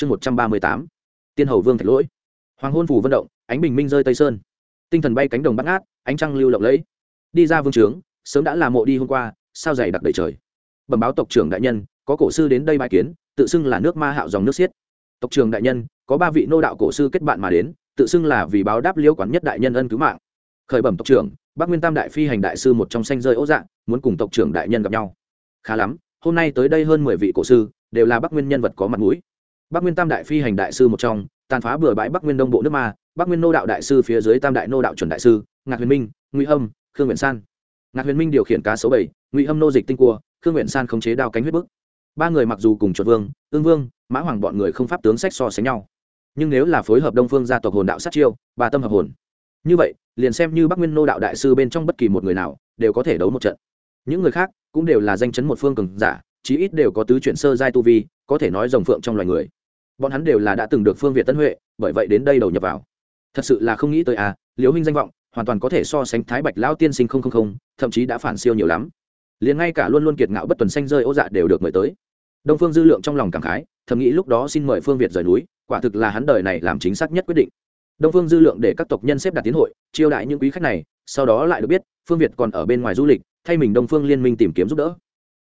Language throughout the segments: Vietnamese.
chương một trăm ba mươi tám. Tiên hầu vương thạch lỗi. Hoàng hôn phủ vận động, ánh bình minh rơi tây sơn. Tinh thần bay cánh đồng bắt ngát, ánh trăng lưu lộng lẫy. Đi ra vương trướng, sớm đã làm mộ đi hôm qua, sao dày đặc đầy trời. Bẩm báo tộc trưởng đại nhân, có cổ sư đến đây bãi kiến, tự xưng là nước ma hạo dòng nước xiết. Tộc trưởng đại nhân, có ba vị nô đạo cổ sư kết bạn mà đến, tự xưng là vì báo đáp liễu quán nhất đại nhân ân cứu mạng. Khởi bẩm tộc trưởng, bắc nguyên tam đại phi hành đại sư một trong xanh rơi ố dạng, muốn cùng tộc trưởng đại nhân gặp nhau. Khá lắm, hôm nay tới đây hơn mười vị cổ sư, đều là bắc nguyên nhân vật có mặt mũi bắc nguyên tam đại phi hành đại sư một trong, tàn phá bừa bãi bắc nguyên đông bộ nước ma, bắc nguyên nô đạo đại sư phía dưới tam đại nô đạo chuẩn đại sư, ngạc huyền minh, ngụy hâm, khương nguyện san. Ngạc huyền minh điều khiển cá số bảy, ngụy hâm nô dịch tinh cua, khương nguyện san khống chế đao cánh huyết bức. Ba người mặc dù cùng chuột vương, ương vương, mã hoàng bọn người không pháp tướng sách so sánh nhau. Nhưng nếu là phối hợp đông phương gia tộc hồn đạo sát chiêu, ba tâm hợp hồn. Như vậy, liền xem như bắc nguyên nô đạo đại sư bên trong bất kỳ một người nào, đều có thể đấu một trận. Những người khác cũng đều là danh chấn một phương cường giả, chí ít đều có tứ chuyển sơ giai tu vi, có thể nói rồng phượng trong loài người bọn hắn đều là đã từng được phương việt tân huệ, bởi vậy đến đây đầu nhập vào. Thật sự là không nghĩ tới à liễu huynh danh vọng, hoàn toàn có thể so sánh thái bạch lão tiên sinh không không không, thậm chí đã phản siêu nhiều lắm. Liền ngay cả luôn luôn kiệt ngạo bất tuần xanh rơi ô dạ đều được mời tới. Đông phương dư lượng trong lòng cảm khái, thầm nghĩ lúc đó xin mời phương việt rời núi, quả thực là hắn đời này làm chính xác nhất quyết định. Đông phương dư lượng để các tộc nhân xếp đặt tiến hội, chiêu đại những quý khách này, sau đó lại được biết, phương việt còn ở bên ngoài du lịch, thay mình đông phương liên minh tìm kiếm giúp đỡ.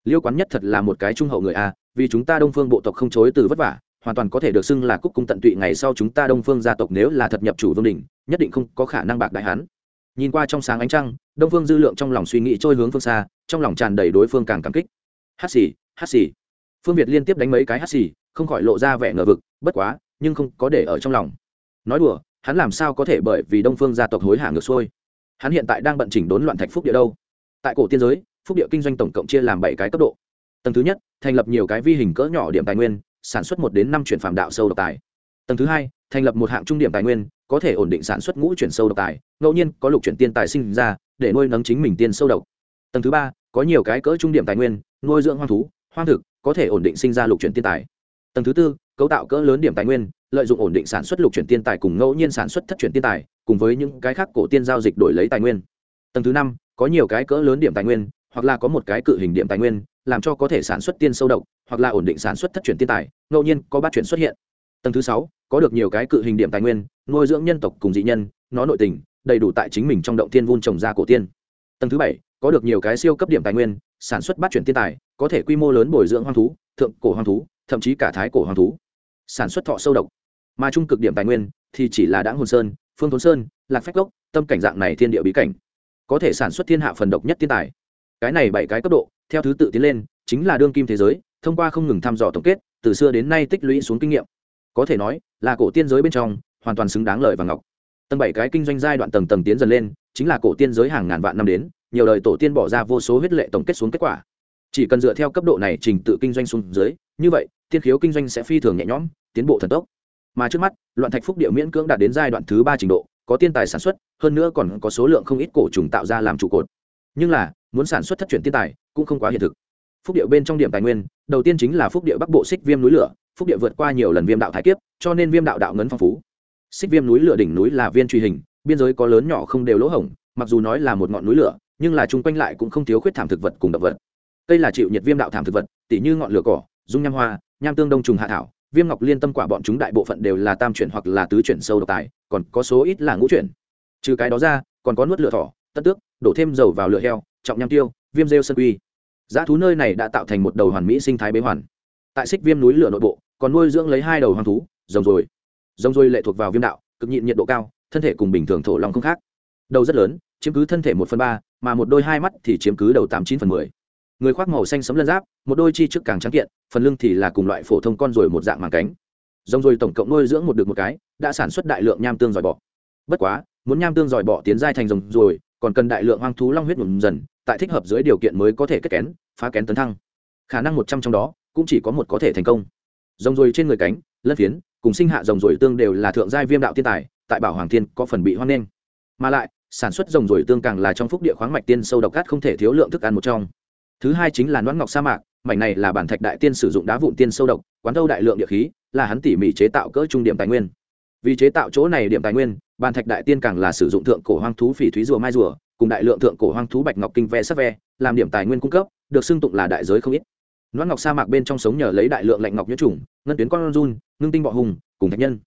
Liêu quán nhất thật là một cái trung hậu người a vì chúng ta đông phương bộ tộc không chối từ vất vả hoàn toàn có thể được xưng là cúc cung tận tụy ngày sau chúng ta đông phương gia tộc nếu là thật nhập chủ vương đình, nhất định không có khả năng bạc đại hán nhìn qua trong sáng ánh trăng, đông phương dư lượng trong lòng suy nghĩ trôi hướng phương xa, trong lòng tràn đầy đối phương càng cảm kích. Hát xì hát xì. Phương việt liên tiếp đánh mấy cái hát xì, không khỏi lộ ra vẻ ngờ vực, bất quá, nhưng không có để ở trong lòng. Nói đùa, hắn làm sao có thể bởi vì đông phương gia tộc hối hả ngược xuôi? Hắn hiện tại đang bận chỉnh đốn loạn thạch phúc địa đâu? Tại cổ tiên giới, phúc địa kinh doanh tổng cộng chia làm bảy cái cấp độ. Tầng thứ nhất, thành lập nhiều cái vi hình cỡ nhỏ điểm tài nguyên sản xuất một đến năm chuyển phạm đạo sâu độc tài. Tầng thứ hai, thành lập một hạng trung điểm tài nguyên, có thể ổn định sản xuất ngũ chuyển sâu độc tài, ngẫu nhiên có lục chuyển tiên tài sinh ra, để nuôi nấng chính mình tiên sâu độc. Tầng thứ ba, có nhiều cái cỡ trung điểm tài nguyên, nuôi dưỡng hoang thú, hoang thực, có thể ổn định sinh ra lục chuyển tiên tài. Tầng thứ tư, cấu tạo cỡ lớn điểm tài nguyên, lợi dụng ổn định sản xuất lục chuyển tiên tài cùng ngẫu nhiên sản xuất thất chuyển tiên tài, cùng với những cái khác cổ tiên giao dịch đổi lấy tài nguyên. Tầng thứ năm, có nhiều cái cỡ lớn điểm tài nguyên, hoặc là có một cái cự hình điểm tài nguyên, làm cho có thể sản xuất tiên sâu độc hoặc là ổn định sản xuất thất chuyển tiên tài, ngẫu nhiên có bát chuyển xuất hiện. Tầng thứ sáu, có được nhiều cái cự hình điểm tài nguyên, nuôi dưỡng nhân tộc cùng dị nhân, nó nội tình, đầy đủ tại chính mình trong động thiên vun trồng ra cổ tiên. Tầng thứ bảy, có được nhiều cái siêu cấp điểm tài nguyên, sản xuất bát chuyển tiên tài, có thể quy mô lớn bồi dưỡng hoang thú, thượng cổ hoang thú, thậm chí cả thái cổ hoang thú. Sản xuất thọ sâu độc. Mà trung cực điểm tài nguyên thì chỉ là đáng hồn sơn, phương thốn sơn, lạc phách gốc tâm cảnh dạng này thiên địa bí cảnh. Có thể sản xuất thiên hạ phần độc nhất thiên tài. Cái này bảy cái cấp độ, theo thứ tự tiến lên, chính là đương kim thế giới thông qua không ngừng thăm dò tổng kết, từ xưa đến nay tích lũy xuống kinh nghiệm. Có thể nói, là cổ tiên giới bên trong, hoàn toàn xứng đáng lợi và ngọc. Tầng bảy cái kinh doanh giai đoạn tầng tầng tiến dần lên, chính là cổ tiên giới hàng ngàn vạn năm đến, nhiều đời tổ tiên bỏ ra vô số huyết lệ tổng kết xuống kết quả. Chỉ cần dựa theo cấp độ này trình tự kinh doanh xuống dưới, như vậy, tiên khiếu kinh doanh sẽ phi thường nhẹ nhõm, tiến bộ thần tốc. Mà trước mắt, loạn thạch phúc địa miễn cưỡng đạt đến giai đoạn thứ ba trình độ, có tiên tài sản xuất, hơn nữa còn có số lượng không ít cổ trùng tạo ra làm trụ cột. Nhưng là, muốn sản xuất thất truyền tiên tài cũng không quá hiện thực phúc địa bên trong điểm tài nguyên, đầu tiên chính là phúc địa bắc bộ xích viêm núi lửa, phúc địa vượt qua nhiều lần viêm đạo thái kiếp, cho nên viêm đạo đạo ngấn phong phú. Xích viêm núi lửa đỉnh núi là viên truy hình, biên giới có lớn nhỏ không đều lỗ hổng, mặc dù nói là một ngọn núi lửa, nhưng là chung quanh lại cũng không thiếu khuyết thảm thực vật cùng động vật. Cây là chịu nhiệt viêm đạo thảm thực vật, tỉ như ngọn lửa cỏ, dung nham hoa, nham tương đông trùng hạ thảo, viêm ngọc liên tâm quả bọn chúng đại bộ phận đều là tam chuyển hoặc là tứ chuyển sâu độc tài, còn có số ít là ngũ chuyển. Trừ cái đó ra, còn có nuốt lửa thỏ, tất tước, đổ thêm dầu vào lửa heo, trọng nham tiêu, viêm rêu sân quy giá thú nơi này đã tạo thành một đầu hoàn mỹ sinh thái bế hoàn. Tại xích viêm núi lửa nội bộ, còn nuôi dưỡng lấy hai đầu hoàng thú, rồng rồi rồng rồi lệ thuộc vào viêm đạo, cực nhịn nhiệt độ cao, thân thể cùng bình thường thổ lòng không khác. Đầu rất lớn, chiếm cứ thân thể một phần ba, mà một đôi hai mắt thì chiếm cứ đầu tám chín phần mười. Người khoác màu xanh sấm lân giáp, một đôi chi trước càng trắng kiện, phần lưng thì là cùng loại phổ thông con rồi một dạng màng cánh. Rồng rồi tổng cộng nuôi dưỡng một được một cái, đã sản xuất đại lượng nham tương giỏi bọ. Bất quá, muốn nham tương giỏi bọ tiến giai thành rồng rồi còn cần đại lượng hoang thú long huyết nhuộm dần tại thích hợp dưới điều kiện mới có thể kết kén, phá kén tấn thăng. Khả năng một trăm trong đó cũng chỉ có một có thể thành công. Rồng rồi trên người cánh, lân phiến, cùng sinh hạ rồng rồi tương đều là thượng giai viêm đạo thiên tài, tại bảo hoàng thiên có phần bị hoan nghênh. Mà lại, sản xuất rồng rồi tương càng là trong phúc địa khoáng mạch tiên sâu độc cát không thể thiếu lượng thức ăn một trong. Thứ hai chính là nón ngọc sa mạc, mảnh này là bản thạch đại tiên sử dụng đá vụn tiên sâu độc, quán thâu đại lượng địa khí, là hắn tỉ mỉ chế tạo cỡ trung điểm tài nguyên. Vì chế tạo chỗ này điểm tài nguyên, bản thạch đại tiên càng là sử dụng thượng cổ hoang thú phỉ thúy rùa mai rùa cùng đại lượng thượng cổ hoang thú bạch ngọc kinh ve sắt ve làm điểm tài nguyên cung cấp, được xưng tụng là đại giới không ít. Nón ngọc sa mạc bên trong sống nhờ lấy đại lượng lạnh ngọc nhuyễn trùng, ngân tuyến con run, ngưng tinh bọ hùng, cùng thạch nhân.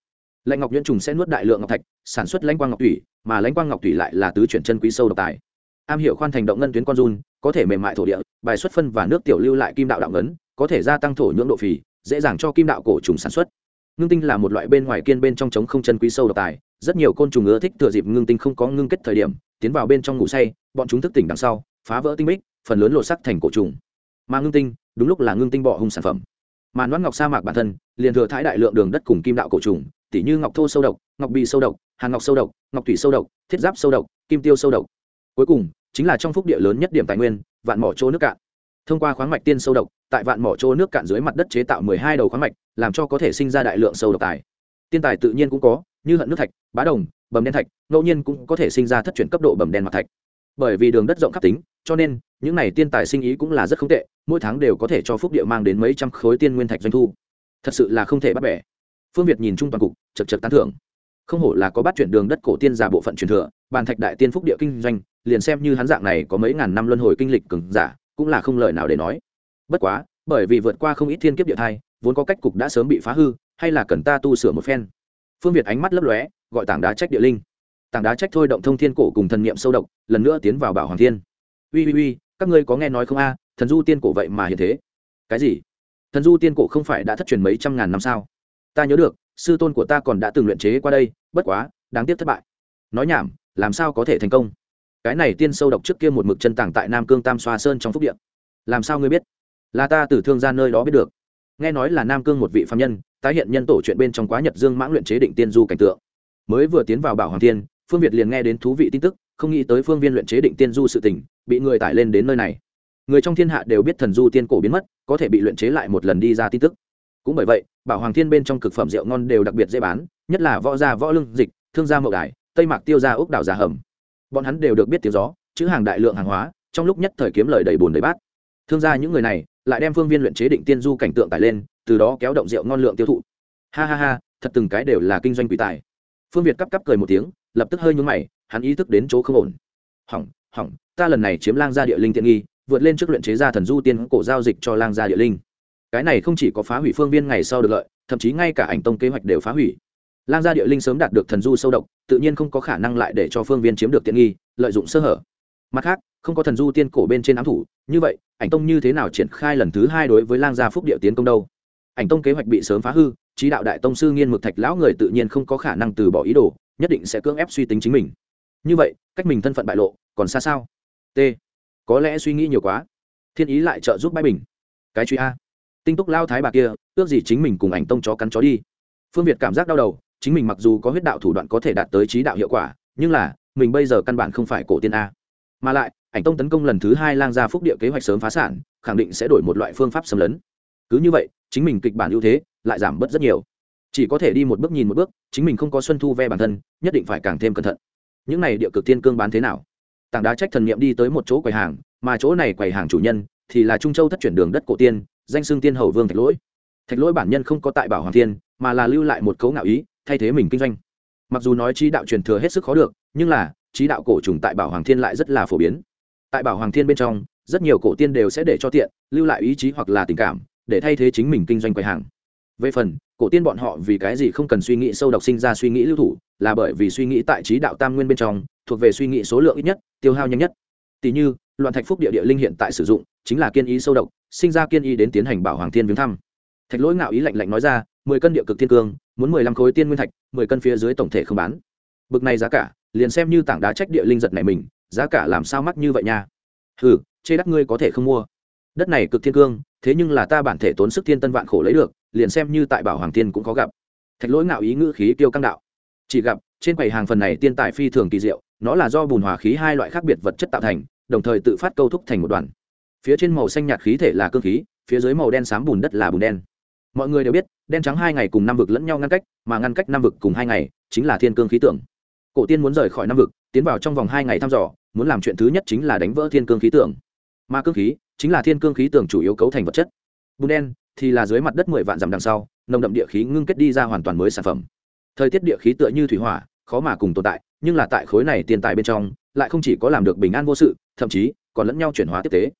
Lạnh ngọc nhuyễn trùng sẽ nuốt đại lượng ngọc thạch, sản xuất lãnh quang ngọc thủy, mà lãnh quang ngọc thủy lại là tứ chuyển chân quý sâu độc tài. Am hiểu khoan thành động ngân tuyến con run, có thể mềm mại thổ địa, bài xuất phân và nước tiểu lưu lại kim đạo đạo ngấn, có thể gia tăng thổ nhưỡng độ phì, dễ dàng cho kim đạo cổ trùng sản xuất. Ngưng tinh là một loại bên ngoài kiên bên trong chống không chân quý sâu độc tài, rất nhiều côn trùng ưa thích thừa dịp ngưng tinh không có ngưng kết thời điểm tiến vào bên trong ngủ say, bọn chúng thức tỉnh đằng sau, phá vỡ tinh bích, phần lớn lột sắc thành cổ trùng. Mà ngưng tinh, đúng lúc là ngưng tinh bọ hung sản phẩm. Mà nón ngọc sa mạc bản thân, liền thừa thái đại lượng đường đất cùng kim đạo cổ trùng, tỉ như ngọc thô sâu độc, ngọc bì sâu độc hàng ngọc sâu độc, ngọc thủy sâu độc, thiết giáp sâu độc, kim tiêu sâu độc. Cuối cùng, chính là trong phúc địa lớn nhất điểm tài nguyên, vạn mỏ chỗ nước cạn. Thông qua khoáng mạch tiên sâu độc, tại vạn mỏ chỗ nước cạn dưới mặt đất chế tạo mười hai đầu khoáng mạch, làm cho có thể sinh ra đại lượng sâu độc tài. Tiên tài tự nhiên cũng có như hận nước thạch, bá đồng, bầm đen thạch, ngẫu nhiên cũng có thể sinh ra thất chuyển cấp độ bầm đen mặt thạch. Bởi vì đường đất rộng khắp tính, cho nên, những này tiên tài sinh ý cũng là rất không tệ, mỗi tháng đều có thể cho phúc địa mang đến mấy trăm khối tiên nguyên thạch doanh thu. Thật sự là không thể bắt bẻ. Phương việt nhìn chung toàn cục, chật chật tán thưởng. Không hổ là có bắt chuyển đường đất cổ tiên giả bộ phận truyền thừa, bàn thạch đại tiên phúc địa kinh doanh, liền xem như hắn dạng này có mấy ngàn năm luân hồi kinh lịch cường giả, cũng là không lời nào để nói. Bất quá, bởi vì vượt qua không ít thiên kiếp địa thai, vốn có cách cục đã sớm bị phá hư, hay là cần ta tu sửa một phen phương việt ánh mắt lấp lóe, gọi tảng đá trách địa linh. Tảng đá trách thôi động thông thiên cổ cùng thần niệm sâu độc, lần nữa tiến vào bảo hoàng thiên. Uy uy uy, các ngươi có nghe nói không a, thần du tiên cổ vậy mà hiện thế. Cái gì? Thần du tiên cổ không phải đã thất truyền mấy trăm ngàn năm sao? Ta nhớ được, sư tôn của ta còn đã từng luyện chế qua đây, bất quá, đáng tiếc thất bại. Nói nhảm, làm sao có thể thành công? Cái này tiên sâu độc trước kia một mực chân tảng tại nam cương tam xoa sơn trong phúc điện làm sao ngươi biết? Là ta từ thương gia nơi đó biết được. Nghe nói là nam cương một vị phạm nhân tái hiện nhân tổ chuyện bên trong quá nhật dương mãng luyện chế định tiên du cảnh tượng. Mới vừa tiến vào bảo hoàng thiên, phương việt liền nghe đến thú vị tin tức, không nghĩ tới phương viên luyện chế định tiên du sự tình, bị người tải lên đến nơi này. Người trong thiên hạ đều biết thần du tiên cổ biến mất, có thể bị luyện chế lại một lần đi ra tin tức. Cũng bởi vậy, bảo hoàng thiên bên trong cực phẩm rượu ngon đều đặc biệt dễ bán, nhất là võ gia võ lưng dịch, thương gia mậu đài, tây mạc tiêu gia ốc đảo già hầm. Bọn hắn đều được biết tiếng gió, chữ hàng đại lượng hàng hóa, trong lúc nhất thời kiếm lời đầy bùn đầy bát. Thương gia những người này, lại đem phương viên luyện chế định tiên du cảnh tượng tải lên từ đó kéo động rượu ngon lượng tiêu thụ. Ha ha ha, thật từng cái đều là kinh doanh quỷ tài. Phương việt cắp cắp cười một tiếng, lập tức hơi nhúng mày, hắn ý thức đến chỗ không ổn. Hỏng hỏng, ta lần này chiếm lang gia địa linh tiện nghi, vượt lên trước luyện chế ra thần du tiên cổ giao dịch cho lang gia địa linh. Cái này không chỉ có phá hủy phương viên ngày sau được lợi, thậm chí ngay cả ảnh tông kế hoạch đều phá hủy. Lang gia địa linh sớm đạt được thần du sâu độc, tự nhiên không có khả năng lại để cho phương viên chiếm được tiện nghi, lợi dụng sơ hở. Mặt khác, không có thần du tiên cổ bên trên ám thủ, như vậy, ảnh tông như thế nào triển khai lần thứ hai đối với lang gia phúc địa tiến công đâu? Ảnh tông kế hoạch bị sớm phá hư, trí đạo đại tông sư nghiên mực thạch lão người tự nhiên không có khả năng từ bỏ ý đồ, nhất định sẽ cưỡng ép suy tính chính mình. Như vậy, cách mình thân phận bại lộ, còn xa sao? T. Có lẽ suy nghĩ nhiều quá. Thiên ý lại trợ giúp bãi bình. Cái truy a. Tinh túc lao thái bà kia, ước gì chính mình cùng ảnh tông chó cắn chó đi. Phương việt cảm giác đau đầu, chính mình mặc dù có huyết đạo thủ đoạn có thể đạt tới trí đạo hiệu quả, nhưng là, mình bây giờ căn bản không phải cổ tiên a. Mà lại, ảnh tông tấn công lần thứ hai lang gia phúc địa kế hoạch sớm phá sản, khẳng định sẽ đổi một loại phương pháp xâm lấn. Cứ như vậy chính mình kịch bản ưu thế lại giảm bớt rất nhiều. Chỉ có thể đi một bước nhìn một bước, chính mình không có xuân thu ve bản thân, nhất định phải càng thêm cẩn thận. Những này địa cực tiên cương bán thế nào? Tảng đá trách thần niệm đi tới một chỗ quầy hàng, mà chỗ này quầy hàng chủ nhân thì là trung châu thất chuyển đường đất cổ tiên, danh xưng tiên hầu vương thạch lỗi. Thạch lỗi bản nhân không có tại bảo hoàng thiên, mà là lưu lại một cấu ngạo ý, thay thế mình kinh doanh. Mặc dù nói trí đạo truyền thừa hết sức khó được, nhưng là, trí đạo cổ trùng tại bảo hoàng thiên lại rất là phổ biến. Tại bảo hoàng thiên bên trong, rất nhiều cổ tiên đều sẽ để cho tiện, lưu lại ý chí hoặc là tình cảm để thay thế chính mình kinh doanh quầy hàng. Về phần, cổ tiên bọn họ vì cái gì không cần suy nghĩ sâu độc sinh ra suy nghĩ lưu thủ, là bởi vì suy nghĩ tại trí đạo tam nguyên bên trong, thuộc về suy nghĩ số lượng ít nhất, tiêu hao nhanh nhất. Tỷ như, loạn thạch phúc địa địa linh hiện tại sử dụng, chính là kiên ý sâu độc, sinh ra kiên ý đến tiến hành bảo hoàng thiên viếng thăm. Thạch lỗi ngạo ý lạnh lạnh nói ra, mười cân địa cực thiên cương, muốn mười lăm khối tiên nguyên thạch, mười cân phía dưới tổng thể không bán. Bực này giá cả, liền xem như tảng đá trách địa linh giật này mình, giá cả làm sao mắc như vậy nha? Hừ, chê đắt ngươi có thể không mua. Đất này cực thiên cương thế nhưng là ta bản thể tốn sức thiên tân vạn khổ lấy được, liền xem như tại bảo hoàng tiên cũng có gặp. Thạch lỗi ngạo ý ngữ khí tiêu căng đạo. Chỉ gặp, trên quầy hàng phần này tiên tài phi thường kỳ diệu, nó là do bùn hòa khí hai loại khác biệt vật chất tạo thành, đồng thời tự phát câu thúc thành một đoàn. Phía trên màu xanh nhạt khí thể là cương khí, phía dưới màu đen xám bùn đất là bùn đen. Mọi người đều biết, đen trắng hai ngày cùng năm vực lẫn nhau ngăn cách, mà ngăn cách năm vực cùng hai ngày, chính là thiên cương khí tượng. Cổ tiên muốn rời khỏi năm vực, tiến vào trong vòng hai ngày thăm dò, muốn làm chuyện thứ nhất chính là đánh vỡ thiên cương khí tượng. Mà cương khí chính là thiên cương khí tưởng chủ yếu cấu thành vật chất. Bùn đen thì là dưới mặt đất mười vạn dặm đằng sau, nồng đậm địa khí ngưng kết đi ra hoàn toàn mới sản phẩm. Thời tiết địa khí tựa như thủy hỏa, khó mà cùng tồn tại, nhưng là tại khối này tiền tài bên trong, lại không chỉ có làm được bình an vô sự, thậm chí còn lẫn nhau chuyển hóa tiếp tế.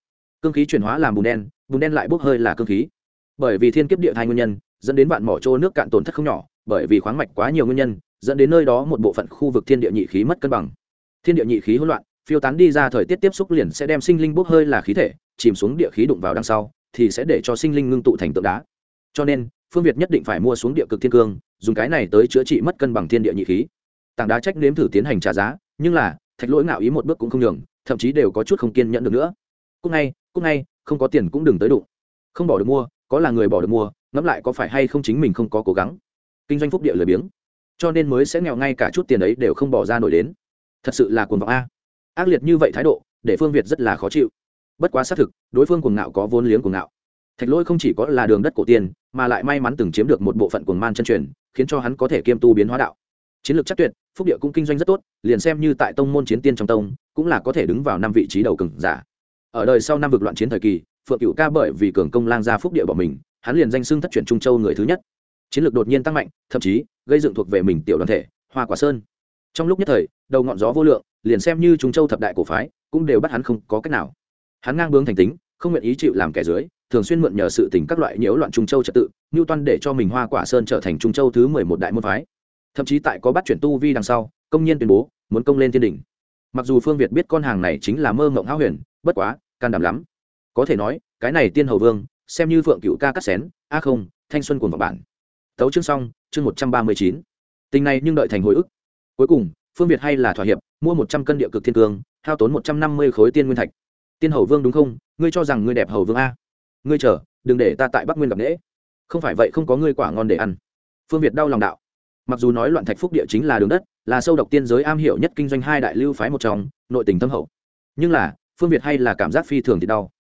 Cương khí chuyển hóa làm bùn đen bùn đen lại bốc hơi là cương khí. Bởi vì thiên kiếp địa thai nguyên nhân, dẫn đến vạn mỏ trô nước cạn tổn thất không nhỏ, bởi vì khoáng mạch quá nhiều nguyên nhân, dẫn đến nơi đó một bộ phận khu vực thiên địa nhị khí mất cân bằng. Thiên địa nhị khí hỗn loạn, phiêu tán đi ra thời tiết tiếp xúc liền sẽ đem sinh linh bốc hơi là khí thể chìm xuống địa khí đụng vào đằng sau, thì sẽ để cho sinh linh ngưng tụ thành tượng đá. Cho nên, phương việt nhất định phải mua xuống địa cực thiên cương, dùng cái này tới chữa trị mất cân bằng thiên địa nhị khí. Tảng đá trách nếm thử tiến hành trả giá, nhưng là, thạch lỗi ngạo ý một bước cũng không nhường, thậm chí đều có chút không kiên nhẫn được nữa. Cúc ngay cúc ngay, không có tiền cũng đừng tới đụng. Không bỏ được mua, có là người bỏ được mua, ngẫm lại có phải hay không chính mình không có cố gắng. Kinh doanh phúc địa lười biếng. Cho nên mới sẽ nghèo ngay cả chút tiền ấy đều không bỏ ra nổi đến. Thật sự là cuồng vọng a. Ác liệt như vậy thái độ, để phương việt rất là khó chịu bất quá xác thực, đối phương cuồng ngạo có vốn liếng cuồng ngạo. Thạch lỗi không chỉ có là đường đất cổ tiên, mà lại may mắn từng chiếm được một bộ phận cuồng man chân truyền, khiến cho hắn có thể kiêm tu biến hóa đạo. Chiến lược chắc tuyệt, phúc địa cũng kinh doanh rất tốt, liền xem như tại tông môn chiến tiên trong tông, cũng là có thể đứng vào năm vị trí đầu cường giả. Ở đời sau năm vực loạn chiến thời kỳ, phượng cựu ca bởi vì cường công lang ra phúc địa bỏ mình, hắn liền danh xưng thất truyền trung châu người thứ nhất. Chiến lược đột nhiên tăng mạnh, thậm chí gây dựng thuộc về mình tiểu đoàn thể, hoa quả sơn. Trong lúc nhất thời, đầu ngọn gió vô lượng, liền xem như trung châu thập đại cổ phái, cũng đều bắt hắn không có cách nào hắn ngang bướng thành tính, không nguyện ý chịu làm kẻ dưới, thường xuyên mượn nhờ sự tình các loại nhiễu loạn trung châu trật tự ngưu toan để cho mình hoa quả sơn trở thành trung châu thứ mười một đại môn phái. Thậm chí tại có bắt chuyển tu vi đằng sau, công nhiên tuyên bố, muốn công lên thiên đình mặc dù phương việt biết con hàng này chính là mơ mộng háo huyền, bất quá, can đảm lắm. Có thể nói, cái này tiên hầu vương, xem như phượng cựu ca cắt xén, a không, thanh xuân cuồng vào bản. Tấu chương xong, chương một trăm ba mươi chín. Tình này nhưng đợi thành hồi ức. Cuối cùng, phương việt hay là thỏa hiệp, mua một trăm cân địa cực thiên cương, hao tốn một trăm năm mươi khối tiên nguyên thạch tiên hầu vương đúng không? Ngươi cho rằng ngươi đẹp hầu vương a? Ngươi chờ, đừng để ta tại bắc nguyên gặp lễ không phải vậy không có ngươi quả ngon để ăn. Phương việt đau lòng đạo. Mặc dù nói loạn thạch phúc địa chính là đường đất, là sâu độc tiên giới am hiểu nhất kinh doanh hai đại lưu phái một trong, nội tình tâm hậu. Nhưng là, phương việt hay là cảm giác phi thường thì đau.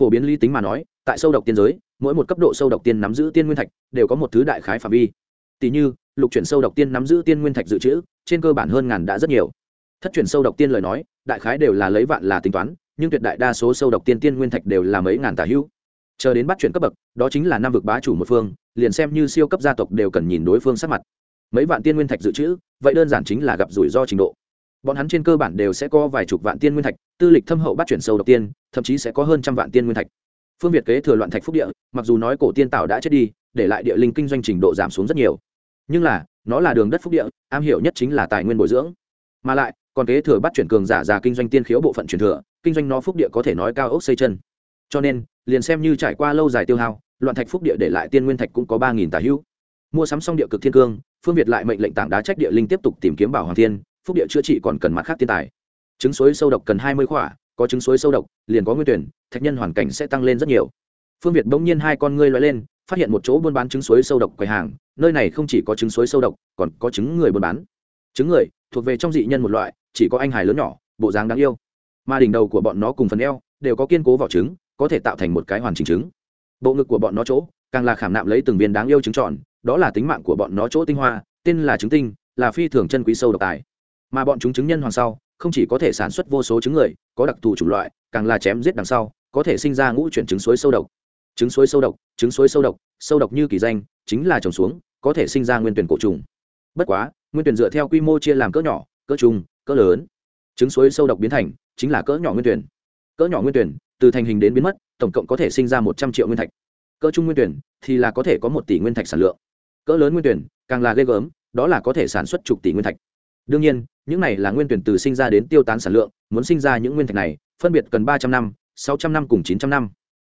Phổ biến lý tính mà nói, tại sâu độc tiên giới, mỗi một cấp độ sâu độc tiên nắm giữ tiên nguyên thạch đều có một thứ đại khái phạm vi. Tỷ như, lục chuyển sâu độc tiên nắm giữ tiên nguyên thạch dự trữ, trên cơ bản hơn ngàn đã rất nhiều. Thất chuyển sâu độc tiên lời nói, đại khái đều là lấy vạn là tính toán nhưng tuyệt đại đa số sâu độc tiên tiên nguyên thạch đều là mấy ngàn tả hữu. Chờ đến bắt chuyển cấp bậc, đó chính là năm vực bá chủ một phương, liền xem như siêu cấp gia tộc đều cần nhìn đối phương sát mặt. Mấy vạn tiên nguyên thạch dự trữ, vậy đơn giản chính là gặp rủi ro trình độ. Bọn hắn trên cơ bản đều sẽ có vài chục vạn tiên nguyên thạch, tư lịch thâm hậu bắt chuyển sâu độc tiên, thậm chí sẽ có hơn trăm vạn tiên nguyên thạch. Phương việt kế thừa loạn thạch phúc địa, mặc dù nói cổ tiên tạo đã chết đi, để lại địa linh kinh doanh trình độ giảm xuống rất nhiều. Nhưng là, nó là đường đất phúc địa, am hiểu nhất chính là tài nguyên bồi dưỡng. Mà lại, còn kế thừa bắt chuyển cường giả già kinh doanh tiên khiếu bộ phận truyền thừa kinh doanh nó phúc địa có thể nói cao ốc xây chân. Cho nên, liền xem như trải qua lâu dài tiêu hao, loạn thạch phúc địa để lại tiên nguyên thạch cũng có ba nghìn tà hữu. Mua sắm xong địa cực thiên cương, phương việt lại mệnh lệnh tảng đá trách địa linh tiếp tục tìm kiếm bảo hoàng thiên, phúc địa chữa trị còn cần mặt khác thiên tài. Trứng suối sâu độc cần hai mươi khỏa, có trứng suối sâu độc, liền có nguyên tuyển, thạch nhân hoàn cảnh sẽ tăng lên rất nhiều. Phương việt bỗng nhiên hai con ngươi loại lên, phát hiện một chỗ buôn bán trứng suối sâu độc quầy hàng, nơi này không chỉ có trứng suối sâu độc, còn có trứng người buôn bán. Trứng người, thuộc về trong dị nhân một loại, chỉ có anh hài lớn nhỏ, bộ dáng đáng yêu mà đỉnh đầu của bọn nó cùng phần eo đều có kiên cố vỏ trứng, có thể tạo thành một cái hoàn chỉnh trứng. Bộ ngực của bọn nó chỗ càng là khảm nạm lấy từng viên đáng yêu trứng tròn, đó là tính mạng của bọn nó chỗ tinh hoa, tên là trứng tinh, là phi thường chân quý sâu độc tài. Mà bọn chúng chứng nhân hoàng sau, không chỉ có thể sản xuất vô số trứng người, có đặc thù chủng loại, càng là chém giết đằng sau, có thể sinh ra ngũ chuyển trứng suối sâu độc. Trứng suối sâu độc, trứng suối sâu độc sâu độc như kỳ danh, chính là trồng xuống, có thể sinh ra nguyên tuyển cổ trùng. Bất quá, nguyên tuyển dựa theo quy mô chia làm cỡ nhỏ, cỡ trung, cỡ lớn. Trứng suối sâu độc biến thành chính là cỡ nhỏ nguyên tuyển. Cỡ nhỏ nguyên tuyển, từ thành hình đến biến mất, tổng cộng có thể sinh ra một trăm triệu nguyên thạch. Cỡ trung nguyên tuyển thì là có thể có một tỷ nguyên thạch sản lượng. Cỡ lớn nguyên tuyển, càng là ghê gớm, đó là có thể sản xuất chục tỷ nguyên thạch. Đương nhiên, những này là nguyên tuyển từ sinh ra đến tiêu tán sản lượng, muốn sinh ra những nguyên thạch này, phân biệt cần ba trăm năm, sáu trăm năm cùng chín trăm năm.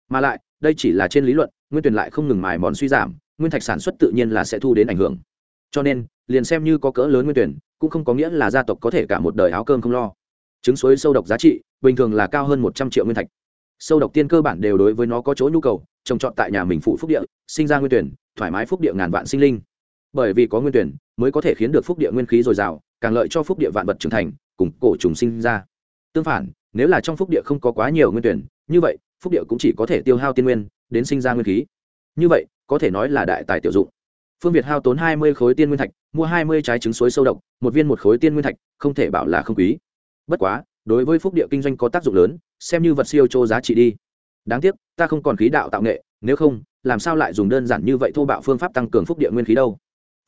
Mà lại, đây chỉ là trên lý luận, nguyên tuyển lại không ngừng mài mòn suy giảm, nguyên thạch sản xuất tự nhiên là sẽ thu đến ảnh hưởng. Cho nên, liền xem như có cỡ lớn nguyên tuyển, cũng không có nghĩa là gia tộc có thể cả một đời áo cơm không lo trứng suối sâu độc giá trị, bình thường là cao hơn một trăm triệu nguyên thạch. Sâu độc tiên cơ bản đều đối với nó có chỗ nhu cầu, trồng trọt tại nhà mình phụ phúc địa, sinh ra nguyên tuyển, thoải mái phúc địa ngàn vạn sinh linh. Bởi vì có nguyên tuyển, mới có thể khiến được phúc địa nguyên khí dồi dào, càng lợi cho phúc địa vạn vật trưởng thành, cùng cổ trùng sinh ra. Tương phản, nếu là trong phúc địa không có quá nhiều nguyên tuyển, như vậy, phúc địa cũng chỉ có thể tiêu hao tiên nguyên, đến sinh ra nguyên khí. Như vậy, có thể nói là đại tài tiểu dụng. Phương việt hao tốn hai mươi khối tiên nguyên thạch, mua hai mươi trái trứng suối sâu độc, một viên một khối tiên nguyên thạch, không thể bảo là không quý bất quá, đối với phúc địa kinh doanh có tác dụng lớn, xem như vật siêu chô giá trị đi. Đáng tiếc, ta không còn khí đạo tạo nghệ, nếu không, làm sao lại dùng đơn giản như vậy thô bạo phương pháp tăng cường phúc địa nguyên khí đâu?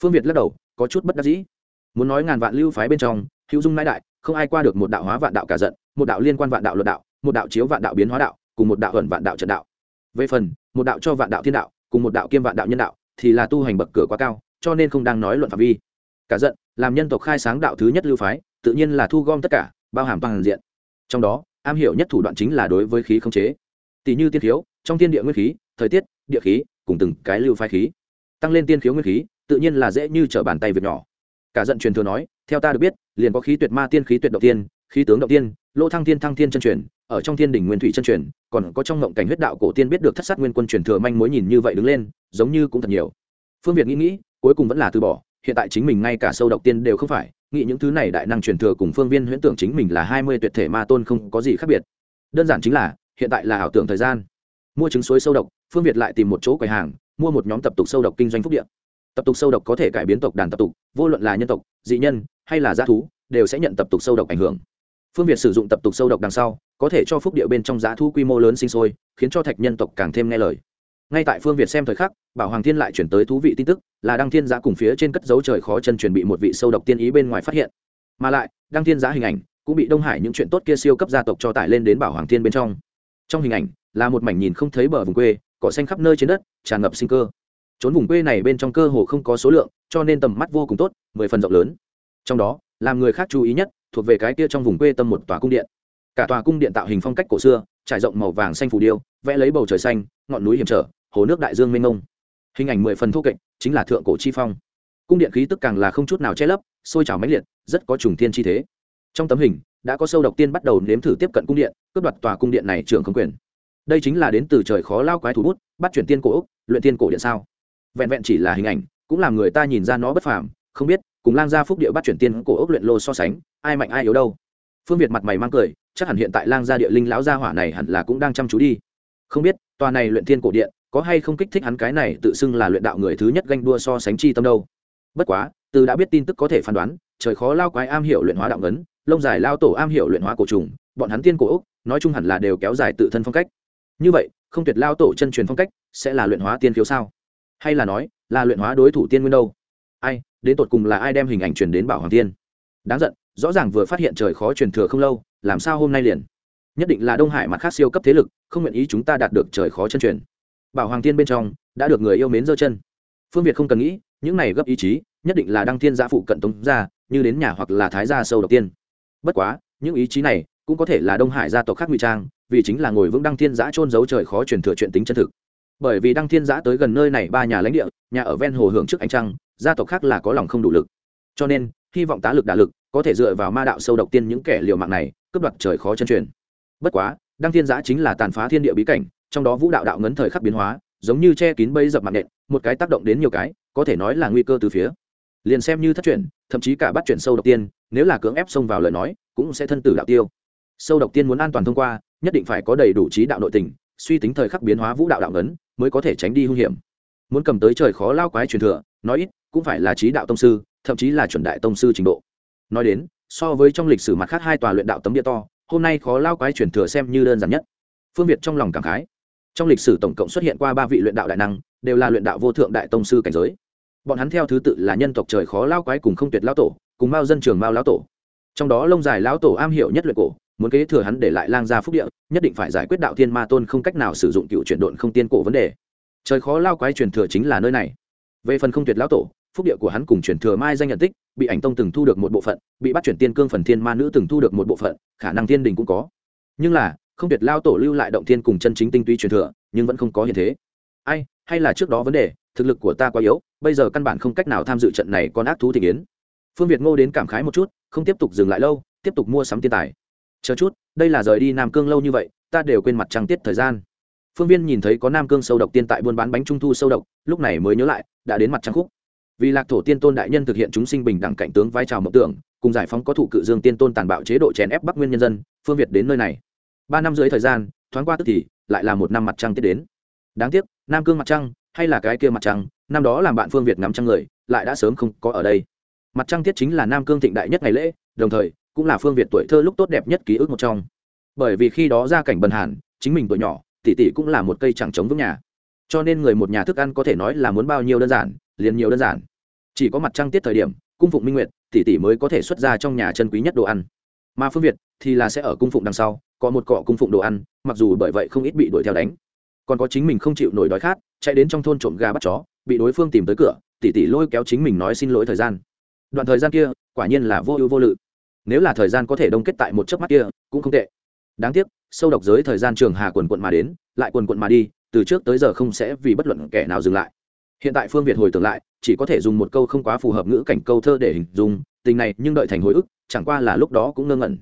Phương việt lắc đầu, có chút bất đắc dĩ. Muốn nói ngàn vạn lưu phái bên trong, hữu dung nãi đại, không ai qua được một đạo hóa vạn đạo cả giận, một đạo liên quan vạn đạo luật đạo, một đạo chiếu vạn đạo biến hóa đạo, cùng một đạo ẩn vạn đạo trận đạo. Về phần, một đạo cho vạn đạo thiên đạo, cùng một đạo kiêm vạn đạo nhân đạo, thì là tu hành bậc cửa quá cao, cho nên không đang nói luận phạm vi. Cả giận, làm nhân tộc khai sáng đạo thứ nhất lưu phái, tự nhiên là thu gom tất cả bao hàm toàn diện. Trong đó, am hiểu nhất thủ đoạn chính là đối với khí khống chế. Tỷ như tiên khiếu, trong tiên địa nguyên khí, thời tiết, địa khí, cùng từng cái lưu phái khí. Tăng lên tiên khiếu nguyên khí, tự nhiên là dễ như trở bàn tay việc nhỏ. Cả giận truyền thừa nói, theo ta được biết, liền có khí tuyệt ma, tiên khí tuyệt động tiên, khí tướng động tiên, lỗ thăng tiên thăng tiên chân truyền, ở trong thiên đỉnh nguyên thủy chân truyền, còn có trong ngộng cảnh huyết đạo cổ tiên biết được thất sát nguyên quân truyền thừa manh mối nhìn như vậy đứng lên, giống như cũng thật nhiều. Phương việt nghĩ nghĩ, cuối cùng vẫn là từ bỏ, hiện tại chính mình ngay cả sâu độc tiên đều không phải nghĩ những thứ này đại năng truyền thừa cùng phương viên huyễn tưởng chính mình là hai mươi tuyệt thể ma tôn không có gì khác biệt. Đơn giản chính là, hiện tại là ảo tưởng thời gian. Mua trứng suối sâu độc, phương việt lại tìm một chỗ quầy hàng, mua một nhóm tập tục sâu độc kinh doanh phúc điện tập tục sâu độc có thể cải biến tộc đàn tập tục, vô luận là nhân tộc, dị nhân, hay là g thú, đều sẽ nhận tập tục sâu độc ảnh hưởng. Phương việt sử dụng tập tục sâu độc đằng sau, có thể cho phúc địa bên trong giá thú quy mô lớn sinh sôi, khiến cho thạch nhân tộc càng thêm nghe lời ngay tại phương việt xem thời khắc, bảo hoàng thiên lại chuyển tới thú vị tin tức, là đăng thiên giã cùng phía trên cất dấu trời khó chân chuẩn bị một vị sâu độc tiên ý bên ngoài phát hiện. Mà lại, đăng thiên giã hình ảnh cũng bị đông hải những chuyện tốt kia siêu cấp gia tộc cho tải lên đến bảo hoàng thiên bên trong. Trong hình ảnh, là một mảnh nhìn không thấy bờ vùng quê, cỏ xanh khắp nơi trên đất, tràn ngập sinh cơ. Trốn vùng quê này bên trong cơ hồ không có số lượng, cho nên tầm mắt vô cùng tốt, mười phần rộng lớn. Trong đó, làm người khác chú ý nhất, thuộc về cái kia trong vùng quê tâm một tòa cung điện. Cả tòa cung điện tạo hình phong cách cổ xưa, trải rộng màu vàng xanh phù điêu, vẽ lấy bầu trời xanh, ngọn núi hiểm trở hồ nước đại dương mênh mông. Hình ảnh mười phần thô kệch, chính là thượng cổ chi phong. Cung điện khí tức càng là không chút nào che lấp, sôi trào máy liệt, rất có trùng thiên chi thế. Trong tấm hình, đã có sâu độc tiên bắt đầu nếm thử tiếp cận cung điện, cướp đoạt tòa cung điện này trưởng không quyền. Đây chính là đến từ trời khó lao quái thủ bút, bắt chuyển tiên cổ úc luyện tiên cổ điện sao. Vẹn vẹn chỉ là hình ảnh, cũng làm người ta nhìn ra nó bất phàm, không biết, cùng lang gia phúc địa bắt chuyển tiên cổ úc luyện lô so sánh, ai mạnh ai yếu đâu. Phương việt mặt mày mang cười, chắc hẳn hiện tại lang gia địa linh lão gia hỏa này hẳn là cũng đang chăm chú đi. Không biết, tòa này luyện tiên cổ điện có hay không kích thích hắn cái này tự xưng là luyện đạo người thứ nhất ganh đua so sánh chi tâm đâu. Bất quá, từ đã biết tin tức có thể phán đoán, trời khó lao quái am hiểu luyện hóa đạo ngấn, lông dài lao tổ am hiểu luyện hóa cổ trùng, bọn hắn tiên cổ úc, nói chung hẳn là đều kéo dài tự thân phong cách. Như vậy, không tuyệt lao tổ chân truyền phong cách sẽ là luyện hóa tiên khiếu sao? Hay là nói, là luyện hóa đối thủ tiên nguyên đâu? Ai, đến tột cùng là ai đem hình ảnh truyền đến bảo hoàng tiên? Đáng giận, rõ ràng vừa phát hiện trời khó truyền thừa không lâu, làm sao hôm nay liền? Nhất định là đông hải mặt khác siêu cấp thế lực, không nguyện ý chúng ta đạt được trời khó chân truyền bảo hoàng Thiên bên trong đã được người yêu mến giơ chân. Phương việt không cần nghĩ, những này gấp ý chí, nhất định là đăng thiên gia phụ cận tống gia, như đến nhà hoặc là thái gia sâu đầu tiên. Bất quá, những ý chí này cũng có thể là đông hải gia tộc khác ngụy trang, vì chính là ngồi vững đăng thiên giã trôn giấu trời khó truyền thừa chuyện tính chân thực. Bởi vì đăng thiên giã tới gần nơi này ba nhà lãnh địa, nhà ở ven hồ hưởng trước ánh trăng, gia tộc khác là có lòng không đủ lực. Cho nên, hy vọng tá lực đả lực có thể dựa vào ma đạo sâu độc tiên những kẻ liều mạng này, cướp đoạt trời khó chân truyền. Bất quá, đăng thiên giã chính là tàn phá thiên địa bí cảnh trong đó vũ đạo đạo ngấn thời khắc biến hóa, giống như che kín bẫy dập mạng nện, một cái tác động đến nhiều cái, có thể nói là nguy cơ từ phía. Liền xem như thất truyền, thậm chí cả bắt chuyển sâu độc tiên, nếu là cưỡng ép xông vào lời nói, cũng sẽ thân tử đạo tiêu. Sâu độc tiên muốn an toàn thông qua, nhất định phải có đầy đủ trí đạo nội tình, suy tính thời khắc biến hóa vũ đạo đạo ngấn, mới có thể tránh đi hung hiểm. Muốn cầm tới trời khó lao quái truyền thừa, nói ít, cũng phải là trí đạo tông sư, thậm chí là chuẩn đại tông sư trình độ. Nói đến, so với trong lịch sử mặt khác hai tòa luyện đạo tấm địa to, hôm nay khó lao quái truyền thừa xem như đơn giản nhất. Phương việt trong lòng cảm khái trong lịch sử tổng cộng xuất hiện qua ba vị luyện đạo đại năng, đều là luyện đạo vô thượng đại tông sư cảnh giới. Bọn hắn theo thứ tự là nhân tộc trời khó lao quái cùng không tuyệt lao tổ, cùng mao dân trường mao lao tổ. Trong đó lông dài lao tổ am hiểu nhất luyện cổ, muốn kế thừa hắn để lại lang gia phúc địa, nhất định phải giải quyết đạo thiên ma tôn không cách nào sử dụng cựu chuyển độn không tiên cổ vấn đề. Trời khó lao quái truyền thừa chính là nơi này. Về phần không tuyệt lao tổ, phúc địa của hắn cùng truyền thừa mai danh nhận tích, bị ảnh tông từng thu được một bộ phận, bị bắt chuyển tiên cương phần thiên ma nữ từng thu được một bộ phận, khả năng thiên đình cũng có. Nhưng là không tuyệt lao tổ lưu lại động thiên cùng chân chính tinh túy truyền thừa, nhưng vẫn không có hiện thế. Ai, hay là trước đó vấn đề, thực lực của ta quá yếu, bây giờ căn bản không cách nào tham dự trận này con ác thú thị kiến phương việt ngô đến cảm khái một chút, không tiếp tục dừng lại lâu, tiếp tục mua sắm tiên tài. Chờ chút, đây là rời đi nam cương lâu như vậy, ta đều quên mặt trăng tiết thời gian. Phương viên nhìn thấy có nam cương sâu độc tiên tại buôn bán bánh trung thu sâu độc, lúc này mới nhớ lại, đã đến mặt trăng khúc. Vì lạc thổ tiên tôn đại nhân thực hiện chúng sinh bình đẳng cảnh tướng vai trò mộng tưởng, cùng giải phóng có thủ cự dương tiên tôn tàn bạo chế độ chèn ép bắc nguyên nhân dân, phương việt đến nơi này ba năm dưới thời gian, thoáng qua tức thì, lại là một năm mặt trăng tiết đến. Đáng tiếc, nam cương mặt trăng, hay là cái kia mặt trăng, năm đó làm bạn phương việt ngắm trăng người, lại đã sớm không có ở đây. Mặt trăng tiết chính là nam cương thịnh đại nhất ngày lễ, đồng thời, cũng là phương việt tuổi thơ lúc tốt đẹp nhất ký ức một trong. Bởi vì khi đó ra cảnh bần hàn, chính mình tuổi nhỏ, tỷ tỷ cũng là một cây chẳng chống vững nhà. Cho nên người một nhà thức ăn có thể nói là muốn bao nhiêu đơn giản, liền nhiều đơn giản. Chỉ có mặt trăng tiết thời điểm, cung phụng minh nguyệt, tỷ tỷ mới có thể xuất ra trong nhà chân quý nhất đồ ăn mà phương việt thì là sẽ ở cung phụng đằng sau, có một cọ cung phụng đồ ăn, mặc dù bởi vậy không ít bị đuổi theo đánh. Còn có chính mình không chịu nổi đói khát, chạy đến trong thôn trộm gà bắt chó, bị đối phương tìm tới cửa, tỉ tỉ lôi kéo chính mình nói xin lỗi thời gian. Đoạn thời gian kia, quả nhiên là vô ưu vô lự. Nếu là thời gian có thể đông kết tại một chớp mắt kia, cũng không tệ. Đáng tiếc, sâu độc giới thời gian trường hà quần quận mà đến, lại quần quận mà đi, từ trước tới giờ không sẽ vì bất luận kẻ nào dừng lại. Hiện tại phương việt hồi tưởng lại chỉ có thể dùng một câu không quá phù hợp ngữ cảnh câu thơ để hình dung, tình này nhưng đợi thành hồi ức, chẳng qua là lúc đó cũng ngơ ngẩn.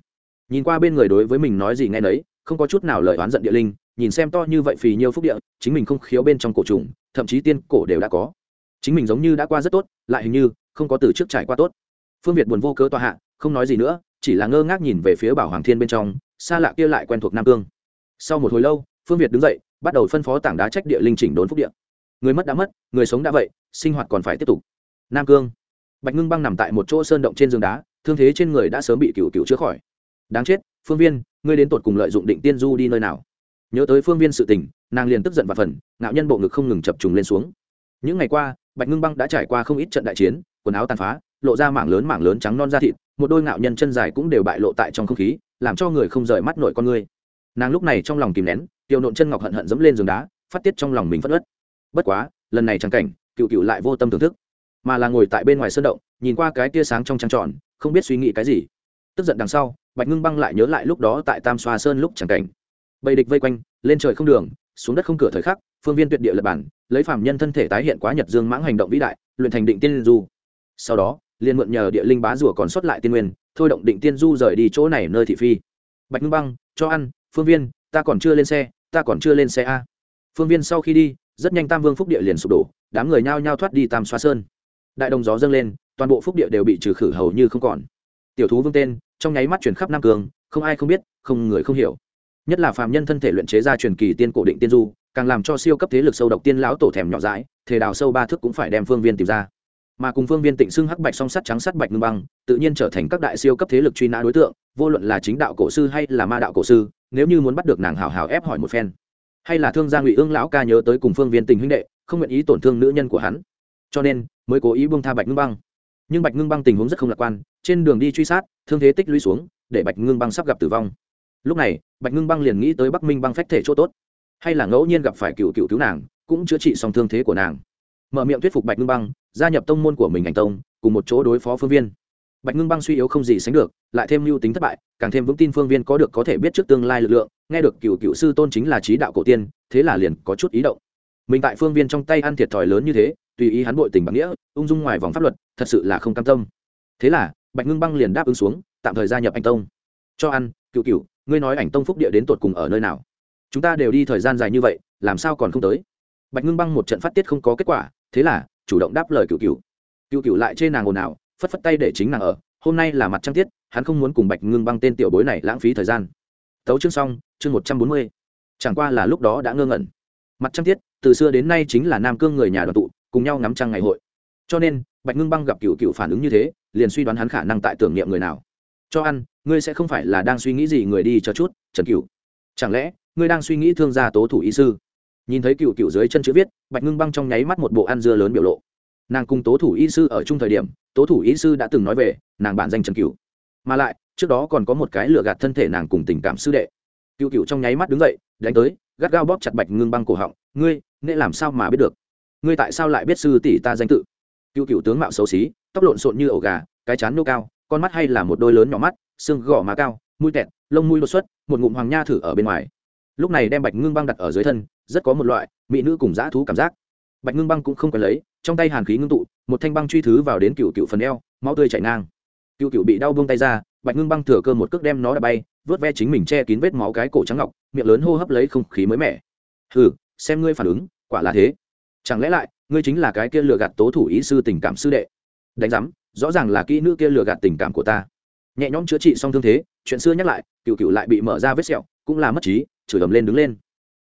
Nhìn qua bên người đối với mình nói gì nghe nấy, không có chút nào lời oán giận địa linh, nhìn xem to như vậy phì nhiêu phúc địa, chính mình không khiếu bên trong cổ trùng, thậm chí tiên cổ đều đã có. Chính mình giống như đã qua rất tốt, lại hình như không có từ trước trải qua tốt. Phương việt buồn vô cớ tòa hạ, không nói gì nữa, chỉ là ngơ ngác nhìn về phía bảo hoàng thiên bên trong, xa lạ kia lại quen thuộc nam cương. Sau một hồi lâu, phương việt đứng dậy, bắt đầu phân phó tảng đá trách địa linh chỉnh đốn phúc địa người mất đã mất, người sống đã vậy, sinh hoạt còn phải tiếp tục. Nam cương. Bạch ngưng băng nằm tại một chỗ sơn động trên giường đá, thương thế trên người đã sớm bị cựu cựu chữa khỏi. Đáng chết, phương viên, ngươi đến tột cùng lợi dụng định tiên du đi nơi nào? Nhớ tới phương viên sự tình, nàng liền tức giận và phần, ngạo nhân bộ ngực không ngừng chập trùng lên xuống. Những ngày qua, bạch ngưng băng đã trải qua không ít trận đại chiến, quần áo tàn phá, lộ ra mảng lớn mảng lớn trắng non da thịt, một đôi ngạo nhân chân dài cũng đều bại lộ tại trong không khí, làm cho người không rời mắt nội con ngươi nàng lúc này trong lòng kìm nén, tiểu nộn chân ngọc hận hận dẫm lên giường đá, phát tiết trong lòng mình phất ớt bất quá, lần này chẳng cảnh, cựu cựu lại vô tâm thưởng thức. Mà là ngồi tại bên ngoài sơn động, nhìn qua cái tia sáng trong trăng tròn, không biết suy nghĩ cái gì. Tức giận đằng sau, bạch ngưng băng lại nhớ lại lúc đó tại tam xoa sơn lúc chẳng cảnh. Bầy địch vây quanh, lên trời không đường, xuống đất không cửa thời khắc, phương viên tuyệt địa lập bản, lấy phạm nhân thân thể tái hiện quá nhật dương mãng hành động vĩ đại, luyện thành định tiên du. Sau đó, liền mượn nhờ địa linh bá rùa còn sót lại tiên nguyên, thôi động định tiên du rời đi chỗ này nơi thị phi. Bạch ngưng băng, cho ăn, phương viên, ta còn chưa lên xe, ta còn chưa lên xe a. Phương viên sau khi đi rất nhanh tam vương phúc địa liền sụp đổ, đám người nhao nhao thoát đi tam xoa sơn. Đại đồng gió dâng lên, toàn bộ phúc địa đều bị trừ khử hầu như không còn. Tiểu thú vương tên, trong nháy mắt chuyển khắp nam cường, không ai không biết, không người không hiểu. Nhất là phàm nhân thân thể luyện chế ra truyền kỳ tiên cổ định tiên du, càng làm cho siêu cấp thế lực sâu độc tiên lão tổ thèm nhỏ dãi thể đào sâu ba thước cũng phải đem phương viên tìm ra. Mà cùng phương viên tịnh xưng hắc bạch song sắt trắng sắt bạch ngưng băng, tự nhiên trở thành các đại siêu cấp thế lực truy nã đối tượng, vô luận là chính đạo cổ sư hay là ma đạo cổ sư, nếu như muốn bắt được nàng hào hào ép hỏi một phen hay là thương gia ngụy ương lão ca nhớ tới cùng phương viên tình huynh đệ, không nguyện ý tổn thương nữ nhân của hắn. Cho nên, mới cố ý buông tha bạch ngưng băng. Nhưng bạch ngưng băng tình huống rất không lạc quan, trên đường đi truy sát, thương thế tích lũy xuống, để bạch ngưng băng sắp gặp tử vong. Lúc này, bạch ngưng băng liền nghĩ tới bắc minh băng phách thể chỗ tốt. Hay là ngẫu nhiên gặp phải cựu cựu cứu nàng, cũng chữa trị xong thương thế của nàng. Mở miệng thuyết phục bạch ngưng băng, gia nhập tông môn của mình ảnh tông, cùng một chỗ đối phó phương viên bạch ngưng băng suy yếu không gì sánh được, lại thêm mưu tính thất bại, càng thêm vững tin phương viên có được có thể biết trước tương lai lực lượng, nghe được cựu cựu sư tôn chính là trí đạo cổ tiên, thế là liền có chút ý động. Mình tại phương viên trong tay ăn thiệt thòi lớn như thế, tùy ý hắn bội tình bằng nghĩa, ung dung ngoài vòng pháp luật, thật sự là không cam tâm. Thế là, bạch ngưng băng liền đáp ứng xuống, tạm thời gia nhập anh tông. Cho ăn, cựu cựu, ngươi nói ảnh tông phúc địa đến tột cùng ở nơi nào? Chúng ta đều đi thời gian dài như vậy, làm sao còn không tới? Bạch ngưng băng một trận phát tiết không có kết quả, thế là, chủ động đáp lời cựu cựu. Cựu cựu lại chê nàng ồn ào phất phất tay để chính nàng ở, hôm nay là mặt trăng tiết, hắn không muốn cùng bạch ngưng băng tên tiểu bối này lãng phí thời gian. Tấu chương xong, chương một trăm bốn mươi. Chẳng qua là lúc đó đã ngơ ngẩn. Mặt trăng tiết, từ xưa đến nay chính là nam cương người nhà đoàn tụ, cùng nhau ngắm trăng ngày hội. Cho nên, bạch ngưng băng gặp cựu cựu phản ứng như thế, liền suy đoán hắn khả năng tại tưởng niệm người nào. Cho ăn, ngươi sẽ không phải là đang suy nghĩ gì người đi cho chút, trần cựu chẳng lẽ, ngươi đang suy nghĩ thương gia tố thủ ý sư? Nhìn thấy cựu cựu dưới chân chữ viết, bạch ngưng băng trong nháy mắt một bộ ăn dưa lớn biểu lộ. Nàng cùng tố thủ y sư ở chung thời điểm tố thủ y sư đã từng nói về, nàng bản danh trần cựu mà lại, trước đó còn có một cái lựa gạt thân thể nàng cùng tình cảm sư đệ. Cựu cựu trong nháy mắt đứng dậy, đánh tới, gắt gao bóp chặt bạch ngưng băng cổ họng, ngươi nễ làm sao mà biết được? Ngươi tại sao lại biết sư tỷ ta danh tự? Cựu cựu tướng mạo xấu xí, tóc lộn xộn như ổ gà, cái chán nô cao, con mắt hay là một đôi lớn nhỏ mắt, xương gò má cao, mũi tẹt, lông mũi đột xuất, một ngụm hoàng nha thử ở bên ngoài. Lúc này đem bạch ngưng băng đặt ở dưới thân, rất có một loại mỹ nữ cùng dã thú cảm giác bạch ngưng băng cũng không cần lấy, trong tay hàn khí ngưng tụ, một thanh băng truy thứ vào đến cựu cựu phần eo, máu tươi chảy ngang. Cựu cựu bị đau buông tay ra, bạch ngưng băng thừa cơ một cước đem nó đã bay, vớt ve chính mình che kín vết máu cái cổ trắng ngọc, miệng lớn hô hấp lấy không khí mới mẻ. Hừ, xem ngươi phản ứng, quả là thế. Chẳng lẽ lại, ngươi chính là cái kia lừa gạt tố thủ ý sư tình cảm sư đệ? Đánh giám, rõ ràng là kỹ nữ kia lừa gạt tình cảm của ta. Nhẹ nhõm chữa trị xong thương thế, chuyện xưa nhắc lại, cựu cựu lại bị mở ra vết sẹo, cũng là mất trí, chửi ầm lên đứng lên.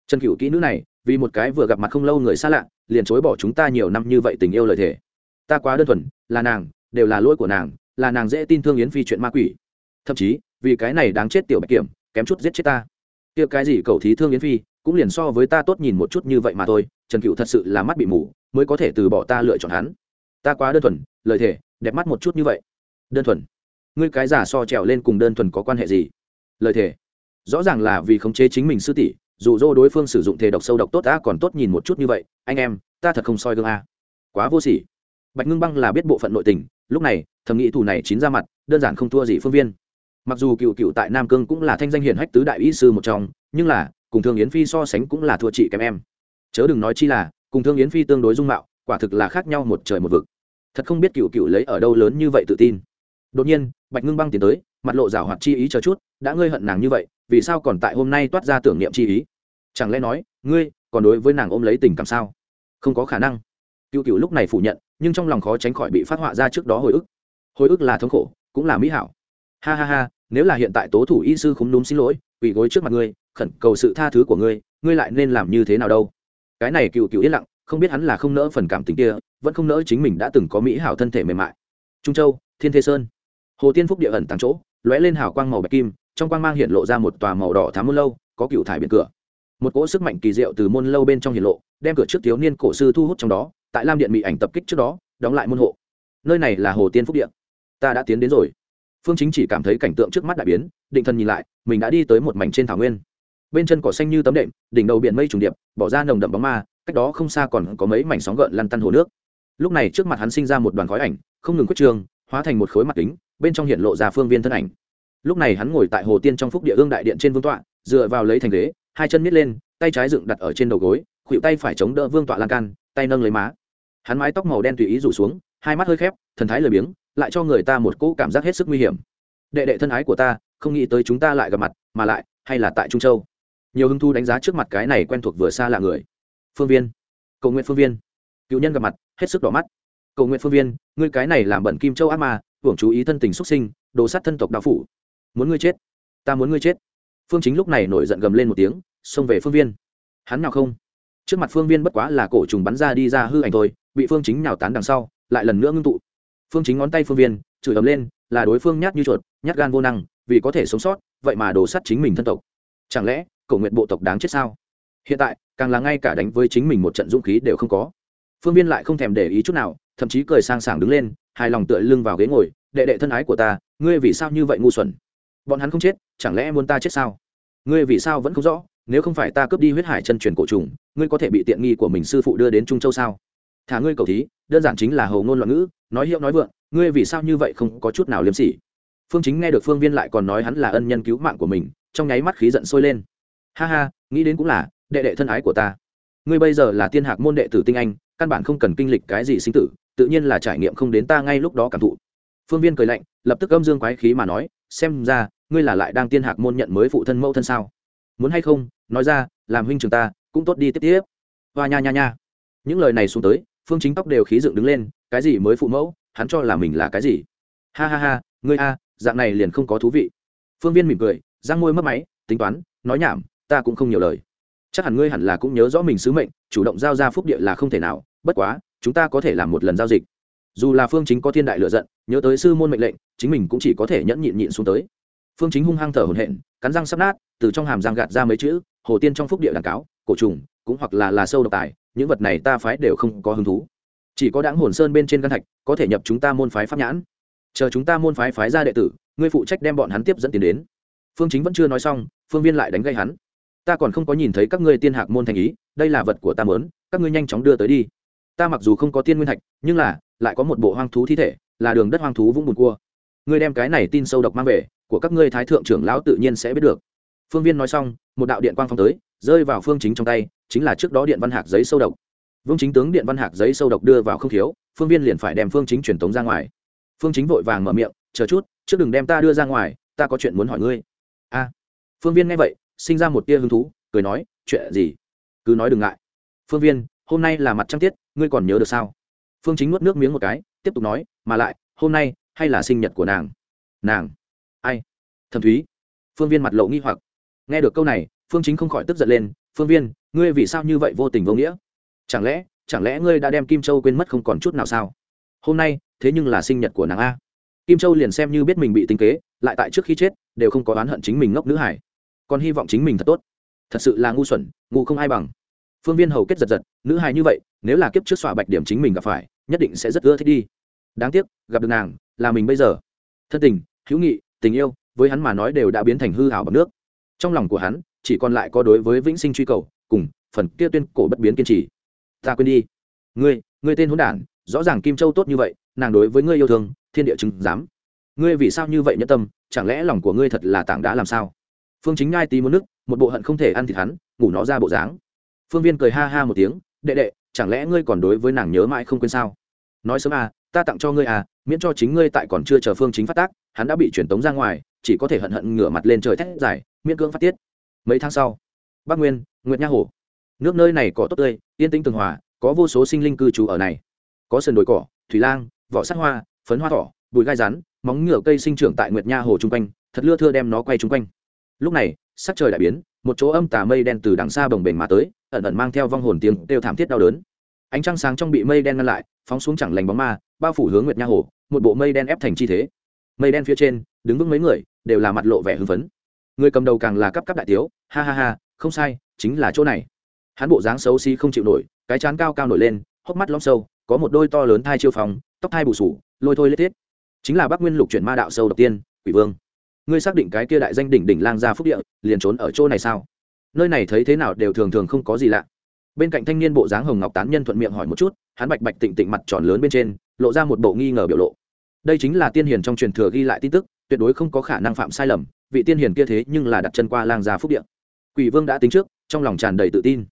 Chân cựu kỹ nữ này vì một cái vừa gặp mặt không lâu người xa lạ, liền chối bỏ chúng ta nhiều năm như vậy tình yêu lời thề. Ta quá đơn thuần, là nàng, đều là lỗi của nàng, là nàng dễ tin thương yến phi chuyện ma quỷ. Thậm chí, vì cái này đáng chết tiểu bạch kiểm, kém chút giết chết ta. Kia cái gì cầu thí thương yến phi, cũng liền so với ta tốt nhìn một chút như vậy mà thôi, trần cựu thật sự là mắt bị mù, mới có thể từ bỏ ta lựa chọn hắn. Ta quá đơn thuần, lời thể đẹp mắt một chút như vậy. Đơn thuần. Ngươi cái giả so trèo lên cùng đơn thuần có quan hệ gì? Lời thể rõ ràng là vì khống chế chính mình sư tỷ dù dô đối phương sử dụng thề độc sâu độc tốt, ta còn tốt nhìn một chút như vậy, anh em, ta thật không soi gương a. Quá vô sỉ. Bạch ngưng băng là biết bộ phận nội tình, lúc này thầm nghĩ thủ này chín ra mặt, đơn giản không thua gì phương viên. Mặc dù cựu cựu tại nam cương cũng là thanh danh hiển hách tứ đại y sư một trong, nhưng là, cùng thương yến phi so sánh cũng là thua chị kém em. Chớ đừng nói chi là, cùng thương yến phi tương đối dung mạo, quả thực là khác nhau một trời một vực. Thật không biết cựu cựu lấy ở đâu lớn như vậy tự tin. Đột nhiên, bạch ngưng băng tiến tới, mặt lộ rảo hoạt chi ý chờ chút đã ngươi hận nàng như vậy, vì sao còn tại hôm nay toát ra tưởng niệm chi ý? Chẳng lẽ nói, ngươi còn đối với nàng ôm lấy tình cảm sao? Không có khả năng. Cựu cựu lúc này phủ nhận, nhưng trong lòng khó tránh khỏi bị phát họa ra trước đó hồi ức. Hồi ức là thống khổ, cũng là mỹ hảo. Ha ha ha, nếu là hiện tại tố thủ y sư khúng đúng xin lỗi, quỳ gối trước mặt ngươi, khẩn cầu sự tha thứ của ngươi ngươi lại nên làm như thế nào đâu? Cái này cựu cựu yên lặng, không biết hắn là không nỡ phần cảm tình kia, vẫn không nỡ chính mình đã từng có mỹ hảo thân thể mềm mại. Trung châu, thiên thế sơn. Hồ tiên phúc địa ẩn tàng chỗ, lóe lên hào quang màu bạch kim trong quang mang hiện lộ ra một tòa màu đỏ thám môn lâu, có cựu thải biển cửa. Một cỗ sức mạnh kỳ diệu từ môn lâu bên trong hiện lộ, đem cửa trước thiếu niên cổ sư thu hút trong đó, tại lam điện mỹ ảnh tập kích trước đó, đóng lại môn hộ. Nơi này là hồ tiên phúc điện ta đã tiến đến rồi. Phương chính chỉ cảm thấy cảnh tượng trước mắt đại biến, định thần nhìn lại, mình đã đi tới một mảnh trên thảo nguyên. Bên chân cỏ xanh như tấm đệm, đỉnh đầu biển mây trùng điệp, bỏ ra nồng đậm bóng ma, cách đó không xa còn có mấy mảnh sóng gợn lăn tăn hồ nước. Lúc này trước mặt hắn sinh ra một đoàn khói ảnh, không ngừng quyết trường hóa thành một khối mặt kính, bên trong hiện lộ ra phương viên thân ảnh lúc này hắn ngồi tại hồ tiên trong phúc địa ương đại điện trên vương tọa, dựa vào lấy thành ghế, hai chân miết lên, tay trái dựng đặt ở trên đầu gối khuỵu tay phải chống đỡ vương tọa lan can, tay nâng lấy má. Hắn mái tóc màu đen tùy ý rủ xuống, hai mắt hơi khép, thần thái lười biếng, lại cho người ta một cỗ cảm giác hết sức nguy hiểm. Đệ đệ thân ái của ta, không nghĩ tới chúng ta lại gặp mặt, mà lại, hay là tại trung châu. Nhiều hứng thu đánh giá trước mặt cái này quen thuộc vừa xa là người. Phương viên. Cầu nguyện phương viên. Cựu nhân gặp mặt, hết sức đỏ mắt. Cầu nguyện phương viên, ngươi cái này làm bẩn kim châu ác ma, hưởng chú ý thân tình xuất sinh, đồ sát thân tộc đạo phủ muốn ngươi chết. Ta muốn ngươi chết. Phương chính lúc này nổi giận gầm lên một tiếng, xông về phương viên. Hắn nào không? Trước mặt phương viên bất quá là cổ trùng bắn ra đi ra hư ảnh thôi, bị phương chính nhào tán đằng sau, lại lần nữa ngưng tụ. Phương chính ngón tay phương viên, chửi ấm lên, là đối phương nhát như chuột, nhát gan vô năng, vì có thể sống sót, vậy mà đổ sắt chính mình thân tộc. Chẳng lẽ, cổ nguyện bộ tộc đáng chết sao? Hiện tại, càng là ngay cả đánh với chính mình một trận dũng khí đều không có. Phương viên lại không thèm để ý chút nào, thậm chí cười sang sảng đứng lên, hài lòng tựa lưng vào ghế ngồi, đệ đệ thân ái của ta, ngươi vì sao như vậy ngu xuẩn? Bọn hắn không chết, chẳng lẽ muốn ta chết sao? Ngươi vì sao vẫn không rõ, nếu không phải ta cướp đi huyết hải chân truyền cổ trùng, ngươi có thể bị tiện nghi của mình sư phụ đưa đến trung châu sao? Thả ngươi cầu thí, đơn giản chính là hầu ngôn loạn ngữ, nói hiệu nói vượng, ngươi vì sao như vậy không có chút nào liêm sỉ? Phương chính nghe được phương viên lại còn nói hắn là ân nhân cứu mạng của mình, trong nháy mắt khí giận sôi lên. Ha ha, nghĩ đến cũng là, đệ đệ thân ái của ta. Ngươi bây giờ là tiên hạc môn đệ tử tinh anh, căn bản không cần kinh lịch cái gì sinh tử, tự nhiên là trải nghiệm không đến ta ngay lúc đó cảm thụ. Phương viên cười lạnh, lập tức âm dương quái khí mà nói, xem ra ngươi là lại đang tiên hạc môn nhận mới phụ thân mẫu thân sao? Muốn hay không? Nói ra, làm huynh trường ta, cũng tốt đi tiếp tiếp. Hoa nha nha nha. Những lời này xuống tới, phương chính tóc đều khí dựng đứng lên, cái gì mới phụ mẫu, hắn cho là mình là cái gì? Ha ha ha, ngươi a, dạng này liền không có thú vị. Phương viên mỉm cười, giang môi mất máy, tính toán, nói nhảm, ta cũng không nhiều lời. Chắc hẳn ngươi hẳn là cũng nhớ rõ mình sứ mệnh, chủ động giao ra phúc địa là không thể nào, bất quá, chúng ta có thể làm một lần giao dịch. Dù là phương chính có thiên đại lựa giận, nhớ tới sư môn mệnh lệnh, chính mình cũng chỉ có thể nhẫn nhịn nhịn xuống tới phương chính hung hăng thở hổn hển, cắn răng sắp nát, từ trong hàm răng gạt ra mấy chữ, hồ tiên trong phúc địa đàn cáo, cổ trùng, cũng hoặc là là sâu độc tài, những vật này ta phái đều không có hứng thú. Chỉ có đáng hồn sơn bên trên căn thạch, có thể nhập chúng ta môn phái pháp nhãn. Chờ chúng ta môn phái phái ra đệ tử, ngươi phụ trách đem bọn hắn tiếp dẫn tiền đến. Phương chính vẫn chưa nói xong, phương viên lại đánh gây hắn. Ta còn không có nhìn thấy các ngươi tiên hạc môn thành ý, đây là vật của ta mớn các ngươi nhanh chóng đưa tới đi. Ta mặc dù không có tiên nguyên thạch, nhưng là, lại có một bộ hoang thú thi thể, là đường đất hoang thú vũng bùn cua. Ngươi đem cái này tin sâu độc mang về của các ngươi thái thượng trưởng lão tự nhiên sẽ biết được. Phương viên nói xong, một đạo điện quang phong tới, rơi vào phương chính trong tay, chính là trước đó điện văn hạc giấy sâu độc. Vương chính tướng điện văn hạc giấy sâu độc đưa vào không thiếu, phương viên liền phải đem phương chính truyền tống ra ngoài. Phương chính vội vàng mở miệng, chờ chút, trước đừng đem ta đưa ra ngoài, ta có chuyện muốn hỏi ngươi. A. Phương viên nghe vậy, sinh ra một tia hứng thú, cười nói, chuyện gì? Cứ nói đừng ngại. Phương viên, hôm nay là mặt trăng tiết, ngươi còn nhớ được sao? Phương chính nuốt nước miếng một cái, tiếp tục nói, mà lại, hôm nay hay là sinh nhật của nàng? Nàng ai? Thẩm thúy. Phương viên mặt lộ nghi hoặc. Nghe được câu này, phương chính không khỏi tức giận lên. Phương viên, ngươi vì sao như vậy vô tình vô nghĩa? Chẳng lẽ chẳng lẽ ngươi đã đem kim châu quên mất không còn chút nào sao? Hôm nay, thế nhưng là sinh nhật của nàng a. Kim châu liền xem như biết mình bị tính kế, lại tại trước khi chết, đều không có oán hận chính mình ngốc nữ hải. Còn hy vọng chính mình thật tốt. Thật sự là ngu xuẩn, ngu không ai bằng. Phương viên hầu kết giật giật, nữ hài như vậy, nếu là kiếp trước xòa bạch điểm chính mình gặp phải, nhất định sẽ rất ưa thích đi. Đáng tiếc, gặp được nàng, là mình bây giờ. Thân tình, hữu nghị tình yêu, với hắn mà nói đều đã biến thành hư hảo bằng nước. Trong lòng của hắn, chỉ còn lại có đối với vĩnh sinh truy cầu, cùng phần kia tuyên cổ bất biến kiên trì. Ta quên đi. Ngươi ngươi tên hôn đản, rõ ràng kim châu tốt như vậy, nàng đối với ngươi yêu thương, thiên địa chứng dám ngươi vì sao như vậy nhẫn tâm, chẳng lẽ lòng của ngươi thật là tảng đã làm sao? Phương chính ngai tí muốn nước, một bộ hận không thể ăn thịt hắn, ngủ nó ra bộ dáng. Phương viên cười ha ha một tiếng, đệ đệ, chẳng lẽ ngươi còn đối với nàng nhớ mãi không quên sao? Nói sớm à ta tặng cho ngươi à miễn cho chính ngươi tại còn chưa chờ phương chính phát tác, hắn đã bị truyền tống ra ngoài, chỉ có thể hận hận ngửa mặt lên trời thét dài, miễn cưỡng phát tiết. Mấy tháng sau, bắc nguyên, nguyệt nha hồ. Nước nơi này có tốt tươi, yên tĩnh tường hòa, có vô số sinh linh cư trú ở này. Có sườn đồi cỏ, thủy lang, vỏ sắt hoa, phấn hoa thỏ, bụi gai rắn, móng ngựa cây sinh trưởng tại nguyệt nha hồ chung quanh, thật lưa thưa đem nó quay chung quanh. Lúc này, sắc trời đại biến, một chỗ âm tà mây đen từ đằng xa bồng bềnh mà tới, ẩn ẩn mang theo vong hồn tiếng đều thảm thiết đau đớn. Ánh trăng sáng trong bị mây đen ngăn lại, phóng xuống chẳng lành bóng ma bao phủ hướng nguyệt nha hồ, một bộ mây đen ép thành chi thế. Mây đen phía trên, đứng vững mấy người, đều là mặt lộ vẻ hưng phấn. Người cầm đầu càng là cấp cấp đại tiếu, ha ha ha, không sai, chính là chỗ này. Hắn bộ dáng xấu xí không chịu nổi, cái chán cao cao nổi lên, hốc mắt lõm sâu, có một đôi to lớn thai chiêu phòng tóc thai bù sủ lôi thôi lết thiết. Chính là bắc nguyên lục chuyển ma đạo sâu đầu tiên, quỷ vương. Ngươi xác định cái kia đại danh đỉnh đỉnh lang gia phúc địa, liền trốn ở chỗ này sao? Nơi này thấy thế nào đều thường thường không có gì lạ. Bên cạnh thanh niên bộ dáng hồng ngọc tán nhân thuận miệng hỏi một chút, hắn bạch bạch tịnh tịnh mặt tròn lớn bên trên lộ ra một bộ nghi ngờ biểu lộ. Đây chính là tiên hiền trong truyền thừa ghi lại tin tức, tuyệt đối không có khả năng phạm sai lầm, vị tiên hiền kia thế nhưng là đặt chân qua lang gia phúc địa. Quỷ vương đã tính trước, trong lòng tràn đầy tự tin.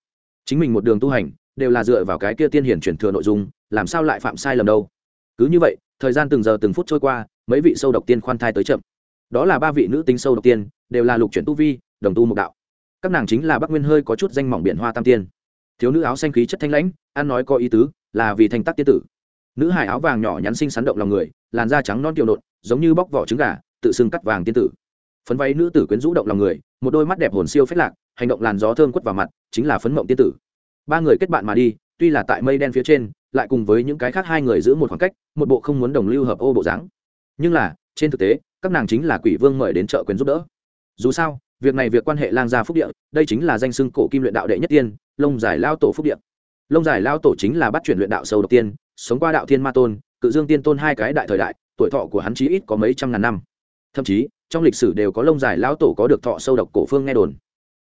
Chính mình một đường tu hành, đều là dựa vào cái kia tiên hiền truyền thừa nội dung, làm sao lại phạm sai lầm đâu? Cứ như vậy, thời gian từng giờ từng phút trôi qua, mấy vị sâu độc tiên khoan thai tới chậm. Đó là ba vị nữ tính sâu độc tiên, đều là lục chuyển tu vi, đồng tu mục đạo. Các nàng chính là bắc nguyên hơi có chút danh mỏng biển hoa tam tiên. Thiếu nữ áo xanh khí chất thanh lãnh, ăn nói có ý tứ, là vì thành tác tiên tử nữ hải áo vàng nhỏ nhắn xinh sắn động lòng người, làn da trắng non kiều nộn, giống như bóc vỏ trứng gà, tự xưng cắt vàng tiên tử. Phấn váy nữ tử quyến rũ động lòng người, một đôi mắt đẹp hồn siêu phết lạc, hành động làn gió thơm quất vào mặt, chính là phấn mộng tiên tử. Ba người kết bạn mà đi, tuy là tại mây đen phía trên, lại cùng với những cái khác hai người giữ một khoảng cách, một bộ không muốn đồng lưu hợp ô bộ dáng. Nhưng là, trên thực tế, các nàng chính là quỷ vương mời đến chợ quyền giúp đỡ. Dù sao, việc này việc quan hệ lang gia phúc địa, đây chính là danh xưng cổ kim luyện đạo đệ nhất tiên lông giải lao tổ phúc địa. Lông giải lao tổ chính là bắt chuyển luyện đạo sâu đầu tiên sống qua đạo thiên ma tôn, cự dương tiên tôn hai cái đại thời đại, tuổi thọ của hắn chí ít có mấy trăm ngàn năm. Thậm chí, trong lịch sử đều có lông dài lao tổ có được thọ sâu độc cổ phương nghe đồn.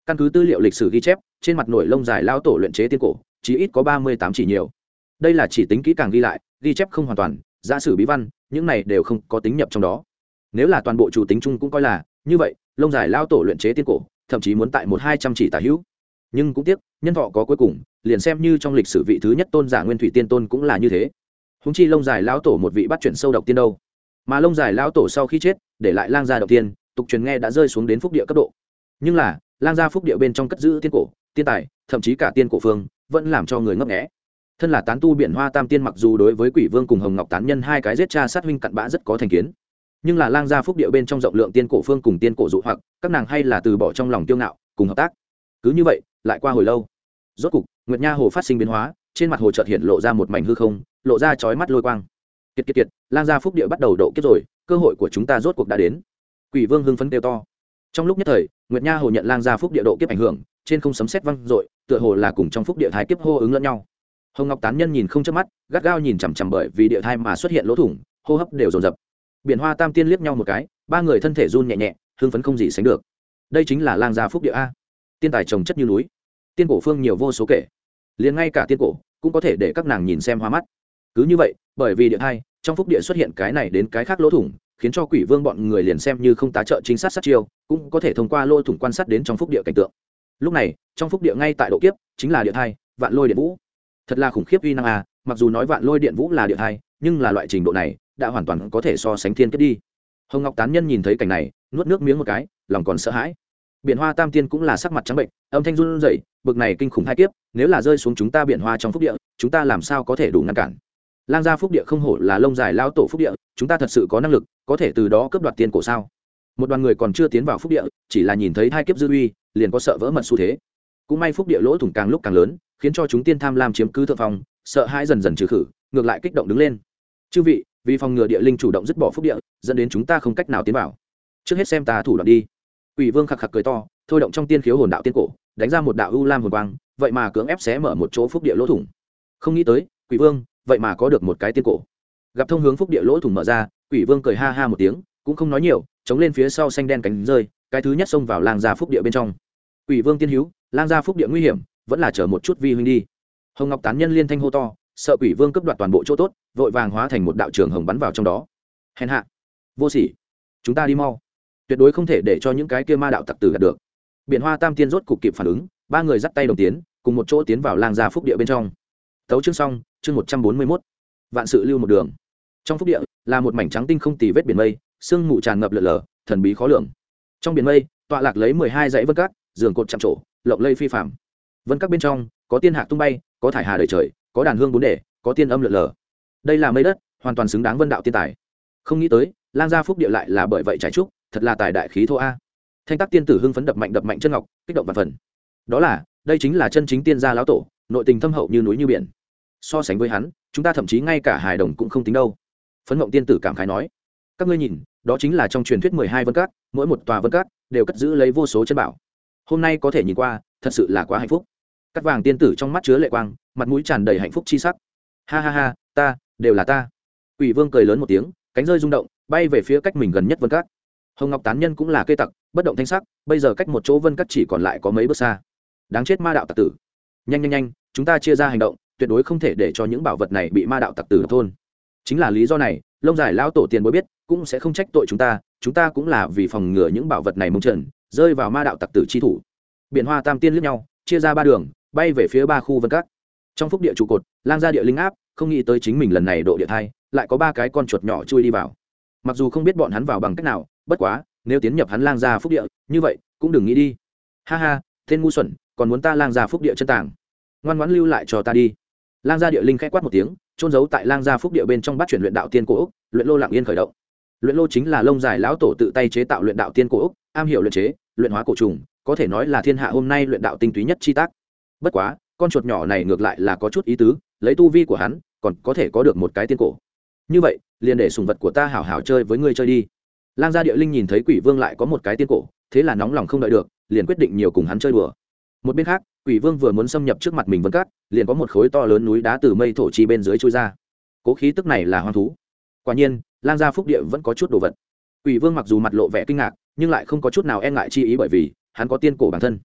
Căn cứ tư liệu lịch sử ghi chép, trên mặt nổi lông dài lao tổ luyện chế tiên cổ, chí ít có ba mươi tám chỉ nhiều. Đây là chỉ tính kỹ càng ghi lại, ghi chép không hoàn toàn, giả sử bí văn, những này đều không có tính nhập trong đó. Nếu là toàn bộ chủ tính chung cũng coi là như vậy, lông dài lao tổ luyện chế tiên cổ, thậm chí muốn tại một hai trăm chỉ tả hữu nhưng cũng tiếc, nhân thọ có cuối cùng, liền xem như trong lịch sử vị thứ nhất tôn giả nguyên thủy tiên tôn cũng là như thế. Húng chi lông dài lão tổ một vị bắt chuyển sâu độc tiên đâu. Mà lông dài lão tổ sau khi chết, để lại lang gia đầu tiên, tục truyền nghe đã rơi xuống đến phúc địa cấp độ. Nhưng là, lang gia phúc địa bên trong cất giữ tiên cổ, tiên tài, thậm chí cả tiên cổ phương, vẫn làm cho người ngấp nghẽ thân là tán tu biển hoa tam tiên mặc dù đối với quỷ vương cùng hồng ngọc tán nhân hai cái giết cha sát huynh cặn bã rất có thành kiến. Nhưng là lang gia phúc địa bên trong rộng lượng tiên cổ phương cùng tiên cổ dụ hoặc, các nàng hay là từ bỏ trong lòng tiêu ngạo, cùng hợp tác. Cứ như vậy lại qua hồi lâu. Rốt cục, nguyệt nha hồ phát sinh biến hóa, trên mặt hồ chợt hiện lộ ra một mảnh hư không, lộ ra chói mắt lôi quang. Kiệt kiệt kiệt, lang gia phúc địa bắt đầu độ kiếp rồi, cơ hội của chúng ta rốt cuộc đã đến. Quỷ vương hưng phấn kêu to. Trong lúc nhất thời, nguyệt nha hồ nhận lang gia phúc địa độ kiếp ảnh hưởng, trên không sấm xét văng dội, tựa hồ là cùng trong phúc địa thái kiếp hô ứng lẫn nhau. Hồng ngọc tán nhân nhìn không chớp mắt, gắt gao nhìn chằm chằm bởi vì địa thai mà xuất hiện lỗ thủng, hô hấp đều dồn dập. Biển hoa tam tiên liếc nhau một cái, ba người thân thể run nhẹ nhẹ, hưng phấn không gì sánh được. Đây chính là lang gia phúc địa a. Tiên tài trồng chất như núi tiên cổ phương nhiều vô số kể. Liền ngay cả tiên cổ cũng có thể để các nàng nhìn xem hoa mắt. Cứ như vậy, bởi vì địa hai trong phúc địa xuất hiện cái này đến cái khác lỗ thủng, khiến cho quỷ vương bọn người liền xem như không tá trợ chính sát sát chiêu, cũng có thể thông qua lỗ thủng quan sát đến trong phúc địa cảnh tượng. Lúc này, trong phúc địa ngay tại độ kiếp, chính là địa hai vạn lôi điện vũ. Thật là khủng khiếp uy năng à mặc dù nói vạn lôi điện vũ là địa hai nhưng là loại trình độ này đã hoàn toàn có thể so sánh thiên kết đi. Hồng ngọc tán nhân nhìn thấy cảnh này, nuốt nước miếng một cái, lòng còn sợ hãi. Biển hoa tam tiên cũng là sắc mặt trắng bệnh, âm thanh run rẩy bực này kinh khủng hai kiếp nếu là rơi xuống chúng ta biển hoa trong phúc địa chúng ta làm sao có thể đủ ngăn cản? Lang gia phúc địa không hổ là lông dài lao tổ phúc địa chúng ta thật sự có năng lực có thể từ đó cướp đoạt tiền cổ sao? Một đoàn người còn chưa tiến vào phúc địa chỉ là nhìn thấy hai kiếp dư uy liền có sợ vỡ mật xu thế. Cũng may phúc địa lỗ thủng càng lúc càng lớn khiến cho chúng tiên tham lam chiếm cứ thượng phong sợ hãi dần dần trừ khử ngược lại kích động đứng lên. Chư vị vì phòng ngừa địa linh chủ động dứt bỏ phúc địa dẫn đến chúng ta không cách nào tiến vào. Trước hết xem ta thủ đoạn đi. Quỷ Vương khạc khạc cười to, thôi động trong tiên khiếu hồn đạo tiên cổ, đánh ra một đạo u lam hồn quang, vậy mà cưỡng ép xé mở một chỗ phúc địa lỗ thủng. Không nghĩ tới, Quỷ Vương, vậy mà có được một cái tiên cổ. Gặp thông hướng phúc địa lỗ thủng mở ra, Quỷ Vương cười ha ha một tiếng, cũng không nói nhiều, chống lên phía sau xanh đen cánh rơi, cái thứ nhất xông vào lang gia phúc địa bên trong. Quỷ Vương tiên hiếu, lang gia phúc địa nguy hiểm, vẫn là chờ một chút vi huynh đi. Hồng Ngọc tán nhân liên thanh hô to, sợ quỷ vương cướp đoạt toàn bộ chỗ tốt vội vàng hóa thành một đạo trường hồng bắn vào trong đó hèn hạ vô sỉ chúng ta đi mau tuyệt đối không thể để cho những cái kia ma đạo tặc tử đạt được biển hoa tam tiên rốt cục kịp phản ứng, ba người dắt tay đồng tiến, cùng một chỗ tiến vào lang gia phúc địa bên trong. Tấu chương xong, chương một trăm bốn mươi mốt. Vạn sự lưu một đường. Trong phúc địa là một mảnh trắng tinh không tì vết biển mây, sương mù tràn ngập lở lở thần bí khó lường. Trong biển mây, tọa lạc lấy mười hai dãy vân cát, giường cột chạm trổ, lộng lây phi phạm vân các bên trong, có tiên hạc tung bay, có thải hà đời trời, có đàn hương bốn đề, có tiên âm lượn lờ. Đây là mây đất, hoàn toàn xứng đáng vân đạo tiên tài. Không nghĩ tới, lang gia phúc địa lại là bởi vậy trải trúc, thật là tài đại khí thô a thanh tác tiên tử hưng phấn đập mạnh đập mạnh chân ngọc, kích động và phần. Đó là, đây chính là chân chính tiên gia lão tổ, nội tình thâm hậu như núi như biển. So sánh với hắn, chúng ta thậm chí ngay cả hài đồng cũng không tính đâu. Phấn mộng tiên tử cảm khái nói, các ngươi nhìn, đó chính là trong truyền thuyết mười hai vân cát, mỗi một tòa vân cát đều cất giữ lấy vô số chân bảo. Hôm nay có thể nhìn qua, thật sự là quá hạnh phúc. Cắt vàng tiên tử trong mắt chứa lệ quang, mặt mũi tràn đầy hạnh phúc chi sắc. Ha ha ha, ta, đều là ta. Ủy vương cười lớn một tiếng, cánh rơi rung động, bay về phía cách mình gần nhất vân cát. Hồng ngọc tán nhân cũng là cây tặc bất động thanh sắc, bây giờ cách một chỗ vân cát chỉ còn lại có mấy bước xa. Đáng chết ma đạo tặc tử. Nhanh nhanh nhanh, chúng ta chia ra hành động, tuyệt đối không thể để cho những bảo vật này bị ma đạo tặc tử thôn. Chính là lý do này, lông dài lao tổ tiền bối biết, cũng sẽ không trách tội chúng ta chúng ta cũng là vì phòng ngừa những bảo vật này mông trần, rơi vào ma đạo tặc tử chi thủ. Biển hoa tam tiên lướt nhau, chia ra ba đường, bay về phía ba khu vân cát trong phúc địa trụ cột, lang ra địa linh áp, không nghĩ tới chính mình lần này độ địa thai, lại có ba cái con chuột nhỏ chui đi vào. Mặc dù không biết bọn hắn vào bằng cách nào, bất quá nếu tiến nhập hắn lang gia phúc địa, như vậy, cũng đừng nghĩ đi. Ha ha, tên ngu xuẩn, còn muốn ta lang gia phúc địa chân tàng. Ngoan ngoãn lưu lại cho ta đi. Lang gia địa linh khẽ quát một tiếng trôn giấu tại lang gia phúc địa bên trong bắt chuyển luyện đạo tiên cổ úc luyện lô lặng yên khởi động. Luyện lô chính là lông dài lão tổ tự tay chế tạo luyện đạo tiên cổ úc am hiểu luyện chế, luyện hóa cổ trùng, có thể nói là thiên hạ hôm nay luyện đạo tinh túy nhất chi tác. Bất quá, con chuột nhỏ này ngược lại là có chút ý tứ, lấy tu vi của hắn, còn có thể có được một cái tiên cổ. Như vậy, liền để sùng vật của ta hảo hảo chơi với ngươi chơi đi lang gia địa linh nhìn thấy quỷ vương lại có một cái tiên cổ, thế là nóng lòng không đợi được, liền quyết định nhiều cùng hắn chơi đùa. Một bên khác, quỷ vương vừa muốn xâm nhập trước mặt mình vân cát liền có một khối to lớn núi đá từ mây thổ chi bên dưới trôi ra. Cố khí tức này là hoang thú. Quả nhiên, lang gia phúc địa vẫn có chút đồ vật. Quỷ vương mặc dù mặt lộ vẻ kinh ngạc, nhưng lại không có chút nào e ngại chi ý bởi vì, hắn có tiên cổ bản thân.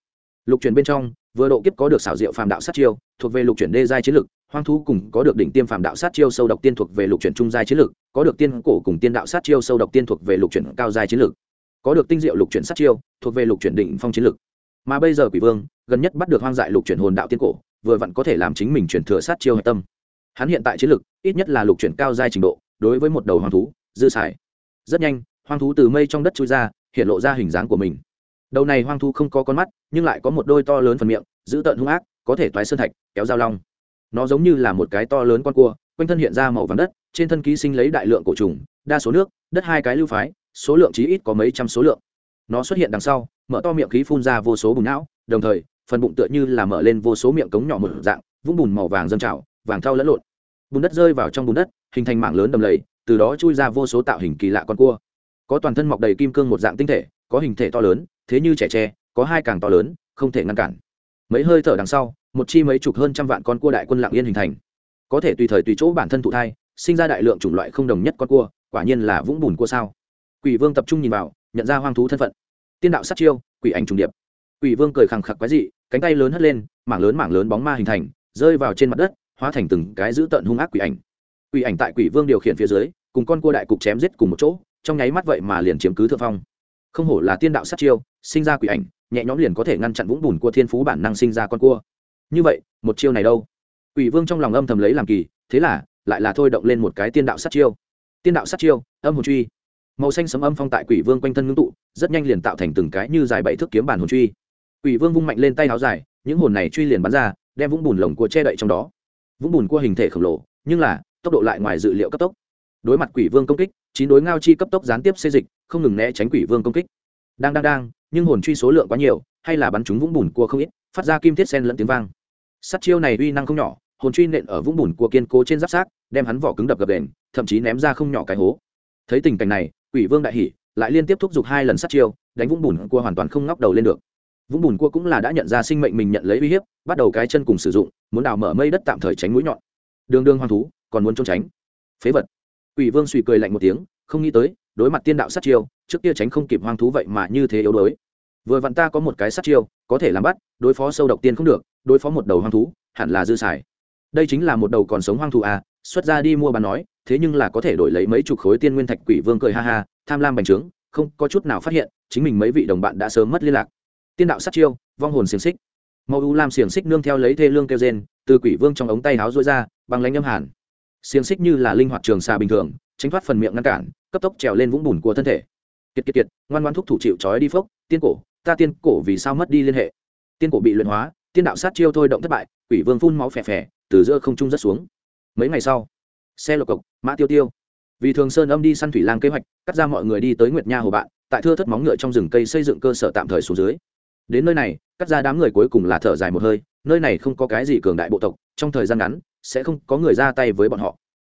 Lục truyền bên trong, vừa độ kiếp có được xảo diệu phàm đạo sát chiêu, thuộc về lục truyền đê giai chiến lực hoang thú cùng có được đỉnh tiêm phàm đạo sát chiêu sâu độc tiên thuộc về lục truyền trung giai chiến lực, có được tiên cổ cùng tiên đạo sát chiêu sâu độc tiên thuộc về lục truyền cao giai chiến lực, có được tinh diệu lục truyền sát chiêu thuộc về lục truyền đỉnh phong chiến lực. Mà bây giờ quỷ vương gần nhất bắt được hoang dại lục chuyển hồn đạo tiên cổ, vừa vặn có thể làm chính mình chuyển thừa sát chiêu hạch tâm. Hắn hiện tại chiến lực ít nhất là lục chuyển cao giai trình độ, đối với một đầu hoang thú, dư xài. Rất nhanh, hoang thú từ mây trong đất chui ra, hiện lộ ra hình dáng của mình. Đầu này hoang thú không có con mắt, nhưng lại có một đôi to lớn phần miệng, giữ tợn hung ác, có thể toái sơn thạch, kéo dao long nó giống như là một cái to lớn con cua, quanh thân hiện ra màu vàng đất, trên thân ký sinh lấy đại lượng cổ trùng, đa số nước, đất hai cái lưu phái, số lượng chí ít có mấy trăm số lượng. Nó xuất hiện đằng sau, mở to miệng khí phun ra vô số bùn não, đồng thời, phần bụng tựa như là mở lên vô số miệng cống nhỏ một dạng, vũng bùn màu vàng dâng trào, vàng thau lẫn lộn. Bùn đất rơi vào trong bùn đất, hình thành mảng lớn đầm lầy, từ đó chui ra vô số tạo hình kỳ lạ con cua. Có toàn thân mọc đầy kim cương một dạng tinh thể, có hình thể to lớn, thế như trẻ tre, có hai càng to lớn, không thể ngăn cản. Mấy hơi thở đằng sau một chi mấy chục hơn trăm vạn con cua đại quân lạng yên hình thành. Có thể tùy thời tùy chỗ bản thân thụ thai, sinh ra đại lượng chủng loại không đồng nhất con cua, quả nhiên là vũng bùn cua sao. Quỷ vương tập trung nhìn vào, nhận ra hoang thú thân phận. Tiên đạo sát chiêu, quỷ ảnh trùng điệp. Quỷ vương cười khẳng khặc quái dị, cánh tay lớn hất lên, mảng lớn mảng lớn bóng ma hình thành, rơi vào trên mặt đất, hóa thành từng cái giữ tận hung ác quỷ ảnh. Quỷ ảnh tại quỷ vương điều khiển phía dưới, cùng con cua đại cục chém giết cùng một chỗ, trong nháy mắt vậy mà liền chiếm cứ thượng phong. Không hổ là tiên đạo sát chiêu, sinh ra quỷ ảnh, nhẹ nhõm liền có thể ngăn chặn vũng bùn của thiên phú bản năng sinh ra con cua như vậy, một chiêu này đâu? Quỷ vương trong lòng âm thầm lấy làm kỳ, thế là lại là thôi động lên một cái tiên đạo sát chiêu. Tiên đạo sát chiêu, âm hồn truy. Màu xanh sấm âm phong tại quỷ vương quanh thân ngưng tụ, rất nhanh liền tạo thành từng cái như dài bảy thước kiếm bản hồn truy. Quỷ vương vung mạnh lên tay áo dài, những hồn này truy liền bắn ra, đem vũng bùn lồng cua che đậy trong đó. Vũng bùn cua hình thể khổng lồ, nhưng là tốc độ lại ngoài dự liệu cấp tốc. Đối mặt quỷ vương công kích, chín đối ngao chi cấp tốc gián tiếp xê dịch, không ngừng né tránh quỷ vương công kích. Đang đang đang, nhưng hồn truy số lượng quá nhiều, hay là bắn chúng vũng bùn cua không ít, phát ra kim thiết sen lẫn tiếng vang sắt chiêu này uy năng không nhỏ, hồn truy nện ở vũng bùn cua kiên cố trên giáp sát đem hắn vỏ cứng đập gập đền, thậm chí ném ra không nhỏ cái hố. Thấy tình cảnh này, quỷ vương đại hỉ, lại liên tiếp thúc giục hai lần sát chiêu, đánh vũng bùn cua hoàn toàn không ngóc đầu lên được. Vũng bùn cua cũng là đã nhận ra sinh mệnh mình nhận lấy uy hiếp, bắt đầu cái chân cùng sử dụng, muốn đào mở mây đất tạm thời tránh mũi nhọn. Đường đương hoang thú, còn muốn trốn tránh. Phế vật. Quỷ vương suy cười lạnh một tiếng, không nghĩ tới, đối mặt tiên đạo sát chiêu, trước kia tránh không kịp hoang thú vậy mà như thế yếu đuối. Vừa vặn ta có một cái sát chiêu, có thể làm bắt, đối phó sâu độc tiên không được đối phó một đầu hoang thú, hẳn là dư xài. Đây chính là một đầu còn sống hoang thú à xuất ra đi mua bán nói, thế nhưng là có thể đổi lấy mấy chục khối tiên nguyên thạch quỷ vương cười ha ha, tham lam bành trướng, không có chút nào phát hiện, chính mình mấy vị đồng bạn đã sớm mất liên lạc. Tiên đạo sát chiêu, vong hồn xiềng xích. Mẫu u lam xiềng xích nương theo lấy thê lương kêu rên, từ quỷ vương trong ống tay háo rối ra, bằng lánh âm hàn. Xiềng xích như là linh hoạt trường xà bình thường, tránh thoát phần miệng ngăn cản, cấp tốc trèo lên vũng bùn của thân thể. Kiệt kiệt kiệt, ngoan ngoan thúc thủ chịu trói đi phốc, tiên cổ, ta tiên cổ vì sao mất đi liên hệ? Tiên cổ bị luyện hóa tiên đạo sát chiêu thôi động thất bại, quỷ vương phun máu phè phè, từ giữa không trung rất xuống. Mấy ngày sau, xe lộc cộc, mã tiêu tiêu. Vì thường sơn âm đi săn thủy lang kế hoạch, cắt ra mọi người đi tới nguyệt nha hồ bạn, tại thưa thất móng ngựa trong rừng cây xây dựng cơ sở tạm thời xuống dưới. Đến nơi này, cắt ra đám người cuối cùng là thở dài một hơi, nơi này không có cái gì cường đại bộ tộc, trong thời gian ngắn, sẽ không có người ra tay với bọn họ.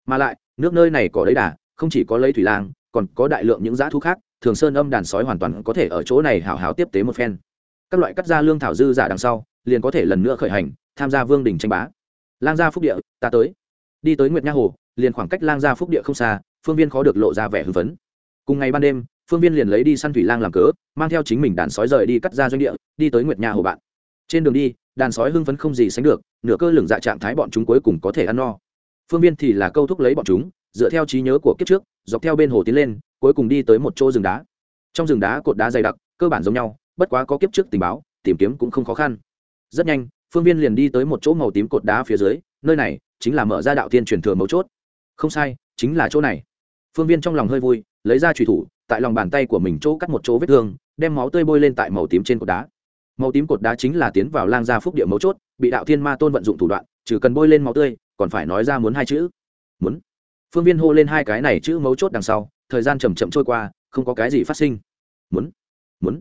Mà lại, nước nơi này có lấy đà, không chỉ có lấy thủy lang, còn có đại lượng những dã thú khác, thường sơn âm đàn sói hoàn toàn có thể ở chỗ này hào hào tiếp tế một phen. Các loại cắt ra lương thảo dư giả đằng sau liền có thể lần nữa khởi hành, tham gia vương đình tranh bá. Lang gia phúc địa, ta tới. Đi tới nguyệt nha hồ, liền khoảng cách lang gia phúc địa không xa, phương viên khó được lộ ra vẻ hưng phấn. Cùng ngày ban đêm, phương viên liền lấy đi săn thủy lang làm cớ, mang theo chính mình đàn sói rời đi cắt ra doanh địa, đi tới nguyệt nha hồ bạn. Trên đường đi, đàn sói hưng phấn không gì sánh được, nửa cơ lửng dạ trạng thái bọn chúng cuối cùng có thể ăn no. Phương viên thì là câu thúc lấy bọn chúng, dựa theo trí nhớ của kiếp trước, dọc theo bên hồ tiến lên, cuối cùng đi tới một chỗ rừng đá. Trong rừng đá cột đá dày đặc, cơ bản giống nhau, bất quá có kiếp trước tình báo, tìm kiếm cũng không khó khăn rất nhanh, phương viên liền đi tới một chỗ màu tím cột đá phía dưới, nơi này chính là mở ra đạo tiên truyền thừa mấu chốt. Không sai, chính là chỗ này. Phương viên trong lòng hơi vui, lấy ra trùy thủ, tại lòng bàn tay của mình chỗ cắt một chỗ vết thương, đem máu tươi bôi lên tại màu tím trên cột đá. Màu tím cột đá chính là tiến vào lang gia phúc địa mấu chốt, bị đạo thiên ma tôn vận dụng thủ đoạn chỉ cần bôi lên máu tươi, còn phải nói ra muốn hai chữ. Muốn. Phương viên hô lên hai cái này chữ mấu chốt đằng sau, thời gian chầm chậm trôi qua, không có cái gì phát sinh. Muốn. Muốn.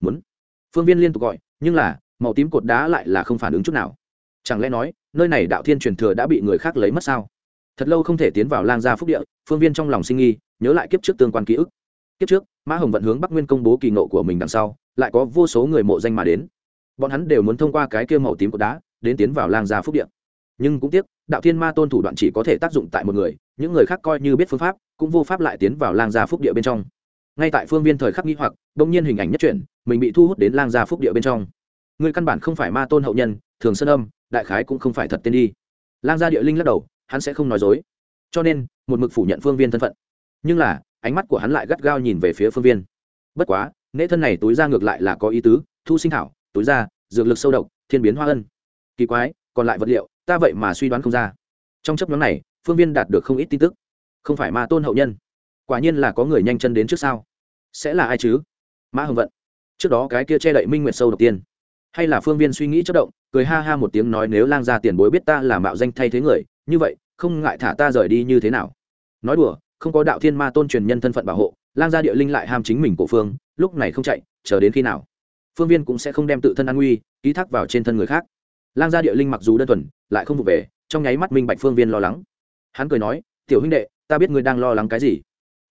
Muốn. Phương viên liên tục gọi, nhưng là màu tím cột đá lại là không phản ứng chút nào. Chẳng lẽ nói, nơi này đạo thiên truyền thừa đã bị người khác lấy mất sao? Thật lâu không thể tiến vào lang gia phúc địa, phương viên trong lòng sinh nghi, nhớ lại kiếp trước tương quan ký ức. Kiếp trước mã hồng vận hướng bắc nguyên công bố kỳ nộ của mình đằng sau, lại có vô số người mộ danh mà đến. Bọn hắn đều muốn thông qua cái kia màu tím cột đá, đến tiến vào lang gia phúc địa. Nhưng cũng tiếc, đạo thiên ma tôn thủ đoạn chỉ có thể tác dụng tại một người, những người khác coi như biết phương pháp, cũng vô pháp lại tiến vào lang gia phúc địa bên trong. Ngay tại phương viên thời khắc nghi hoặc đông nhiên hình ảnh nhất chuyển, mình bị thu hút đến lang gia phúc địa bên trong người căn bản không phải ma tôn hậu nhân, thường sơn âm, đại khái cũng không phải thật tên đi. Lang gia địa linh lắc đầu, hắn sẽ không nói dối. Cho nên, một mực phủ nhận phương viên thân phận. Nhưng là, ánh mắt của hắn lại gắt gao nhìn về phía phương viên. Bất quá, nễ thân này túi ra ngược lại là có ý tứ, thu sinh thảo, túi ra, dược lực sâu độc, thiên biến hoa ân. Kỳ quái, còn lại vật liệu, ta vậy mà suy đoán không ra. Trong chấp nhóm này, phương viên đạt được không ít tin tức. Không phải ma tôn hậu nhân. Quả nhiên là có người nhanh chân đến trước sau sẽ là ai chứ? Mã hồng vận. Trước đó cái kia che đậy minh nguyệt sâu đầu tiên hay là phương viên suy nghĩ chất động, cười ha ha một tiếng nói nếu lang Gia tiền bối biết ta là mạo danh thay thế người, như vậy, không ngại thả ta rời đi như thế nào. Nói đùa, không có đạo thiên ma tôn truyền nhân thân phận bảo hộ, lang gia địa linh lại ham chính mình cổ phương, lúc này không chạy, chờ đến khi nào? Phương viên cũng sẽ không đem tự thân an nguy, ký thác vào trên thân người khác. Lang gia địa linh mặc dù đơn thuần, lại không vụ về, trong nháy mắt minh bạch phương viên lo lắng. Hắn cười nói, tiểu huynh đệ, ta biết ngươi đang lo lắng cái gì.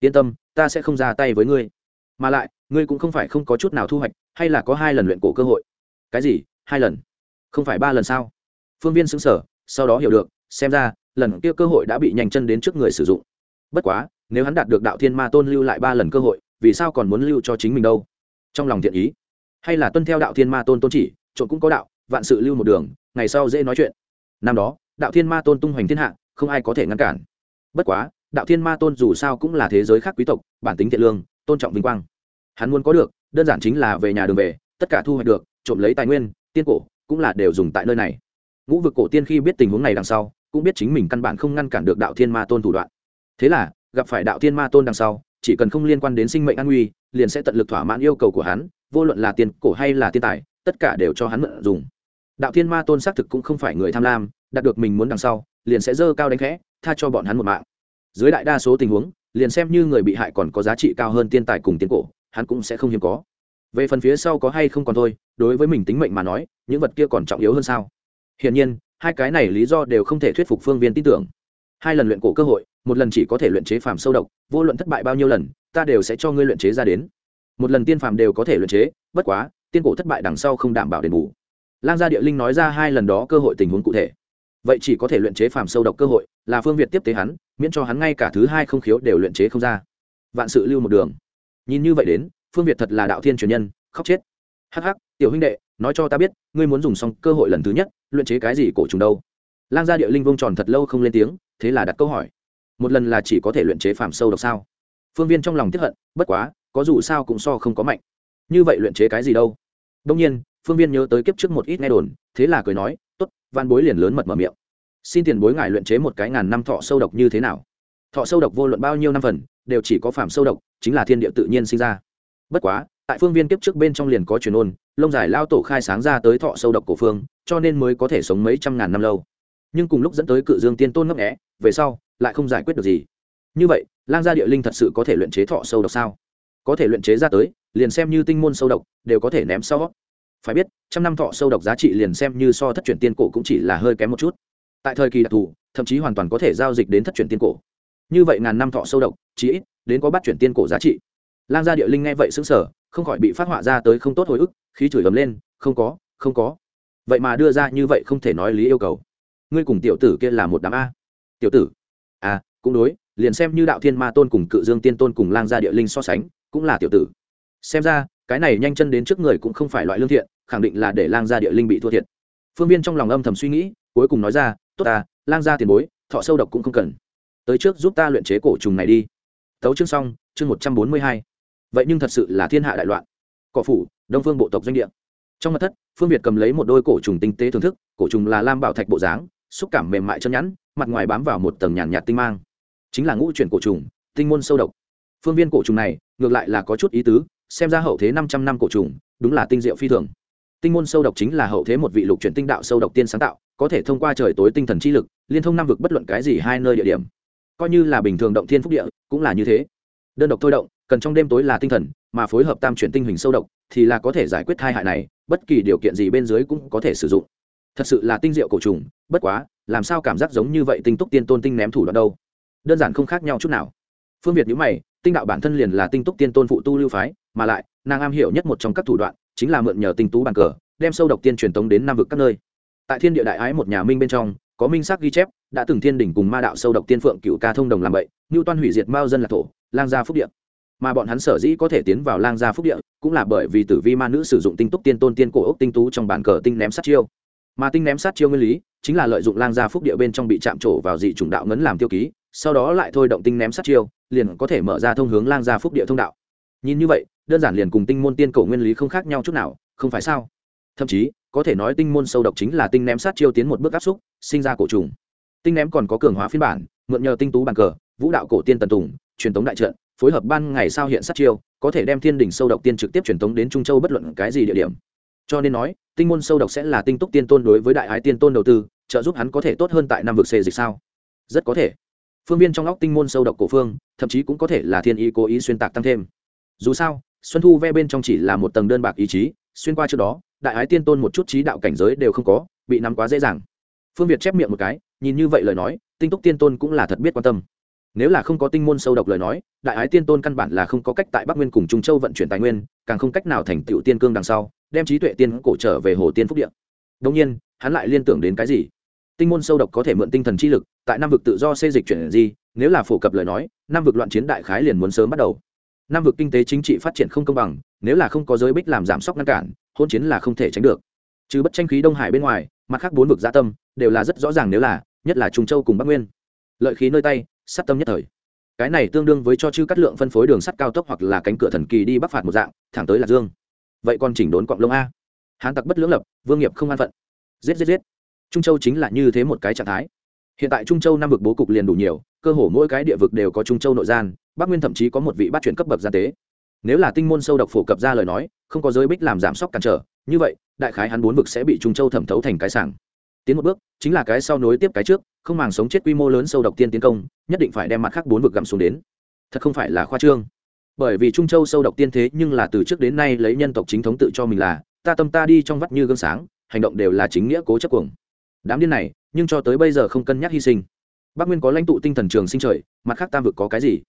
Yên tâm, ta sẽ không ra tay với ngươi. Mà lại, ngươi cũng không phải không có chút nào thu hoạch, hay là có hai lần luyện cổ cơ hội cái gì? Hai lần. Không phải ba lần sao? Phương viên xứng sở sau đó hiểu được, xem ra, lần kia cơ hội đã bị nhanh chân đến trước người sử dụng. Bất quá, nếu hắn đạt được đạo thiên ma tôn lưu lại ba lần cơ hội, vì sao còn muốn lưu cho chính mình đâu? Trong lòng thiện ý. Hay là tuân theo đạo thiên ma tôn tôn chỉ trộn cũng có đạo, vạn sự lưu một đường, ngày sau dễ nói chuyện. Năm đó, đạo thiên ma tôn tung hoành thiên hạ, không ai có thể ngăn cản. Bất quá, đạo thiên ma tôn dù sao cũng là thế giới khác quý tộc, bản tính thiện lương, tôn trọng vinh quang. Hắn muốn có được, đơn giản chính là về nhà đường về, tất cả thu hoạch được trộm lấy tài nguyên, tiên cổ, cũng là đều dùng tại nơi này. Ngũ vực cổ tiên khi biết tình huống này đằng sau, cũng biết chính mình căn bản không ngăn cản được đạo thiên ma tôn thủ đoạn. Thế là, gặp phải đạo thiên ma tôn đằng sau, chỉ cần không liên quan đến sinh mệnh an nguy liền sẽ tận lực thỏa mãn yêu cầu của hắn, vô luận là tiền cổ hay là tiên tài, tất cả đều cho hắn mượn dùng. Đạo thiên ma tôn xác thực cũng không phải người tham lam, đạt được mình muốn đằng sau, liền sẽ dơ cao đánh khẽ, tha cho bọn hắn một mạng. Dưới đại đa số tình huống, liền xem như người bị hại còn có giá trị cao hơn tiên tài cùng tiền cổ, hắn cũng sẽ không hiếm có. Về phần phía sau có hay không còn thôi đối với mình tính mệnh mà nói, những vật kia còn trọng yếu hơn sao? Hiển nhiên, hai cái này lý do đều không thể thuyết phục phương viên tin tưởng. Hai lần luyện cổ cơ hội, một lần chỉ có thể luyện chế phàm sâu độc, vô luận thất bại bao nhiêu lần, ta đều sẽ cho ngươi luyện chế ra đến. Một lần tiên phàm đều có thể luyện chế, bất quá, tiên cổ thất bại đằng sau không đảm bảo đền bù. Lang gia địa linh nói ra hai lần đó cơ hội tình huống cụ thể. Vậy chỉ có thể luyện chế phàm sâu độc cơ hội, là phương việt tiếp tế hắn, miễn cho hắn ngay cả thứ hai không khiếu đều luyện chế không ra. Vạn sự lưu một đường. Nhìn như vậy đến, phương việt thật là đạo thiên truyền nhân, khóc chết hắc hắc, tiểu huynh đệ, nói cho ta biết, ngươi muốn dùng xong cơ hội lần thứ nhất, luyện chế cái gì cổ trùng đâu? Lang gia địa linh vông tròn thật lâu không lên tiếng, thế là đặt câu hỏi. Một lần là chỉ có thể luyện chế phạm sâu độc sao? Phương viên trong lòng tiếp hận, bất quá, có dù sao cũng so không có mạnh. Như vậy luyện chế cái gì đâu? Đông nhiên, phương viên nhớ tới kiếp trước một ít nghe đồn, thế là cười nói t ố t van bối liền lớn mật mở miệng. Xin tiền bối ngài luyện chế một cái ngàn năm thọ sâu độc như thế nào? Thọ sâu độc vô luận bao nhiêu năm phần, đều chỉ có phạm sâu độc, chính là thiên địa tự nhiên sinh ra. Bất quá tại phương viên kiếp trước bên trong liền có truyền ôn, lông dài lao tổ khai sáng ra tới thọ sâu độc cổ phương, cho nên mới có thể sống mấy trăm ngàn năm lâu. Nhưng cùng lúc dẫn tới cự dương tiên tôn ngấp nghẽ về sau, lại không giải quyết được gì. Như vậy, lang gia địa linh thật sự có thể luyện chế thọ sâu độc sao? Có thể luyện chế ra tới, liền xem như tinh môn sâu độc, đều có thể ném sau. Phải biết, trăm năm thọ sâu độc giá trị liền xem như so thất truyền tiên cổ cũng chỉ là hơi kém một chút. Tại thời kỳ đặc thù, thậm chí hoàn toàn có thể giao dịch đến thất truyền tiên cổ. Như vậy ngàn năm thọ sâu độc, chí ít, đến có bắt chuyển tiên cổ giá trị. Lang gia địa linh nghe vậy xứng sở không khỏi bị phát họa ra tới không tốt hồi ức, khí chửi ấm lên, không có không có. Vậy mà đưa ra như vậy không thể nói lý yêu cầu. Ngươi cùng tiểu tử kia là một đám a. Tiểu tử? À cũng đối, liền xem như đạo thiên ma tôn cùng cự dương tiên tôn cùng lang gia địa linh so sánh, cũng là tiểu tử. Xem ra, cái này nhanh chân đến trước người cũng không phải loại lương thiện, khẳng định là để lang gia địa linh bị thua thiệt. Phương viên trong lòng âm thầm suy nghĩ, cuối cùng nói ra, tốt ta, lang gia tiền bối, thọ sâu độc cũng không cần. Tới trước giúp ta luyện chế cổ trùng này đi. Tấu chương xong, chương một trăm bốn mươi hai vậy nhưng thật sự là thiên hạ đại loạn. Cỏ phủ, đông phương bộ tộc doanh địa. Trong mặt thất, phương việt cầm lấy một đôi cổ trùng tinh tế thưởng thức, cổ trùng là lam bảo thạch bộ dáng, xúc cảm mềm mại chân nhẵn, mặt ngoài bám vào một tầng nhàn nhạt tinh mang. Chính là ngũ chuyển cổ trùng, tinh môn sâu độc. Phương viên cổ trùng này, ngược lại là có chút ý tứ, xem ra hậu thế năm trăm năm cổ trùng, đúng là tinh diệu phi thường. Tinh môn sâu độc chính là hậu thế một vị lục chuyển tinh đạo sâu độc tiên sáng tạo, có thể thông qua trời tối tinh thần chi lực, liên thông năm vực bất luận cái gì hai nơi địa điểm. Coi như là bình thường động thiên phúc địa, cũng là như thế. Đơn độc thôi động cần trong đêm tối là tinh thần, mà phối hợp tam chuyển tinh hình sâu độc thì là có thể giải quyết thai hại này, bất kỳ điều kiện gì bên dưới cũng có thể sử dụng. Thật sự là tinh diệu cổ trùng, bất quá, làm sao cảm giác giống như vậy tinh túc tiên tôn tinh ném thủ đoạn đâu? Đơn giản không khác nhau chút nào. Phương việt nhữ mày, tinh đạo bản thân liền là tinh túc tiên tôn phụ tu lưu phái, mà lại, nàng am hiểu nhất một trong các thủ đoạn chính là mượn nhờ tinh tú bàn cờ, đem sâu độc tiên truyền tống đến nam vực các nơi. Tại thiên địa đại ái một nhà minh bên trong, có minh xác ghi chép, đã từng thiên đỉnh cùng ma đạo sâu độc tiên phượng cựu ca thông đồng làm vậy như toan hủy diệt mao dân là thổ, lang gia phúc địa mà bọn hắn sở dĩ có thể tiến vào lang gia phúc địa, cũng là bởi vì tử vi ma nữ sử dụng tinh túc tiên tôn tiên cổ ốc tinh tú trong bản cờ tinh ném sát chiêu. Mà tinh ném sát chiêu nguyên lý, chính là lợi dụng lang gia phúc địa bên trong bị chạm trổ vào dị chủng đạo ngấn làm tiêu ký, sau đó lại thôi động tinh ném sát chiêu, liền có thể mở ra thông hướng lang gia phúc địa thông đạo. Nhìn như vậy, đơn giản liền cùng tinh môn tiên cổ nguyên lý không khác nhau chút nào, không phải sao? Thậm chí, có thể nói tinh môn sâu độc chính là tinh ném sát chiêu tiến một bước áp xúc, sinh ra cổ trùng. Tinh ném còn có cường hóa phiên bản, mượn nhờ tinh tú bàn cờ, vũ đạo cổ tiên tần tùng, truyền thống đại trận phối hợp ban ngày sao hiện sát chiêu, có thể đem thiên đỉnh sâu độc tiên trực tiếp truyền tống đến trung châu bất luận cái gì địa điểm. Cho nên nói, tinh môn sâu độc sẽ là tinh túc tiên tôn đối với đại ái tiên tôn đầu tư, trợ giúp hắn có thể tốt hơn tại năm vực xê dịch sao? Rất có thể. Phương viên trong óc tinh môn sâu độc cổ phương, thậm chí cũng có thể là thiên ý cố ý xuyên tạc tăng thêm. Dù sao, xuân thu ve bên trong chỉ là một tầng đơn bạc ý chí, xuyên qua trước đó, đại ái tiên tôn một chút trí đạo cảnh giới đều không có, bị nắm quá dễ dàng. Phương việt chép miệng một cái, nhìn như vậy lời nói, tinh túc tiên tôn cũng là thật biết quan tâm nếu là không có tinh môn sâu độc lời nói, đại ái tiên tôn căn bản là không có cách tại bắc nguyên cùng trung châu vận chuyển tài nguyên, càng không cách nào thành tựu tiên cương đằng sau, đem trí tuệ tiên cổ trở về hồ tiên phúc điện đông nhiên, hắn lại liên tưởng đến cái gì? Tinh môn sâu độc có thể mượn tinh thần chi lực, tại nam vực tự do xây dịch chuyển gì nếu là phổ cập lời nói, nam vực loạn chiến đại khái liền muốn sớm bắt đầu. Nam vực kinh tế chính trị phát triển không công bằng, nếu là không có giới bích làm giảm sốc ngăn cản, hôn chiến là không thể tránh được. Trừ bất tranh khí đông hải bên ngoài, mặt khác bốn vực gia tâm, đều là rất rõ ràng nếu là, nhất là trung châu cùng bắc nguyên. Lợi khí nơi tay sát tâm nhất thời. Cái này tương đương với cho chư cắt lượng phân phối đường sắt cao tốc hoặc là cánh cửa thần kỳ đi bắc phạt một dạng, thẳng tới lạc dương. Vậy còn chỉnh đốn cọng lông a. Hán tặc bất lưỡng lập, vương nghiệp không an phận. Giết giết giết. Trung châu chính là như thế một cái trạng thái. Hiện tại trung châu năm vực bố cục liền đủ nhiều, cơ hồ mỗi cái địa vực đều có trung châu nội gian, bắc nguyên thậm chí có một vị bắt chuyển cấp bậc gian tế. Nếu là tinh môn sâu độc phổ cập ra lời nói, không có giới bích làm giảm sốc cản trở, như vậy, đại khái hắn bốn vực sẽ bị trung châu thẩm thấu thành cái sảng tiến một bước, chính là cái sau nối tiếp cái trước, không màng sống chết quy mô lớn sâu độc tiên tiến công, nhất định phải đem mặt khác bốn vực gặm xuống đến. Thật không phải là khoa trương. Bởi vì trung châu sâu độc tiên thế nhưng là từ trước đến nay lấy nhân tộc chính thống tự cho mình là, ta tâm ta đi trong vắt như gương sáng, hành động đều là chính nghĩa cố chấp cuồng. Đám điên này, nhưng cho tới bây giờ không cân nhắc hy sinh. Bắc nguyên có lãnh tụ tinh thần trường sinh trời, mặt khác tam vực có cái gì?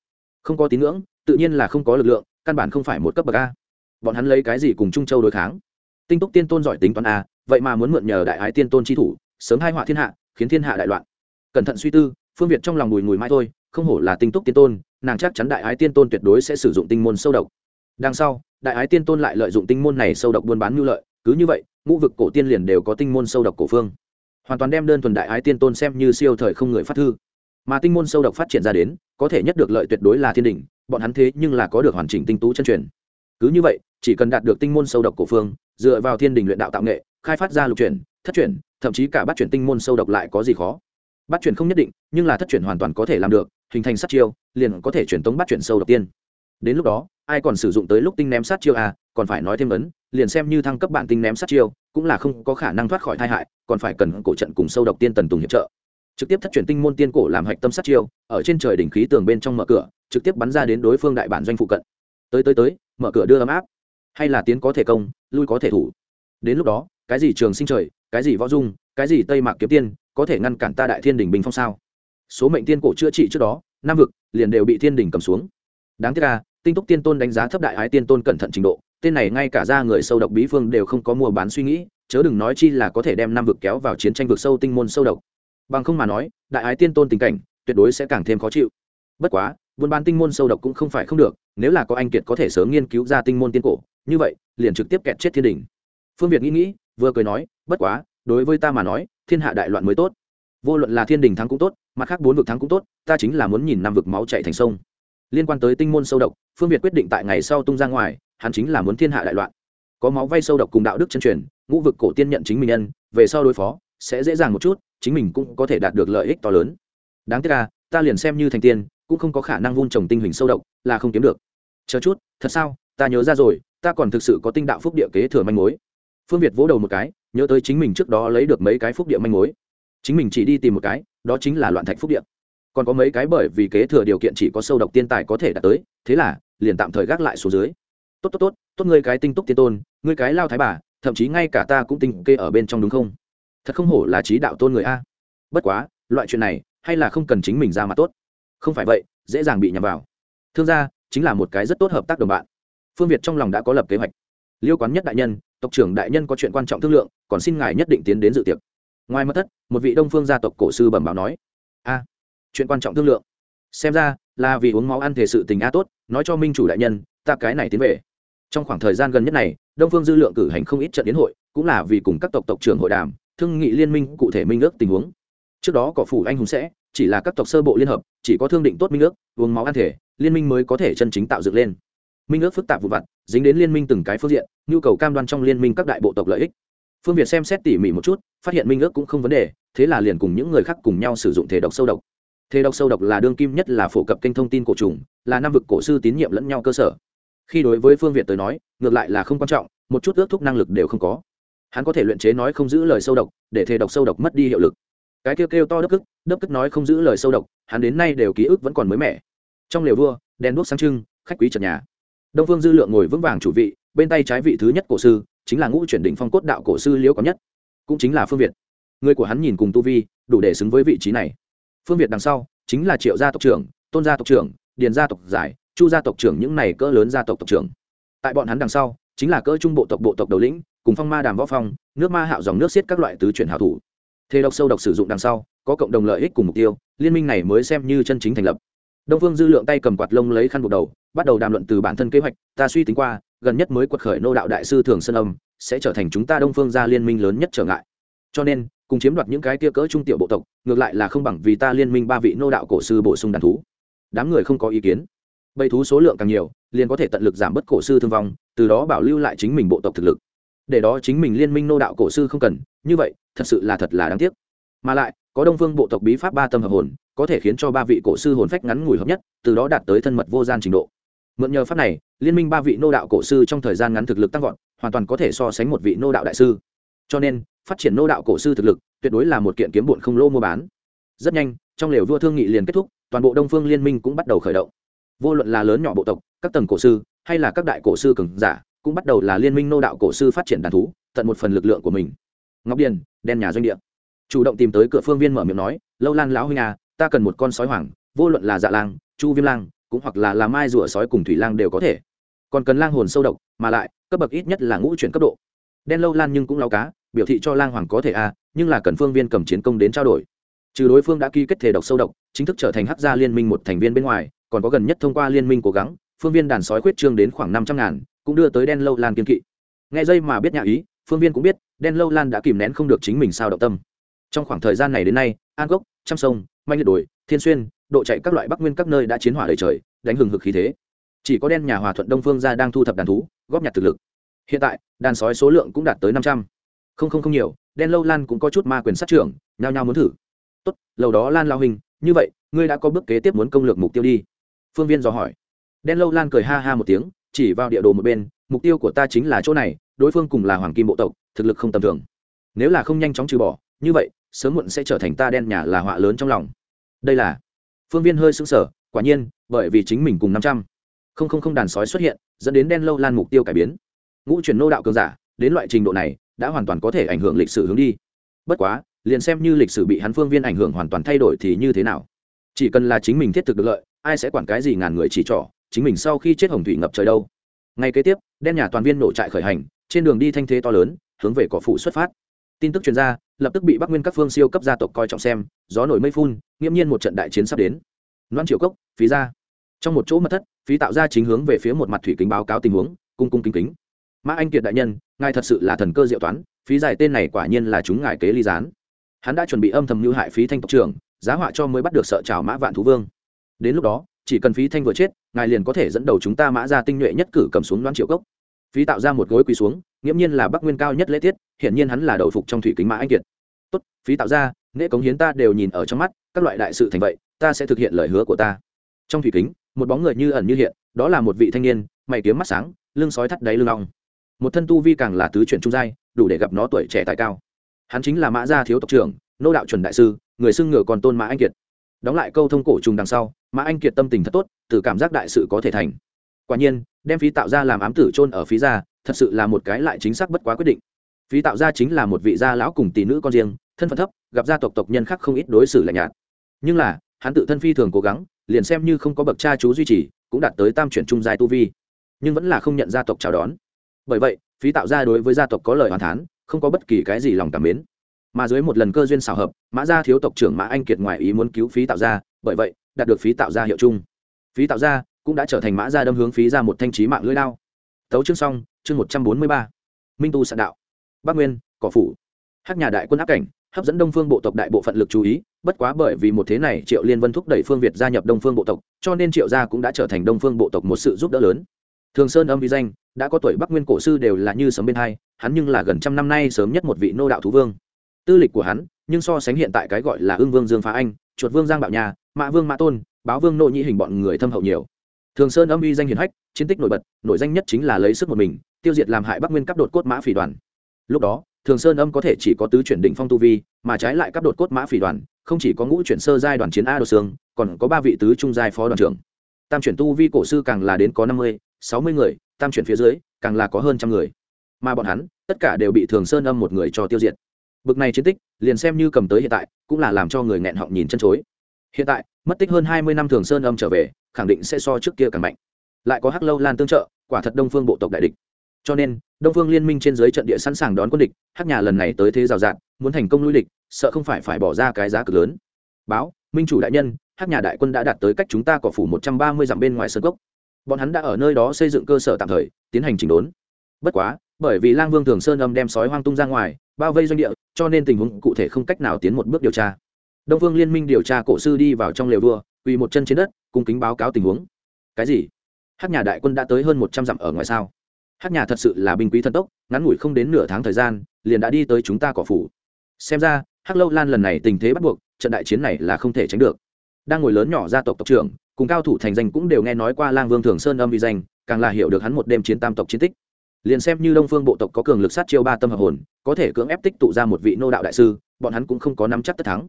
Không có tín ngưỡng, tự nhiên là không có lực lượng, căn bản không phải một cấp bậc a. Bọn hắn lấy cái gì cùng trung châu đối kháng? Tinh túc tiên tôn giỏi tính toán a vậy mà muốn mượn nhờ đại ái tiên tôn chi thủ, sớm hai họa thiên hạ, khiến thiên hạ đại loạn. Cẩn thận suy tư, phương việt trong lòng bùi ngùi mai thôi, không hổ là tinh túc tiên tôn, nàng chắc chắn đại ái tiên tôn tuyệt đối sẽ sử dụng tinh môn sâu độc. Đằng sau, đại ái tiên tôn lại lợi dụng tinh môn này sâu độc buôn bán mưu lợi, cứ như vậy, ngũ vực cổ tiên liền đều có tinh môn sâu độc cổ phương. Hoàn toàn đem đơn thuần đại ái tiên tôn xem như siêu thời không người phát thư. Mà tinh môn sâu độc phát triển ra đến, có thể nhất được lợi tuyệt đối là thiên đình bọn hắn thế nhưng là có được hoàn chỉnh tinh tú chân truyền. Cứ như vậy, chỉ cần đạt được tinh môn sâu độc cổ phương dựa vào thiên đình luyện đạo tạo nghệ, khai phát ra lục chuyển, thất chuyển, thậm chí cả bắt chuyển tinh môn sâu độc lại có gì khó. Bắt chuyển không nhất định, nhưng là thất chuyển hoàn toàn có thể làm được, hình thành sát chiêu, liền có thể chuyển tống bắt chuyển sâu độc tiên. Đến lúc đó, ai còn sử dụng tới lúc tinh ném sát chiêu à còn phải nói thêm ấn liền xem như thăng cấp bản tinh ném sát chiêu, cũng là không có khả năng thoát khỏi tai hại, còn phải cần cổ trận cùng sâu độc tiên tần tùng hiệp trợ. Trực tiếp thất chuyển tinh môn tiên cổ làm hạch tâm sát chiêu, ở trên trời đỉnh khí tường bên trong mở cửa, trực tiếp bắn ra đến đối phương đại bản doanh phụ cận. Tới tới tới, mở cửa đưa ấm áp hay là tiến có thể công, lui có thể thủ. Đến lúc đó, cái gì trường sinh trời, cái gì võ dung, cái gì tây mạc kiếm tiên, có thể ngăn cản ta đại thiên đình bình phong sao? Số mệnh tiên cổ chữa trị trước đó, nam vực liền đều bị thiên đình cầm xuống. Đáng tiếc là tinh túc tiên tôn đánh giá thấp đại ái tiên tôn cẩn thận trình độ, tên này ngay cả ra người sâu độc bí phương đều không có mua bán suy nghĩ, chớ đừng nói chi là có thể đem nam vực kéo vào chiến tranh vực sâu tinh môn sâu độc. Bằng không mà nói, đại ái tiên tôn tình cảnh tuyệt đối sẽ càng thêm khó chịu. Bất quá, buôn bán tinh môn sâu độc cũng không phải không được, nếu là có anh kiệt có thể sớm nghiên cứu ra tinh môn tiên cổ như vậy, liền trực tiếp kẹt chết thiên đình. Phương việt nghĩ nghĩ, vừa cười nói, bất quá, đối với ta mà nói, thiên hạ đại loạn mới tốt. Vô luận là thiên đình thắng cũng tốt, mặt khác bốn vực thắng cũng tốt, ta chính là muốn nhìn năm vực máu chạy thành sông. Liên quan tới tinh môn sâu độc, phương việt quyết định tại ngày sau tung ra ngoài, hắn chính là muốn thiên hạ đại loạn. Có máu vay sâu độc cùng đạo đức chân truyền, ngũ vực cổ tiên nhận chính mình nhân, về sau đối phó, sẽ dễ dàng một chút, chính mình cũng có thể đạt được lợi ích to lớn. Đáng tiếc là ta liền xem như thành tiên, cũng không có khả năng vun trồng tinh hình sâu độc, là không kiếm được. Chờ chút, thật sao? Ta nhớ ra rồi, ta còn thực sự có tinh đạo phúc địa kế thừa manh mối. Phương việt vỗ đầu một cái, nhớ tới chính mình trước đó lấy được mấy cái phúc địa manh mối. Chính mình chỉ đi tìm một cái, đó chính là loạn thạch phúc địa. Còn có mấy cái bởi vì kế thừa điều kiện chỉ có sâu độc tiên tài có thể đạt tới, thế là, liền tạm thời gác lại xuống dưới. Tốt tốt tốt tốt ngươi cái tinh túc tiên tôn, ngươi cái lao thái bà, thậm chí ngay cả ta cũng tinh kê ở bên trong đúng không? Thật không hổ là trí đạo tôn người a. Bất quá, loại chuyện này, hay là không cần chính mình ra mặt tốt. Không phải vậy, dễ dàng bị nhầm vào. Thương gia, chính là một cái rất tốt hợp tác đồng bạn phương việt trong lòng đã có lập kế hoạch. Liêu quán nhất đại nhân, tộc trưởng đại nhân có chuyện quan trọng thương lượng, còn xin ngài nhất định tiến đến dự tiệc. Ngoài mất thất, một vị đông phương gia tộc cổ sư bẩm báo nói, a, chuyện quan trọng thương lượng. Xem ra là vì uống máu ăn thể sự tình a tốt, nói cho minh chủ đại nhân, ta cái này tiến về. Trong khoảng thời gian gần nhất này, đông phương dư lượng cử hành không ít trận đến hội, cũng là vì cùng các tộc tộc trưởng hội đàm, thương nghị liên minh cụ thể minh ước tình huống. Trước đó cỏ phủ anh hùng sẽ, chỉ là các tộc sơ bộ liên hợp, chỉ có thương định tốt minh ước, uống máu ăn thể, liên minh mới có thể chân chính tạo dựng lên minh ước phức tạp vụ vặt, dính đến liên minh từng cái phương diện, nhu cầu cam đoan trong liên minh các đại bộ tộc lợi ích. Phương việt xem xét tỉ mỉ một chút, phát hiện minh ước cũng không vấn đề, thế là liền cùng những người khác cùng nhau sử dụng thể độc sâu độc. Thể độc sâu độc là đương kim nhất là phổ cập kênh thông tin cổ trùng, là năm vực cổ sư tín nhiệm lẫn nhau cơ sở. Khi đối với phương việt tới nói, ngược lại là không quan trọng, một chút ước thúc năng lực đều không có. Hắn có thể luyện chế nói không giữ lời sâu độc, để thể độc sâu độc mất đi hiệu lực. Cái kêu kêu to đấp cức đấp cức nói không giữ lời sâu độc, hắn đến nay đều ký ức vẫn còn mới mẻ. Trong lều vua, đèn đuốc sáng trưng, khách quý trần nhà đông phương dư lượng ngồi vững vàng chủ vị, bên tay trái vị thứ nhất cổ sư, chính là ngũ chuyển đỉnh phong cốt đạo cổ sư liễu có nhất, cũng chính là phương việt. Người của hắn nhìn cùng tu vi, đủ để xứng với vị trí này. Phương việt đằng sau, chính là triệu gia tộc trưởng, tôn gia tộc trưởng, điền gia tộc giải, chu gia tộc trưởng những này cỡ lớn gia tộc tộc trưởng. Tại bọn hắn đằng sau, chính là cỡ trung bộ tộc bộ tộc đầu lĩnh, cùng phong ma đàm võ phong, nước ma hạo dòng nước xiết các loại tứ chuyển hảo thủ. Thế độc sâu độc sử dụng đằng sau, có cộng đồng lợi ích cùng mục tiêu, liên minh này mới xem như chân chính thành lập đông phương dư lượng tay cầm quạt lông lấy khăn buộc đầu, bắt đầu đàm luận từ bản thân kế hoạch, ta suy tính qua, gần nhất mới quật khởi nô đạo đại sư thường sơn âm, sẽ trở thành chúng ta đông phương gia liên minh lớn nhất trở ngại. Cho nên, cùng chiếm đoạt những cái kia cỡ trung tiểu bộ tộc, ngược lại là không bằng vì ta liên minh ba vị nô đạo cổ sư bổ sung đàn thú. Đám người không có ý kiến. Bầy thú số lượng càng nhiều, liền có thể tận lực giảm bớt cổ sư thương vong, từ đó bảo lưu lại chính mình bộ tộc thực lực. Để đó chính mình liên minh nô đạo cổ sư không cần, như vậy, thật sự là thật là đáng tiếc. Mà lại, có đông phương bộ tộc bí pháp ba tâm hợp hồn có thể khiến cho ba vị cổ sư hồn phách ngắn ngủi hợp nhất, từ đó đạt tới thân mật vô gian trình độ. Mượn nhờ pháp này, liên minh ba vị nô đạo cổ sư trong thời gian ngắn thực lực tăng vọt, hoàn toàn có thể so sánh một vị nô đạo đại sư. Cho nên, phát triển nô đạo cổ sư thực lực, tuyệt đối là một kiện kiếm bụn không lô mua bán. Rất nhanh, trong lều vua thương nghị liền kết thúc, toàn bộ đông phương liên minh cũng bắt đầu khởi động. Vô luận là lớn nhỏ bộ tộc, các tầng cổ sư, hay là các đại cổ sư cường giả, cũng bắt đầu là liên minh nô đạo cổ sư phát triển đàn thú, tận một phần lực lượng của mình. Ngọc điền, đen nhà doanh địa. Chủ động tìm tới cửa phương viên mở miệng nói, lâu lan lão huynh à ta cần một con sói hoàng vô luận là dạ lang chu viêm lang cũng hoặc là là mai rùa sói cùng thủy lang đều có thể. Còn cần lang hồn sâu độc mà lại cấp bậc ít nhất là ngũ chuyển cấp độ. Đen lâu lan nhưng cũng lao cá biểu thị cho lang hoàng có thể a à, nhưng là cần phương viên cầm chiến công đến trao đổi. Trừ đối phương đã ký kết thể độc sâu độc chính thức trở thành hắc gia liên minh một thành viên bên ngoài còn có gần nhất thông qua liên minh cố gắng phương viên đàn sói khuyết trương đến khoảng năm trăm ngàn cũng đưa tới đen lâu lan kiên kỵ. Nghe dây mà biết nhà ý phương viên cũng biết đen lâu lan đã kìm nén không được chính mình sao động tâm. Trong khoảng thời gian này đến nay an gốc trăm sông manh liệt đồi, thiên xuyên, độ chạy các loại bắc nguyên các nơi đã chiến hỏa đầy trời, đánh hừng hực khí thế. Chỉ có đen nhà hòa thuận đông phương ra đang thu thập đàn thú, góp nhặt thực lực. Hiện tại, đàn sói số lượng cũng đạt tới năm trăm. Không không không nhiều, đen lâu lan cũng có chút ma quyền sát trưởng, nhao nhao muốn thử. Tốt lâu đó lan lao hình, như vậy, ngươi đã có bước kế tiếp muốn công lược mục tiêu đi. Phương viên dò hỏi. Đen lâu lan cười ha ha một tiếng, chỉ vào địa đồ một bên, mục tiêu của ta chính là chỗ này, đối phương cùng là hoàng kim bộ tộc, thực lực không tầm thường. Nếu là không nhanh chóng trừ bỏ, như vậy sớm muộn sẽ trở thành ta đen nhà là họa lớn trong lòng. Đây là, phương viên hơi sững sờ, quả nhiên, bởi vì chính mình cùng năm trăm. Không không không đàn sói xuất hiện, dẫn đến đen lâu lan mục tiêu cải biến. Ngũ chuyển nô đạo cường giả, đến loại trình độ này, đã hoàn toàn có thể ảnh hưởng lịch sử hướng đi. Bất quá, liền xem như lịch sử bị hắn phương viên ảnh hưởng hoàn toàn thay đổi thì như thế nào? Chỉ cần là chính mình thiết thực được lợi, ai sẽ quản cái gì ngàn người chỉ trỏ, chính mình sau khi chết hồng thủy ngập trời đâu? Ngay kế tiếp, đen nhà toàn viên nổ trại khởi hành, trên đường đi thanh thế to lớn, hướng về cỏ phụ xuất phát. Tin tức chuyên gia lập tức bị bắc nguyên các phương siêu cấp gia tộc coi trọng xem, gió nổi mây phun, nghiễm nhiên một trận đại chiến sắp đến. Loan triệu cốc, phí ra. Trong một chỗ mật thất, phí tạo ra chính hướng về phía một mặt thủy kính báo cáo tình huống, cung cung kính kính. Mã anh kiệt đại nhân, ngài thật sự là thần cơ diệu toán, phí giải tên này quả nhiên là chúng ngài kế ly gián. Hắn đã chuẩn bị âm thầm mưu hại phí thanh tộc trưởng, giá họa cho mới bắt được sợ trào mã vạn thú vương. Đến lúc đó, chỉ cần phí thanh vừa chết, ngài liền có thể dẫn đầu chúng ta mã ra tinh nhuệ nhất cử cầm xuống đoán triệu cốc. Phí tạo ra một gối quỳ xuống, nghiễm nhiên là bắc nguyên cao nhất lễ tiết, hiển nhiên hắn là đầu phục trong thủy kính mã anh kiệt phí tạo ra nghệ cống hiến ta đều nhìn ở trong mắt, các loại đại sự thành vậy, ta sẽ thực hiện lời hứa của ta. Trong thủy kính, một bóng người như ẩn như hiện, đó là một vị thanh niên, mày kiếm mắt sáng, lưng sói thắt đáy lưng long một thân tu vi càng là tứ chuyển trung giai, đủ để gặp nó tuổi trẻ tài cao. Hắn chính là mã gia thiếu tộc trưởng, nô đạo chuẩn đại sư, người xưng ngựa còn tôn mã anh kiệt. Đóng lại câu thông cổ trùng đằng sau, mã anh kiệt tâm tình thật tốt, từ cảm giác đại sự có thể thành. Quả nhiên, đem phí tạo ra làm ám tử trôn ở phí gia, thật sự là một cái lại chính xác bất quá quyết định. Phí tạo ra chính là một vị gia lão cùng tỷ nữ con riêng thân phận thấp, gặp gia tộc tộc nhân khác không ít đối xử lạnh nhạt. Nhưng là, hắn tự thân phi thường cố gắng, liền xem như không có bậc cha chú duy trì, cũng đạt tới tam chuyển trung dài tu vi, nhưng vẫn là không nhận gia tộc chào đón. Bởi vậy, phí tạo ra đối với gia tộc có lời hoàn thán, không có bất kỳ cái gì lòng cảm mến. Mà dưới một lần cơ duyên xào hợp, mã gia thiếu tộc trưởng mã anh kiệt ngoài ý muốn cứu phí tạo ra, bởi vậy, đạt được phí tạo ra hiệu chung. Phí tạo ra cũng đã trở thành mã gia đâm hướng phí ra một thanh trí mạng lưỡi lao tấu chương xong, chương một trăm bốn mươi ba. Minh tu sạn đạo. Bắc nguyên, cỏ phủ. Hắc nhà đại quân áp cảnh hấp dẫn đông phương bộ tộc đại bộ phận lực chú ý, bất quá bởi vì một thế này triệu liên vân thúc đẩy phương việt gia nhập đông phương bộ tộc, cho nên triệu gia cũng đã trở thành đông phương bộ tộc một sự giúp đỡ lớn. Thường sơn âm vi danh, đã có tuổi bắc nguyên cổ sư đều là như sấm bên hai, hắn nhưng là gần trăm năm nay sớm nhất một vị nô đạo thú vương. Tư lịch của hắn, nhưng so sánh hiện tại cái gọi là ương vương dương phá anh, chuột vương giang bảo nhà, mã vương mã tôn, báo vương nội nhị hình bọn người thâm hậu nhiều. Thường sơn âm uy danh hiền hách, chiến tích nổi bật, nổi danh nhất chính là lấy sức một mình, tiêu diệt làm hại bắc nguyên cấp đột cốt mã phỉ đoàn. Lúc đó thường sơn âm có thể chỉ có tứ chuyển đỉnh phong tu vi, mà trái lại cấp đột cốt mã phỉ đoàn, không chỉ có ngũ chuyển sơ giai đoàn chiến a đồ sương, còn có ba vị tứ trung giai phó đoàn trưởng. Tam chuyển tu vi cổ sư càng là đến có năm mươi, sáu mươi người, tam chuyển phía dưới, càng là có hơn trăm người. Mà bọn hắn, tất cả đều bị thường sơn âm một người cho tiêu diệt. Bực này chiến tích, liền xem như cầm tới hiện tại, cũng là làm cho người nghẹn họng nhìn chân chối. Hiện tại, mất tích hơn hai mươi năm thường sơn âm trở về, khẳng định sẽ so trước kia càng mạnh. Lại có hắc lâu lan tương trợ, quả thật đông phương bộ tộc đại địch cho nên, đông phương liên minh trên dưới trận địa sẵn sàng đón quân địch, hắc nhà lần này tới thế rào rạt, muốn thành công lui địch, sợ không phải phải bỏ ra cái giá cực lớn. Báo, minh chủ đại nhân, hắc nhà đại quân đã đạt tới cách chúng ta cỏ phủ một trăm ba mươi dặm bên ngoài sân gốc bọn hắn đã ở nơi đó xây dựng cơ sở tạm thời, tiến hành chỉnh đốn. Bất quá, bởi vì lang vương thường sơn âm đem sói hoang tung ra ngoài, bao vây doanh địa, cho nên tình huống cụ thể không cách nào tiến một bước điều tra. Đông vương liên minh điều tra cổ sư đi vào trong lều vua, quỳ một chân trên đất, cung kính báo cáo tình huống. Cái gì? Hát nhà đại quân đã tới hơn một trăm dặm ở ngoài sao? Hát nhà thật sự là binh quý thần tốc, ngắn ngủi không đến nửa tháng thời gian, liền đã đi tới chúng ta cỏ phủ. Xem ra, hắc lâu lan lần này tình thế bắt buộc, trận đại chiến này là không thể tránh được. Đang ngồi lớn nhỏ gia tộc tộc trưởng, cùng cao thủ thành danh cũng đều nghe nói qua lang vương thường sơn âm vi danh, càng là hiểu được hắn một đêm chiến tam tộc chiến tích. Liền xem như đông phương bộ tộc có cường lực sát chiêu ba tâm hợp hồn, có thể cưỡng ép tích tụ ra một vị nô đạo đại sư, bọn hắn cũng không có nắm chắc tất thắng.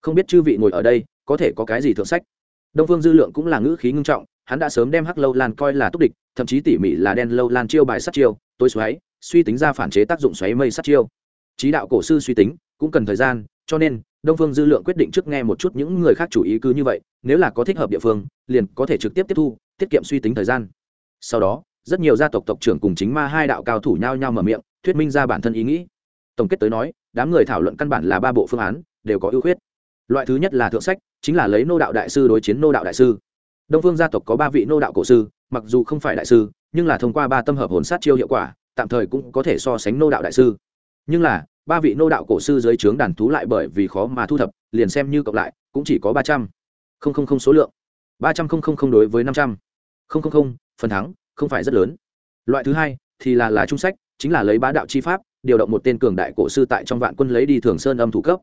Không biết chư vị ngồi ở đây, có thể có cái gì thượng sách? Đông phương dư lượng cũng là ngữ khí ngưng trọng, hắn đã sớm đem hắc lâu lan coi là túc địch, thậm chí tỉ mỉ là đen lâu lan chiêu bài sát chiêu, tối xoáy, suy tính ra phản chế tác dụng xoáy mây sát chiêu. Trí đạo cổ sư suy tính, cũng cần thời gian, cho nên, đông phương dư lượng quyết định trước nghe một chút những người khác chủ ý cứ như vậy, nếu là có thích hợp địa phương, liền có thể trực tiếp tiếp thu, tiết kiệm suy tính thời gian. Sau đó, rất nhiều gia tộc tộc trưởng cùng chính ma hai đạo cao thủ nhau nhau mở miệng, thuyết minh ra bản thân ý nghĩ. Tổng kết tới nói, đám người thảo luận căn bản là ba bộ phương án, đều có ưu khuyết loại thứ nhất là thượng sách, chính là lấy nô đạo đại sư đối chiến nô đạo đại sư. Đông phương gia tộc có ba vị nô đạo cổ sư, mặc dù không phải đại sư, nhưng là thông qua ba tâm hợp hồn sát chiêu hiệu quả, tạm thời cũng có thể so sánh nô đạo đại sư. Nhưng là, ba vị nô đạo cổ sư dưới trướng đàn thú lại bởi vì khó mà thu thập, liền xem như cộng lại, cũng chỉ có ba trăm. Linh số lượng. Ba trăm linh đối với năm trăm. Linh phần thắng, không phải rất lớn. Loại thứ hai, thì là là trung sách, chính là lấy bá đạo chi pháp, điều động một tên cường đại cổ sư tại trong vạn quân lấy đi thường sơn âm thủ cấp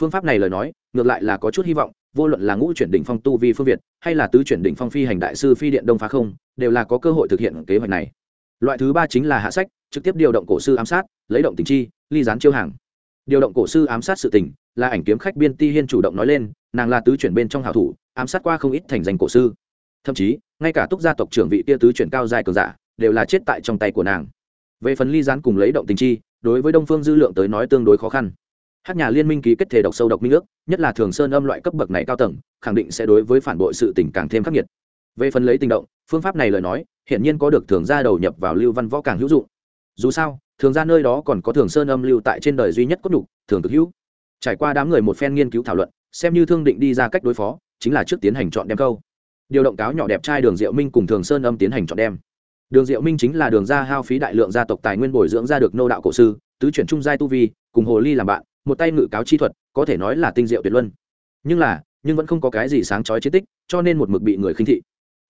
phương pháp này lời nói, ngược lại là có chút hy vọng, vô luận là ngũ chuyển đỉnh phong tu vi phương việt, hay là tứ chuyển đỉnh phong phi hành đại sư phi điện đông phá không, đều là có cơ hội thực hiện kế hoạch này. Loại thứ ba chính là hạ sách, trực tiếp điều động cổ sư ám sát, lấy động tình chi, ly gián chiêu hàng. Điều động cổ sư ám sát sự tình, là ảnh kiếm khách biên ti hiên chủ động nói lên, nàng là tứ chuyển bên trong hảo thủ, ám sát qua không ít thành danh cổ sư. Thậm chí, ngay cả túc gia tộc trưởng vị tia tứ chuyển cao dài cường giả, đều là chết tại trong tay của nàng. Về phần ly gián cùng lấy động tình chi, đối với đông phương dư lượng tới nói tương đối khó khăn hát nhà liên minh ký kết thể độc sâu độc minh ước, nhất là thường sơn âm loại cấp bậc này cao tầng, khẳng định sẽ đối với phản bội sự tình càng thêm khắc nghiệt. Về phần lấy tình động, phương pháp này lời nói hiện nhiên có được thường gia đầu nhập vào lưu văn võ càng hữu dụng. Dù sao, thường ra nơi đó còn có thường sơn âm lưu tại trên đời duy nhất cốt đủ thường cực hữu. Trải qua đám người một phen nghiên cứu thảo luận, xem như thương định đi ra cách đối phó, chính là trước tiến hành chọn đem câu. Điều động cáo nhỏ đẹp trai đường diệu minh cùng thường sơn âm tiến hành chọn đem. Đường diệu minh chính là đường gia hao phí đại lượng gia tộc tài nguyên bồi dưỡng ra được nô đạo cổ sư, tứ chuyển trung giai tu vi, cùng hồ ly làm bạn một tay ngự cáo chi thuật, có thể nói là tinh diệu tuyệt luân. Nhưng là, nhưng vẫn không có cái gì sáng chói chiến tích, cho nên một mực bị người khinh thị.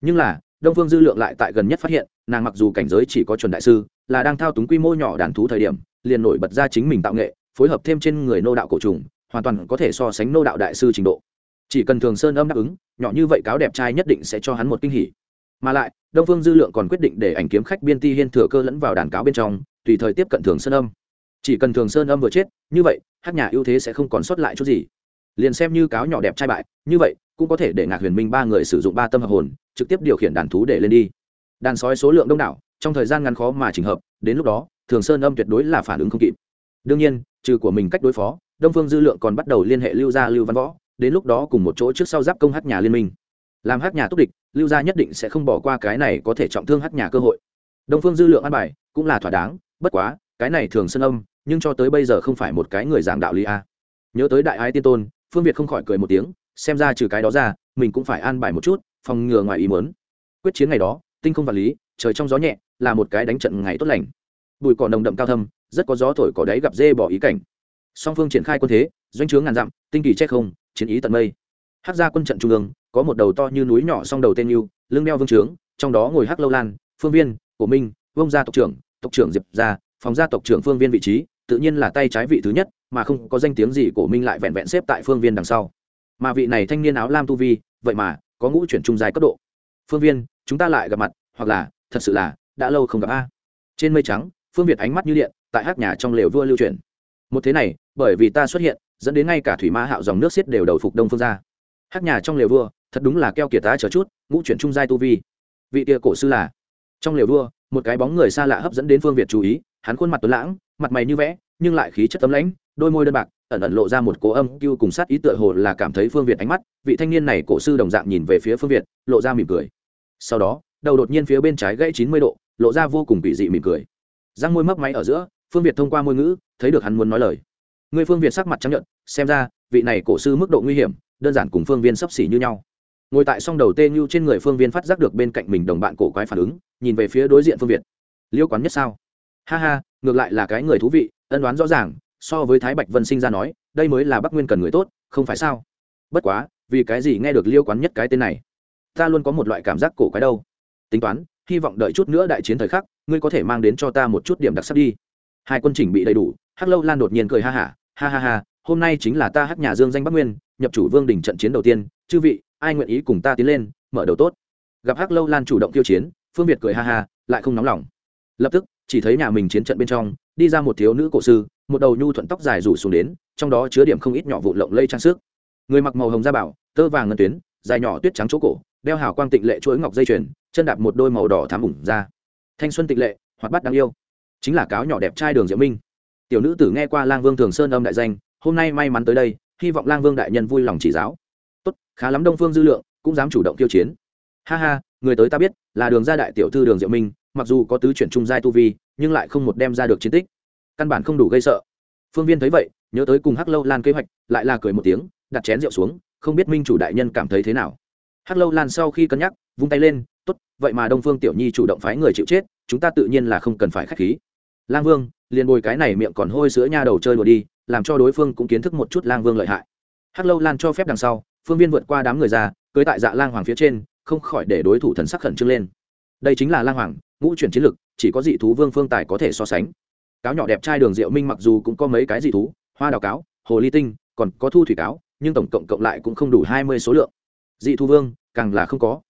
Nhưng là, đông phương dư lượng lại tại gần nhất phát hiện, nàng mặc dù cảnh giới chỉ có chuẩn đại sư, là đang thao túng quy mô nhỏ đàn thú thời điểm, liền nổi bật ra chính mình tạo nghệ, phối hợp thêm trên người nô đạo cổ trùng, hoàn toàn có thể so sánh nô đạo đại sư trình độ. Chỉ cần thường sơn âm đáp ứng, nhỏ như vậy cáo đẹp trai nhất định sẽ cho hắn một kinh hỉ. Mà lại, đông phương dư lượng còn quyết định để ảnh kiếm khách biên ti hiên thừa cơ lẫn vào đàn cáo bên trong, tùy thời tiếp cận thường sơn âm. Chỉ cần thường sơn âm vừa chết, như vậy hát nhà ưu thế sẽ không còn sót lại chút gì. Liền xem như cáo nhỏ đẹp trai bại, như vậy, cũng có thể để ngạc huyền minh ba người sử dụng ba tâm hợp hồn, trực tiếp điều khiển đàn thú để lên đi. Đàn sói số lượng đông đảo, trong thời gian ngắn khó mà chỉnh hợp, đến lúc đó, thường sơn âm tuyệt đối là phản ứng không kịp. Đương nhiên, trừ của mình cách đối phó, đông phương dư lượng còn bắt đầu liên hệ lưu gia lưu văn võ, đến lúc đó cùng một chỗ trước sau giáp công hát nhà liên minh. Làm hát nhà túc địch, lưu gia nhất định sẽ không bỏ qua cái này có thể trọng thương hát nhà cơ hội. Đông phương dư lượng ăn bài, cũng là thỏa đáng, bất quá, cái này thường sơn âm nhưng cho tới bây giờ không phải một cái người giảng đạo lý a. Nhớ tới đại ái tiên tôn, phương việt không khỏi cười một tiếng, xem ra trừ cái đó ra, mình cũng phải an bài một chút, phòng ngừa ngoài ý muốn. Quyết chiến ngày đó, tinh không vật lý, trời trong gió nhẹ, là một cái đánh trận ngày tốt lành. Bụi cỏ nồng đậm cao thâm, rất có gió thổi cỏ đáy gặp dê bỏ ý cảnh. Song phương triển khai quân thế, doanh chướng ngàn dặm, tinh kỳ che không, chiến ý tận mây. Hắc gia quân trận trung ương, có một đầu to như núi nhỏ song đầu tên yêu lưng đeo vương trướng, trong đó ngồi hắc lâu lan, phương viên, cổ minh, vông gia tộc trưởng tộc trưởng diệp gia phòng gia tộc trưởng phương viên vị trí, tự nhiên là tay trái vị thứ nhất, mà không có danh tiếng gì cổ minh lại vẹn vẹn xếp tại phương viên đằng sau. Mà vị này thanh niên áo lam tu vi, vậy mà có ngũ chuyển trung dài cấp độ. Phương viên, chúng ta lại gặp mặt, hoặc là, thật sự là, đã lâu không gặp a. Trên mây trắng, phương việt ánh mắt như điện, tại hát nhà trong lều vua lưu truyền một thế này, bởi vì ta xuất hiện, dẫn đến ngay cả thủy ma hạo dòng nước xiết đều đầu phục đông phương ra. Hát nhà trong lều vua, thật đúng là keo kiệt ta chờ chút, ngũ chuyển trung giai tu vi. Vị tia cổ sư là, trong lều vua, một cái bóng người xa lạ hấp dẫn đến phương việt chú ý hắn khuôn mặt tuấn lãng, mặt mày như vẽ, nhưng lại khí chất tấm lãnh, đôi môi đơn bạc, ẩn ẩn lộ ra một cố âm cưu cùng sát ý tựa hồ là cảm thấy phương việt ánh mắt, vị thanh niên này cổ sư đồng dạng nhìn về phía phương việt, lộ ra mỉm cười. Sau đó, đầu đột nhiên phía bên trái gãy chín mươi độ, lộ ra vô cùng kỳ dị mỉm cười. Răng môi mấp máy ở giữa, phương việt thông qua môi ngữ, thấy được hắn muốn nói lời. Người phương việt sắc mặt chấp nhận xem ra, vị này cổ sư mức độ nguy hiểm, đơn giản cùng phương viên sấp xỉ như nhau. Ngồi tại song đầu tê như trên người phương viên phát giác được bên cạnh mình đồng bạn cổ quái phản ứng, nhìn về phía đối diện phương việt. Liêu quán nhất sao? Ha ha ngược lại là cái người thú vị ân đoán rõ ràng so với thái bạch vân sinh ra nói đây mới là bắc nguyên cần người tốt không phải sao? Bất quá vì cái gì nghe được liêu quán nhất cái tên này? Ta luôn có một loại cảm giác cổ quái đâu. Tính toán hy vọng đợi chút nữa đại chiến thời khắc ngươi có thể mang đến cho ta một chút điểm đặc sắc đi. Hai quân chỉnh bị đầy đủ hắc lâu lan đột nhiên cười ha hả ha, ha ha ha hôm nay chính là ta hắc nhà dương danh bắc nguyên nhập chủ vương đình trận chiến đầu tiên chư vị ai nguyện ý cùng ta tiến lên mở đầu tốt. Gặp hắc lâu lan chủ động tiêu chiến phương việt cười ha ha lại không nóng lòng. Lập tức chỉ thấy nhà mình chiến trận bên trong, đi ra một thiếu nữ cổ sư, một đầu nhu thuận tóc dài rủ xuống đến, trong đó chứa điểm không ít nhỏ vụ lộng lây trang sức. Người mặc màu hồng da bảo, tơ vàng ngân tuyến, dài nhỏ tuyết trắng chỗ cổ, đeo hào quang tịnh lệ chuỗi ngọc dây chuyền, chân đạp một đôi màu đỏ thám ủng ra thanh xuân tịnh lệ, hoạt bát đáng yêu. Chính là cáo nhỏ đẹp trai đường diệu minh. Tiểu nữ tử nghe qua lang vương thường sơn âm đại danh, hôm nay may mắn tới đây, hy vọng lang vương đại nhân vui lòng chỉ giáo. Tốt, khá lắm đông phương dư lượng, cũng dám chủ động tiêu chiến. Ha ha, người tới ta biết, là đường gia đại tiểu thư đường diệu minh mặc dù có tứ chuyển trung giai tu vi, nhưng lại không một đem ra được chiến tích. Căn bản không đủ gây sợ. Phương viên thấy vậy, nhớ tới cùng hắc lâu lan kế hoạch, lại là cười một tiếng, đặt chén rượu xuống, không biết minh chủ đại nhân cảm thấy thế nào. Hắc lâu lan sau khi cân nhắc, vung tay lên, tốt, vậy mà đông phương tiểu nhi chủ động phái người chịu chết, chúng ta tự nhiên là không cần phải k h á c h khí. Lang vương, liền bồi cái này miệng còn hôi sữa nha đầu chơi đùa đi, làm cho đối phương cũng kiến thức một chút lang vương lợi hại. Hắc lâu lan cho phép đằng sau, phương viên vượt qua đám người ra, cưới tại dạ lang hoàng phía trên, không khỏi để đối thủ thần sắc khẩn trương lên. Đây chính là lang hoàng ngũ chuyển chiến lực, chỉ có dị thú vương phương tài có thể so sánh. Cáo nhỏ đẹp trai đường diệu minh mặc dù cũng có mấy cái dị thú, hoa đào cáo, hồ ly tinh, còn có thu thủy cáo, nhưng tổng cộng cộng lại cũng không đủ hai mươi số lượng. Dị thú vương, càng là không có.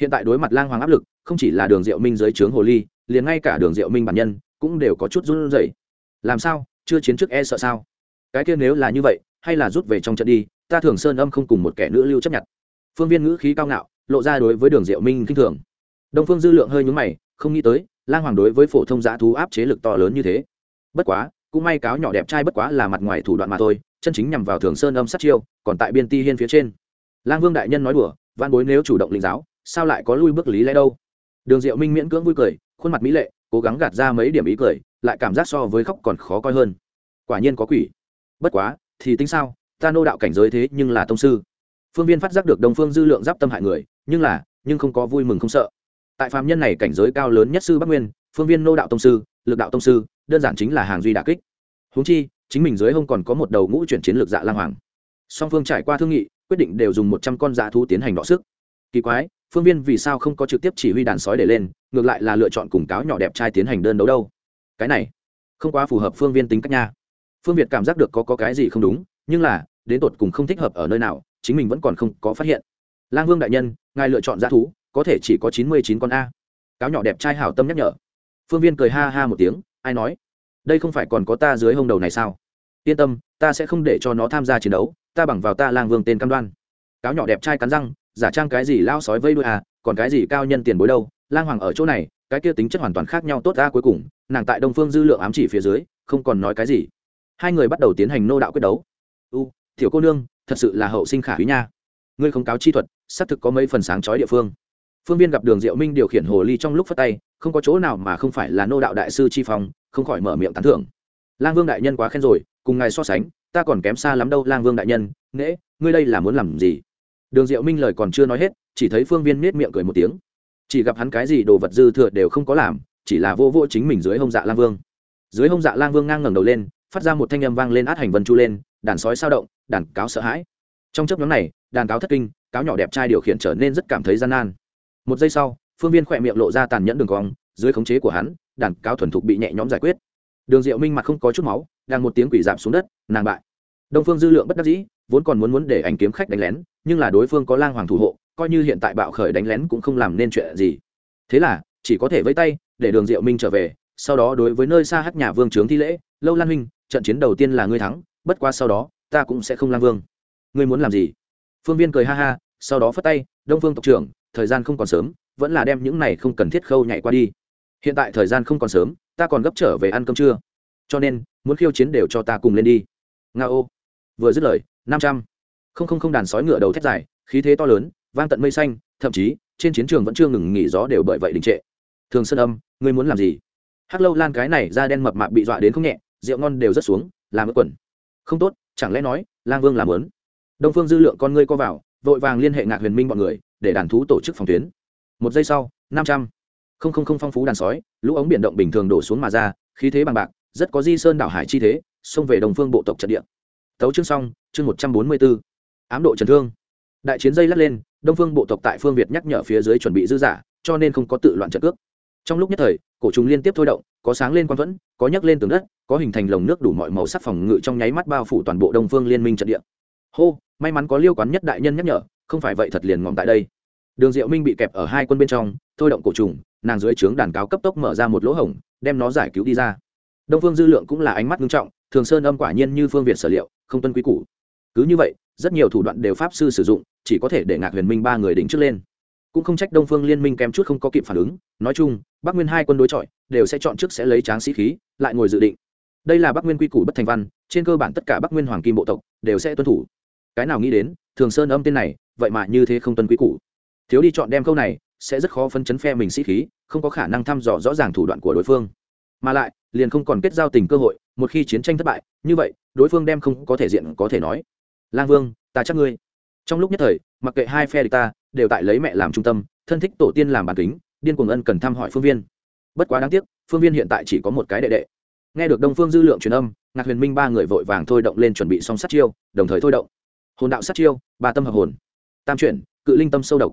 Hiện tại đối mặt lang hoàng áp lực, không chỉ là đường diệu minh dưới trướng hồ ly, liền ngay cả đường diệu minh bản nhân cũng đều có chút run rẩy. Làm sao? Chưa chiến trước e sợ sao? Cái kia nếu là như vậy, hay là rút về trong trận đi, ta thường sơn âm không cùng một kẻ nữ lưu chấp nhận. Phương viên ngữ khí cao ngạo, lộ ra đối với đường diệu minh kinh thường. Đông phương dư lượng hơi nhúng mày không nghĩ tới, lang hoàng đối với phổ thông giã thú áp chế lực to lớn như thế. Bất quá, cũng may cáo nhỏ đẹp trai bất quá là mặt ngoài thủ đoạn mà thôi, chân chính nhằm vào thường sơn âm sát chiêu, còn tại biên ti hiên phía trên. Lang vương đại nhân nói đùa văn bối nếu chủ động linh giáo, sao lại có lui bước lý lẽ đâu? Đường diệu minh miễn cưỡng vui cười, khuôn mặt mỹ lệ, cố gắng gạt ra mấy điểm ý cười, lại cảm giác so với khóc còn khó coi hơn. Quả nhiên có quỷ. Bất quá, thì tính sao, ta nô đạo cảnh giới thế nhưng là tông sư. Phương viên phát giác được đồng phương dư lượng giáp tâm hại người, nhưng là, nhưng không có vui mừng không sợ tại phạm nhân này cảnh giới cao lớn nhất sư bắc nguyên phương viên nô đạo tông sư lực đạo tông sư đơn giản chính là hàng duy đà kích. Húng chi chính mình dưới hông còn có một đầu ngũ chuyển chiến lược dạ lang hoàng. Song phương trải qua thương nghị quyết định đều dùng một trăm con dạ thú tiến hành đọ sức. Kỳ quái phương viên vì sao không có trực tiếp chỉ huy đàn sói để lên ngược lại là lựa chọn cùng cáo nhỏ đẹp trai tiến hành đơn đấu đâu? Cái này không quá phù hợp phương viên tính cách nha. Phương việt cảm giác được có, có cái gì không đúng nhưng là đến tột cùng không thích hợp ở nơi nào chính mình vẫn còn không có phát hiện. Lang vương đại nhân ngài lựa chọn g thú có thể chỉ có chín mươi chín con a. Cáo nhỏ đẹp trai hảo tâm nhắc nhở. Phương viên cười ha ha một tiếng, ai nói? Đây không phải còn có ta dưới hông đầu này sao? Yên tâm, ta sẽ không để cho nó tham gia chiến đấu, ta bằng vào ta lang vương tên cam đoan. Cáo nhỏ đẹp trai cắn răng, giả trang cái gì lao sói vây đuôi à còn cái gì cao nhân tiền bối đâu, lang hoàng ở chỗ này, cái kia tính chất hoàn toàn khác nhau tốt ra cuối cùng, nàng tại đông phương dư lượng ám chỉ phía dưới, không còn nói cái gì. Hai người bắt đầu tiến hành nô đạo quyết đấu. U thiểu cô nương, thật sự là hậu sinh khả quý nha. Ngươi không cáo chi thuật, xác thực có mấy phần sáng chói địa phương phương viên gặp đường diệu minh điều khiển hồ ly trong lúc phát tay, không có chỗ nào mà không phải là nô đạo đại sư chi phong, không khỏi mở miệng tán thưởng. Lang vương đại nhân quá khen rồi, cùng ngài so sánh, ta còn kém xa lắm đâu, lang vương đại nhân, nễ, ngươi đây là muốn làm gì? Đường diệu minh lời còn chưa nói hết, chỉ thấy phương viên nết miệng cười một tiếng. Chỉ gặp hắn cái gì đồ vật dư thừa đều không có làm, chỉ là vô vô chính mình dưới hông dạ lang vương. Dưới hông dạ lang vương ngang ngẩng đầu lên, phát ra một thanh âm vang lên át hành vân chu lên, đàn sói sao động, đàn cáo sợ hãi. Trong chấp nhóm này, đàn cáo thất kinh, cáo nhỏ đẹp trai điều khiển trở nên rất cảm thấy gian nan một giây sau, phương viên khỏe miệng lộ ra tàn nhẫn đường cong, dưới khống chế của hắn, đàn cao thuần thục bị nhẹ nhõm giải quyết. Đường diệu minh mặt không có chút máu, đang một tiếng quỷ giảm xuống đất, nàng bại. Đông phương dư lượng bất đắc dĩ, vốn còn muốn muốn để ảnh kiếm khách đánh lén, nhưng là đối phương có lang hoàng thủ hộ, coi như hiện tại bạo khởi đánh lén cũng không làm nên chuyện gì. Thế là, chỉ có thể vẫy tay, để đường diệu minh trở về, sau đó đối với nơi xa hát nhà vương trướng thi lễ, lâu lan huynh, trận chiến đầu tiên là ngươi thắng, bất qua sau đó, ta cũng sẽ không lang vương. Ngươi muốn làm gì? Phương viên cười ha ha, sau đó phất tay, đông phương tộc trưởng thời gian không còn sớm, vẫn là đem những này không cần thiết khâu nhảy qua đi. Hiện tại thời gian không còn sớm, ta còn gấp trở về ăn cơm trưa. Cho nên, muốn khiêu chiến đều cho ta cùng lên đi. Nga ô. Vừa dứt lời, năm trăm. Không không không đàn sói ngựa đầu thét dài, khí thế to lớn, vang tận mây xanh, thậm chí, trên chiến trường vẫn chưa ngừng nghỉ gió đều bởi vậy đình trệ. Thường sơn âm, ngươi muốn làm gì? Hắc lâu lan cái này da đen mập mạp bị dọa đến không nhẹ, rượu ngon đều rất xuống, làm ớt quần. Không tốt, chẳng lẽ nói, lang vương làm lớn đông phương dư lượng con ngươi co vào, vội vàng liên hệ ngạc huyền minh bọn người để đàn thú tổ chức phòng tuyến. Một giây sau, năm trăm. Không không không phong phú đàn sói, lũ ống biển động bình thường đổ xuống mà ra, khí thế bằng bạc, rất có di sơn đảo hải chi thế, xông về đồng phương bộ tộc trận địa. Tấu chương xong, chương một trăm bốn mươi bốn ám độ chấn thương. Đại chiến dây lắc lên đông phương bộ tộc tại phương việt nhắc nhở phía dưới chuẩn bị dư giả, cho nên không có tự loạn trận cước. Trong lúc nhất thời, cổ chúng liên tiếp thôi động, có sáng lên quan vẫn có nhấc lên tường đất, có hình thành lồng nước đủ mọi màu sắc phòng ngự trong nháy mắt bao phủ toàn bộ đông phương liên minh trận địa. Hô, may mắn có liêu quán nhất đại nhân nhắc nhở không phải vậy thật liền ngỏm tại đây. Đường diệu minh bị kẹp ở hai quân bên trong, thôi động cổ trùng, nàng dưới trướng đàn cáo cấp tốc mở ra một lỗ hổng, đem nó giải cứu đi ra. Đông phương dư lượng cũng là ánh mắt nghiêm trọng, thường sơn âm quả nhiên như phương việt sở liệu, không tuân quý cũ cứ như vậy, rất nhiều thủ đoạn đều pháp sư sử dụng, chỉ có thể để ngạc huyền minh ba người đỉnh trước lên. Cũng không trách đông phương liên minh kém chút không có kịp phản ứng, nói chung, bắc nguyên hai quân đối chọi, đều sẽ chọn trước sẽ lấy tráng sĩ khí, lại ngồi dự định. Đây là bắc nguyên quy củ bất thành văn, trên cơ bản tất cả bắc nguyên hoàng kim bộ tộc đều sẽ tuân thủ. Cái nào nghĩ đến, thường sơn âm tên này vậy mà như thế không tuân quý củ. Thiếu đi chọn đem câu này, sẽ rất khó phân chấn phe mình sĩ khí, không có khả năng thăm dò rõ ràng thủ đoạn của đối phương. Mà lại, liền không còn kết giao tình cơ hội, một khi chiến tranh thất bại, như vậy, đối phương đem không có thể diện có thể nói. Lang vương, ta chắc ngươi. Trong lúc nhất thời, mặc kệ hai phe địch ta, đều tại lấy mẹ làm trung tâm, thân thích tổ tiên làm bản kính, điên cuồng ân cần thăm hỏi phương viên. Bất quá đáng tiếc, phương viên hiện tại chỉ có một cái đệ đệ. Nghe được đông phương dư lượng truyền âm, ngạc huyền minh ba người vội vàng thôi động lên chuẩn bị xong sát chiêu, đồng thời thôi động. Hồn đạo sát chiêu, ba tâm hợp hồn tam chuyển, cự linh tâm sâu độc.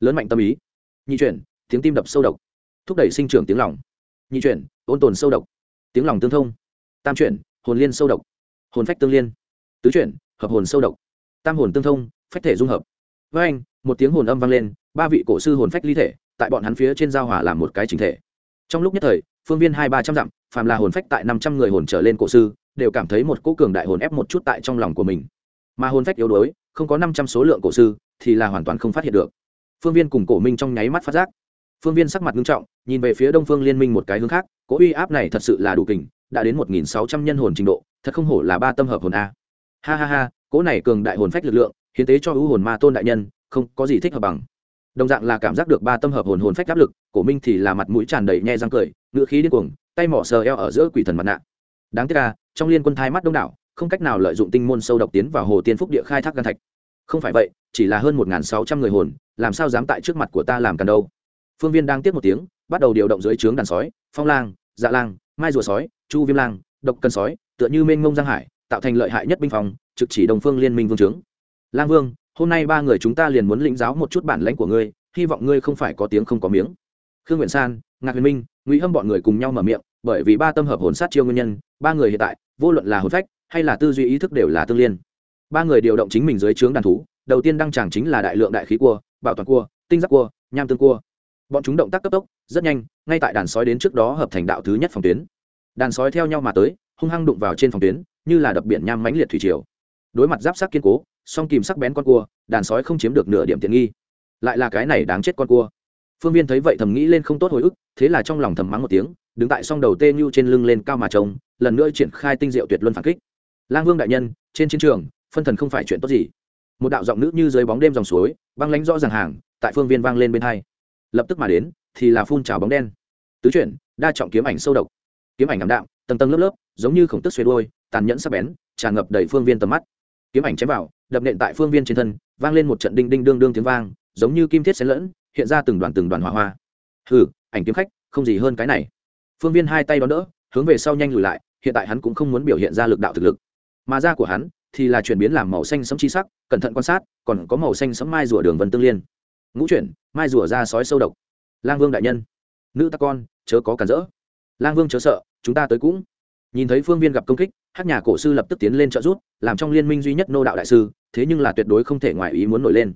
Lớn mạnh tâm ý. Nhị chuyển, tiếng tim đập sâu độc. Thúc đẩy sinh trưởng tiếng lòng. Nhị chuyển, ôn tồn sâu độc. Tiếng lòng tương thông. Tam chuyển, hồn liên sâu độc. Hồn phách tương liên. Tứ chuyển, hợp hồn sâu độc. Tam hồn tương thông, phách thể dung hợp. Với anh, một tiếng hồn âm vang lên, ba vị cổ sư hồn phách ly thể, tại bọn hắn phía trên giao hỏa làm một cái chính thể. Trong lúc nhất thời, phương viên hai ba trăm dặm, phàm là hồn phách tại năm trăm người hồn trở lên cổ sư, đều cảm thấy một cỗ cường đại hồn ép một chút tại trong lòng của mình. Mà hồn phách yếu đuối, không có năm trăm số lượng cổ sư thì là hoàn toàn không phát hiện được. Phương viên cùng cổ minh trong nháy mắt phát giác. Phương viên sắc mặt nghiêm trọng, nhìn về phía đông phương liên minh một cái hướng khác cỗ uy áp này thật sự là đủ kình, đã đến một nghìn sáu trăm nhân hồn trình độ, thật không hổ là ba tâm hợp hồn a. Ha ha ha cỗ này cường đại hồn phách lực lượng, hiến tế cho ưu hồn ma tôn đại nhân, không có gì thích hợp bằng. Đồng dạng là cảm giác được ba tâm hợp hồn hồn phách áp lực, cổ minh thì là mặt mũi tràn đầy nhe răng cười, ngữ khí điên cuồng, tay mỏ sờ eo ở giữa quỷ thần mặt nạ. Đáng tiếc là trong liên quân thai mắt đông đảo, không cách nào lợi dụng tinh môn sâu độc tiến vào hồ tiên phúc địa khai thác gan thạch không phải vậy, chỉ là hơn một sáu trăm người hồn, làm sao dám tại trước mặt của ta làm cần đâu? Phương viên đang tiếp một tiếng, bắt đầu điều động dưới trướng đàn sói, phong lang dạ lang, mai rùa sói, chu viêm lang, độc cần sói, tựa như mênh ngông giang hải, tạo thành lợi hại nhất binh phòng, trực chỉ đồng phương liên minh vương trướng. Lang vương, hôm nay ba người chúng ta liền muốn lĩnh giáo một chút bản lãnh của ngươi, hy vọng ngươi không phải có tiếng không có miếng. Khương nguyện san, ngạc huyền minh, ngụy hâm bọn người cùng nhau mở miệng, bởi vì ba tâm hợp hồn sát chiêu nguyên nhân, ba người hiện tại, vô luận là hồn phách, hay là tư duy ý thức đều là tương liên ba người điều động chính mình dưới trướng đàn thú, đầu tiên đăng tràng chính là đại lượng đại khí cua, bảo toàn cua, tinh giác cua, nham tương cua. Bọn chúng động tác cấp tốc, rất nhanh, ngay tại đàn sói đến trước đó hợp thành đạo thứ nhất phòng tuyến. Đàn sói theo nhau mà tới, hung hăng đụng vào trên phòng tuyến, như là đập biển nham mãnh liệt thủy triều. Đối mặt giáp sắc kiên cố, song kìm sắc bén con cua, đàn sói không chiếm được nửa điểm tiện nghi. Lại là cái này đáng chết con cua. Phương viên thấy vậy thầm nghĩ lên không tốt hồi ức, thế là trong lòng thầm mắng một tiếng, đứng tại song đầu tê nhu trên lưng lên cao mà trông, lần nữa triển khai tinh diệu tuyệt luân phản kích. Lang vương đại nhân, trên chiến trường phân thần không phải chuyện tốt gì. Một đạo giọng nữ như dưới bóng đêm dòng suối, băng lánh rõ ràng hàng, tại phương viên vang lên bên hai. Lập tức mà đến, thì là phun trào bóng đen. Tứ chuyển, đa trọng kiếm ảnh sâu độc. Kiếm ảnh ảm đạm, tầng tầng lớp lớp, giống như khổng tức xuê đôi tàn nhẫn sắc bén, tràn ngập đầy phương viên tầm mắt. Kiếm ảnh chém vào, đập nện tại phương viên trên thân, vang lên một trận đinh đinh đương đương tiếng vang, giống như kim thiết xen lẫn, hiện ra từng đoàn từng đoàn hỏa hoa. Hừ, ảnh kiếm khách, không gì hơn cái này. Phương viên hai tay đón đỡ, hướng về sau nhanh lùi lại, hiện tại hắn cũng không muốn biểu hiện ra lực đạo thực lực. Mà da của hắn thì là chuyển biến làm màu xanh sẫm chi sắc cẩn thận quan sát còn có màu xanh sẫm mai rùa đường vân tương liên. Ngũ chuyển mai rùa ra sói sâu độc. Lang vương đại nhân. Nữ ta con chớ có cản rỡ. Lang vương chớ sợ chúng ta tới cũng. Nhìn thấy phương viên gặp công kích Hắc nhà cổ sư lập tức tiến lên trợ giúp, làm trong liên minh duy nhất nô đạo đại sư thế nhưng là tuyệt đối không thể ngoài ý muốn nổi lên.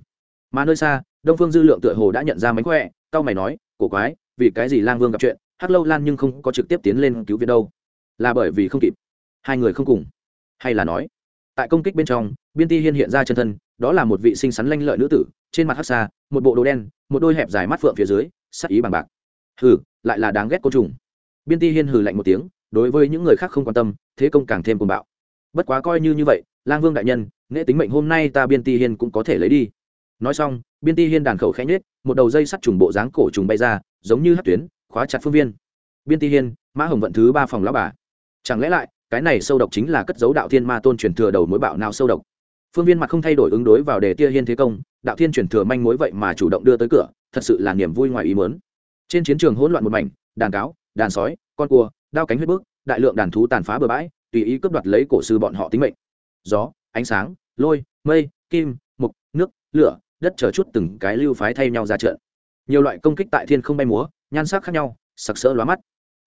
Mà nơi xa đông phương dư lượng tựa hồ đã nhận ra mánh khỏe Cao mày nói cổ quái vì cái gì lang vương gặp chuyện Hắc lâu lan nhưng không có trực tiếp tiến lên cứu viện đâu? Là bởi vì không kịp. Hai người không cùng. Hay là nói tại công kích bên trong, biên ti hiên hiện ra chân thân, đó là một vị xinh xắn lanh lợi nữ tử, trên mặt hát xa một bộ đồ đen, một đôi hẹp dài mắt phượng phía dưới, sắc ý bằng bạc. Hừ, lại là đáng ghét côn trùng. Biên ti hiên hừ lạnh một tiếng, đối với những người khác không quan tâm, thế công càng thêm cuồng bạo. Bất quá coi như như vậy, lang vương đại nhân, nghệ tính mệnh hôm nay ta biên ti hiên cũng có thể lấy đi. Nói xong, biên ti hiên đàn khẩu khẽ nhết một đầu dây sắt trùng bộ dáng cổ trùng bay ra, giống như hát tuyến, khóa chặt phương viên. Biên ti hiên, mã hồng vận thứ ba phòng lão bà. Chẳng lẽ lại cái này sâu độc chính là cất dấu đạo thiên ma tôn truyền thừa đầu mối bạo nào sâu độc. Phương viên mặt không thay đổi ứng đối vào đề tia hiên thế công, đạo thiên truyền thừa manh mối vậy mà chủ động đưa tới cửa, thật sự là niềm vui ngoài ý mớn trên chiến trường hỗn loạn một mảnh, đàn cáo, đàn sói, con cua, đao cánh huyết bước đại lượng đàn thú tàn phá bừa bãi, tùy ý cướp đoạt lấy cổ sư bọn họ tính mệnh. Gió, ánh sáng, lôi, mây, kim, mục, nước, lửa, đất chờ chút từng cái lưu phái thay nhau ra trận. Nhiều loại công kích tại thiên không bay múa, nhan sắc khác nhau, sặc sỡ lóa mắt.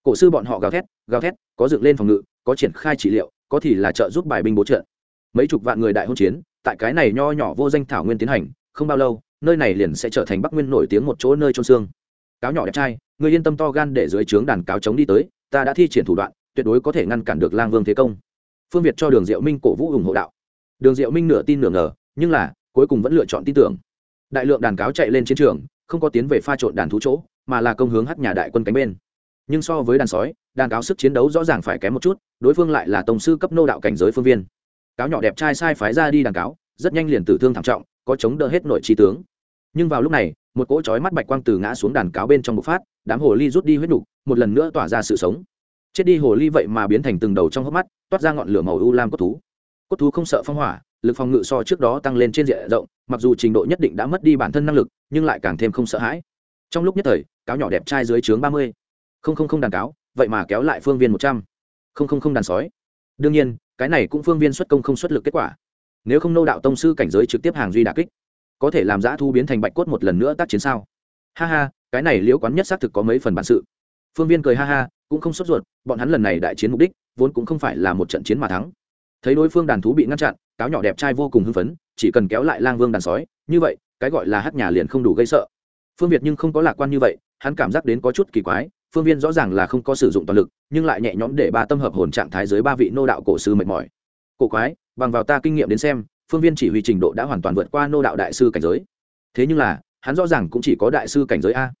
Cổ sư bọn họ gào thét gào thét, có dựng lên phòng ngự có triển khai trị liệu, có thì là trợ giúp bài binh bố trợ. mấy chục vạn người đại hôn chiến, tại cái này nho nhỏ vô danh thảo nguyên tiến hành, không bao lâu, nơi này liền sẽ trở thành bắc nguyên nổi tiếng một chỗ nơi trôn xương. Cáo nhỏ đẹp trai, người yên tâm to gan để dưới trướng đàn cáo chống đi tới, ta đã thi triển thủ đoạn, tuyệt đối có thể ngăn cản được lang vương thế công. Phương việt cho đường diệu minh cổ vũ ủng hộ đạo. Đường diệu minh nửa tin nửa ngờ, nhưng là, cuối cùng vẫn lựa chọn tin tưởng. Đại lượng đàn cáo chạy lên chiến trường, không có tiến về pha trộn đàn thú chỗ, mà là công hướng hắt nhà đại quân cánh bên. Nhưng so với đàn sói đàn cáo sức chiến đấu rõ ràng phải kém một chút, đối phương lại là tổng sư cấp nô đạo cảnh giới phương viên. Cáo nhỏ đẹp trai sai phái ra đi đàn cáo, rất nhanh liền tử thương thảm trọng, có chống đỡ hết nội trí tướng. Nhưng vào lúc này, một cỗ chói mắt bạch quang từ ngã xuống đàn cáo bên trong bộc phát, đám hồ ly rút đi huyết nục, một lần nữa tỏa ra sự sống. Chết đi hồ ly vậy mà biến thành từng đầu trong hốc mắt, toát ra ngọn lửa màu u lam cốt thú. Cốt thú không sợ phong hỏa, lực phòng ngự so trước đó tăng lên trên diện rộng, mặc dù trình độ nhất định đã mất đi bản thân năng lực, nhưng lại càng thêm không sợ hãi. Trong lúc nhất thời, cáo nhỏ đẹp trai dưới trướng ba mươi. Không không không đàn cáo vậy mà kéo lại phương viên một trăm. Không không không đàn sói. Đương nhiên, cái này cũng phương viên xuất công không xuất lực kết quả. Nếu không nô đạo tông sư cảnh giới trực tiếp hàng duy đà kích, có thể làm giã thu biến thành bạch cốt một lần nữa tác chiến sao? Ha ha, cái này liễu quán nhất xác thực có mấy phần bản sự. Phương viên cười ha ha, cũng không sốt ruột, bọn hắn lần này đại chiến mục đích, vốn cũng không phải là một trận chiến mà thắng. Thấy đối phương đàn thú bị ngăn chặn, cáo nhỏ đẹp trai vô cùng hưng phấn, chỉ cần kéo lại lang vương đàn sói, như vậy, cái gọi là hát nhà liền không đủ gây sợ. Phương việt nhưng không có lạc quan như vậy, hắn cảm giác đến có chút kỳ quái phương viên rõ ràng là không có sử dụng toàn lực, nhưng lại nhẹ nhõm để ba tâm hợp hồn trạng thái dưới ba vị nô đạo cổ sư mệt mỏi. Cổ quái, bằng vào ta kinh nghiệm đến xem, phương viên chỉ huy trình độ đã hoàn toàn vượt qua nô đạo đại sư cảnh giới. Thế nhưng là, hắn rõ ràng cũng chỉ có đại sư cảnh giới a.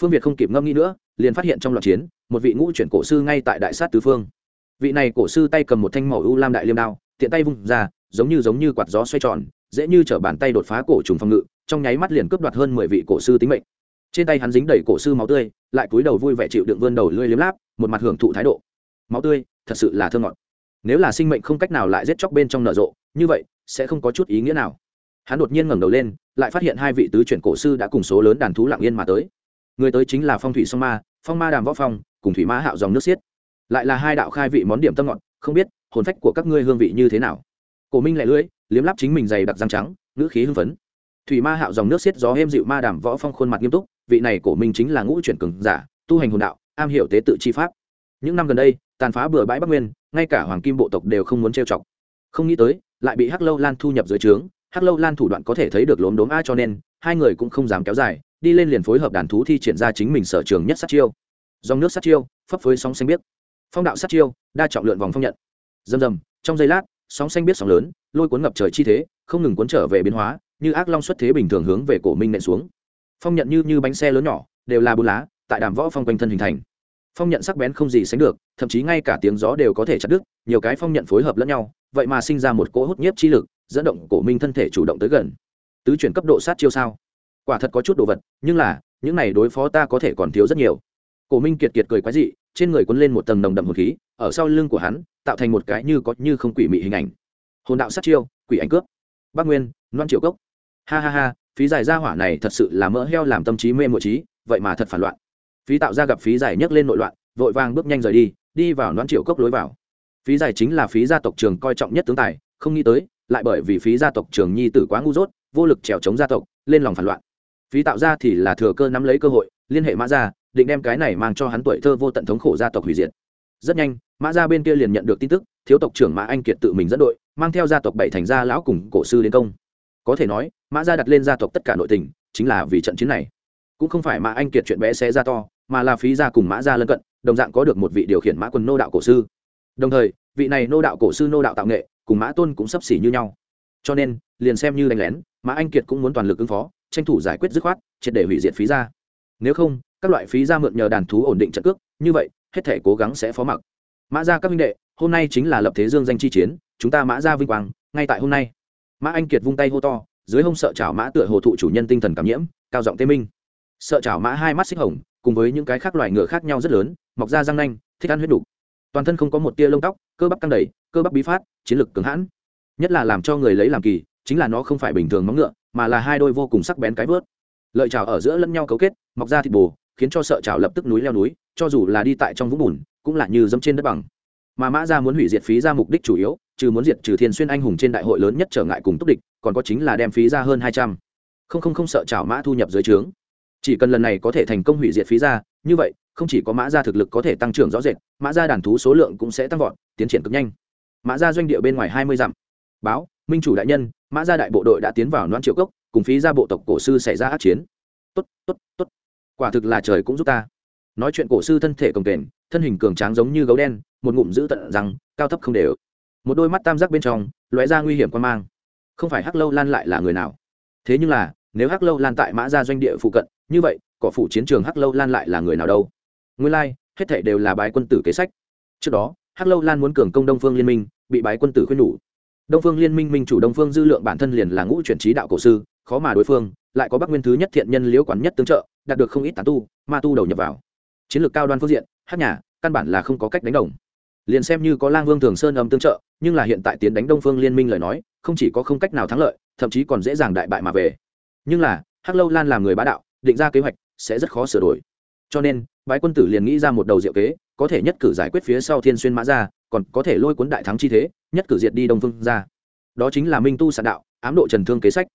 Phương việt không kịp ngâm nghĩ nữa, liền phát hiện trong loạt chiến, một vị ngũ chuyển cổ sư ngay tại đại sát tứ phương. Vị này cổ sư tay cầm một thanh màu u lam đại liêm đao, tiện tay vung ra, giống như giống như quạt gió xoay tròn, dễ như t bàn tay đột phá cổ trùng phòng ngự, trong nháy mắt liền cướp đoạt hơn mười vị cổ sư tính mệnh trên tay hắn dính đầy cổ sư máu tươi, lại cúi đầu vui vẻ chịu đựng vươn đầu lưỡi liếm láp, một mặt hưởng thụ thái độ. Máu tươi, thật sự là thơ ngọt. Nếu là sinh mệnh không cách nào lại giết chóc bên trong nở rộ, như vậy, sẽ không có chút ý nghĩa nào. Hắn đột nhiên ngẩng đầu lên, lại phát hiện hai vị tứ chuyển cổ sư đã cùng số lớn đàn thú lặng yên mà tới. Người tới chính là phong thủy sông ma, phong ma đàm võ phong, cùng thủy ma hạo dòng nước xiết. Lại là hai đạo khai vị món điểm tâm ngọt, không biết, hồn phách của các ngươi hương vị như thế nào. Cổ minh lại lưỡi, liếm lắp chính mình dày đặc răng trắng, ngữ khí hưng phấn. Thủy ma hạo dòng nước xiết gió êm dịu ma đàm võ phong khuôn mặt nghiêm túc vị này cổ minh chính là ngũ chuyển cường giả, tu hành hồn đạo, am hiểu tế tự chi pháp. Những năm gần đây, tàn phá bừa bãi bắc nguyên, ngay cả hoàng kim bộ tộc đều không muốn trêu chọc. Không nghĩ tới, lại bị hắc lâu lan thu nhập dưới trướng, hắc lâu lan thủ đoạn có thể thấy được lốm đốm a cho nên, hai người cũng không dám kéo dài, đi lên liền phối hợp đàn thú thi triển ra chính mình sở trường nhất sát chiêu. Dòng nước sát chiêu, phấp phới sóng xanh biết phong đạo sát chiêu, đa trọng lượn vòng phong nhận. Dầm dầm trong giây lát, sóng xanh biết sóng lớn, lôi cuốn ngập trời chi thế, không ngừng cuốn trở về biến hóa, như ác long xuất thế bình thường hướng về cổ minh nện xuống phong nhận như như bánh xe lớn nhỏ, đều là bù lá, tại đàm võ phong quanh thân hình thành. Phong nhận sắc bén không gì sánh được, thậm chí ngay cả tiếng gió đều có thể chặt đứt, nhiều cái phong nhận phối hợp lẫn nhau, vậy mà sinh ra một cỗ hút nhiếp chi lực, dẫn động cổ minh thân thể chủ động tới gần. Tứ chuyển cấp độ sát chiêu sao? Quả thật có chút đồ vật, nhưng là, những này đối phó ta có thể còn thiếu rất nhiều. Cổ minh kiệt kiệt cười quái dị, trên người quấn lên một tầng nồng đậm hồn khí, ở sau lưng của hắn, tạo thành một cái như có như không quỷ mị hình ảnh. Hồn đạo sát chiêu, quỷ ảnh cướp. Bắc nguyên, loan triệu cốc. Ha ha ha phí giải gia hỏa này thật sự là mỡ heo làm tâm trí mê mộ trí, vậy mà thật phản loạn. Phí tạo ra gặp phí giải nhấc lên nội loạn, vội vàng bước nhanh rời đi đi vào loan triệu cốc lối vào. Phí giải chính là phí gia tộc trường coi trọng nhất tướng tài, không nghĩ tới, lại bởi vì phí gia tộc trường nhi tử quá ngu dốt, vô lực trèo chống gia tộc, lên lòng phản loạn. Phí tạo ra thì là thừa cơ nắm lấy cơ hội, liên hệ mã gia, định đem cái này mang cho hắn tuổi thơ vô tận thống khổ gia tộc hủy diệt. Rất nhanh, mã gia bên kia liền nhận được tin tức, thiếu tộc trưởng mã anh kiệt tự mình dẫn đội, mang theo gia tộc bảy thành gia lão cùng cổ sư đến công có thể nói, mã gia đặt lên gia tộc tất cả nội tình, chính là vì trận chiến này. Cũng không phải mã anh kiệt chuyện bé xé ra to, mà là phí gia cùng mã gia lân cận, đồng dạng có được một vị điều khiển mã quân nô đạo cổ sư. Đồng thời, vị này nô đạo cổ sư nô đạo tạo nghệ, cùng mã tôn cũng sấp xỉ như nhau. Cho nên, liền xem như đánh lén, mã anh kiệt cũng muốn toàn lực ứng phó, tranh thủ giải quyết dứt khoát, triệt để hủy diệt phí gia. Nếu không, các loại phí gia mượn nhờ đàn thú ổn định trận cước, như vậy, hết thể cố gắng sẽ phó mặc. Mã gia các minh đệ, hôm nay chính là lập thế dương danh chi chiến, chúng ta mã gia vinh quang, ngay tại hôm nay mã anh kiệt vung tay hô to, dưới hông sợ chảo mã tựa hồ thụ chủ nhân tinh thần cảm nhiễm, cao giọng tê minh. Sợ chảo mã hai mắt xích hồng, cùng với những cái khác loài ngựa khác nhau rất lớn, mọc ra răng nanh, thích ăn huyết đục. Toàn thân không có một tia lông tóc, cơ bắp căng đầy, cơ bắp bí phát, chiến lực cứng hãn. Nhất là làm cho người lấy làm kỳ, chính là nó không phải bình thường móng ngựa, mà là hai đôi vô cùng sắc bén cái vớt. Lợi chảo ở giữa lẫn nhau cấu kết, mọc ra thịt bù khiến cho sợ chảo lập tức núi leo núi, cho dù là đi tại trong vũng bùn, cũng là như dẫm trên đất bằng. Mà mã ra muốn hủy diệt phí ra mục đích chủ yếu trừ muốn diệt trừ thiên xuyên anh hùng trên đại hội lớn nhất trở ngại cùng túc địch, còn có chính là đem phí ra hơn hai trăm. Không không không sợ chảo mã thu nhập dưới trướng. Chỉ cần lần này có thể thành công hủy diệt phí ra, như vậy, không chỉ có mã ra thực lực có thể tăng trưởng rõ rệt, mã ra đàn thú số lượng cũng sẽ tăng vọt, tiến triển cực nhanh. Mã ra doanh địa bên ngoài hai mươi dặm. Báo, minh chủ đại nhân, mã ra đại bộ đội đã tiến vào non triệu cốc, cùng phí ra bộ tộc cổ sư xảy ra át chiến. Tốt tốt tốt. Quả thực là trời cũng giúp ta. Nói chuyện cổ sư thân thể cồng kềnh, thân hình cường tráng giống như gấu đen, một ngụm giữ tận rằng, cao thấp không đều một đôi mắt tam giác bên trong lóe ra nguy hiểm quan mang. Không phải hắc lâu lan lại là người nào? Thế nhưng là nếu hắc lâu lan tại mã ra doanh địa phụ cận như vậy cỏ phủ chiến trường hắc lâu lan lại là người nào đâu? Nguyên lai、like, hết thể đều là bái quân tử kế sách. Trước đó hắc lâu lan muốn cường công đông phương liên minh bị bái quân tử khuyên nhủ. Đông phương liên minh minh chủ đông phương dư lượng bản thân liền là ngũ chuyển trí đạo cổ sư khó mà đối phương lại có bắc nguyên thứ nhất thiện nhân liễu quán nhất tương trợ đạt được không ít tán tu ma tu đầu nhập vào. Chiến lược cao đoan phương diện hát nhà căn bản là không có cách đánh đồng liền xem như có lang vương thường sơn âm tương trợ, nhưng là hiện tại tiến đánh đông phương liên minh lời nói, không chỉ có không cách nào thắng lợi, thậm chí còn dễ dàng đại bại mà về. Nhưng là, hắc lâu lan làm người bá đạo, định ra kế hoạch, sẽ rất khó sửa đổi. Cho nên, bái quân tử liền nghĩ ra một đầu diệu kế, có thể nhất cử giải quyết phía sau thiên xuyên mã ra còn có thể lôi cuốn đại thắng chi thế, nhất cử diệt đi đông phương ra đó chính là minh tu sạn đạo, ám độ trần thương kế sách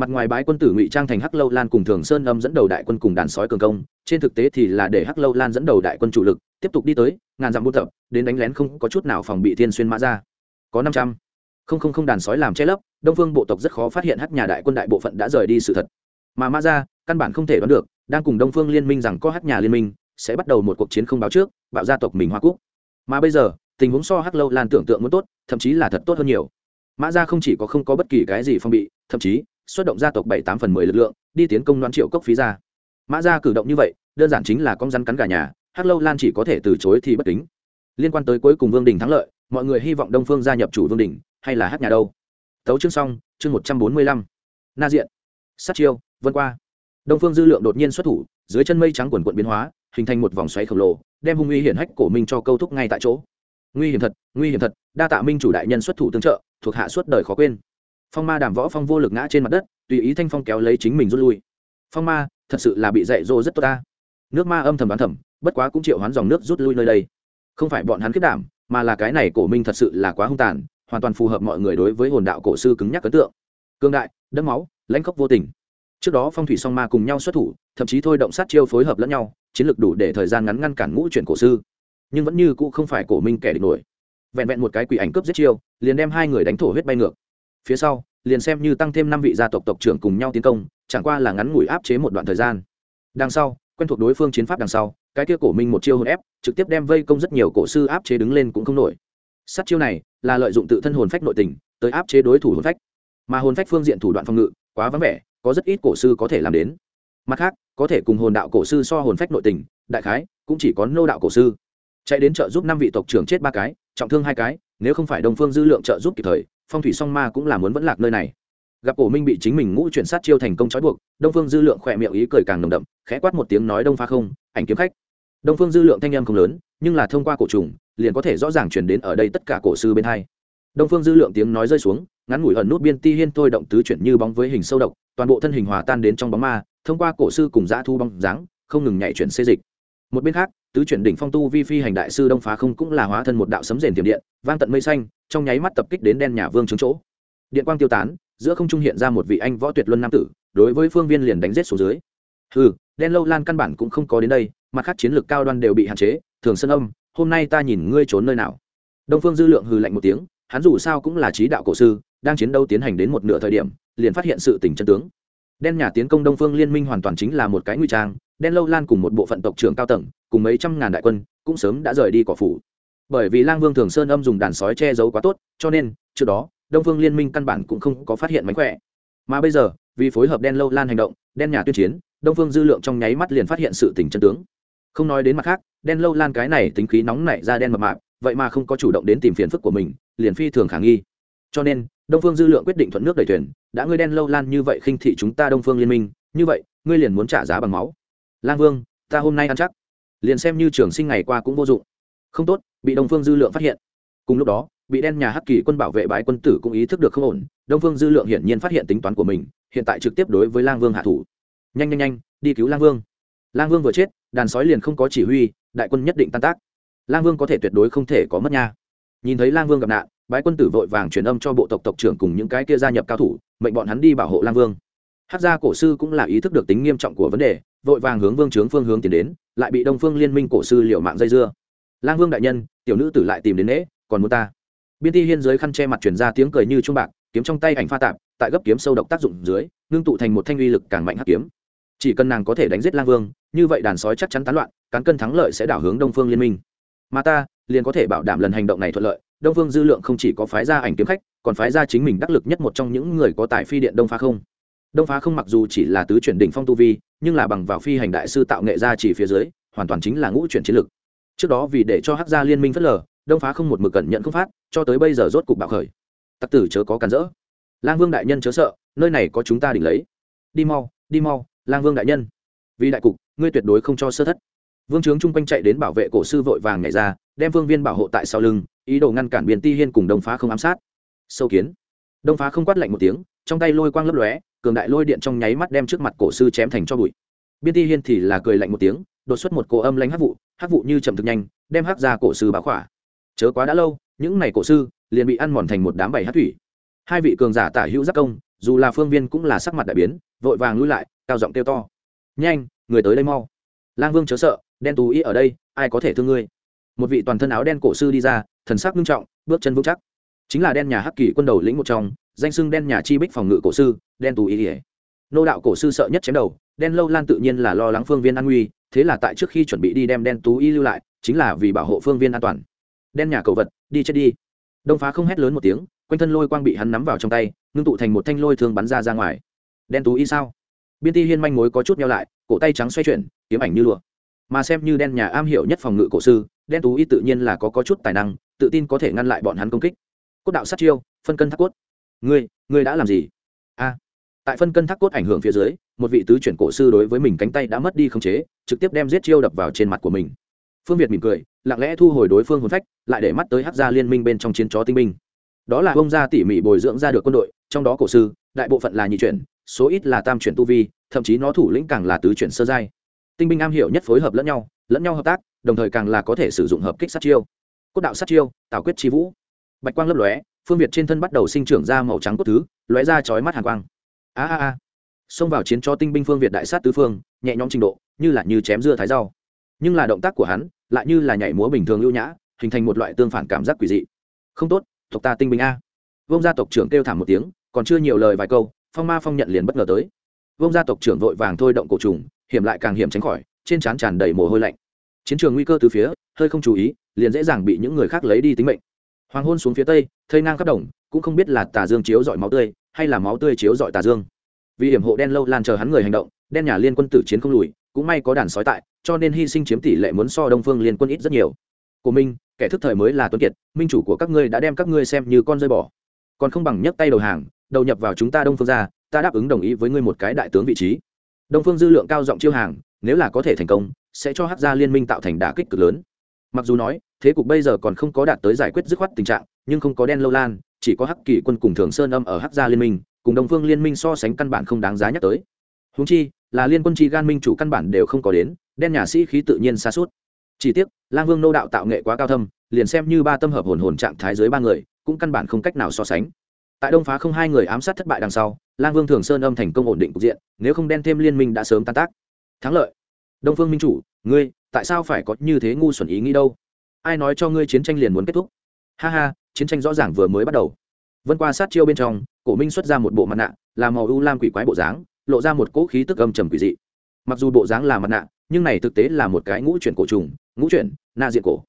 mặt ngoài bái quân tử ngụy trang thành hắc lâu lan cùng thường sơn âm dẫn đầu đại quân cùng đàn sói cường công, trên thực tế thì là để hắc lâu lan dẫn đầu đại quân chủ lực tiếp tục đi tới, ngàn dặm buôn tập, đến đánh lén không có chút nào phòng bị thiên xuyên mã ra. Có năm trăm. Không không không đàn sói làm che lấp, đông phương bộ tộc rất khó phát hiện hắc nhà đại quân đại bộ phận đã rời đi sự thật. Mà mã ra, căn bản không thể đoán được, đang cùng đông phương liên minh rằng có hắc nhà liên minh, sẽ bắt đầu một cuộc chiến không báo trước, bạo gia tộc mình hoa cúc. Mà bây giờ, tình huống so hắc lâu lan tưởng tượng muốn tốt, thậm chí là thật tốt hơn nhiều. Mã ra không chỉ có không có bất kỳ cái gì phong bị, thậm chí xuất động gia tộc bảy tám phần mười lực lượng, đi tiến công đoán triệu cốc phí ra. Mã ra cử động như vậy, đơn giản chính là con rắn cắn cả nhà, hắc lâu lan chỉ có thể từ chối thì bất kính. Liên quan tới cuối cùng vương đình thắng lợi, mọi người hy vọng đông phương gia nhập chủ vương đình, hay là hát nhà đâu? Tấu chương xong, chương một trăm bốn mươi lăm. Na diện. Sát chiêu, vân qua. Đông phương dư lượng đột nhiên xuất thủ, dưới chân mây trắng quần quận biến hóa, hình thành một vòng xoáy khổng lồ, đem hung uy hiển hách cổ minh cho câu thúc ngay tại chỗ. Nguy hiểm thật, nguy hiểm thật, đa tạ minh chủ đại nhân xuất thủ tương trợ, thuộc hạ suốt đời khó quên phong ma đàm võ phong vô lực ngã trên mặt đất, tùy ý thanh phong kéo lấy chính mình rút lui. Phong ma, thật sự là bị dạy dỗ rất tốt ta. Nước ma âm thầm bán thầm, bất quá cũng chịu hoán dòng nước rút lui nơi đây. Không phải bọn hắn kết đảm mà là cái này cổ minh thật sự là quá hung tàn, hoàn toàn phù hợp mọi người đối với hồn đạo cổ sư cứng nhắc ấn tượng. Cương đại, đẫm máu, lãnh khốc vô tình. Trước đó phong thủy song ma cùng nhau xuất thủ, thậm chí thôi động sát chiêu phối hợp lẫn nhau, chiến lược đủ để thời gian ngắn ngăn cản ngũ chuyển cổ sư. Nhưng vẫn như cũ không phải cổ minh kẻ địch nổi. Vẹn vẹn một cái quỷ ảnh cướp giết chiêu, liền đem hai người đánh thổ huyết bay ngược phía sau, liền xem như tăng thêm năm vị gia tộc tộc trưởng cùng nhau tiến công, chẳng qua là ngắn ngủi áp chế một đoạn thời gian. Đằng sau, quen thuộc đối phương chiến pháp đằng sau, cái kia cổ minh một chiêu hồn ép, trực tiếp đem vây công rất nhiều cổ sư áp chế đứng lên cũng không nổi. Sát chiêu này là lợi dụng tự thân hồn phách nội tình, tới áp chế đối thủ hồn phách. Mà hồn phách phương diện thủ đoạn phòng ngự, quá vắng vẻ, có rất ít cổ sư có thể làm đến. Mặt khác, có thể cùng hồn đạo cổ sư so hồn phách nội tình, đại khái, cũng chỉ có nô đạo cổ sư. Chạy đến trợ giúp năm vị tộc trưởng chết ba cái, trọng thương hai cái, nếu không phải đồng phương dư lượng trợ giúp kịp thời phong thủy song ma cũng là muốn vẫn lạc nơi này. Gặp cổ minh bị chính mình ngũ chuyển sát chiêu thành công trói buộc, đông phương dư lượng khỏe miệng ý cười càng nồng đậm, khẽ quát một tiếng nói đông pha không, ảnh kiếm khách. Đông phương dư lượng thanh âm không lớn, nhưng là thông qua cổ trùng, liền có thể rõ ràng chuyển đến ở đây tất cả cổ sư bên hai. Đông phương dư lượng tiếng nói rơi xuống, ngắn ngủi ẩn nút biên ti hiên thôi động tứ chuyển như bóng với hình sâu độc, toàn bộ thân hình hòa tan đến trong bóng ma, thông qua cổ sư cùng dã thu bóng dáng, không ngừng nhảy chuyển xê dịch. Một bên khác tứ chuyển đỉnh phong tu vi phi hành đại sư đông phá không cũng là hóa thân một đạo sấm rền tiềm điện, vang tận mây xanh, trong nháy mắt tập kích đến đen nhà vương trướng chỗ. Điện quang tiêu tán, giữa không trung hiện ra một vị anh võ tuyệt luân nam tử, đối với phương viên liền đánh giết xuống dưới. Ừ đen lâu lan căn bản cũng không có đến đây, mặt khác chiến lược cao đoan đều bị hạn chế, thường sân âm, hôm nay ta nhìn ngươi trốn nơi nào. Đông phương dư lượng hừ lạnh một tiếng, hắn dù sao cũng là trí đạo cổ sư, đang chiến đấu tiến hành đến một nửa thời điểm, liền phát hiện sự tình chân tướng. Đen nhà tiến công đông phương liên minh hoàn toàn chính là một cái nguy trang đen lâu lan cùng một bộ phận tộc trưởng cao tầng, cùng mấy trăm ngàn đại quân, cũng sớm đã rời đi cỏ phủ. Bởi vì lang vương thường sơn âm dùng đàn sói che giấu quá tốt, cho nên, trước đó, đông phương liên minh căn bản cũng không có phát hiện mánh khỏe. Mà bây giờ, vì phối hợp đen lâu lan hành động, đen nhà tuyên chiến, đông phương dư lượng trong nháy mắt liền phát hiện sự tình chân tướng. Không nói đến mặt khác, đen lâu lan cái này tính khí nóng nảy ra đen mập mạp, vậy mà không có chủ động đến tìm phiền phức của mình, liền phi thường khả nghi. Cho nên, đông phương dư lượng quyết định thuận nước đẩy thuyền, đã ngươi đen lâu lan như vậy khinh thị chúng ta đông phương liên minh, như vậy, ngươi liền muốn trả giá bằng máu lang vương, ta hôm nay ăn chắc. Liền xem như trường sinh ngày qua cũng vô dụng. Không tốt, bị đông phương dư lượng phát hiện. Cùng lúc đó, bị đen nhà hắc kỳ quân bảo vệ bãi quân tử cũng ý thức được không ổn, đông phương dư lượng hiển nhiên phát hiện tính toán của mình, hiện tại trực tiếp đối với lang vương hạ thủ. Nhanh nhanh nhanh, đi cứu lang vương. Lang vương vừa chết, đàn sói liền không có chỉ huy, đại quân nhất định tan tác. Lang vương có thể tuyệt đối không thể có mất nha. Nhìn thấy lang vương gặp nạn, bái quân tử vội vàng truyền âm cho bộ tộc tộc trưởng cùng những cái kia gia nhập cao thủ, mệnh bọn hắn đi bảo hộ lang vương. Hát gia cổ sư cũng là ý thức được tính nghiêm trọng của vấn đề vội vàng hướng vương trướng phương hướng tiến đến, lại bị đông phương liên minh cổ sư liệu mạng dây dưa. Lang vương đại nhân, tiểu nữ tử lại tìm đến nễ, còn muốn ta. Biên ti hiên dưới khăn che mặt truyền ra tiếng cười như trung bạc, kiếm trong tay ảnh pha tạp, tại gấp kiếm sâu độc tác dụng dưới, ngưng tụ thành một thanh uy lực càng mạnh hắc kiếm. Chỉ cần nàng có thể đánh giết lang vương, như vậy đàn sói chắc chắn tán loạn, cán cân thắng lợi sẽ đảo hướng đông phương liên minh. Mà ta, liền có thể bảo đảm lần hành động này thuận lợi, đông phương dư lượng không chỉ có phái ra ảnh kiếm khách, còn phái ra chính mình đắc lực nhất một trong những người có tài phi điện đông pha không đông phá không mặc dù chỉ là tứ chuyển đỉnh phong tu vi, nhưng là bằng vào phi hành đại sư tạo nghệ ra chỉ phía dưới, hoàn toàn chính là ngũ chuyển chiến lực. Trước đó vì để cho hắc gia liên minh phất lờ, đông phá không một mực cẩn nhận không phát, cho tới bây giờ rốt cục bạo khởi. Tặc tử chớ có cản rỡ. Lang vương đại nhân chớ sợ, nơi này có chúng ta đỉnh lấy. Đi mau đi mau, lang vương đại nhân. Vì đại cục, ngươi tuyệt đối không cho sơ thất. Vương trướng chung quanh chạy đến bảo vệ cổ sư vội vàng nhảy ra, đem vương viên bảo hộ tại sau lưng, ý đồ ngăn cản biên ti hiên cùng đông phá không ám sát. Sâu kiến. Đông phá không quát lạnh một tiếng, trong tay lôi quang lấp lóe cường đại lôi điện trong nháy mắt đem trước mặt cổ sư chém thành cho bụi. Biên ti hiên thì là cười lạnh một tiếng, đột xuất một cổ âm lanh hắc vụ hắc vụ như chậm thực nhanh, đem hắc ra cổ sư báo khỏa. Chớ quá đã lâu, những này cổ sư liền bị ăn mòn thành một đám bảy hát thủy. Hai vị cường giả tả hữu giác công, dù là phương viên cũng là sắc mặt đại biến, vội vàng lui lại, cao giọng kêu to. Nhanh, người tới đây mau. Lang vương chớ sợ, đen tú ý ở đây, ai có thể thương ngươi? Một vị toàn thân áo đen cổ sư đi ra, thần sắc nghiêm trọng, bước chân vững chắc chính là đen nhà hắc kỳ quân đầu lĩnh một trong danh sưng đen nhà chi bích phòng ngự cổ sư đen tú ý ỉa nô đạo cổ sư sợ nhất chém đầu đen lâu lan tự nhiên là lo lắng phương viên an nguy thế là tại trước khi chuẩn bị đi đem đen tú y lưu lại chính là vì bảo hộ phương viên an toàn. Đen nhà cầu vật đi chết đi. Đông phá không hét lớn một tiếng quanh thân lôi quang bị hắn nắm vào trong tay ngưng tụ thành một thanh lôi thường bắn ra ra ngoài. Đen tú y sao? Biên ti hiên manh mối có chút nhau lại cổ tay trắng xoay chuyển kiếm ảnh như lụa. Mà xem như đen nhà am hiểu nhất phòng ngự cổ sư đen tú y tự nhiên là có, có chút tài năng tự tin có thể ngăn lại bọn hắn công kích cốt đạo sát chiêu, phân cân thác cốt. Ngươi ngươi đã làm gì? A. Tại phân cân thác cốt ảnh hưởng phía dưới, một vị tứ chuyển cổ sư đối với mình cánh tay đã mất đi khống chế, trực tiếp đem giết chiêu đập vào trên mặt của mình. Phương việt mỉm cười, lặng lẽ thu hồi đối phương hồn phách, lại để mắt tới hát gia liên minh bên trong chiến chó tinh binh. Đó là bông gia tỉ mỉ bồi dưỡng ra được quân đội, trong đó cổ sư, đại bộ phận là nhị chuyển, số ít là tam chuyển tu vi, thậm chí nó thủ lĩnh càng là tứ chuyển sơ giai. Tinh binh am hiểu nhất phối hợp lẫn nhau lẫn nhau hợp tác, đồng thời càng là có thể sử dụng hợp kích sát chiêu. Cốt đạo sát chiêu, tạo quyết chi vũ bạch quang lấp lóe, phương việt trên thân bắt đầu sinh trưởng ra màu trắng cốt thứ, lóe ra chói mắt hàng quang. A a a. Xông vào chiến cho tinh binh phương việt đại sát tứ phương, nhẹ nhõm trình độ, như là như chém dưa thái rau. Nhưng là động tác của hắn, lại như là nhảy múa bình thường ưu nhã, hình thành một loại tương phản cảm giác quỷ dị. Không tốt, tộc ta tinh binh a. Vông gia tộc trưởng kêu thảm một tiếng, còn chưa nhiều lời vài câu, phong ma phong nhận liền bất ngờ tới. Vông gia tộc trưởng vội vàng thôi động cổ trùng, hiểm lại càng hiểm tránh khỏi, trên trán tràn đầy mồ hôi lạnh. Chiến trường nguy cơ từ phía, hơi không chú ý, liền dễ dàng bị những người khác lấy đi tính mệnh hoàng hôn xuống phía tây, thây ngang khắp đồng, cũng không biết là tà dương chiếu dọi máu tươi, hay là máu tươi chiếu dọi tà dương. Vì hiểm hộ đen lâu lan chờ hắn người hành động, đen nhà liên quân tử chiến không lùi, cũng may có đàn sói tại, cho nên hy sinh chiếm tỷ lệ muốn so đông phương liên quân ít rất nhiều. Của minh, kẻ thức thời mới là tuấn kiệt, minh chủ của các ngươi đã đem các ngươi xem như con rơi bỏ. Còn không bằng nhấc tay đầu hàng, đầu nhập vào chúng ta đông phương ra, ta đáp ứng đồng ý với ngươi một cái đại tướng vị trí. Đông phương dư lượng cao giọng chiêu hàng, nếu là có thể thành công, sẽ cho hát gia liên minh tạo thành đả kích cực lớn. Mặc dù nói thế cục bây giờ còn không có đạt tới giải quyết dứt khoát tình trạng, nhưng không có đen lâu lan, chỉ có hắc kỳ quân cùng thường sơn âm ở hắc gia liên minh, cùng đông phương liên minh so sánh căn bản không đáng giá nhắc tới. Húng chi, là liên quân chi gan minh chủ căn bản đều không có đến, đen nhà sĩ khí tự nhiên xa suốt chỉ tiếc, lang vương nô đạo tạo nghệ quá cao thâm, liền xem như ba tâm hợp hồn hồn trạng thái dưới ba người, cũng căn bản không cách nào so sánh. Tại đông phá không hai người ám sát thất bại đằng sau, lang vương thường sơn âm thành công ổn định cục diện, nếu không đen thêm liên minh đã sớm tan tác. Thắng lợi. Đông phương minh chủ, ngươi, tại sao phải có như thế ngu xuẩn ý nghĩ đâu? Ai nói cho ngươi chiến tranh liền muốn kết thúc? Ha ha, chiến tranh rõ ràng vừa mới bắt đầu. Vân qua sát chiêu bên trong, cổ minh xuất ra một bộ mặt nạ, là màu u lam quỷ quái bộ dáng, lộ ra một cỗ khí tức âm trầm quỷ dị. Mặc dù bộ dáng là mặt nạ, nhưng này thực tế là một cái ngũ chuyển cổ trùng, ngũ chuyển, na diện cổ.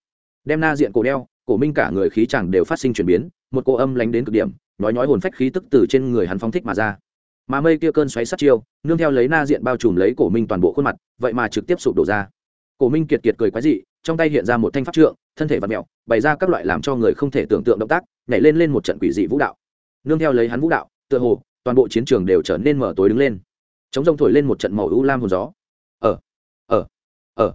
Đem na diện cổ đeo, cổ minh cả người khí chẳng đều phát sinh chuyển biến, một cô âm lánh đến cực điểm nói nói hồn phách khí tức từ trên người hắn phong thích mà ra. Mà mây kia cơn xoáy sát chiêu, nương theo lấy na diện bao trùm lấy cổ minh toàn bộ khuôn mặt, vậy mà trực tiếp sụp đổ ra. Cổ minh kiệt kiệt cười quái dị trong tay hiện ra một thanh pháp trượng, thân thể vật mẹo bày ra các loại làm cho người không thể tưởng tượng động tác, nhảy lên lên một trận quỷ dị vũ đạo. Nương theo lấy hắn vũ đạo, tựa hồ, toàn bộ chiến trường đều trở nên mở tối đứng lên. Chống rông thổi lên một trận màu u lam hồn gió. Ở ở ở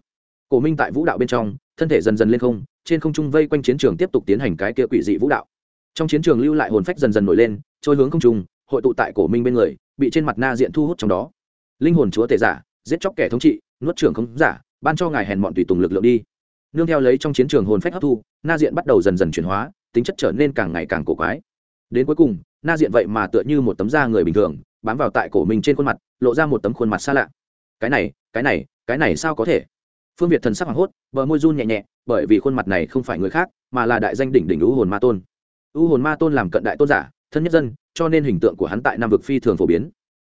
cổ minh tại vũ đạo bên trong, thân thể dần dần lên không, trên không trung vây quanh chiến trường tiếp tục tiến hành cái kia quỷ dị vũ đạo. Trong chiến trường lưu lại hồn phách dần dần nổi lên, trôi hướng không trung, hội tụ tại cổ minh bên người, bị trên mặt na diện thu hút trong đó. Linh hồn chúa tể giả, giết chóc kẻ thống trị, nuốt trưởng không giả, ban cho ngài hèn mọn tùy tùng lực lượng đi nương theo lấy trong chiến trường hồn phách hấp thu, na diện bắt đầu dần dần chuyển hóa, tính chất trở nên càng ngày càng cổ quái. Đến cuối cùng, na diện vậy mà tựa như một tấm da người bình thường, bám vào tại cổ mình trên khuôn mặt, lộ ra một tấm khuôn mặt xa lạ. Cái này cái này cái này sao có thể? Phương việt thần sắc hoảng hốt, bờ môi run nhẹ nhẹ, bởi vì khuôn mặt này không phải người khác, mà là đại danh đỉnh đỉnh u hồn ma tôn. U hồn ma tôn làm cận đại tôn giả, thân nhất dân, cho nên hình tượng của hắn tại nam vực phi thường phổ biến.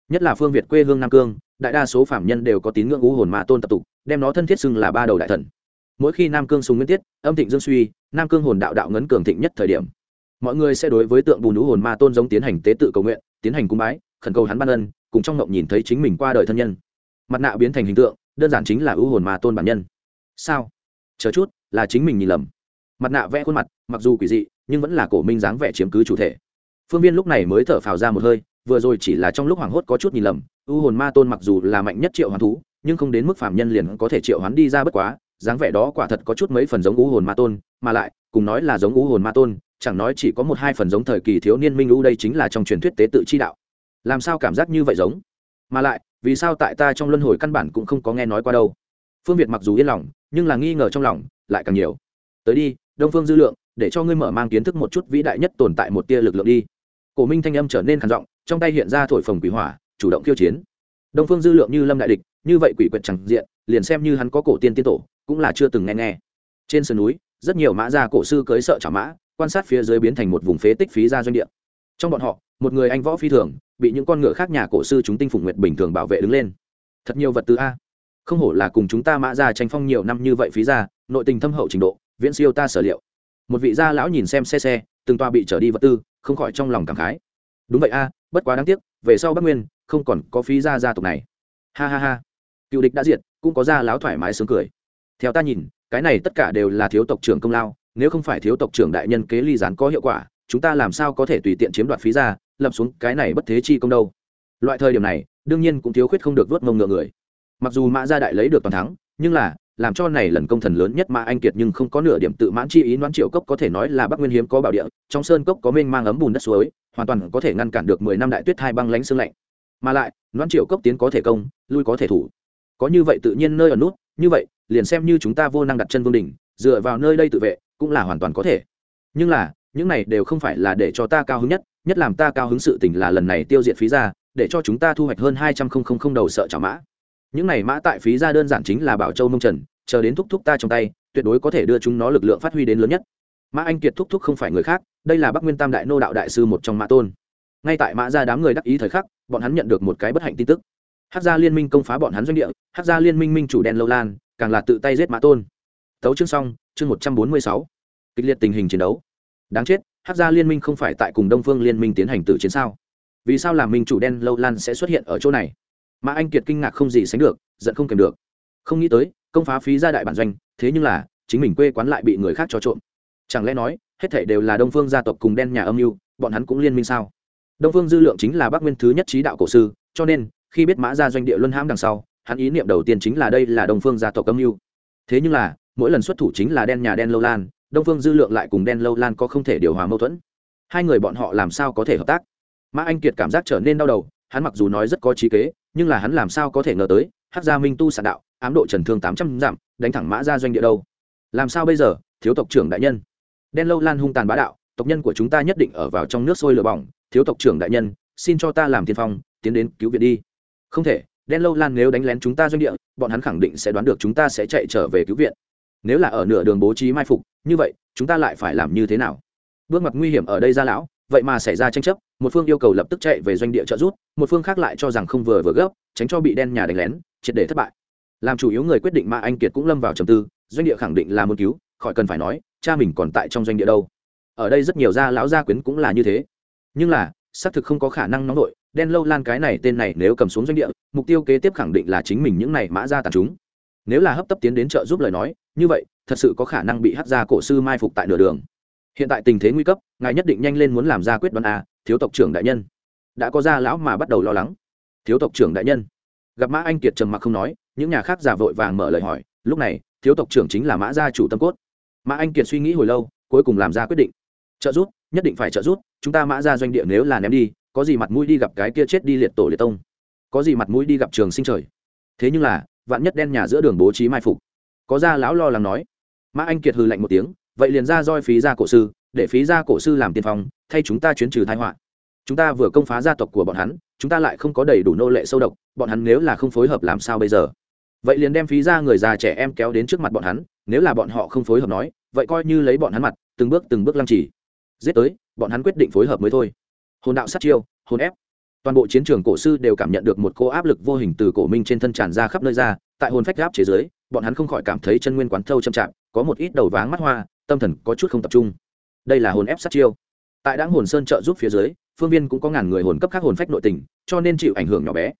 Nhất là phương việt quê hương nam cương, đại đa số phạm nhân đều có tín ngưỡng u hồn ma tôn tập tục, đem nó thân thiết xưng là ba đầu đại thần mỗi khi nam cương sùng nguyên tiết, âm thịnh dương suy, nam cương hồn đạo đạo ngấn cường thịnh nhất thời điểm. Mọi người sẽ đối với tượng bùn u hồn ma tôn giống tiến hành tế tự cầu nguyện, tiến hành cung bái, khẩn cầu hắn ban ân, cùng trong ngộng nhìn thấy chính mình qua đời thân nhân. Mặt nạ biến thành hình tượng, đơn giản chính là ưu hồn ma tôn bản nhân. Sao? Chờ chút, là chính mình nhìn lầm. Mặt nạ vẽ khuôn mặt, mặc dù quỷ dị, nhưng vẫn là cổ minh dáng vẻ chiếm cứ chủ thể. Phương viên lúc này mới thở phào ra một hơi, vừa rồi chỉ là trong lúc hoảng hốt có chút nhìn lầm, ưu hồn ma tôn mặc dù là mạnh nhất triệu hoán thú, nhưng không đến mức phạm nhân liền có thể triệu hoán đi ra bất quá dáng vẻ đó quả thật có chút mấy phần giống u hồn ma tôn, mà lại, cùng nói là giống u hồn ma tôn, chẳng nói chỉ có một hai phần giống thời kỳ thiếu niên minh u đây chính là trong truyền thuyết tế tự chi đạo. Làm sao cảm giác như vậy giống? Mà lại, vì sao tại ta trong luân hồi căn bản cũng không có nghe nói qua đâu? Phương việt mặc dù yên lòng, nhưng là nghi ngờ trong lòng, lại càng nhiều. Tới đi, đông phương dư lượng, để cho ngươi mở mang kiến thức một chút vĩ đại nhất tồn tại một tia lực lượng đi. Cổ minh thanh âm trở nên khản giọng, trong tay hiện ra thổi phồng quỷ hỏa, chủ động khiêu chiến. Đông phương dư lượng như lâm đại địch, như vậy quỷ quyệt chẳng diện, liền xem như hắn có cổ tiên tiên tổ cũng là chưa từng nghe nghe. Trên sườn núi, rất nhiều mã gia cổ sư cưới sợ trả mã, quan sát phía dưới biến thành một vùng phế tích phí ra doanh địa. Trong bọn họ, một người anh võ phi thường, bị những con ngựa khác nhà cổ sư chúng tinh phụng nguyệt bình thường bảo vệ đứng lên. Thật nhiều vật tư a. Không hổ là cùng chúng ta mã ra tranh phong nhiều năm như vậy phí ra, nội tình thâm hậu trình độ, viễn siêu ta sở liệu. Một vị gia lão nhìn xem xe xe, từng toa bị trở đi vật tư, không khỏi trong lòng cảm khái. Đúng vậy a, bất quá đáng tiếc, về sau bắc nguyên, không còn có phí gia gia tộc này. Ha ha ha. Cựu địch đã diệt, cũng có gia lão thoải mái sướng cười theo ta nhìn, cái này tất cả đều là thiếu tộc trưởng công lao, nếu không phải thiếu tộc trưởng đại nhân kế ly gián có hiệu quả, chúng ta làm sao có thể tùy tiện chiếm đoạt phí ra, lập xuống cái này bất thế chi công đâu. Loại thời điểm này, đương nhiên cũng thiếu khuyết không được vớt mông ngựa người. Mặc dù mã gia đại lấy được toàn thắng, nhưng là, làm cho này lần công thần lớn nhất mà anh kiệt nhưng không có nửa điểm tự mãn chi ý đoán triệu cốc có thể nói là bắc nguyên hiếm có bảo địa, trong sơn cốc có mênh mang ấm bùn đất suối, hoàn toàn có thể ngăn cản được mười năm đại tuyết hai băng lánh xương lạnh. Mà lại đoán triệu cốc tiến có thể công, lui có thể thủ. Có như vậy tự nhiên nơi ở nút, như vậy liền xem như chúng ta vô năng đặt chân vương đình dựa vào nơi đây tự vệ, cũng là hoàn toàn có thể. Nhưng là, những này đều không phải là để cho ta cao hứng nhất nhất làm ta cao hứng sự tình là lần này tiêu diệt phí ra, để cho chúng ta thu hoạch hơn hai trăm không không đầu sợ trả mã. Những này mã tại phí ra đơn giản chính là bảo châu mông trần, chờ đến thúc thúc ta trong tay, tuyệt đối có thể đưa chúng nó lực lượng phát huy đến lớn nhất. Mã anh kiệt thúc thúc không phải người khác, đây là bắc nguyên tam đại nô đạo đại sư một trong mã tôn. Ngay tại mã ra đám người đắc ý thời khắc, bọn hắn nhận được một cái bất hạnh tin tức. Hát gia liên minh công phá bọn hắn doanh địa hát gia liên minh minh chủ đen lâu lan càng là tự tay giết mã tôn. Tấu chương xong, chương một trăm bốn mươi sáu. Kịch liệt tình hình chiến đấu. Đáng chết hát gia liên minh không phải tại cùng đông phương liên minh tiến hành tử chiến sao? Vì sao làm minh chủ đen lâu lan sẽ xuất hiện ở chỗ này? Mà anh kiệt kinh ngạc không gì sánh được, giận không kèm được. Không nghĩ tới, công phá phí gia đại bản doanh, thế nhưng là, chính mình quê quán lại bị người khác cho trộm. Chẳng lẽ nói, hết thể đều là đông phương gia tộc cùng đen nhà âm mưu, bọn hắn cũng liên minh sao? Đông phương dư lượng chính là bắc nguyên thứ nhất trí đạo cổ sư, cho nên, khi biết mã gia doanh địa luân hãm đằng sau hắn ý niệm đầu tiên chính là đây là đông phương gia tộc âm mưu. Thế nhưng là, mỗi lần xuất thủ chính là đen nhà đen lâu lan, đông phương dư lượng lại cùng đen lâu lan có không thể điều hòa mâu thuẫn. Hai người bọn họ làm sao có thể hợp tác? Mã anh kiệt cảm giác trở nên đau đầu, hắn mặc dù nói rất có trí kế, nhưng là hắn làm sao có thể ngờ tới hát gia minh tu sản đạo, ám độ trần thương tám trăm dặm, đánh thẳng mã ra doanh địa đâu? Làm sao bây giờ, thiếu tộc trưởng đại nhân? Đen lâu lan hung tàn bá đạo, tộc nhân của chúng ta nhất định ở vào trong nước sôi lửa bỏng, thiếu tộc trưởng đại nhân, xin cho ta làm tiên phong, tiến đến cứu viện đi. Không thể đen lâu lan nếu đánh lén chúng ta doanh địa, bọn hắn khẳng định sẽ đoán được chúng ta sẽ chạy trở về cứu viện. Nếu là ở nửa đường bố trí mai phục, như vậy, chúng ta lại phải làm như thế nào? Bước mặt nguy hiểm ở đây ra lão, vậy mà xảy ra tranh chấp, một phương yêu cầu lập tức chạy về doanh địa trợ rút một phương khác lại cho rằng không vừa vừa gấp, tránh cho bị đen nhà đánh lén, triệt để thất bại. Làm chủ yếu người quyết định mà anh kiệt cũng lâm vào trầm tư, doanh địa khẳng định là muốn cứu, khỏi cần phải nói, cha mình còn tại trong doanh địa đâu. Ở đây rất nhiều gia lão gia quyến cũng là như thế. Nhưng là, xác thực không có khả năng nóng nổi đen lâu lan cái này tên này nếu cầm xuống doanh địa, mục tiêu kế tiếp khẳng định là chính mình những này mã ra tàn chúng. Nếu là hấp tấp tiến đến trợ giúp lời nói, như vậy, thật sự có khả năng bị hát ra cổ sư mai phục tại nửa đường. Hiện tại tình thế nguy cấp, ngài nhất định nhanh lên muốn làm ra quyết đoán a, thiếu tộc trưởng đại nhân. Đã có gia lão mà bắt đầu lo lắng. Thiếu tộc trưởng đại nhân. Gặp mã anh kiệt trầm mặc không nói, những nhà khác giả vội vàng mở lời hỏi, lúc này, thiếu tộc trưởng chính là mã gia chủ tâm cốt. Mã anh kiệt suy nghĩ hồi lâu, cuối cùng làm ra quyết định. Trợ giúp, nhất định phải trợ giúp, chúng ta mã ra doanh địa nếu là ném đi có gì mặt mũi đi gặp cái kia chết đi liệt tổ liệt tông? Có gì mặt mũi đi gặp trường sinh trời? Thế nhưng là, vạn nhất đen nhà giữa đường bố trí mai phục. Có ra lão lo lắng nói. Mã anh kiệt hừ lạnh một tiếng, vậy liền ra roi phí gia cổ sư, để phí gia cổ sư làm tiên phong, thay chúng ta chuyến trừ thái họa. Chúng ta vừa công phá gia tộc của bọn hắn, chúng ta lại không có đầy đủ nô lệ sâu độc, bọn hắn nếu là không phối hợp làm sao bây giờ? Vậy liền đem phí ra người già trẻ em kéo đến trước mặt bọn hắn, nếu là bọn họ không phối hợp nói, vậy coi như lấy bọn hắn mặt, từng bước từng bước lăng trì. Giết tới, bọn hắn quyết định phối hợp mới thôi hồn đạo sát chiêu, hồn ép. Toàn bộ chiến trường cổ sư đều cảm nhận được một cô áp lực vô hình từ cổ minh trên thân tràn ra khắp nơi ra, tại hồn phách áp chế giới bọn hắn không khỏi cảm thấy chân nguyên quán thâu chậm chạp, có một ít đầu váng mắt hoa, tâm thần có chút không tập trung. Đây là hồn ép sát chiêu. Tại đáng hồn sơn trợ giúp phía dưới, phương viên cũng có ngàn người hồn cấp khác hồn phách nội tình, cho nên chịu ảnh hưởng nhỏ bé.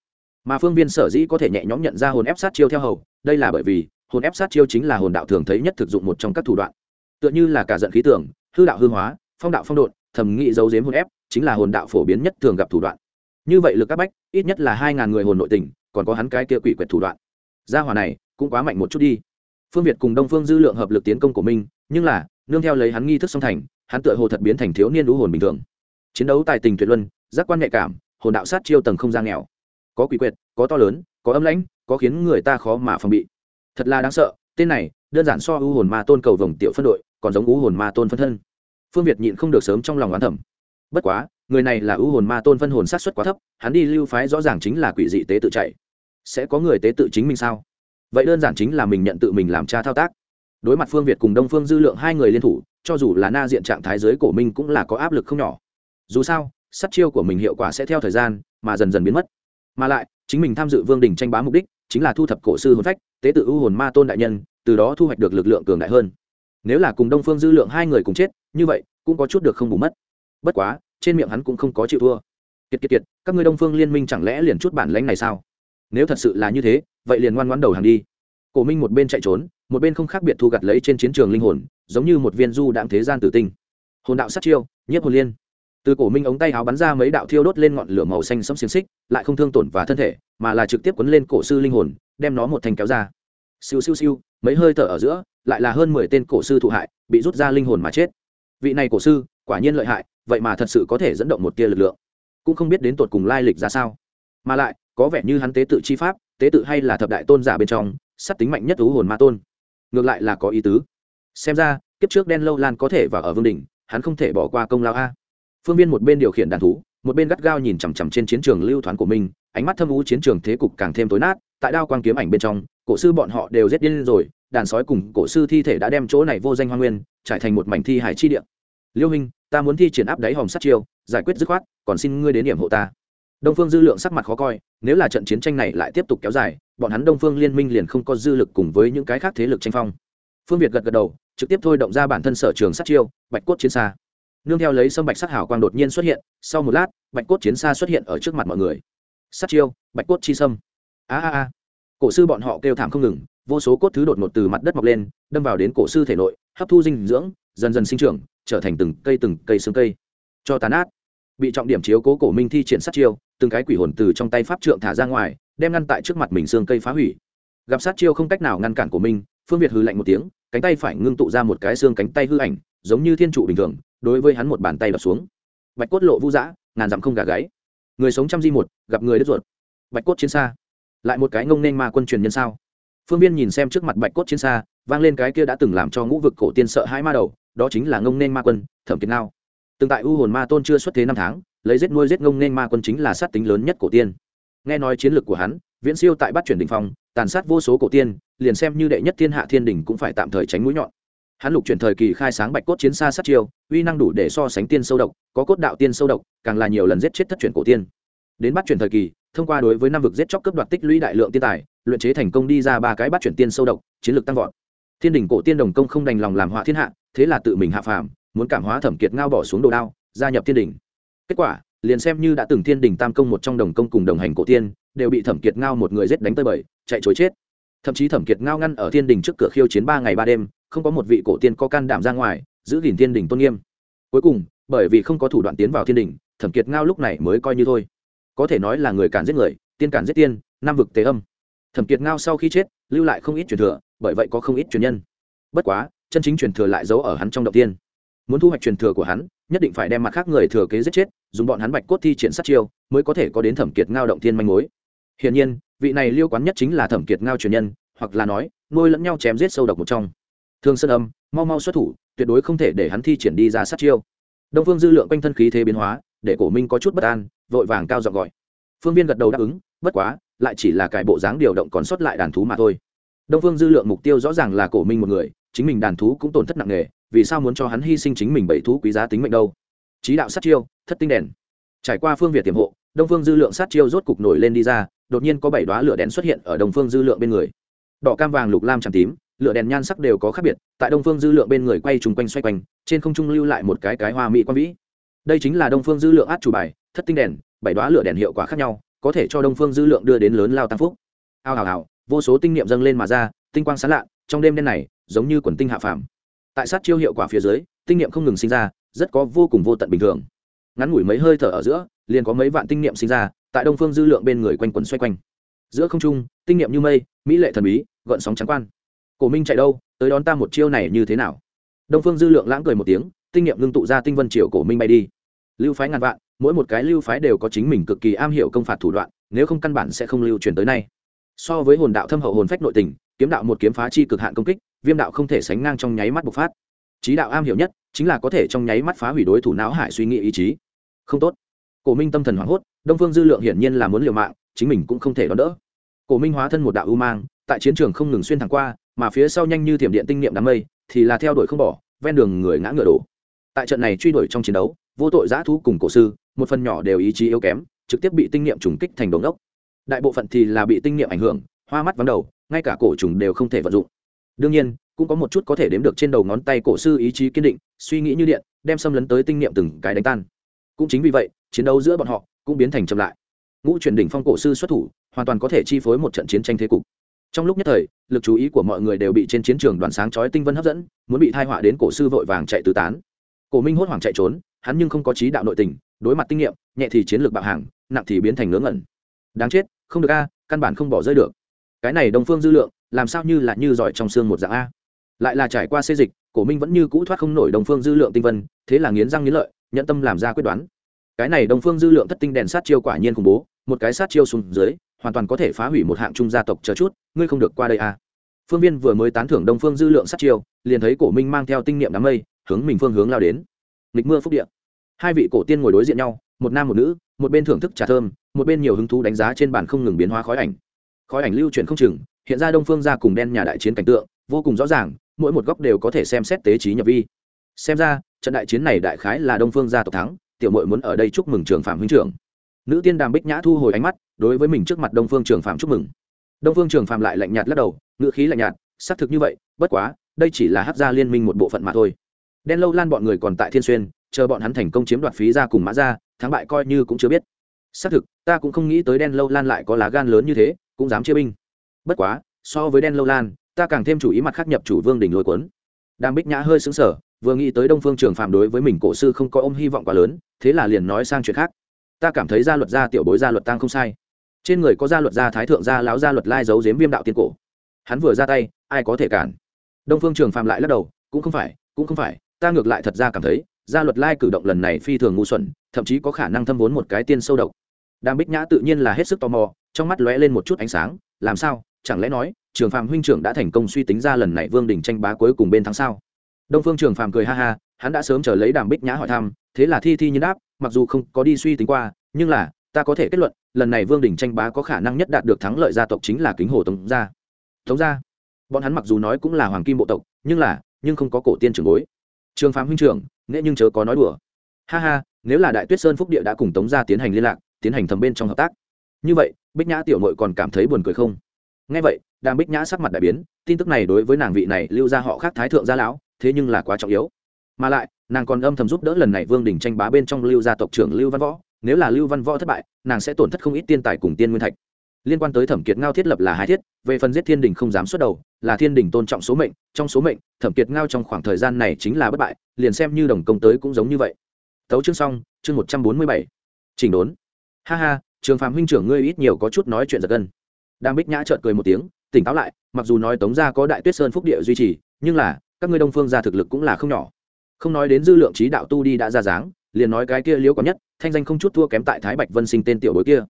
Mà phương viên sở dĩ có thể nhẹ nhõm nhận ra hồn ép sát chiêu theo hầu, đây là bởi vì hồn ép sát chiêu chính là hồn đạo thường thấy nhất thực dụng một trong các thủ đoạn. Tựa như là cả giận khí tưởng, hư đạo hư hóa, phong đạo phong độn, thẩm nghị dấu dếm hồn ép chính là hồn đạo phổ biến nhất thường gặp thủ đoạn. Như vậy lực các bách, ít nhất là hai ngàn người hồn nội tình, còn có hắn cái kia quỷ quyệt thủ đoạn. Gia hỏa này, cũng quá mạnh một chút đi. Phương việt cùng đông phương dư lượng hợp lực tiến công của mình, nhưng là, nương theo lấy hắn nghi thức song thành, hắn tựa hồ thật biến thành thiếu niên lũ hồn bình thường. Chiến đấu tài tình tuyệt luân, giác quan nhạy cảm, hồn đạo sát chiêu tầng không gian nghèo. Có quỷ quyệt, có to lớn, có âm lãnh, có khiến người ta khó mà phòng bị. Thật là đáng sợ, tên này, đơn giản so ưu hồn ma tôn cầu vồng tiểu phân đội, còn giống ưu hồn ma tôn phân thân. Phương việt nhịn không được sớm trong lòng oán thẩm bất quá, người này là ưu hồn ma tôn phân hồn sát xuất quá thấp, hắn đi lưu phái rõ ràng chính là quỷ dị tế tự chạy. Sẽ có người tế tự chính mình sao? Vậy đơn giản chính là mình nhận tự mình làm cha thao tác. Đối mặt phương việt cùng đông phương dư lượng hai người liên thủ, cho dù là na diện trạng thái giới cổ minh cũng là có áp lực không nhỏ. Dù sao, sát chiêu của mình hiệu quả sẽ theo thời gian mà dần dần biến mất. Mà lại, chính mình tham dự vương đình tranh bá mục đích chính là thu thập cổ sư hồn phách, tế tự ưu hồn ma tôn đại nhân, từ đó thu hoạch được lực lượng cường đại hơn. Nếu là cùng đông phương dư lượng hai người cùng chết, như vậy cũng có chút được không bù mất bất quá, trên miệng hắn cũng không có chịu thua. Kiệt kiệt kiệt, các ngươi đông phương liên minh chẳng lẽ liền chút bản lãnh này sao? Nếu thật sự là như thế, vậy liền ngoan ngoãn đầu hàng đi. Cổ minh một bên chạy trốn, một bên không khác biệt thu gặt lấy trên chiến trường linh hồn, giống như một viên du đạm thế gian tử tinh. Hồn đạo sát chiêu, nhiếp hồn liên. Từ cổ minh ống tay áo bắn ra mấy đạo thiêu đốt lên ngọn lửa màu xanh sẫm xiềng xích, lại không thương tổn và thân thể, mà là trực tiếp quấn lên cổ sư linh hồn, đem nó một thành kéo ra. Siêu siêu siêu, mấy hơi thở ở giữa, lại là hơn mười tên cổ sư thụ hại, bị rút ra linh hồn mà chết. Vị này cổ sư, quả nhiên lợi hại vậy mà thật sự có thể dẫn động một tia lực lượng. Cũng không biết đến tột cùng lai lịch ra sao. Mà lại, có vẻ như hắn tế tự chi pháp, tế tự hay là thập đại tôn giả bên trong, sắp tính mạnh nhất thú hồn ma tôn. Ngược lại là có ý tứ. Xem ra, kiếp trước đen lâu lan có thể và ở vương đình hắn không thể bỏ qua công lao a. Phương viên một bên điều khiển đàn thú, một bên gắt gao nhìn chằm chằm trên chiến trường lưu thoáng của mình, ánh mắt thâm u chiến trường thế cục càng thêm tối nát, tại đao quang kiếm ảnh bên trong, cổ sư bọn họ đều giết điên rồi, đàn sói cùng cổ sư thi thể đã đem chỗ này vô danh hoa nguyên, trải thành một mảnh thi hải chi địa. Liêu hình ta muốn thi triển áp đáy hòm sát chiêu, giải quyết dứt khoát, còn xin ngươi đến điểm hộ ta. Đông phương dư lượng sắc mặt khó coi, nếu là trận chiến tranh này lại tiếp tục kéo dài, bọn hắn đông phương liên minh liền không có dư lực cùng với những cái khác thế lực tranh phong. Phương việt gật gật đầu, trực tiếp thôi động ra bản thân sở trường sát chiêu, bạch cốt chiến xa. Nương theo lấy sâm bạch sắc hảo quang đột nhiên xuất hiện, sau một lát, bạch cốt chiến xa xuất hiện ở trước mặt mọi người. Sát chiêu, bạch cốt chi sâm. A a a. Cổ sư bọn họ kêu thảm không ngừng, vô số cốt thứ đột ngột từ mặt đất mọc lên, đâm vào đến cổ sư thể nội, hấp thu dinh dưỡng, dần dần sinh trưởng trở thành từng cây từng cây xương cây. Cho tàn át bị trọng điểm chiếu cố cổ minh thi triển sát chiêu, từng cái quỷ hồn từ trong tay pháp trượng thả ra ngoài, đem ngăn tại trước mặt mình xương cây phá hủy. Gặp sát chiêu không cách nào ngăn cản của mình phương việt hư lạnh một tiếng, cánh tay phải ngưng tụ ra một cái xương cánh tay hư ảnh, giống như thiên trụ bình thường, đối với hắn một bàn tay đập xuống. Bạch cốt lộ vũ dã, ngàn dặm không gà gáy. Người sống trăm di một, gặp người đứt ruột. Bạch cốt chiến xa. Lại một cái ngông nên ma quân truyền nhân sao? Phương viên nhìn xem trước mặt bạch cốt chiến xa, vang lên cái kia đã từng làm cho ngũ vực cổ tiên sợ hai ma đầu đó chính là ngông nên ma quân, thẩm kiệt ngao. Từng tại u hồn ma tôn chưa xuất thế năm tháng, lấy giết nuôi giết ngông nên ma quân chính là sát tính lớn nhất cổ tiên. Nghe nói chiến lược của hắn, viễn siêu tại bắt chuyển đình phong, tàn sát vô số cổ tiên, liền xem như đệ nhất thiên hạ thiên đình cũng phải tạm thời tránh mũi nhọn. Hắn lục chuyển thời kỳ khai sáng bạch cốt chiến xa sát chiêu, uy năng đủ để so sánh tiên sâu độc, có cốt đạo tiên sâu độc, càng là nhiều lần giết chết thất chuyển cổ tiên. Đến bắt chuyển thời kỳ, thông qua đối với năm vực giết chóc cấp đoạt tích lũy đại lượng tiên tài, luyện chế thành công đi ra ba cái bắt chuyển tiên sâu độc, chiến lược tăng vọt thiên đình cổ tiên đồng công không đành lòng làm họa thiên hạ, thế là tự mình hạ phàm, muốn cảm hóa thẩm kiệt ngao bỏ xuống đồ đao, gia nhập thiên đình kết quả, liền xem như đã từng thiên đình tam công một trong đồng công cùng đồng hành cổ tiên, đều bị thẩm kiệt ngao một người giết đánh tơi bời, chạy chối chết. Thậm chí thẩm kiệt ngao ngăn ở thiên đình trước cửa khiêu chiến ba ngày ba đêm, không có một vị cổ tiên có can đảm ra ngoài, giữ gìn thiên đình tôn nghiêm. Cuối cùng, bởi vì không có thủ đoạn tiến vào thiên đình thẩm kiệt ngao lúc này mới coi như thôi. Có thể nói là người cản giết người, tiên cản giết tiên nam vực tế âm. Thẩm kiệt ngao sau khi chết, lưu lại không ít truyền thừa bởi vậy có không ít truyền nhân. Bất quá, chân chính truyền thừa lại giấu ở hắn trong động tiên. Muốn thu hoạch truyền thừa của hắn, nhất định phải đem mặt khác người thừa kế giết chết, dùng bọn hắn bạch cốt thi triển sát chiêu, mới có thể có đến thẩm kiệt ngao động thiên manh mối. Hiển nhiên, vị này liêu quán nhất chính là thẩm kiệt ngao truyền nhân, hoặc là nói, nuôi lẫn nhau chém giết sâu độc một trong. Thương sơn âm, mau mau xuất thủ, tuyệt đối không thể để hắn thi triển đi ra sát chiêu. Đông phương dư lượng quanh thân khí thế biến hóa, để cổ minh có chút bất an, vội vàng cao giọng gọi. Phương viên gật đầu đáp ứng, bất quá, lại chỉ là cải bộ dáng điều động còn sót lại đàn thú mà thôi đông phương dư lượng mục tiêu rõ ràng là cổ minh một người, chính mình đàn thú cũng tổn thất nặng nề, vì sao muốn cho hắn hy sinh chính mình bảy thú quý giá tính mệnh đâu? Trí đạo sát chiêu, thất tinh đèn. Trải qua phương việt tiềm hộ, đông phương dư lượng sát chiêu rốt cục nổi lên đi ra, đột nhiên có bảy đoá lửa đèn xuất hiện ở đông phương dư lượng bên người. Đỏ, cam, vàng, lục, lam tràm tím, lửa đèn nhan sắc đều có khác biệt, tại đông phương dư lượng bên người quay trùng quanh xoay quanh, trên không trung lưu lại một cái cái hoa mỹ quan vĩ. Đây chính là đông phương dư lượng át chủ bài, thất tinh đèn, bảy đoá lửa đèn hiệu quả khác nhau, có thể cho đông phương dư lượng đưa đến lớn lao tăng phúc. Ao hào hào vô số tinh niệm dâng lên mà ra, tinh quang sáng lạ, trong đêm đen này, giống như quần tinh hạ phàm. Tại sát chiêu hiệu quả phía dưới, tinh niệm không ngừng sinh ra, rất có vô cùng vô tận bình thường. Ngắn ngủi mấy hơi thở ở giữa, liền có mấy vạn tinh niệm sinh ra, tại đông phương dư lượng bên người quanh quần xoay quanh. Giữa không trung, tinh niệm như mây, mỹ lệ thần bí, gợn sóng trắng quan. Cổ minh chạy đâu, tới đón ta một chiêu này như thế nào? Đông phương dư lượng lãng cười một tiếng, tinh niệm ngưng tụ ra tinh vân triều cổ minh bay đi. Lưu phái ngàn vạn, mỗi một cái lưu phái đều có chính mình cực kỳ am hiểu công phạt thủ đoạn, nếu không căn bản sẽ không lưu truyền tới nay so với hồn đạo thâm hậu hồn phách nội tình, kiếm đạo một kiếm phá chi cực hạn công kích, viêm đạo không thể sánh ngang trong nháy mắt bộc phát. Trí đạo am hiểu nhất chính là có thể trong nháy mắt phá hủy đối thủ não hải suy nghĩ ý chí. Không tốt. Cổ minh tâm thần hoảng hốt, đông phương dư lượng hiển nhiên là muốn liều mạng, chính mình cũng không thể đón đỡ. Cổ minh hóa thân một đạo ưu mang, tại chiến trường không ngừng xuyên thẳng qua, mà phía sau nhanh như thiểm điện tinh niệm đám mây, thì là theo đuổi không bỏ, ven đường người ngã ngựa đổ. Tại trận này truy đuổi trong chiến đấu, vô tội giã thú cùng cổ sư, một phần nhỏ đều ý chí yếu kém, trực tiếp bị tinh niệm trùng kích thành đống ốc đại bộ phận thì là bị tinh niệm ảnh hưởng, hoa mắt vắng đầu, ngay cả cổ trùng đều không thể vận dụng. Đương nhiên, cũng có một chút có thể đếm được trên đầu ngón tay cổ sư ý chí kiên định, suy nghĩ như điện, đem xâm lấn tới tinh niệm từng cái đánh tan. Cũng chính vì vậy, chiến đấu giữa bọn họ cũng biến thành chậm lại. Ngũ truyền đỉnh phong cổ sư xuất thủ, hoàn toàn có thể chi phối một trận chiến tranh thế cục. Trong lúc nhất thời, lực chú ý của mọi người đều bị trên chiến trường đoàn sáng chói tinh vân hấp dẫn, muốn bị thai họa đến cổ sư vội vàng chạy tứ tán. Cổ minh hốt hoảng chạy trốn, hắn nhưng không có trí đạo nội tình, đối mặt tinh nghiệm, nhẹ thì chiến lược bạo hàng, nặng thì biến thành ngớ ngẩn đáng chết, không được a, căn bản không bỏ rơi được. Cái này đồng phương dư lượng, làm sao như là như giỏi trong xương một dạng a? Lại là trải qua xê dịch, cổ minh vẫn như cũ thoát không nổi đồng phương dư lượng tinh vân, thế là nghiến răng nghiến lợi nhận tâm làm ra quyết đoán. Cái này đồng phương dư lượng thất tinh đèn sát chiêu quả nhiên khủng bố, một cái sát chiêu xuống dưới, hoàn toàn có thể phá hủy một hạng trung gia tộc chờ chút, ngươi không được qua đây à. phương viên vừa mới tán thưởng đông phương dư lượng sát chiêu, liền thấy cổ minh mang theo tinh niệm đám mây, hướng mình phương hướng lao đến. Nghịch mưa phúc điện hai vị cổ tiên ngồi đối diện nhau, một nam một nữ một bên thưởng thức trà thơm, một bên nhiều hứng thú đánh giá trên bàn không ngừng biến hóa khói ảnh. Khói ảnh lưu chuyển không chừng, hiện ra đông phương ra cùng đen nhà đại chiến cảnh tượng, vô cùng rõ ràng, mỗi một góc đều có thể xem xét tế trí nhập vi. Xem ra, trận đại chiến này đại khái là đông phương gia tộc thắng, tiểu mội muốn ở đây chúc mừng trường phạm huynh trưởng. Nữ tiên đàm bích nhã thu hồi ánh mắt, đối với mình trước mặt đông phương trường phạm chúc mừng. Đông phương trường phạm lại lạnh nhạt lắc đầu, ngữ khí lạnh nhạt, xác thực như vậy, bất quá, đây chỉ là hát gia liên minh một bộ phận mà thôi. Đen lâu lan bọn người còn tại thiên xuyên chờ bọn hắn thành công chiếm đoạt phí ra cùng mã ra, thắng bại coi như cũng chưa biết. Xác thực, ta cũng không nghĩ tới đen lâu lan lại có lá gan lớn như thế, cũng dám chia binh. Bất quá, so với đen lâu lan, ta càng thêm chủ ý mặt khác nhập chủ vương đình lôi cuốn. Đàm bích nhã hơi xứng sở vừa nghĩ tới đông phương trường phạm đối với mình cổ sư không có ôm hy vọng quá lớn, thế là liền nói sang chuyện khác. Ta cảm thấy gia luật gia tiểu bối gia luật tăng không sai. Trên người có gia luật gia thái thượng gia, lão gia luật lai giấu giếm viêm đạo tiên cổ. Hắn vừa ra tay, ai có thể cản? Đông phương trường phạm lại lắc đầu, cũng không phải, cũng không phải, ta ngược lại thật ra cảm thấy gia luật lai cử động lần này phi thường ngu xuẩn, thậm chí có khả năng thâm vốn một cái tiên sâu độc. Đàm bích nhã tự nhiên là hết sức tò mò, trong mắt lóe lên một chút ánh sáng, làm sao, chẳng lẽ nói, trường phạm huynh trưởng đã thành công suy tính ra lần này vương đình tranh bá cuối cùng bên thắng sao? Đông phương trường phạm cười ha ha, hắn đã sớm chờ lấy đàm bích nhã hỏi thăm, thế là thi thi nhân đáp, mặc dù không có đi suy tính qua, nhưng là, ta có thể kết luận, lần này vương đình tranh bá có khả năng nhất đạt được thắng lợi gia tộc chính là kính hồ tống gia. Tống gia? Bọn hắn mặc dù nói cũng là hoàng kim bộ tộc, nhưng là, nhưng không có cổ tiên trưởng bối. Trương phạm huynh trưởng nghệ nhưng chớ có nói đùa. Ha ha, nếu là đại tuyết sơn phúc địa đã cùng tống gia tiến hành liên lạc, tiến hành thầm bên trong hợp tác. Như vậy, bích nhã tiểu nội còn cảm thấy buồn cười không? Ngay vậy, đàm bích nhã sắc mặt đại biến, tin tức này đối với nàng vị này lưu ra họ khác thái thượng gia lão, thế nhưng là quá trọng yếu. Mà lại, nàng còn âm thầm giúp đỡ lần này vương đình tranh bá bên trong lưu gia tộc trưởng lưu văn võ, nếu là lưu văn võ thất bại, nàng sẽ tổn thất không ít tiên tài cùng tiên nguyên thạch liên quan tới thẩm kiệt ngao thiết lập là hai thiết, về phần giết thiên đình không dám xuất đầu, là thiên đình tôn trọng số mệnh, trong số mệnh, thẩm kiệt ngao trong khoảng thời gian này chính là bất bại, liền xem như đồng công tới cũng giống như vậy. Tấu chương xong, chương một trăm bốn mươi bảy. Chỉnh đốn. Ha ha, trường phạm huynh trưởng ngươi ít nhiều có chút nói chuyện giật gân. Đang bích nhã trợn cười một tiếng, tỉnh táo lại, mặc dù nói tống gia có đại tuyết sơn phúc địa duy trì, nhưng là, các ngươi đông phương gia thực lực cũng là không nhỏ. Không nói đến dư lượng trí đạo tu đi đã ra dáng, liền nói cái kia liễu có nhất, thanh danh không chút thua kém tại thái bạch vân sinh tên tiểu bối kia.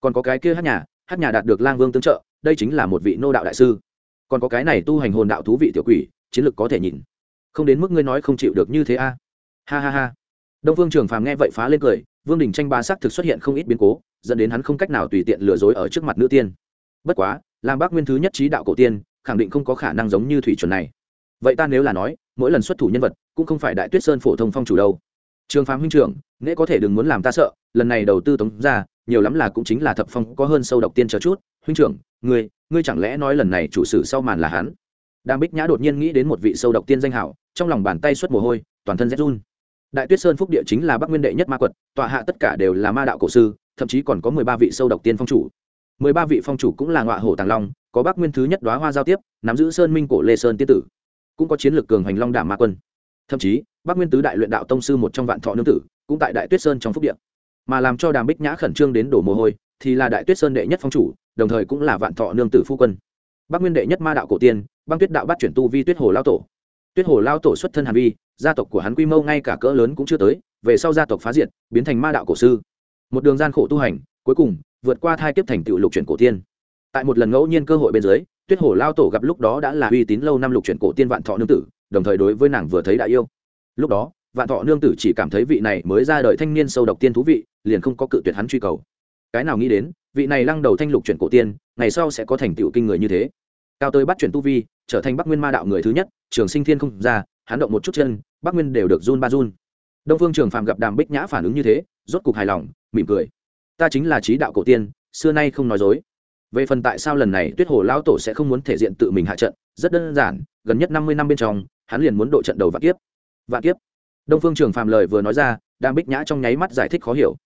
Còn có cái kia hát nhà hát nhà đạt được lang vương tương trợ, đây chính là một vị nô đạo đại sư. Còn có cái này tu hành hồn đạo thú vị tiểu quỷ, chiến lược có thể nhìn không đến mức ngươi nói không chịu được như thế a. Ha ha ha. Đông vương trường phàm nghe vậy phá lên cười, vương đình tranh ba sắc thực xuất hiện không ít biến cố, dẫn đến hắn không cách nào tùy tiện lừa dối ở trước mặt nữ tiên. Bất quá làm bác nguyên thứ nhất trí đạo cổ tiên, khẳng định không có khả năng giống như thủy chuẩn này. Vậy ta nếu là nói, mỗi lần xuất thủ nhân vật, cũng không phải đại tuyết sơn phổ thông phong chủ đâu. Trường phàm huynh trưởng, nễ có thể đừng muốn làm ta sợ, lần này đầu tư tống ra nhiều lắm là cũng chính là thập phong có hơn sâu độc tiên chờ chút. Huynh trưởng, ngươi ngươi chẳng lẽ nói lần này chủ sử sau màn là hắn? Đàm bích nhã đột nhiên nghĩ đến một vị sâu độc tiên danh hảo, trong lòng bàn tay xuất mồ hôi, toàn thân rét run. Đại tuyết sơn phúc địa chính là bắc nguyên đệ nhất ma quật, tọa hạ tất cả đều là ma đạo cổ sư, thậm chí còn có mười ba vị sâu độc tiên phong chủ. Mười ba vị phong chủ cũng là ngọa hổ tàng long, có bắc nguyên thứ nhất đoá hoa giao tiếp, nắm giữ sơn minh cổ lê sơn tiên tử, cũng có chiến lược cường hành long đảm ma quân. Thậm chí, bắc nguyên tứ đại luyện đạo tông sư một trong vạn thọ nương tử, cũng tại đại tuyết sơn trong phúc điện mà làm cho đàm bích nhã khẩn trương đến đổ mồ hôi, thì là đại tuyết sơn đệ nhất phong chủ, đồng thời cũng là vạn thọ nương tử phu quân. Bắc nguyên đệ nhất ma đạo cổ tiên, băng tuyết đạo bắt chuyển tu vi tuyết hồ lao tổ. Tuyết hồ lao tổ xuất thân hàn vi, gia tộc của hắn quy mô ngay cả cỡ lớn cũng chưa tới, về sau gia tộc phá diệt, biến thành ma đạo cổ sư. Một đường gian khổ tu hành, cuối cùng, vượt qua thai kiếp thành tựu lục chuyển cổ tiên. Tại một lần ngẫu nhiên cơ hội bên dưới, tuyết Hồ lao tổ gặp lúc đó đã là uy tín lâu năm lục chuyển cổ tiên vạn thọ nương tử, đồng thời đối với nàng vừa thấy đã yêu. Lúc đó vạn thọ nương tử chỉ cảm thấy vị này mới ra đời thanh niên sâu độc tiên thú vị, liền không có cự tuyệt hắn truy cầu. Cái nào nghĩ đến, vị này lăng đầu thanh lục chuyển cổ tiên, ngày sau sẽ có thành tựu kinh người như thế. Cao tới bắt chuyển tu vi, trở thành bắc nguyên ma đạo người thứ nhất, trường sinh thiên không ra, hắn động một chút chân, bắc nguyên đều được run ba run. Đông phương trường phàm gặp đàm bích nhã phản ứng như thế, rốt cục hài lòng, mỉm cười. Ta chính là trí đạo cổ tiên, xưa nay không nói dối. Về phần tại sao lần này tuyết hồ lão tổ sẽ không muốn thể diện tự mình hạ trận, rất đơn giản, gần nhất năm mươi năm bên trong, hắn liền muốn độ trận đầu vạn kiếp. Vạn kiếp? Đông phương trường phàm lời vừa nói ra, đàm bích nhã trong nháy mắt giải thích khó hiểu.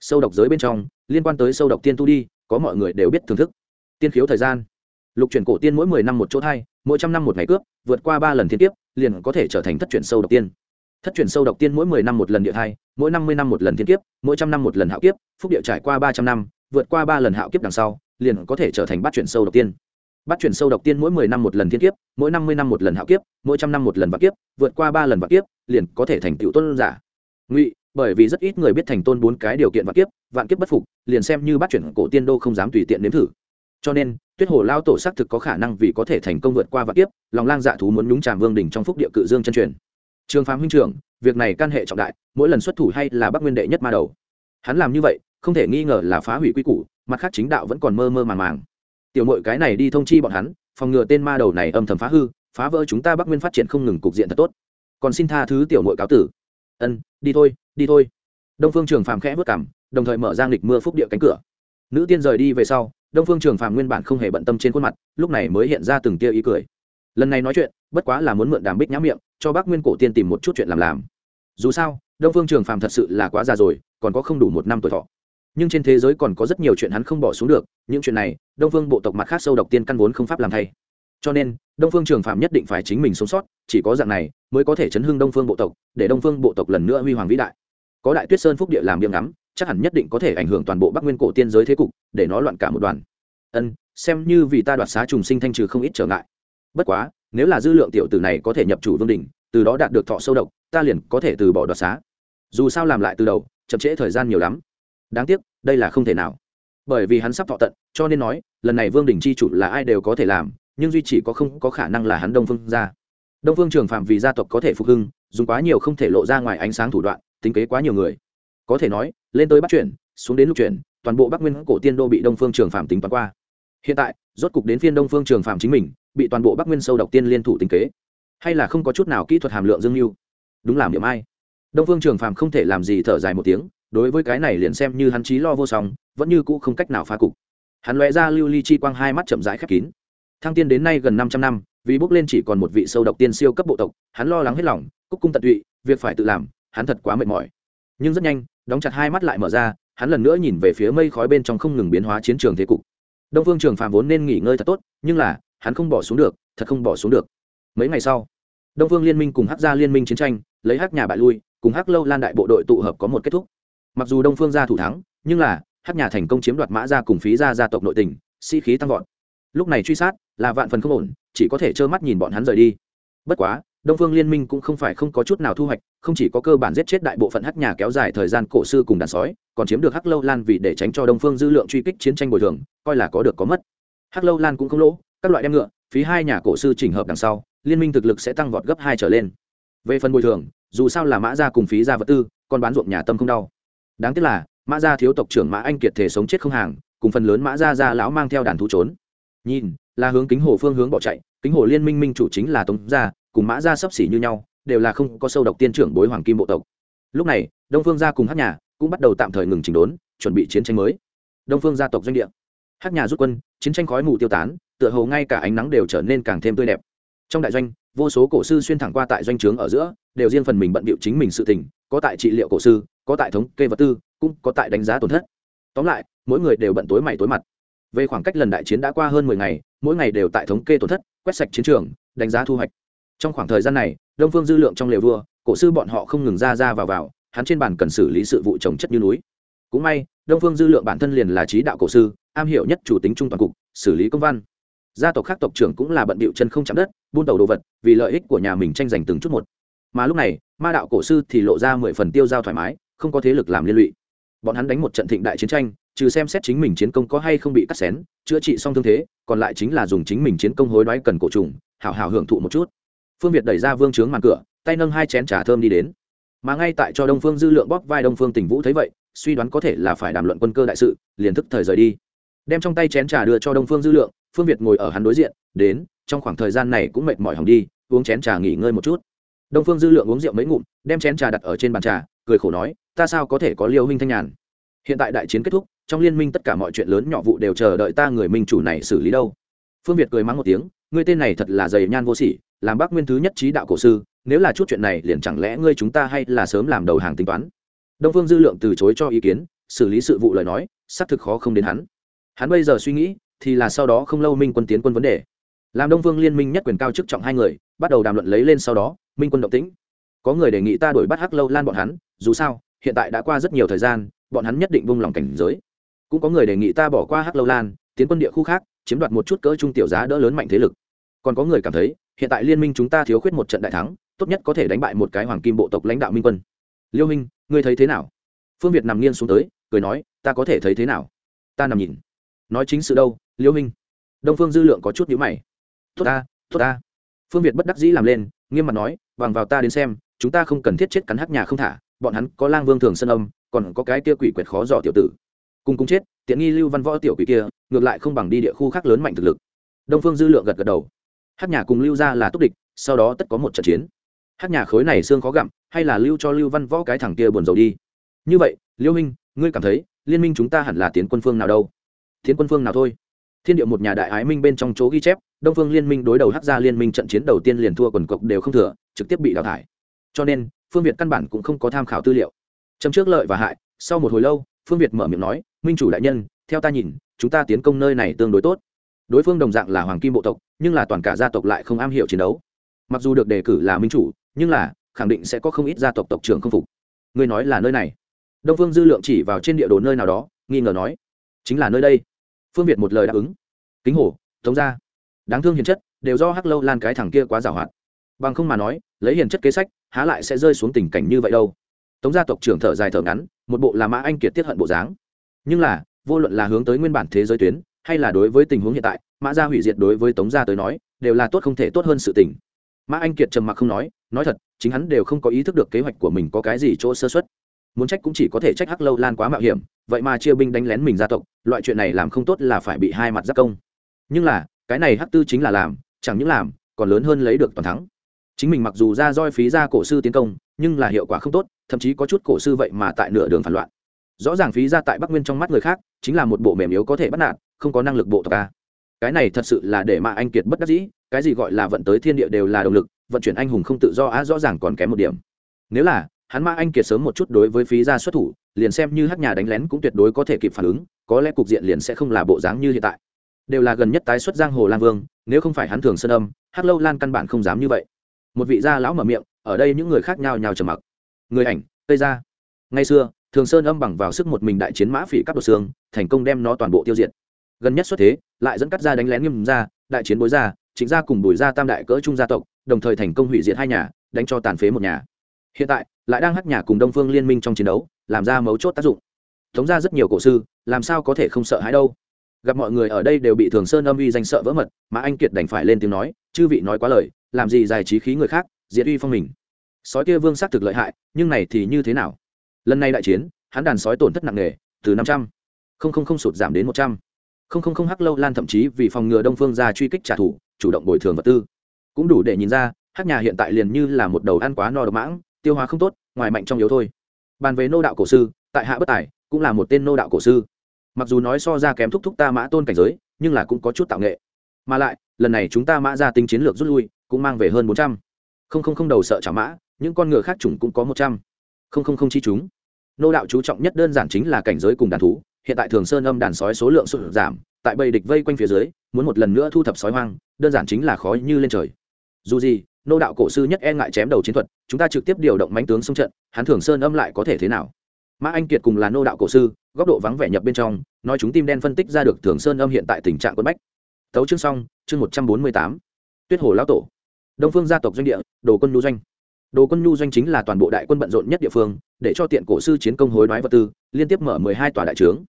Sâu độc giới bên trong, liên quan tới sâu độc tiên tu đi, có mọi người đều biết thưởng thức. Tiên khiếu thời gian. Lục chuyển cổ tiên mỗi mười năm một chỗ thai mỗi trăm năm một ngày cướp, vượt qua ba lần thiên kiếp, liền có thể trở thành thất chuyển sâu độc tiên. Thất chuyển sâu độc tiên mỗi mười năm một lần địa thai mỗi năm mươi năm một lần thiên kiếp, mỗi trăm năm một lần hạo kiếp, phúc địa trải qua ba trăm năm, vượt qua ba lần hạo kiếp đằng sau, liền có thể trở thành bát chuyển sâu độc tiên bát chuyển sâu độc tiên mỗi mười năm một lần thiên kiếp, mỗi năm mươi năm một lần hạo kiếp, mỗi trăm năm một lần vạn kiếp, vượt qua ba lần vạn kiếp, liền có thể thành tựu tôn giả. Ngụy, bởi vì rất ít người biết thành tôn bốn cái điều kiện vạn kiếp vạn kiếp bất phục, liền xem như bát chuyển cổ tiên đô không dám tùy tiện nếm thử. Cho nên, tuyết hồ lao tổ xác thực có khả năng vì có thể thành công vượt qua vạn kiếp, lòng lang dạ thú muốn nhúng tràm vương đỉnh trong phúc địa cự dương chân truyền. Trường phám huynh trưởng, việc này can hệ trọng đại, mỗi lần xuất thủ hay là bắc nguyên đệ nhất ma đầu. Hắn làm như vậy, không thể nghi ngờ là phá hủy quy củ, mặt khác chính đạo vẫn còn mơ mơ màng màng tiểu mội cái này đi thông chi bọn hắn, phòng ngừa tên ma đầu này âm thầm phá hư, phá vỡ chúng ta bắc nguyên phát triển không ngừng cục diện thật tốt. Còn xin tha thứ tiểu mội cáo tử. Ân, đi thôi đi thôi. Đông phương trường phàm khẽ vất cảm đồng thời mở ra nghịch mưa phúc địa cánh cửa. Nữ tiên rời đi về sau, đông phương trường phàm nguyên bản không hề bận tâm trên khuôn mặt, lúc này mới hiện ra từng tia ý cười. Lần này nói chuyện, bất quá là muốn mượn đàm bích nhã miệng, cho bác nguyên cổ tiên tìm một chút chuyện làm làm. Dù sao, đông phương trường phàm thật sự là quá già rồi, còn có không đủ một năm tuổi thọ nhưng trên thế giới còn có rất nhiều chuyện hắn không bỏ xuống được, những chuyện này, đông phương bộ tộc mặt khác sâu độc tiên căn vốn không pháp làm thay. Cho nên, đông phương trường phạm nhất định phải chính mình sống sót, chỉ có dạng này mới có thể chấn hưng đông phương bộ tộc, để đông phương bộ tộc lần nữa huy hoàng vĩ đại. Có đại tuyết sơn phúc địa làm điểm ngắm, chắc hẳn nhất định có thể ảnh hưởng toàn bộ bắc nguyên cổ tiên giới thế cục, để nó loạn cả một đoàn. Ân, xem như vì ta đoạt xá trùng sinh thanh trừ không ít trở ngại. Bất quá, nếu là dư lượng tiểu tử này có thể nhập chủ vương đình từ đó đạt được thọ sâu độc, ta liền có thể từ bỏ đoạt xá. Dù sao làm lại từ đầu, chậm trễ thời gian nhiều lắm đáng tiếc, đây là không thể nào. Bởi vì hắn sắp thọ tận, cho nên nói, lần này vương đình c h i chủ là ai đều có thể làm, nhưng duy chỉ có không có khả năng là hắn đông phương ra đông phương trường phạm vì gia tộc có thể phục hưng, dùng quá nhiều không thể lộ ra ngoài ánh sáng thủ đoạn, tính kế quá nhiều người. Có thể nói, lên tới bắt chuyển, xuống đến lục chuyển, toàn bộ bắc nguyên cổ tiên đô bị đông phương trường phạm tính toán qua. Hiện tại, rốt cục đến phiên đông phương trường phạm chính mình, bị toàn bộ bắc nguyên sâu độc tiên liên thủ tính kế. Hay là không có chút nào kỹ thuật hàm lượng dương mưu đúng làm điểm ai. Đông phương trường phạm không thể làm gì thở dài một tiếng đối với cái này liền xem như hắn trí lo vô song, vẫn như cũ không cách nào phá cục. Hắn lóe ra lưu ly chi quang hai mắt chậm rãi khép kín. Thăng tiên đến nay gần năm trăm năm, vì bước lên chỉ còn một vị sâu độc tiên siêu cấp bộ tộc, hắn lo lắng hết lòng, cúc cung tận tụy, việc phải tự làm, hắn thật quá mệt mỏi. Nhưng rất nhanh, đóng chặt hai mắt lại mở ra, hắn lần nữa nhìn về phía mây khói bên trong không ngừng biến hóa chiến trường thế cục. Đông phương trường phàm vốn nên nghỉ ngơi thật tốt, nhưng là, hắn không bỏ xuống được, thật không bỏ xuống được. Mấy ngày sau, đông phương liên minh cùng hắc gia liên minh chiến tranh, lấy hắc nhà bại lui, cùng hắc lâu lan đại bộ đội tụ hợp có một kết thúc mặc dù đông phương gia thủ thắng, nhưng là, hắc nhà thành công chiếm đoạt mã gia cùng phí gia gia tộc nội tình, sĩ、si、khí tăng vọt. Lúc này truy sát là vạn phần không ổn, chỉ có thể trơ mắt nhìn bọn hắn rời đi. Bất quá, đông phương liên minh cũng không phải không có chút nào thu hoạch, không chỉ có cơ bản giết chết đại bộ phận hắc nhà kéo dài thời gian cổ sư cùng đàn sói, còn chiếm được hắc lâu lan vì để tránh cho đông phương dư lượng truy kích chiến tranh bồi thường, coi là có được có mất. Hắc lâu lan cũng không lỗ, các loại đem ngựa, phí hai nhà cổ sư chỉnh hợp đằng sau, liên minh thực lực sẽ tăng vọt gấp hai trở lên. Về phần bồi thường, dù sao là mã gia cùng phí gia vật tư, còn bán ruộng nhà tâm không đau đáng tiếc là, mã gia thiếu tộc trưởng mã anh kiệt thể sống chết không hàng, cùng phần lớn mã gia gia lão mang theo đàn thú trốn. Nhìn, là hướng kính hồ phương hướng bỏ chạy, kính hồ liên minh minh chủ chính là tống gia, cùng mã gia sấp xỉ như nhau, đều là không có sâu độc tiên trưởng bối hoàng kim bộ tộc. Lúc này, đông phương gia cùng hát nhà cũng bắt đầu tạm thời ngừng chỉnh đốn, chuẩn bị chiến tranh mới. Đông phương gia tộc doanh địa. Hát nhà rút quân, chiến tranh khói mù tiêu tán, tựa hồ ngay cả ánh nắng đều trở nên càng thêm tươi đẹp. Trong đại doanh vô số cổ sư xuyên thẳng qua tại doanh trướng ở giữa, đều riêng phần mình bận bịu chính mình sự tình, có tại trị liệu cổ sư, có tại thống kê vật tư, cũng có tại đánh giá tổn thất. Tóm lại, mỗi người đều bận tối mày tối mặt. Về khoảng cách lần đại chiến đã qua hơn mười ngày, mỗi ngày đều tại thống kê tổn thất, quét sạch chiến trường, đánh giá thu hoạch. Trong khoảng thời gian này, đông phương dư lượng trong lều vua, cổ sư bọn họ không ngừng ra ra vào vào, hắn trên bàn cần xử lý sự vụ trồng chất như núi. Cũng may, đông phương dư lượng bản thân liền là trí đạo cổ sư, am hiểu nhất chủ tính trung toàn cục, xử lý công văn gia tộc khác tộc trưởng cũng là bận bịu chân không chạm đất, buôn tàu đồ vật, vì lợi ích của nhà mình tranh giành từng chút một. Mà lúc này, ma đạo cổ sư thì lộ ra mười phần tiêu giao thoải mái, không có thế lực làm liên lụy. Bọn hắn đánh một trận thịnh đại chiến tranh, trừ xem xét chính mình chiến công có hay không bị cắt xén, chữa trị xong thương thế, còn lại chính là dùng chính mình chiến công hối đoái cần cổ trùng, hảo hảo hưởng thụ một chút. Phương việt đẩy ra vương trướng màn cửa, tay nâng hai chén trà thơm đi đến. Mà ngay tại cho đông phương dư lượng bóp vai đông phương tình vũ thấy vậy, suy đoán có thể là phải đàm luận quân cơ đại sự, liền thức thời rời đi. Đem trong tay chén trà đưa cho đông phương dư lượng phương việt ngồi ở hắn đối diện, đến, trong khoảng thời gian này cũng mệt mỏi hỏng đi, uống chén trà nghỉ ngơi một chút. Đông phương dư lượng uống rượu mấy ngụm, đem chén trà đặt ở trên bàn trà, cười khổ nói, ta sao có thể có liêu huynh thanh nhàn? Hiện tại đại chiến kết thúc, trong liên minh tất cả mọi chuyện lớn nhỏ vụ đều chờ đợi ta người minh chủ này xử lý đâu. Phương việt cười mắng một tiếng, ngươi tên này thật là dày nhan vô sỉ, làm bác nguyên thứ nhất trí đạo cổ sư, nếu là chút chuyện này liền chẳng lẽ ngươi chúng ta hay là sớm làm đầu hàng tính toán? Đông phương dư lượng từ chối cho ý kiến, xử lý sự vụ lời nói, xác thực khó không đến hắn. Hắn bây giờ suy nghĩ thì là sau đó không lâu minh quân tiến quân vấn đề. Làm đông Vương liên minh nhất quyền cao chức trọng hai người, bắt đầu đàm luận lấy lên sau đó, minh quân động tĩnh. Có người đề nghị ta đổi bắt hắc lâu lan bọn hắn, dù sao, hiện tại đã qua rất nhiều thời gian, bọn hắn nhất định vung lòng cảnh giới. Cũng có người đề nghị ta bỏ qua hắc lâu lan, tiến quân địa khu khác, chiếm đoạt một chút cỡ trung tiểu giá đỡ lớn mạnh thế lực. Còn có người cảm thấy, hiện tại liên minh chúng ta thiếu khuyết một trận đại thắng, tốt nhất có thể đánh bại một cái hoàng kim bộ tộc lãnh đạo minh quân. Liêu minh, ngươi thấy thế nào? Phương việt nằm nghiêng xuống tới, cười nói, ta có thể thấy thế nào? Ta nằm nhìn. Nói chính sự đâu liêu minh. Đông phương dư lượng có chút nhữ mày. Tốt ta tốt ta. Phương việt bất đắc dĩ làm lên, nghiêm mặt nói, bằng vào ta đến xem, chúng ta không cần thiết chết cắn hắc nhà không thả, bọn hắn có lang vương thường sân âm, còn có cái kia quỷ quyệt khó dò tiểu tử. Cùng cùng chết tiện nghi lưu văn võ tiểu quỷ kia, ngược lại không bằng đi địa khu khác lớn mạnh thực lực. Đông phương dư lượng gật gật đầu. Hát nhà cùng lưu ra là túc địch, sau đó tất có một trận chiến. Hát nhà khối này xương khó gặm, hay là lưu cho lưu văn võ cái thằng kia buồn rầu đi. Như vậy, liêu minh, ngươi cảm thấy, liên minh chúng ta hẳn là tiến quân phương nào đâu? Tiến quân phương nào thôi? Thiên điệu một nhà đại ái minh bên trong chỗ ghi chép, đông phương liên minh đối đầu hát gia liên minh trận chiến đầu tiên liền thua quần cộc đều không thừa, trực tiếp bị đào thải. Cho nên, phương việt căn bản cũng không có tham khảo tư liệu. Chấm trước lợi và hại, sau một hồi lâu, phương việt mở miệng nói, minh chủ đại nhân, theo ta nhìn, chúng ta tiến công nơi này tương đối tốt. Đối phương đồng dạng là hoàng kim bộ tộc, nhưng là toàn cả gia tộc lại không am hiểu chiến đấu. Mặc dù được đề cử là minh chủ, nhưng là, khẳng định sẽ có không ít gia tộc tộc trưởng không phục. Người nói là nơi này. Đông phương dư lượng chỉ vào trên địa đồ nơi nào đó, nghi ngờ nói, chính là nơi đây phương việt một lời đáp ứng. Kính hổ tống ra đáng thương hiền chất, đều do hắc lâu lan cái thằng kia quá giảo hoạt. Bằng không mà nói, lấy hiền chất kế sách, há lại sẽ rơi xuống tình cảnh như vậy đâu. Tống gia tộc trưởng thở dài thở ngắn, một bộ là mã anh kiệt tiết hận bộ dáng. Nhưng là, vô luận là hướng tới nguyên bản thế giới tuyến, hay là đối với tình huống hiện tại, mã gia hủy diệt đối với tống gia tới nói, đều là tốt không thể tốt hơn sự tình. Mã anh kiệt trầm mặc không nói nói thật, chính hắn đều không có ý thức được kế hoạch của mình có cái gì chỗ sơ xuất muốn trách cũng chỉ có thể trách hắc lâu lan quá mạo hiểm vậy mà chia binh đánh lén mình gia tộc, loại chuyện này làm không tốt là phải bị hai mặt giác công. Nhưng là, cái này hắc tư chính là làm, chẳng những làm, còn lớn hơn lấy được toàn thắng. Chính mình mặc dù ra roi phí ra cổ sư tiến công, nhưng là hiệu quả không tốt, thậm chí có chút cổ sư vậy mà tại nửa đường phản loạn. Rõ ràng phí ra tại bắc nguyên trong mắt người khác, chính là một bộ mềm yếu có thể bắt nạt, không có năng lực bộ tộc a. Cái này thật sự là để mà anh kiệt bất đắc dĩ, cái gì gọi là vận tới thiên địa đều là động lực, vận chuyển anh hùng không tự do á, rõ ràng còn kém một điểm. Nếu là, hắn ma anh kiệt sớm một chút đối với phí gia xuất thủ liền xem như hát nhà đánh lén cũng tuyệt đối có thể kịp phản ứng, có lẽ cục diện liền sẽ không là bộ dáng như hiện tại. Đều là gần nhất tái xuất giang hồ lan vương, nếu không phải hắn thường sơn âm, hát lâu lan căn bản không dám như vậy. Một vị gia lão mở miệng, ở đây những người khác nhau nhào trầm mặc. Người ảnh, tây gia. Ngày xưa, thường sơn âm bằng vào sức một mình đại chiến mã phỉ các đột xương, thành công đem nó toàn bộ tiêu diệt. Gần nhất xuất thế, lại dẫn cắt ra đánh lén nghiêm ra đại chiến bối ra chính ra cùng bùi ra tam đại cỡ trung gia tộc, đồng thời thành công hủy diệt hai nhà, đánh cho tàn phế một nhà. Hiện tại, lại đang hắc nhà cùng đông phương liên minh trong chiến đấu làm ra mấu chốt tác dụng. Thống ra rất nhiều cổ sư, làm sao có thể không sợ hãi đâu. Gặp mọi người ở đây đều bị thường sơn âm uy danh sợ vỡ mật, mà anh kiệt đành phải lên tiếng nói, chư vị nói quá lời, làm gì giải trí khí người khác, diệt uy phong mình. Sói kia vương xác thực lợi hại, nhưng này thì như thế nào? Lần này đại chiến, hắn đàn sói tổn thất nặng nề, từ năm trăm không không không sụt giảm đến một trăm không không không hắc lâu lan thậm chí vì phòng ngừa đông phương ra truy kích trả thù, chủ động bồi thường vật tư. Cũng đủ để nhìn ra, hắc nhà hiện tại liền như là một đầu ăn quá no độc mãng, tiêu hóa không tốt, ngoài mạnh trong yếu thôi bàn về nô đạo cổ sư, tại hạ bất tài, cũng là một tên nô đạo cổ sư. Mặc dù nói so ra kém thúc thúc ta mã tôn cảnh giới, nhưng là cũng có chút tạo nghệ. Mà lại, lần này chúng ta mã ra tính chiến lược rút lui, cũng mang về hơn bốn trăm. Không không không đầu sợ trả mã, những con ngựa khác chủng cũng có một trăm. Không không không chi chúng. Nô đạo chú trọng nhất đơn giản chính là cảnh giới cùng đàn thú, hiện tại thường sơn âm đàn sói số lượng sụt giảm, tại bầy địch vây quanh phía dưới, muốn một lần nữa thu thập sói hoang, đơn giản chính là khó như lên trời. Dù gì nô đạo cổ sư nhất e ngại chém đầu chiến thuật, chúng ta trực tiếp điều động mánh tướng xung trận, hắn thường sơn âm lại có thể thế nào? Mã anh kiệt cùng là nô đạo cổ sư, góc độ vắng vẻ nhập bên trong, nói chúng tim đen phân tích ra được thường sơn âm hiện tại tình trạng quân bách. Tấu chương xong, chương một trăm bốn mươi tám. Tuyết hồ lão tổ. Đông phương gia tộc doanh địa, đồ quân nhu doanh. Đồ quân nhu doanh chính là toàn bộ đại quân bận rộn nhất địa phương, để cho tiện cổ sư chiến công hối đoái vật tư, liên tiếp mở mười hai tòa đại trướng.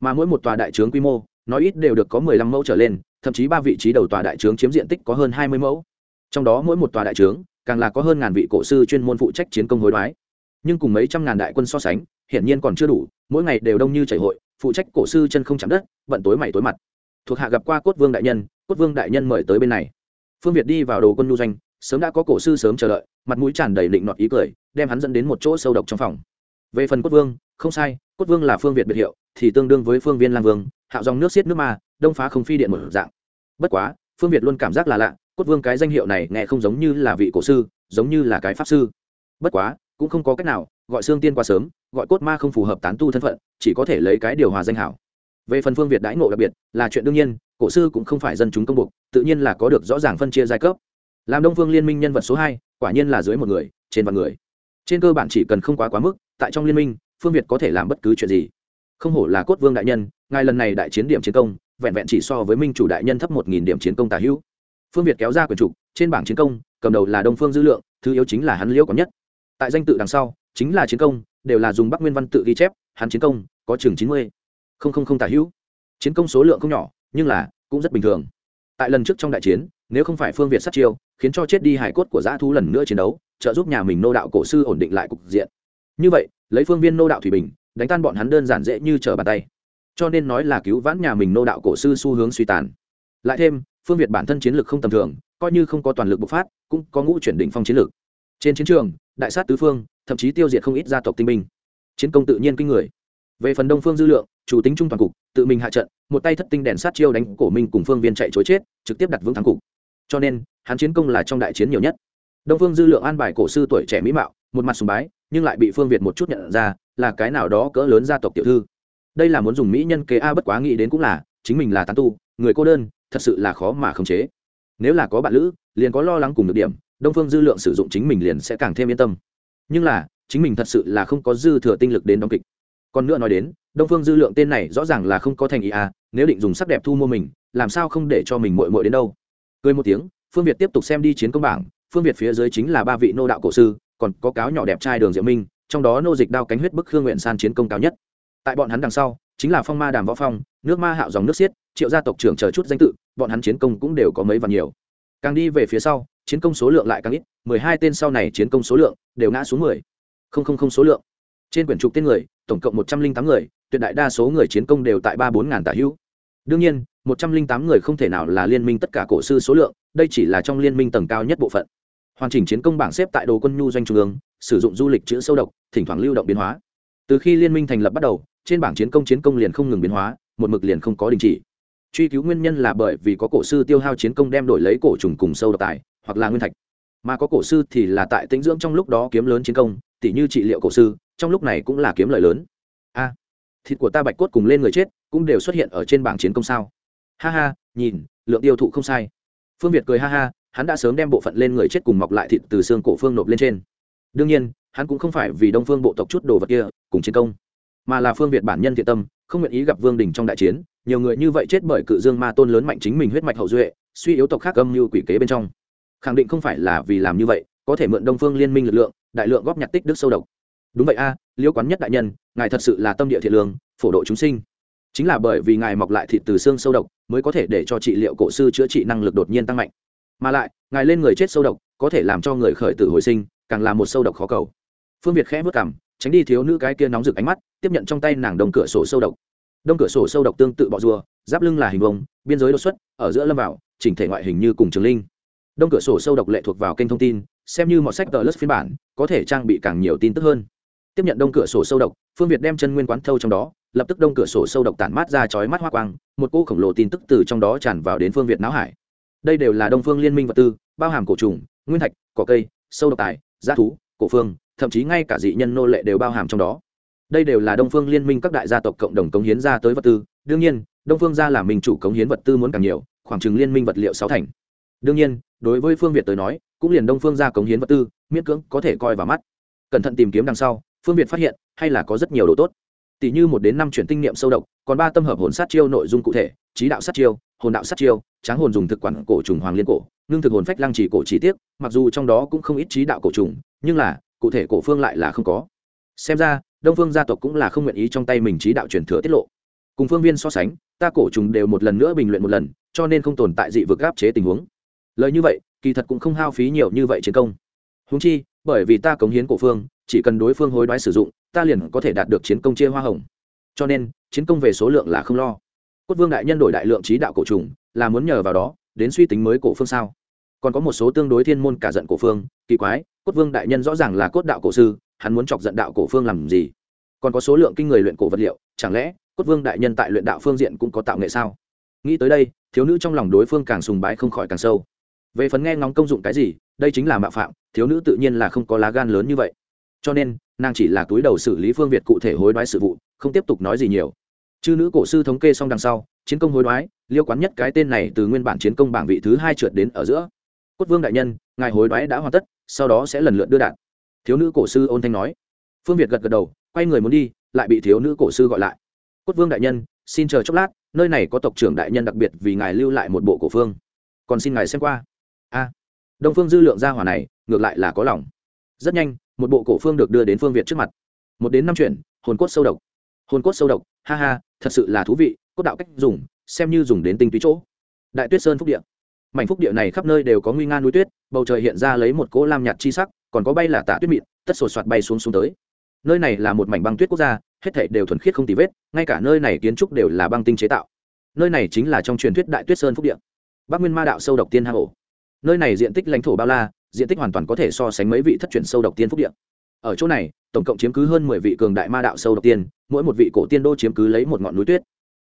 Mà mỗi một tòa đại trướng quy mô nói ít đều được có mười lăm mẫu trở lên, thậm chí ba vị trí đầu tòa đại trướng chiếm diện tích có hơn hai mươi mẫu trong đó mỗi một tòa đại trướng, càng là có hơn ngàn vị cổ sư chuyên môn phụ trách chiến công hối đoái. Nhưng cùng mấy trăm ngàn đại quân so sánh, hiển nhiên còn chưa đủ, mỗi ngày đều đông như chảy hội, phụ trách cổ sư chân không chạm đất bận tối mày tối mặt. Thuộc hạ gặp qua cốt vương đại nhân, cốt vương đại nhân mời tới bên này. Phương việt đi vào đồ quân nhu doanh, sớm đã có cổ sư sớm chờ đợi, mặt mũi tràn đầy định nọt ý cười, đem hắn dẫn đến một chỗ sâu độc trong phòng. Về phần cốt vương, không sai, cốt vương là phương việt biệt hiệu, thì tương đương với phương viên lang vương, hạo dòng nước xiết nước ma, đông phá không phi điện một dạng. Bất quá, phương việt luôn cảm giác là lạ cốt vương cái danh hiệu này nghe không giống như là vị cổ sư, giống như là cái pháp sư. Bất quá, cũng không có cách nào, gọi xương tiên quá sớm, gọi cốt ma không phù hợp tán tu thân phận, chỉ có thể lấy cái điều hòa danh hảo. Về phần phương việt đãi ngộ đặc biệt, là chuyện đương nhiên, cổ sư cũng không phải dân chúng công buộc, tự nhiên là có được rõ ràng phân chia giai cấp. Làm đông phương liên minh nhân vật số hai, quả nhiên là dưới một người, trên vạn người. Trên cơ bản chỉ cần không quá quá mức, tại trong liên minh, phương việt có thể làm bất cứ chuyện gì. Không hổ là cốt vương đại nhân, ngài lần này đại chiến điểm chiến công, vẹn vẹn chỉ so với minh chủ đại nhân thấp một nghìn điểm chiến công tả hữu phương việt kéo ra quyền trục trên bảng chiến công, cầm đầu là đông phương dư lượng, thứ yếu chính là hắn liễu có nhất. Tại danh tự đằng sau, chính là chiến công, đều là dùng bắc nguyên văn tự ghi chép, hắn chiến công, có chừng chín mươi. Không không không tả hữu. Chiến công số lượng không nhỏ, nhưng là, cũng rất bình thường. Tại lần trước trong đại chiến, nếu không phải phương việt sát chiêu, khiến cho chết đi hải cốt của dã thú lần nữa chiến đấu, trợ giúp nhà mình nô đạo cổ sư ổn định lại cục diện. Như vậy, lấy phương viên nô đạo thủy bình, đánh tan bọn hắn đơn giản dễ như trở bàn tay. Cho nên nói là cứu vãn nhà mình nô đạo cổ sư xu hướng suy tàn. Lại thêm phương việt bản thân chiến lược không tầm thường, coi như không có toàn lực bộc phát, cũng có ngũ chuyển định phong chiến lược. Trên chiến trường, đại sát tứ phương, thậm chí tiêu diệt không ít gia tộc tinh binh. Chiến công tự nhiên kinh người. Về phần đông phương dư lượng, chủ tính trung toàn cục, tự mình hạ trận, một tay thất tinh đèn sát chiêu đánh cổ minh cùng phương viên chạy chối chết, trực tiếp đặt vững thắng cục. Cho nên, hắn chiến công là trong đại chiến nhiều nhất. Đông phương dư lượng an bài cổ sư tuổi trẻ mỹ mạo, một mặt sùng bái, nhưng lại bị phương việt một chút nhận ra, là cái nào đó cỡ lớn gia tộc tiểu thư. Đây là muốn dùng mỹ nhân kế a bất quá nghĩ đến cũng là, chính mình là tán tu, người cô đơn thật sự là khó mà khống chế. Nếu là có bạn lữ, liền có lo lắng cùng được điểm, đông phương dư lượng sử dụng chính mình liền sẽ càng thêm yên tâm. Nhưng là, chính mình thật sự là không có dư thừa tinh lực đến đóng kịch. Còn nữa nói đến, đông phương dư lượng tên này rõ ràng là không có thành ý à nếu định dùng sắc đẹp thu mua mình, làm sao không để cho mình mội mội đến đâu? Cười một tiếng, phương việt tiếp tục xem đi chiến công bảng, phương việt phía dưới chính là ba vị nô đạo cổ sư, còn có cáo nhỏ đẹp trai đường diệu minh, trong đó nô dịch đao cánh huyết bức khương nguyện san chiến công cao nhất. Tại bọn hắn đằng sau chính là phong ma đàm võ phong, nước ma hạo dòng nước xiết, triệu gia tộc trưởng chờ chút danh tự, bọn hắn chiến công cũng đều có mấy và nhiều. Càng đi về phía sau, chiến công số lượng lại càng ít, mười hai tên sau này chiến công số lượng đều ngã xuống mười. Không không không số lượng. Trên quyển trục tên người, tổng cộng một trăm linh tám người, tuyệt đại đa số người chiến công đều tại ba bốn ngàn tả hữu. Đương nhiên, một trăm linh tám người không thể nào là liên minh tất cả cổ sư số lượng, đây chỉ là trong liên minh tầng cao nhất bộ phận. Hoàn chỉnh chiến công bảng xếp tại đồ quân nhu doanh trung ương, sử dụng du lịch chữ sâu độc, thỉnh thoảng lưu động biến hóa. Từ khi liên minh thành lập bắt đầu trên bảng chiến công chiến công liền không ngừng biến hóa, một mực liền không có đình chỉ. Truy cứu nguyên nhân là bởi vì có cổ sư tiêu hao chiến công đem đổi lấy cổ trùng cùng sâu độc tài, hoặc là nguyên thạch. Mà có cổ sư thì là tại tĩnh dưỡng trong lúc đó kiếm lớn chiến công, tỉ như trị liệu cổ sư, trong lúc này cũng là kiếm lợi lớn. A, thịt của ta bạch cốt cùng lên người chết, cũng đều xuất hiện ở trên bảng chiến công sao? Ha ha, nhìn, lượng tiêu thụ không sai. Phương việt cười ha ha, hắn đã sớm đem bộ phận lên người chết cùng mọc lại thịt từ xương cổ phương nộp lên trên. Đương nhiên, hắn cũng không phải vì đông phương bộ tộc chút đồ vật kia, cùng chiến công mà là phương việt bản nhân thiện tâm, không nguyện ý gặp vương đình trong đại chiến, nhiều người như vậy chết bởi cự dương ma tôn lớn mạnh chính mình huyết mạch hậu duệ, suy yếu tộc khác âm như quỷ kế bên trong. Khẳng định không phải là vì làm như vậy, có thể mượn đông phương liên minh lực lượng, đại lượng góp nhặt tích đức sâu độc. Đúng vậy a liễu quán nhất đại nhân, ngài thật sự là tâm địa thiện lương, phổ độ chúng sinh. Chính là bởi vì ngài mọc lại thịt từ xương sâu độc, mới có thể để cho trị liệu cổ sư chữa trị năng lực đột nhiên tăng mạnh. Mà lại, ngài lên người chết sâu độc, có thể làm cho người khởi tử hồi sinh, càng là một sâu độc khó cầu. Phương việt khẽ vất cảm tránh đi thiếu nữ cái kia nóng rực ánh mắt, tiếp nhận trong tay nàng đồng cửa sổ sâu độc. Đông cửa sổ sâu độc tương tự bọ rùa, giáp lưng là hình vông biên giới đột xuất, ở giữa lâm vào, chỉnh thể ngoại hình như cùng trường linh. Đông cửa sổ sâu độc lệ thuộc vào kênh thông tin, xem như mọi sách tờ lớp phiên bản, có thể trang bị càng nhiều tin tức hơn. Tiếp nhận đông cửa sổ sâu độc, phương việt đem chân nguyên quán thâu trong đó, lập tức đông cửa sổ sâu độc tản mát ra chói mắt hoa quang, một cỗ khổng lồ tin tức từ trong đó tràn vào đến phương việt não hải. Đây đều là đông phương liên minh vật tư, bao hàm cổ trùng, nguyên thạch, cỏ cây, sâu độc tài g thú, cổ phương thậm chí ngay cả dị nhân nô lệ đều bao hàm trong đó. Đây đều là đông phương liên minh các đại gia tộc cộng đồng cống hiến ra tới vật tư. Đương nhiên, đông phương gia là mình chủ cống hiến vật tư muốn càng nhiều, khoảng chừng liên minh vật liệu sáu thành. Đương nhiên, đối với phương việt tới nói, cũng liền đông phương gia cống hiến vật tư, miễn cưỡng có thể coi vào mắt. Cẩn thận tìm kiếm đằng sau, phương việt phát hiện, hay là có rất nhiều đồ tốt. Tỷ như một đến năm chuyển tinh niệm sâu độc, còn ba tâm hợp hồn sát chiêu nội dung cụ thể, trí đạo sát chiêu, hồn đạo sát chiêu, tráng hồn dùng thực quản cổ trùng hoàng liên cổ, ngưng thực hồn phách lăng chỉ cổ chi tiết, mặc dù trong đó cũng không ít trí đạo cổ trùng, nhưng là cụ thể cổ phương lại là không có. Xem ra, đông phương gia tộc cũng là không nguyện ý trong tay mình trí đạo truyền thừa tiết lộ. Cùng phương viên so sánh, ta cổ trùng đều một lần nữa bình luyện một lần, cho nên không tồn tại dị vực áp chế tình huống. Lời như vậy, kỳ thật cũng không hao phí nhiều như vậy chiến công. Húng chi, bởi vì ta cống hiến cổ phương, chỉ cần đối phương hối đoái sử dụng, ta liền có thể đạt được chiến công chia hoa hồng. Cho nên, chiến công về số lượng là không lo. Cốt vương đại nhân đổi đại lượng trí đạo cổ trùng, là muốn nhờ vào đó, đến suy tính mới cổ phương sao? Còn có một số tương đối thiên môn cả giận cổ phương, kỳ quái, cốt vương đại nhân rõ ràng là cốt đạo cổ sư, hắn muốn chọc giận đạo cổ phương làm gì? Còn có số lượng kinh người luyện cổ vật liệu, chẳng lẽ cốt vương đại nhân tại luyện đạo phương diện cũng có tạo nghệ sao? Nghĩ tới đây, thiếu nữ trong lòng đối phương càng sùng bái không khỏi càng sâu. Về phần nghe ngóng công dụng cái gì, đây chính là mạo phạm, thiếu nữ tự nhiên là không có lá gan lớn như vậy. Cho nên, nàng chỉ là túi đầu xử lý phương việt cụ thể hối đoái sự vụ, không tiếp tục nói gì nhiều. Chư nữ cổ sư thống kê xong đằng sau, chiến công hối đoái, liêu quán nhất cái tên này từ nguyên bản chiến công bảng vị thứ hai trượt đến ở giữa cốt vương đại nhân ngài hối đoái đã hoàn tất sau đó sẽ lần lượt đưa đạn. Thiếu nữ cổ sư ôn thanh nói. Phương việt gật gật đầu quay người muốn đi lại bị thiếu nữ cổ sư gọi lại. Cốt vương đại nhân xin chờ chốc lát nơi này có tộc trưởng đại nhân đặc biệt vì ngài lưu lại một bộ cổ phương. Còn xin ngài xem qua. A. Đông phương dư lượng gia hỏa này ngược lại là có lòng. Rất nhanh một bộ cổ phương được đưa đến phương việt trước mặt. Một đến năm chuyển, hồn cốt sâu độc. Hồn cốt sâu độc ha ha thật sự là thú vị cốt đạo cách dùng xem như dùng đến tinh túy chỗ. Đại tuyết sơn phúc Điện mảnh phúc địa này khắp nơi đều có nguy nga núi tuyết, bầu trời hiện ra lấy một cỗ lam nhạt chi sắc, còn có bay là tả tuyết mịn, tất sột soạt bay xuống xuống tới. Nơi này là một mảnh băng tuyết quốc gia, hết thảy đều thuần khiết không tì vết, ngay cả nơi này kiến trúc đều là băng tinh chế tạo. Nơi này chính là trong truyền thuyết đại tuyết sơn phúc địa. Bắc nguyên ma đạo sâu độc tiên hang ổ. Nơi này diện tích lãnh thổ bao la, diện tích hoàn toàn có thể so sánh mấy vị thất truyền sâu độc tiên phúc địa. Ở chỗ này, tổng cộng chiếm cứ hơn mười vị cường đại ma đạo sâu độc tiên, mỗi một vị cổ tiên đô chiếm cứ lấy một ngọn núi tuyết.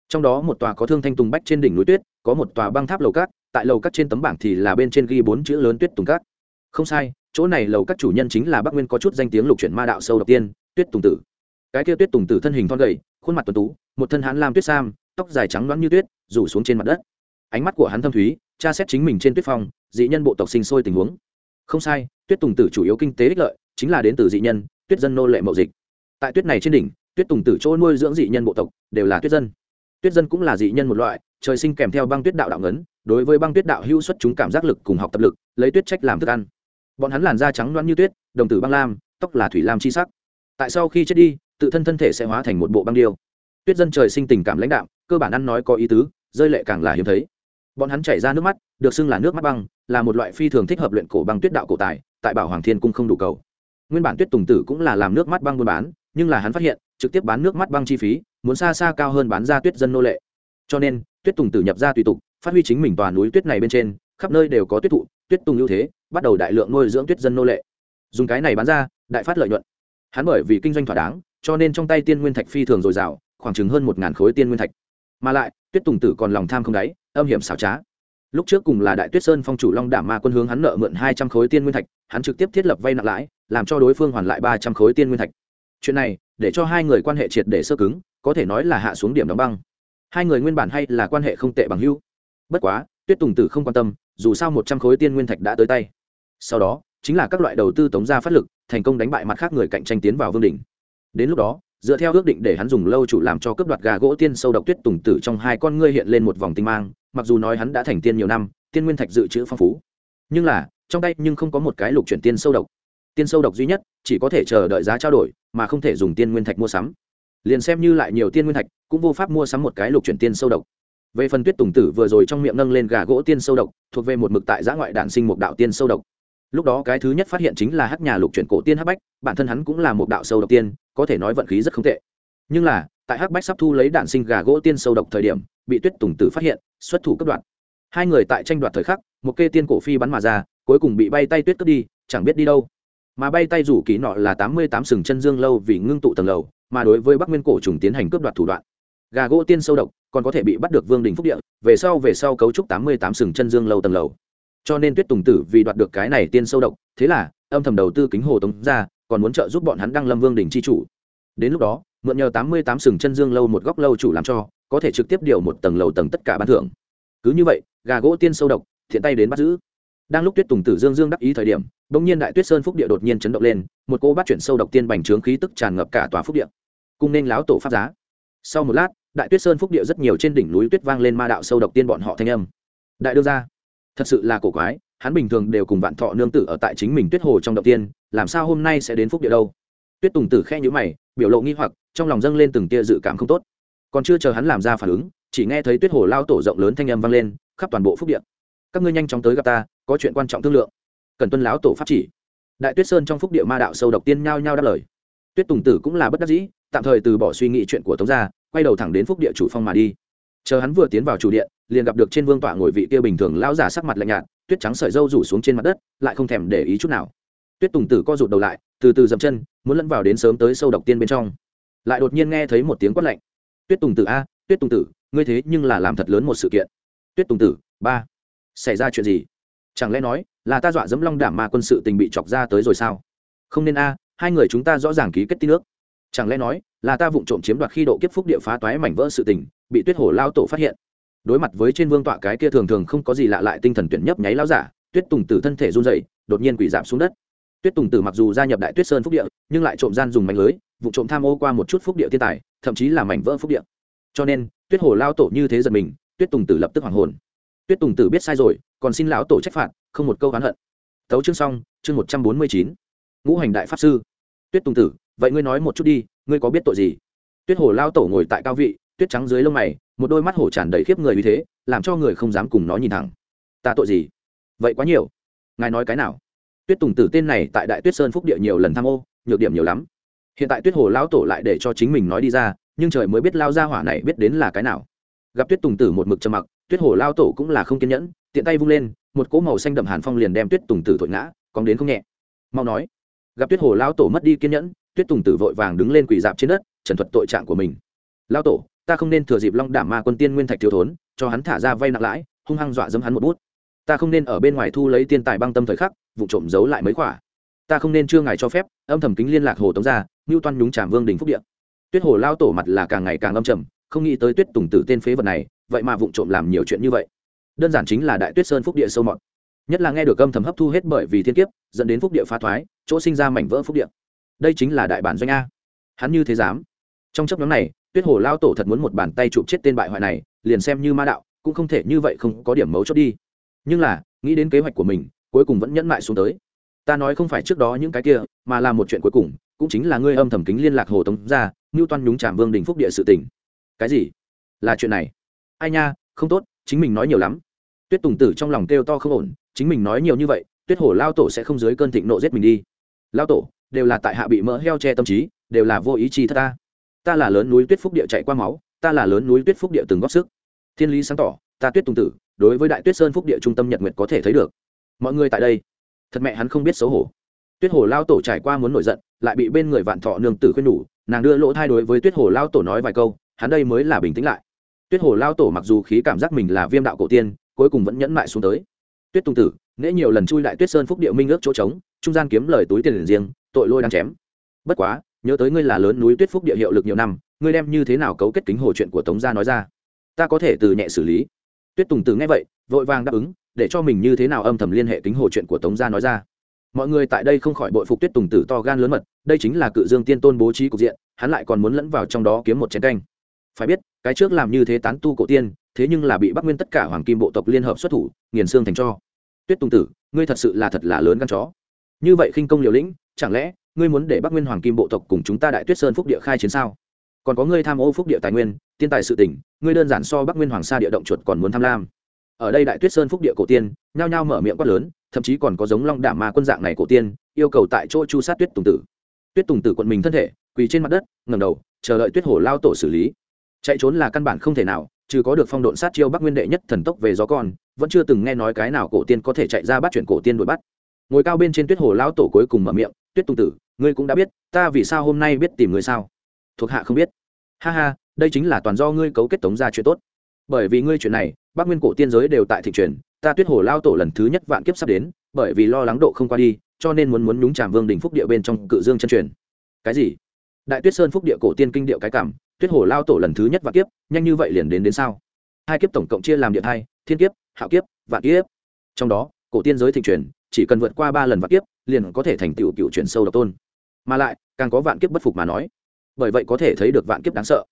Trong đó một tòa có thương thanh tùng bách trên đỉnh núi tuyết, có một tòa băng tháp lầu cát tại lầu các trên tấm bảng thì là bên trên ghi bốn chữ lớn tuyết tùng các. Không sai, chỗ này lầu các chủ nhân chính là bắc nguyên có chút danh tiếng lục chuyển ma đạo sâu độc tiên, tuyết tùng tử. Cái kia tuyết tùng tử thân hình thon gầy, khuôn mặt tuấn tú, một thân hán lam tuyết sam, tóc dài trắng loáng như tuyết, rủ xuống trên mặt đất. Ánh mắt của hắn thâm thúy, tra xét chính mình trên tuyết phong, dị nhân bộ tộc sinh sôi tình huống. Không sai, tuyết tùng tử chủ yếu kinh tế ích lợi, chính là đến từ dị nhân, tuyết dân nô lệ mậu dịch. Tại tuyết này trên đỉnh, tuyết tùng tử chỗ nuôi dưỡng dị nhân bộ tộc đều là tuyết dân. Tuyết dân cũng là dị nhân một loại, trời sinh kèm theo băng tuyết đạo đạo ngấn đối với băng tuyết đạo hữu xuất chúng cảm giác lực cùng học tập lực, lấy tuyết trách làm thức ăn. Bọn hắn làn da trắng loãng như tuyết, đồng tử băng lam, tóc là thủy lam chi sắc. Tại sau khi chết đi, tự thân thân thể sẽ hóa thành một bộ băng điêu. Tuyết dân trời sinh tình cảm lãnh đạo cơ bản ăn nói có ý tứ, rơi lệ càng là hiếm thấy. Bọn hắn chảy ra nước mắt, được xưng là nước mắt băng, là một loại phi thường thích hợp luyện cổ băng tuyết đạo cổ tài, tại bảo hoàng thiên cung không đủ cầu. Nguyên bản tuyết tùng tử cũng là làm nước mắt băng buôn bán, nhưng là hắn phát hiện, trực tiếp bán nước mắt băng chi phí, muốn xa xa cao hơn bán ra tuyết dân nô lệ. Cho nên, tuyết tùng tử nhập ra tùy tục phát huy chính mình tòa núi tuyết này bên trên, khắp nơi đều có tuyết thụ, tuyết tùng ưu thế, bắt đầu đại lượng nuôi dưỡng tuyết dân nô lệ. Dùng cái này bán ra, đại phát lợi nhuận. Hắn bởi vì kinh doanh thỏa đáng, cho nên trong tay tiên nguyên thạch phi thường dồi dào, khoảng chừng hơn một ngàn khối tiên nguyên thạch. Mà lại, tuyết tùng tử còn lòng tham không đáy, âm hiểm xảo trá. Lúc trước cùng là đại tuyết sơn phong chủ long đảm ma quân hướng hắn nợ mượn hai trăm khối tiên nguyên thạch, hắn trực tiếp thiết lập vay nặng lãi, làm cho đối phương hoàn lại ba trăm khối tiên nguyên thạch. Chuyện này, để cho hai người quan hệ triệt để sơ cứng, có thể nói là hạ xuống điểm đóng băng. Hai người nguyên bản hay là quan hệ không tệ bằng hưu bất quá, tuyết tùng tử không quan tâm, dù sao một trăm khối tiên nguyên thạch đã tới tay. Sau đó, chính là các loại đầu tư tống ra phát lực, thành công đánh bại mặt khác người cạnh tranh tiến vào vương đỉnh. Đến lúc đó, dựa theo ước định để hắn dùng lâu chủ làm cho cướp đoạt gà gỗ tiên sâu độc tuyết tùng tử trong hai con ngươi hiện lên một vòng tinh mang, mặc dù nói hắn đã thành tiên nhiều năm, tiên nguyên thạch dự trữ phong phú. Nhưng là, trong tay nhưng không có một cái lục chuyển tiên sâu độc. Tiên sâu độc duy nhất, chỉ có thể chờ đợi giá trao đổi, mà không thể dùng tiên nguyên thạch mua sắm. Liền xem như lại nhiều tiên nguyên thạch, cũng vô pháp mua sắm một cái lục chuyển tiên sâu độc về phần tuyết tùng tử vừa rồi trong miệng nâng lên gà gỗ tiên sâu độc, thuộc về một mực tại giã ngoại đản sinh một đạo tiên sâu độc. Lúc đó cái thứ nhất phát hiện chính là hắc nhà lục chuyển cổ tiên hắc bách, bản thân hắn cũng là một đạo sâu độc tiên, có thể nói vận khí rất không tệ. Nhưng là, tại hắc bách sắp thu lấy đạn sinh gà gỗ tiên sâu độc thời điểm, bị tuyết tùng tử phát hiện, xuất thủ cấp đoạn hai người tại tranh đoạt thời khắc, một kê tiên cổ phi bắn mà ra, cuối cùng bị bay tay tuyết cướp đi, chẳng biết đi đâu. Mà bay tay rủ ký nọ là tám mươi tám sừng chân dương lâu vì ngưng tụ tầng lầu, mà đối với bắc nguyên cổ trùng tiến hành cướp đoạt thủ đoạn gà gỗ tiên sâu độc, còn có thể bị bắt được vương đình phúc địa, về sau về sau cấu trúc tám mươi tám sừng chân dương lâu tầng lầu. Cho nên tuyết tùng tử vì đoạt được cái này tiên sâu độc, thế là âm thầm đầu tư kính hồ tống ra, còn muốn trợ giúp bọn hắn đăng lâm vương đình c h i chủ. Đến lúc đó, mượn nhờ tám mươi tám sừng chân dương lâu một góc lâu chủ làm cho, có thể trực tiếp điều một tầng lầu tầng tất cả ban thưởng. Cứ như vậy, gà gỗ tiên sâu độc, thiện tay đến bắt giữ. Đang lúc tuyết tùng tử dương dương đắc ý thời điểm đ ỗ n g nhiên đại tuyết sơn phúc địa đột nhiên chấn động lên, một cô bắt chuyển sâu độc tiên bành trướng khí tức tràn ngập cả tòa phúc địa. Cùng nên láo tổ pháp giá. Sau một lát đại tuyết sơn phúc địa rất nhiều trên đỉnh núi tuyết vang lên ma đạo sâu độc tiên bọn họ thanh âm. Đại đương gia, thật sự là cổ quái hắn bình thường đều cùng vạn thọ nương tử ở tại chính mình tuyết hồ trong động tiên làm sao hôm nay sẽ đến phúc địa đâu? Tuyết tùng tử khe nhữ mày biểu lộ nghi hoặc trong lòng dâng lên từng tia dự cảm không tốt. Còn chưa chờ hắn làm ra phản ứng chỉ nghe thấy tuyết hồ lao tổ rộng lớn thanh âm vang lên khắp toàn bộ phúc địa. các ngươi nhanh chóng tới gặp ta có chuyện quan trọng thương lượng. Cần tuân láo tổ pháp chỉ. Đại tuyết sơn trong phúc địa ma đạo sâu độc tiên nhao nhao đáp lời. Tuyết tùng tử cũng là bất đắc dĩ tạm thời từ bỏ suy nghĩ chuyện của tống gia quay đầu thẳng đến phúc địa chủ phong mà đi. Chờ hắn vừa tiến vào chủ điện, liền gặp được trên vương tọa ngồi vị kia bình thường lão giả sắc mặt lạnh nhạt, tuyết trắng sợi dâu rủ xuống trên mặt đất, lại không thèm để ý chút nào. Tuyết tùng tử co rụt đầu lại, từ từ dậm chân, muốn lẫn vào đến sớm tới sâu độc tiên bên trong. Lại đột nhiên nghe thấy một tiếng quát lạnh. Tuyết tùng tử a, tuyết tùng tử, ngươi thế nhưng là làm thật lớn một sự kiện. Tuyết tùng tử, ba, xảy ra chuyện gì? Chẳng lẽ nói là ta dọa dẫm long đảm mà quân sự tình bị chọc ra tới rồi sao? Không nên a, hai người chúng ta rõ ràng ký kết tin nước chẳng lẽ nói, là ta vụng trộm chiếm đoạt khi độ kiếp phúc địa phá toái mảnh vỡ sự tình, bị tuyết hổ lao tổ phát hiện. Đối mặt với trên vương tọa cái kia thường thường không có gì lạ lại tinh thần tuyển nhấp nháy lao giả, tuyết tùng tử thân thể run dậy đột nhiên quỷ giảm xuống đất. Tuyết tùng tử mặc dù gia nhập đại tuyết sơn phúc địa, nhưng lại trộm gian dùng mảnh lưới vụ trộm tham ô qua một chút phúc địa thiên tài, thậm chí là mảnh vỡ phúc địa. Cho nên, tuyết hồ lao tổ như thế giật mình, tuyết tùng tử lập tức hoàng hồn. Tuyết tùng tử biết sai rồi, còn xin lão tổ trách phạt, không một câu oán hận. Tấu chương xong, chương một trăm bốn mươi chín. Ngũ hành đại pháp sư. Tuyết tùng tử vậy ngươi nói một chút đi, ngươi có biết tội gì? Tuyết hồ lao tổ ngồi tại cao vị, tuyết trắng dưới lông mày, một đôi mắt hổ tràn đầy khiếp người như thế, làm cho người không dám cùng nó nhìn thẳng. Ta tội gì? Vậy quá nhiều. Ngài nói cái nào? Tuyết tùng tử tên này tại đại tuyết sơn phúc địa nhiều lần tham ô, nhược điểm nhiều lắm. Hiện tại tuyết hồ lão tổ lại để cho chính mình nói đi ra, nhưng trời mới biết lao ra hỏa này biết đến là cái nào. Gặp tuyết tùng tử một mực trầm mặc, tuyết hồ lao tổ cũng là không kiên nhẫn, tiện tay vung lên, một cỗ màu xanh đậm hàn phong liền đem tuyết tùng tử thổi ngã cóng đến không nhẹ. Mau nói. Gặp tuyết hồ lao tổ mất đi kiên nhẫn tuyết tùng tử vội vàng đứng lên quỳ dạp trên đất trần thuật tội trạng của mình. Lao tổ ta không nên thừa dịp long đảm ma quân tiên nguyên thạch thiếu thốn cho hắn thả ra vay nặng lãi hung hăng dọa dẫm hắn một bút. Ta không nên ở bên ngoài thu lấy tiên tài băng tâm thời khắc vụ trộm giấu lại mấy quả. ta không nên chưa ngài cho phép âm thầm kính liên lạc hồ tống gia, ngưu toan nhúng tràm vương đình phúc điện tuyết hồ lao tổ mặt là càng ngày càng âm trầm không nghĩ tới tuyết tùng tử tên phế vật này vậy mà vụ trộm làm nhiều chuyện như vậy. Đơn giản chính là đại tuyết sơn phúc địa sâu mọt. Nhất là nghe được âm thầm hấp thu hết bởi vì thiên kiếp dẫn đến phúc địa phá thoái chỗ sinh ra mảnh vỡ phúc địa đây chính là đại bản doanh a. Hắn như thế dám? Trong chấp nhóm này, tuyết hồ lao tổ thật muốn một bàn tay chụp chết tên bại hoại này, liền xem như ma đạo, cũng không thể như vậy không có điểm mấu chốt đi. Nhưng là, nghĩ đến kế hoạch của mình, cuối cùng vẫn nhẫn mại xuống tới. Ta nói không phải trước đó những cái kia, mà là một chuyện cuối cùng, cũng chính là ngươi âm thầm kính liên lạc hồ tống ra ngưu toan nhúng tràm vương đình phúc địa sự tỉnh cái gì? Là chuyện này? Ai nha, không tốt, chính mình nói nhiều lắm. Tuyết tùng tử trong lòng kêu to không ổn, chính mình nói nhiều như vậy, tuyết hổ lao tổ sẽ không dưới cơn thịnh nộ giết mình đi. Lao tổ đều là tại hạ bị mỡ heo che tâm trí, đều là vô ý chi thất ta. Ta là lớn núi tuyết phúc địa chạy qua máu, ta là lớn núi tuyết phúc địa từng góp sức. Thiên lý sáng tỏ, ta tuyết tùng tử, đối với đại tuyết sơn phúc địa trung tâm nhật nguyệt có thể thấy được. Mọi người tại đây. Thật mẹ hắn không biết xấu hổ. Tuyết hồ lao tổ trải qua muốn nổi giận, lại bị bên người vạn thọ nương tử khuyên nhủ, nàng đưa lỗ thai đối với tuyết hồ lao tổ nói vài câu, hắn đây mới là bình tĩnh lại. Tuyết hồ lao tổ mặc dù khí cảm giác mình là viêm đạo cổ tiên, cuối cùng vẫn nhẫn mại xuống tới. Tuyết tùng tử, nễ nhiều lần chui lại tuyết sơn phúc địa minh ước chỗ trống, trung gian kiếm lời túi tiền riêng tội lôi đang chém. Bất quá, nhớ tới ngươi là lớn núi tuyết phúc địa hiệu lực nhiều năm, ngươi đem như thế nào cấu kết kính hồ chuyện của tống gia nói ra? Ta có thể từ nhẹ xử lý. Tuyết tùng tử nghe vậy, vội vàng đáp ứng, để cho mình như thế nào âm thầm liên hệ kính hồ chuyện của tống gia nói ra. Mọi người tại đây không khỏi bội phục tuyết tùng tử to gan lớn mật, đây chính là cự dương tiên tôn bố trí cục diện, hắn lại còn muốn lẫn vào trong đó kiếm một chén canh. Phải biết, cái trước làm như thế tán tu cổ tiên, thế nhưng là bị bắc nguyên tất cả hoàng kim bộ tộc liên hợp xuất thủ, nghiền xương thành cho. Tuyết tùng tử, ngươi thật sự là thật là lớn gan chó như vậy khinh công liều lĩnh, chẳng lẽ ngươi muốn để bắc nguyên hoàng kim bộ tộc cùng chúng ta đại tuyết sơn phúc địa khai chiến sao? Còn có ngươi tham ô phúc địa tài nguyên tiên tài sự tỉnh ngươi đơn giản so bắc nguyên hoàng sa địa động chuột còn muốn tham lam. Ở đây đại tuyết sơn phúc địa cổ tiên, nhao nhao mở miệng quát lớn, thậm chí còn có giống long đảm ma quân dạng này cổ tiên, yêu cầu tại chỗ chu sát tuyết tùng tử. Tuyết tùng tử quận mình thân thể, quỳ trên mặt đất ngầm đầu, chờ đợi tuyết hổ lao tổ xử lý. Chạy trốn là căn bản không thể nào, trừ có được phong độn sát chiêu bắc nguyên đệ nhất thần tốc về gió con, vẫn chưa từng nghe nói cái nào cổ tiên có thể chạy ra bắt chuyển cổ tiên đuổi bắt ngồi cao bên trên tuyết hồ lao tổ cuối cùng mở miệng, tuyết Tung tử, ngươi cũng đã biết, ta vì sao hôm nay biết tìm ngươi sao? Thuộc hạ không biết. Ha ha, đây chính là toàn do ngươi cấu kết tống ra chuyện tốt. Bởi vì ngươi chuyện này, bắc nguyên cổ tiên giới đều tại thị truyền, ta tuyết hồ lao tổ lần thứ nhất vạn kiếp sắp đến, bởi vì lo lắng độ không qua đi, cho nên muốn muốn nhúng tràm vương đình phúc địa bên trong cự dương chân truyền. Cái gì? Đại tuyết sơn phúc địa cổ tiên kinh điệu cái cảm, tuyết hồ lao tổ lần thứ nhất vạn kiếp, nhanh như vậy liền đến đến sao? Hai kiếp tổng cộng chia làm điện hai thiên kiếp, hạo kiếp, vạn kiếp. Trong đó cổ tiên giới thịnh truyền, chỉ cần vượt qua ba lần vạn kiếp, liền có thể thành tựu cựu chuyển sâu độc tôn. Mà lại, càng có vạn kiếp bất phục mà nói. Bởi vậy có thể thấy được vạn kiếp đáng sợ.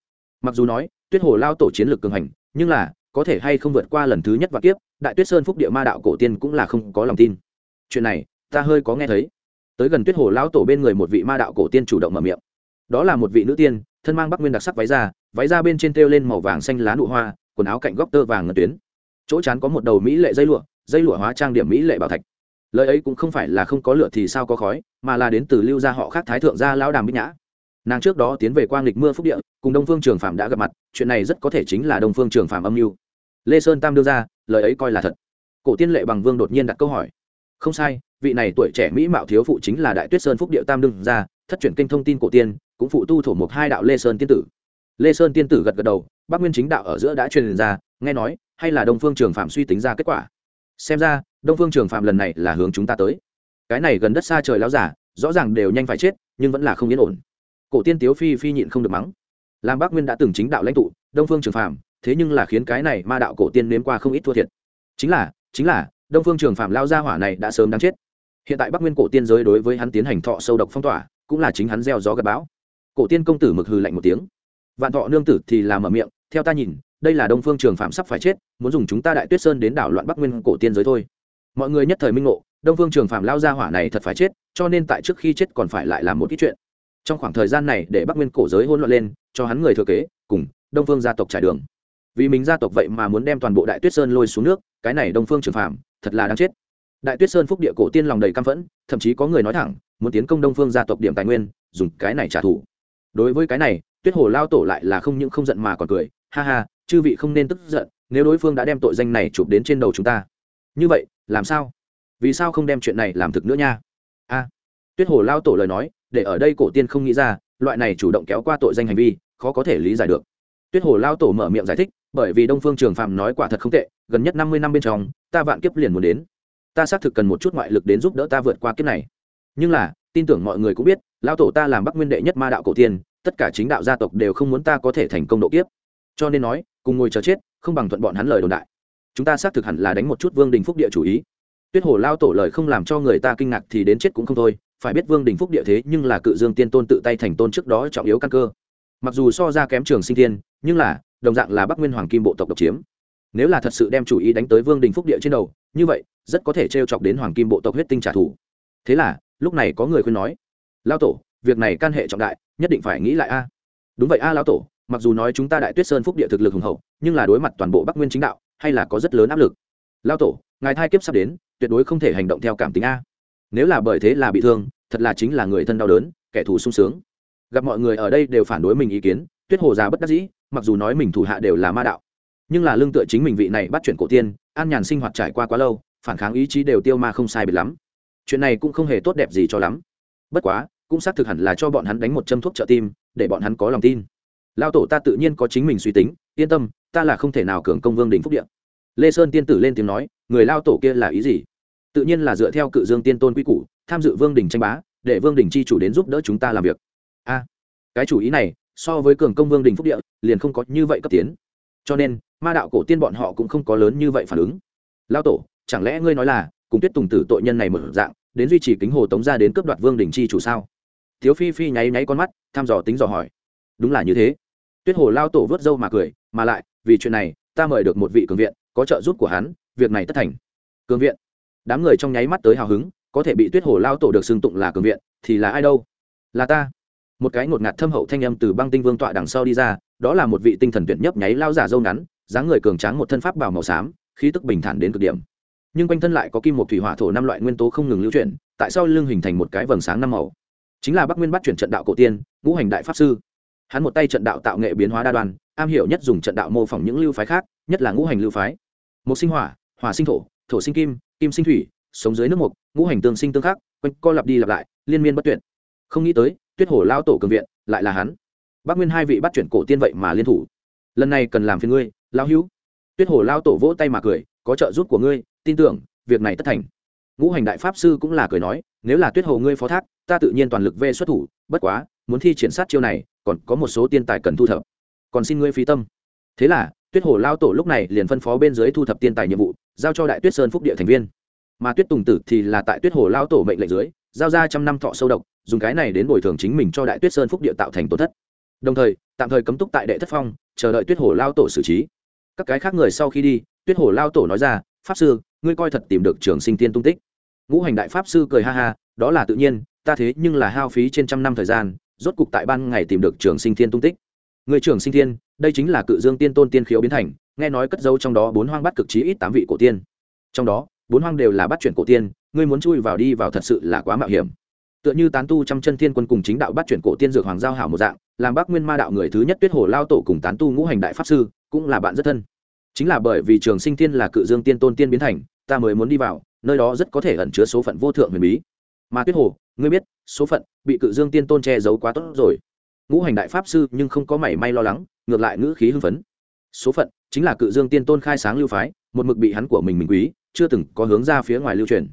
Mặc dù nói, tuyết hồ lao tổ chiến lược cường hành, nhưng là, có thể hay không vượt qua lần thứ nhất vạn kiếp, đại tuyết sơn phúc địa ma đạo cổ tiên cũng là không có lòng tin. Chuyện này, ta hơi có nghe thấy. Tới gần tuyết hồ lão tổ bên người một vị ma đạo cổ tiên chủ động mở miệng. Đó là một vị nữ tiên, thân mang bắc nguyên đặc sắc váy da váy da bên trên treo lên màu vàng xanh lá nụ hoa, quần áo cạnh góc tơ vàng ngân tuyến. Chỗ chán có một đầu mỹ lệ dây lụa dây lụa hóa trang điểm mỹ lệ bảo thạch. Lời ấy cũng không phải là không có lửa thì sao có khói, mà là đến từ lưu gia họ khác thái thượng gia lão đàm bích nhã. Nàng trước đó tiến về quang lịch mưa phúc địa, cùng đông phương trường phạm đã gặp mặt, chuyện này rất có thể chính là đông phương trường phạm âm mưu. Lê sơn tam đưa ra, lời ấy coi là thật. Cổ tiên lệ bằng vương đột nhiên đặt câu hỏi. Không sai, vị này tuổi trẻ mỹ mạo thiếu phụ chính là đại tuyết sơn phúc địa tam đương ra thất chuyển kênh thông tin cổ tiên, cũng phụ tu thổ một hai đạo lê sơn tiên tử. Lê sơn tiên tử gật gật đầu, bác nguyên chính đạo ở giữa đã truyền ra, nghe nói, hay là đông phương trường phạm suy tính ra kết quả xem ra, đông phương trường phạm lần này là hướng chúng ta tới. Cái này gần đất xa trời láo giả, rõ ràng đều nhanh phải chết, nhưng vẫn là không yên ổn. Cổ tiên tiếu phi phi nhịn không được mắng. Làm bác nguyên đã từng chính đạo lãnh tụ, đông phương trường phạm, thế nhưng là khiến cái này ma đạo cổ tiên nếm qua không ít thua thiệt. Chính là chính là, đông phương trường phạm lao gia hỏa này đã sớm đáng chết. Hiện tại bắc nguyên cổ tiên giới đối với hắn tiến hành thọ sâu độc phong tỏa, cũng là chính hắn gieo gió gặp bão. Cổ tiên công tử mực hừ lạnh một tiếng. Vạn thọ nương tử thì làm ở miệng, theo ta nhìn đây là đông phương trường phạm sắp phải chết, muốn dùng chúng ta đại tuyết sơn đến đảo loạn bắc nguyên cổ tiên giới thôi. Mọi người nhất thời minh ngộ, đông phương trường phạm lao ra hỏa này thật phải chết, cho nên tại trước khi chết còn phải lại làm một ít chuyện. Trong khoảng thời gian này để bắc nguyên cổ giới hỗn loạn lên, cho hắn người thừa kế, cùng đông phương gia tộc trải đường. Vì mình gia tộc vậy mà muốn đem toàn bộ đại tuyết sơn lôi xuống nước, cái này đông phương trường phạm, thật là đáng chết. Đại tuyết sơn phúc địa cổ tiên lòng đầy căm phẫn, thậm chí có người nói thẳng, muốn tiến công đông phương gia tộc điểm tài nguyên, dùng cái này trả thù. Đối với cái này, tuyết hồ lao tổ lại là không những không giận mà còn cười, ha ha chư vị không nên tức giận, nếu đối phương đã đem tội danh này chụp đến trên đầu chúng ta. Như vậy, làm sao? Vì sao không đem chuyện này làm thực nữa nha? A. Tuyết hồ lao tổ lời nói, để ở đây cổ tiên không nghĩ ra, loại này chủ động kéo qua tội danh hành vi, khó có thể lý giải được. Tuyết hồ lao tổ mở miệng giải thích, bởi vì đông phương trường phạm nói quả thật không tệ, gần nhất năm mươi năm bên trong, ta vạn kiếp liền muốn đến. Ta xác thực cần một chút ngoại lực đến giúp đỡ ta vượt qua kiếp này. Nhưng là, tin tưởng mọi người cũng biết, lao tổ ta làm bắc nguyên đệ nhất ma đạo cổ tiên, tất cả chính đạo gia tộc đều không muốn ta có thể thành công độ kiếp. Cho nên nói cùng ngồi chờ chết không bằng thuận bọn hắn lời đồn đại. Chúng ta xác thực hẳn là đánh một chút vương đình phúc địa chủ ý. Tuyết hồ lao tổ lời không làm cho người ta kinh ngạc thì đến chết cũng không thôi phải biết vương đình phúc địa thế nhưng là cự dương tiên tôn tự tay thành tôn trước đó trọng yếu căn cơ. Mặc dù so ra kém trường sinh tiên, nhưng là đồng dạng là bắc nguyên hoàng kim bộ tộc độc chiếm. Nếu là thật sự đem chủ ý đánh tới vương đình phúc địa trên đầu như vậy rất có thể t r e o chọc đến hoàng kim bộ tộc huyết tinh trả thù. Thế là lúc này có người khuyên nói lao tổ việc này can hệ trọng đại nhất định phải nghĩ lại a. Đúng vậy a à, lao tổ mặc dù nói chúng ta đại tuyết sơn phúc địa thực lực hùng hậu, nhưng là đối mặt toàn bộ bắc nguyên chính đạo, hay là có rất lớn áp lực. Lao tổ, ngài thai kiếp sắp đến, tuyệt đối không thể hành động theo cảm tính a. Nếu là bởi thế là bị thương, thật là chính là người thân đau đớn, kẻ thù sung sướng. Gặp mọi người ở đây đều phản đối mình ý kiến, tuyết hồ già bất đắc dĩ, mặc dù nói mình thủ hạ đều là ma đạo. Nhưng là lương tựa chính mình vị này bắt chuyện cổ tiên, an nhàn sinh hoạt trải qua quá lâu, phản kháng ý chí đều tiêu ma không sai biệt lắm. Chuyện này cũng không hề tốt đẹp gì cho lắm. Bất quá, cũng xác thực hẳn là cho bọn hắn đánh một châm thuốc trợ tim, để bọn hắn có lòng tin lao tổ ta tự nhiên có chính mình suy tính, yên tâm, ta là không thể nào cường công vương đình phúc điện lê sơn tiên tử lên tiếng nói, người lao tổ kia là ý gì? Tự nhiên là dựa theo cự dương tiên tôn quy củ, tham dự vương đình tranh bá, để vương đình chi chủ đến giúp đỡ chúng ta làm việc. A, cái chủ ý này, so với cường công vương đình phúc địa, liền không có như vậy cấp tiến. Cho nên, ma đạo cổ tiên bọn họ cũng không có lớn như vậy phản ứng. Lao tổ, chẳng lẽ ngươi nói là, cùng tuyết tùng tử tội nhân này một dạng, đến duy trì kính hồ tống ra đến cướp đoạt vương đình chi chủ sao? Thiếu phi phi nháy nháy con mắt, thăm dò tính dò hỏi đúng là như thế. Tuyết hồ lao tổ vớt râu mà cười, mà lại, vì chuyện này, ta mời được một vị cường viện, có trợ giúp của hắn, việc này tất thành. Cường viện. Đám người trong nháy mắt tới hào hứng, có thể bị tuyết hồ lao tổ được xưng tụng là cường viện, thì là ai đâu? Là ta. Một cái ngột ngạt thâm hậu thanh âm từ băng tinh vương tọa đằng sau đi ra, đó là một vị tinh thần tuyệt nhấp nháy lao giả dâu ngắn, dáng người cường tráng một thân pháp bảo màu xám, khí tức bình thản đến cực điểm. Nhưng quanh thân lại có kim một thủy hỏa thổ năm loại nguyên tố không ngừng lưu chuyển, tại sao lưng hình thành một cái vầng sáng năm màu. Chính là bắc nguyên bắt chuyển trận đạo cổ tiên, ngũ hành đại pháp sư hắn một tay trận đạo tạo nghệ biến hóa đa đoan, am hiểu nhất dùng trận đạo mô phỏng những lưu phái khác, nhất là ngũ hành lưu phái. Một sinh hỏa hỏa sinh thổ thổ sinh kim kim sinh thủy, sống dưới nước mục ngũ hành tương sinh tương khắc, quanh co lặp đi lặp lại, liên miên bất tuyệt. Không nghĩ tới, tuyết hổ lao tổ cường viện, lại là hắn. Bác nguyên hai vị bắt chuyển cổ tiên vậy mà liên thủ. Lần này cần làm phiền ngươi lao hữu. Tuyết hổ lao tổ vỗ tay mà cười, có trợ giúp của ngươi, tin tưởng, việc này tất thành. Ngũ hành đại pháp sư cũng là cười nói, nếu là tuyết hồ ngươi phó thác, ta tự nhiên toàn lực về xuất thủ, bất quá muốn thi triển sát chiêu này, còn có một số tiên tài cần thu thập. Còn xin ngươi phí tâm. Thế là, tuyết hồ lao tổ lúc này liền phân phó bên dưới thu thập tiên tài nhiệm vụ, giao cho đại tuyết sơn phúc địa thành viên. Mà tuyết tùng tử thì là tại tuyết hồ lao tổ mệnh lệnh dưới, giao ra trăm năm thọ sâu độc, dùng cái này đến bồi thường chính mình cho đại tuyết sơn phúc địa tạo thành tổn thất. Đồng thời, tạm thời cấm túc tại đệ thất phong, chờ đợi tuyết hồ lao tổ xử trí. Các cái khác người sau khi đi, tuyết hồ lao tổ nói ra, pháp sư, ngươi coi thật tìm được trường sinh tiên tung tích. Ngũ hành đại pháp sư cười ha ha, đó là tự nhiên, ta thế nhưng là hao phí trên trăm năm thời gian rốt cục tại ban ngày tìm được trường sinh thiên tung tích. Người trường sinh thiên, đây chính là cự dương tiên tôn tiên khiếu biến thành, nghe nói cất dấu trong đó bốn hoang bắt cực trí ít tám vị cổ tiên. Trong đó, bốn hoang đều là bắt chuyển cổ tiên, ngươi muốn chui vào đi vào thật sự là quá mạo hiểm. Tựa như tán tu trăm chân thiên quân cùng chính đạo bắt chuyển cổ tiên dược hoàng giao hảo một dạng, làm bác nguyên ma đạo người thứ nhất tuyết hồ lao tổ cùng tán tu ngũ hành đại pháp sư, cũng là bạn rất thân. Chính là bởi vì trường sinh tiên là cự dương tiên tôn tiên biến thành, ta mới muốn đi vào, nơi đó rất có thể ẩn chứa số phận vô thượng huyền bí. Mà tuyết hồ, ngươi biết số phận, bị cự dương tiên tôn che giấu quá tốt rồi. Ngũ hành đại pháp sư nhưng không có mảy may lo lắng, ngược lại ngữ khí hưng phấn. Số phận chính là cự dương tiên tôn khai sáng lưu phái, một mực bị hắn của mình mình quý, chưa từng có hướng ra phía ngoài lưu truyền.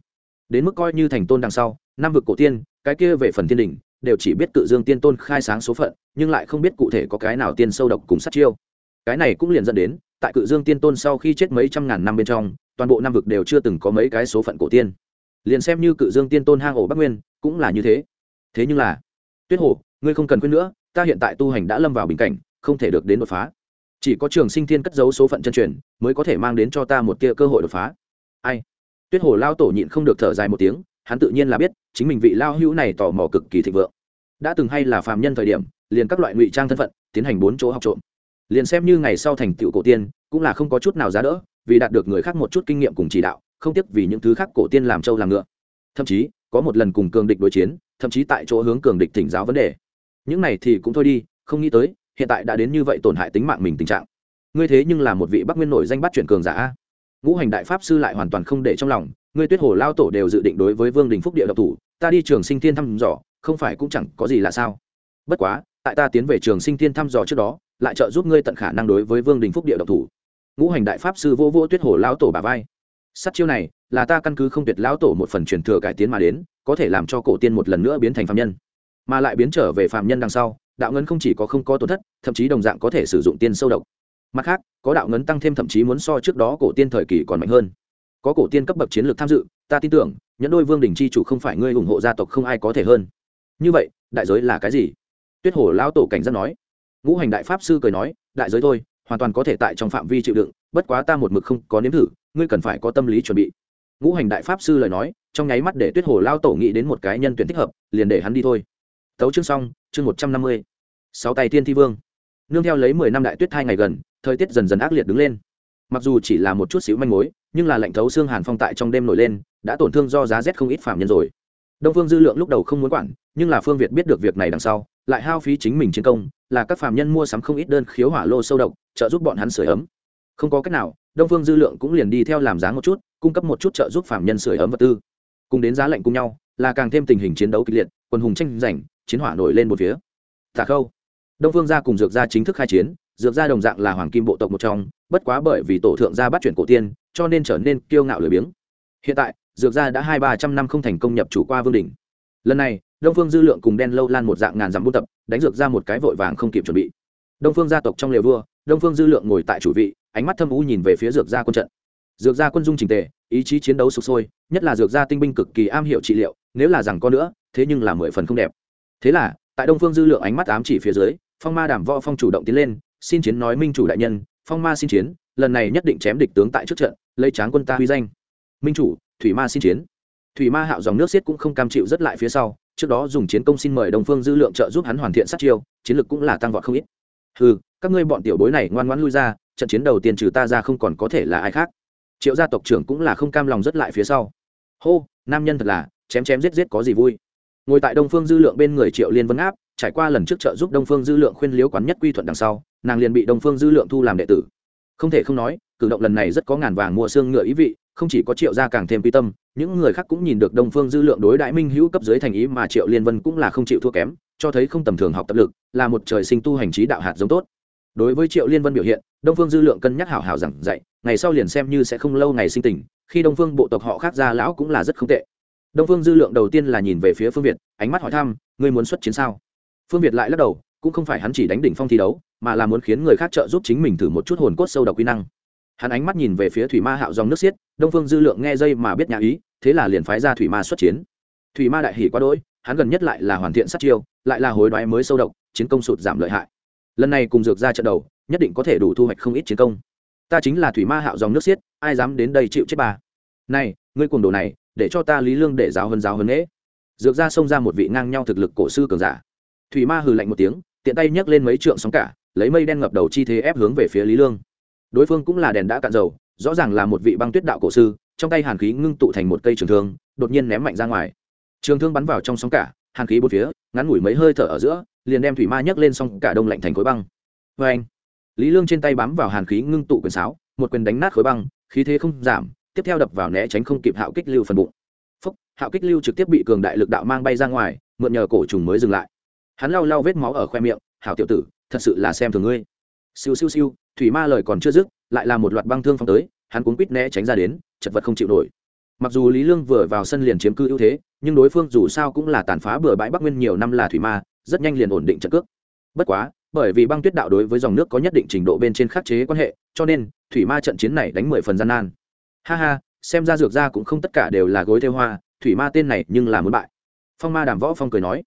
Đến mức coi như thành tôn đằng sau, năm vực cổ tiên, cái kia về phần thiên đình đều chỉ biết cự dương tiên tôn khai sáng số phận, nhưng lại không biết cụ thể có cái nào tiên sâu độc cùng sát chiêu. Cái này cũng liền dẫn đến, tại cự dương tiên tôn sau khi chết mấy trăm ngàn năm bên trong, toàn bộ năm vực đều chưa từng có mấy cái số phận cổ tiên. Liền xem như cự dương tiên tôn hang ổ bắc nguyên cũng là như thế. Thế nhưng là, tuyết hổ ngươi không cần quên nữa, ta hiện tại tu hành đã lâm vào bình cảnh, không thể được đến đột phá. Chỉ có trường sinh thiên cất giấu số phận chân truyền, mới có thể mang đến cho ta một tia cơ hội đột phá. Ai? Tuyết hổ lao tổ nhịn không được thở dài một tiếng, hắn tự nhiên là biết, chính mình vị lao hữu này tò mò cực kỳ thịnh vượng. Đã từng hay là phàm nhân thời điểm, liền các loại ngụy trang thân phận, tiến hành bốn chỗ học trộm. Liền xem như ngày sau thành tựu cổ tiên, cũng là không có chút nào giá đỡ, vì đạt được người khác một chút kinh nghiệm cùng chỉ đạo, không tiếc vì những thứ khác cổ tiên làm trâu làm ngựa. Thậm chí có một lần cùng cường địch đối chiến, thậm chí tại chỗ hướng cường địch thỉnh giáo vấn đề. Những này thì cũng thôi đi, không nghĩ tới, hiện tại đã đến như vậy tổn hại tính mạng mình tình trạng. Ngươi thế nhưng là một vị bắc nguyên nổi danh bắt chuyển cường giả ngũ hành đại pháp sư lại hoàn toàn không để trong lòng, ngươi tuyết hồ lao tổ đều dự định đối với vương đình phúc địa độc thủ, ta đi trường sinh thiên thăm dò, không phải cũng chẳng có gì là sao? Bất quá, tại ta tiến về trường sinh thiên thăm dò trước đó, lại trợ giúp ngươi tận khả năng đối với vương đình phúc địa độc thủ. Ngũ hành đại pháp sư vô vô tuyết hồ lao tổ bà vai. Sắt chiêu này là ta căn cứ không tuyệt lão tổ một phần truyền thừa cải tiến mà đến, có thể làm cho cổ tiên một lần nữa biến thành phạm nhân. Mà lại biến trở về phạm nhân đằng sau, đạo ngân không chỉ có không có tổn thất, thậm chí đồng dạng có thể sử dụng tiên sâu độc. Mặt khác, có đạo ngấn tăng thêm thậm chí muốn so trước đó cổ tiên thời kỳ còn mạnh hơn. Có cổ tiên cấp bậc chiến lược tham dự, ta tin tưởng, nhẫn đôi vương đình c h i chủ không phải ngươi ủng hộ gia tộc không ai có thể hơn. Như vậy, đại giới là cái gì? Tuyết hổ lao tổ cảnh giác nói. Ngũ hành đại pháp sư cười nói, đại giới thôi, hoàn toàn có thể tại trong phạm vi chịu đựng, bất quá ta một mực không có nếm thử, ngươi cần phải có tâm lý chuẩn bị ngũ hành đại pháp sư lời nói, trong nháy mắt để tuyết hồ lao tổ nghĩ đến một cái nhân tuyển thích hợp, liền để hắn đi thôi. Tấu chương xong, chương một trăm năm mươi. Sáu tay tiên thi vương. Nương theo lấy mười năm đại tuyết hai ngày gần, thời tiết dần dần ác liệt đứng lên. Mặc dù chỉ là một chút xíu manh mối, nhưng là lạnh thấu xương hàn phong tại trong đêm nổi lên, đã tổn thương do giá rét không ít phạm nhân rồi. Đông phương dư lượng lúc đầu không muốn quản, nhưng là phương việt biết được việc này đằng sau, lại hao phí chính mình chiến công, là các phạm nhân mua sắm không ít đơn khiếu hỏa lô sâu độc, trợ giúp bọn hắn sửa ấm. Không có cách nào đông phương dư lượng cũng liền đi theo làm giá một chút, cung cấp một chút trợ giúp phạm nhân sửa ấm vật tư. Cùng đến giá lạnh cùng nhau, là càng thêm tình hình chiến đấu kịch liệt, quân hùng tranh giành, chiến hỏa nổi lên một phía. Tà khâu. Đông phương gia cùng dược gia chính thức khai chiến, dược gia đồng dạng là hoàng kim bộ tộc một trong, bất quá bởi vì tổ thượng gia bắt chuyển cổ tiên, cho nên trở nên kiêu ngạo lười biếng. Hiện tại, dược gia đã hai ba trăm năm không thành công nhập chủ qua vương đỉnh. Lần này, đông phương dư lượng cùng đen lâu lan một dạng ngàn dặm buôn tập, đánh dược ra một cái vội vàng không kịp chuẩn bị. Đông phương gia tộc trong lều vua, đông phương dư lượng ngồi tại chủ vị ánh mắt thâm u nhìn về phía dược gia quân trận. Dược gia quân dung trình tề, ý chí chiến đấu sụp sôi, nhất là dược gia tinh binh cực kỳ am hiểu trị liệu, nếu là rằng có nữa, thế nhưng là mười phần không đẹp. Thế là, tại đông phương dư lượng ánh mắt ám chỉ phía dưới, phong ma đảm võ phong chủ động tiến lên, xin chiến nói minh chủ đại nhân, phong ma xin chiến, lần này nhất định chém địch tướng tại trước trận, lấy tráng quân ta huy danh. Minh chủ, thủy ma xin chiến. Thủy ma hạo dòng nước xiết cũng không cam chịu rất lại phía sau, trước đó dùng chiến công xin mời đồng phương dư lượng trợ giúp hắn hoàn thiện sát chiêu, chiến lực cũng là tăng vọt không ít ừ các ngươi bọn tiểu bối này ngoan ngoãn lui ra, trận chiến đầu tiên trừ ta ra không còn có thể là ai khác. Triệu gia tộc trưởng cũng là không cam lòng rất lại phía sau. Hô, nam nhân thật là, chém chém giết giết có gì vui. Ngồi tại đông phương dư lượng bên người triệu liên vân áp, trải qua lần trước trợ giúp đông phương dư lượng khuyên liếu quán nhất quy thuận đằng sau, nàng liền bị đông phương dư lượng thu làm đệ tử. Không thể không nói, cử động lần này rất có ngàn vàng mua xương ngựa ý vị, không chỉ có triệu gia càng thêm quy tâm những người khác cũng nhìn được đông phương dư lượng đối đại minh hữu cấp dưới thành ý mà triệu liên vân cũng là không chịu thua kém, cho thấy không tầm thường học tập lực, là một trời sinh tu hành trí đạo hạt giống tốt. Đối với triệu liên vân biểu hiện, đông phương dư lượng cân nhắc hảo hảo rằng dạy, ngày sau liền xem như sẽ không lâu ngày sinh tình, khi đông phương bộ tộc họ khác ra lão cũng là rất không tệ. Đông phương dư lượng đầu tiên là nhìn về phía phương việt, ánh mắt hỏi thăm, ngươi muốn xuất chiến sao? Phương việt lại lắc đầu, cũng không phải hắn chỉ đánh đỉnh phong thi đấu, mà là muốn khiến người khác trợ giúp chính mình thử một chút hồn cốt sâu độc quy năng. Hắn ánh mắt nhìn về phía thủy ma hạo dòng nước xiết đông phương dư lượng nghe dây mà biết nhà ý, thế là liền phái ra thủy ma xuất chiến. Thủy ma đại hỉ quá đỗi, hắn gần nhất lại là hoàn thiện sát chiêu, lại là hối đoái mới sâu độc, chiến công sụt giảm lợi hại. Lần này cùng dược ra trận đầu, nhất định có thể đủ thu hoạch không ít chiến công. Ta chính là thủy ma hạo dòng nước xiết, ai dám đến đây chịu chết bà? Này, ngươi cuồng đồ này, để cho ta lý lương để giáo hơn giáo hơn nễ dược ra xông ra một vị ngang nhau thực lực cổ sư cường giả. Thủy ma hừ lạnh một tiếng, tiện tay nhấc lên mấy trượng sóng cả, lấy mây đen ngập đầu chi thế ép hướng về phía lý lương. Đối phương cũng là đèn đã cạn dầu rõ ràng là một vị băng tuyết đạo cổ sư, trong tay hàn khí ngưng tụ thành một cây trường thương, đột nhiên ném mạnh ra ngoài. Trường thương bắn vào trong sóng cả, hàn khí bốn phía, ngắn ngủi mấy hơi thở ở giữa, liền đem thủy ma nhấc lên xong cả đông lạnh thành khối băng. Vê anh lý lương trên tay bám vào hàn khí ngưng tụ quyền sáo, một quyền đánh nát khối băng, khí thế không giảm, tiếp theo đập vào né tránh không kịp hạo kích lưu phần bụng. Phúc! Hạo kích lưu trực tiếp bị cường đại lực đạo mang bay ra ngoài, mượn nhờ cổ trùng mới dừng lại. Hắn lau lau vết máu ở khoe miệng, hảo tiểu tử, thật sự là xem thường ngươi. Siêu siêu siêu, thủy ma lời còn chưa dứt lại là một loạt băng thương phong tới, hắn cuốn quýt né tránh ra đến, chật vật không chịu nổi. Mặc dù lý lương vừa vào sân liền chiếm cư ưu thế, nhưng đối phương dù sao cũng là tàn phá bừa bãi bắc nguyên nhiều năm là thủy ma, rất nhanh liền ổn định trận cước. Bất quá, bởi vì băng tuyết đạo đối với dòng nước có nhất định trình độ bên trên khắc chế quan hệ, cho nên, thủy ma trận chiến này đánh mười phần gian nan. Ha ha, xem ra dược ra cũng không tất cả đều là gối theo hoa, thủy ma tên này nhưng là muốn bại. Phong ma đàm võ phong cười nói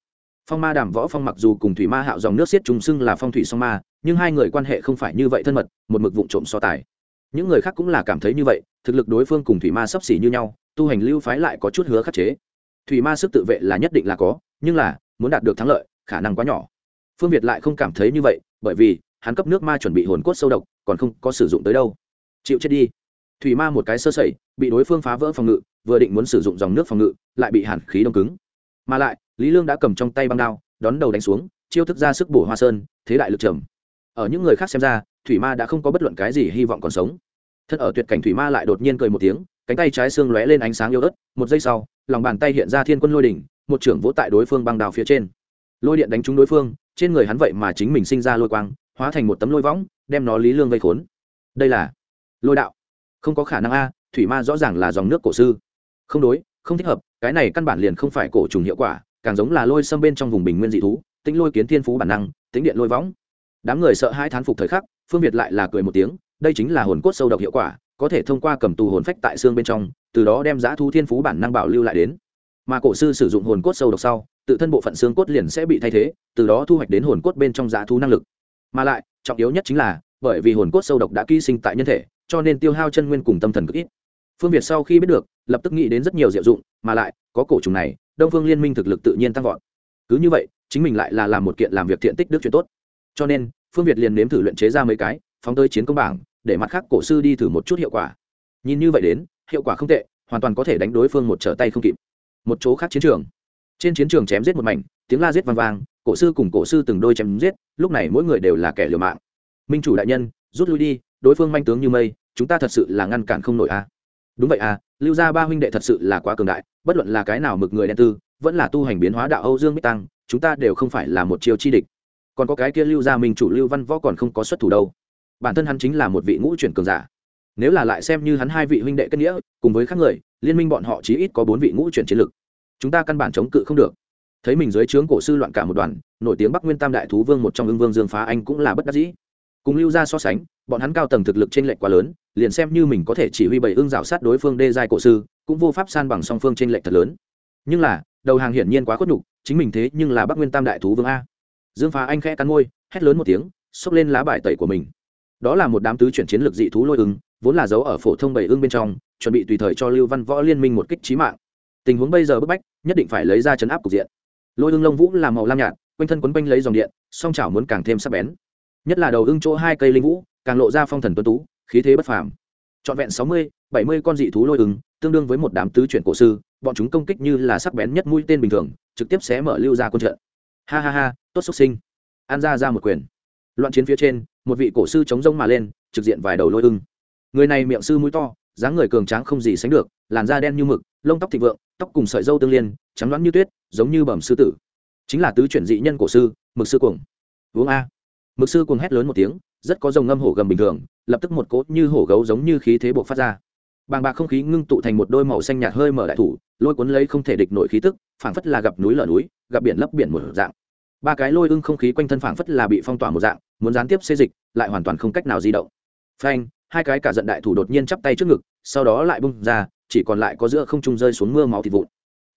phong ma đàm võ phong mặc dù cùng thủy ma hạo dòng nước xiết trùng xưng là phong thủy song ma, nhưng hai người quan hệ không phải như vậy thân mật, một mực vụ trộm so tài. Những người khác cũng là cảm thấy như vậy, thực lực đối phương cùng thủy ma sấp xỉ như nhau, tu hành lưu phái lại có chút hứa khắc chế. Thủy ma sức tự vệ là nhất định là có, nhưng là, muốn đạt được thắng lợi, khả năng quá nhỏ. Phương việt lại không cảm thấy như vậy, bởi vì, hắn cấp nước ma chuẩn bị hồn cốt sâu độc, còn không có sử dụng tới đâu. Chịu chết đi. Thủy ma một cái sơ sẩy, bị đối phương phá vỡ phòng ngự, vừa định muốn sử dụng dòng nước phòng ngự, lại bị hàn khí đông cứng. Mà lại lý lương đã cầm trong tay băng đao, đón đầu đánh xuống, chiêu thức ra sức bổ hoa sơn, thế đại lực trầm. Ở những người khác xem ra, thủy ma đã không có bất luận cái gì hy vọng còn sống. Thân ở tuyệt cảnh thủy ma lại đột nhiên cười một tiếng, cánh tay trái xương lóe lên ánh sáng yếu ớt, một giây sau, lòng bàn tay hiện ra thiên quân lôi đỉnh, một trưởng vỗ tại đối phương băng đào phía trên. Lôi điện đánh trúng đối phương, trên người hắn vậy mà chính mình sinh ra lôi quang, hóa thành một tấm lôi võng, đem nó lý lương vây khốn. Đây là lôi đạo. Không có khả năng a, thủy ma rõ ràng là dòng nước cổ sư. Không đối, không thích hợp, cái này căn bản liền không phải cổ trùng hiệu quả càng giống là lôi xâm bên trong vùng bình nguyên dị thú tính lôi kiến thiên phú bản năng tính điện lôi võng. Đám người sợ hai thán phục thời khắc, phương việt lại là cười một tiếng, đây chính là hồn cốt sâu độc hiệu quả, có thể thông qua cầm tù hồn phách tại xương bên trong, từ đó đem giã thu thiên phú bản năng bảo lưu lại đến. Mà cổ sư sử dụng hồn cốt sâu độc sau, tự thân bộ phận xương cốt liền sẽ bị thay thế, từ đó thu hoạch đến hồn cốt bên trong giã thu năng lực. Mà lại, trọng yếu nhất chính là, bởi vì hồn cốt sâu độc đã ký sinh tại nhân thể, cho nên tiêu hao chân nguyên cùng tâm thần cực ít. Phương việt sau khi biết được, lập tức nghĩ đến rất nhiều diệu dụng, mà lại, có cổ trùng này đông phương liên minh thực lực tự nhiên tăng vọt. Cứ như vậy, chính mình lại là làm một kiện làm việc thiện tích đức chuyện tốt. Cho nên, phương việt liền nếm thử luyện chế ra mấy cái, phóng tới chiến công bảng, để mặt khác cổ sư đi thử một chút hiệu quả. Nhìn như vậy đến, hiệu quả không tệ, hoàn toàn có thể đánh đối phương một trở tay không kịp. Một chỗ khác chiến trường. Trên chiến trường chém giết một mảnh, tiếng la giết vang vang, cổ sư cùng cổ sư từng đôi chém giết, lúc này mỗi người đều là kẻ liều mạng. Minh chủ đại nhân, rút lui đi, đối phương manh tướng như mây, chúng ta thật sự là ngăn cản không nổi a. À. đúng vậy à lưu gia ba huynh đệ thật sự là quá cường đại, bất luận là cái nào mực người đen tư, vẫn là tu hành biến hóa đạo âu dương bích tăng, chúng ta đều không phải là một chiêu chi địch. Còn có cái kia lưu gia minh chủ lưu văn võ còn không có xuất thủ đâu. Bản thân hắn chính là một vị ngũ chuyển cường giả. Nếu là lại xem như hắn hai vị huynh đệ kết nghĩa, cùng với các người, liên minh bọn họ chí ít có bốn vị ngũ chuyển chiến lực. Chúng ta căn bản chống cự không được. Thấy mình dưới trướng cổ sư loạn cả một đoàn, nổi tiếng bắc nguyên tam đại thú vương một trong ưng vương dương phá anh cũng là bất đắc dĩ. Cùng lưu ra so sánh, bọn hắn cao tầng thực lực t r ê n lệch quá lớn liền xem như mình có thể chỉ huy bảy ương rào sát đối phương đê giai cổ sư, cũng vô pháp san bằng song phương trên lệch thật lớn. Nhưng là, đầu hàng hiển nhiên quá khuất nhục, chính mình thế nhưng là bắc nguyên tam đại thú vương a. Dương phá anh khẽ cắn môi, hét lớn một tiếng, xốc lên lá bài tẩy của mình. Đó là một đám tứ chuyển chiến lược dị thú lôi ứng, vốn là dấu ở phổ thông bảy ương bên trong, chuẩn bị tùy thời cho lưu văn võ liên minh một kích trí mạng. Tình huống bây giờ bức bách, nhất định phải lấy ra chấn áp cục diện. Lôi ương lông vũ làm màu lam nhạt, quanh thân quấn quanh lấy dòng điện, song chảo muốn càng thêm sắc bén. Nhất là đầu ưng chỗ hai cây linh vũ, càng lộ ra phong thần tuấn tú khí thế bất phàm. Trọn vẹn sáu mươi, bảy mươi con dị thú lôi ứng, tương đương với một đám tứ chuyển cổ sư, bọn chúng công kích như là sắc bén nhất mũi tên bình thường, trực tiếp xé mở lưu ra quân trận. Ha ha ha, tốt xuất sinh. An ra ra một quyền. Loạn chiến phía trên, một vị cổ sư chống rông mà lên, trực diện vài đầu lôi ưng người này miệng sư mũi to, dáng người cường tráng không gì sánh được, làn da đen như mực, lông tóc thịnh vượng, tóc cùng sợi dâu tương liên, trắng đoán như tuyết, giống như bẩm sư tử. Chính là tứ chuyển dị nhân cổ sư, mực sư cuồng. Uống a. Mực sư cuồng hét lớn một tiếng rất có dòng ngâm hổ gầm bình thường, lập tức một cốt như hổ gấu giống như khí thế buộc phát ra. Bàng bạc không khí ngưng tụ thành một đôi màu xanh nhạt hơi mở đại thủ, lôi cuốn lấy không thể địch nổi khí tức, phảng phất là gặp núi lở núi, gặp biển lấp biển một dạng. Ba cái lôi ưng không khí quanh thân phảng phất là bị phong tỏa một dạng, muốn gián tiếp xê dịch, lại hoàn toàn không cách nào di động. Phanh, hai cái cả giận đại thủ đột nhiên chắp tay trước ngực, sau đó lại bung ra, chỉ còn lại có giữa không trung rơi xuống mưa máu thịt vụn.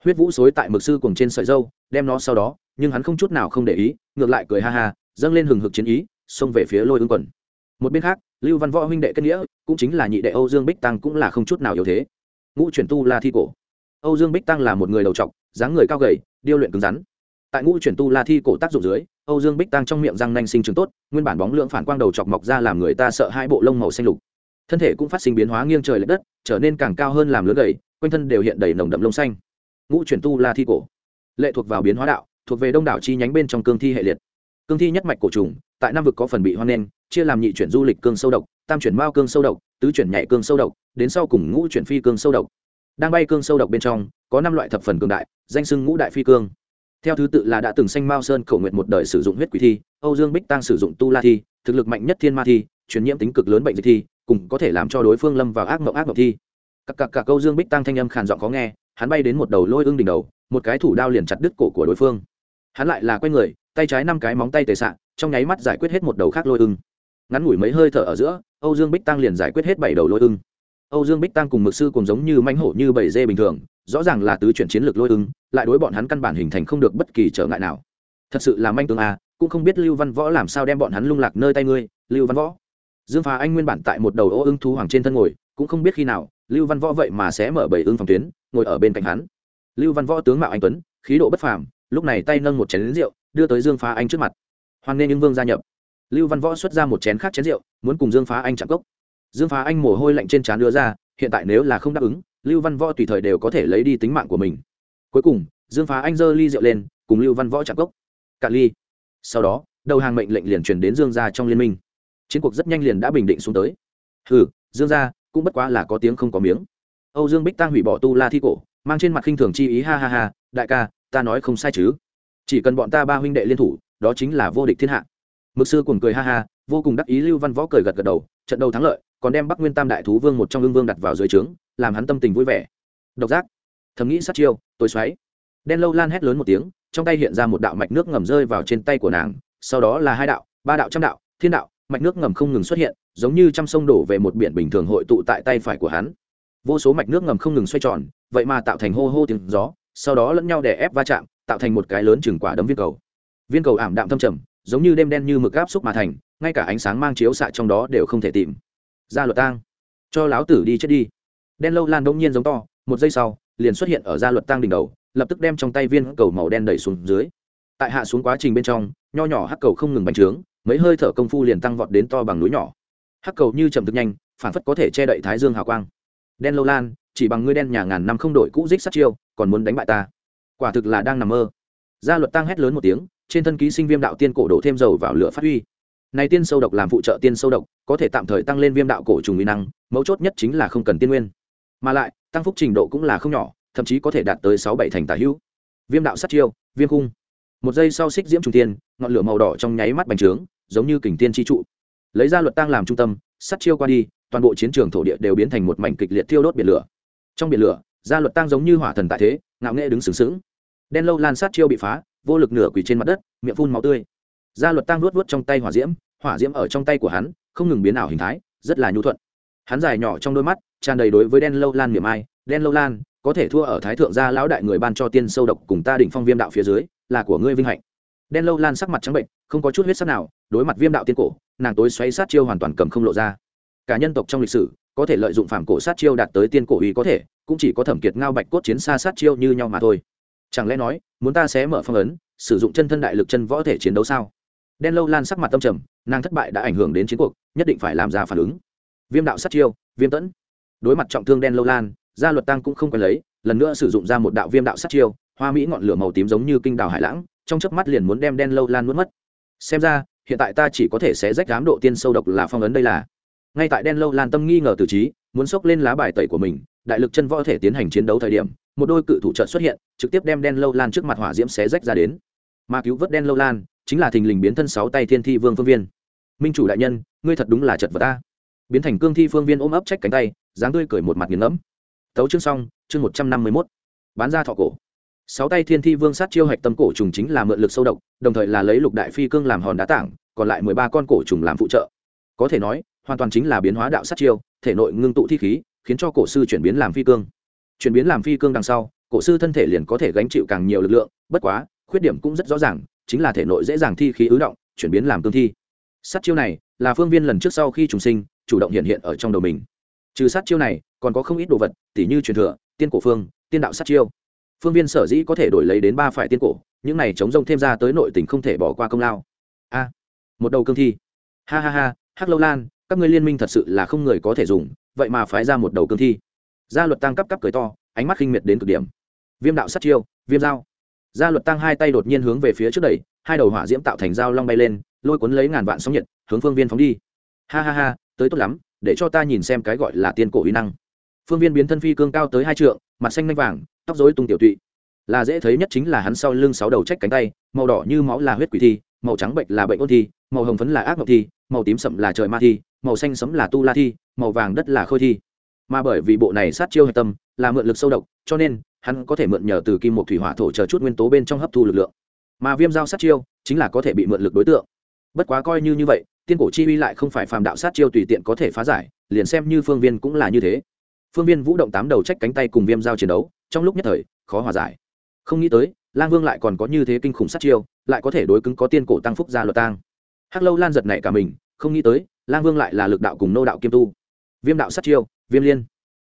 Huyết vũ xối tại mực sư cùng trên sợi dâu, đem nó sau đó, nhưng hắn không chút nào không để ý, ngược lại cười ha ha, dâng lên hừng hực chiến ý xông về phía lôi ương quần. Một bên khác, lưu văn võ huynh đệ kết nghĩa, cũng chính là nhị đệ âu dương bích tăng cũng là không chút nào yếu thế. Ngũ chuyển tu la thi cổ. Âu dương bích tăng là một người đầu trọc, dáng người cao gầy, điêu luyện cứng rắn. Tại ngũ chuyển tu la thi cổ tác dụng dưới, âu dương bích tăng trong miệng răng nanh sinh trưởng tốt, nguyên bản bóng lượng phản quang đầu chọc mọc ra làm người ta sợ hai bộ lông màu xanh lục. Thân thể cũng phát sinh biến hóa nghiêng trời l ệ đất, trở nên càng cao hơn làm lớn gầy, quanh thân đều hiện đầy nồng đậm lông xanh. Ngũ chuyển tu la thi cổ. Lệ thuộc vào biến hóa đạo, thuộc về đông đảo chi nhánh bên trong cương thi hệ liệt. Cương thi nhất mạch cổ trùng tại nam vực có phần bị hoan nghênh, chia làm nhị chuyển du lịch cương sâu độc, tam chuyển mao cương sâu độc, tứ chuyển nhảy cương sâu độc, đến sau cùng ngũ chuyển phi cương sâu độc. Đang bay cương sâu độc bên trong, có năm loại thập phần cường đại, danh sưng ngũ đại phi cương. Theo thứ tự là đã từng sanh mao sơn cầu nguyện một đời sử dụng huyết quỷ thi, âu dương bích tăng sử dụng tu la thi, thực lực mạnh nhất thiên ma thi, truyền nhiễm tính cực lớn bệnh dịch thi, cùng có thể làm cho đối phương lâm vào ác mộng ác mộng thi. Các cặp cả câu dương bích tăng thanh âm khàn giọng khó nghe, hắn bay đến một đầu lôi ương đỉnh đầu, một cái thủ đao liền chặt đứt cổ của đối phương. Hắn lại là quay người, tay trái năm cái móng tay tề sạn trong nháy mắt giải quyết hết một đầu khác lôi ưng. Ngắn ngủi mấy hơi thở ở giữa, âu dương bích tăng liền giải quyết hết bảy đầu lôi ưng. Âu dương bích tăng cùng mực sư cùng giống như manh hổ như bảy dê bình thường, rõ ràng là tứ chuyển chiến lược lôi ưng, lại đối bọn hắn căn bản hình thành không được bất kỳ trở ngại nào. Thật sự là manh tương a, cũng không biết lưu văn võ làm sao đem bọn hắn lung lạc nơi tay ngươi, lưu văn võ. Dương phá anh nguyên bản tại một đầu ô ưng thú hoàng trên thân ngồi, cũng không biết khi nào, lưu văn võ vậy mà sẽ mở bảy ưng phòng tuyến, ngồi ở bên cạnh hắn. Lưu văn võ tướng mạo anh tuấn, khí độ bất phàm, lúc này tay nâng một chén lính rượu, đưa tới dương phá anh trước mặt hoan nên những vương gia nhập. Lưu văn võ xuất ra một chén khác chén rượu, muốn cùng dương phá anh chạm cốc. Dương phá anh mồ hôi lạnh trên trán đưa ra, hiện tại nếu là không đáp ứng, lưu văn võ tùy thời đều có thể lấy đi tính mạng của mình. Cuối cùng, dương phá anh giơ ly rượu lên, cùng lưu văn võ chạm cốc. Cạn ly. Sau đó, đầu hàng mệnh lệnh liền truyền đến dương gia trong liên minh. Chiến cuộc rất nhanh liền đã bình định xuống tới. Hừ, dương gia, cũng bất quá là có tiếng không có miếng. Âu dương bích tăng hủy bỏ tu la thi cổ, mang trên mặt khinh thường chi ý, ha ha ha, đại ca, ta nói không sai chứ. Chỉ cần bọn ta ba huynh đệ liên thủ đó chính là vô địch thiên hạ. Mực sư cùng cười ha ha, vô cùng đắc ý lưu văn võ cười gật gật đầu, trận đầu thắng lợi, còn đem bắc nguyên tam đại thú vương một trong lương vương đặt vào dưới trướng, làm hắn tâm tình vui vẻ. Độc giác. Thầm nghĩ sát chiêu tối xoáy. Đen lâu lan hét lớn một tiếng, trong tay hiện ra một đạo mạch nước ngầm rơi vào trên tay của nàng, sau đó là hai đạo, ba đạo trăm đạo, thiên đạo, mạch nước ngầm không ngừng xuất hiện, giống như trăm sông đổ về một biển bình thường hội tụ tại tay phải của hắn. Vô số mạch nước ngầm không ngừng xoay tròn, vậy mà tạo thành hô hô tiếng gió, sau đó lẫn nhau đè ép va chạm, tạo thành một cái lớn chừng quả đấm viên cầu viên cầu ảm đạm thâm trầm, giống như đêm đen như mực áp xúc mà thành, ngay cả ánh sáng mang chiếu xạ trong đó đều không thể tìm. Ra luật tang. Cho láo tử đi chết đi. Đen lâu lan đông nhiên giống to, một giây sau, liền xuất hiện ở gia luật tang đỉnh đầu, lập tức đem trong tay viên cầu màu đen đẩy xuống dưới. Tại hạ xuống quá trình bên trong, nho nhỏ hắc cầu không ngừng bành trướng, mấy hơi thở công phu liền tăng vọt đến to bằng núi nhỏ. Hắc cầu như chậm thực nhanh, phản phất có thể che đậy thái dương hào quang. Đen lâu lan, chỉ bằng ngươi đen nhà ngàn năm không đổi cũ dích sát chiêu, còn muốn đánh bại ta. Quả thực là đang nằm mơ. Gia luật tăng hét lớn một tiếng trên thân ký sinh viêm đạo tiên cổ đổ thêm dầu vào lửa phát huy. Này tiên sâu độc làm phụ trợ tiên sâu độc, có thể tạm thời tăng lên viêm đạo cổ trùng uy năng, mấu chốt nhất chính là không cần tiên nguyên. Mà lại, tăng phúc trình độ cũng là không nhỏ, thậm chí có thể đạt tới sáu bảy thành tả hữu. Viêm đạo sát chiêu, viêm khung. Một giây sau xích diễm trùng tiên, ngọn lửa màu đỏ trong nháy mắt bành trướng, giống như kình tiên chi trụ. Lấy ra luật tăng làm trung tâm, sát chiêu qua đi, toàn bộ chiến trường thổ địa đều biến thành một mảnh kịch liệt thiêu đốt biển lửa. Trong biển lửa gia luật tăng giống như hỏa thần tại thế, ngạo nghệ đứng sướng sướng đen lâu lan sát chiêu bị phá vô lực nửa quỳ trên mặt đất, miệng phun máu tươi. Gia luật tăng luốt luốt trong tay hỏa diễm hỏa diễm ở trong tay của hắn, không ngừng biến ảo hình thái, rất là nhu thuận. Hắn dài nhỏ trong đôi mắt, tràn đầy đối với đen lâu lan niềm ai, đen lâu lan, có thể thua ở thái thượng gia lão đại người ban cho tiên sâu độc cùng ta đỉnh phong viêm đạo phía dưới, là của ngươi vinh hạnh. Đen lâu lan sắc mặt trắng bệnh, không có chút huyết sắc nào, đối mặt viêm đạo tiên cổ, nàng tối xoáy sát chiêu hoàn toàn cầm không lộ ra. Cả nhân tộc trong lịch sử, có thể lợi dụng phản cổ sát chiêu đạt tới tiên cổ uy có thể, cũng chỉ có thẩm kiệt ngao bạch cốt chiến xa sát chiêu như nhau mà thôi chẳng lẽ nói, muốn ta sẽ mở phong ấn, sử dụng chân thân đại lực chân võ thể chiến đấu sao? Đen lâu lan sắc mặt tâm trầm, nàng thất bại đã ảnh hưởng đến chiến cuộc, nhất định phải làm ra phản ứng. Viêm đạo sát chiêu, viêm tẫn. Đối mặt trọng thương đen lâu lan, gia luật tăng cũng không quen lấy, lần nữa sử dụng ra một đạo viêm đạo sát chiêu, hoa mỹ ngọn lửa màu tím giống như kinh đảo hải lãng, trong chớp mắt liền muốn đem đen lâu lan nuốt mất. Xem ra, hiện tại ta chỉ có thể sẽ rách đám độ tiên sâu độc là phong ấn đây là. Ngay tại đen lâu lan tâm nghi ngờ từ trí, muốn xốc lên lá bài tẩy của mình, đại lực chân võ thể tiến hành chiến đấu thời điểm một đôi cự thủ trận xuất hiện, trực tiếp đem đen lâu lan trước mặt hỏa diễm xé rách ra đến. Mà cứu vớt đen lâu lan chính là thình lình biến thân sáu tay thiên thi vương phương viên. Minh chủ đại nhân, ngươi thật đúng là chật vật ta biến thành cương thi phương viên ôm ấp trách cánh tay, dáng tươi cười một mặt nghiền ngẫm. Tấu chương xong, chương một trăm năm mươi mốt. Bán ra thọ cổ. Sáu tay thiên thi vương sát chiêu hạch tâm cổ trùng chính là mượn lực sâu độc, đồng thời là lấy lục đại phi cương làm hòn đá tảng, còn lại mười ba con cổ trùng làm phụ trợ. Có thể nói, hoàn toàn chính là biến hóa đạo sát chiêu, thể nội ngưng tụ thi khí, khiến cho cổ sư chuyển biến làm phi cương chuyển biến làm phi cương đằng sau, cổ sư thân thể liền có thể gánh chịu càng nhiều lực lượng, bất quá, khuyết điểm cũng rất rõ ràng, chính là thể nội dễ dàng thi khí ứ động, chuyển biến làm cương thi. Sát chiêu này là phương viên lần trước sau khi trùng sinh, chủ động hiện hiện ở trong đầu mình. Trừ sát chiêu này, còn có không ít đồ vật, tỉ như truyền thừa, tiên cổ phương, tiên đạo sát chiêu. Phương viên sở dĩ có thể đổi lấy đến ba phải tiên cổ, những này chống rông thêm ra tới nội tình không thể bỏ qua công lao. A, một đầu cương thi. Ha ha ha, hắc lâu lan, các ngươi liên minh thật sự là không người có thể dùng, vậy mà phái ra một đầu cương thi gia luật tăng cấp cấp cười to, ánh mắt khinh miệt đến cực điểm. Viêm đạo sát chiêu, viêm dao. Gia luật tăng hai tay đột nhiên hướng về phía trước đẩy, hai đầu hỏa diễm tạo thành dao long bay lên, lôi cuốn lấy ngàn vạn sóng nhiệt, hướng phương viên phóng đi. Ha ha ha, tới tốt lắm, để cho ta nhìn xem cái gọi là tiên cổ uy năng. Phương viên biến thân phi cương cao tới hai trượng, mặt xanh nanh vàng, tóc dối tung tiểu tụy. Là dễ thấy nhất chính là hắn sau lưng sáu đầu trách cánh tay, màu đỏ như máu là huyết quỷ thi, màu trắng bệnh là bệnh ôn thi, màu hồng phấn là ác mộng thi, màu tím sậm là trời ma thi, màu xanh sấm là tu la thi, màu vàng đất là khôi thi mà bởi vì bộ này sát chiêu hạch tâm là mượn lực sâu độc, cho nên hắn có thể mượn nhờ từ kim một thủy hỏa thổ chờ chút nguyên tố bên trong hấp thu lực lượng. Mà viêm dao sát chiêu chính là có thể bị mượn lực đối tượng. Bất quá coi như như vậy, tiên cổ chi uy lại không phải phàm đạo sát chiêu tùy tiện có thể phá giải, liền xem như phương viên cũng là như thế. Phương viên vũ động tám đầu trách cánh tay cùng viêm dao chiến đấu, trong lúc nhất thời, khó hòa giải. Không nghĩ tới, lang vương lại còn có như thế kinh khủng sát chiêu, lại có thể đối cứng có tiên cổ tăng phúc gia luật tang. Hắc lâu lan giật nảy cả mình, không nghĩ tới, lang vương lại là lực đạo cùng nô đạo kiêm tu. Viêm đạo sát chiêu viêm liên.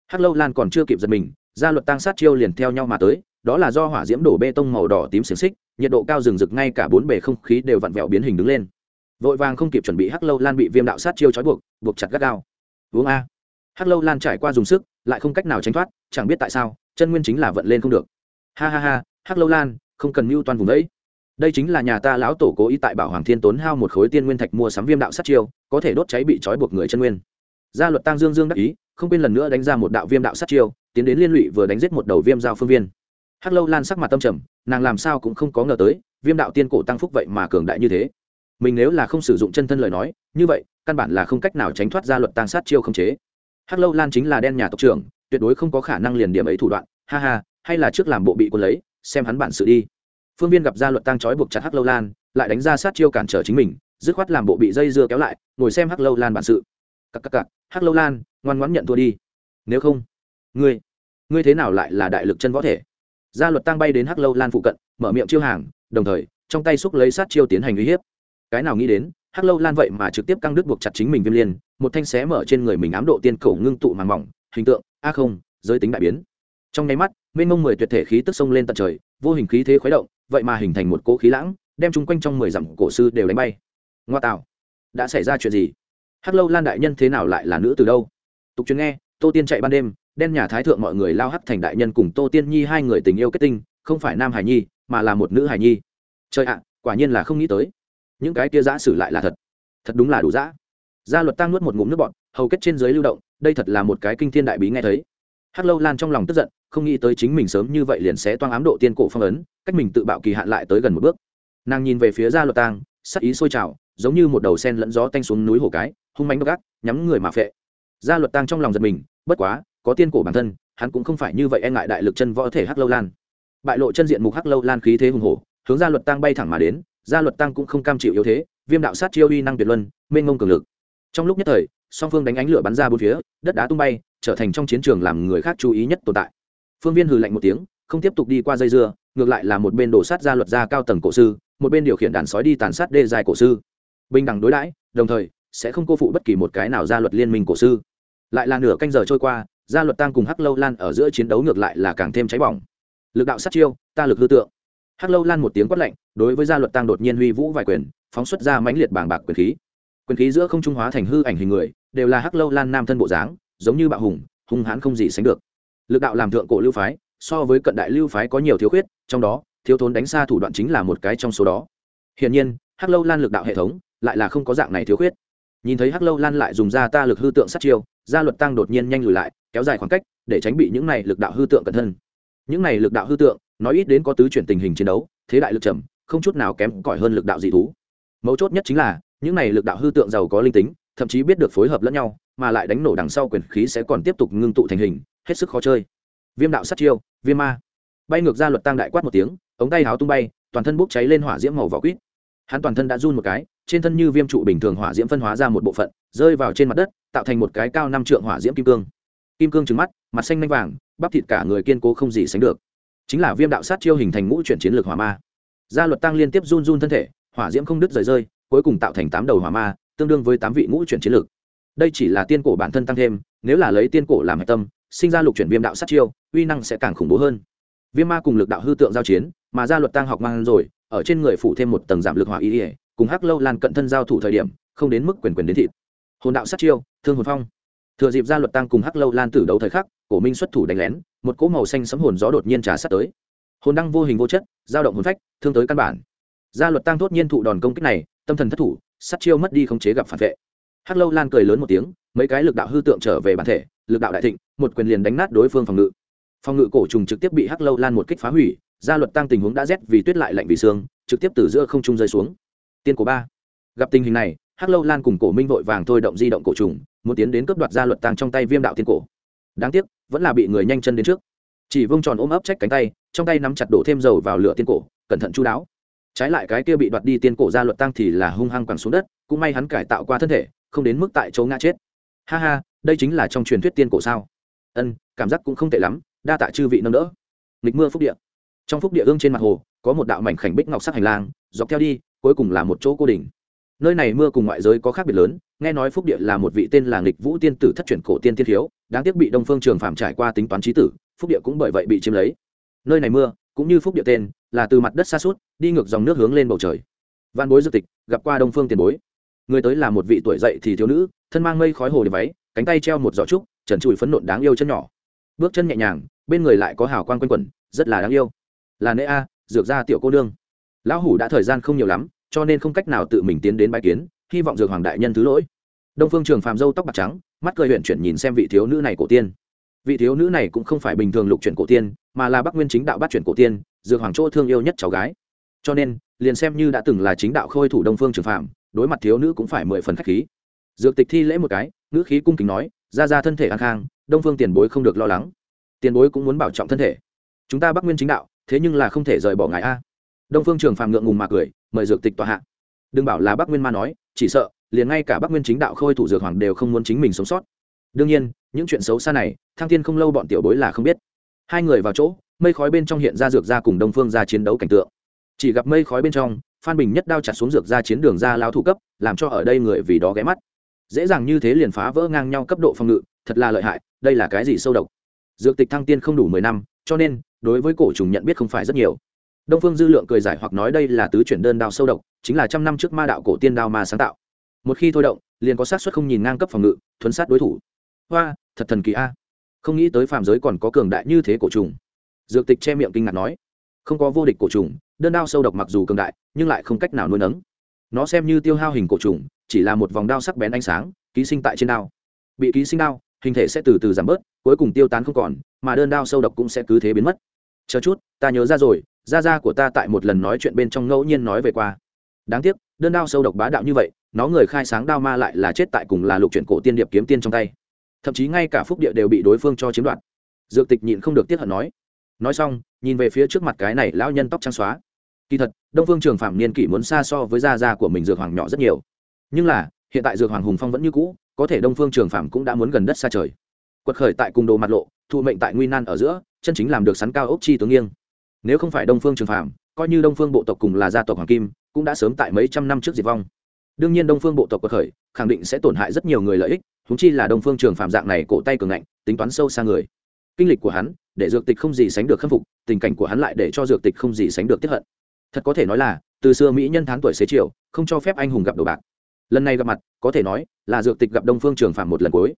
Hắc lâu lan còn chưa kịp giật mình, gia luật tăng sát chiêu liền theo nhau mà tới, đó là do hỏa diễm đổ bê tông màu đỏ tím xiềng xích, nhiệt độ cao rừng rực ngay cả bốn bề không khí đều vặn vẹo biến hình đứng lên. Vội vàng không kịp chuẩn bị hắc lâu lan bị viêm đạo sát chiêu trói buộc buộc chặt gắt gao. Uống a. Hắc lâu lan trải qua dùng sức, lại không cách nào tránh thoát, chẳng biết tại sao, chân nguyên chính là vận lên không được. Ha ha ha, hắc lâu lan, không cần mưu toàn vùng đấy đây chính là nhà ta lão tổ cố ý tại bảo hoàng thiên tốn hao một khối tiên nguyên thạch mua sắm viêm đạo sát chiêu, có thể đốt cháy bị trói buộc người chân nguyên gia luật tăng dương dương đắc ý, không quên lần nữa đánh ra một đạo viêm đạo sát chiêu, tiến đến liên lụy vừa đánh giết một đầu viêm giao phương viên. Hắc lâu lan sắc mặt tâm trầm, nàng làm sao cũng không có ngờ tới, viêm đạo tiên cổ tăng phúc vậy mà cường đại như thế. Mình nếu là không sử dụng chân thân lời nói, như vậy, căn bản là không cách nào tránh thoát ra luật tăng sát chiêu không chế. Hắc lâu lan chính là đen nhà tộc trưởng, tuyệt đối không có khả năng liền điểm ấy thủ đoạn, ha ha, hay là trước làm bộ bị quân lấy, xem hắn bản sự đi. Phương viên gặp gia luật tăng trói buộc chặt hắc lâu lan, lại đánh ra sát chiêu cản trở chính mình, dứt khoát làm bộ bị dây dưa kéo lại, ngồi xem hắc lâu lan bản sự cặc cặc cặc, hắc lâu lan, ngoan ngoãn nhận thua đi. Nếu không, ngươi ngươi thế nào lại là đại lực chân võ thể? Gia luật tăng bay đến hắc lâu lan phụ cận, mở miệng chiêu hàng, đồng thời, trong tay xúc lấy sát chiêu tiến hành uy hiếp. Cái nào nghĩ đến, hắc lâu lan vậy mà trực tiếp căng đứt buộc chặt chính mình viêm liên, một thanh xé mở trên người mình ám độ tiên cầu ngưng tụ màng mỏng, hình tượng, a không, giới tính đại biến. Trong nháy mắt, mênh mông mười tuyệt thể khí tức sông lên tận trời, vô hình khí thế khuấy động, vậy mà hình thành một cỗ khí lãng, đem chung quanh trong mười dặm cổ sư đều đánh bay. Ngoa tạo, đã xảy ra chuyện gì? Hắc lâu lan đại nhân thế nào lại là nữ từ đâu? Tục truyền nghe, tô tiên chạy ban đêm, đen nhà thái thượng mọi người lao hắc thành đại nhân cùng tô tiên nhi hai người tình yêu kết tinh, không phải nam hải nhi, mà là một nữ hải nhi. Trời ạ, quả nhiên là không nghĩ tới. Những cái kia giã sử lại là thật. Thật đúng là đủ giã. Gia luật tăng nuốt một ngụm nước bọn hầu kết trên dưới lưu động, đây thật là một cái kinh thiên đại bí nghe thấy. Hắc lâu lan trong lòng tức giận, không nghĩ tới chính mình sớm như vậy liền sẽ toang ám độ tiên cổ phong ấn, cách mình tự bạo kỳ hạn lại tới gần một bước. Nàng nhìn về phía gia luật tăng, sắc ý sôi trào, giống như một đầu sen lẫn gió tanh xuống núi hồ cái hung mánh gác nhắm người mà phệ. Gia luật tăng trong lòng giật mình, bất quá, có tiên cổ bản thân, hắn cũng không phải như vậy e ngại đại lực chân võ thể hắc lâu lan. Bại lộ chân diện mục hắc lâu lan khí thế hùng hổ, hướng gia luật tăng bay thẳng mà đến, gia luật tăng cũng không cam chịu yếu thế, viêm đạo sát chiêu uy năng tuyệt luân, mênh ngông cường lực. Trong lúc nhất thời, song phương đánh ánh lửa bắn ra bốn phía, đất đá tung bay, trở thành trong chiến trường làm người khác chú ý nhất tồn tại. Phương viên hừ lạnh một tiếng, không tiếp tục đi qua dây dưa, ngược lại là một bên đổ sát gia luật gia cao tầng cổ sư, một bên điều khiển đàn sói đi tàn sát đê dài cổ sư. Bình đẳng đối đãi, đồng thời sẽ không cô phụ bất kỳ một cái nào gia luật liên minh cổ sư. Lại là nửa canh giờ trôi qua, gia luật tăng cùng hắc lâu lan ở giữa chiến đấu ngược lại là càng thêm cháy bỏng. Lực đạo sát chiêu, ta lực hư tượng. Hắc lâu lan một tiếng quát lạnh, đối với gia luật tăng đột nhiên huy vũ vài quyền, phóng xuất ra mãnh liệt bàng bạc quyền khí. Quyền khí giữa không trung hóa thành hư ảnh hình người, đều là hắc lâu lan nam thân bộ dáng, giống như bạo hùng, hung hãn không gì sánh được. Lực đạo làm thượng cổ lưu phái, so với cận đại lưu phái có nhiều thiếu khuyết, trong đó, thiếu thốn đánh xa thủ đoạn chính là một cái trong số đó. Hiển nhiên, hắc lâu lan lực đạo hệ thống, lại là không có dạng này thiếu khuyết nhìn thấy hắc lâu lan lại dùng ra ta lực hư tượng sát chiêu, gia luật tăng đột nhiên nhanh lùi lại, kéo dài khoảng cách, để tránh bị những này lực đạo hư tượng cẩn thân. Những này lực đạo hư tượng, nói ít đến có tứ chuyển tình hình chiến đấu, thế đại lực trầm, không chút nào kém cỏi hơn lực đạo dị thú. Mấu chốt nhất chính là, những này lực đạo hư tượng giàu có linh tính, thậm chí biết được phối hợp lẫn nhau, mà lại đánh nổ đằng sau quyền khí sẽ còn tiếp tục ngưng tụ thành hình, hết sức khó chơi. Viêm đạo sát chiêu, viêm ma. Bay ngược ra luật tăng đại quát một tiếng, ống tay háo tung bay, toàn thân bốc cháy lên hỏa diễm màu vỏ quýt. Hắn toàn thân đã run một cái trên thân như viêm trụ bình thường hỏa diễm phân hóa ra một bộ phận, rơi vào trên mặt đất, tạo thành một cái cao năm trượng hỏa diễm kim cương. Kim cương trứng mắt, mặt xanh nanh vàng, bắp thịt cả người kiên cố không gì sánh được. Chính là viêm đạo sát chiêu hình thành ngũ chuyển chiến lược hỏa ma. Gia luật tăng liên tiếp run run thân thể, hỏa diễm không đứt rời rơi, cuối cùng tạo thành tám đầu hỏa ma, tương đương với tám vị ngũ chuyển chiến lược. Đây chỉ là tiên cổ bản thân tăng thêm, nếu là lấy tiên cổ làm hạch tâm, sinh ra lục chuyển viêm đạo sát chiêu, uy năng sẽ càng khủng bố hơn. Viêm ma cùng lực đạo hư tượng giao chiến, mà gia luật tăng học mang rồi, ở trên người phủ thêm một tầng giảm lực hỏa ý ỉa cùng hắc lâu lan cận thân giao thủ thời điểm, không đến mức quyền quyền đến thịt. Hồn đạo sát chiêu, thương hồn phong. Thừa dịp gia luật tăng cùng hắc lâu lan tử đấu thời khắc, cổ minh xuất thủ đánh lén, một cỗ màu xanh sấm hồn gió đột nhiên trả sát tới. Hồn đăng vô hình vô chất, dao động hồn phách, thương tới căn bản. Gia luật tăng thốt nhiên thụ đòn công kích này, tâm thần thất thủ, sát chiêu mất đi không chế gặp phản vệ. Hắc lâu lan cười lớn một tiếng, mấy cái lực đạo hư tượng trở về bản thể, lực đạo đại thịnh, một quyền liền đánh nát đối phương phòng ngự. Phòng ngự cổ trùng trực tiếp bị hắc lâu lan một kích phá hủy, gia luật tăng tình huống đã rét vì tuyết lại lạnh vì xương trực tiếp từ giữa không trung rơi xuống tiên cổ ba. Gặp tình hình này, hắc lâu lan cùng cổ minh vội vàng thôi động di động cổ trùng, muốn tiến đến cướp đoạt gia luật tăng trong tay viêm đạo tiên cổ. Đáng tiếc, vẫn là bị người nhanh chân đến trước. Chỉ vung tròn ôm ấp trách cánh tay, trong tay nắm chặt đổ thêm dầu vào lửa tiên cổ, cẩn thận chú đáo. Trái lại cái kia bị đoạt đi tiên cổ gia luật tăng thì là hung hăng quẳng xuống đất, cũng may hắn cải tạo qua thân thể, không đến mức tại chỗ ngã chết. Ha ha, đây chính là trong truyền thuyết tiên cổ sao? Ân, cảm giác cũng không tệ lắm, đa tạ chư vị nâng đỡ. Nghịch mưa phúc địa. Trong phúc địa ương trên mặt hồ, có một đạo mảnh khảnh bích ngọc sắc hành lang, dọc theo đi cuối cùng là một chỗ cô đỉnh nơi này mưa cùng ngoại giới có khác biệt lớn, nghe nói phúc địa là một vị tên là nghịch vũ tiên tử thất truyền cổ tiên tiên thiếu, đáng tiếc bị đông phương trường phạm trải qua tính toán trí tử, phúc địa cũng bởi vậy bị chiếm lấy. Nơi này mưa, cũng như phúc địa tên, là từ mặt đất xa suốt, đi ngược dòng nước hướng lên bầu trời. Văn bối dư tịch, gặp qua đông phương tiền bối. Người tới là một vị tuổi dậy thì thiếu nữ, thân mang mây khói hồ để váy, cánh tay treo một giỏ trúc, trần trụi phấn nộn đáng yêu chân nhỏ. Bước chân nhẹ nhàng, bên người lại có hào quang quanh quẩn, rất là đáng yêu. Là nễ a, dược ra tiểu cô nương lão hủ đã thời gian không nhiều lắm, cho nên không cách nào tự mình tiến đến bãi kiến, hy vọng dược hoàng đại nhân thứ lỗi. Đông phương trường phàm dâu tóc bạc trắng, mắt cười huyện chuyển nhìn xem vị thiếu nữ này cổ tiên. Vị thiếu nữ này cũng không phải bình thường lục chuyển cổ tiên, mà là bắc nguyên chính đạo bắt chuyển cổ tiên, dược hoàng chỗ thương yêu nhất cháu gái. Cho nên, liền xem như đã từng là chính đạo khôi thủ đông phương trường phàm, đối mặt thiếu nữ cũng phải mười phần khách khí. Dược tịch thi lễ một cái nữ khí cung kính nói, ra ra thân thể an khang, đông phương tiền bối không được lo lắng. Tiền bối cũng muốn bảo trọng thân thể. Chúng ta bắc nguyên chính đạo, thế nhưng là không thể rời bỏ ngài a đông phương trường phàm ngượng ngùng mà cười, mời dược tịch tòa hạ. Đừng bảo là bắc nguyên ma nói, chỉ sợ, liền ngay cả bắc nguyên chính đạo khôi thủ dược hoàng đều không muốn chính mình sống sót. Đương nhiên, những chuyện xấu xa này, thăng thiên không lâu bọn tiểu bối là không biết. Hai người vào chỗ, mây khói bên trong hiện ra dược ra cùng đông phương ra chiến đấu cảnh tượng. Chỉ gặp mây khói bên trong, phan bình nhất đao chặt xuống dược ra chiến đường ra lao thủ cấp, làm cho ở đây người vì đó ghé mắt. Dễ dàng như thế liền phá vỡ ngang nhau cấp độ phòng ngự, thật là lợi hại, đây là cái gì sâu độc? Dược tịch thăng tiên không đủ mười năm, cho nên, đối với cổ trùng nhận biết không phải rất nhiều đông phương dư lượng cười giải hoặc nói đây là tứ chuyển đơn đao sâu độc, chính là trăm năm trước ma đạo cổ tiên đao ma sáng tạo. Một khi thôi động, liền có sát xuất không nhìn ngang cấp phòng ngự, thuấn sát đối thủ. Hoa, thật thần kỳ a. Không nghĩ tới phàm giới còn có cường đại như thế cổ trùng. Dược tịch che miệng kinh ngạc nói. Không có vô địch cổ trùng, đơn đao sâu độc mặc dù cường đại, nhưng lại không cách nào nuôi nấng. Nó xem như tiêu hao hình cổ trùng, chỉ là một vòng đao sắc bén ánh sáng, ký sinh tại trên đao. Bị ký sinh đao, hình thể sẽ từ từ giảm bớt, cuối cùng tiêu tán không còn, mà đơn đao sâu độc cũng sẽ cứ thế biến mất. Chờ chút, ta nhớ ra rồi gia gia của ta tại một lần nói chuyện bên trong ngẫu nhiên nói về qua. Đáng tiếc, đơn đao sâu độc bá đạo như vậy, nó người khai sáng đao ma lại là chết tại cùng là lục chuyện cổ tiên điệp kiếm tiên trong tay. Thậm chí ngay cả phúc địa đều bị đối phương cho chiếm đoạt. Dược tịch nhịn không được tiết hận nói. Nói xong, nhìn về phía trước mặt cái này lão nhân tóc trắng xóa. Kỳ thật, đông phương trường phạm niên kỷ muốn xa so với gia gia của mình dược hoàng nhỏ rất nhiều. Nhưng là, hiện tại dược hoàng hùng phong vẫn như cũ, có thể đông phương trường phạm cũng đã muốn gần đất xa trời. Quật khởi tại cung đồ mặt lộ, thụ mệnh tại nguy nan ở giữa, chân chính làm được sắn cao ốc chi tướng nghiêng nếu không phải đông phương trường phạm coi như đông phương bộ tộc cùng là gia tộc hoàng kim, cũng đã sớm tại mấy trăm năm trước diệt vong. Đương nhiên đông phương bộ tộc quật khởi, khẳng định sẽ tổn hại rất nhiều người lợi ích húng chi là đông phương trường phạm dạng này cổ tay cường ngạnh, tính toán sâu xa người. Kinh lịch của hắn, để dược tịch không gì sánh được khâm phục, tình cảnh của hắn lại để cho dược tịch không gì sánh được tiếp hận. Thật có thể nói là, từ xưa mỹ nhân tháng tuổi xế chiều, không cho phép anh hùng gặp đồ bạc. Lần này gặp mặt, có thể nói, là dược tịch gặp đông phương trường phạm một lần cuối.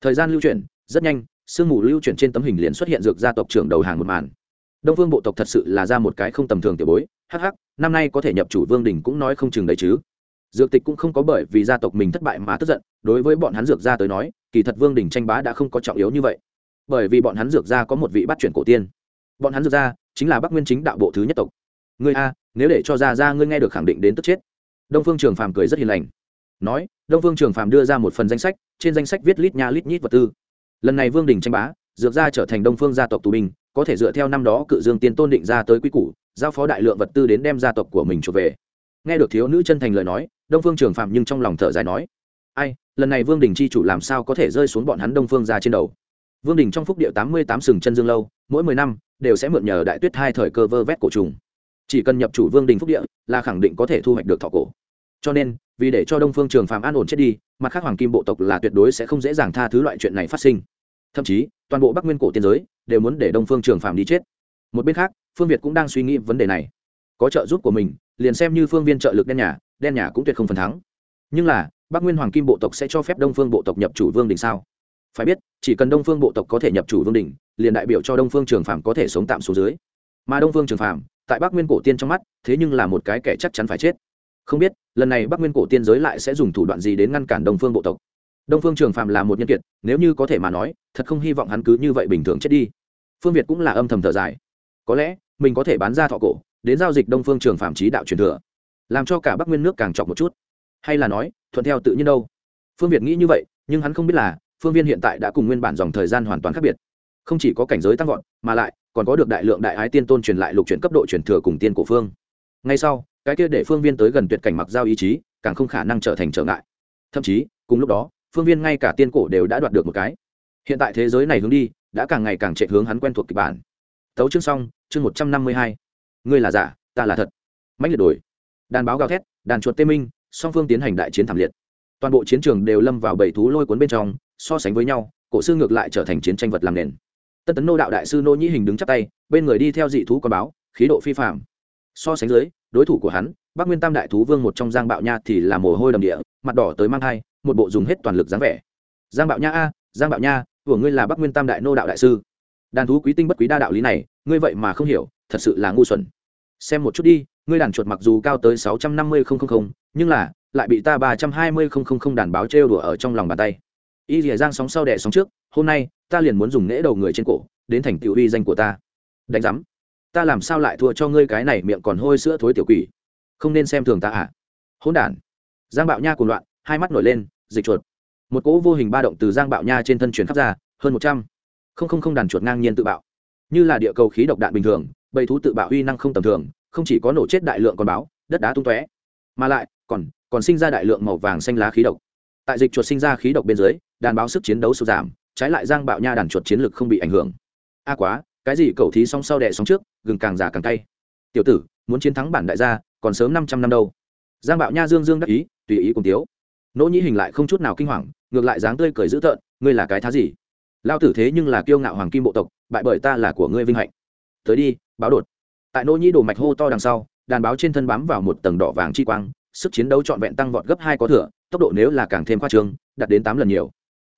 Thời gian lưu chuyển, rất nhanh, sương mù lưu chuyển trên tấm hình liền xuất hiện dược gia tộc trưởng đầu hàng một màn đông phương bộ tộc thật sự là ra một cái không tầm thường tiểu bối, hắc hắc, năm nay có thể nhập chủ vương đình cũng nói không chừng đấy chứ. Dược tịch cũng không có bởi vì gia tộc mình thất bại mà tức giận, đối với bọn hắn dược gia tới nói, kỳ thật vương đình tranh bá đã không có trọng yếu như vậy. Bởi vì bọn hắn dược gia có một vị bắt chuyển cổ tiên. Bọn hắn dược gia chính là bắc nguyên chính đạo bộ thứ nhất tộc. Ngươi a, nếu để cho ra ra ngươi nghe được khẳng định đến tức chết. Đông phương trường phàm cười rất hiền lành. Nói, đông phương trường phàm đưa ra một phần danh sách, trên danh sách viết lít nha lít nhít vật tư. Lần này vương đình tranh bá, dược gia trở thành đông phương gia tộc tù binh có thể dựa theo năm đó cự dương tiên tôn định ra tới quy củ, giao phó đại lượng vật tư đến đem gia tộc của mình trở về. Nghe được thiếu nữ chân thành lời nói, đông phương trường phạm nhưng trong lòng thở dài nói, ai, lần này vương đình chi chủ làm sao có thể rơi xuống bọn hắn đông phương ra trên đầu? Vương đình trong phúc điệu tám mươi tám sừng chân dương lâu, mỗi mười năm đều sẽ mượn nhờ đại tuyết hai thời cơ vơ vét cổ trùng. Chỉ cần nhập chủ vương đình phúc địa là khẳng định có thể thu hoạch được thọ cổ. Cho nên, vì để cho đông phương trường phàm an ổn chết đi, mặt khác hoàng kim bộ tộc là tuyệt đối sẽ không dễ dàng tha thứ loại chuyện này phát sinh thậm chí toàn bộ bắc nguyên cổ tiên giới đều muốn để đông phương trường phàm đi chết. Một bên khác, phương việt cũng đang suy nghĩ vấn đề này. Có trợ giúp của mình, liền xem như phương viên trợ lực đen nhà đen nhà cũng tuyệt không phần thắng. Nhưng là, bắc nguyên hoàng kim bộ tộc sẽ cho phép đông phương bộ tộc nhập chủ vương đình sao? Phải biết, chỉ cần đông phương bộ tộc có thể nhập chủ vương đình liền đại biểu cho đông phương trường phạm có thể sống tạm xuống dưới. Mà đông phương trường phạm tại bắc nguyên cổ tiên trong mắt, thế nhưng là một cái kẻ chắc chắn phải chết. Không biết, lần này bắc nguyên cổ tiên giới lại sẽ dùng thủ đoạn gì đến ngăn cản đông phương bộ tộc? Đông phương trường phạm là một nhân kiệt, nếu như có thể mà nói, thật không hy vọng hắn cứ như vậy bình thường chết đi. Phương việt cũng là âm thầm thở dài. Có lẽ, mình có thể bán ra thọ cổ, đến giao dịch đông phương trường phạm trí đạo truyền thừa, làm cho cả bắc nguyên nước càng chọc một chút. Hay là nói, thuận theo tự nhiên đâu? Phương việt nghĩ như vậy, nhưng hắn không biết là, phương viên hiện tại đã cùng nguyên bản dòng thời gian hoàn toàn khác biệt. Không chỉ có cảnh giới tăng vọt, mà lại, còn có được đại lượng đại ái tiên tôn truyền lại lục chuyển cấp độ truyền thừa cùng tiên cổ phương. Ngay sau, cái kia để phương viên tới gần tuyệt cảnh mặc giao ý chí, càng không khả năng trở thành trở ngại. Thậm chí, cùng lúc đó phương viên ngay cả tiên cổ đều đã đoạt được một cái. Hiện tại thế giới này hướng đi, đã càng ngày càng chạy hướng hắn quen thuộc kịch bản. Tấu chương xong, chương một trăm năm mươi hai. Ngươi là giả, ta là thật. Mạnh liệt đổi. Đàn báo gào thét, đàn chuột tê minh, song phương tiến hành đại chiến thảm liệt. Toàn bộ chiến trường đều lâm vào bảy thú lôi cuốn bên trong, so sánh với nhau, cổ sư ngược lại trở thành chiến tranh vật làm nền. Tân tấn nô đạo đại sư nô nhĩ hình đứng chắp tay, bên người đi theo dị thú có báo, khí độ phi phạm so sánh dưới, đối thủ của hắn, bắc nguyên tam đại thú vương một trong giang bạo nha thì là mồ hôi đầm địa, mặt đỏ tới mang thai một bộ dùng hết toàn lực dáng vẻ. Giang bạo nha a, giang bạo nha, của ngươi là bắc nguyên tam đại nô đạo đại sư. Đàn thú quý tinh bất quý đa đạo lý này, ngươi vậy mà không hiểu, thật sự là ngu xuẩn. Xem một chút đi, ngươi đàn chuột mặc dù cao tới sáu trăm năm mươi nhưng là, lại bị ta ba trăm hai mươi đàn báo trêu đùa ở trong lòng bàn tay. Y rìa giang sóng sau đẻ sóng trước, hôm nay, ta liền muốn dùng nễ đầu người trên cổ, đến thành tiểu uy danh của ta. Đánh giám, ta làm sao lại thua cho ngươi cái này miệng còn hôi sữa thối tiểu quỷ? Không nên xem thường ta à? Hỗn đản. Giang bạo nha cùng loạn, hai mắt nổi lên dịch chuột. Một cỗ vô hình ba động từ giang bạo nha trên thân chuyển khắp ra, hơn một trăm. Không không không đàn chuột ngang nhiên tự bạo. Như là địa cầu khí độc đạn bình thường, bầy thú tự bạo uy năng không tầm thường, không chỉ có nổ chết đại lượng con báo, đất đá tung tóe. Mà lại, còn còn sinh ra đại lượng màu vàng xanh lá khí độc. Tại dịch chuột sinh ra khí độc bên dưới, đàn báo sức chiến đấu sụt giảm, trái lại giang bạo nha đàn chuột chiến lực không bị ảnh hưởng. A quá, cái gì cầu thí song sau đẻ sóng trước, gừng càng già càng tay tiểu tử, muốn chiến thắng bản đại gia, còn sớm năm trăm năm đâu. Giang bạo nha dương dương đắc ý, tùy ý cùng tiếu nỗ nhĩ hình lại không chút nào kinh hoàng, ngược lại dáng tươi cười dữ tợn, ngươi là cái thá gì? Lao tử thế nhưng là kiêu ngạo hoàng kim bộ tộc, bại bởi ta là của ngươi vinh hạnh. Tới đi, báo đột. Tại nỗ nhĩ đổ mạch hô to đằng sau, đàn báo trên thân bám vào một tầng đỏ vàng chi quang, sức chiến đấu trọn vẹn tăng vọt gấp hai có thửa tốc độ nếu là càng thêm khoa trương, đạt đến tám lần nhiều.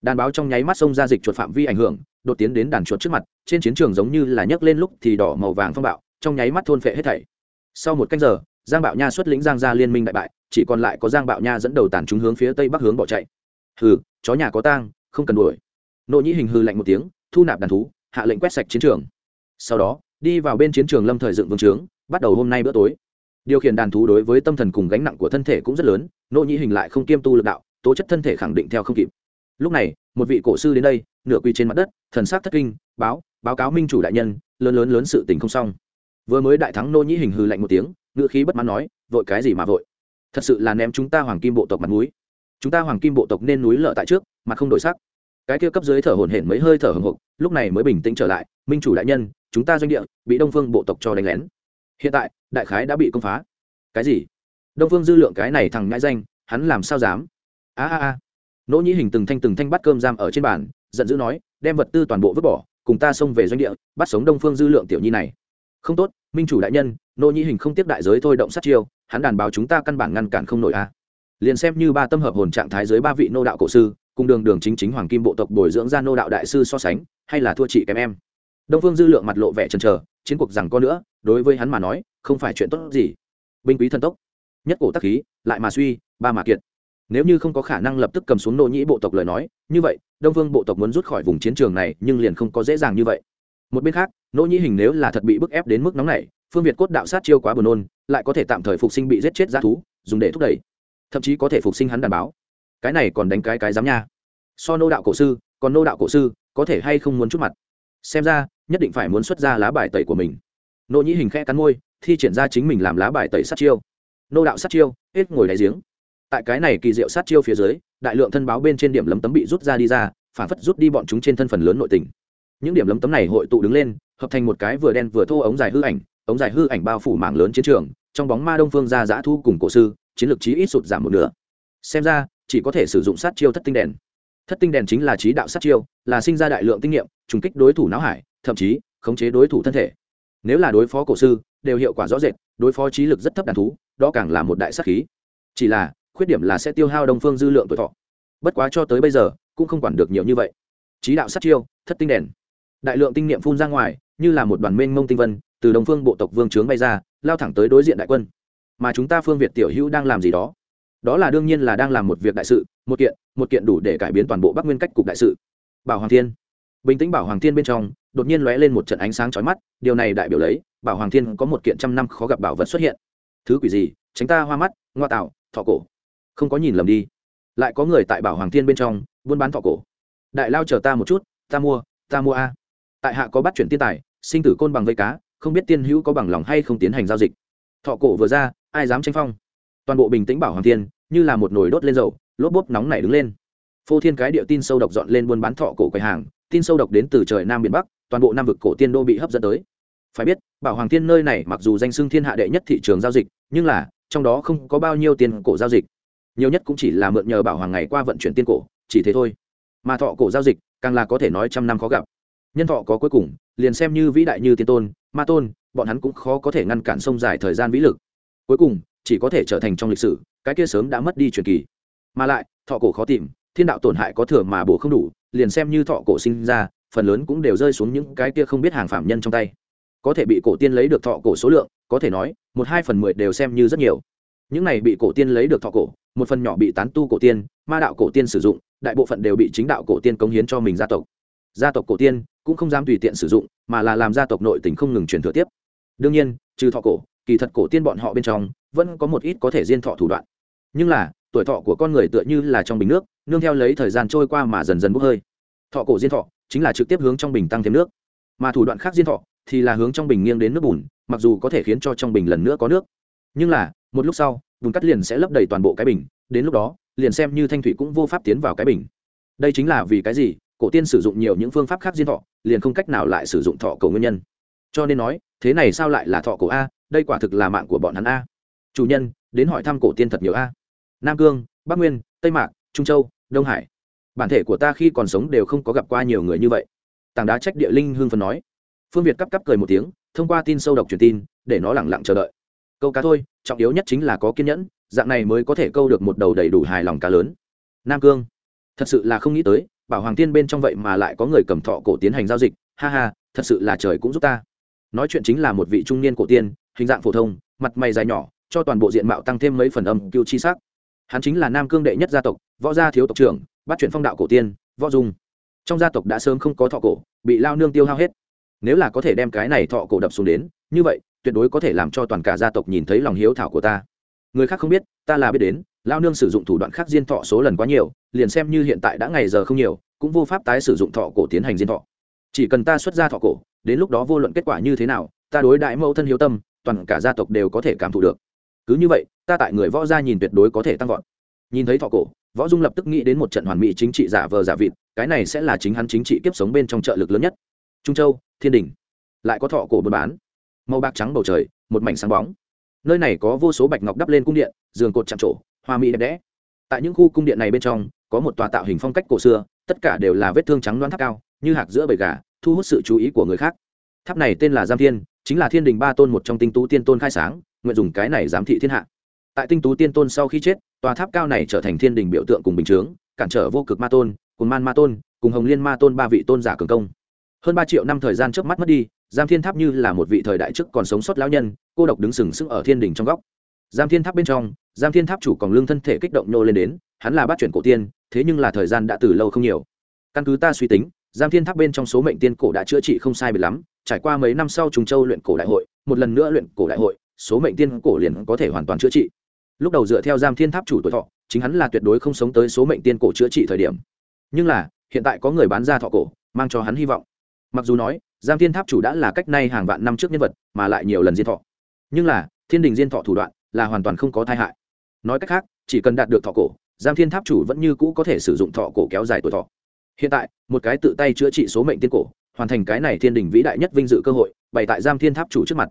Đàn báo trong nháy mắt xông ra dịch chuột phạm vi ảnh hưởng, đột tiến đến đàn chuột trước mặt, trên chiến trường giống như là nhấc lên lúc thì đỏ màu vàng phong bạo, trong nháy mắt thôn phệ hết thảy. Sau một canh giờ giang bạo nha xuất lĩnh giang ra liên minh đại bại, chỉ còn lại có giang bạo nha dẫn đầu tàn chúng hướng phía tây bắc hướng bỏ chạy. Hừ, chó nhà có tang, không cần đuổi. Nội nhĩ hình hư lạnh một tiếng, thu nạp đàn thú, hạ lệnh quét sạch chiến trường. Sau đó, đi vào bên chiến trường lâm thời dựng vương trướng, bắt đầu hôm nay bữa tối. Điều khiển đàn thú đối với tâm thần cùng gánh nặng của thân thể cũng rất lớn nội nhĩ hình lại không kiêm tu lực đạo, tố chất thân thể khẳng định theo không kịp. Lúc này, một vị cổ sư đến đây, nửa quy trên mặt đất, thần sắc thất kinh, báo báo cáo minh chủ đại nhân, lớn lớn lớn sự tình không xong. Vừa mới đại thắng nô nhĩ hình hư lạnh một tiếng ngữ khí bất mãn nói, vội cái gì mà vội? Thật sự là ném chúng ta hoàng kim bộ tộc mặt núi chúng ta hoàng kim bộ tộc nên núi lở tại trước, mà không đổi sắc. Cái kia cấp dưới thở hổn hển mấy hơi thở hồng hộc lúc này mới bình tĩnh trở lại, minh chủ đại nhân, chúng ta doanh địa bị đông phương bộ tộc cho đánh lén. Hiện tại, đại khái đã bị công phá. Cái gì? Đông phương dư lượng cái này thằng ngãi danh, hắn làm sao dám? A a a. Nỗ nhĩ hình từng thanh từng thanh bắt cơm giam ở trên bàn, giận dữ nói, đem vật tư toàn bộ vứt bỏ, cùng ta xông về doanh địa, bắt sống đông phương dư lượng tiểu nhi này. Không tốt, minh chủ đại nhân Nô nhĩ hình không tiếp đại giới thôi động sát chiêu, hắn đàn báo chúng ta căn bản ngăn cản không nổi a. Liền xem như ba tâm hợp hồn trạng thái dưới ba vị nô đạo cổ sư, cùng đường đường chính chính hoàng kim bộ tộc bồi dưỡng ra nô đạo đại sư so sánh, hay là thua chị kém em. Đông phương dư lượng mặt lộ vẻ trần chờ, chiến cuộc rằng có nữa, đối với hắn mà nói, không phải chuyện tốt gì. Binh quý thần tốc, nhất cổ tắc khí, lại mà suy, ba mà kiệt. Nếu như không có khả năng lập tức cầm xuống nô nhĩ bộ tộc lời nói, như vậy, đông phương bộ tộc muốn rút khỏi vùng chiến trường này, nhưng liền không có dễ dàng như vậy. Một bên khác, nô nhĩ hình nếu là thật bị bức ép đến mức nóng này phương việt cốt đạo sát chiêu quá buồn nôn, lại có thể tạm thời phục sinh bị giết chết g thú, dùng để thúc đẩy. Thậm chí có thể phục sinh hắn đàn báo. Cái này còn đánh cái cái dám nha. So nô đạo cổ sư, còn nô đạo cổ sư, có thể hay không muốn chút mặt? Xem ra, nhất định phải muốn xuất ra lá bài tẩy của mình. Nô nhĩ hình khẽ cắn môi, thi triển ra chính mình làm lá bài tẩy sát chiêu. Nô đạo sát chiêu, hết ngồi đáy giếng. Tại cái này kỳ diệu sát chiêu phía dưới, đại lượng thân báo bên trên điểm lấm tấm bị rút ra đi ra, phản phất rút đi bọn chúng trên thân phần lớn nội tình. Những điểm lấm tấm này hội tụ đứng lên, hợp thành một cái vừa đen vừa thô ống dài hư ảnh ống dài hư ảnh bao phủ mảng lớn chiến trường, trong bóng ma đông phương ra giã thu cùng cổ sư, chiến lược chí ít sụt giảm một nửa. Xem ra, chỉ có thể sử dụng sát chiêu thất tinh đèn. Thất tinh đèn chính là trí đạo sát chiêu, là sinh ra đại lượng tinh nghiệm, trùng kích đối thủ não hải, thậm chí, khống chế đối thủ thân thể. Nếu là đối phó cổ sư, đều hiệu quả rõ rệt, đối phó trí lực rất thấp đàn thú, đó càng là một đại sát khí. Chỉ là, khuyết điểm là sẽ tiêu hao đông phương dư lượng tuổi thọ. Bất quá cho tới bây giờ, cũng không quản được nhiều như vậy. Trí đạo sát chiêu, thất tinh đèn. Đại lượng tinh niệm phun ra ngoài, như là một đoàn mênh mông tinh vân từ đồng phương bộ tộc vương trướng bay ra, lao thẳng tới đối diện đại quân. Mà chúng ta phương việt tiểu hữu đang làm gì đó? Đó là đương nhiên là đang làm một việc đại sự, một kiện một kiện đủ để cải biến toàn bộ bắc nguyên cách cục đại sự. Bảo hoàng thiên. Bình tĩnh bảo hoàng thiên bên trong, đột nhiên lóe lên một trận ánh sáng chói mắt, điều này đại biểu lấy, bảo hoàng thiên có một kiện trăm năm khó gặp bảo vật xuất hiện. Thứ quỷ gì? Tránh ta hoa mắt, ngoa tạo, thọ cổ. Không có nhìn lầm đi. Lại có người tại bảo hoàng thiên bên trong, buôn bán thọ cổ. Đại lao chờ ta một chút, ta mua ta mua a. Tại hạ có bắt chuyển tiên tài, sinh tử côn bằng vây cá không biết tiên hữu có bằng lòng hay không tiến hành giao dịch. Thọ cổ vừa ra, ai dám tranh phong? Toàn bộ bình tĩnh bảo hoàng thiên, như là một nồi đốt lên dầu, lốp bốp nóng nảy đứng lên. Phô thiên cái điệu tin sâu độc dọn lên buôn bán thọ cổ quầy hàng, tin sâu độc đến từ trời nam biển bắc, toàn bộ nam vực cổ tiên đô bị hấp dẫn tới. Phải biết, bảo hoàng thiên nơi này mặc dù danh xưng thiên hạ đệ nhất thị trường giao dịch, nhưng là, trong đó không có bao nhiêu tiền cổ giao dịch. Nhiều nhất cũng chỉ là mượn nhờ bảo hoàng ngày qua vận chuyển tiên cổ, chỉ thế thôi. Mà thọ cổ giao dịch, càng là có thể nói trăm năm khó gặp. Nhân thọ có cuối cùng, liền xem như vĩ đại như tiên tôn ma tôn, bọn hắn cũng khó có thể ngăn cản sông dài thời gian vĩ lực. Cuối cùng, chỉ có thể trở thành trong lịch sử, cái kia sớm đã mất đi truyền kỳ. Mà lại, thọ cổ khó tìm, thiên đạo tổn hại có thừa mà bổ không đủ, liền xem như thọ cổ sinh ra, phần lớn cũng đều rơi xuống những cái kia không biết hàng phạm nhân trong tay. Có thể bị cổ tiên lấy được thọ cổ số lượng, có thể nói, một hai phần mười đều xem như rất nhiều. Những này bị cổ tiên lấy được thọ cổ, một phần nhỏ bị tán tu cổ tiên, ma đạo cổ tiên sử dụng, đại bộ phận đều bị chính đạo cổ tiên cống hiến cho mình gia tộc. Gia tộc cổ tiên cũng không dám tùy tiện sử dụng, mà là làm gia tộc nội tình không ngừng truyền thừa tiếp. Đương nhiên, trừ thọ cổ, kỳ thật cổ tiên bọn họ bên trong, vẫn có một ít có thể diên thọ thủ đoạn. Nhưng là, tuổi thọ của con người tựa như là trong bình nước, nương theo lấy thời gian trôi qua mà dần dần bốc hơi. Thọ cổ diên thọ chính là trực tiếp hướng trong bình tăng thêm nước. Mà thủ đoạn khác diên thọ thì là hướng trong bình nghiêng đến nước bùn, mặc dù có thể khiến cho trong bình lần nữa có nước. Nhưng là, một lúc sau, bùn cắt liền sẽ lấp đầy toàn bộ cái bình, đến lúc đó, liền xem như thanh thủy cũng vô pháp tiến vào cái bình. Đây chính là vì cái gì cổ tiên sử dụng nhiều những phương pháp khác diên thọ liền không cách nào lại sử dụng thọ cổ nguyên nhân. Cho nên nói, thế này sao lại là thọ cổ a, đây quả thực là mạng của bọn hắn a. Chủ nhân, đến hỏi thăm cổ tiên thật nhiều a. Nam cương, bắc nguyên, tây mạc, trung châu, đông hải. Bản thể của ta khi còn sống đều không có gặp qua nhiều người như vậy. Tảng đá trách địa linh hương phần nói. Phương việt cắp cắp cười một tiếng, thông qua tin sâu độc truyền tin, để nó lẳng lặng chờ đợi. Câu cá thôi, trọng yếu nhất chính là có kiên nhẫn, dạng này mới có thể câu được một đầu đầy đủ hài lòng cá lớn. Nam cương, thật sự là không nghĩ tới bảo hoàng tiên bên trong vậy mà lại có người cầm thọ cổ tiến hành giao dịch, ha ha, thật sự là trời cũng giúp ta. Nói chuyện chính là một vị trung niên cổ tiên, hình dạng phổ thông, mặt mày dài nhỏ, cho toàn bộ diện mạo tăng thêm mấy phần âm cưu chi sắc. Hắn chính là nam cương đệ nhất gia tộc, võ gia thiếu tộc trưởng, bắt chuyển phong đạo cổ tiên, võ dung. Trong gia tộc đã sớm không có thọ cổ, bị lao nương tiêu hao hết. Nếu là có thể đem cái này thọ cổ đập xuống đến, như vậy, tuyệt đối có thể làm cho toàn cả gia tộc nhìn thấy lòng hiếu thảo của ta. Người khác không biết, ta là biết đến lao nương sử dụng thủ đoạn khác diên thọ số lần quá nhiều, liền xem như hiện tại đã ngày giờ không nhiều, cũng vô pháp tái sử dụng thọ cổ tiến hành diên thọ. Chỉ cần ta xuất ra thọ cổ, đến lúc đó vô luận kết quả như thế nào, ta đối đại mẫu thân hiếu tâm, toàn cả gia tộc đều có thể cảm thụ được. Cứ như vậy, ta tại người võ gia nhìn tuyệt đối có thể tăng vọt. Nhìn thấy thọ cổ, võ dung lập tức nghĩ đến một trận hoàn mỹ chính trị giả vờ giả vịt, cái này sẽ là chính hắn chính trị kiếp sống bên trong trợ lực lớn nhất. Trung châu, thiên đình, lại có thọ cổ buôn bán. Màu bạc trắng bầu trời, một mảnh sáng bóng. Nơi này có vô số bạch ngọc đắp lên cung điện, giường cột chạm trổ hoa mỹ đẹp đẽ. Tại những khu cung điện này bên trong, có một tòa tạo hình phong cách cổ xưa, tất cả đều là vết thương trắng đoán tháp cao, như hạc giữa bầy gà, thu hút sự chú ý của người khác. Tháp này tên là giam thiên, chính là thiên đình ba tôn một trong tinh tú tiên tôn khai sáng, nguyện dùng cái này giám thị thiên hạ. Tại tinh tú tiên tôn sau khi chết, tòa tháp cao này trở thành thiên đình biểu tượng cùng bình chướng, cản trở vô cực ma tôn, cùng man ma tôn, cùng hồng liên ma tôn ba vị tôn giả cường công. Hơn ba triệu năm thời gian trước mắt mất đi, giam thiên tháp như là một vị thời đại trước còn sống sót lão nhân, cô độc đứng sừng sững ở thiên đình trong góc. Giam thiên tháp bên trong giam thiên tháp chủ còn lương thân thể kích động nô lên đến, hắn là bát chuyển cổ tiên, thế nhưng là thời gian đã từ lâu không nhiều. Căn cứ ta suy tính giam thiên tháp bên trong số mệnh tiên cổ đã chữa trị không sai biệt lắm, trải qua mấy năm sau trùng châu luyện cổ đại hội, một lần nữa luyện cổ đại hội, số mệnh tiên cổ liền có thể hoàn toàn chữa trị. Lúc đầu dựa theo giam thiên tháp chủ tuổi thọ, chính hắn là tuyệt đối không sống tới số mệnh tiên cổ chữa trị thời điểm. Nhưng là, hiện tại có người bán ra thọ cổ, mang cho hắn hy vọng. Mặc dù nói giam thiên tháp chủ đã là cách nay hàng vạn năm trước nhân vật, mà lại nhiều lần diên thọ. Nhưng là, thiên đình diên thọ thủ đoạn là hoàn toàn không có tai hại nói cách khác, chỉ cần đạt được thọ cổ giam thiên tháp chủ vẫn như cũ có thể sử dụng thọ cổ kéo dài tuổi thọ. Hiện tại, một cái tự tay chữa trị số mệnh tiên cổ, hoàn thành cái này thiên đình vĩ đại nhất vinh dự cơ hội, bày tại giam thiên tháp chủ trước mặt.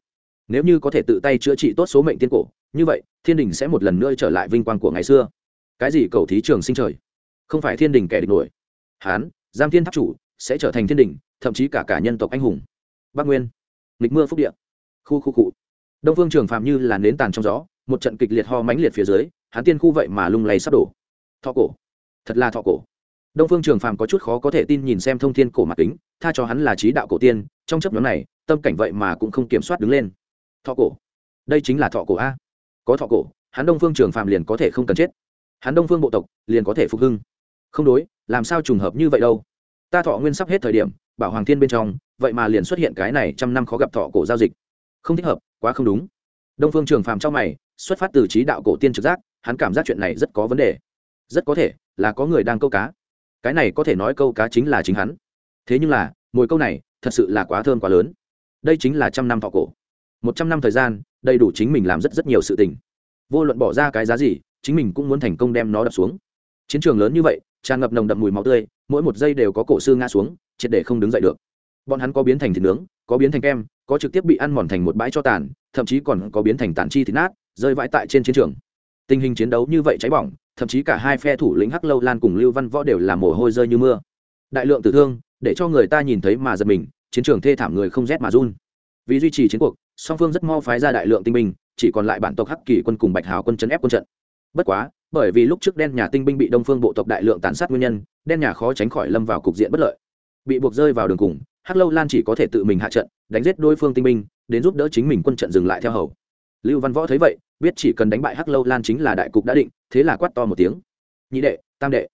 Nếu như có thể tự tay chữa trị tốt số mệnh tiên cổ, như vậy, thiên đình sẽ một lần nữa trở lại vinh quang của ngày xưa. Cái gì cầu thí trường sinh trời? Không phải thiên đình kẻ địch nổi. Hán giam thiên tháp chủ sẽ trở thành thiên đình, thậm chí cả cả nhân tộc anh hùng. Bắc nguyên, nghịch mưa phúc địa. Khu khu cụ đông phương trường phạm như là nến tàn trong gió một trận kịch liệt ho mãnh liệt phía dưới, hắn tiên khu vậy mà lung lay sắp đổ. Thọ cổ. Thật là thọ cổ. Đông phương trường phàm có chút khó có thể tin nhìn xem thông thiên cổ mặt kính, tha cho hắn là trí đạo cổ tiên, trong chấp nhóm này, tâm cảnh vậy mà cũng không kiểm soát đứng lên. Thọ cổ. Đây chính là thọ cổ a. Có thọ cổ, hắn đông phương trường phàm liền có thể không cần chết. Hắn đông phương bộ tộc liền có thể phục hưng. Không đối, làm sao trùng hợp như vậy đâu? Ta thọ nguyên sắp hết thời điểm, bảo hoàng thiên bên trong, vậy mà liền xuất hiện cái này trăm năm khó gặp thọ cổ giao dịch. Không thích hợp, quá không đúng. Đông phương trường phàm trong mày xuất phát từ trí đạo cổ tiên trực giác, hắn cảm giác chuyện này rất có vấn đề. Rất có thể là có người đang câu cá. Cái này có thể nói câu cá chính là chính hắn. Thế nhưng là, mồi câu này thật sự là quá thơm quá lớn. Đây chính là trăm năm thọ cổ. Một trăm năm thời gian, đầy đủ chính mình làm rất rất nhiều sự tình. Vô luận bỏ ra cái giá gì, chính mình cũng muốn thành công đem nó đập xuống. Chiến trường lớn như vậy, tràn ngập nồng đậm mùi máu tươi, mỗi một giây đều có cổ sư ngã xuống, triệt để không đứng dậy được. Bọn hắn có biến thành thịt nướng, có biến thành kem, có trực tiếp bị ăn mòn thành một bãi cho tàn, thậm chí còn có biến thành tàn chi thịt nát rơi vãi tại trên chiến trường. Tình hình chiến đấu như vậy cháy bỏng, thậm chí cả hai phe thủ lĩnh hắc lâu lan cùng lưu văn võ đều là mồ hôi rơi như mưa. Đại lượng tử thương, để cho người ta nhìn thấy mà giật mình, chiến trường thê thảm người không rét mà run. Vì duy trì chiến cuộc, song phương rất mau phái ra đại lượng tinh binh, chỉ còn lại bản tộc hắc kỳ quân cùng bạch hào quân chấn ép quân trận. Bất quá, bởi vì lúc trước đen nhà tinh binh bị đông phương bộ tộc đại lượng tàn sát nguyên nhân, đen nhà khó tránh khỏi lâm vào cục diện bất lợi. Bị buộc rơi vào đường cùng, hắc lâu lan chỉ có thể tự mình hạ trận, đánh giết đối phương tinh binh, đến giúp đỡ chính mình quân trận dừng lại theo hầu. Lưu văn võ thấy vậy biết chỉ cần đánh bại hắc lâu lan chính là đại cục đã định, thế là quát to một tiếng. Nhị đệ, tam đệ,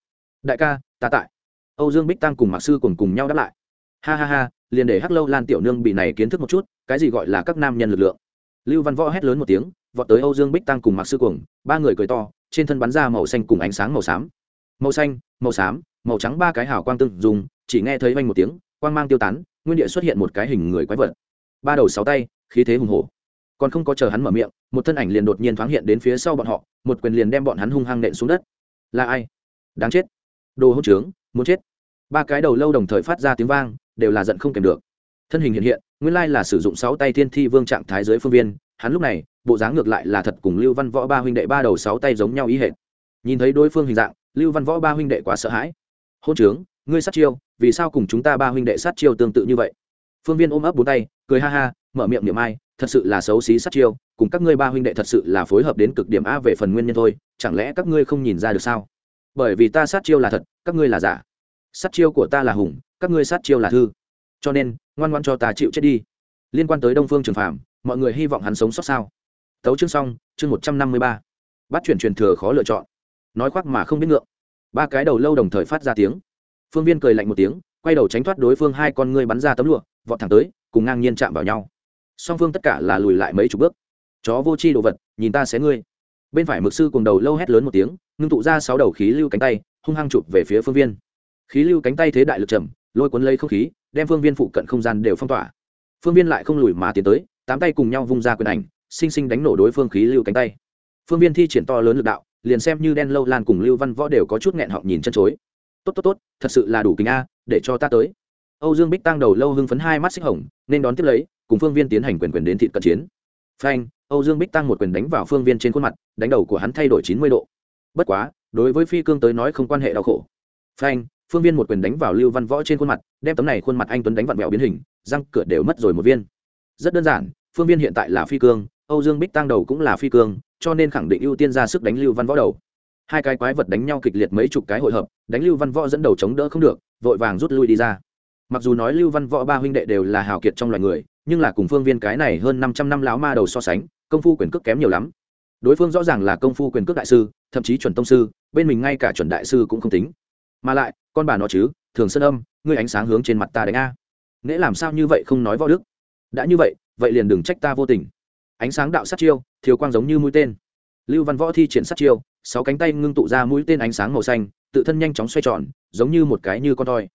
đại ca, ta tại. Âu dương bích tăng cùng mạc sư cùng cùng nhau đáp lại. Ha ha ha, liền để hắc lâu lan tiểu nương bị này kiến thức một chút, cái gì gọi là các nam nhân lực lượng. Lưu văn võ hét lớn một tiếng, vọt tới âu dương bích tăng cùng mạc sư cùng ba người cười to, trên thân bắn ra màu xanh cùng ánh sáng màu xám. Màu xanh, màu xám, màu trắng ba cái hào quang tương dùng chỉ nghe thấy vanh một tiếng, quang mang tiêu tán, nguyên địa xuất hiện một cái hình người quái vật. Ba đầu sáu tay, khí thế hùng hổ còn không có chờ hắn mở miệng, một thân ảnh liền đột nhiên thoáng hiện đến phía sau bọn họ, một quyền liền đem bọn hắn hung hăng nện xuống đất. Là ai? Đáng chết. Đồ hỗn trướng, muốn chết. Ba cái đầu lâu đồng thời phát ra tiếng vang, đều là giận không kèm được. Thân hình hiện hiện, nguyên lai là sử dụng sáu tay thiên thi vương trạng thái giới phương viên, hắn lúc này, bộ dáng ngược lại là thật cùng lưu văn võ ba huynh đệ ba đầu sáu tay giống nhau ý hệt. Nhìn thấy đối phương hình dạng, lưu văn võ ba huynh đệ quá sợ hãi. Hôn trướng, ngươi sát chiêu, vì sao cùng chúng ta ba huynh đệ sát chiêu tương tự như vậy? Phương viên ôm ấp bốn tay, cười ha ha mở miệng niệm ai, thật sự là xấu xí sát chiêu, cùng các ngươi ba huynh đệ thật sự là phối hợp đến cực điểm a về phần nguyên nhân thôi, chẳng lẽ các ngươi không nhìn ra được sao? Bởi vì ta sát chiêu là thật, các ngươi là giả. Sát chiêu của ta là hùng, các ngươi sát chiêu là thư. Cho nên, ngoan ngoan cho ta chịu chết đi. Liên quan tới đông phương trường phạm mọi người hy vọng hắn sống sót sao? Tấu chương xong, chương một trăm năm mươi ba. Bắt chuyển truyền thừa khó lựa chọn. Nói khoác mà không biết ngượng. Ba cái đầu lâu đồng thời phát ra tiếng. Phương viên cười lạnh một tiếng, quay đầu tránh thoát đối phương hai con ngươi bắn ra tấm lụa, vọt thẳng tới, cùng ngang nhiên chạm vào nhau song phương tất cả là lùi lại mấy chục bước. Chó vô c h i đồ vật, nhìn ta xé ngươi. Bên phải mực sư cùng đầu lâu hét lớn một tiếng, ngưng tụ ra sáu đầu khí lưu cánh tay, hung hăng chụp về phía phương viên. Khí lưu cánh tay thế đại lực chậm, lôi cuốn lấy không khí, đem phương viên phụ cận không gian đều phong tỏa. Phương viên lại không lùi mà tiến tới, tám tay cùng nhau vung ra quyền ảnh, sinh sinh đánh nổ đối phương khí lưu cánh tay. Phương viên thi triển to lớn lực đạo, liền xem như đen lâu lan cùng lưu văn võ đều có chút nghẹn họng nhìn chân chối. Tốt tốt tốt, thật sự là đủ kính a, để cho ta tới. Âu dương bích tăng đầu lâu hưng phấn hai mắt xích hồng, nên đón tiếp lấy cùng phương viên tiến hành quyền quyền đến thịt cận chiến. Phanh, âu dương bích tăng một quyền đánh vào phương viên trên khuôn mặt, đánh đầu của hắn thay đổi chín mươi độ. Bất quá, đối với phi cương tới nói không quan hệ đau khổ. Phanh, phương viên một quyền đánh vào lưu văn võ trên khuôn mặt, đem tấm này khuôn mặt anh tuấn đánh vặn vẹo biến hình, răng cửa đều mất rồi một viên. Rất đơn giản, phương viên hiện tại là phi cương, âu dương bích tăng đầu cũng là phi cương, cho nên khẳng định ưu tiên ra sức đánh lưu văn võ đầu. Hai cái quái vật đánh nhau kịch liệt mấy chục cái hội hợp, đánh lưu văn võ dẫn đầu chống đỡ không được, vội vàng rút lui đi ra. Mặc dù nói lưu văn võ ba huynh đệ đều là hào kiệt trong loài người nhưng là cùng phương viên cái này hơn năm trăm năm láo ma đầu so sánh, công phu quyền cước kém nhiều lắm. Đối phương rõ ràng là công phu quyền cước đại sư, thậm chí chuẩn tông sư, bên mình ngay cả chuẩn đại sư cũng không tính. Mà lại, con bà nó chứ, thường sơn âm, ngươi ánh sáng hướng trên mặt ta đánh a. Nghĩa làm sao như vậy không nói võ đức? Đã như vậy vậy liền đừng trách ta vô tình. Ánh sáng đạo sát chiêu thiếu quang giống như mũi tên. Lưu văn võ thi triển sát chiêu, sáu cánh tay ngưng tụ ra mũi tên ánh sáng màu xanh, tự thân nhanh chóng xoay tròn, giống như một cái như con toi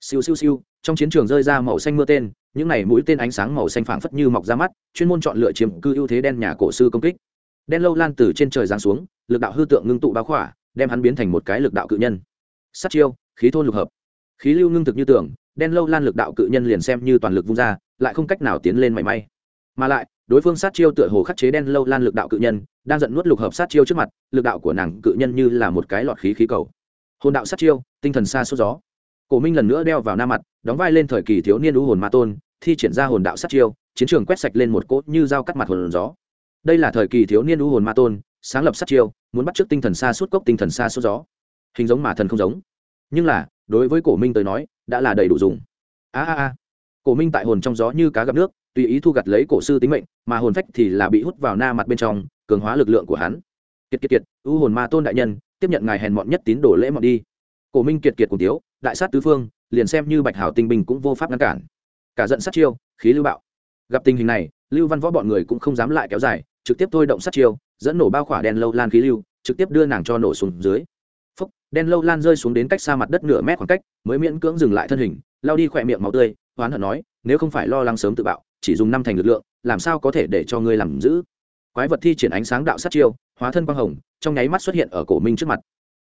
siêu siêu siêu, trong chiến trường rơi ra màu xanh mưa tên những này mũi tên ánh sáng màu xanh phảng phất như mọc ra mắt, chuyên môn chọn lựa chiếm cư ưu thế đen nhà cổ sư công kích. Đen lâu lan từ trên trời giáng xuống, lực đạo hư tượng ngưng tụ bao khỏa, đem hắn biến thành một cái lực đạo cự nhân. Sát chiêu, khí thôn lục hợp. Khí lưu ngưng thực như tưởng đen lâu lan lực đạo cự nhân liền xem như toàn lực vung ra, lại không cách nào tiến lên mảy may. Mà lại, đối phương sát chiêu tựa hồ khắc chế đen lâu lan lực đạo cự nhân, đang giận nuốt lục hợp sát chiêu trước mặt, lực đạo của nàng cự nhân như là một cái lọt khí khí cầu. Hồn đạo sát chiêu, tinh thần xa suốt gió. Cổ minh lần nữa đeo vào na mặt, đóng vai lên thời kỳ thiếu niên lũ hồn ma tôn thi triển ra hồn đạo sát chiêu, chiến trường quét sạch lên một cốt như dao cắt mặt hồn gió. Đây là thời kỳ thiếu niên u hồn ma tôn, sáng lập sát chiêu, muốn bắt t tinh thần xa suốt cốc tinh thần xa suốt gió. Hình giống mà thần không giống. Nhưng là, đối với cổ minh tới nói, đã là đầy đủ dùng. A a a. Cổ minh tại hồn trong gió như cá gặp nước, tùy ý thu gặt lấy cổ sư tính mệnh, mà hồn phách thì là bị hút vào na mặt bên trong, cường hóa lực lượng của hắn. Kiệt kiệt kiệt, u hồn ma tôn đại nhân, tiếp nhận ngài hèn mọn nhất tín đồ lễ mọn đi. Cổ minh kiệt kiệt cùng tiếu, đại sát tứ phương, liền xem như bạch hảo tinh binh cũng vô pháp ngăn cản cả giận sát chiêu, khí lưu bạo. Gặp tình hình này, lưu văn võ bọn người cũng không dám lại kéo dài, trực tiếp thôi động sát chiêu, dẫn nổ bao khỏa đen lâu lan khí lưu, trực tiếp đưa nàng cho nổ xuống dưới. Phúc, đen lâu lan rơi xuống đến cách xa mặt đất nửa mét khoảng cách, mới miễn cưỡng dừng lại thân hình lao đi khỏe miệng máu tươi hoán hận nói, nếu không phải lo lắng sớm tự bạo, chỉ dùng năm thành lực lượng, làm sao có thể để cho ngươi làm giữ quái vật thi triển ánh sáng đạo sát chiêu, hóa thân quang hồng, trong nháy mắt xuất hiện ở cổ minh trước mặt.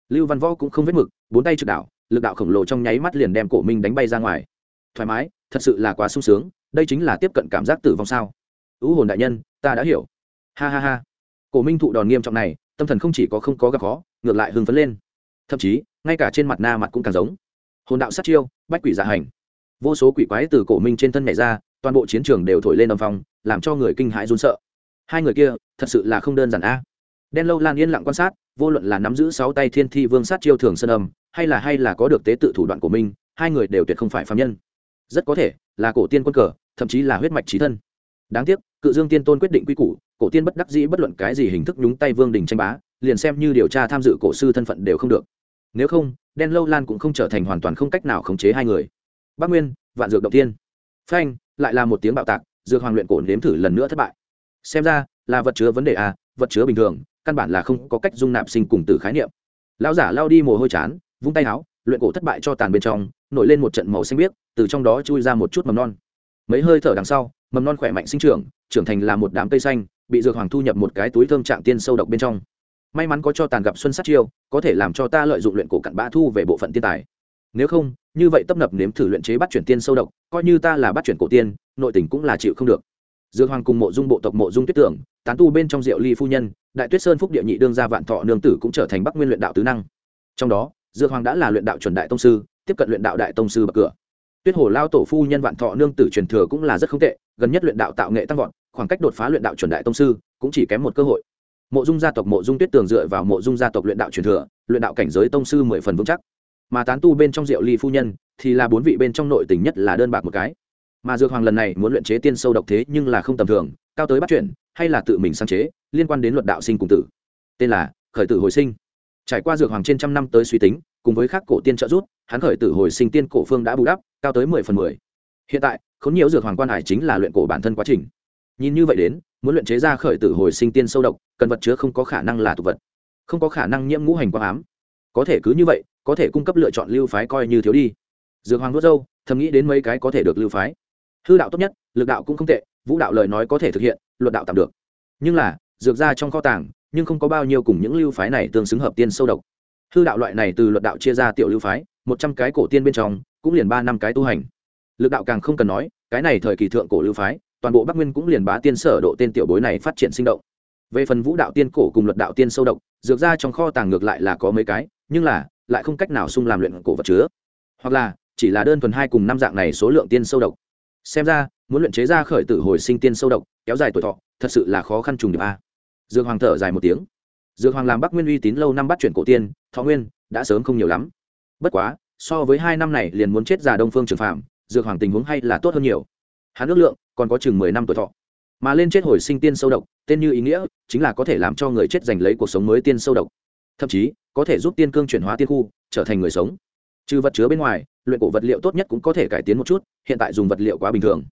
Lưu văn võ cũng không vết mực, bốn tay trực đạo lực đạo khổng lồ trong nháy mắt liền đem cổ minh đánh bay ra ngoài thoải mái, thật sự là quá sung sướng, đây chính là tiếp cận cảm giác tử vong sao. Ưu hồn đại nhân, ta đã hiểu. Ha ha ha. Cổ minh thụ đòn nghiêm trọng này, tâm thần không chỉ có không có gặp khó, ngược lại hưng phấn lên. Thậm chí, ngay cả trên mặt na mặt cũng càng giống. Hồn đạo sát chiêu, bách quỷ dạ hành. Vô số quỷ quái từ cổ minh trên thân nhảy ra, toàn bộ chiến trường đều thổi lên âm phong, làm cho người kinh hãi run sợ. Hai người kia, thật sự là không đơn giản a. Đen lâu lan yên lặng quan sát, vô luận là nắm giữ sáu tay thiên thi vương sát chiêu thường sơn âm, hay là hay là có được tế tự thủ đoạn của mình, hai người đều tuyệt không phải phạm nhân rất có thể là cổ tiên quân cờ, thậm chí là huyết mạch trí thân. Đáng tiếc, cự dương tiên tôn quyết định quy củ, cổ tiên bất đắc dĩ bất luận cái gì hình thức nhúng tay vương đình tranh bá, liền xem như điều tra tham dự cổ sư thân phận đều không được. Nếu không, đen lâu lan cũng không trở thành hoàn toàn không cách nào khống chế hai người. Bắc nguyên, vạn dược động tiên. Phanh, lại là một tiếng bạo tạc, dược hoàng luyện cổ nếm thử lần nữa thất bại. Xem ra, là vật chứa vấn đề à vật chứa bình thường, căn bản là không có cách dung nạp sinh cùng từ khái niệm. Lão giả lao đi mồ hôi chán, vung tay áo, luyện cổ thất bại cho tàn bên trong, nổi lên một trận màu xanh biếc từ trong đó chui ra một chút mầm non. Mấy hơi thở đằng sau, mầm non khỏe mạnh sinh trưởng trưởng thành là một đám cây xanh, bị dược hoàng thu nhập một cái túi thơm trạng tiên sâu độc bên trong. May mắn có cho tàn gặp xuân sát chiêu, có thể làm cho ta lợi dụng luyện cổ cặn bã thu về bộ phận tiên tài. Nếu không, như vậy tấp nập nếm thử luyện chế bắt chuyển tiên sâu độc, coi như ta là bắt chuyển cổ tiên, nội tình cũng là chịu không được. Dược hoàng cùng mộ dung bộ tộc mộ dung tuyết tưởng, tán tu bên trong diệu ly phu nhân, đại tuyết sơn phúc địa nhị đương gia vạn thọ nương tử cũng trở thành bắc nguyên luyện đạo tứ năng. Trong đó, dược hoàng đã là luyện đạo chuẩn đại tông sư, tiếp cận luyện đạo đại tông sư bậc cửa tuyết hồ lao tổ phu nhân vạn thọ nương tử truyền thừa cũng là rất không tệ, gần nhất luyện đạo tạo nghệ tăng vọt, khoảng cách đột phá luyện đạo chuẩn đại tông sư cũng chỉ kém một cơ hội. Mộ dung gia tộc mộ dung tuyết tường dựa vào mộ dung gia tộc luyện đạo truyền thừa, luyện đạo cảnh giới tông sư mười phần vững chắc. Mà tán tu bên trong diệu ly phu nhân thì là bốn vị bên trong nội tình nhất là đơn bạc một cái. Mà dược hoàng lần này muốn luyện chế tiên sâu độc thế nhưng là không tầm thường, cao tới bắt chuyển hay là tự mình sáng chế, liên quan đến luật đạo sinh cùng tử. Tên là khởi tử hồi sinh. Trải qua dược hoàng trên trăm năm tới suy tính, cùng với các cổ tiên trợ giúp, hắn khởi tử hồi sinh tiên cổ phương đã bù đắp cao tới mười phần mười. Hiện tại, khốn nhiều dược hoàng quan hải chính là luyện cổ bản thân quá trình. Nhìn như vậy đến, muốn luyện chế ra khởi tử hồi sinh tiên sâu độc, cần vật chứa không có khả năng là tục vật. Không có khả năng nhiễm ngũ hành quang ám. Có thể cứ như vậy, có thể cung cấp lựa chọn lưu phái coi như thiếu đi. Dược hoàng nuốt dâu, thầm nghĩ đến mấy cái có thể được lưu phái. Hư đạo tốt nhất, lực đạo cũng không tệ, vũ đạo lời nói có thể thực hiện luật đạo tạm được. Nhưng là, dược ra trong kho tàng, nhưng không có bao nhiêu cùng những lưu phái này tương xứng hợp tiên sâu độc. Hư đạo loại này từ luật đạo chia ra tiểu lưu phái, một trăm cái cổ tiên bên trong cũng liền ba năm cái tu hành. Lực đạo càng không cần nói, cái này thời kỳ thượng cổ lưu phái, toàn bộ bắc nguyên cũng liền bá tiên sở độ tên tiểu bối này phát triển sinh động. Về phần vũ đạo tiên cổ cùng luật đạo tiên sâu độc, dược ra trong kho tàng ngược lại là có mấy cái, nhưng là, lại không cách nào sung làm luyện cổ vật chứa. Hoặc là, chỉ là đơn thuần hai cùng năm dạng này số lượng tiên sâu độc. Xem ra, muốn luyện chế ra khởi tử hồi sinh tiên sâu độc, kéo dài tuổi thọ, thật sự là khó khăn trùng điệp a. Dược hoàng thở dài một tiếng. Dược hoàng làm bắc nguyên uy tín lâu năm bắt chuyển cổ tiên, thọ nguyên đã sớm không nhiều lắm. Bất quá so với hai năm này liền muốn chết già đông phương trường phạm dược hoàng tình huống hay là tốt hơn nhiều. Hắn ước lượng, còn có chừng mười năm tuổi thọ. Mà lên chết hồi sinh tiên sâu độc, tên như ý nghĩa, chính là có thể làm cho người chết giành lấy cuộc sống mới tiên sâu độc. Thậm chí, có thể giúp tiên cương chuyển hóa tiên khu, trở thành người sống. Trừ vật chứa bên ngoài, luyện cổ vật liệu tốt nhất cũng có thể cải tiến một chút, hiện tại dùng vật liệu quá bình thường.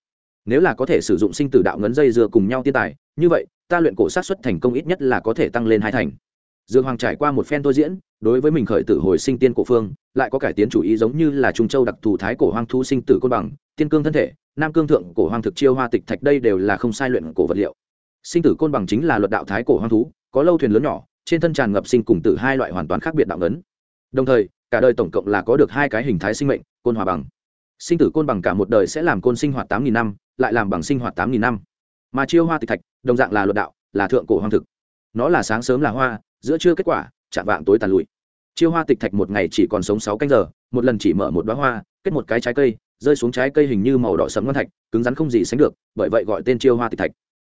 Nếu là có thể sử dụng sinh tử đạo ngấn dây dừa cùng nhau tiên tài, như vậy, ta luyện cổ sát xuất thành công ít nhất là có thể tăng lên hai thành dương hoàng trải qua một phen tôi diễn, đối với mình khởi tử hồi sinh tiên cổ phương, lại có cải tiến chủ ý giống như là trung châu đặc thù thái cổ hoang thu sinh tử côn bằng, tiên cương thân thể, nam cương thượng cổ hoang thực chiêu hoa tịch thạch đây đều là không sai luyện cổ vật liệu. Sinh tử côn bằng chính là luật đạo thái cổ hoang thú, có lâu thuyền lớn nhỏ, trên thân tràn ngập sinh cùng tử hai loại hoàn toàn khác biệt đạo ngấn đồng thời, cả đời tổng cộng là có được hai cái hình thái sinh mệnh, côn hòa bằng. Sinh tử côn bằng cả một đời sẽ làm côn sinh hoạt tám nghìn năm, lại làm bằng sinh hoạt tám nghìn năm. Mà chiêu hoa tịch thạch, đồng dạng là luật đạo, là thượng cổ hoang thực. Nó là sáng sớm là hoa giữa trưa kết quả, chạm vạng tối tàn lụi. Chiêu hoa tịch thạch một ngày chỉ còn sống sáu canh giờ, một lần chỉ mở một đoá hoa, kết một cái trái cây, rơi xuống trái cây hình như màu đỏ sẫm ngon thạch, cứng rắn không gì sánh được, bởi vậy gọi tên chiêu hoa tịch thạch.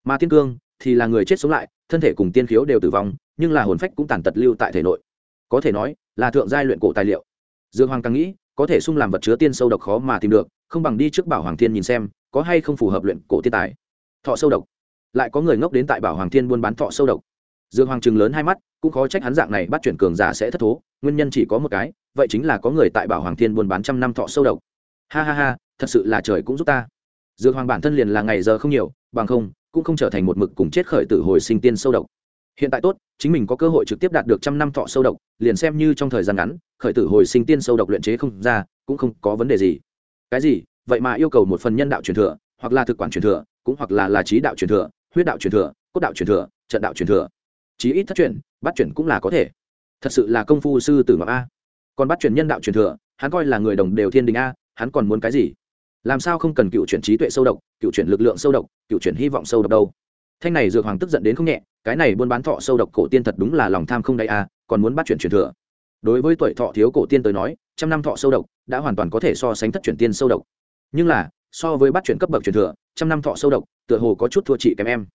Mà thiên cương thì là người chết sống lại, thân thể cùng tiên khiếu đều tử vong, nhưng là hồn phách cũng tàn tật lưu tại thể nội. Có thể nói là thượng giai luyện cổ tài liệu. Dương hoàng càng nghĩ, có thể sung làm vật chứa tiên sâu độc khó mà tìm được, không bằng đi trước bảo hoàng thiên nhìn xem, có hay không phù hợp luyện cổ tiên tài. Thọ sâu độc. Lại có người ngốc đến tại bảo hoàng thiên buôn bán thọ sâu độc dương hoàng trừng lớn hai mắt, cũng khó trách hắn dạng này bắt chuyển cường giả sẽ thất thố, nguyên nhân chỉ có một cái, vậy chính là có người tại bảo hoàng thiên buôn bán trăm năm thọ sâu độc. Ha ha ha, thật sự là trời cũng giúp ta. Dương hoàng bản thân liền là ngày giờ không nhiều, bằng không, cũng không trở thành một mực cùng chết khởi tử hồi sinh tiên sâu độc. Hiện tại tốt, chính mình có cơ hội trực tiếp đạt được trăm năm thọ sâu độc, liền xem như trong thời gian ngắn, khởi tử hồi sinh tiên sâu độc luyện chế không ra, cũng không có vấn đề gì. Cái gì? Vậy mà yêu cầu một phần nhân đạo truyền thừa, hoặc là thực quản truyền thừa, cũng hoặc là là trí đạo truyền thừa, huyết đạo truyền thừa, cốt đạo truyền thừa, trận đạo truyền thừa chí ít thất truyền, bắt chuyển cũng là có thể. Thật sự là công phu sư tử ngọc a. Còn bắt chuyển nhân đạo truyền thừa, hắn coi là người đồng đều thiên đình a, hắn còn muốn cái gì? Làm sao không cần cựu chuyển trí tuệ sâu độc, cựu chuyển lực lượng sâu độc, cựu chuyển hy vọng sâu độc đâu? Thanh này dược hoàng tức giận đến không nhẹ, cái này buôn bán thọ sâu độc cổ tiên thật đúng là lòng tham không đ a, còn muốn bắt chuyển truyền thừa. Đối với tuổi thọ thiếu cổ tiên tới nói, trăm năm thọ sâu độc đã hoàn toàn có thể so sánh thất chuyển tiên sâu độc. Nhưng là, so với bắt chuyển cấp bậc truyền thừa, trăm năm thọ sâu độc tựa hồ có chút thua chị kém em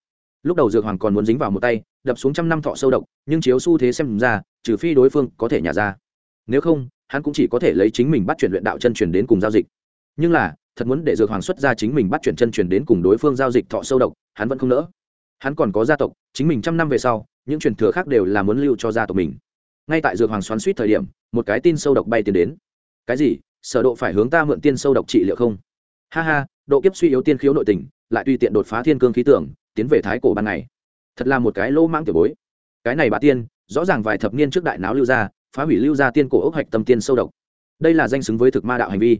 lúc đầu dược hoàng còn muốn dính vào một tay, đập xuống trăm năm thọ sâu độc, nhưng chiếu xu thế xem ra, trừ phi đối phương có thể nhả ra. Nếu không, hắn cũng chỉ có thể lấy chính mình bắt chuyển luyện đạo chân truyền đến cùng giao dịch. Nhưng là, thật muốn để dược hoàng xuất ra chính mình bắt chuyển chân truyền đến cùng đối phương giao dịch thọ sâu độc, hắn vẫn không nỡ. Hắn còn có gia tộc, chính mình trăm năm về sau, những truyền thừa khác đều là muốn lưu cho gia tộc mình. Ngay tại dược hoàng xoắn suýt thời điểm, một cái tin sâu độc bay tiến đến. Cái gì? Sở độ phải hướng ta mượn tiên sâu độc trị liệu không? Ha ha, độ kiếp suy yếu tiên khiếu nội tình, lại tùy tiện đột phá thiên cương khí tưởng tiến về thái cổ ban ngày. Thật là một cái lỗ mãng tiểu bối. Cái này bà tiên, rõ ràng vài thập niên trước đại náo lưu gia, phá hủy lưu gia tiên cổ ốc hạch tâm tiên sâu độc. Đây là danh xứng với thực ma đạo hành vi.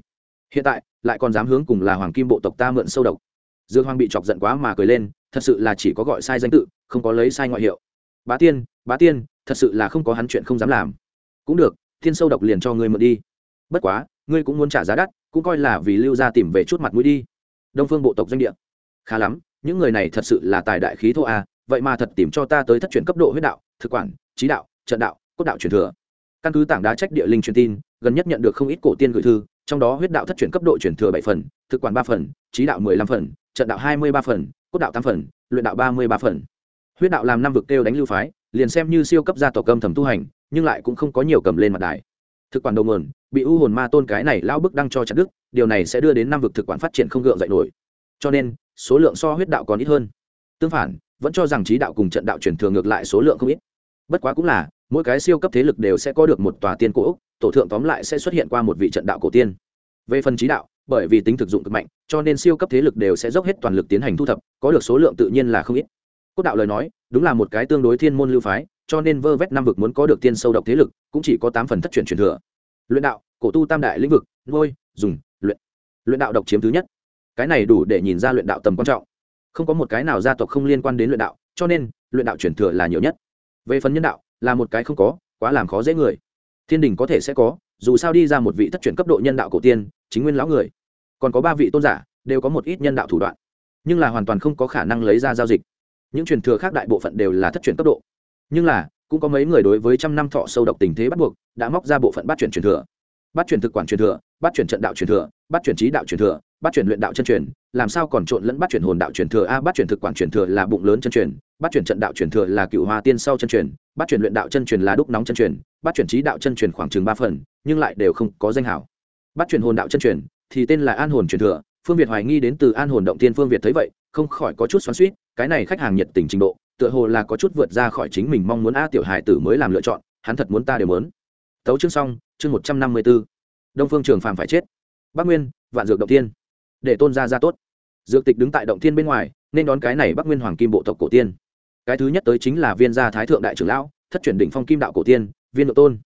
Hiện tại, lại còn dám hướng cùng là hoàng kim bộ tộc ta mượn sâu độc. Dương hoàng bị chọc giận quá mà cười lên, thật sự là chỉ có gọi sai danh tự, không có lấy sai ngoại hiệu. Bá tiên bá tiên, thật sự là không có hắn chuyện không dám làm. Cũng được thiên sâu độc liền cho ngươi mượn đi. Bất quá, ngươi cũng muốn trả giá đắt, cũng coi là vì lưu gia tìm về chút mặt mũi đi. Đông phương bộ tộc doanh địa. Khá lắm những người này thật sự là tài đại khí thô a, vậy mà thật tìm cho ta tới thất truyền cấp độ huyết đạo, thực quản, trí đạo, trận đạo, cốt đạo truyền thừa. Căn cứ tảng đá trách địa linh truyền tin, gần nhất nhận được không ít cổ tiên gửi thư, trong đó huyết đạo thất truyền cấp độ truyền thừa bảy phần, thực quản ba phần, trí đạo mười lăm phần, trận đạo hai mươi ba phần, cốt đạo tám phần, luyện đạo ba mươi ba phần. Huyết đạo làm năm vực kêu đánh lưu phái, liền xem như siêu cấp gia tộc cầm thầm tu hành, nhưng lại cũng không có nhiều cầm lên mặt đài. Thực quản đầu nguồn, bị u hồn ma tôn cái này lao bức đăng cho chặt đức điều này sẽ đưa đến năm vực thực quản phát triển không gượng dậy nổi. Cho nên số lượng so huyết đạo còn ít hơn. Tương phản, vẫn cho rằng trí đạo cùng trận đạo truyền thừa ngược lại số lượng không ít. Bất quá cũng là, mỗi cái siêu cấp thế lực đều sẽ có được một tòa tiên cổ tổ thượng tóm lại sẽ xuất hiện qua một vị trận đạo cổ tiên. Về phần trí đạo, bởi vì tính thực dụng cực mạnh, cho nên siêu cấp thế lực đều sẽ dốc hết toàn lực tiến hành thu thập, có được số lượng tự nhiên là không ít. Cốt đạo lời nói, đúng là một cái tương đối thiên môn lưu phái, cho nên vơ vét năm vực muốn có được tiên sâu độc thế lực, cũng chỉ có tám phần thất truyền truyền thừa. Luyện đạo, cổ tu tam đại lĩnh vực ngôi dùng, luyện. Luyện đạo độc chiếm thứ nhất cái này đủ để nhìn ra luyện đạo tầm quan trọng. Không có một cái nào gia tộc không liên quan đến luyện đạo, cho nên, luyện đạo truyền thừa là nhiều nhất. Về phần nhân đạo, là một cái không có, quá làm khó dễ người. Thiên đình có thể sẽ có, dù sao đi ra một vị thất truyền cấp độ nhân đạo cổ tiên, chính nguyên lão người. Còn có ba vị tôn giả, đều có một ít nhân đạo thủ đoạn. Nhưng là hoàn toàn không có khả năng lấy ra giao dịch. Những truyền thừa khác đại bộ phận đều là thất truyền cấp độ. Nhưng là, cũng có mấy người đối với trăm năm thọ sâu độc tình thế bắt buộc, đã móc ra bộ phận bắt chuyển truyền thừa bắt chuyển thực quản truyền thừa, bắt chuyển trận đạo truyền thừa, bắt chuyển trí đạo truyền thừa, bắt chuyển luyện đạo chân truyền, làm sao còn trộn lẫn bắt chuyển hồn đạo truyền thừa? A, bắt chuyển thực quản truyền thừa là bụng lớn chân truyền, bắt chuyển trận đạo truyền thừa là cựu hoa tiên sau chân truyền, bắt chuyển luyện đạo chân truyền là đúc nóng chân truyền, bắt chuyển trí đạo chân truyền khoảng chừng ba phần, nhưng lại đều không có danh hảo. Bắt chuyển hồn đạo chân truyền thì tên là an hồn truyền thừa, phương việt hoài nghi đến từ an hồn động tiên phương việt thấy vậy, không khỏi có chút xoắn suýt cái này khách hàng nhiệt tình trình độ, tựa hồ là có chút vượt ra khỏi chính mình mong muốn a tiểu hải tử mới làm lựa chọn, hắn thật muốn ta đều muốn. Tấu chương xong chương một trăm năm mươi b ố đông phương trường phàm phải chết. Bắc nguyên, vạn dược động tiên để tôn gia ra tốt. Dược tịch đứng tại động thiên bên ngoài, nên đón cái này bắc nguyên hoàng kim bộ tộc cổ tiên. Cái thứ nhất tới chính là viên gia thái thượng đại trưởng lão, thất chuyển đỉnh phong kim đạo cổ tiên, viên nhượng tôn.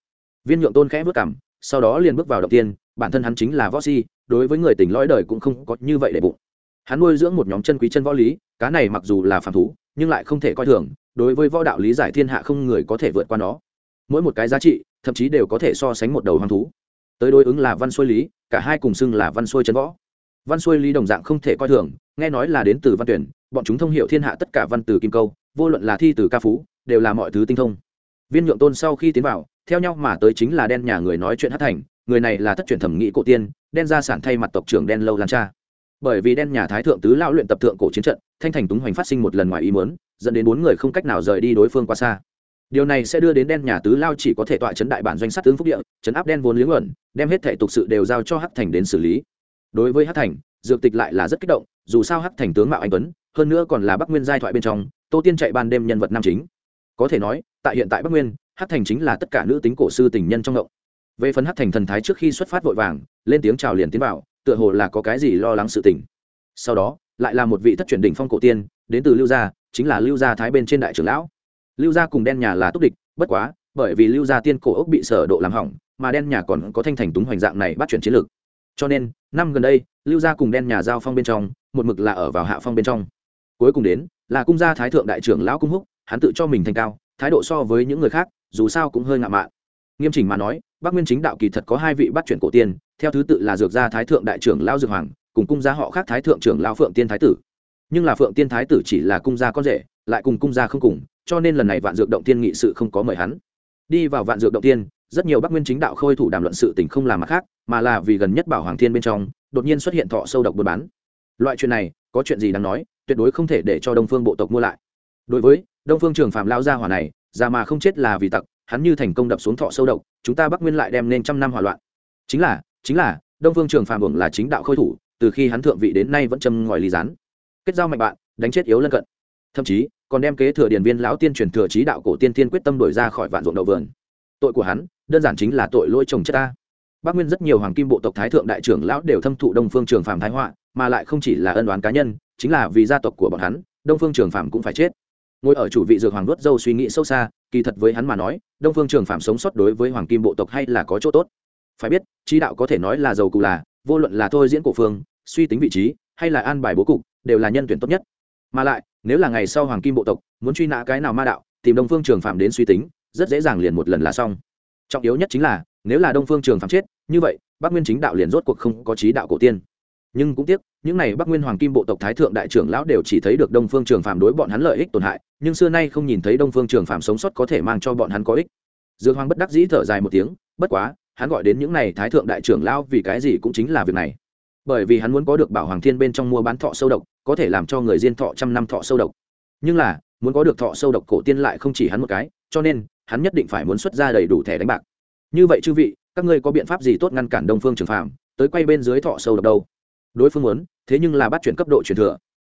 Viên nhượng tôn khẽ vất cảm, sau đó liền bước vào động tiên bản thân hắn chính là võ si, đối với người tình lõi đời cũng không có như vậy để bụng. Hắn nuôi dưỡng một nhóm chân quý chân võ lý, cá này mặc dù là phản thú, nhưng lại không thể coi thường, đối với võ đạo lý giải thiên hạ không người có thể vượt qua nó. Mỗi một cái giá trị thậm chí đều có thể so sánh một đầu hoang thú. Tới đối ứng là văn xuôi lý, cả hai cùng xưng là văn xuôi chân võ. Văn xuôi lý đồng dạng không thể coi thường, nghe nói là đến từ văn tuyển, bọn chúng thông hiểu thiên hạ tất cả văn từ kim câu, vô luận là thi từ ca phú, đều là mọi thứ tinh thông. Viên nhượng tôn sau khi tiến vào, theo nhau mà tới chính là đen nhà người nói chuyện hát thành, người này là thất truyền thẩm nghị cổ tiên, đen ra sản thay mặt tộc trưởng đen lâu lan cha. Bởi vì đen nhà thái thượng tứ lão luyện tập thượng cổ chiến trận, thanh thành túng hoành phát sinh một lần ngoài ý muốn, dẫn đến bốn người không cách nào rời đi đối phương qua xa điều này sẽ đưa đến đen nhà tứ lao chỉ có thể tọa chấn đại bản doanh sát tướng phúc địa, chấn áp đen vốn liếng luận, đem hết thể tục sự đều giao cho hắc thành đến xử lý. Đối với hắc thành, dược tịch lại là rất kích động, dù sao hắc thành tướng mạo anh tuấn, hơn nữa còn là bắc nguyên giai thoại bên trong, tô tiên chạy ban đêm nhân vật nam chính. Có thể nói, tại hiện tại bắc nguyên, hắc thành chính là tất cả nữ tính cổ sư tình nhân trong động. Về phần hắc thành thần thái trước khi xuất phát vội vàng, lên tiếng chào liền tiến vào, tựa hồ là có cái gì lo lắng sự tình. Sau đó, lại là một vị thất truyền đỉnh phong cổ tiên, đến từ lưu gia, chính là lưu gia thái bên trên đại trưởng lão lưu gia cùng đen nhà là túc địch, bất quá, bởi vì lưu gia tiên cổ ốc bị sở độ làm hỏng, mà đen nhà còn có thanh thành túng hoành dạng này bắt chuyển chiến lược. Cho nên, năm gần đây, lưu gia cùng đen nhà giao phong bên trong, một mực là ở vào hạ phong bên trong. Cuối cùng đến, là cung gia thái thượng đại trưởng lão cung húc, hắn tự cho mình thành cao, thái độ so với những người khác, dù sao cũng hơi ngạo mạn. Nghiêm chỉnh mà nói, bắc nguyên chính đạo kỳ thật có hai vị bắt chuyển cổ tiên, theo thứ tự là dược gia thái thượng đại trưởng lão dược hoàng, cùng cung gia họ khác thái thượng trưởng lão phượng tiên thái tử. Nhưng là phượng tiên thái tử chỉ là cung gia con rể, lại cùng cung gia không cùng cho nên lần này vạn dược động tiên nghị sự không có mời hắn. Đi vào vạn dược động tiên, rất nhiều bắc nguyên chính đạo khôi thủ đàm luận sự tình không làm mặt khác, mà là vì gần nhất bảo hoàng thiên bên trong, đột nhiên xuất hiện thọ sâu độc buôn bán. Loại chuyện này, có chuyện gì đáng nói, tuyệt đối không thể để cho đông phương bộ tộc mua lại. Đối với, đông phương trường phạm lao gia hỏa này, già mà không chết là vì tặc, hắn như thành công đập xuống thọ sâu độc, chúng ta bắc nguyên lại đem nên trăm năm hỏa loạn. Chính là chính là, đông phương trường phạm hưởng là chính đạo khôi thủ, từ khi hắn thượng vị đến nay vẫn châm ngòi ly rán kết giao mạnh bạn, đánh chết yếu lân cận. Thậm chí còn đem kế thừa điển viên lão tiên truyền thừa trí đạo cổ tiên tiên quyết tâm đổi ra khỏi vạn ruộng đậu vườn. Tội của hắn, đơn giản chính là tội lỗi chồng chất ta. Bắc nguyên rất nhiều hoàng kim bộ tộc thái thượng đại trưởng lão đều thâm thụ đông phương trường phạm thái họa, mà lại không chỉ là ân đoán cá nhân, chính là vì gia tộc của bọn hắn, đông phương trường phạm cũng phải chết. Ngồi ở chủ vị dược hoàng đuốt dâu suy nghĩ sâu xa, kỳ thật với hắn mà nói, đông phương trường phạm sống sót đối với hoàng kim bộ tộc hay là có chỗ tốt. Phải biết, trí đạo có thể nói là giàu cụ là, vô luận là thôi diễn cổ phương, suy tính vị trí, hay là an bài bố cục, đều là nhân tuyển tốt nhất. Mà lại nếu là ngày sau hoàng kim bộ tộc, muốn truy nã cái nào ma đạo, tìm đông phương trường phạm đến suy tính, rất dễ dàng liền một lần là xong. Trọng yếu nhất chính là, nếu là đông phương trường phạm chết, như vậy, bắc nguyên chính đạo liền rốt cuộc không có trí đạo cổ tiên. Nhưng cũng tiếc, những n à y bắc nguyên hoàng kim bộ tộc thái thượng đại trưởng lão đều chỉ thấy được đông phương trường phạm đối bọn hắn lợi ích tổn hại, nhưng xưa nay không nhìn thấy đông phương trường phạm sống sót có thể mang cho bọn hắn có ích. Dương hoàng bất đắc dĩ thở dài một tiếng, bất quá, hắn gọi đến những n à y thái thượng đại trưởng lão vì cái gì cũng chính là việc này. Bởi vì hắn muốn có được bảo hoàng thiên bên trong mua bán thọ sâu độc có thể làm cho người diên thọ trăm năm thọ sâu độc. Nhưng là, muốn có được thọ sâu độc cổ tiên lại không chỉ hắn một cái, cho nên, hắn nhất định phải muốn xuất ra đầy đủ thẻ đánh bạc. Như vậy chư vị, các ngươi có biện pháp gì tốt ngăn cản đông phương trường phạm tới quay bên dưới thọ sâu độc đâu? Đối phương muốn, thế nhưng là bắt chuyển cấp độ truyền thừa.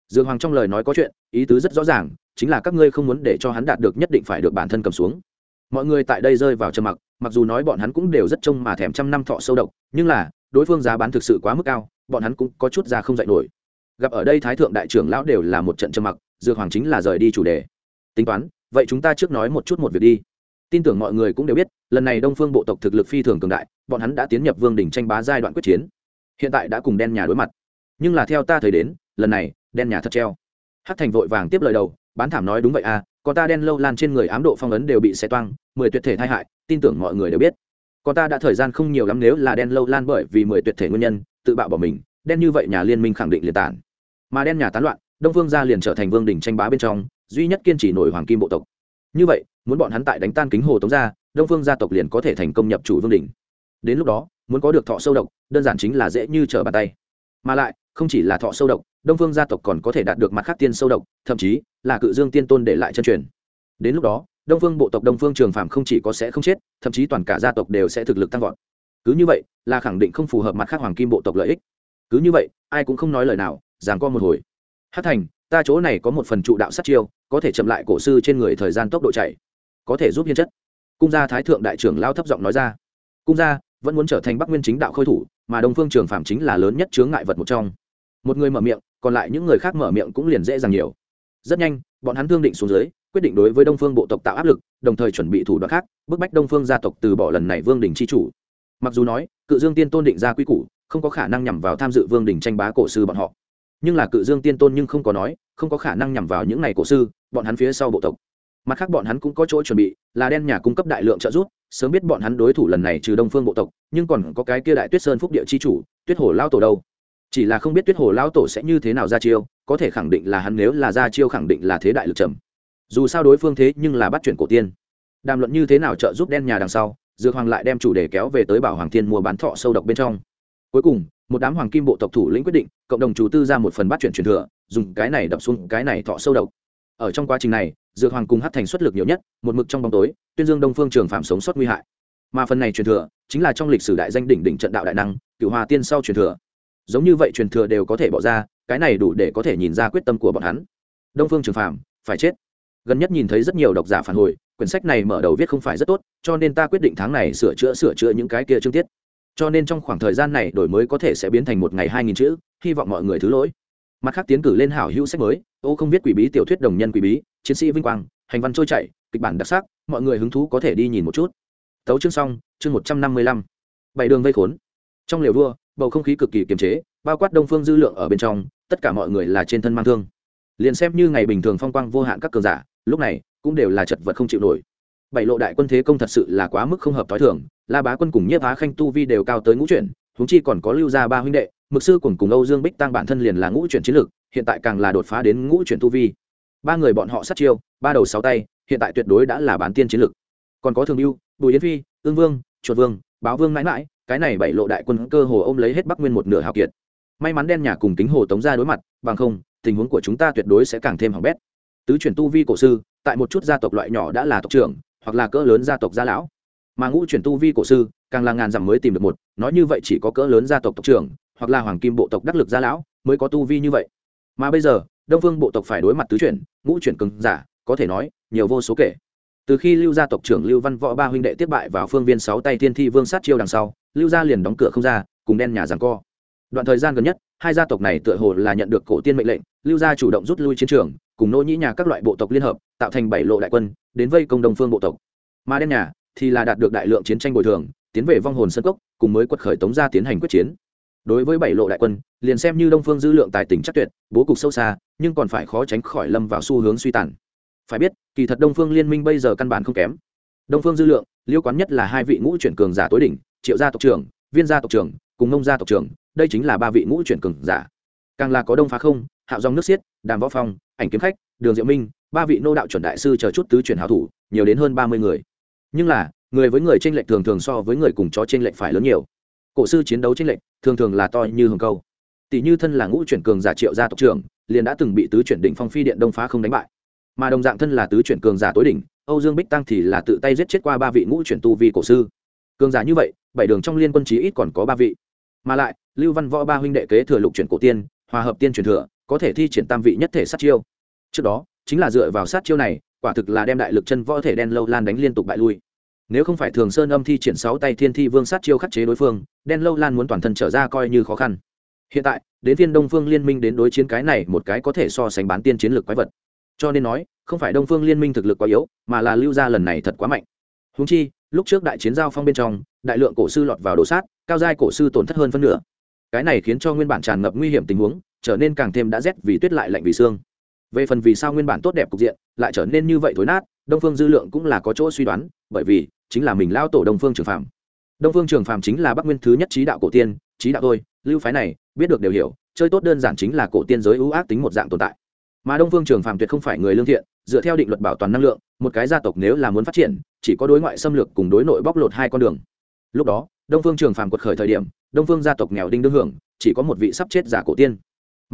Dương hoàng trong lời nói có chuyện, ý tứ rất rõ ràng, chính là các ngươi không muốn để cho hắn đạt được nhất định phải được bản thân cầm xuống. Mọi người tại đây rơi vào trầm mặc mặc dù nói bọn hắn cũng đều rất trông mà thèm trăm năm thọ sâu độc, nhưng là, đối phương giá bán thực sự quá mức cao, bọn hắn cũng có chút ra không dạy nổi gặp ở đây thái thượng đại trưởng lão đều là một trận trầm mặc, dược hoàng chính là rời đi chủ đề. Tính toán, vậy chúng ta trước nói một chút một việc đi. Tin tưởng mọi người cũng đều biết, lần này đông phương bộ tộc thực lực phi thường cường đại, bọn hắn đã tiến nhập vương đỉnh tranh bá giai đoạn quyết chiến. Hiện tại đã cùng đen nhà đối mặt. Nhưng là theo ta thấy đến, lần này, đen nhà thật treo. Hắc thành vội vàng tiếp lời đầu, bán thảm nói đúng vậy à con ta đen lâu lan trên người ám độ phong ấn đều bị xe toang, mười tuyệt thể tai hại, tin tưởng mọi người đều biết. Con ta đã thời gian không nhiều lắm nếu là đen lâu lan bởi vì mười tuyệt thể nguyên nhân, tự bạo bỏ mình, đen như vậy nhà liên minh khẳng định liệt tản mà đen nhà tán loạn, đông vương gia liền trở thành vương đỉnh tranh bá bên trong, duy nhất kiên trì nổi hoàng kim bộ tộc. Như vậy, muốn bọn hắn tại đánh tan kính hồ tống gia, đông phương gia tộc liền có thể thành công nhập chủ vương đỉnh. Đến lúc đó, muốn có được thọ sâu độc, đơn giản chính là dễ như trở bàn tay. Mà lại, không chỉ là thọ sâu độc, đông phương gia tộc còn có thể đạt được mặt khác tiên sâu độc, thậm chí là cự dương tiên tôn để lại chân truyền. Đến lúc đó, đông phương bộ tộc đông phương trường phạm không chỉ có sẽ không chết, thậm chí toàn cả gia tộc đều sẽ thực lực tăng vọt. Cứ như vậy, là khẳng định không phù hợp mặt khác hoàng kim bộ tộc lợi ích. Cứ như vậy, ai cũng không nói lời nào giảng co một hồi. Hát thành, ta chỗ này có một phần trụ đạo sát chiêu, có thể chậm lại cổ sư trên người thời gian tốc độ chạy. Có thể giúp hiên chất. Cung gia thái thượng đại trưởng lao thấp giọng nói ra. Cung gia, vẫn muốn trở thành bắc nguyên chính đạo khôi thủ, mà đông phương trường phạm chính là lớn nhất chướng ngại vật một trong. Một người mở miệng, còn lại những người khác mở miệng cũng liền dễ dàng nhiều. Rất nhanh, bọn hắn thương định xuống dưới, quyết định đối với đông phương bộ tộc tạo áp lực, đồng thời chuẩn bị thủ đoạn khác, bức bách đông phương gia tộc từ bỏ lần này vương đình c h i chủ. Mặc dù nói, cự dương tiên tôn định ra quy củ, không có khả năng nhằm vào tham dự vương đình tranh bá cổ sư bọn họ nhưng là cự dương tiên tôn nhưng không có nói, không có khả năng nhằm vào những n à y cổ sư, bọn hắn phía sau bộ tộc. Mặt khác bọn hắn cũng có chỗ chuẩn bị, là đen nhà cung cấp đại lượng trợ giúp, sớm biết bọn hắn đối thủ lần này trừ đông phương bộ tộc, nhưng còn có cái kia đại tuyết sơn phúc địa chi chủ, tuyết hồ lao tổ đâu? Chỉ là không biết tuyết hồ lao tổ sẽ như thế nào ra chiêu, có thể khẳng định là hắn nếu là ra chiêu khẳng định là thế đại lực trầm. Dù sao đối phương thế nhưng là bắt chuyển cổ tiên. Đàm luận như thế nào trợ giúp đen nhà đằng sau, dược hoàng lại đem chủ đề kéo về tới bảo hoàng thiên mua bán thọ sâu độc bên trong. Cuối cùng một đám hoàng kim bộ tộc thủ lĩnh quyết định, cộng đồng chủ tư ra một phần bắt chuyển truyền thừa, dùng cái này đập xuống cái này thọ sâu độc. Ở trong quá trình này, dược hoàng cùng hát thành xuất lực nhiều nhất, một mực trong bóng tối, tuyên dương đông phương trường phạm sống sót nguy hại. Mà phần này truyền thừa, chính là trong lịch sử đại danh đỉnh đỉnh trận đạo đại năng cựu hòa tiên sau truyền thừa. Giống như vậy truyền thừa đều có thể bỏ ra, cái này đủ để có thể nhìn ra quyết tâm của bọn hắn. Đông phương trường phạm, phải chết. Gần nhất nhìn thấy rất nhiều độc giả phản hồi, quyển sách này mở đầu viết không phải rất tốt, cho nên ta quyết định tháng này sửa chữa sửa chữa những cái kia chương tiết cho nên trong khoảng thời gian này đổi mới có thể sẽ biến thành một ngày hai nghìn chữ, hy vọng mọi người thứ lỗi. Mặt khác tiến cử lên hảo hữu sách mới, ô không viết quỷ bí tiểu thuyết đồng nhân quỷ bí, chiến sĩ vinh quang, hành văn trôi chảy, kịch bản đặc sắc, mọi người hứng thú có thể đi nhìn một chút. Tấu chương xong, chương một trăm năm mươi lăm. Bảy đường vây khốn. Trong liều vua, bầu không khí cực kỳ kiềm chế, bao quát đông phương dư lượng ở bên trong, tất cả mọi người là trên thân mang thương. Liền xem như ngày bình thường phong quang vô hạn các cường giả, lúc này cũng đều là chật vật không chịu nổi bảy lộ đại quân thế công thật sự là quá mức không hợp t h i thường, la bá quân cùng nhiếp á khanh tu vi đều cao tới ngũ chuyển húng chi còn có lưu gia ba huynh đệ, mực sư cùng cùng âu dương bích tăng bản thân liền là ngũ chuyển chiến lược, hiện tại càng là đột phá đến ngũ chuyển tu vi. Ba người bọn họ sát chiêu, ba đầu sáu tay, hiện tại tuyệt đối đã là bán tiên chiến lược. Còn có thường mưu bùi yến phi, ương vương, chuột vương, báo vương mãi mãi, cái này bảy lộ đại quân cơ hồ ôm lấy hết bắc nguyên một nửa hào kiệt. May mắn đen nhà cùng kính hồ tống ra đối mặt, bằng không, tình huống của chúng ta tuyệt đối sẽ càng thêm hỏng bét. Tứ chuyển tu vi cổ sư, tại một chút gia tộc loại nhỏ đã là tộc trưởng hoặc là cỡ lớn gia tộc gia lão. Mà ngũ chuyển tu vi cổ sư, càng là ngàn dặm mới tìm được một, nói như vậy chỉ có cỡ lớn gia tộc tộc trưởng, hoặc là hoàng kim bộ tộc đắc lực gia lão, mới có tu vi như vậy. Mà bây giờ, đông phương bộ tộc phải đối mặt tứ chuyển, ngũ chuyển cứng giả, có thể nói, nhiều vô số kể. Từ khi lưu gia tộc trưởng lưu văn võ ba huynh đệ tiếp bại vào phương viên sáu tay thiên thi vương sát chiêu đằng sau, lưu gia liền đóng cửa không ra, cùng đen nhà rằng co. Đoạn thời gian gần nhất, hai gia tộc này tựa hồ là nhận được cổ tiên mệnh lệnh, lưu gia chủ động rút lui chiến trường cùng nô nhĩ nhà các loại bộ tộc liên hợp, tạo thành bảy lộ đại quân, đến vây công đông phương bộ tộc. Mà đen nhà thì là đạt được đại lượng chiến tranh bồi thường, tiến về vong hồn sân cốc, cùng mới quật khởi tống gia tiến hành quyết chiến. Đối với bảy lộ đại quân, liền xem như đông phương dư lượng tài tình chắc tuyệt, bố cục sâu xa, nhưng còn phải khó tránh khỏi lâm vào xu hướng suy tàn. Phải biết, kỳ thật đông phương liên minh bây giờ căn bản không kém. Đông phương dư lượng, liêu quán nhất là hai vị ngũ chuyển cường giả tối đỉnh, triệu gia tộc trưởng, viên gia tộc trưởng, cùng nông gia tộc trưởng, đây chính là ba vị ngũ chuyển cường giả. Càng là có đông phá không hạo dòng nước xiết, đàm võ phong, ảnh kiếm khách, đường diệu minh, ba vị nô đạo chuẩn đại sư chờ chút tứ chuyển hảo thủ, nhiều đến hơn ba mươi người. Nhưng là, người với người tranh lệch thường thường so với người cùng chó tranh lệch phải lớn nhiều. Cổ sư chiến đấu tranh lệch, thường thường là to như hồng câu. Tỷ như thân là ngũ chuyển cường giả triệu gia tộc trưởng, liền đã từng bị tứ chuyển đỉnh phong phi điện đông phá không đánh bại. Mà đồng dạng thân là tứ chuyển cường giả tối đỉnh, âu dương bích tăng thì là tự tay giết chết qua ba vị ngũ chuyển tu vi cổ sư. Cường giả như vậy, bảy đường trong liên quân chí ít còn có ba vị. Mà lại, lưu văn võ ba huynh đệ kế thừa lục chuyển cổ tiên, hòa hợp tiên truyền thừa có thể thi triển tam vị nhất thể sát chiêu. Trước đó, chính là dựa vào sát chiêu này, quả thực là đem đại lực chân võ thể đen lâu lan đánh liên tục bại lui. Nếu không phải thường sơn âm thi triển sáu tay thiên thi vương sát chiêu khắc chế đối phương, đen lâu lan muốn toàn thân trở ra coi như khó khăn. Hiện tại, đến thiên đông phương liên minh đến đối chiến cái này một cái có thể so sánh bán tiên chiến lược quái vật. Cho nên nói, không phải đông phương liên minh thực lực quá yếu, mà là lưu gia lần này thật quá mạnh. Húng chi, lúc trước đại chiến giao phong bên trong, đại lượng cổ sư lọt vào đồ sát, cao giai cổ sư tổn thất hơn phân nửa. Cái này khiến cho nguyên bản tràn ngập nguy hiểm tình huống trở nên càng thêm đã rét vì tuyết lại lạnh vì xương. Về phần vì sao nguyên bản tốt đẹp cục diện lại trở nên như vậy thối nát đông phương dư lượng cũng là có chỗ suy đoán bởi vì chính là mình lao tổ đông phương trường phạm đông phương trường phạm chính là bắc nguyên thứ nhất trí đạo cổ tiên trí đạo thôi, lưu phái này biết được đều hiểu chơi tốt đơn giản chính là cổ tiên giới ưu ác tính một dạng tồn tại. Mà đông phương trường phạm tuyệt không phải người lương thiện dựa theo định luật bảo toàn năng lượng một cái gia tộc nếu là muốn phát triển chỉ có đối ngoại xâm lược cùng đối nội bóc lột hai con đường. Lúc đó đông phương trường phàm quật khởi thời điểm đông phương gia tộc nghèo đinh đương hưởng chỉ có một vị sắp chết giả cổ tiên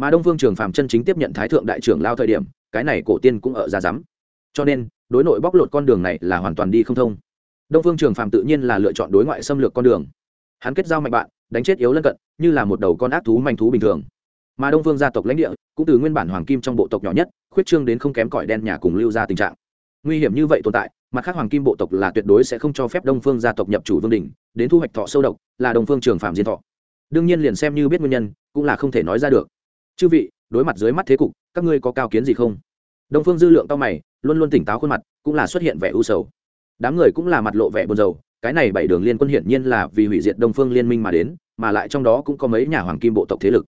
mà đông phương trường Phạm chân chính tiếp nhận thái thượng đại trưởng lao thời điểm, cái này cổ tiên cũng ở ra rắm cho nên, đối nội bóc lột con đường này là hoàn toàn đi không thông. Đông phương trường Phạm tự nhiên là lựa chọn đối ngoại xâm lược con đường. Hắn kết giao mạnh bạn, đánh chết yếu lân cận, như là một đầu con ác thú manh thú bình thường. Mà đông phương gia tộc lãnh địa, cũng từ nguyên bản hoàng kim trong bộ tộc nhỏ nhất, khuyết trương đến không kém cỏi đen nhà cùng lưu ra tình trạng. Nguy hiểm như vậy tồn tại, mặt khác hoàng kim bộ tộc là tuyệt đối sẽ không cho phép đông phương gia tộc nhập chủ vương đình, đến thu hoạch thọ sâu độc, là đông phương trường phạm diên thọ. Đương nhiên liền xem như biết nguyên nhân, cũng là không thể nói ra được chư vị, đối mặt dưới mắt thế cục, các ngươi có cao kiến gì không? Đông phương dư lượng to mày, luôn luôn tỉnh táo khuôn mặt, cũng là xuất hiện vẻ u sầu. Đám người cũng là mặt lộ vẻ buồn rầu, cái này bảy đường liên quân hiển nhiên là vì hủy diệt đông phương liên minh mà đến, mà lại trong đó cũng có mấy nhà hoàng kim bộ tộc thế lực.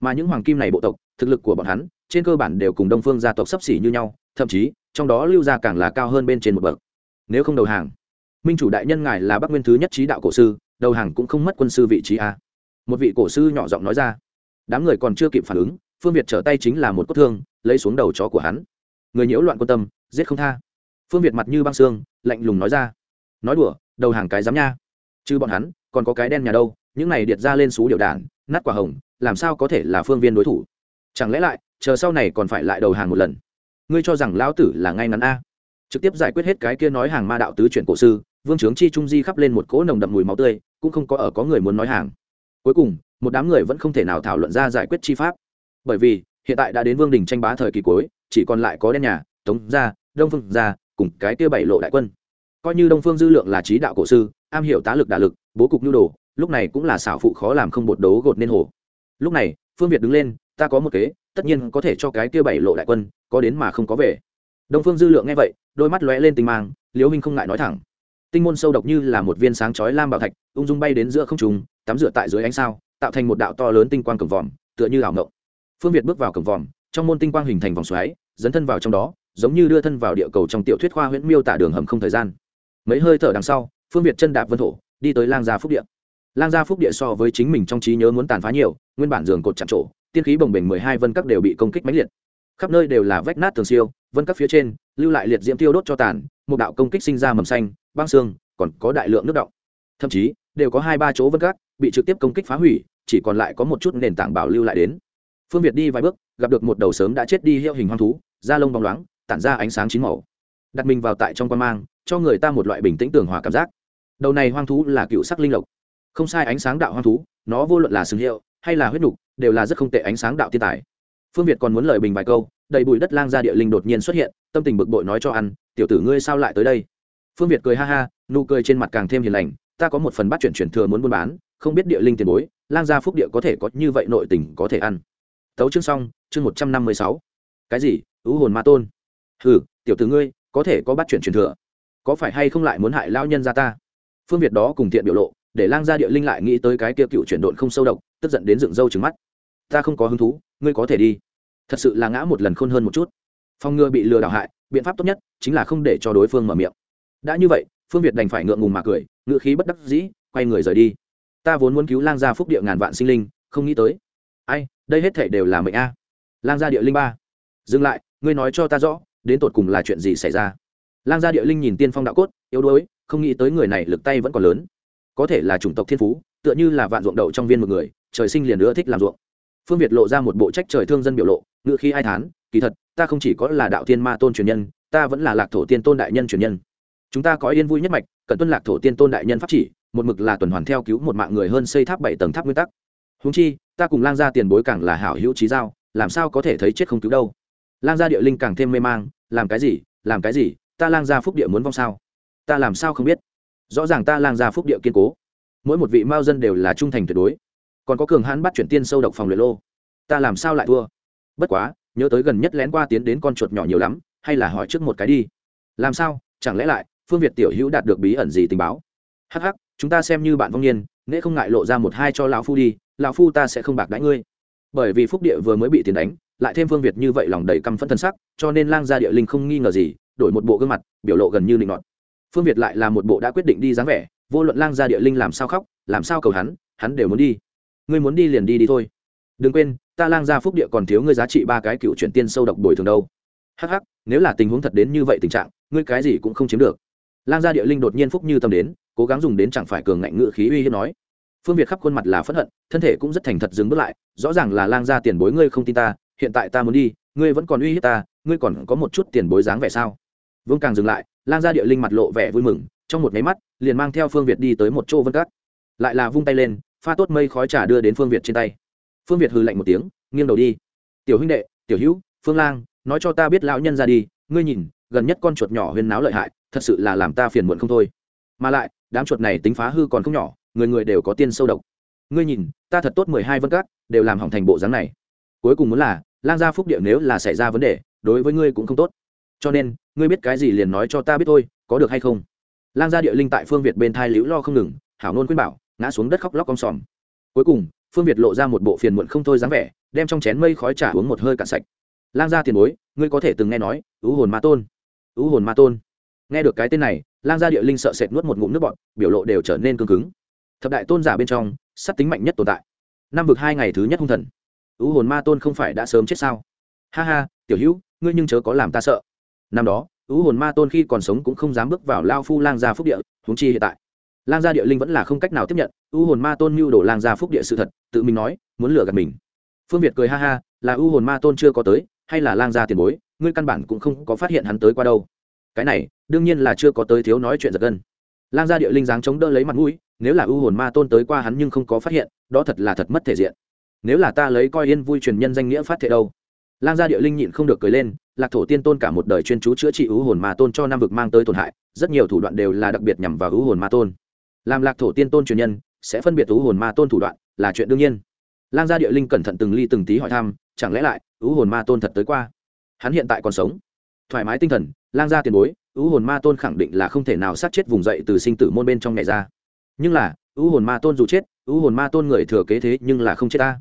Mà những hoàng kim này bộ tộc, thực lực của bọn hắn, trên cơ bản đều cùng đông phương gia tộc sấp xỉ như nhau, thậm chí, trong đó lưu gia càng là cao hơn bên trên một bậc. Nếu không đầu hàng, minh chủ đại nhân ngài là bắc nguyên thứ nhất trí đạo cổ sư, đầu hàng cũng không mất quân sư vị trí a. Một vị cổ sư nhỏ giọng nói ra đám người còn chưa kịp phản ứng, phương việt trở tay chính là một cốt thương, lấy xuống đầu chó của hắn. Người nhiễu loạn quan tâm, giết không tha. Phương việt mặt như băng xương, lạnh lùng nói ra. Nói đùa, đầu hàng cái dám nha. Chứ bọn hắn, còn có cái đen nhà đâu, những này điệt ra lên xú điều đản, nát quả hồng, làm sao có thể là phương viên đối thủ? Chẳng lẽ lại, chờ sau này còn phải lại đầu hàng một lần? Ngươi cho rằng lão tử là ngay ngắn a. Trực tiếp giải quyết hết cái kia nói hàng ma đạo tứ chuyển cổ sư, vương trướng chi trung di khắp lên một cỗ nồng đậm mùi máu tươi, cũng không có ở có người muốn nói hàng cuối cùng, một đám người vẫn không thể nào thảo luận ra giải quyết chi pháp. Bởi vì, hiện tại đã đến vương đình tranh bá thời kỳ cuối, chỉ còn lại có đen nhà, tống gia, đông phương gia, cùng cái kia bảy lộ đại quân. Coi như đông phương dư lượng là trí đạo cổ sư, am hiểu tá lực đả lực, bố cục nhu đồ, lúc này cũng là xảo phụ khó làm không bột đấu gột nên hồ. Lúc này, phương việt đứng lên, ta có một kế, tất nhiên có thể cho cái kia bảy lộ đại quân, có đến mà không có về. Đông phương dư lượng nghe vậy, đôi mắt lóe lên tinh mang, liễu minh không ngại nói thẳng. Tinh môn sâu độc như là một viên sáng chói lam bảo thạch, ung dung bay đến giữa không trung tắm rửa tại dưới ánh sao, tạo thành một đạo to lớn tinh quang cổng vòm, tựa như ảo ngộng phương việt bước vào cổng vòm, trong môn tinh quang hình thành vòng xoáy, dấn thân vào trong đó, giống như đưa thân vào địa cầu trong tiểu thuyết khoa huyễn miêu tả đường hầm không thời gian. Mấy hơi thở đằng sau, phương việt chân đạp vân thổ, đi tới lang gia phúc địa. Lang gia phúc địa so với chính mình trong trí nhớ muốn tàn phá nhiều, nguyên bản giường cột chạm trổ, tiên khí bồng bềnh mười hai vân các đều bị công kích mãnh liệt. Khắp nơi đều là vách nát tường siêu, vân các phía trên, lưu lại liệt diễm tiêu đốt cho tàn, một đạo công kích sinh ra mầm xanh, băng xương, còn có đại lượng nước động. Thậm chí, đều có hai ba chỗ vân các bị trực tiếp công kích phá hủy, chỉ còn lại có một chút nền tảng bảo lưu lại đến. Phương việt đi vài bước, gặp được một đầu sớm đã chết đi hiệu hình hoang thú, da lông bóng loáng, tản ra ánh sáng chín màu. Đặt mình vào tại trong quan mang, cho người ta một loại bình tĩnh tường hòa cảm giác. Đầu này hoang thú là cựu sắc linh lộc. Không sai ánh sáng đạo hoang thú, nó vô luận là sừng hiệu, hay là huyết nục, đều là rất không tệ ánh sáng đạo thiên tài. Phương việt còn muốn lời bình vài câu, đầy bụi đất lang ra địa linh đột nhiên xuất hiện, tâm tình bực bội nói cho ăn, tiểu tử ngươi sao lại tới đây? Phương việt cười ha ha, nụ cười trên mặt càng thêm hiền lành, ta có một phần bắt chuyển chuyển thừa muốn buôn bán không biết địa linh tiền bối, lang gia phúc địa có thể có như vậy nội tình có thể ăn. Tấu chương xong, chương một trăm năm mươi sáu. Cái gì? Ưu hồn ma tôn. Ừ tiểu tử ngươi, có thể có bắt chuyển truyền thừa. Có phải hay không lại muốn hại lao nhân ra ta? Phương việt đó cùng thiện biểu lộ, để lang gia địa linh lại nghĩ tới cái kia cựu chuyển độn không sâu độc, tức giận đến dựng râu trứng mắt. Ta không có hứng thú, ngươi có thể đi. Thật sự là ngã một lần khôn hơn một chút. Phòng ngừa bị lừa đảo hại, biện pháp tốt nhất chính là không để cho đối phương mở miệng. Đã như vậy, phương việt đành phải ngượng ngùng mà cười ngựa khí bất đắc dĩ, quay người rời đi ta vốn muốn cứu lang gia phúc địa ngàn vạn sinh linh, không nghĩ tới. Ai, đây hết thể đều là mệnh a. Lang gia địa linh ba. Dừng lại, ngươi nói cho ta rõ, đến tột cùng là chuyện gì xảy ra? Lang gia địa linh nhìn tiên phong đạo cốt, yếu đuối, không nghĩ tới người này lực tay vẫn còn lớn. Có thể là chủng tộc thiên phú, tựa như là vạn ruộng đậu trong viên một người, trời sinh liền nữa thích làm ruộng. Phương việt lộ ra một bộ trách trời thương dân biểu lộ ngự khi ai thán, kỳ thật, ta không chỉ có là đạo thiên ma tôn truyền nhân, ta vẫn là lạc thổ tiên tôn đại nhân truyền nhân. Chúng ta có yên vui nhất mạch, cần tuân lạc thổ tiên tôn đại nhân pháp chỉ một mực là tuần hoàn theo cứu một mạng người hơn xây tháp bảy tầng tháp nguyên tắc. Húng chi, ta cùng lang gia tiền bối càng là hảo hữu trí giao, làm sao có thể thấy chết không cứu đâu? Lang gia địa linh càng thêm mê mang, làm cái gì, làm cái gì, ta lang gia phúc địa muốn vong sao? Ta làm sao không biết? Rõ ràng ta lang gia phúc địa kiên cố. Mỗi một vị mao dân đều là trung thành tuyệt đối. Còn có cường hãn bắt chuyển tiên sâu độc phòng luyện lô. Ta làm sao lại thua? Bất quá, nhớ tới gần nhất lén qua tiến đến con chuột nhỏ nhiều lắm, hay là hỏi trước một cái đi. Làm sao? Chẳng lẽ lại, phương việt tiểu hữu đạt được bí ẩn gì tình báo? Hắc hắc chúng ta xem như bạn vong niên, nễ không ngại lộ ra một hai cho lão phu đi, lão phu ta sẽ không bạc đãi ngươi. Bởi vì phúc địa vừa mới bị tiền đánh, lại thêm phương việt như vậy lòng đầy căm phẫn thân sắc, cho nên lang gia địa linh không nghi ngờ gì, đổi một bộ gương mặt, biểu lộ gần như định nọt. Phương việt lại là một bộ đã quyết định đi dáng vẻ, vô luận lang gia địa linh làm sao khóc, làm sao cầu hắn hắn đều muốn đi. Ngươi muốn đi liền đi đi thôi. Đừng quên, ta lang gia phúc địa còn thiếu ngươi giá trị ba cái cựu chuyển tiên sâu độc bồi thường đâu. Hắc hắc, nếu là tình huống thật đến như vậy tình trạng, ngươi cái gì cũng không chiếm được. Lang gia địa linh đột nhiên phúc như tâm đến cố gắng dùng đến chẳng phải cường ngạnh ngự khí uy hiếp nói. Phương việt khắp khuôn mặt là phẫn hận, thân thể cũng rất thành thật dừng bước lại, rõ ràng là lang gia tiền bối ngươi không tin ta, hiện tại ta muốn đi, ngươi vẫn còn uy hiếp ta, ngươi còn có một chút tiền bối dáng vẻ sao? Vương càng dừng lại, lang gia địa linh mặt lộ vẻ vui mừng, trong một máy mắt, liền mang theo phương việt đi tới một chỗ vân cát. Lại là vung tay lên, pha tốt mây khói trà đưa đến phương việt trên tay. Phương việt hừ lạnh một tiếng, nghiêng đầu đi. Tiểu huynh đệ, tiểu hữu, phương lang, nói cho ta biết lão nhân ra đi, ngươi nhìn, gần nhất con chuột nhỏ huyên náo lợi hại, thật sự là làm ta phiền muộn không thôi. Mà lại đám chuột này tính phá hư còn không nhỏ, người người đều có tiên sâu độc. Ngươi nhìn, ta thật tốt mười hai vân cát, đều làm hỏng thành bộ dáng này. Cuối cùng muốn là, lang gia phúc địa nếu là xảy ra vấn đề, đối với ngươi cũng không tốt. Cho nên, ngươi biết cái gì liền nói cho ta biết thôi, có được hay không? Lang gia địa linh tại phương việt bên thai liễu lo không ngừng, hảo nôn khuyên bảo, ngã xuống đất khóc lóc con sòm. Cuối cùng, phương việt lộ ra một bộ phiền muộn không thôi dáng vẻ, đem trong chén mây khói trả uống một hơi cạn sạch. Lang gia tiền bối, ngươi có thể từng nghe nói ứ hồn ma tôn ứ hồn ma tôn nghe được cái tên này, lang gia địa linh sợ sệt nuốt một ngụm nước bọt, biểu lộ đều trở nên cương cứng. Thập đại tôn giả bên trong sắt tính mạnh nhất tồn tại. Năm vực hai ngày thứ nhất hung thần. Ưu hồn ma tôn không phải đã sớm chết sao? Ha ha, tiểu hữu, ngươi nhưng chớ có làm ta sợ. Năm đó ưu hồn ma tôn khi còn sống cũng không dám bước vào lao phu lang gia phúc địa húng chi hiện tại. Lang gia địa linh vẫn là không cách nào tiếp nhận u hồn ma tôn mưu đồ lang gia phúc địa sự thật, tự mình nói, muốn lừa gạt mình. Phương việt cười ha ha, là u hồn ma tôn chưa có tới, hay là lang gia tiền bối, ngươi căn bản cũng không có phát hiện hắn tới qua đâu cái này, đương nhiên là chưa có tới thiếu nói chuyện giật gân. Lang gia địa linh dáng chống đỡ lấy mặt mũi, nếu là ưu hồn ma tôn tới qua hắn nhưng không có phát hiện, đó thật là thật mất thể diện. Nếu là ta lấy coi yên vui truyền nhân danh nghĩa phát thệ đâu? Lang gia địa linh nhịn không được cười lên, lạc thổ tiên tôn cả một đời chuyên chú chữa trị ưu hồn ma tôn cho nam vực mang tới tổn hại, rất nhiều thủ đoạn đều là đặc biệt nhằm vào ưu hồn ma tôn. Làm lạc thổ tiên tôn truyền nhân, sẽ phân biệt ưu hồn ma tôn thủ đoạn là chuyện đương nhiên. Lang gia địa linh cẩn thận từng ly từng tí hỏi thăm, chẳng lẽ lại ưu hồn ma tôn thật tới qua? Hắn hiện tại còn sống thoải mái tinh thần, lang gia tiền bối U hồn ma tôn khẳng định là không thể nào sát chết vùng dậy từ sinh tử môn bên trong ngày ra. Nhưng là U hồn ma tôn dù chết U hồn ma tôn người thừa kế thế nhưng là không chết ta.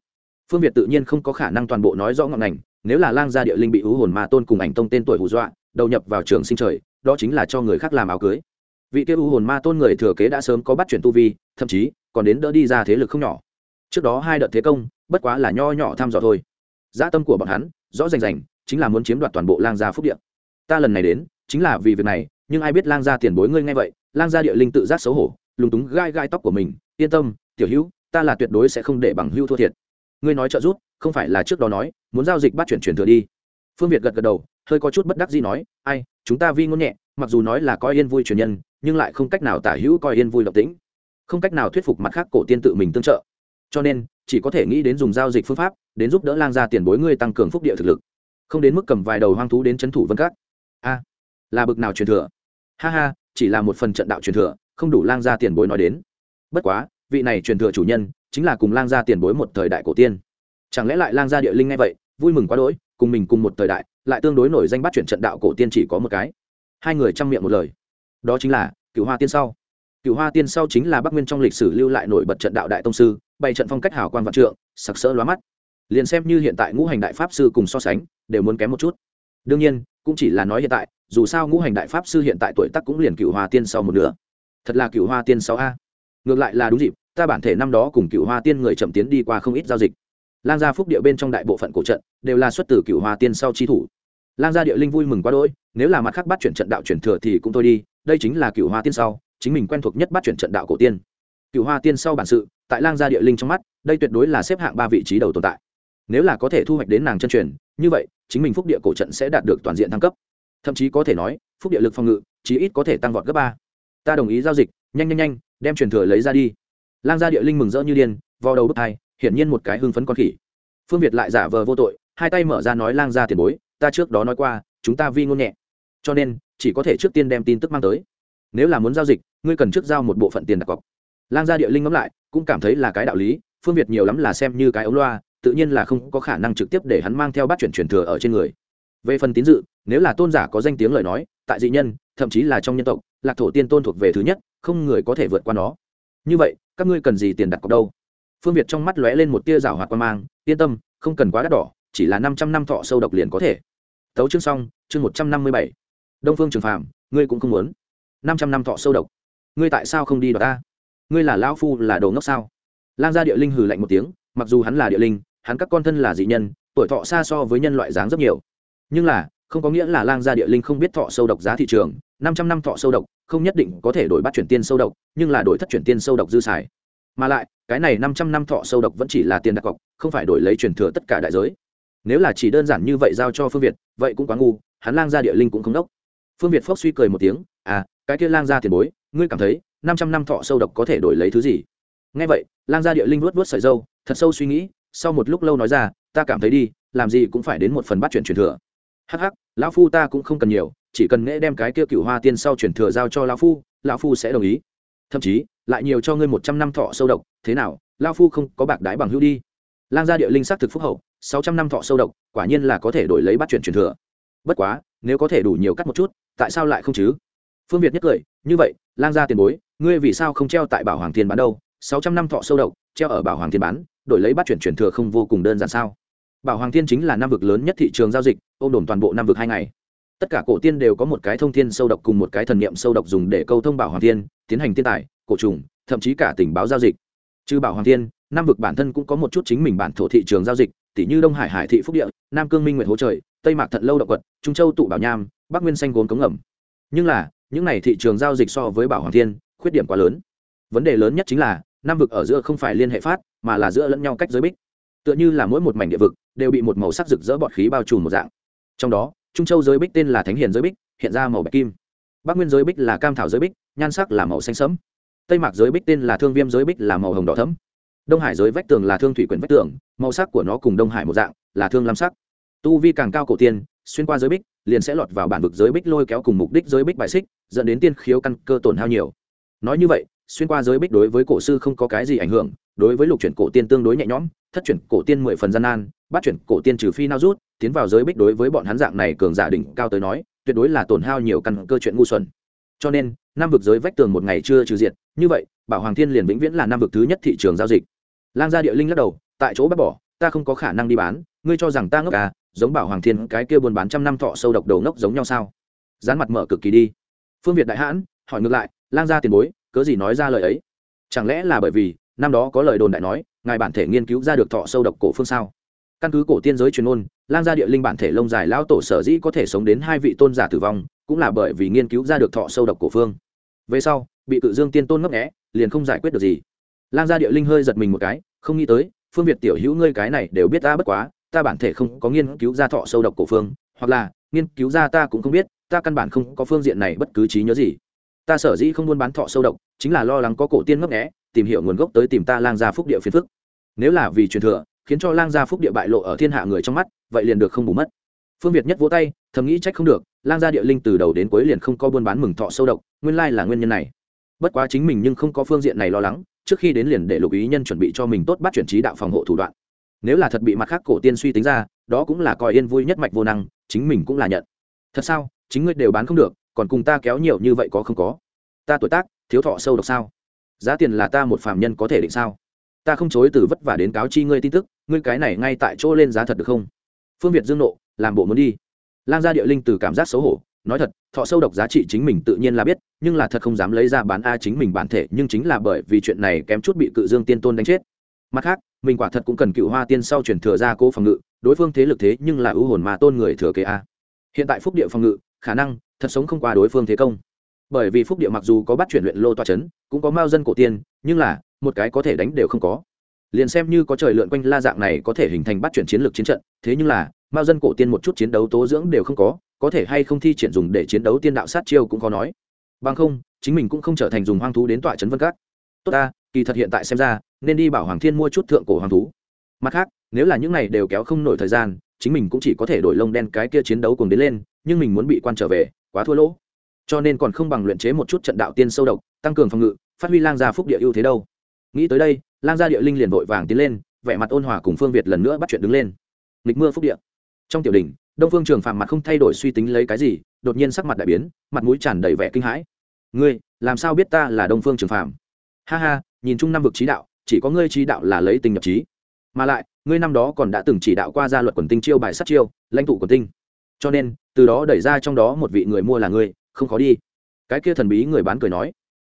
Phương việt tự nhiên không có khả năng toàn bộ nói rõ ngọn ngành, nếu là lang gia địa linh bị U hồn ma tôn cùng ảnh tông tên tuổi hù dọa, đầu nhập vào trường sinh trời, đó chính là cho người khác làm áo cưới. Vị kia U hồn ma tôn người thừa kế đã sớm có bắt chuyển tu vi, thậm chí còn đến đỡ đi ra thế lực không nhỏ. Trước đó hai đợt thế công, bất quá là nho nhỏ thăm dò thôi. Dã tâm của bọn hắn, rõ rành rành, chính là muốn chiếm đoạt toàn bộ lang gia phúc điện ta lần này đến, chính là vì việc này, nhưng ai biết lang gia tiền bối ngươi ngay vậy, lang gia địa linh tự giác xấu hổ, lúng túng gai gai tóc của mình, yên tâm, tiểu hữu, ta là tuyệt đối sẽ không để bằng hữu thua thiệt. Ngươi nói trợ giúp, không phải là trước đó nói, muốn giao dịch bắt chuyển chuyển thừa đi. Phương việt gật gật đầu, hơi có chút bất đắc gì nói, ai, chúng ta vi ngôn nhẹ, mặc dù nói là coi yên vui truyền nhân, nhưng lại không cách nào tả hữu coi yên vui độc tính không cách nào thuyết phục mặt khác cổ tiên tự mình tương trợ. Cho nên, chỉ có thể nghĩ đến dùng giao dịch phương pháp, đến giúp đỡ lang gia tiền bối ngươi tăng cường phúc địa thực lực. Không đến mức cầm vài đầu hoang thú đến c h ấ n thủ vân cát a, là bực nào truyền thừa? Ha ha, chỉ là một phần trận đạo truyền thừa, không đủ lang gia tiền bối nói đến. Bất quá, vị này truyền thừa chủ nhân chính là cùng lang gia tiền bối một thời đại cổ tiên. Chẳng lẽ lại lang gia địa linh ngay vậy, vui mừng quá đỗi, cùng mình cùng một thời đại, lại tương đối nổi danh bắt chuyển trận đạo cổ tiên chỉ có một cái. Hai người chăm miệng một lời. Đó chính là cựu hoa tiên sau. Cựu hoa tiên sau chính là bắc nguyên trong lịch sử lưu lại nổi bật trận đạo đại tông sư, bày trận phong cách hào quan vạn trượng, sặc sỡ lóa mắt. Liền xem như hiện tại ngũ hành đại pháp sư cùng so sánh, đều muốn kém một chút đương nhiên, cũng chỉ là nói hiện tại, dù sao ngũ hành đại pháp sư hiện tại tuổi tác cũng liền cựu hoa tiên sau một nửa. Thật là cựu hoa tiên sau a. Ngược lại là đúng dịp, ta bản thể năm đó cùng cựu hoa tiên người chậm tiến đi qua không ít giao dịch. Lang gia phúc địa bên trong đại bộ phận cổ trận đều là xuất từ cựu hoa tiên sau chi thủ. Lang gia địa linh vui mừng quá đỗi, nếu là mặt khác bắt chuyển trận đạo chuyển thừa thì cũng thôi đi, đây chính là cựu hoa tiên sau, chính mình quen thuộc nhất bắt chuyển trận đạo cổ tiên. Cựu hoa tiên sau bản sự, tại lang gia địa linh trong mắt, đây tuyệt đối là xếp hạng ba vị trí đầu tồn tại nếu là có thể thu hoạch đến nàng chân truyền, như vậy, chính mình phúc địa cổ trận sẽ đạt được toàn diện thăng cấp. Thậm chí có thể nói, phúc địa lực phòng ngự, chí ít có thể tăng vọt gấp ba. Ta đồng ý giao dịch, nhanh nhanh nhanh, đem truyền thừa lấy ra đi. Lang gia địa linh mừng rỡ như điên vào đầu bức thai hiển nhiên một cái hưng phấn con khỉ. Phương việt lại giả vờ vô tội, hai tay mở ra nói lang gia tiền bối, ta trước đó nói qua, chúng ta vi ngôn nhẹ. Cho nên, chỉ có thể trước tiên đem tin tức mang tới. Nếu là muốn giao dịch, ngươi cần trước giao một bộ phận tiền đặt cọc. Lang gia địa linh ngẫm lại, cũng cảm thấy là cái đạo lý, phương việt nhiều lắm là xem như cái ống loa tự nhiên là không có khả năng trực tiếp để hắn mang theo bát chuyển truyền thừa ở trên người. Về phần tín dự, nếu là tôn giả có danh tiếng lời nói, tại dị nhân, thậm chí là trong nhân tộc, lạc thổ tiên tôn thuộc về thứ nhất, không người có thể vượt qua nó. Như vậy, các ngươi cần gì tiền đặt cọc đâu? Phương việt trong mắt lóe lên một tia rào hoạt quan mang, yên tâm, không cần quá đắt đỏ, chỉ là năm trăm năm thọ sâu độc liền có thể. Tấu chương xong, chương một trăm năm mươi bảy. Đông phương trường phàm, ngươi cũng không muốn. năm trăm năm thọ sâu độc. Ngươi tại sao không đi đoạt ta? Ngươi là lão phu là đồ ngốc sao? Lang gia địa linh hừ lạnh một tiếng, mặc dù hắn là địa linh hắn các con thân là dị nhân, tuổi thọ xa so với nhân loại dáng rất nhiều. Nhưng là, không có nghĩa là lang gia địa linh không biết thọ sâu độc giá thị trường, năm trăm năm thọ sâu độc, không nhất định có thể đổi bắt chuyển tiên sâu độc, nhưng là đổi thất chuyển tiên sâu độc dư xài. Mà lại, cái này năm trăm năm thọ sâu độc vẫn chỉ là tiền đặt cọc, không phải đổi lấy truyền thừa tất cả đại giới. Nếu là chỉ đơn giản như vậy giao cho phương việt, vậy cũng quá ngu, hắn lang gia địa linh cũng không đốc. Phương việt phốc suy cười một tiếng à cái kia lang gia tiền bối, ngươi cảm thấy năm trăm năm thọ sâu độc có thể đổi lấy thứ gì? Ngay vậy, lang gia địa linh vuốt vuốt sợi dâu, thật sâu suy nghĩ sau một lúc lâu nói ra, ta cảm thấy đi, làm gì cũng phải đến một phần bắt chuyển truyền thừa. Hắc hắc, lão phu ta cũng không cần nhiều, chỉ cần nghe đem cái kia cựu hoa tiên sau truyền thừa giao cho lão phu lão phu sẽ đồng ý. Thậm chí, lại nhiều cho ngươi một trăm năm thọ sâu độc, thế nào, lão phu không có bạc đái bằng hữu đi? Lang gia địa linh sắc thực phúc hậu, sáu trăm năm thọ sâu độc, quả nhiên là có thể đổi lấy bắt chuyển truyền thừa. Bất quá, nếu có thể đủ nhiều cắt một chút, tại sao lại không chứ? Phương việt nhất cười, như vậy, lang gia tiền bối, ngươi vì sao không treo tại bảo hoàng thiên bán đâu? Sáu trăm năm thọ sâu độc, treo ở bảo hoàng thiên bán đổi lấy bắt chuyển chuyển thừa không vô cùng đơn giản sao? Bảo hoàng thiên chính là năm vực lớn nhất thị trường giao dịch, ôm đồn toàn bộ năm vực hai ngày. Tất cả cổ tiên đều có một cái thông thiên sâu độc cùng một cái thần niệm sâu độc dùng để câu thông bảo hoàng thiên, tiến hành thiên tài, cổ trùng, thậm chí cả tình báo giao dịch. Trừ bảo hoàng thiên nam vực bản thân cũng có một chút chính mình bản thổ thị trường giao dịch tỷ như đông hải hải thị phúc địa, nam cương minh nguyện hỗ trời, tây mạc thận lâu động quật, trung châu tụ bảo nham, bắc nguyên xanh gốm cống ngầm. Nhưng là, những này thị trường giao dịch so với bảo hoàng thiên, khuyết điểm quá lớn. Vấn đề lớn nhất chính là nam vực ở giữa không phải liên hệ phát, mà là giữa lẫn nhau cách giới bích. Tựa như là mỗi một mảnh địa vực, đều bị một màu sắc rực rỡ bọt khí bao trùm một dạng. Trong đó, trung châu giới bích tên là thánh hiền giới bích, hiện ra màu bạch kim. Bắc nguyên giới bích là cam thảo giới bích, nhan sắc là màu xanh sẫm. Tây mạc giới bích tên là thương viêm giới bích là màu hồng đỏ thấm đông hải giới vách tường là thương thủy quyển vách tường, màu sắc của nó cùng đông hải một dạng, là thương lam sắc. Tu vi càng cao cổ tiên, xuyên qua giới bích, liền sẽ lọt vào bản vực giới bích lôi kéo cùng mục đích giới bích bại xích, dẫn đến tiên khiếu căn cơ tổn hao nhiều. Nói như vậy xuyên qua giới bích đối với cổ sư không có cái gì ảnh hưởng, đối với lục chuyển cổ tiên tương đối nhẹ nhõm, thất chuyển cổ tiên mười phần gian nan, bắt chuyển cổ tiên trừ phi nao rút, tiến vào giới bích đối với bọn hắn dạng này cường giả đỉnh cao tới nói, tuyệt đối là tổn hao nhiều căn cơ chuyện ngu xuẩn. Cho nên, năm vực giới vách tường một ngày chưa trừ diệt, như vậy, bảo hoàng thiên liền vĩnh viễn là năm vực thứ nhất thị trường giao dịch. Lang gia địa linh lắc đầu, tại chỗ bác bỏ, ta không có khả năng đi bán, ngươi cho rằng ta ngốc à giống bảo hoàng thiên cái kia buôn bán trăm năm thọ sâu độc đầu ngốc giống nhau sao? Dán mặt mở cực kỳ đi. Phương việt đại hãn, hỏi ngược lại, lang gia tiền bối cớ gì nói ra lời ấy? Chẳng lẽ là bởi vì, năm đó có lời đồn đại nói, ngài bản thể nghiên cứu ra được thọ sâu độc cổ phương sao? Căn cứ cổ tiên giới truyền ôn lang gia địa linh bản thể lông dài lao tổ sở dĩ có thể sống đến hai vị tôn giả tử vong, cũng là bởi vì nghiên cứu ra được thọ sâu độc cổ phương. Về sau, bị cự dương tiên tôn ngấp nghẽ liền không giải quyết được gì. Lang gia địa linh hơi giật mình một cái, không nghĩ tới, phương việt tiểu hữu ngươi cái này đều biết ta bất quá, ta bản thể không có nghiên cứu ra thọ sâu độc cổ phương, hoặc là, nghiên cứu ra ta cũng không biết, ta căn bản không có phương diện này bất cứ trí nhớ gì ta sở dĩ không buôn bán thọ sâu độc, chính là lo lắng có cổ tiên ngấp nghẽ tìm hiểu nguồn gốc tới tìm ta lang gia phúc địa phiền phức. Nếu là vì truyền thừa, khiến cho lang gia phúc địa bại lộ ở thiên hạ người trong mắt, vậy liền được không bù mất. Phương việt nhất vỗ tay, thầm nghĩ trách không được, lang gia địa linh từ đầu đến cuối liền không có buôn bán mừng thọ sâu độc, nguyên lai là nguyên nhân này. Bất quá chính mình nhưng không có phương diện này lo lắng, trước khi đến liền để lục ý nhân chuẩn bị cho mình tốt bắt chuyển trí đạo phòng hộ thủ đoạn. Nếu là thật bị mặt khác cổ tiên suy tính ra, đó cũng là coi yên vui nhất mạch vô năng, chính mình cũng là nhận. Thật sao? Chính ngươi đều bán không được còn cùng ta kéo nhiều như vậy có không có? Ta tuổi tác, thiếu thọ sâu độc sao? Giá tiền là ta một phàm nhân có thể định sao? Ta không chối từ vất vả đến cáo chi ngươi tin tức, ngươi cái này ngay tại chỗ lên giá thật được không? Phương việt dương nộ, làm bộ muốn đi. Lang gia địa linh từ cảm giác xấu hổ, nói thật, thọ sâu độc giá trị chính mình tự nhiên là biết, nhưng là thật không dám lấy ra bán a chính mình bản thể, nhưng chính là bởi vì chuyện này kém chút bị cự dương tiên tôn đánh chết. Mặt khác, mình quả thật cũng cần cựu hoa tiên sau chuyển thừa ra cố phòng ngự, đối phương thế lực thế nhưng là ưu hồn mà tôn người thừa kế a. Hiện tại phúc địa phòng ngự, khả năng thật sống không qua đối phương thế công. Bởi vì phúc địa mặc dù có bắt chuyển luyện lô toa c h ấ n cũng có mao dân cổ tiên, nhưng là, một cái có thể đánh đều không có. Liền xem như có trời lượn quanh la dạng này có thể hình thành bắt chuyển chiến lược chiến trận, thế nhưng là, mao dân cổ tiên một chút chiến đấu tố dưỡng đều không có có thể hay không thi triển dùng để chiến đấu tiên đạo sát chiêu cũng khó nói. Bằng không, chính mình cũng không trở thành dùng hoang thú đến tọa trấn vân các. Tốt ta, kỳ thật hiện tại xem ra, nên đi bảo hoàng thiên mua chút thượng cổ hoàng thú. Mặt khác, nếu là những này đều kéo không nổi thời gian, chính mình cũng chỉ có thể đổi lông đen cái kia chiến đấu cùng đến lên, nhưng mình muốn bị quan trở về quá thua lỗ. Cho nên còn không bằng luyện chế một chút trận đạo tiên sâu độc, tăng cường phòng ngự, phát huy lang gia phúc địa ưu thế đâu. Nghĩ tới đây, lang gia địa linh liền vội vàng tiến lên, vẻ mặt ôn hòa cùng phương việt lần nữa bắt chuyện đứng lên. Nghịch mưa phúc địa. Trong tiểu đình đông phương trường phàm mặt không thay đổi suy tính lấy cái gì, đột nhiên sắc mặt đại biến, mặt mũi tràn đầy vẻ kinh hãi. Ngươi, làm sao biết ta là đông phương trường phàm? Ha ha, nhìn chung năm vực trí đạo, chỉ có ngươi trí đạo là lấy tình nhập trí. Mà lại, ngươi năm đó còn đã từng chỉ đạo qua gia luật quần tinh chiêu bài sát chiêu, lãnh tụ quần tinh cho nên, từ đó đẩy ra trong đó một vị người mua là ngươi, không khó đi. Cái kia thần bí người bán cười nói,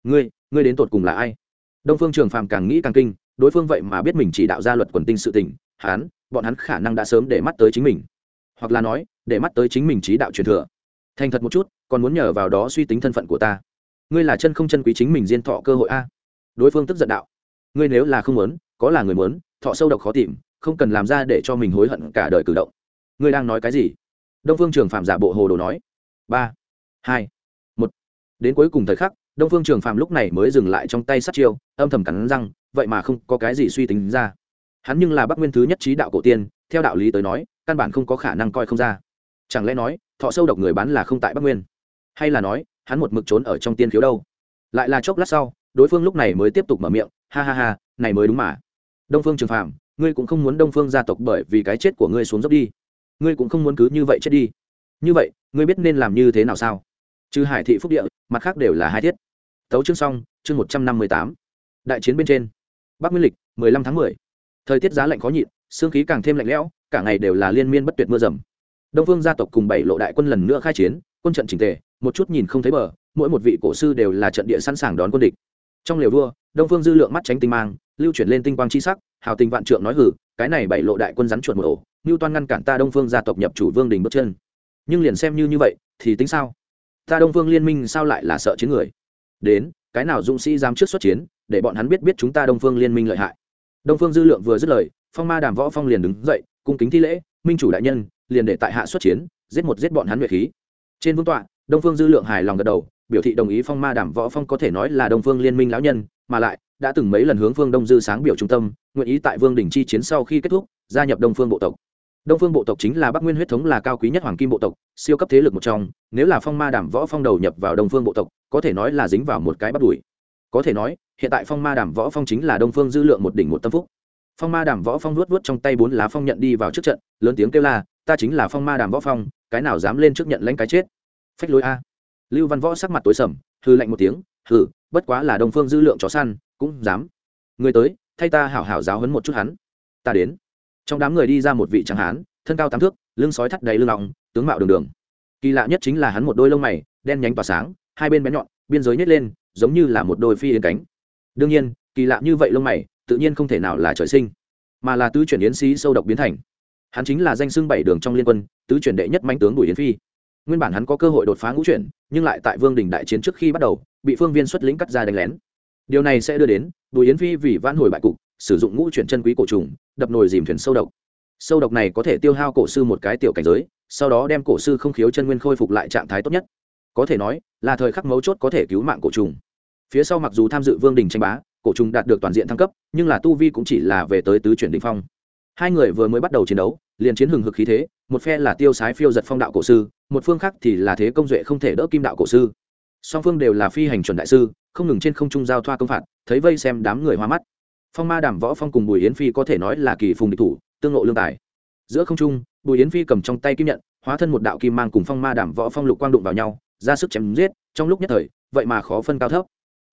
ngươi ngươi đến tột cùng là ai? Đông phương trường phàm càng nghĩ càng kinh, đối phương vậy mà biết mình chỉ đạo ra luật quần tinh sự tình, hắn, bọn hắn khả năng đã sớm để mắt tới chính mình. Hoặc là nói, để mắt tới chính mình trí đạo truyền thừa. Thành thật một chút, còn muốn nhờ vào đó suy tính thân phận của ta. Ngươi là chân không chân quý chính mình diên thọ cơ hội a. Đối phương tức giận đạo, ngươi nếu là không muốn, có là người muốn, thọ sâu độc khó tìm, không cần làm ra để cho mình hối hận cả đời cử động. Ngươi đang nói cái gì? Đông phương trường phạm giả bộ hồ đồ nói. Ba, hai, một. Đến cuối cùng thời khắc, đông phương trường phạm lúc này mới dừng lại trong tay sát chiêu, âm thầm cắn răng, vậy mà không có cái gì suy tính ra. Hắn nhưng là bắc nguyên thứ nhất trí đạo cổ tiên, theo đạo lý tới nói, căn bản không có khả năng coi không ra. Chẳng lẽ nói, thọ sâu độc người bán là không tại bắc nguyên? Hay là nói, hắn một mực trốn ở trong tiên khiếu đâu? Lại là chốc lát sau, đối phương lúc này mới tiếp tục mở miệng, ha ha ha, này mới đúng mà. Đông phương trường Phạm ngươi cũng không muốn đông phương gia tộc bởi vì cái chết của ngươi xuống dốc đi ngươi cũng không muốn cứ như vậy chết đi. Như vậy, ngươi biết nên làm như thế nào sao? Chứ hải thị phúc địa, mặt khác đều là hai thiết. Tấu chương xong, chương một trăm năm mươi tám. Đại chiến bên trên. Bắc nguyên lịch, mười lăm tháng mười. Thời tiết giá lạnh khó nhịn xương khí càng thêm lạnh lẽo, cả ngày đều là liên miên bất tuyệt mưa rầm đông phương gia tộc cùng bảy lộ đại quân lần nữa khai chiến, quân trận trình tề, một chút nhìn không thấy bờ, mỗi một vị cổ sư đều là trận địa sẵn sàng đón quân địch trong liều vua, đông phương dư lượng mắt tránh tinh mang, lưu chuyển lên tinh quang chi sắc, hào tình vạn trượng nói hử cái này bảy lộ đại quân rắn chuột một ổ ngưu toan ngăn cản ta đông phương gia tộc nhập chủ vương đình bước chân. Nhưng liền xem như như vậy, thì tính sao? Ta đông phương liên minh sao lại là sợ chiến người? Đến, cái nào dũng sĩ dám trước xuất chiến, để bọn hắn biết biết chúng ta đông phương liên minh lợi hại? Đông phương dư lượng vừa dứt lời, phong ma đàm võ phong liền đứng dậy, cung kính thi lễ, minh chủ đại nhân, liền để tại hạ xuất chiến, giết một giết bọn hắn nguyệt khí. Trên vương tọa, đông phương dư lượng hài lòng gật đầu biểu thị đồng ý phong ma đảm võ phong có thể nói là đông phương liên minh lão nhân, mà lại, đã từng mấy lần hướng phương đông dư sáng biểu trung tâm, nguyện ý tại vương đỉnh chi chiến sau khi kết thúc, gia nhập đông phương bộ tộc. Đông phương bộ tộc chính là bắc nguyên huyết thống là cao quý nhất hoàng kim bộ tộc, siêu cấp thế lực một trong, nếu là phong ma đảm võ phong đầu nhập vào đông phương bộ tộc, có thể nói là dính vào một cái bắt đuổi. Có thể nói, hiện tại phong ma đảm võ phong chính là đông phương dư lượng một đỉnh một tâm phúc. Phong ma đảm võ phong luốt luốt trong tay bốn lá phong nhận đi vào trước trận, lớn tiếng kêu la, ta chính là phong ma đảm võ phong, cái nào dám lên trước nhận lãnh cái chết? Phách lối a lưu văn võ sắc mặt tối sầm hư lạnh một tiếng, hừ, bất quá là đông phương dư lượng chó săn, cũng dám. Người tới, thay ta hảo hảo giáo hấn một chút hắn. Ta đến. Trong đám người đi ra một vị tráng hán, thân cao tám thước, lưng sói thắt đầy lưng lòng tướng mạo đường đường. Kỳ lạ nhất chính là hắn một đôi lông mày, đen nhánh tỏa sáng, hai bên bén nhọn, biên giới nhét lên, giống như là một đôi phi yến cánh. Đương nhiên, kỳ lạ như vậy lông mày, tự nhiên không thể nào là trời sinh, mà là tứ chuyển yến sĩ sâu độc biến thành. Hắn chính là danh xưng bảy đường trong liên quân, tứ chuyển đệ nhất manh tướng bùi yến phi nguyên bản hắn có cơ hội đột phá ngũ chuyển, nhưng lại tại vương đình đại chiến trước khi bắt đầu, bị phương viên xuất lĩnh cắt ra đánh lén. Điều này sẽ đưa đến, bùi yến phi vì vãn hồi bại cục, sử dụng ngũ chuyển chân quý cổ trùng, đập nồi dìm thuyền sâu độc. Sâu độc này có thể tiêu hao cổ sư một cái tiểu cảnh giới, sau đó đem cổ sư không khiếu chân nguyên khôi phục lại trạng thái tốt nhất. Có thể nói, là thời khắc mấu chốt có thể cứu mạng cổ trùng. Phía sau mặc dù tham dự vương đình tranh bá, cổ trùng đạt được toàn diện thăng cấp, nhưng là tu vi cũng chỉ là về tới tứ chuyển đình phong. Hai người vừa mới bắt đầu chiến đấu liền chiến hừng hực khí thế, một phe là tiêu sái phiêu giật phong đạo cổ sư, một phương khác thì là thế công duệ không thể đỡ kim đạo cổ sư. Song phương đều là phi hành chuẩn đại sư, không ngừng trên không trung giao thoa công phạt, thấy vây xem đám người hoa mắt. Phong ma đảm võ phong cùng bùi yến phi có thể nói là kỳ phùng địch thủ, tương lộ lương tài. Giữa không trung, bùi yến phi cầm trong tay kim nhận, hóa thân một đạo kim mang cùng phong ma đảm võ phong lục quang đụng vào nhau, ra sức chém giết, trong lúc nhất thời, vậy mà khó phân cao thấp.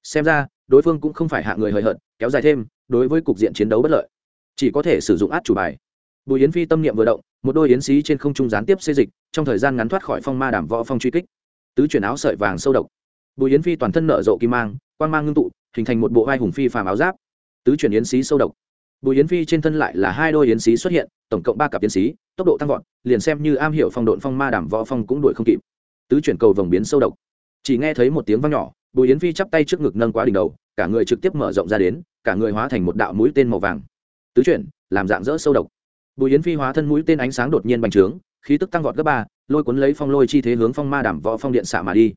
Xem ra, đối phương cũng không phải hạ người hời hợt, kéo dài thêm, đối với cục diện chiến đấu bất lợi. Chỉ có thể sử dụng át chủ bài bùi yến phi tâm niệm vừa động, một đôi yến xí trên không trung gián tiếp xê dịch, trong thời gian ngắn thoát khỏi phong ma đảm võ phong truy kích. Tứ chuyển áo sợi vàng sâu độc. Bùi yến phi toàn thân nở rộ kim mang quan mang ngưng tụ, hình thành một bộ vai hùng phi phàm áo giáp. Tứ chuyển yến xí sâu độc. Bùi yến phi trên thân lại là hai đôi yến xí xuất hiện, tổng cộng ba cặp yến xí, tốc độ tăng vọt, liền xem như am hiểu phong độn phong ma đảm võ phong cũng đuổi không kịp. Tứ chuyển cầu vòng biến sâu độc. Chỉ nghe thấy một tiếng vang nhỏ, bùi yến phi chắp tay trước ngực nâng quá đỉnh đầu, cả người trực tiếp mở rộng ra đến, cả người hóa thành một đạo mũi tên màu vàng. Tứ chuyển, làm dạng dỡ sâu độc bùi yến phi hóa thân mũi tên ánh sáng đột nhiên bành trướng, khí tức tăng vọt gấp ba, lôi cuốn lấy phong lôi chi thế hướng phong ma đảm võ phong điện xạ mà đi.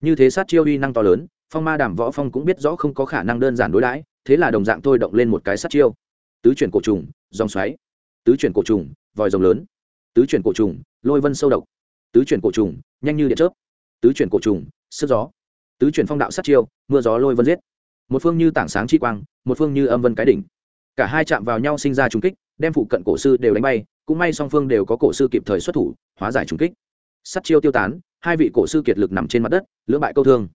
Như thế sát chiêu uy năng to lớn, phong ma đảm võ phong cũng biết rõ không có khả năng đơn giản đối đãi, thế là đồng dạng thôi động lên một cái sát chiêu. Tứ chuyển cổ trùng, dòng xoáy. Tứ chuyển cổ trùng, vòi rồng lớn. Tứ chuyển cổ trùng, lôi vân sâu độc. Tứ chuyển cổ trùng, nhanh như điện chớp. Tứ chuyển cổ trùng, sức gió. Tứ chuyển phong đạo sát chiêu, mưa gió lôi vân giết. Một phương như tảng sáng chi quang, một phương như âm vân cái đỉnh. Cả hai chạm vào nhau sinh ra trùng kích đem phụ cận cổ sư đều đánh bay, cũng may song phương đều có cổ sư kịp thời xuất thủ, hóa giải trùng kích. Sắt chiêu tiêu tán, hai vị cổ sư kiệt lực nằm trên mặt đất, lưỡng bại câu thương.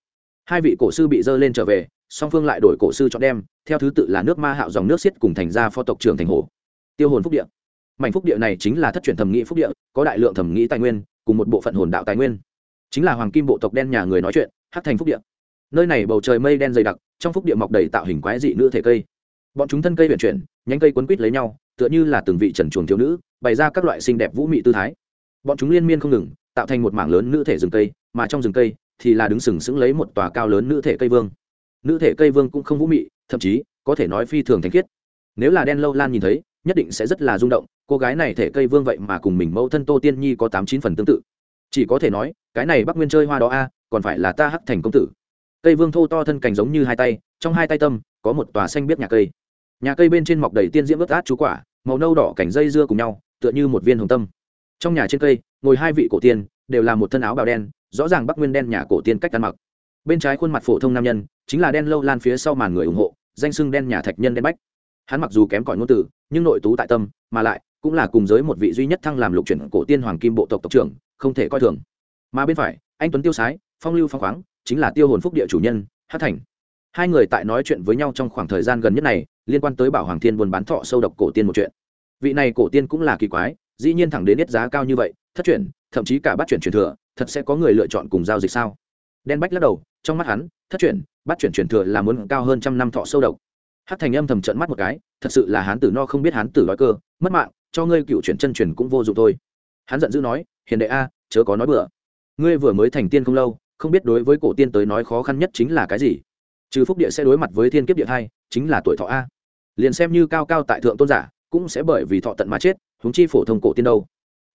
Hai vị cổ sư bị dơ lên trở về, song phương lại đổi cổ sư chọn đem, theo thứ tự là nước ma hạo dòng nước xiết cùng thành ra phó tộc trưởng thành hồ. Tiêu hồn phúc địa. Mảnh phúc địa này chính là thất truyền thẩm nghĩ phúc địa, có đại lượng thẩm nghĩ tài nguyên, cùng một bộ phận hồn đạo tài nguyên. Chính là hoàng kim bộ tộc đen nhà người nói chuyện hát thành phúc địa. Nơi này bầu trời mây đen dày đặc, trong phúc địa mọc đầy tạo hình quái dị nữ thể cây bọn chúng thân cây vận chuyển, nhánh cây quấn quít lấy nhau, tựa như là từng vị trần chuồng thiếu nữ, bày ra các loại xinh đẹp vũ mị tư thái. Bọn chúng liên miên không ngừng, tạo thành một mảng lớn nữ thể rừng cây, mà trong rừng cây thì là đứng sừng sững lấy một tòa cao lớn nữ thể cây vương. Nữ thể cây vương cũng không vũ mị, thậm chí có thể nói phi thường thanh khiết. Nếu là đen lâu lan nhìn thấy, nhất định sẽ rất là rung động, cô gái này thể cây vương vậy mà cùng mình mẫu thân tô tiên nhi có tám chín phần tương tự. Chỉ có thể nói, cái này bắc nguyên chơi hoa đó a, còn phải là ta hắc thành công tử. Cây vương thô to thân cành giống như hai tay, trong hai tay tâm, có một tòa xanh biết nhà cây nhà cây bên trên mọc đầy tiên diễm ướt át chú quả, màu nâu đỏ cảnh dây dưa cùng nhau, tựa như một viên hồng tâm. Trong nhà trên cây, ngồi hai vị cổ tiên, đều là một thân áo bào đen, rõ ràng bắc nguyên đen nhà cổ tiên cách ăn mặc. Bên trái khuôn mặt phổ thông nam nhân, chính là đen lâu lan phía sau màn người ủng hộ, danh sưng đen nhà thạch nhân đen bách. Hắn mặc dù kém cỏi ngôn từ, nhưng nội tú tại tâm, mà lại cũng là cùng giới một vị duy nhất thăng làm lục chuyển cổ tiên hoàng kim bộ tộc tộc trưởng, không thể coi thường. Mà bên phải, anh tuấn tiêu sái, phong lưu phong khoáng, chính là tiêu hồn phúc địa chủ nhân hát thành hai người tại nói chuyện với nhau trong khoảng thời gian gần nhất này, liên quan tới bảo hoàng thiên buôn bán thọ sâu độc cổ tiên một chuyện. Vị này cổ tiên cũng là kỳ quái, dĩ nhiên thẳng đến ít giá cao như vậy, thất chuyển thậm chí cả bắt chuyển truyền thừa, thật sẽ có người lựa chọn cùng giao dịch sao? Đen bách lắc đầu, trong mắt hắn, thất chuyển bắt chuyển truyền thừa là muốn cao hơn trăm năm thọ sâu độc. Hát thành âm thầm trận mắt một cái, thật sự là hán tử no không biết hán tử nói cơ, mất mạng, cho ngươi cựu chuyển chân truyền cũng vô dụng thôi. Hắn giận dữ nói, hiền đệ a, chớ có nói bừa. Ngươi vừa mới thành tiên không lâu, không biết đối với cổ tiên tới nói khó khăn nhất chính là cái gì? Trừ phúc địa sẽ đối mặt với thiên kiếp địa hai chính là tuổi thọ a. Liền xem như cao cao tại thượng tôn giả, cũng sẽ bởi vì thọ tận mà chết húng chi phổ thông cổ tiên đâu.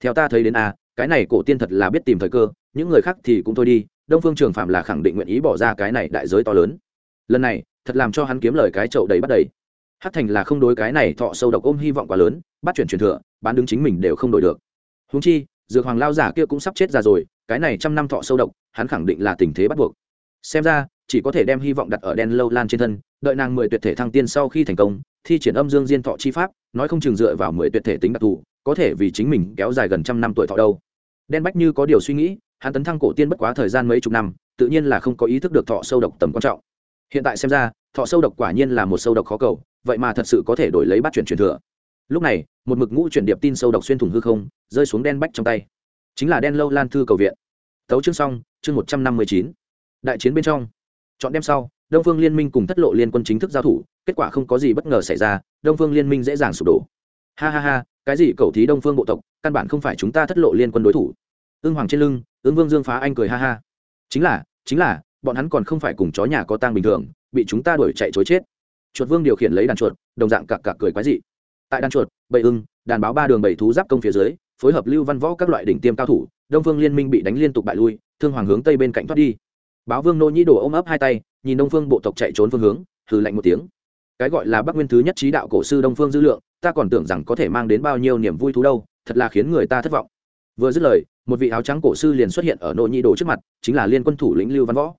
Theo ta thấy đến a, cái này cổ tiên thật là biết tìm thời cơ, những người khác thì cũng thôi đi, đông phương trường phạm là khẳng định nguyện ý bỏ ra cái này đại giới to lớn. Lần này, thật làm cho hắn kiếm lời cái chậu đầy bắt đầy. Hát thành là không đối cái này thọ sâu độc ôm hy vọng quá lớn, bắt chuyển truyền thừa, bán đứng chính mình đều không đổi được. Húng chi, dược hoàng lao giả kia cũng sắp chết ra rồi, cái này trăm năm thọ sâu độc, hắn khẳng định là tình thế bắt buộc xem ra, chỉ có thể đem hy vọng đặt ở đen lâu lan trên thân, đợi nàng mười tuyệt thể thăng tiên sau khi thành công, thi triển âm dương diên thọ chi pháp, nói không chừng dựa vào mười tuyệt thể tính đặc thù, có thể vì chính mình kéo dài gần trăm năm tuổi thọ đâu. Đen bách như có điều suy nghĩ, hắn tấn thăng cổ tiên bất quá thời gian mấy chục năm, tự nhiên là không có ý thức được thọ sâu độc tầm quan trọng. Hiện tại xem ra, thọ sâu độc quả nhiên là một sâu độc khó cầu, vậy mà thật sự có thể đổi lấy bắt chuyển truyền thừa. Lúc này, một mực ngũ chuyển điệp tin sâu độc xuyên thủng hư không, rơi xuống đen bách trong tay. Chính là đen lâu lan thư cầu viện. Tấu chương xong, chương một trăm năm mươi chín đại chiến bên trong. Chọn đêm sau, đông phương liên minh cùng thất lộ liên quân chính thức giao thủ, kết quả không có gì bất ngờ xảy ra, đông phương liên minh dễ dàng sụp đổ. Ha ha ha, cái gì cầu thí đông phương bộ tộc, căn bản không phải chúng ta thất lộ liên quân đối thủ. Ương hoàng trên lưng ương vương dương phá anh cười ha ha. Chính là chính là, bọn hắn còn không phải cùng chó nhà có tang bình thường, bị chúng ta đuổi chạy chối chết. Chuột vương điều khiển lấy đàn chuột, đồng dạng cặc cặc cười quái dị. Tại đàn chuột, bầy ưng, đàn báo ba đường bảy thú giáp công phía dưới, phối hợp lưu văn võ các loại đỉnh tiêm cao thủ, đông phương liên minh bị đánh liên tục bại lui, thương hoàng hướng tây bên cạnh thoát đi báo vương nô nhĩ đổ ôm ấp hai tay, nhìn đông phương bộ tộc chạy trốn phương hướng, hừ lạnh một tiếng. Cái gọi là bắc nguyên thứ nhất trí đạo cổ sư đông phương dư lượng, ta còn tưởng rằng có thể mang đến bao nhiêu niềm vui thú đâu, thật là khiến người ta thất vọng. Vừa dứt lời, một vị áo trắng cổ sư liền xuất hiện ở nô nhĩ đồ trước mặt, chính là liên quân thủ lĩnh lưu văn võ.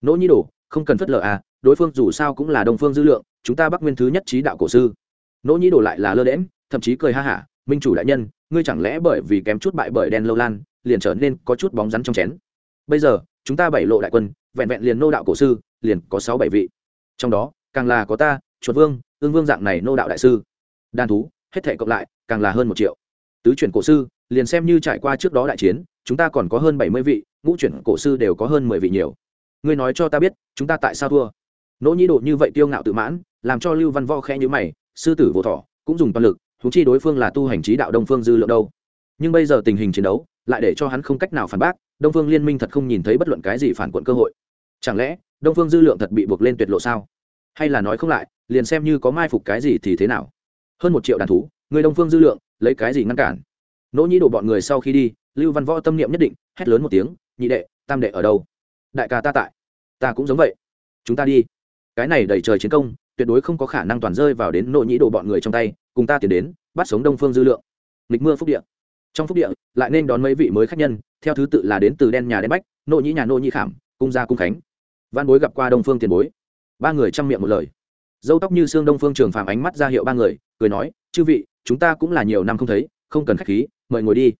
Nô nhĩ đồ không cần phất lờ à đối phương dù sao cũng là đông phương dư lượng, chúng ta bắc nguyên thứ nhất trí đạo cổ sư. Nô nhĩ đồ lại là lơ đễm thậm chí cười ha hả, minh chủ đại nhân, ngươi chẳng lẽ bởi vì kém chút bại bởi đen lâu lan, liền trở nên có chút bóng rắn trong chén? Bây giờ chúng ta bảy lộ đại quân, vẹn vẹn liền nô đạo cổ sư, liền có sáu bảy vị. Trong đó, càng là có ta, chuột vương ương vương dạng này nô đạo đại sư. Đan thú, hết thể cộng lại, càng là hơn một triệu. Tứ chuyển cổ sư, liền xem như trải qua trước đó đại chiến, chúng ta còn có hơn bảy mươi vị, ngũ chuyển cổ sư đều có hơn mười vị nhiều. Ngươi nói cho ta biết, chúng ta tại sao thua? Nỗ nhĩ độ như vậy tiêu ngạo tự mãn, làm cho lưu văn võ khẽ nhữ mày, sư tử vô thọ, cũng dùng toàn lực thú chi đối phương là tu hành trí đạo đông phương dư lượng đâu. Nhưng bây giờ tình hình chiến đấu, lại để cho hắn không cách nào phản bác đông phương liên minh thật không nhìn thấy bất luận cái gì phản quận cơ hội. Chẳng lẽ, đông phương dư lượng thật bị buộc lên tuyệt lộ sao? Hay là nói không lại, liền xem như có mai phục cái gì thì thế nào? Hơn một triệu đàn thú, người đông phương dư lượng, lấy cái gì ngăn cản? Nỗ nhĩ đổ bọn người sau khi đi, lưu văn võ tâm niệm nhất định, hét lớn một tiếng, nhị đệ, tam đệ ở đâu? Đại ca ta tại. Ta cũng giống vậy. Chúng ta đi. Cái này đầy trời chiến công, tuyệt đối không có khả năng toàn rơi vào đến Nỗ nhĩ đồ bọn người trong tay, cùng ta tiến đến, bắt sống đông phương dư lượng. Nghịch mưa phúc Điện trong phúc địa, lại nên đón mấy vị mới khách nhân, theo thứ tự là đến từ đen nhà đen bách nội nhĩ nhà nội nhĩ khảm, cung gia cung khánh. Văn bối gặp qua đông phương tiền bối. Ba người chăm miệng một lời. Dâu tóc như xương đông phương trường phàm ánh mắt ra hiệu ba người, cười nói, chư vị, chúng ta cũng là nhiều năm không thấy, không cần khách khí, mời ngồi đi.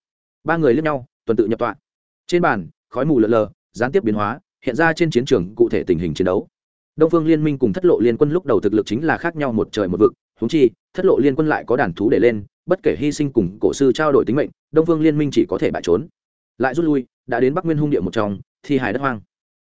Ba người lướt nhau, tuần tự nhập tọa. Trên bàn, khói mù lợn lờ, gián tiếp biến hóa, hiện ra trên chiến trường cụ thể tình hình chiến đấu. Đông phương liên minh cùng thất lộ liên quân lúc đầu thực lực chính là khác nhau một trời một vực húng chi, thất lộ liên quân lại có đàn thú để lên, bất kể hy sinh cùng cổ sư trao đổi tính mệnh đông phương liên minh chỉ có thể bại trốn. Lại rút lui, đã đến bắc nguyên hung địa một trong, thi hài đất hoang.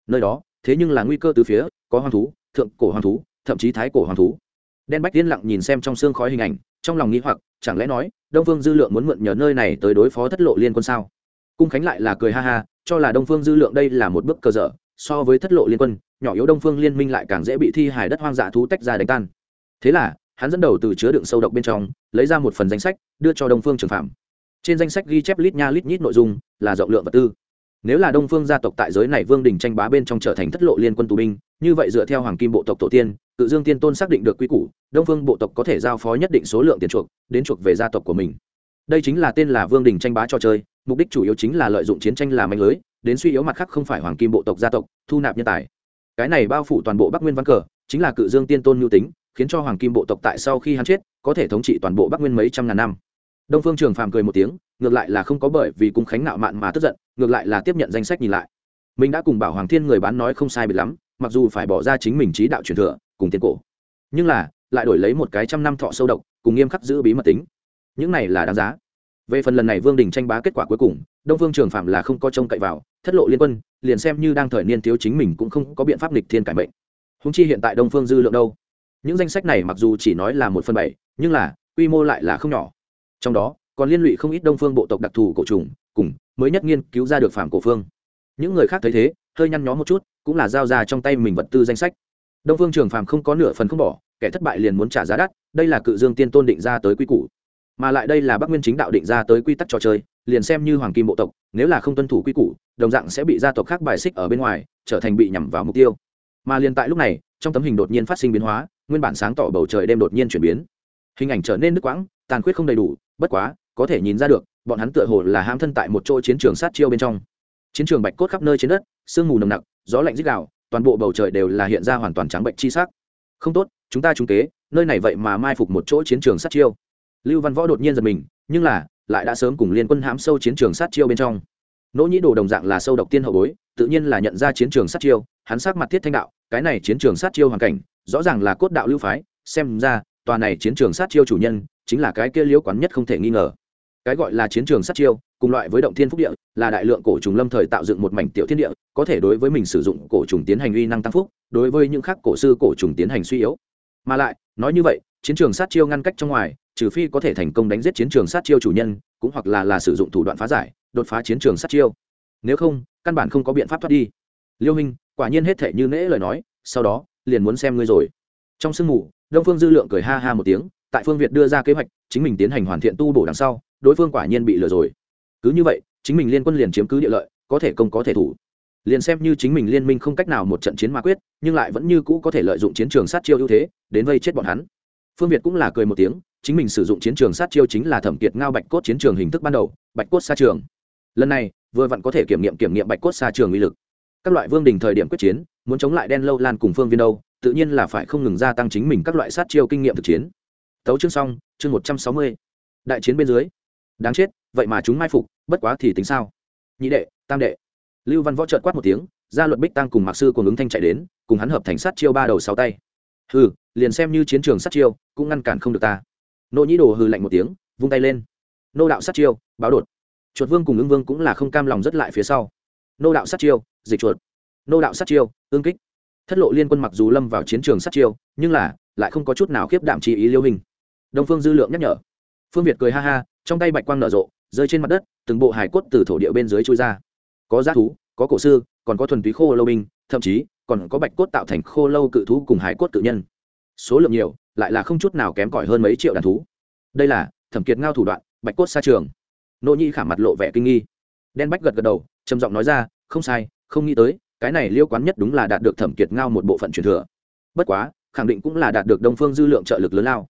Nơi đó, thế nhưng là nguy cơ từ phía, có hoang thú, thượng cổ hoang thú, thậm chí thái cổ hoang thú. Đen bách yên lặng nhìn xem trong xương khói hình ảnh, trong lòng nghĩ hoặc, chẳng lẽ nói, đông phương dư lượng muốn mượn nhờ nơi này tới đối phó thất lộ liên quân sao? Cung khánh lại là cười ha ha, cho là đông phương dư lượng đây là một bước cơ dở, so với thất lộ liên quân, nhỏ yếu đông phương liên minh lại càng dễ bị thi hài đất hoang dã thú tách ra đánh tan. Thế là, hắn dẫn đầu từ chứa đựng sâu độc bên trong, lấy ra một phần danh sách, đưa cho đông phương trường phạm trên danh sách ghi chép lít nha lít nhít nội dung là rộng lượng vật tư. Nếu là đông phương gia tộc tại giới này vương đình tranh bá bên trong trở thành thất lộ liên quân tù binh, như vậy dựa theo hoàng kim bộ tộc tổ tiên cự dương tiên tôn xác định được quy củ, đông phương bộ tộc có thể giao phó nhất định số lượng tiền chuộc, đến chuộc về gia tộc của mình. Đây chính là tên là vương đình tranh bá cho chơi, mục đích chủ yếu chính là lợi dụng chiến tranh làm mạnh lưới, đến suy yếu mặt khác không phải hoàng kim bộ tộc gia tộc, thu nạp nhân tài. Cái này bao phủ toàn bộ bắc nguyên văn cờ, chính là cự dương tiên tôn nhu tính, khiến cho hoàng kim bộ tộc tại sau khi hắn chết, có thể thống trị toàn bộ bắc nguyên mấy trăm ngàn năm đông phương trường phàm cười một tiếng, ngược lại là không có bởi vì cung khánh nạo mạn mà tức giận, ngược lại là tiếp nhận danh sách nhìn lại. Mình đã cùng bảo hoàng thiên người bán nói không sai biệt lắm, mặc dù phải bỏ ra chính mình trí đạo truyền thừa, cùng tiền cổ. Nhưng là, lại đổi lấy một cái trăm năm thọ sâu độc, cùng nghiêm khắc giữ bí mật tính. Những này là đáng giá. Về phần lần này vương đình tranh bá kết quả cuối cùng, đông phương trường phạm là không có trông cậy vào, thất lộ liên quân, liền xem như đang thời niên thiếu chính mình cũng không có biện pháp lịch thiên cải mệnh. Húng chi hiện tại đông phương dư lượng đâu? Những danh sách này mặc dù chỉ nói là một phần bảy, nhưng là quy mô lại là không nhỏ trong đó, còn liên lụy không ít đông phương bộ tộc đặc thù cổ trùng, cùng mới nhất nghiên cứu ra được phạm cổ phương. Những người khác thấy thế, hơi nhăn nhó một chút, cũng là giao ra trong tay mình vật tư danh sách. Đông phương trường phàm không có nửa phần không bỏ, kẻ thất bại liền muốn trả giá đắt, đây là cự dương tiên tôn định ra tới quy củ. Mà lại đây là bắc nguyên chính đạo định ra tới quy tắc trò chơi, liền xem như hoàng kim bộ tộc, nếu là không tuân thủ quy củ, đồng dạng sẽ bị gia tộc khác bài xích ở bên ngoài, trở thành bị nhằm vào mục tiêu. Mà liền tại lúc này, trong tấm hình đột nhiên phát sinh biến hóa, nguyên bản sáng tỏ bầu trời đêm đột nhiên chuyển biến. Hình ảnh trở nên nước quãng, tàn khuyết không đầy đủ bất quá, có thể nhìn ra được, bọn hắn tựa hồ là ham thân tại một chỗ chiến trường sát chiêu bên trong. Chiến trường bạch cốt khắp nơi trên đất, sương mù nồng nặc, gió lạnh dích đạo toàn bộ bầu trời đều là hiện ra hoàn toàn trắng bệnh chi sắc. Không tốt, chúng ta trúng kế, nơi này vậy mà mai phục một chỗ chiến trường sát chiêu. Lưu văn võ đột nhiên giật mình, nhưng là, lại đã sớm cùng liên quân hãm sâu chiến trường sát chiêu bên trong. Nỗ nhĩ đồ đồng dạng là sâu độc tiên hậu bối, tự nhiên là nhận ra chiến trường sát chiêu, hắn sắc mặt thiết thanh đạo, cái này chiến trường sát chiêu hoàn cảnh, rõ ràng là cốt đạo lưu phái, xem ra tòa này chiến trường sát chiêu chủ nhân chính là cái kia liễu quán nhất không thể nghi ngờ. Cái gọi là chiến trường sát chiêu, cùng loại với động thiên phúc địa, là đại lượng cổ trùng lâm thời tạo dựng một mảnh tiểu thiên địa, có thể đối với mình sử dụng cổ trùng tiến hành uy năng tăng phúc, đối với những khác cổ sư cổ trùng tiến hành suy yếu. Mà lại, nói như vậy, chiến trường sát chiêu ngăn cách trong ngoài, trừ phi có thể thành công đánh giết chiến trường sát chiêu chủ nhân, cũng hoặc là là sử dụng thủ đoạn phá giải, đột phá chiến trường sát chiêu. Nếu không, căn bản không có biện pháp thoát đi. Liêu hình quả nhiên hết thể như nễ lời nói, sau đó, liền muốn xem ngươi rồi. Trong sương mù đông phương dư lượng cười ha ha một tiếng, tại phương việt đưa ra kế hoạch, chính mình tiến hành hoàn thiện tu bổ đằng sau, đối phương quả nhiên bị lừa rồi. Cứ như vậy, chính mình liên quân liền chiếm cứ địa lợi, có thể công có thể thủ. Liền xem như chính mình liên minh không cách nào một trận chiến ma quyết, nhưng lại vẫn như cũ có thể lợi dụng chiến trường sát chiêu ưu thế, đến vây chết bọn hắn. Phương việt cũng là cười một tiếng, chính mình sử dụng chiến trường sát chiêu chính là thẩm kiệt ngao bạch cốt chiến trường hình thức ban đầu, bạch cốt xa trường. Lần này, vừa vặn có thể kiểm nghiệm kiểm nghiệm bạch cốt xa trường uy lực. Các loại vương đình thời điểm quyết chiến, muốn chống lại đen lâu lan cùng phương viên đâu tự nhiên là phải không ngừng gia tăng chính mình các loại sát chiêu kinh nghiệm thực chiến. Tấu chương xong, chương một trăm sáu mươi. Đại chiến bên dưới. Đáng chết, vậy mà chúng mai phục, bất quá thì tính sao? Nhị đệ, tam đệ. Lưu văn võ trợt quát một tiếng gia luật bích tăng cùng mạc sư cùng ứng thanh chạy đến, cùng hắn hợp thành sát chiêu ba đầu sáu tay. Hừ, liền xem như chiến trường sát chiêu, cũng ngăn cản không được ta. Nô nhĩ đồ hừ lạnh một tiếng, vung tay lên. Nô đạo sát chiêu, báo đột. Chuột vương cùng ứng vương cũng là không cam lòng rất lại phía sau. Nô đạo sát chiêu, dịch chuột. Nô đạo sát chiêu, ương kích thất lộ liên quân mặc dù lâm vào chiến trường sát chiêu, nhưng là lại không có chút nào khiếp đảm chi ý liêu hình. Đông phương dư lượng nhắc nhở. Phương việt cười ha ha, trong tay bạch quang nở rộ, rơi trên mặt đất, từng bộ hải cốt từ thổ địa bên dưới trôi ra. Có giá thú, có cổ sư, còn có thuần túy khô lâu binh, thậm chí còn có bạch cốt tạo thành khô lâu cự thú cùng hải cốt tự nhân. Số lượng nhiều, lại là không chút nào kém cỏi hơn mấy triệu đàn thú. Đây là thẩm kiệt ngao thủ đoạn, bạch cốt xa trường. Nỗ nhi khả mặt lộ vẻ kinh nghi. Đen bách gật gật đầu, trầm giọng nói ra, không sai, không nghĩ tới cái này liêu quán nhất đúng là đạt được thẩm kiệt ngao một bộ phận truyền thừa. Bất quá, khẳng định cũng là đạt được đông phương dư lượng trợ lực lớn lao.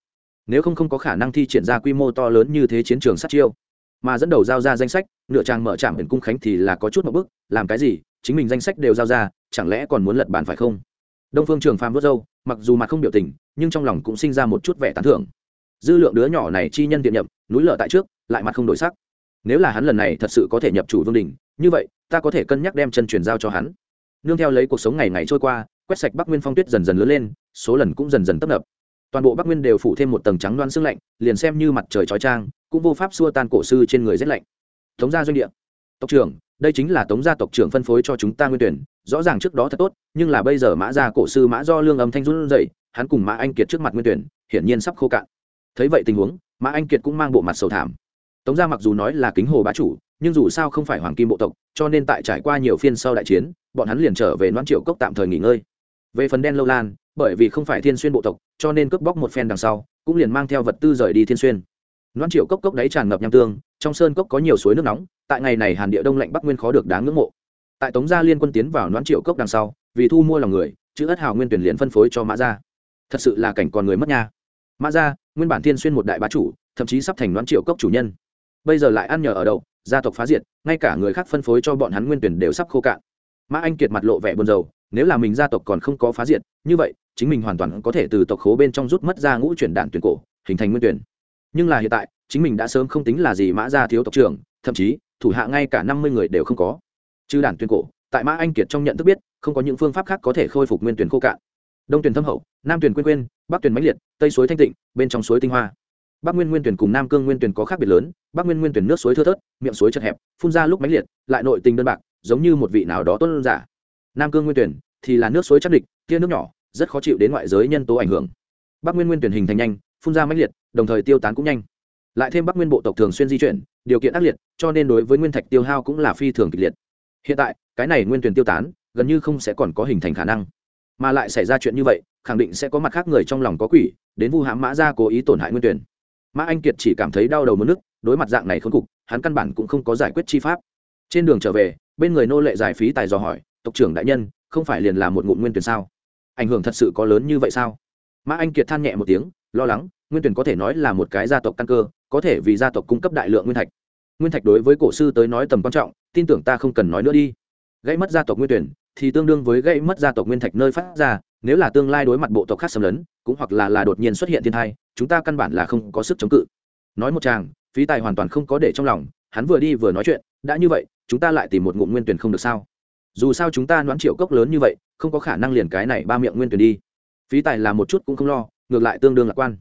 Nếu không không có khả năng thi triển ra quy mô to lớn như thế chiến trường sát chiêu, mà dẫn đầu giao ra danh sách, nửa trang mở trạm biển cung khánh thì là có chút một bức làm cái gì, chính mình danh sách đều giao ra, chẳng lẽ còn muốn lật bàn phải không? Đông phương trường phàm vớt dâu mặc dù mặt không biểu tình, nhưng trong lòng cũng sinh ra một chút vẻ tán thưởng. Dư lượng đứa nhỏ này chi nhân tiện nhậm, núi lở tại trước, lại mặt không đổi sắc. Nếu là hắn lần này thật sự có thể nhập chủ vương đình như vậy, ta có thể cân nhắc đem chân truyền giao cho hắn nương theo lấy cuộc sống ngày ngày trôi qua, quét sạch bắc nguyên phong tuyết dần dần lớn lên, số lần cũng dần dần tấp nập. Toàn bộ bắc nguyên đều phủ thêm một tầng trắng đoan xương lạnh, liền xem như mặt trời trói trang, cũng vô pháp xua tan cổ sư trên người rét lạnh. Tống gia doanh địa. Tộc trưởng, đây chính là tống gia tộc trưởng phân phối cho chúng ta nguyên tuyển, rõ ràng trước đó thật tốt, nhưng là bây giờ mã gia cổ sư mã do lương âm thanh run dậy hắn cùng mã anh kiệt trước mặt nguyên tuyển, hiển nhiên sắp khô cạn. Thấy vậy tình huống, mã anh kiệt cũng mang bộ mặt sầu thảm. Tống gia mặc dù nói là kính hồ bá chủ nhưng dù sao không phải hoàng kim bộ tộc, cho nên tại trải qua nhiều phiên sau đại chiến, bọn hắn liền trở về noan triệu cốc tạm thời nghỉ ngơi. Về phần đen lâu lan, bởi vì không phải thiên xuyên bộ tộc, cho nên cướp bóc một phen đằng sau, cũng liền mang theo vật tư rời đi thiên xuyên. Noan triệu cốc cốc đáy tràn ngập nham tương, trong sơn cốc có nhiều suối nước nóng, tại ngày này hàn địa đông lạnh bắc nguyên khó được đáng ngưỡng mộ. Tại tống gia liên quân tiến vào noan triệu cốc đằng sau, vì thu mua lòng người, chữ ất hào nguyên tuyển liền phân phối cho mã gia. Thật sự là cảnh còn người mất nha. Mã gia, nguyên bản thiên xuyên một đại bá chủ, thậm chí sắp thành noan triệu cốc chủ nhân. Bây giờ lại ăn nhờ ở đậu gia tộc phá diệt, ngay cả người khác phân phối cho bọn hắn nguyên tuyển đều sắp khô cạn. Mã anh kiệt mặt lộ vẻ buồn rầu, nếu là mình gia tộc còn không có phá diệt, như vậy, chính mình hoàn toàn có thể từ tộc khố bên trong rút mất ra ngũ chuyển đạn tuyển cổ, hình thành nguyên tuyển. Nhưng là hiện tại, chính mình đã sớm không tính là gì mã gia thiếu tộc trưởng, thậm chí, thủ hạ ngay cả năm mươi người đều không có. Chứ đản tuyển cổ, tại mã anh kiệt trong nhận thức biết, không có những phương pháp khác có thể khôi phục nguyên tuyển khô cạn. Đông tuyển thâm hậu, nam tuyển quyên quyên bắc tuyển mãnh liệt, tây suối thanh tịnh, bên trong suối tinh hoa bắc nguyên nguyên tuyển cùng nam cương nguyên tuyển có khác biệt lớn, bắc nguyên nguyên tuyển nước suối thưa thớt, miệng suối chật hẹp, phun ra lúc mãnh liệt, lại nội tình đơn bạc, giống như một vị nào đó tuân giả. Nam cương nguyên tuyển thì là nước suối chắc địch tia nước nhỏ, rất khó chịu đến ngoại giới nhân tố ảnh hưởng. Bắc nguyên nguyên tuyển hình thành nhanh, phun ra mãnh liệt, đồng thời tiêu tán cũng nhanh. Lại thêm bắc nguyên bộ tộc thường xuyên di chuyển, điều kiện ác liệt, cho nên đối với nguyên thạch tiêu hao cũng là phi thường kịch liệt. Hiện tại, cái này nguyên tuyển tiêu tán, gần như không sẽ còn có hình thành khả năng. Mà lại xảy ra chuyện như vậy, khẳng định sẽ có mặt khác người trong lòng có quỷ, đến vu hãm mã ra cố ý tổn hại nguyên tuyển mã anh kiệt chỉ cảm thấy đau đầu mất nước đối mặt dạng này khốn cục, hắn căn bản cũng không có giải quyết chi pháp. Trên đường trở về, bên người nô lệ giải phí tài dò hỏi, tộc trưởng đại nhân, không phải liền là một ngụm nguyên tuyển sao? Ảnh hưởng thật sự có lớn như vậy sao? Mã anh kiệt than nhẹ một tiếng, lo lắng, nguyên tuyển có thể nói là một cái gia tộc căn cơ, có thể vì gia tộc cung cấp đại lượng nguyên thạch. Nguyên thạch đối với cổ sư tới nói tầm quan trọng, tin tưởng ta không cần nói nữa đi. Gãy mất gia tộc nguyên tuyển, thì tương đương với gãy mất gia tộc nguyên thạch nơi phát ra, nếu là tương lai đối mặt bộ tộc khác xâm lấn cũng hoặc là là đột nhiên xuất hiện thiên thai, chúng ta căn bản là không có sức chống cự. Nói một chàng, phí tài hoàn toàn không có để trong lòng, hắn vừa đi vừa nói chuyện, đã như vậy, chúng ta lại tìm một ngụm nguyên tuyển không được sao? Dù sao chúng ta đoán triệu cốc lớn như vậy, không có khả năng liền cái này ba miệng nguyên tuyển đi. Phí tài là một chút cũng không lo, ngược lại tương đương lạc quan.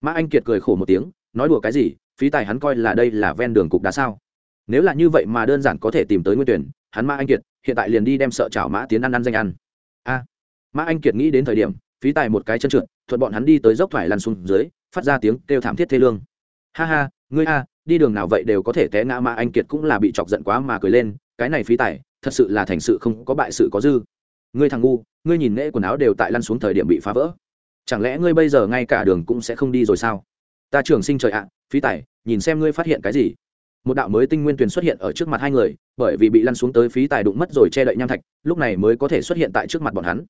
Mã anh kiệt cười khổ một tiếng, nói đùa cái gì, phí tài hắn coi là đây là ven đường cục đá sao? Nếu là như vậy mà đơn giản có thể tìm tới nguyên tuyển, hắn mã anh kiệt hiện tại liền đi đem sợ chảo mã tiến ăn ăn danh ăn. A, mã anh kiệt nghĩ đến thời điểm phí tài một cái chân trượt, thuận bọn hắn đi tới dốc thoải lăn xuống dưới, phát ra tiếng kêu thảm thiết thê lương. Ha ha, ngươi a, đi đường nào vậy đều có thể té ngã mà anh kiệt cũng là bị chọc giận quá mà cười lên, cái này phí tài, thật sự là thành sự không có bại sự có dư. Ngươi thằng ngu, ngươi nhìn nễ quần áo đều tại lăn xuống thời điểm bị phá vỡ. Chẳng lẽ ngươi bây giờ ngay cả đường cũng sẽ không đi rồi sao? Ta trường sinh trời ạ, phí tài, nhìn xem ngươi phát hiện cái gì. Một đạo mới tinh nguyên tuyền xuất hiện ở trước mặt hai người, bởi vì bị lăn xuống tới phí tài đụng mất rồi che đậy nham thạch, lúc này mới có thể xuất hiện tại trước mặt bọn hắn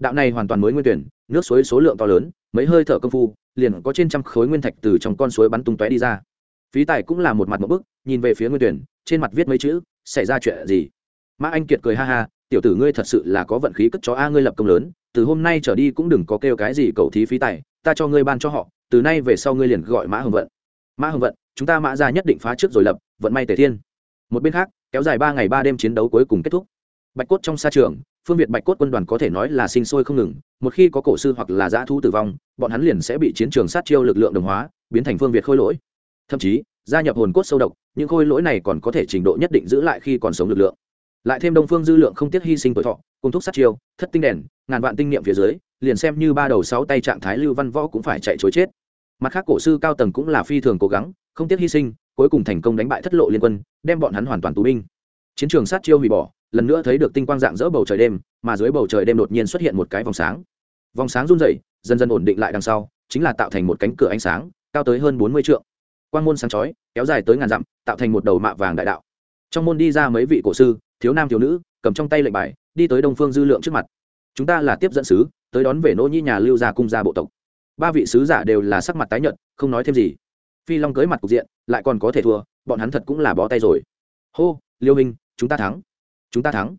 đạo này hoàn toàn mới nguyên tuyển, nước suối số lượng to lớn, mấy hơi thở công phu, liền có trên trăm khối nguyên thạch từ trong con suối bắn tung tóe đi ra. Phí tài cũng là một mặt một bức, nhìn về phía nguyên tuyển, trên mặt viết mấy chữ, xảy ra chuyện gì? Mã anh kiệt cười ha ha, tiểu tử ngươi thật sự là có vận khí cất chó a, ngươi lập công lớn, từ hôm nay trở đi cũng đừng có kêu cái gì cầu thí phí tài, ta cho ngươi ban cho họ, từ nay về sau ngươi liền gọi mã hồng vận. Mã hồng vận, chúng ta mã ra nhất định phá trước rồi lập, vận may tề thiên. Một bên khác, kéo dài ba ngày ba đêm chiến đấu cuối cùng kết thúc. Bạch cốt trong sa trường phương việt bạch cốt quân đoàn có thể nói là sinh sôi không ngừng, một khi có cổ sư hoặc là giã thu tử vong, bọn hắn liền sẽ bị chiến trường sát chiêu lực lượng đồng hóa, biến thành phương việt khôi lỗi. Thậm chí, gia nhập hồn cốt sâu độc, những khôi lỗi này còn có thể trình độ nhất định giữ lại khi còn sống lực lượng. Lại thêm đông phương dư lượng không tiếc hy sinh tuổi thọ, cùng thúc sát chiêu, thất tinh đèn, ngàn vạn tinh niệm phía dưới, liền xem như ba đầu sáu tay trạng thái lưu văn võ cũng phải chạy chối chết. Mặt khác cổ sư cao tầng cũng là phi thường cố gắng, không tiếc hy sinh, cuối cùng thành công đánh bại thất lộ liên quân, đem bọn hắn hoàn toàn tù binh. Chiến trường sát chiêu hủy bỏ lần nữa thấy được tinh quang dạng dỡ bầu trời đêm, mà dưới bầu trời đêm đột nhiên xuất hiện một cái vòng sáng. Vòng sáng run rẩy, dần dần ổn định lại đằng sau, chính là tạo thành một cánh cửa ánh sáng, cao tới hơn bốn mươi trượng. Quang môn sáng chói, kéo dài tới ngàn dặm, tạo thành một đầu mạ vàng đại đạo. Trong môn đi ra mấy vị cổ sư, thiếu nam thiếu nữ, cầm trong tay lệnh bài, đi tới đông phương dư lượng trước mặt. Chúng ta là tiếp dẫn sứ, tới đón về nỗ nhi nhà lưu gia cung gia bộ tộc. Ba vị sứ giả đều là sắc mặt tái nhợt, không nói thêm gì. Phi long cưới mặt cục diện, lại còn có thể thua, bọn hắn thật cũng là bó tay rồi. Hô, liêu hình chúng ta thắng chúng ta thắng.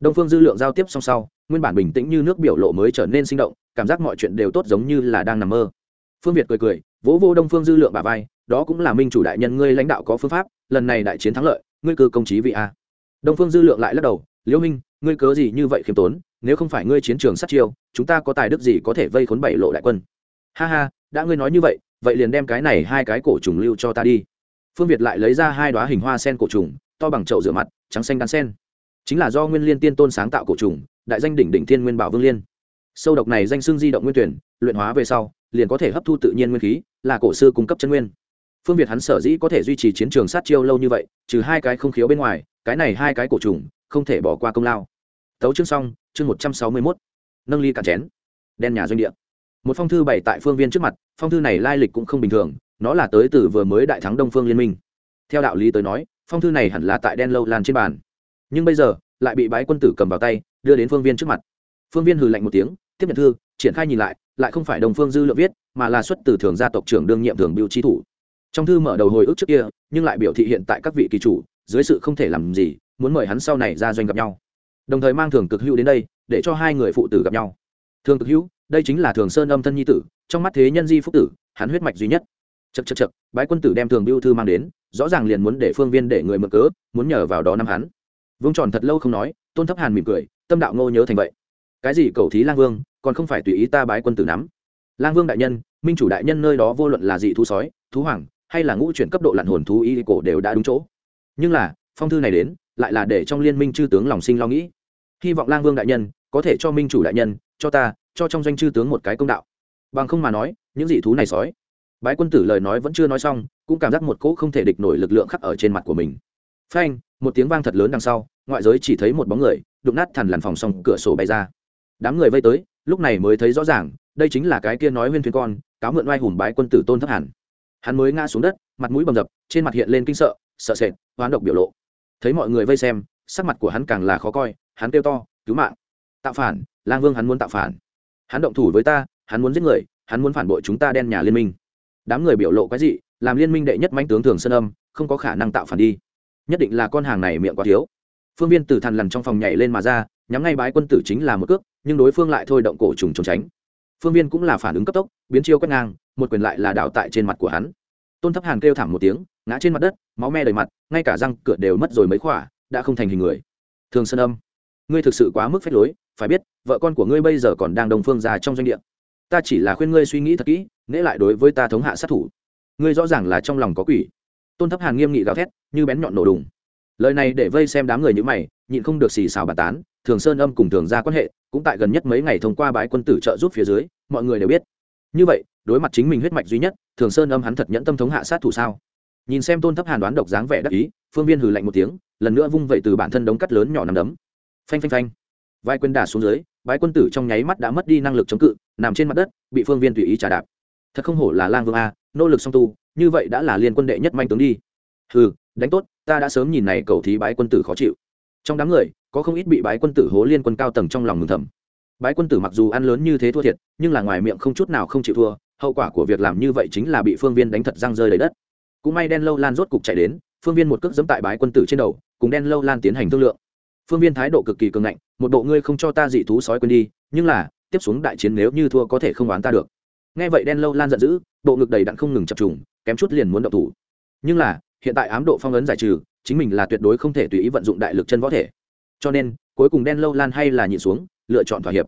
Đông phương dư lượng giao tiếp song sau, nguyên bản bình tĩnh như nước biểu lộ mới trở nên sinh động, cảm giác mọi chuyện đều tốt giống như là đang nằm mơ. Phương việt cười cười, vỗ vô đông phương dư lượng bà vai, đó cũng là minh chủ đại nhân ngươi lãnh đạo có phương pháp, lần này đại chiến thắng lợi, ngươi cơ công chí vị a. Đông phương dư lượng lại lắc đầu, liễu minh, ngươi cớ gì như vậy khiêm tốn, nếu không phải ngươi chiến trường sát chiêu, chúng ta có tài đức gì có thể vây khốn bảy lộ đại quân? Ha ha, đã ngươi nói như vậy vậy liền đem cái này hai cái cổ trùng lưu cho ta đi. Phương việt lại lấy ra hai đoá hình hoa sen cổ trùng, to bằng chậu rửa mặt, trắng xanh đan sen chính là do nguyên liên tiên tôn sáng tạo cổ trùng, đại danh đỉnh đỉnh thiên nguyên bảo vương liên. Sâu độc này danh xưng di động nguyên tuyển, luyện hóa về sau, liền có thể hấp thu tự nhiên nguyên khí, là cổ sư cung cấp chân nguyên. Phương việt hắn sở dĩ có thể duy trì chiến trường sát chiêu lâu như vậy, trừ hai cái không khiếu bên ngoài, cái này hai cái cổ trùng, không thể bỏ qua công lao. Tấu chương xong, chương một trăm sáu mươi mốt. Nâng ly cạn chén. Đen nhà doanh địa. Một phong thư bày tại phương viên trước mặt, phong thư này lai lịch cũng không bình thường, nó là tới từ vừa mới đại thắng đông phương liên minh. Theo đạo lý tới nói, phong thư này hẳn là tại đen lâu lan trên bàn nhưng bây giờ lại bị bái quân tử cầm vào tay, đưa đến phương viên trước mặt. Phương viên hừ lạnh một tiếng, tiếp nhận thư, triển khai nhìn lại lại không phải đồng phương dư lượng viết, mà là xuất từ thường gia tộc trưởng đương nhiệm thường biểu trí thủ. Trong thư mở đầu hồi ức trước kia, nhưng lại biểu thị hiện tại các vị kỳ chủ, dưới sự không thể làm gì, muốn mời hắn sau này ra doanh gặp nhau. Đồng thời mang thường cực hữu đến đây, để cho hai người phụ tử gặp nhau. Thường cực hữu, đây chính là thường sơn âm thân nhi tử, trong mắt thế nhân di phúc tử, hắn huyết mạch duy nhất. Chật chật chật bái quân tử đem thường biêu thư mang đến, rõ ràng liền muốn để phương viên để người mượn cớ, muốn nhờ vào đó năm hắn vương tròn thật lâu không nói, tôn thấp hàn mỉm cười, tâm đạo ngô nhớ thành vậy. Cái gì cầu thí lang vương, còn không phải tùy ý ta bái quân tử nắm. Lang vương đại nhân, minh chủ đại nhân nơi đó vô luận là dị thú sói, thú hoàng, hay là ngũ chuyển cấp độ lặn hồn thú y cổ đều đã đúng chỗ. Nhưng là, phong thư này đến, lại là để trong liên minh chư tướng lòng sinh lo nghĩ. Hy vọng lang vương đại nhân, có thể cho minh chủ đại nhân, cho ta, cho trong doanh chư tướng một cái công đạo. Bằng không mà nói, những dị thú này sói, bái quân tử lời nói vẫn chưa nói xong, cũng cảm giác một cỗ không thể địch nổi lực lượng khắc ở trên mặt của mình phanh, một tiếng vang thật lớn đằng sau, ngoại giới chỉ thấy một bóng người, đụng nát thằn lằn phòng xong cửa sổ bay ra. Đám người vây tới, lúc này mới thấy rõ ràng, đây chính là cái kia nói huyên thuyền con, cáo mượn oai hùng bái quân tử tôn thấp hẳn hắn mới ngã xuống đất, mặt mũi bầm dập, trên mặt hiện lên kinh sợ sợ sệt, hoán độc biểu lộ. Thấy mọi người vây xem, sắc mặt của hắn càng là khó coi, hắn kêu to, cứu mạng! Tạo phản! Lang vương hắn muốn tạo phản! Hắn động thủ với ta, hắn muốn giết người, hắn muốn phản bội chúng ta đen nhà liên minh. Đám người biểu lộ cái gì làm liên minh đệ nhất manh tướng thường sơn âm, không có khả năng tạo phản đi nhất định là con hàng này miệng quá thiếu. Phương viên tử thằn lằn trong phòng nhảy lên mà ra, nhắm ngay bái quân tử chính là một cước, nhưng đối phương lại thôi động cổ trùng trốn tránh. Phương viên cũng là phản ứng cấp tốc, biến chiêu quét ngang, một quyền lại là đảo tại trên mặt của hắn. Tôn thấp hàn kêu thảm một tiếng, ngã trên mặt đất, máu me đầy mặt, ngay cả răng cửa đều mất rồi mấy khỏa, đã không thành hình người. Thường sơn âm, ngươi thực sự quá mức phép lối, phải biết, vợ con của ngươi bây giờ còn đang đồng phương già trong doanh địa. Ta chỉ là khuyên ngươi suy nghĩ thật kỹ nễ lại đối với ta thống hạ sát thủ. Ngươi rõ ràng là trong lòng có quỷ tôn thấp hàn nghiêm nghị gào thét, như bén nhọn nổ đùng. Lời này để vây xem đám người như mày, nhịn không được xì xào bàn tán, thường sơn âm cùng thường ra quan hệ, cũng tại gần nhất mấy ngày thông qua bái quân tử trợ giúp phía dưới, mọi người đều biết. Như vậy, đối mặt chính mình huyết mạch duy nhất, thường sơn âm hắn thật nhẫn tâm thống hạ sát thủ sao? Nhìn xem tôn thấp hàn đoán độc dáng vẻ đắc ý, phương viên hừ lạnh một tiếng, lần nữa vung vậy từ bản thân đống cắt lớn nhỏ nằm đấm. Phanh phanh phanh. Vai quân đà xuống dưới, bái quân tử trong nháy mắt đã mất đi năng lực chống cự, nằm trên mặt đất, bị phương viên tùy ý trả đạp thật không hổ là lang vương a, nỗ lực song tu, như vậy đã là liên quân đệ nhất manh tướng đi. Ừ đánh tốt, ta đã sớm nhìn này cầu thí bái quân tử khó chịu. Trong đám người, có không ít bị bái quân tử hố liên quân cao tầng trong lòng mừng thầm. Bái quân tử mặc dù ăn lớn như thế thua thiệt, nhưng là ngoài miệng không chút nào không chịu thua, hậu quả của việc làm như vậy chính là bị phương viên đánh thật răng rơi đầy đất. Cũng may đen lâu lan rốt cục chạy đến, phương viên một cước dẫm tại bái quân tử trên đầu, cùng đen lâu lan tiến hành thương lượng. Phương viên thái độ cực kỳ cường ngạnh, một bộ ngươi không cho ta dị thú sói quên đi, nhưng là, tiếp xuống đại chiến nếu như thua có thể không oán ta được nghe vậy đen lâu lan giận dữ, bộ ngực đầy đặn không ngừng chập trùng, kém chút liền muốn động thủ. Nhưng là, hiện tại ám độ phong ấn giải trừ, chính mình là tuyệt đối không thể tùy ý vận dụng đại lực chân võ thể. Cho nên, cuối cùng đen lâu lan hay là nhịn xuống, lựa chọn thỏa hiệp.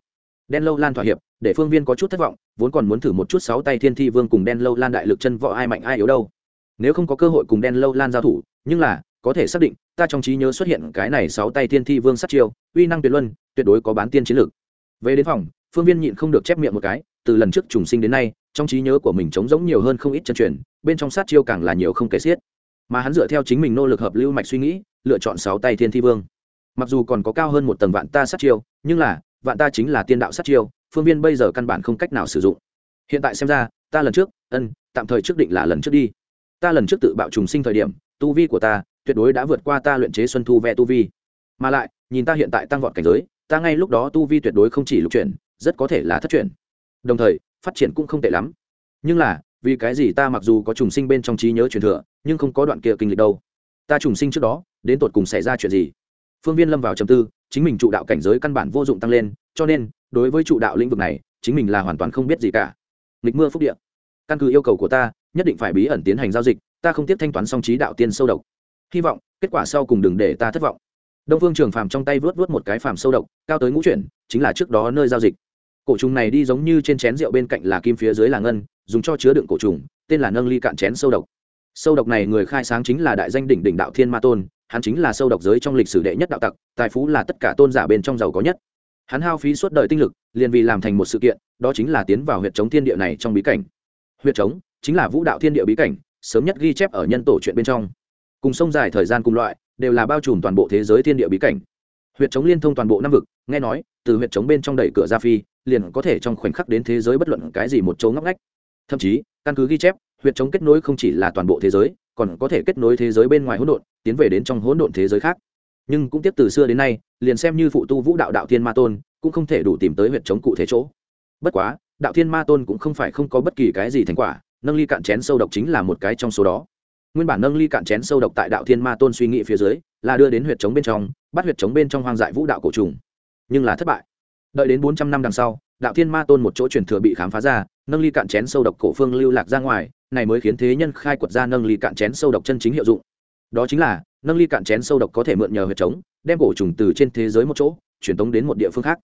Đen lâu lan thỏa hiệp, để phương viên có chút thất vọng, vốn còn muốn thử một chút sáu tay thiên thi vương cùng đen lâu lan đại lực chân võ ai mạnh ai yếu đâu. Nếu không có cơ hội cùng đen lâu lan giao thủ, nhưng là, có thể xác định, ta trong trí nhớ xuất hiện cái này sáu tay thiên thi vương sát chiêu, uy năng tuyệt luân, tuyệt đối có bán tiên chiến lược. Về đến phòng, phương viên nhịn không được chép miệng một cái từ lần trước trùng sinh đến nay, trong trí nhớ của mình trống giống nhiều hơn không ít chân truyền, bên trong sát chiêu càng là nhiều không kể xiết. Mà hắn dựa theo chính mình nỗ lực hợp lưu mạch suy nghĩ, lựa chọn sáu tay thiên thi vương. Mặc dù còn có cao hơn một tầng vạn ta sát chiêu, nhưng là, vạn ta chính là tiên đạo sát chiêu, phương viên bây giờ căn bản không cách nào sử dụng. Hiện tại xem ra, ta lần trước, ân, tạm thời trước định là lần trước đi. Ta lần trước tự bạo trùng sinh thời điểm, tu vi của ta tuyệt đối đã vượt qua ta luyện chế xuân thu ve tu vi. Mà lại, nhìn ta hiện tại tăng vọt cảnh giới, ta ngay lúc đó tu vi tuyệt đối không chỉ lục chuyển, rất có thể là thất chuyển đồng thời, phát triển cũng không tệ lắm. Nhưng là, vì cái gì ta mặc dù có trùng sinh bên trong trí nhớ truyền thừa, nhưng không có đoạn kia kinh lịch đâu. Ta trùng sinh trước đó, đến tột cùng xảy ra chuyện gì? Phương viên lâm vào trầm tư, chính mình trụ đạo cảnh giới căn bản vô dụng tăng lên, cho nên, đối với trụ đạo lĩnh vực này, chính mình là hoàn toàn không biết gì cả. Nghịch mưa phúc địa. Căn cứ yêu cầu của ta, nhất định phải bí ẩn tiến hành giao dịch, ta không tiếp thanh toán song trí đạo tiên sâu độc. Hy vọng, kết quả sau cùng đừng để ta thất vọng. Đông phương trường phàm trong tay vớt vớt một cái phàm sâu độc, cao tới ngũ chuyển, chính là trước đó nơi giao dịch cổ trùng này đi giống như trên chén rượu bên cạnh là kim phía dưới là ngân, dùng cho chứa đựng cổ trùng, tên là nâng ly cạn chén sâu độc. Sâu độc này người khai sáng chính là đại danh đỉnh đỉnh đạo thiên ma tôn, hắn chính là sâu độc giới trong lịch sử đệ nhất đạo tặc, tài phú là tất cả tôn giả bên trong giàu có nhất. Hắn hao phí suốt đời tinh lực, liền vì làm thành một sự kiện, đó chính là tiến vào huyện chống thiên địa này trong bí cảnh. Huyện chống chính là vũ đạo thiên địa bí cảnh, sớm nhất ghi chép ở nhân tổ chuyện bên trong. Cùng sông dài thời gian cùng loại, đều là bao trùm toàn bộ thế giới thiên địa bí cảnh. Huyện chống liên thông toàn bộ năm vực, nghe nói, từ huyện chống bên trong đẩy cửa ra phi liền có thể trong khoảnh khắc đến thế giới bất luận cái gì một chỗ ngóc ngách. Thậm chí, căn cứ ghi chép, huyện chống kết nối không chỉ là toàn bộ thế giới, còn có thể kết nối thế giới bên ngoài hỗn độn, tiến về đến trong hỗn độn thế giới khác. Nhưng cũng tiếp từ xưa đến nay, liền xem như phụ tu vũ đạo đạo thiên ma tôn, cũng không thể đủ tìm tới huyện chống cụ thể chỗ. Bất quá, đạo thiên ma tôn cũng không phải không có bất kỳ cái gì thành quả, nâng ly cạn chén sâu độc chính là một cái trong số đó. Nguyên bản nâng ly cạn chén sâu độc tại đạo thiên ma tôn suy nghĩ phía dưới, là đưa đến huyệt chống bên trong, bắt huyệt chống bên trong hoang dại vũ đạo cổ trùng. Nhưng là thất bại đợi đến bốn trăm năm đằng sau, đạo thiên ma tôn một chỗ truyền thừa bị khám phá ra, nâng ly cạn chén sâu độc cổ phương lưu lạc ra ngoài, này mới khiến thế nhân khai quật ra nâng ly cạn chén sâu độc chân chính hiệu dụng. Đó chính là, nâng ly cạn chén sâu độc có thể mượn nhờ huyệt trống đem cổ trùng từ trên thế giới một chỗ, truyền tống đến một địa phương khác.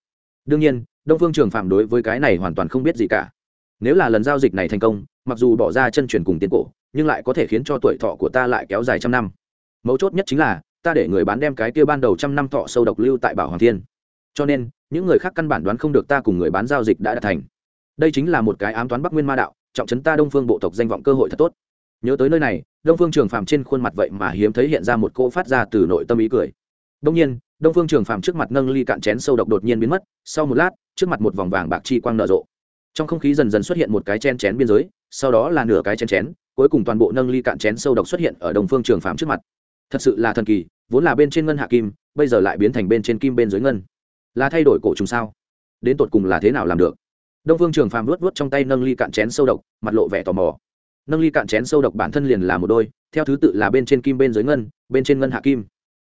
Đương nhiên, đông phương trường phạm đối với cái này hoàn toàn không biết gì cả. Nếu là lần giao dịch này thành công, mặc dù bỏ ra chân truyền cùng tiến cổ, nhưng lại có thể khiến cho tuổi thọ của ta lại kéo dài trăm năm. Mấu chốt nhất chính là, ta để người bán đem cái kia ban đầu trăm năm thọ sâu độc lưu tại bảo hoàng thiên. Cho nên những người khác căn bản đoán không được ta cùng người bán giao dịch đã đạt thành. Đây chính là một cái ám toán bắc nguyên ma đạo, trọng trấn ta đông phương bộ tộc danh vọng cơ hội thật tốt. Nhớ tới nơi này, đông phương trường phàm trên khuôn mặt vậy mà hiếm thấy hiện ra một cỗ phát ra từ nội tâm ý cười. Đông nhiên, đông phương trường phàm trước mặt nâng ly cạn chén sâu độc đột nhiên biến mất, sau một lát, trước mặt một vòng vàng bạc chi quang nở rộ. Trong không khí dần dần xuất hiện một cái chen chén biên giới, sau đó là nửa cái chén chén, cuối cùng toàn bộ nâng ly cạn chén sâu độc xuất hiện ở Đông phương trường phàm trước mặt. Thật sự là thần kỳ, vốn là bên trên ngân hạ kim, bây giờ lại biến thành bên trên kim bên dưới ngân là thay đổi cổ trùng sao? Đến tột cùng là thế nào làm được? Đông phương trường phàm luốt luốt trong tay nâng ly cạn chén sâu độc, mặt lộ vẻ tò mò. Nâng ly cạn chén sâu độc bản thân liền là một đôi, theo thứ tự là bên trên kim bên dưới ngân, bên trên ngân hạ kim.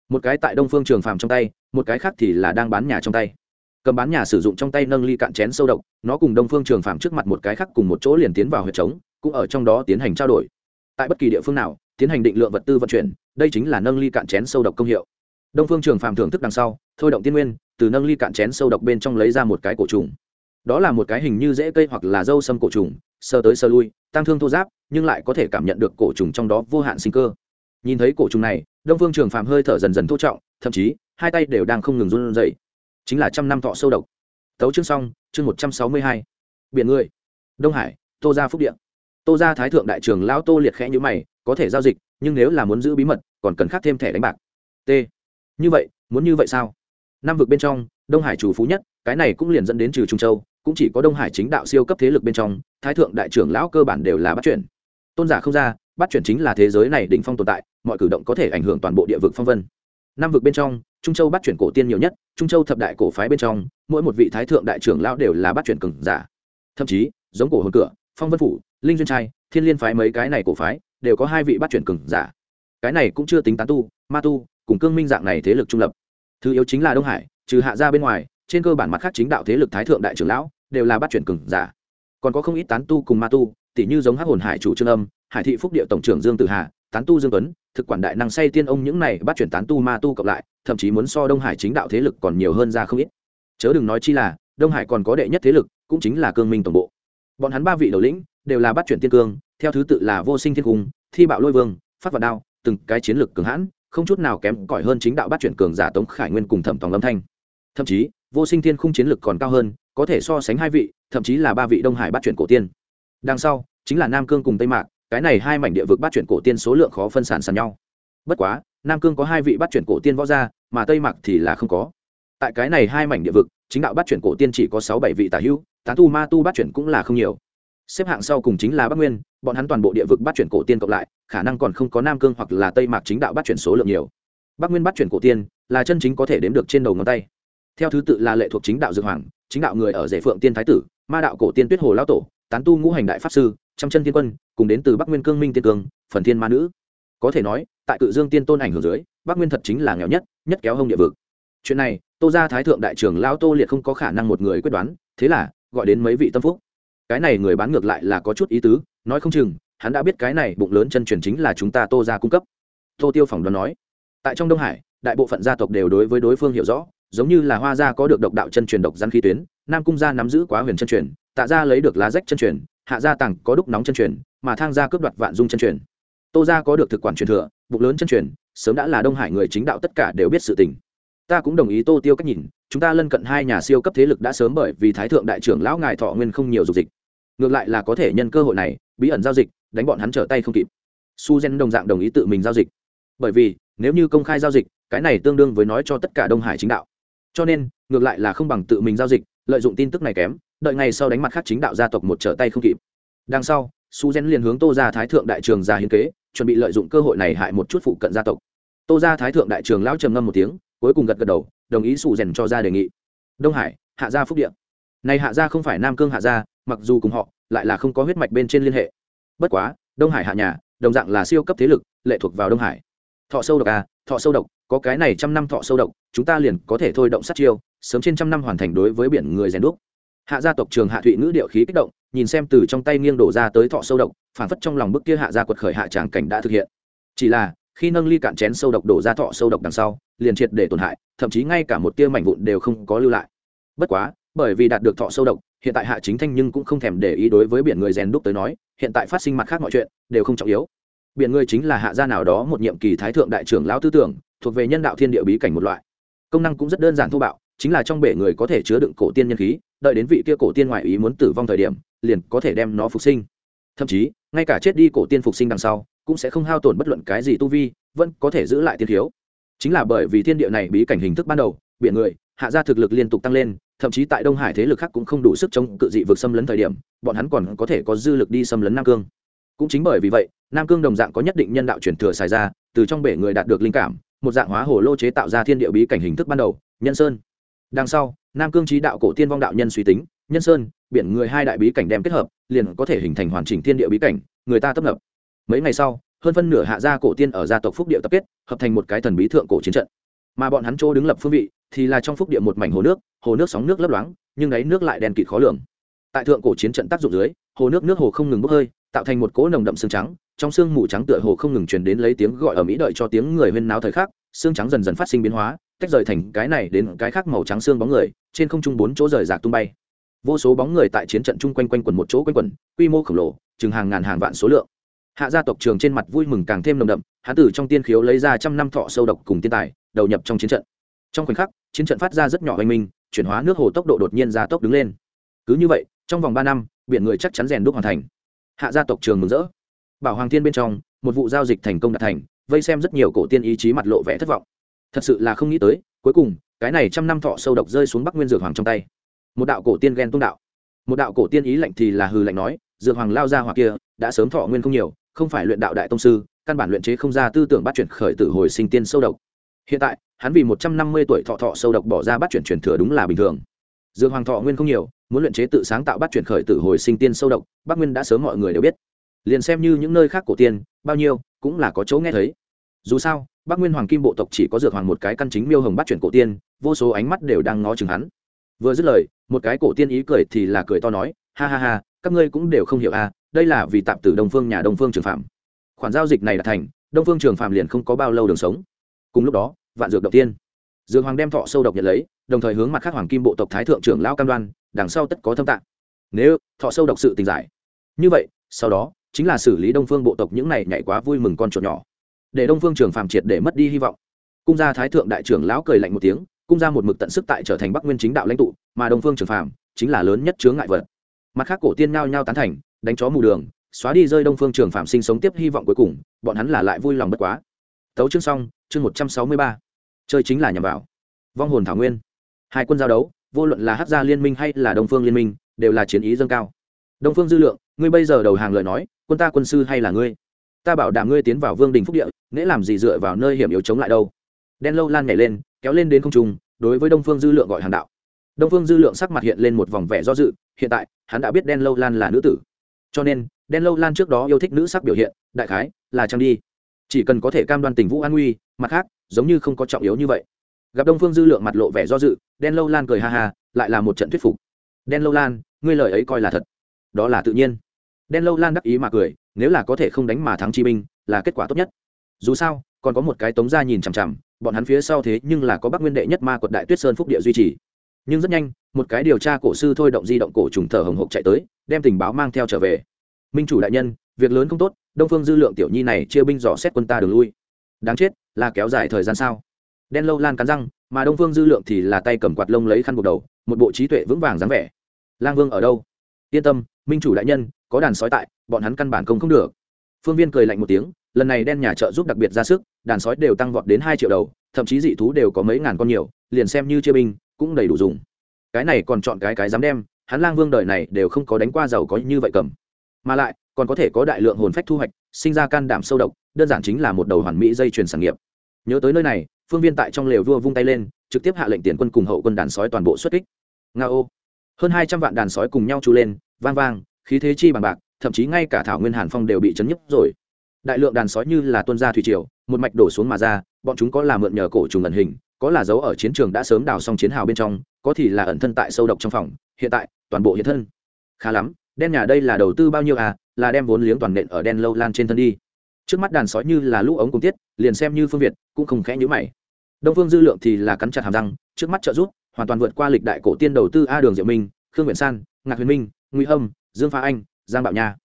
Một cái tại đông phương trường phàm trong tay, một cái khác thì là đang bán nhà trong tay. Cầm bán nhà sử dụng trong tay nâng ly cạn chén sâu độc, nó cùng đông phương trường phàm trước mặt một cái khác cùng một chỗ liền tiến vào huyệt trống, cũng ở trong đó tiến hành trao đổi. Tại bất kỳ địa phương nào, tiến hành định lượng vật tư vận chuyển, đây chính là nâng ly cạn chén sâu độc công hiệu đông phương trường phàm thưởng thức đằng sau, thôi động tiên nguyên, từ nâng ly cạn chén sâu độc bên trong lấy ra một cái cổ trùng. Đó là một cái hình như rễ cây hoặc là dâu sâm cổ trùng, sơ tới sơ lui, tăng thương thô giáp, nhưng lại có thể cảm nhận được cổ trùng trong đó vô hạn sinh cơ. Nhìn thấy cổ trùng này, đông phương trường phàm hơi thở dần dần thô trọng, thậm chí, hai tay đều đang không ngừng run rẩy. Chính là trăm năm thọ sâu độc. Tấu chương xong, chương một trăm sáu mươi hai. Biển người. Đông hải, tô gia phúc điện tô gia thái thượng đại trường lão tô liệt khẽ nhữ mày, có thể giao dịch, nhưng nếu là muốn giữ bí mật, còn cần khác thêm thẻ đánh bạc. T như vậy, muốn như vậy sao? Năm vực bên trong, đông hải chủ phú nhất, cái này cũng liền dẫn đến trừ trung châu, cũng chỉ có đông hải chính đạo siêu cấp thế lực bên trong, thái thượng đại trưởng lão cơ bản đều là bắt chuyển. Tôn giả không ra, bắt chuyển chính là thế giới này đỉnh phong tồn tại, mọi cử động có thể ảnh hưởng toàn bộ địa vực phong vân. Năm vực bên trong, trung châu bắt chuyển cổ tiên nhiều nhất, trung châu thập đại cổ phái bên trong, mỗi một vị thái thượng đại trưởng lão đều là bắt chuyển cường giả. Thậm chí, giống cổ hồn cửa, phong vân phủ, linh duyên trai, thiên liên phái mấy cái này cổ phái, đều có hai vị bắt chuyển cường giả. Cái này cũng chưa tính tán tu, ma tu cùng cương minh dạng này thế lực trung lập. Thứ yếu chính là đông hải, trừ hạ ra bên ngoài, trên cơ bản mặt khác chính đạo thế lực thái thượng đại trưởng lão đều là bắt chuyển cường giả. Còn có không ít tán tu cùng ma tu tỷ như giống hắc hồn hải chủ trương âm, hải thị phúc địa tổng trưởng dương tử hà, tán tu dương tuấn, thực quản đại năng say tiên ông những này bắt chuyển tán tu ma tu cộng lại, thậm chí muốn so đông hải chính đạo thế lực còn nhiều hơn ra không ít. Chớ đừng nói chi là, đông hải còn có đệ nhất thế lực, cũng chính là cương minh tổng bộ. Bọn hắn ba vị đầu lĩnh đều là bắt chuyển tiên cương, theo thứ tự là vô sinh thiên cung, thi bạo lôi vương, phát vào đao, từng cái chiến lược cường hãn không chút nào kém cỏi hơn chính đạo bắt chuyển cường giả tống khải nguyên cùng thẩm tòng lâm thanh. Thậm chí, vô sinh thiên khung chiến lực còn cao hơn, có thể so sánh hai vị, thậm chí là ba vị đông hải bắt chuyển cổ tiên. Đằng sau, chính là nam cương cùng tây mạc, cái này hai mảnh địa vực bắt chuyển cổ tiên số lượng khó phân sản sàn nhau. Bất quá, nam cương có hai vị bắt chuyển cổ tiên võ gia, mà tây mạc thì là không có. Tại cái này hai mảnh địa vực, chính đạo bắt chuyển cổ tiên chỉ có sáu bảy vị tả hữu, tán tu ma tu bắt chuyển cũng là không nhiều xếp hạng sau cùng chính là bắc nguyên, bọn hắn toàn bộ địa vực bắt chuyển cổ tiên cộng lại, khả năng còn không có nam cương hoặc là tây mạc chính đạo bắt chuyển số lượng nhiều. Bắc nguyên bắt chuyển cổ tiên, là chân chính có thể đếm được trên đầu ngón tay. Theo thứ tự là lệ thuộc chính đạo dược hoàng, chính đạo người ở rể phượng tiên thái tử, ma đạo cổ tiên tuyết hồ lao tổ, tán tu ngũ hành đại pháp sư, trăm chân tiên quân, cùng đến từ bắc nguyên cương minh tiên cương phần thiên ma nữ. Có thể nói, tại cự dương tiên tôn ảnh hưởng dưới, bắc nguyên thật chính là nghèo nhất nhất kéo hông địa vực. Chuyện này, tô ra thái thượng đại trưởng lao tô liệt không có khả năng một người quyết đoán, thế là gọi đến mấy vị tâm phúc cái này người bán ngược lại là có chút ý tứ, nói không chừng, hắn đã biết cái này bụng lớn chân truyền chính là chúng ta tô ra cung cấp. Tô tiêu phỏng đoán nói. Tại trong đông hải, đại bộ phận gia tộc đều đối với đối phương hiểu rõ, giống như là hoa gia có được độc đạo chân truyền độc gian khí tuyến, nam cung gia nắm giữ quá huyền chân truyền, tạ gia lấy được lá rách chân truyền, hạ gia tặng có đúc nóng chân truyền, mà thang gia cướp đoạt vạn dung chân truyền. Tô gia có được thực quản truyền thừa, bụng lớn chân truyền, sớm đã là đông hải người chính đạo tất cả đều biết sự tình. Ta cũng đồng ý tô tiêu cách nhìn chúng ta lân cận hai nhà siêu cấp thế lực đã sớm bởi vì thái thượng đại trưởng lão ngài thọ nguyên không nhiều dục dịch. Ngược lại là có thể nhân cơ hội này, bí ẩn giao dịch, đánh bọn hắn trở tay không kịp. Su gen đồng dạng đồng ý tự mình giao dịch. Bởi vì, nếu như công khai giao dịch, cái này tương đương với nói cho tất cả đông hải chính đạo. Cho nên, ngược lại là không bằng tự mình giao dịch, lợi dụng tin tức này kém, đợi ngày sau đánh mặt khác chính đạo gia tộc một trở tay không kịp. Đằng sau, su gen liền hướng tô ra thái thượng đại trường ra hiến kế, chuẩn bị lợi dụng cơ hội này hại một chút phụ cận gia tộc. Tô ra thái thượng đại trường lão trầm ngâm một tiếng cuối cùng gật gật đầu, đồng ý sủ rèn cho ra đề nghị. Đông hải, hạ gia phúc điện này hạ gia không phải nam cương hạ gia, mặc dù cùng họ, lại là không có huyết mạch bên trên liên hệ. Bất quá, đông hải hạ nhà, đồng dạng là siêu cấp thế lực, lệ thuộc vào đông hải. Thọ sâu độc à thọ sâu độc, có cái này trăm năm thọ sâu độc, chúng ta liền có thể thôi động sát chiêu, sớm trên trăm năm hoàn thành đối với biển người rèn đúc. Hạ gia tộc trường hạ thụy ngữ điệu khí kích động, nhìn xem từ trong tay nghiêng đổ ra tới thọ sâu độc phản phất trong lòng bức kia hạ gia quật khởi hạ tràng cảnh đã thực hiện. Chỉ là khi nâng ly cạn chén sâu độc đổ ra thọ sâu độc đằng sau, liền triệt để tổn hại, thậm chí ngay cả một tia mảnh vụn đều không có lưu lại. Bất quá, bởi vì đạt được thọ sâu độc, hiện tại hạ chính thanh nhưng cũng không thèm để ý đối với biển người rèn đúc tới nói, hiện tại phát sinh mặt khác mọi chuyện, đều không trọng yếu. Biển người chính là hạ gia nào đó một nhiệm kỳ thái thượng đại trưởng lão tư tưởng, thuộc về nhân đạo thiên địa bí cảnh một loại. Công năng cũng rất đơn giản thô bạo, chính là trong bể người có thể chứa đựng cổ tiên nhân khí, đợi đến vị kia cổ tiên ngoại ý muốn tử vong thời điểm, liền có thể đem nó phục sinh. Thậm chí, ngay cả chết đi cổ tiên phục sinh đằng sau cũng sẽ không hao tổn bất luận cái gì tu vi, vẫn có thể giữ lại tiên thiếu chính là bởi vì thiên địa này bí cảnh hình thức ban đầu, biển người, hạ gia thực lực liên tục tăng lên, thậm chí tại đông hải thế lực khác cũng không đủ sức chống cự dị vực xâm lấn thời điểm, bọn hắn còn có thể có dư lực đi xâm lấn nam cương. Cũng chính bởi vì vậy, nam cương đồng dạng có nhất định nhân đạo chuyển thừa xài ra, từ trong bể người đạt được linh cảm, một dạng hóa hồ lô chế tạo ra thiên địa bí cảnh hình thức ban đầu, nhân sơn. Đằng sau, nam cương trí đạo cổ tiên vong đạo nhân suy tính, nhân sơn, biển người hai đại bí cảnh đem kết hợp, liền có thể hình thành hoàn chỉnh thiên địa bí cảnh, người ta tấp nập mấy ngày sau, hơn phân nửa hạ gia cổ tiên ở gia tộc phúc địa tập kết, hợp thành một cái thần bí thượng cổ chiến trận. Mà bọn hắn chỗ đứng lập phương vị thì là trong phúc địa một mảnh hồ nước hồ nước sóng nước lấp loáng, nhưng đáy nước lại đen kịt khó lường. Tại thượng cổ chiến trận tác dụng dưới, hồ nước nước hồ không ngừng bốc hơi, tạo thành một cỗ nồng đậm xương trắng, trong xương mù trắng tựa hồ không ngừng truyền đến lấy tiếng gọi ở mỹ đợi cho tiếng người huyên náo thời khắc xương trắng dần dần phát sinh biến hóa, tách rời thành cái này đến cái khác màu trắng xương bóng người, trên không trung bốn chỗ rời rạc tung bay. Vô số bóng người tại chiến trận chung quanh quanh quần một chỗ quanh quần, quy mô khổng lồ, chừng hàng ngàn hàng vạn số lượng hạ gia tộc trường trên mặt vui mừng càng thêm nồng đậm hán tử trong tiên khiếu lấy ra trăm năm thọ sâu độc cùng tiên tài, đầu nhập trong chiến trận. Trong khoảnh khắc, chiến trận phát ra rất nhỏ oanh minh, chuyển hóa nước hồ tốc độ đột nhiên ra tốc đứng lên. Cứ như vậy, trong vòng ba năm, biển người chắc chắn rèn đúc hoàn thành. Hạ gia tộc trường mừng rỡ. Bảo hoàng thiên bên trong, một vụ giao dịch thành công đạt thành, vây xem rất nhiều cổ tiên ý chí mặt lộ vẻ thất vọng. Thật sự là không nghĩ tới, cuối cùng, cái này trăm năm thọ sâu độc rơi xuống bắc nguyên dược hoàng trong tay. Một đạo cổ tiên ghen tung đạo. Một đạo cổ tiên ý lạnh thì là hừ lạnh nói, dược hoàng lao ra hoặc kia, đã sớm thọ nguyên không nhiều không phải luyện đạo đại tông sư, căn bản luyện chế không ra tư tưởng bắt chuyển khởi tử hồi sinh tiên sâu độc. Hiện tại, hắn vì một trăm năm mươi tuổi thọ thọ sâu độc bỏ ra bắt chuyển truyền thừa đúng là bình thường. Dược hoàng thọ nguyên không nhiều, muốn luyện chế tự sáng tạo bắt chuyển khởi tử hồi sinh tiên sâu độc, bắc nguyên đã sớm mọi người đều biết. Liền xem như những nơi khác cổ tiên, bao nhiêu, cũng là có chỗ nghe thấy. Dù sao, bắc nguyên hoàng kim bộ tộc chỉ có dược hoàng một cái căn chính miêu hồng bắt chuyển cổ tiên, vô số ánh mắt đều đang ngó chừng hắn. Vừa dứt lời, một cái cổ tiên ý cười thì là cười to nói, ha ha ha, các ngươi cũng đều không hiểu à đây là vì tạm tử đông phương nhà đông phương trường phạm. Khoản giao dịch này đã thành, đông phương trường phạm liền không có bao lâu đường sống. Cùng lúc đó, vạn dược đầu tiên. Dược hoàng đem thọ sâu độc nhận lấy, đồng thời hướng mặt khác hoàng kim bộ tộc thái thượng trưởng lão cam đoan, đằng sau tất có thâm tạng nếu thọ sâu độc sự tình giải, như vậy, sau đó, chính là xử lý đông phương bộ tộc những này nhảy quá vui mừng con chuột nhỏ. Để đông phương trường phàm triệt để mất đi hy vọng. Cung gia thái thượng đại trưởng lão cười lạnh một tiếng, cung gia một mực tận sức tại trở thành bắc nguyên chính đạo lãnh tụ, mà đông phương trường phàm chính là lớn nhất chướng ngại vật. Mặt khác cổ tiên nhao nhao tán thành đánh chó mù đường, xóa đi rơi đông phương trường phạm sinh sống tiếp hy vọng cuối cùng, bọn hắn là lại vui lòng bất quá. Tấu chương xong, chương một trăm sáu mươi ba. Chơi chính là nhằm vào. Vong hồn thảo nguyên. Hai quân giao đấu, vô luận là hát gia liên minh hay là đông phương liên minh, đều là chiến ý dâng cao. Đông phương dư lượng, ngươi bây giờ đầu hàng lời nói, quân ta quân sư hay là ngươi? Ta bảo đảm ngươi tiến vào vương đình phúc địa, nễ làm gì dựa vào nơi hiểm yếu chống lại đâu. Đen lâu lan nhảy lên, kéo lên đến không trung, đối với đông phương dư lượng gọi hàng đạo. Đông phương dư lượng sắc mặt hiện lên một vòng vẻ do dự, hiện tại, hắn đã biết đen lâu lan là nữ tử cho nên, đen lâu lan trước đó yêu thích nữ sắc biểu hiện, đại khái là trang đi. Chỉ cần có thể cam đoan tình vũ an nguy, mặt khác, giống như không có trọng yếu như vậy. Gặp đông phương dư lượng mặt lộ vẻ do dự, đen lâu lan cười ha ha, lại là một trận thuyết phục. Đen lâu lan, ngươi lời ấy coi là thật. Đó là tự nhiên. Đen lâu lan đắc ý mà cười, nếu là có thể không đánh mà thắng chi binh là kết quả tốt nhất. Dù sao, còn có một cái tống ra nhìn chằm chằm, bọn hắn phía sau thế nhưng là có bắc nguyên đệ nhất ma quật đại tuyết sơn phúc địa duy trì nhưng rất nhanh, một cái điều tra cổ sư thôi động di động cổ trùng thở hồng hộc chạy tới, đem tình báo mang theo trở về. Minh chủ đại nhân, việc lớn không tốt, đông phương dư lượng tiểu nhi này chia binh dò xét quân ta đường lui. Đáng chết, là kéo dài thời gian sao? Đen lâu lan cắn răng, mà đông phương dư lượng thì là tay cầm quạt lông lấy khăn buộc đầu, một bộ trí tuệ vững vàng dáng vẻ. Lang vương ở đâu? Yên tâm, minh chủ đại nhân, có đàn sói tại, bọn hắn căn bản công không được. Phương viên cười lạnh một tiếng, lần này đen nhà trợ giúp đặc biệt ra sức, đàn sói đều tăng vọt đến hai triệu đầu, thậm chí dị thú đều có mấy ngàn con nhiều, liền xem như chia binh cũng đầy đủ dùng. Cái này còn chọn cái cái dám đem, hắn lang vương đời này đều không có đánh qua giàu có như vậy cầm. Mà lại, còn có thể có đại lượng hồn phách thu hoạch, sinh ra can đảm sâu độc, đơn giản chính là một đầu hoàn mỹ dây chuyền sản nghiệp. Nhớ tới nơi này, phương viên tại trong lều vua vung tay lên, trực tiếp hạ lệnh tiền quân cùng hậu quân đàn sói toàn bộ xuất kích. Nga ô. Hơn hai trăm vạn đàn sói cùng nhau trú lên, vang vang, khí thế chi bằng bạc, thậm chí ngay cả thảo nguyên hàn phong đều bị chấn nhấp rồi. Đại lượng đàn sói như là tuân gia thủy triều, một mạch đổ xuống mà ra, bọn chúng có là mượn nhờ cổ trùng ẩn hình có là dấu ở chiến trường đã sớm đào xong chiến hào bên trong, có thì là ẩn thân tại sâu độc trong phòng, hiện tại, toàn bộ hiện thân. Khá lắm, đen nhà đây là đầu tư bao nhiêu à là đem vốn liếng toàn nện ở đen lâu lan trên thân đi. Trước mắt đàn sói như là lũ ống cùng tiết, liền xem như phương việt, cũng không khẽ nhữ mày. Đông phương dư lượng thì là cắn chặt hàm răng, trước mắt trợ giúp, hoàn toàn vượt qua lịch đại cổ tiên đầu tư a đường diệu minh, khương nguyện san, ngạc huyền minh nguy hâm, dương phá anh, giang bảo nha.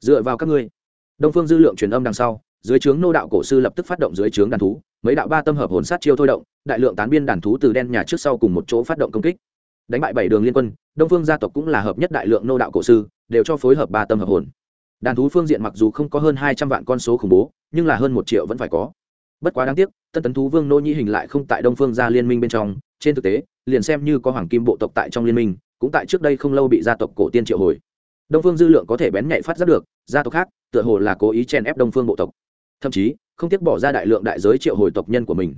Dựa vào các ngươi. Đông phương dư lượng truyền âm đằng sau dưới trướng nô đạo cổ sư lập tức phát động dưới trướng đàn thú, mấy đạo ba tâm hợp hồn sát chiêu thôi động, đại lượng tán biên đàn thú từ đen nhà trước sau cùng một chỗ phát động công kích. Đánh bại bảy đường liên quân, đông phương gia tộc cũng là hợp nhất đại lượng nô đạo cổ sư, đều cho phối hợp ba tâm hợp hồn. Đàn thú phương diện mặc dù không có hơn hai trăm vạn con số khủng bố, nhưng là hơn một triệu vẫn phải có. Bất quá đáng tiếc, tân tấn thú vương nô nhi hình lại không tại đông phương gia liên minh bên trong, trên thực tế, liền xem như có hoàng kim bộ tộc tại trong liên minh, cũng tại trước đây không lâu bị gia tộc cổ tiên triệu hồi. Đông phương dư lượng có thể bén nhạy phát giác được, gia tộc khác, tựa hồ là cố ý chèn ép đông phương bộ tộc thậm chí không tiếc bỏ ra đại lượng đại giới triệu hồi tộc nhân của mình.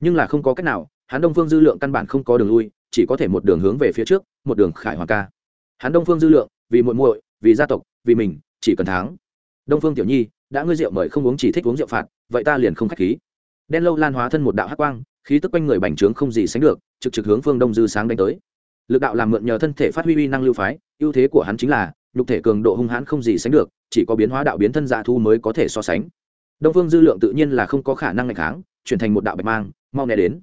Nhưng là không có cách nào hắn đông phương dư lượng căn bản không có đường lui, chỉ có thể một đường hướng về phía trước, một đường khải hoàng ca. Hắn đông phương dư lượng, vì muội muội, vì gia tộc, vì mình, chỉ cần thắng. Đông phương tiểu nhi, đã ngươi rượu mời không uống chỉ thích uống rượu phạt, vậy ta liền không khách khí. Đen lâu lan hóa thân một đạo hắc quang, khí tức quanh người bành trướng không gì sánh được, trực trực hướng phương đông dư sáng đánh tới. Lực đạo làm mượn nhờ thân thể phát huy uy năng lưu phái, ưu thế của hắn chính là, nhục thể cường độ hung hãn không gì sánh được, chỉ có biến hóa đạo biến thân dạ thu mới có thể so sánh đông phương dư lượng tự nhiên là không có khả năng ngày kháng, chuyển thành một đạo bạch mang, mau né đến.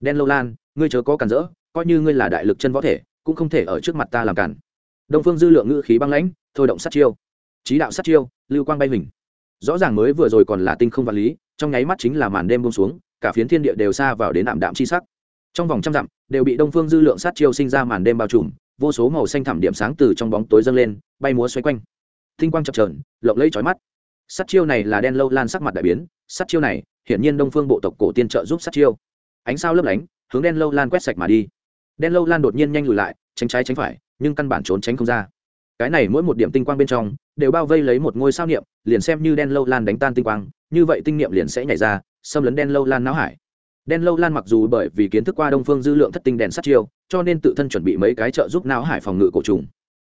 Đen lâu lan, ngươi chớ có cản rỡ, coi như ngươi là đại lực chân võ thể, cũng không thể ở trước mặt ta làm cản. Đông phương dư lượng ngữ khí băng lãnh, thôi động sát chiêu. Trí đạo sát chiêu, lưu quang bay mình rõ ràng mới vừa rồi còn là tinh không vật lý, trong nháy mắt chính là màn đêm bông xuống, cả phiến thiên địa đều xa vào đến ảm đạm chi sắc. Trong vòng trăm dặm, đều bị đông phương dư lượng sát chiêu sinh ra màn đêm bao trùm, vô số màu xanh thẳm điểm sáng từ trong bóng tối dâng lên, bay múa xoay quanh. Tinh quang chập trờn lộng lẫy chói mắt sát chiêu này là đen lâu lan sắc mặt đại biến, sát chiêu này, hiển nhiên đông phương bộ tộc cổ tiên trợ giúp sát chiêu. Ánh sao lấp lánh, hướng đen lâu lan quét sạch mà đi. Đen lâu lan đột nhiên nhanh lùi lại, tránh trái tránh phải, nhưng căn bản trốn tránh không ra. Cái này mỗi một điểm tinh quang bên trong, đều bao vây lấy một ngôi sao niệm, liền xem như đen lâu lan đánh tan tinh quang, như vậy tinh niệm liền sẽ nhảy ra, xâm lấn đen lâu lan não hải. Đen lâu lan mặc dù bởi vì kiến thức qua đông phương dư lượng thất tinh đèn sát chiêu, cho nên tự thân chuẩn bị mấy cái trợ giúp não hải phòng ngự cổ trùng.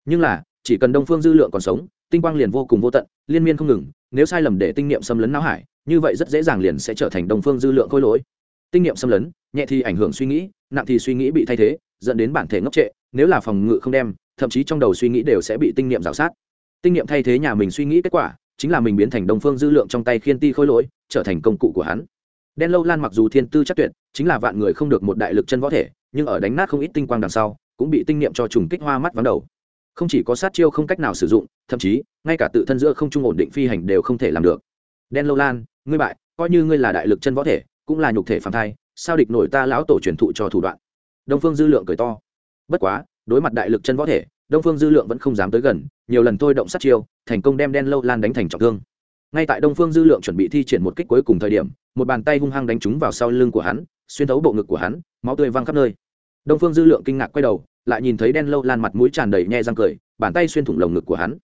Nhưng là, chỉ cần đông phương dư lượng còn sống tinh quang liền vô cùng vô tận, liên miên không ngừng, nếu sai lầm để tinh niệm xâm lấn não hải, như vậy rất dễ dàng liền sẽ trở thành đông phương dư lượng khôi lỗi. Tinh niệm xâm lấn, nhẹ thì ảnh hưởng suy nghĩ, nặng thì suy nghĩ bị thay thế, dẫn đến bản thể ngốc trệ, nếu là phòng ngự không đem, thậm chí trong đầu suy nghĩ đều sẽ bị tinh niệm rào sát. Tinh niệm thay thế nhà mình suy nghĩ kết quả, chính là mình biến thành đông phương dư lượng trong tay khiên ti khôi lỗi, trở thành công cụ của hắn. Đen lâu lan mặc dù thiên tư chắc tuyệt, chính là vạn người không được một đại lực chân võ thể, nhưng ở đánh nát không ít tinh quang đằng sau, cũng bị tinh niệm cho trùng kích hoa mắt vắng đầu không chỉ có sát chiêu không cách nào sử dụng, thậm chí, ngay cả tự thân giữa không trung ổn định phi hành đều không thể làm được. Đen lâu lan, ngươi bại, coi như ngươi là đại lực chân võ thể, cũng là nhục thể phản thai, sao địch nổi ta lão tổ truyền thụ cho thủ đoạn? Đông phương dư lượng cười to. Bất quá, đối mặt đại lực chân võ thể, đông phương dư lượng vẫn không dám tới gần, nhiều lần thôi động sát chiêu, thành công đem đen lâu lan đánh thành trọng thương. Ngay tại đông phương dư lượng chuẩn bị thi triển một kích cuối cùng thời điểm, một bàn tay hung hăng đánh trúng vào sau lưng của hắn, xuyên thấu bộ ngực của hắn, máu tươi văng khắp nơi. Đông phương dư lượng kinh ngạc quay đầu lại nhìn thấy đen lâu lan mặt mũi tràn đầy nhe răng cười, bàn tay xuyên thủng lồng ngực của hắn.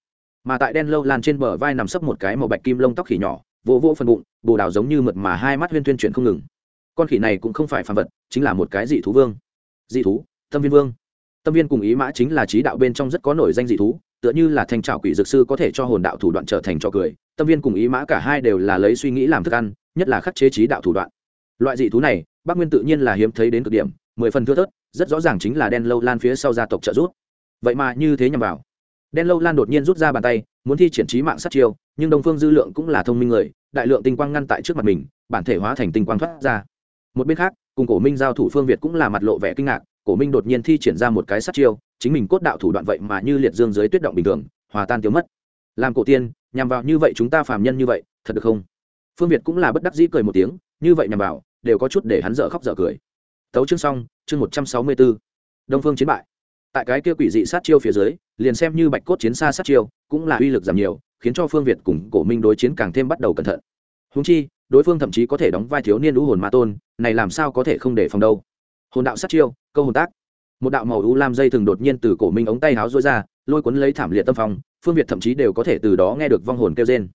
Mà tại đen lâu lan trên bờ vai nằm sấp một cái màu bạch kim lông tóc khỉ nhỏ, vỗ vỗ phần bụng, bồ đào giống như mượt mà hai mắt huyên tuyên chuyển không ngừng. Con khỉ này cũng không phải phàm vật, chính là một cái dị thú vương. Dị thú, tâm viên vương. Tâm viên cùng ý mã chính là trí đạo bên trong rất có nổi danh dị thú, tựa như là thanh trào quỷ dược sư có thể cho hồn đạo thủ đoạn trở thành cho cười. Tâm viên cùng ý mã cả hai đều là lấy suy nghĩ làm thức ăn, nhất là khắc chế trí đạo thủ đoạn. Loại dị thú này, bắc nguyên tự nhiên là hiếm thấy đến cực điểm, mười phần thưa thớt rất rõ ràng chính là đen lâu lan phía sau gia tộc trợ rút vậy mà như thế nhằm vào. Đen lâu lan đột nhiên rút ra bàn tay, muốn thi triển trí mạng sát chiêu, nhưng đông phương dư lượng cũng là thông minh người, đại lượng tinh quang ngăn tại trước mặt mình, bản thể hóa thành tinh quang thoát ra. Một bên khác, cùng cổ minh giao thủ phương việt cũng là mặt lộ vẻ kinh ngạc, cổ minh đột nhiên thi triển ra một cái sát chiêu, chính mình cốt đạo thủ đoạn vậy mà như liệt dương dưới tuyết động bình thường, hòa tan tiêu mất. Làm cổ tiên, nhằm vào như vậy chúng ta phàm nhân như vậy, thật được không? Phương việt cũng là bất đắc dĩ cười một tiếng, như vậy nhằm vào, đều có chút để hắn dở khóc dở cười tấu chương xong chương một trăm sáu mươi bốn đông phương chiến bại. Tại cái kia quỷ dị sát chiêu phía dưới liền xem như bạch cốt chiến xa sát chiêu cũng là uy lực giảm nhiều khiến cho phương việt cùng cổ minh đối chiến càng thêm bắt đầu cẩn thận. Húng chi đối phương thậm chí có thể đóng vai thiếu niên lũ hồn ma tôn này làm sao có thể không để phòng đâu. Hồn đạo sát chiêu câu hồn tác. Một đạo màu u lam dây thường đột nhiên từ cổ minh ống tay háo rối ra lôi cuốn lấy thảm liệt tâm phòng, phương việt thậm chí đều có thể từ đó nghe được vong hồn kêu trên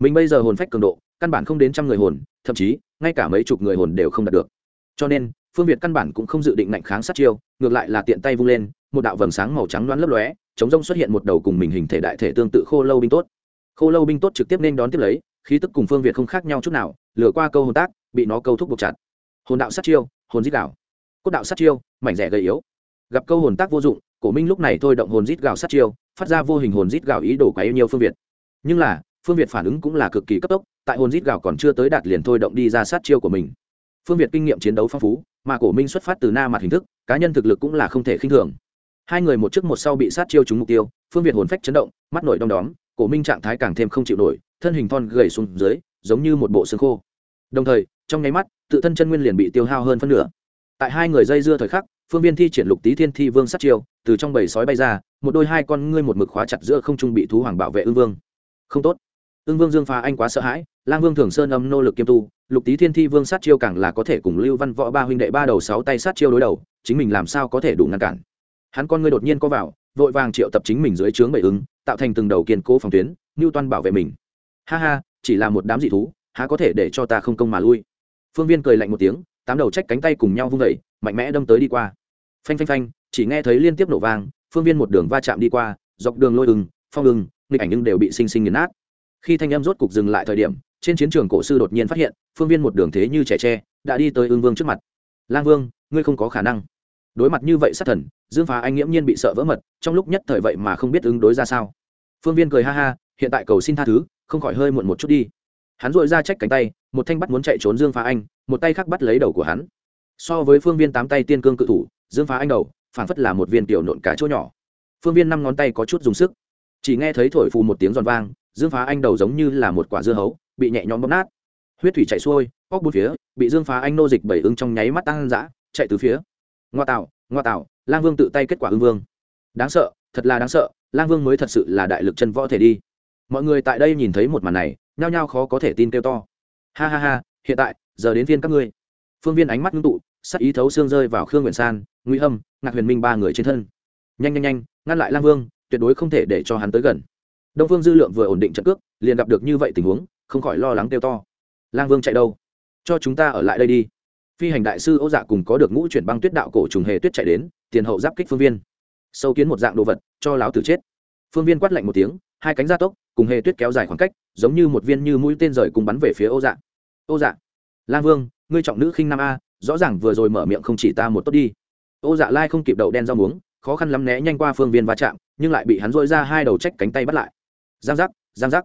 mình bây giờ hồn phách cường độ căn bản không đến trăm người hồn thậm chí ngay cả mấy chục người hồn đều không đạt được. Cho nên phương việt căn bản cũng không dự định ngạnh kháng sát chiêu, ngược lại là tiện tay vung lên, một đạo vầng sáng màu trắng đoán lấp lóe, chống rông xuất hiện một đầu cùng mình hình thể đại thể tương tự khô lâu binh tốt. Khô lâu binh tốt trực tiếp nên đón tiếp lấy, khí tức cùng phương việt không khác nhau chút nào, lừa qua câu hồn tác, bị nó câu thúc buộc chặt. Hồn đạo sát chiêu, hồn dít đảo cốt đạo sát chiêu, mảnh rẻ gầy yếu. Gặp câu hồn tác vô dụng, cổ minh lúc này thôi động hồn rít gạo sát chiêu, phát ra vô hình hồn rít gạo ý đồ quá yêu nhiều phương việt. Nhưng là, phương việt phản ứng cũng là cực kỳ cấp tốc, tại hồn rít gạo còn chưa tới đạt liền thôi động đi ra sát chiêu của mình. Phương việt kinh nghiệm chiến đấu phong phú mà cổ minh xuất phát từ na mặt hình thức, cá nhân thực lực cũng là không thể khinh thường. Hai người một trước một sau bị sát chiêu trúng mục tiêu, phương việt hồn phách chấn động, mắt nổi đong đóm, cổ minh trạng thái càng thêm không chịu nổi, thân hình thon gầy xuống dưới, giống như một bộ xương khô. Đồng thời, trong nháy mắt, tự thân chân nguyên liền bị tiêu hao hơn phân nửa. Tại hai người dây dưa thời khắc, phương viên thi triển lục tý thiên thi vương sát chiêu, từ trong bầy sói bay ra, một đôi hai con ngươi một mực khóa chặt giữa không trung bị thú hoàng bảo vệ ương vương. Không tốt ưng vương dương phá anh quá sợ hãi, lang vương thường sơn âm nô lực kiêm tu, lục tý thiên thi vương sát chiêu càng là có thể cùng lưu văn võ ba huynh đệ ba đầu sáu tay sát chiêu đối đầu, chính mình làm sao có thể đủ ngăn cản. Hắn con ngươi đột nhiên có vào, vội vàng triệu tập chính mình dưới trướng bệ ứng, tạo thành từng đầu kiên cố phòng tuyến ngưu toan bảo vệ mình. Ha ha, chỉ là một đám dị thú, há có thể để cho ta không công mà lui? Phương viên cười lạnh một tiếng, tám đầu trách cánh tay cùng nhau vung vẩy mạnh mẽ đâm tới đi qua. Phanh phanh phanh, chỉ nghe thấy liên tiếp nổ vang, phương viên một đường va chạm đi qua, dọc đường lôi ưng, phong ưng, nghịch ảnh ưng đều bị sinh sinh nghiền nát khi thanh em rốt cục dừng lại thời điểm, trên chiến trường cổ sư đột nhiên phát hiện, phương viên một đường thế như trẻ tre, đã đi tới ương vương trước mặt. Lang vương, ngươi không có khả năng. Đối mặt như vậy sát thần, dương phá anh nghiễm nhiên bị sợ vỡ mật, trong lúc nhất thời vậy mà không biết ứng đối ra sao. Phương viên cười ha ha, hiện tại cầu xin tha thứ, không khỏi hơi muộn một chút đi. Hắn dội ra trách cánh tay, một thanh bắt muốn chạy trốn dương phá anh, một tay khác bắt lấy đầu của hắn. So với phương viên tám tay tiên cương cự thủ, dương phá anh đầu phản phất là một viên tiểu nộn cả chỗ nhỏ. Phương viên năm ngón tay có chút dùng sức. Chỉ nghe thấy thổi phù một tiếng giòn vang dương phá anh đầu giống như là một quả dưa hấu, bị nhẹ nhõm bóp nát. Huyết thủy chạy xuôi óc bốn phía, bị dương phá anh nô dịch bảy ưng trong nháy mắt tăng dã, chạy từ phía. Ngoa tạo ngoa tạo, lang vương tự tay kết quả ưng vương. Đáng sợ, thật là đáng sợ, lang vương mới thật sự là đại lực chân võ thể đi. Mọi người tại đây nhìn thấy một màn này, nhao nhao khó có thể tin kêu to. Ha ha ha, hiện tại, giờ đến viên các ngươi. Phương viên ánh mắt ngưng tụ sắc ý thấu xương rơi vào khương nguyện san nguy hâm, ngạc huyền minh ba người trên thân. Nhanh nhanh nhanh, ngăn lại lang vương, tuyệt đối không thể để cho hắn tới gần đông phương dư lượng vừa ổn định trận cước, liền gặp được như vậy tình huống, không khỏi lo lắng kêu to. Lang vương chạy đâu? Cho chúng ta ở lại đây đi. Phi hành đại sư ô dạ cùng có được ngũ chuyển băng tuyết đạo cổ trùng hề tuyết chạy đến, tiền hậu giáp kích phương viên. Sâu kiến một dạng đồ vật, cho láo tử chết. Phương viên quát lạnh một tiếng, hai cánh gia tốc, cùng hề tuyết kéo dài khoảng cách, giống như một viên như mũi tên rời cùng bắn về phía ô dạ. Ô dạ lang vương, ngươi trọng nữ khinh nam a, rõ ràng vừa rồi mở miệng không chỉ ta một tốt đi. Ô dạ lai không kịp đậu đen rau muống, khó khăn lắm né nhanh qua phương viên va chạm, nhưng lại bị hắn dội ra hai đầu trách cánh tay bắt lại giang giác giang giác.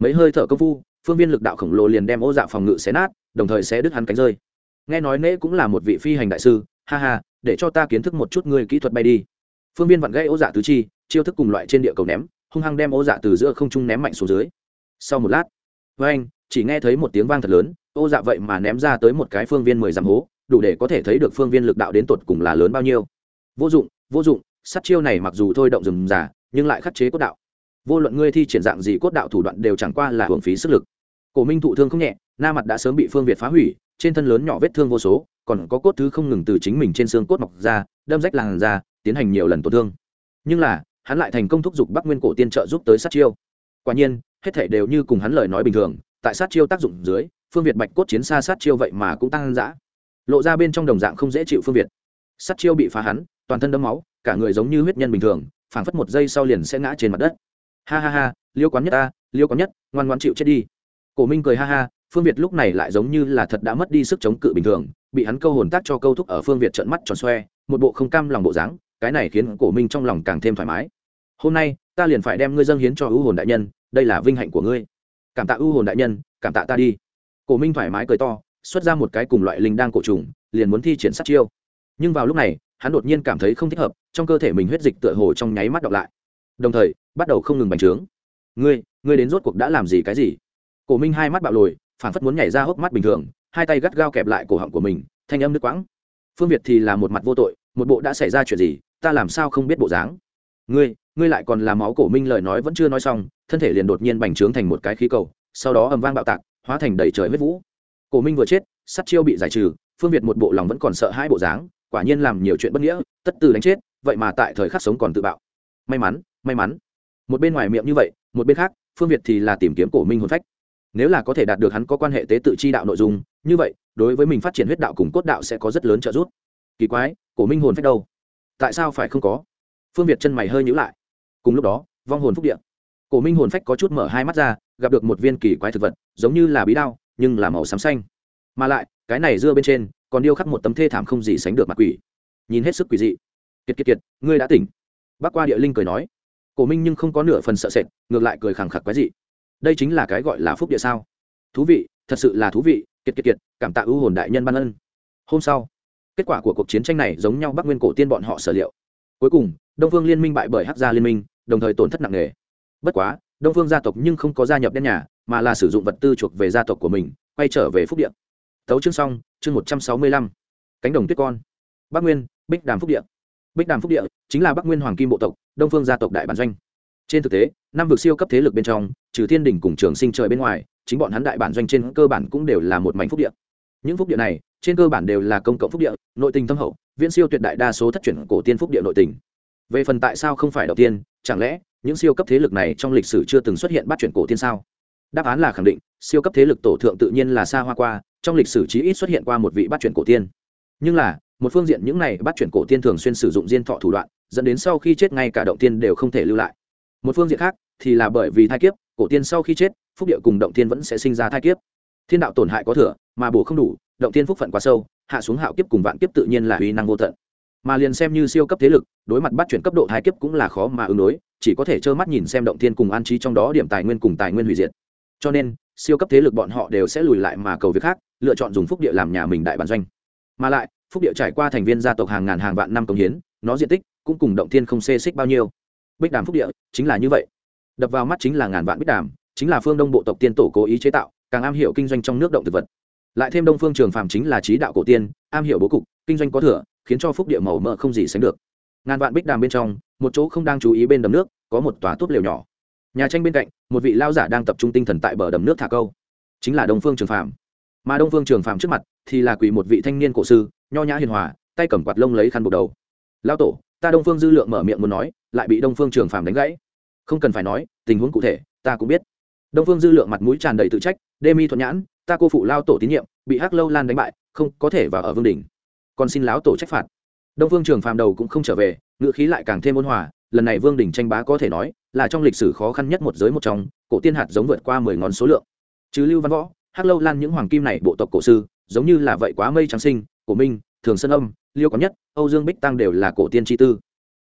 Mấy hơi thở công phu, phương viên lực đạo khổng lồ liền đem ô dạ phòng ngự xé nát, đồng thời xé đứt hắn cánh rơi. Nghe nói nễ cũng là một vị phi hành đại sư, ha ha, để cho ta kiến thức một chút ngươi kỹ thuật bay đi. Phương viên vặn gây ô dạ tứ chi, chiêu thức cùng loại trên địa cầu ném, hung hăng đem ô dạ từ giữa không trung ném mạnh xuống dưới. Sau một lát, với anh, chỉ nghe thấy một tiếng vang thật lớn, ô dạ vậy mà ném ra tới một cái phương viên mười dặm hố, đủ để có thể thấy được phương viên lực đạo đến tột cùng là lớn bao nhiêu. Vô dụng vô dụng, sát chiêu này mặc dù thôi động rừng giả nhưng lại khắc chế cốt đạo vô luận ngươi thi triển dạng gì cốt đạo thủ đoạn đều chẳng qua là hưởng phí sức lực. Cổ minh thụ thương không nhẹ, na mặt đã sớm bị phương việt phá hủy, trên thân lớn nhỏ vết thương vô số, còn có cốt thứ không ngừng từ chính mình trên xương cốt mọc ra, đâm rách làn ra tiến hành nhiều lần tổn thương. Nhưng là, hắn lại thành công thúc giục bắc nguyên cổ tiên trợ giúp tới sát chiêu. Quả nhiên, hết thể đều như cùng hắn lời nói bình thường, tại sát chiêu tác dụng dưới, phương việt bạch cốt chiến xa sát chiêu vậy mà cũng tăng dã. Lộ ra bên trong đồng dạng không dễ chịu phương việt. Sát chiêu bị phá hắn, toàn thân đấm máu, cả người giống như huyết nhân bình thường, phảng phất một giây sau liền sẽ ngã trên mặt đất ha ha ha, liêu quán nhất ta, liêu quán nhất, ngoan ngoan chịu chết đi. Cổ minh cười ha ha, phương việt lúc này lại giống như là thật đã mất đi sức chống cự bình thường, bị hắn câu hồn tác cho câu thúc ở phương việt trận mắt tròn xoe, một bộ không cam lòng bộ dáng, cái này khiến cổ minh trong lòng càng thêm thoải mái. Hôm nay, ta liền phải đem ngươi dâng hiến cho ưu hồn đại nhân, đây là vinh hạnh của ngươi. Cảm tạ ưu hồn đại nhân, cảm tạ ta đi. Cổ minh thoải mái cười to, xuất ra một cái cùng loại linh đang cổ trùng, liền muốn thi triển sát chiêu. Nhưng vào lúc này, hắn đột nhiên cảm thấy không thích hợp, trong cơ thể mình huyết dịch tựa hồ trong nháy mắt đọc lại. Đồng thời bắt đầu không ngừng bành trướng. Ngươi ngươi đến rốt cuộc đã làm gì cái gì? Cổ minh hai mắt bạo lồi phản phất muốn nhảy ra hốc mắt bình thường, hai tay gắt gao kẹp lại cổ họng của mình, thanh âm nước quãng. Phương việt thì là một mặt vô tội, một bộ đã xảy ra chuyện gì, ta làm sao không biết bộ dáng? Ngươi ngươi lại còn làm máu cổ minh lời nói vẫn chưa nói xong, thân thể liền đột nhiên bành trướng thành một cái khí cầu, sau đó ầm vang bạo tạc, hóa thành đầy trời huyết vũ. Cổ minh vừa chết, sắt chiêu bị giải trừ, phương việt một bộ lòng vẫn còn sợ hai bộ dáng, quả nhiên làm nhiều chuyện bất nghĩa, tất từ đánh chết, vậy mà tại thời khắc sống còn tự bạo. May mắn may mắn một bên ngoài miệng như vậy, một bên khác, phương việt thì là tìm kiếm cổ minh hồn phách. Nếu là có thể đạt được hắn có quan hệ tế tự chi đạo nội dung, như vậy, đối với mình phát triển huyết đạo cùng cốt đạo sẽ có rất lớn trợ giúp. Kỳ quái, cổ minh hồn phách đâu? Tại sao phải không có? Phương việt chân mày hơi nhữ lại. Cùng lúc đó, vong hồn phúc điện cổ minh hồn phách có chút mở hai mắt ra, gặp được một viên kỳ quái thực vật, giống như là bí đao, nhưng là màu xám xanh. Mà lại, cái này dưa bên trên, còn điêu khắc một tấm thê thảm không gì sánh được mặt quỷ. Nhìn hết sức quỷ dị. Kiệt kiệt kiệt, ngươi đã tỉnh. Bác qua địa linh cười nói cổ minh nhưng không có nửa phần sợ sệt, ngược lại cười khẳng khặc quái dị. Đây chính là cái gọi là phúc địa sao? Thú vị, thật sự là thú vị, kiệt kiệt kiệt, cảm tạ ưu hồn đại nhân ban ân. Hôm sau, kết quả của cuộc chiến tranh này giống nhau bắc nguyên cổ tiên bọn họ sở liệu. Cuối cùng, đông phương liên minh bại bởi hắc gia liên minh, đồng thời tổn thất nặng nề. Bất quá, đông phương gia tộc nhưng không có gia nhập đen nhà, mà là sử dụng vật tư chuộc về gia tộc của mình, quay trở về phúc điện tấu chương xong, chương một trăm sáu mươi lăm. Cánh đồng tuyết con. Bắc nguyên, bích đàm phúc điện bích đàm phúc địa chính là bắc nguyên hoàng kim bộ tộc, đông phương gia tộc đại bản doanh. Trên thực tế, năm vực siêu cấp thế lực bên trong, trừ thiên đình cùng trường sinh trời bên ngoài, chính bọn hắn đại bản doanh trên cơ bản cũng đều là một mảnh phúc địa. Những phúc địa này, trên cơ bản đều là công cộng phúc địa, nội tình thâm hậu, viễn siêu tuyệt đại đa số thất truyền cổ tiên phúc địa nội tình. Về phần tại sao không phải đầu tiên, chẳng lẽ những siêu cấp thế lực này trong lịch sử chưa từng xuất hiện bắt chuyển cổ tiên sao? Đáp án là khẳng định, siêu cấp thế lực tổ thượng tự nhiên là xa hoa qua, trong lịch sử chí ít xuất hiện qua một vị bắt chuyển cổ tiên. Nhưng là một phương diện những này bắt chuyển cổ tiên thường xuyên sử dụng diên thọ thủ đoạn, dẫn đến sau khi chết ngay cả động tiên đều không thể lưu lại. Một phương diện khác thì là bởi vì thai kiếp, cổ tiên sau khi chết, phúc địa cùng động tiên vẫn sẽ sinh ra thai kiếp. Thiên đạo tổn hại có thừa, mà bổ không đủ, động tiên phúc phận quá sâu, hạ xuống hạo kiếp cùng vạn kiếp tự nhiên là uy năng vô tận. Mà liền xem như siêu cấp thế lực, đối mặt bắt chuyển cấp độ thai kiếp cũng là khó mà ứng đối, chỉ có thể trơ mắt nhìn xem động tiên cùng an trí trong đó điểm tài nguyên cùng tài nguyên hủy diệt. Cho nên, siêu cấp thế lực bọn họ đều sẽ lùi lại mà cầu việc khác, lựa chọn dùng phúc địa làm nhà mình đại bản doanh. Mà lại phúc địa trải qua thành viên gia tộc hàng ngàn hàng vạn năm công hiến, nó diện tích cũng cùng động thiên không xê xích bao nhiêu. Bích đàm phúc địa chính là như vậy. Đập vào mắt chính là ngàn vạn bích đàm, chính là phương đông bộ tộc tiên tổ cố ý chế tạo, càng am hiểu kinh doanh trong nước động thực vật. Lại thêm đông phương trường phàm chính là trí đạo cổ tiên, am hiểu bố cục, kinh doanh có thừa, khiến cho phúc địa màu mỡ không gì sánh được. Ngàn vạn bích đàm bên trong, một chỗ không đang chú ý bên đầm nước, có một tòa tốt liều nhỏ. Nhà tranh bên cạnh, một vị lao giả đang tập trung tinh thần tại bờ đầm nước thả câu. Chính là đông phương trường phàm mà đông phương trường phàm trước mặt thì là quỳ một vị thanh niên cổ sư, nho nhã hiền hòa, tay cầm quạt lông lấy khăn buộc đầu. Lao tổ, ta đông phương dư lượng mở miệng muốn nói, lại bị đông phương trường phàm đánh gãy. Không cần phải nói, tình huống cụ thể, ta cũng biết. Đông phương dư lượng mặt mũi tràn đầy tự trách, đê mi thuận nhãn, ta cô phụ lao tổ tín nhiệm, bị hắc lâu lan đánh bại, không có thể vào ở vương đình còn xin lão tổ trách phạt. Đông phương trường phàm đầu cũng không trở về, ngữ khí lại càng thêm ôn hòa, lần này vương đình tranh bá có thể nói là trong lịch sử khó khăn nhất một giới một trong, cổ tiên hạt giống vượt qua mười ngón số lượng. Chứ lưu văn võ hắc lâu lan những hoàng kim này bộ tộc cổ sư, giống như là vậy quá mây trắng sinh cổ minh, thường sơn âm, liêu có nhất, âu dương bích tăng đều là cổ tiên tri tư.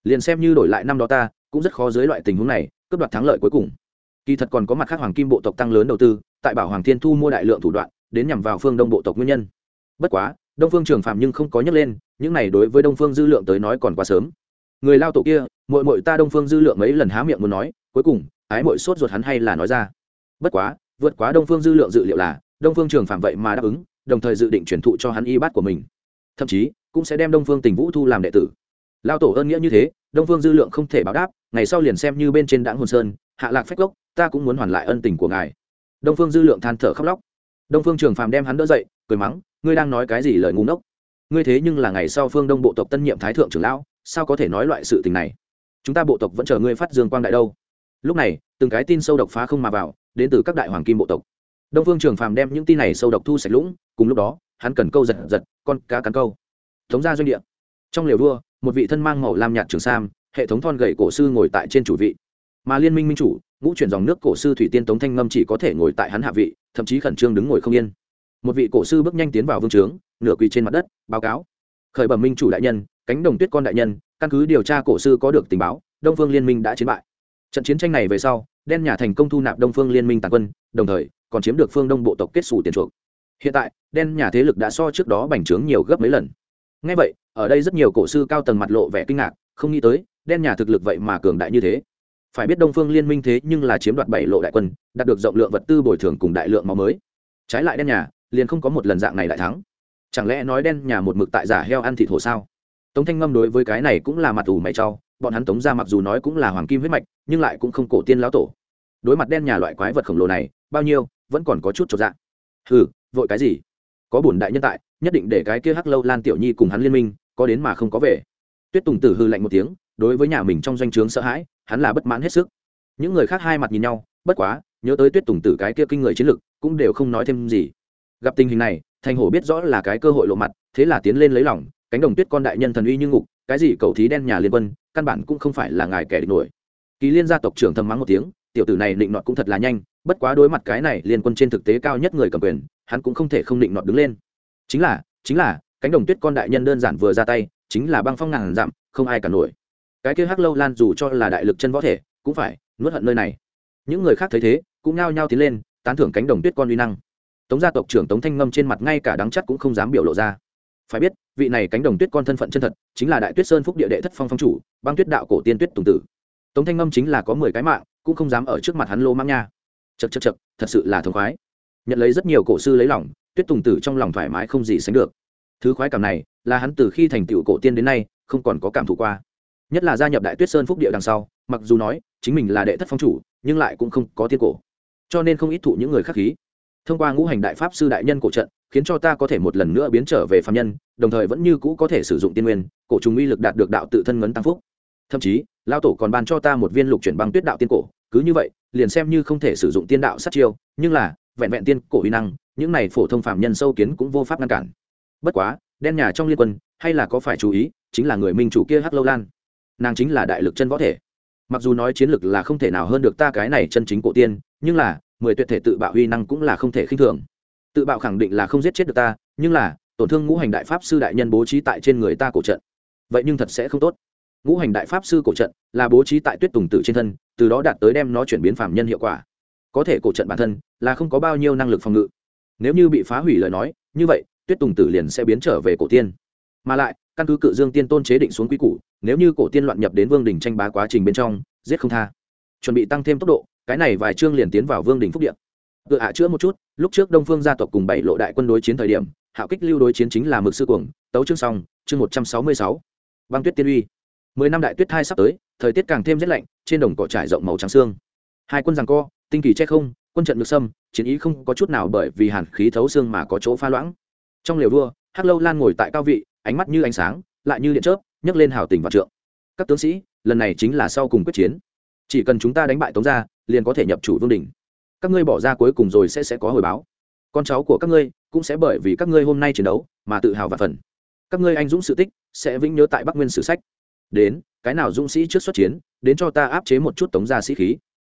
Liền xem như đổi lại năm đó ta, cũng rất khó dưới loại tình huống này, cướp đoạt thắng lợi cuối cùng. Kỳ thật còn có mặt khác hoàng kim bộ tộc tăng lớn đầu tư, tại bảo hoàng thiên thu mua đại lượng thủ đoạn, đến nhằm vào phương đông bộ tộc nguyên nhân. Bất quá, đông phương trường phạm nhưng không có nhắc lên, những này đối với đông phương dư lượng tới nói còn quá sớm. Người lao tổ kia mội mội ta đông phương dư lượng mấy lần há miệng muốn nói, cuối cùng, ái mội sốt ruột hắn hay là nói ra. Bất quá vượt quá đông phương dư lượng dự liệu là, đông phương trường phạm vậy mà đáp ứng, đồng thời dự định chuyển thụ cho hắn y bát của mình. Thậm chí, cũng sẽ đem đông phương tình vũ thu làm đệ tử. Lao tổ ơn nghĩa như thế, đông phương dư lượng không thể báo đáp, ngày sau liền xem như bên trên đảng hồn sơn, hạ lạc phách gốc, ta cũng muốn hoàn lại ân tình của ngài. Đông phương dư lượng than thở khóc lóc. Đông phương trường phàm đem hắn đỡ dậy, cười mắng, ngươi đang nói cái gì lời ngu ngốc? Ngươi thế nhưng là ngày sau phương đông bộ tộc tân nhiệm thái thượng trưởng lão, sao có thể nói loại sự tình này? Chúng ta bộ tộc vẫn chờ ngươi phát dương quang đại đâu. Lúc này, từng cái tin sâu độc phá không mà vào đến từ các đại hoàng kim bộ tộc. Đông phương trường phàm đem những tin này sâu độc thu sạch lũng, cùng lúc đó, hắn cần câu giật giật, con cá cắn câu. Thống ra doanh địa. Trong liều đua một vị thân mang màu lam nhạt trường sam, hệ thống thon gậy cổ sư ngồi tại trên chủ vị. Mà liên minh minh chủ, ngũ chuyển dòng nước cổ sư thủy tiên tống thanh ngâm chỉ có thể ngồi tại hắn hạ vị, thậm chí khẩn trương đứng ngồi không yên. Một vị cổ sư bước nhanh tiến vào vương trướng, nửa quỳ trên mặt đất, báo cáo. Khởi bẩm minh chủ đại nhân, cánh đồng tuyết con đại nhân, căn cứ điều tra cổ sư có được tình báo, đông phương liên minh đã chiến bại. Trận chiến tranh này về sau đen nhà thành công thu nạp đông phương liên minh tàn quân, đồng thời còn chiếm được phương đông bộ tộc kết xù tiền chuộc. Hiện tại, đen nhà thế lực đã so trước đó bành trướng nhiều gấp mấy lần. Ngay vậy, ở đây rất nhiều cổ sư cao tầng mặt lộ vẻ kinh ngạc, không nghĩ tới, đen nhà thực lực vậy mà cường đại như thế. Phải biết đông phương liên minh thế nhưng là chiếm đoạt bảy lộ đại quân, đạt được rộng lượng vật tư bồi thường cùng đại lượng máu mới. Trái lại đen nhà, liền không có một lần dạng này đại thắng. Chẳng lẽ nói đen nhà một mực tại giả heo ăn thịt hồ sao? Tống thanh ngâm đối với cái này cũng là mặt ủ mày cho, bọn hắn tống ra mặc dù nói cũng là hoàng kim huyết mạch, nhưng lại cũng không cổ tiên lão tổ đối mặt đen nhà loại quái vật khổng lồ này, bao nhiêu, vẫn còn có chút cho dạng hừ, vội cái gì? Có bổn đại nhân tại, nhất định để cái kia hắc lâu lan tiểu nhi cùng hắn liên minh, có đến mà không có về. Tuyết tùng tử hư lạnh một tiếng, đối với nhà mình trong doanh trướng sợ hãi, hắn là bất mãn hết sức. Những người khác hai mặt nhìn nhau, bất quá, nhớ tới tuyết tùng tử cái kia kinh người chiến lực, cũng đều không nói thêm gì. Gặp tình hình này, thành hổ biết rõ là cái cơ hội lộ mặt, thế là tiến lên lấy lòng, cánh đồng tuyết con đại nhân thần uy như ngục, cái gì cầu thí đen nhà liên quân, căn bản cũng không phải là ngài kẻ địch nổi. Kỳ liên gia tộc trưởng thầm mắng một tiếng tiểu tử này định nọt cũng thật là nhanh, bất quá đối mặt cái này liên quân trên thực tế cao nhất người cầm quyền, hắn cũng không thể không định nọt đứng lên. Chính là chính là, cánh đồng tuyết con đại nhân đơn giản vừa ra tay, chính là băng phong ngàn dặm, không ai cả nổi. Cái kia hắc lâu lan dù cho là đại lực chân võ thể, cũng phải nuốt hận nơi này. Những người khác thấy thế, cũng nao nhao tiến lên, tán thưởng cánh đồng tuyết con uy năng. Tống gia tộc trưởng tống thanh ngâm trên mặt ngay cả đắng chắc cũng không dám biểu lộ ra. Phải biết, vị này cánh đồng tuyết con thân phận chân thật, chính là đại tuyết sơn phúc địa đệ thất phong phong chủ, băng tuyết đạo cổ tiên tuyết tùng tử. Tống thanh ngâm chính là có mười cái mạng cũng không dám ở trước mặt hắn lô mang nha. Chật chật chật thật sự là thống khoái. Nhận lấy rất nhiều cổ sư lấy lòng, tuyết tùng tử trong lòng thoải mái không gì sánh được. Thứ khoái cảm này, là hắn từ khi thành tựu cổ tiên đến nay, không còn có cảm thụ qua. Nhất là gia nhập đại tuyết sơn phúc địa đằng sau, mặc dù nói, chính mình là đệ thất phong chủ, nhưng lại cũng không có tiên cổ. Cho nên không ít thụ những người khắc khí. Thông qua ngũ hành đại pháp sư đại nhân cổ trận, khiến cho ta có thể một lần nữa biến trở về phạm nhân, đồng thời vẫn như cũ có thể sử dụng tiên nguyên, cổ trùng uy lực đạt được đạo tự thân ngấn tăng phúc. Thậm chí lao tổ còn ban cho ta một viên lục chuyển băng tuyết đạo tiên cổ, cứ như vậy, liền xem như không thể sử dụng tiên đạo sát chiêu, nhưng là, vẹn vẹn tiên cổ uy năng, những này phổ thông phạm nhân sâu kiến cũng vô pháp ngăn cản. Bất quá, đen nhà trong liên quân, hay là có phải chú ý, chính là người minh chủ kia hắc lâu lan. Nàng chính là đại lực chân võ thể. Mặc dù nói chiến lực là không thể nào hơn được ta cái này chân chính cổ tiên, nhưng là, mười tuyệt thể tự bạo huy năng cũng là không thể khinh thường. Tự bạo khẳng định là không giết chết được ta, nhưng là, tổn thương ngũ hành đại pháp sư đại nhân bố trí tại trên người ta cổ trận. Vậy nhưng thật sẽ không tốt ngũ hành đại pháp sư cổ trận là bố trí tại tuyết tùng tử trên thân, từ đó đạt tới đem nó chuyển biến phạm nhân hiệu quả. Có thể cổ trận bản thân là không có bao nhiêu năng lực phòng ngự. Nếu như bị phá hủy lời nói, như vậy, tuyết tùng tử liền sẽ biến trở về cổ tiên. Mà lại, căn cứ cự dương tiên tôn chế định xuống quy củ, nếu như cổ tiên loạn nhập đến vương đình tranh bá quá trình bên trong, giết không tha. Chuẩn bị tăng thêm tốc độ, cái này vài chương liền tiến vào vương đình phúc điện cự hạ chữa một chút, lúc trước đông phương gia tộc cùng bảy lộ đại quân đối chiến thời điểm, hạo kích lưu đối chiến chính là mực sư cuồng, tấu chương song chương một trăm sáu mươi sáu. Băng tuyết tiên uy mười năm đại tuyết thai sắp tới, thời tiết càng thêm rét lạnh, trên đồng cỏ trải rộng màu trắng xương. Hai quân rằng co, tinh kỳ che không, quân trận ngược sâm, chiến ý không có chút nào bởi vì hàn khí thấu xương mà có chỗ pha loãng. Trong liều vua, hắc lâu lan ngồi tại cao vị, ánh mắt như ánh sáng, lại như điện chớp, nhấc lên hào tình và trượng. Các tướng sĩ, lần này chính là sau cùng quyết chiến. Chỉ cần chúng ta đánh bại tống gia, liền có thể nhập chủ vương đình các ngươi bỏ ra cuối cùng rồi sẽ sẽ có hồi báo. Con cháu của các ngươi cũng sẽ bởi vì các ngươi hôm nay chiến đấu mà tự hào và phần. Các ngươi anh dũng sự tích sẽ vĩnh nhớ tại bắc nguyên sử sách đến, cái nào dũng sĩ trước xuất chiến, đến cho ta áp chế một chút tống gia sĩ khí.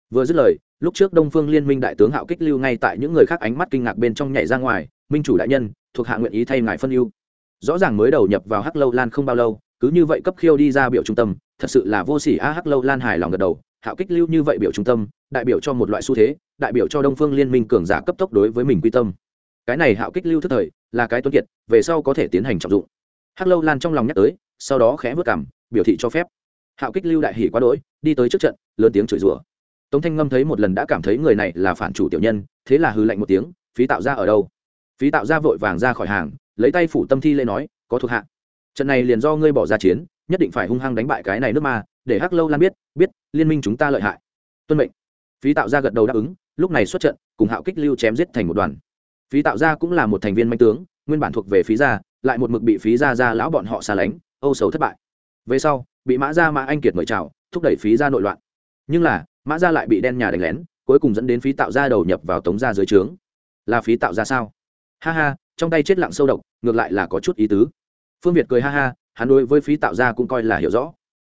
Vừa dứt lời, lúc trước đông phương liên minh đại tướng hạo kích lưu ngay tại những người khác ánh mắt kinh ngạc bên trong nhảy ra ngoài, minh chủ đại nhân, thuộc hạ nguyện ý thay ngài phân ưu. Rõ ràng mới đầu nhập vào hắc lâu lan không bao lâu, cứ như vậy cấp khiêu đi ra biểu trung tâm, thật sự là vô sỉ a, hắc lâu lan hài lòng gật đầu, hạo kích lưu như vậy biểu trung tâm, đại biểu cho một loại xu thế, đại biểu cho đông phương liên minh cường giả cấp tốc đối với mình quy tâm. Cái này hạo kích lưu thức thời, là cái tuân kiệt, về sau có thể tiến hành trọng dụng. Hắc lâu lan trong lòng nhắc tới, sau đó khẽ vớt cảm biểu thị cho phép. Hạo kích lưu đại hỉ quá đỗi, đi tới trước trận, lớn tiếng chửi rủa. Tống thanh ngâm thấy một lần đã cảm thấy người này là phản chủ tiểu nhân, thế là hư lạnh một tiếng, phí tạo ra ở đâu? Phí tạo ra vội vàng ra khỏi hàng, lấy tay phủ tâm thi lê nói, có thuộc hạ. Trận này liền do ngươi bỏ ra chiến, nhất định phải hung hăng đánh bại cái này nước ma, để hắc lâu lan biết biết, liên minh chúng ta lợi hại. Tuân mệnh. Phí tạo ra gật đầu đáp ứng, lúc này xuất trận, cùng hạo kích lưu chém giết thành một đoàn. Phí tạo ra cũng là một thành viên manh tướng, nguyên bản thuộc về phí gia, lại một mực bị phí gia ra lão bọn họ xa lánh, âu sầu thất bại về sau, bị mã gia mã anh kiệt mời chào, thúc đẩy phí gia nội loạn. Nhưng là, mã gia lại bị đen nhà đánh lén, cuối cùng dẫn đến phí tạo ra đầu nhập vào tống gia dưới trướng. Là phí tạo ra sao? Ha ha, trong tay chết lặng sâu độc, ngược lại là có chút ý tứ. Phương việt cười ha ha, hắn đối với phí tạo ra cũng coi là hiểu rõ.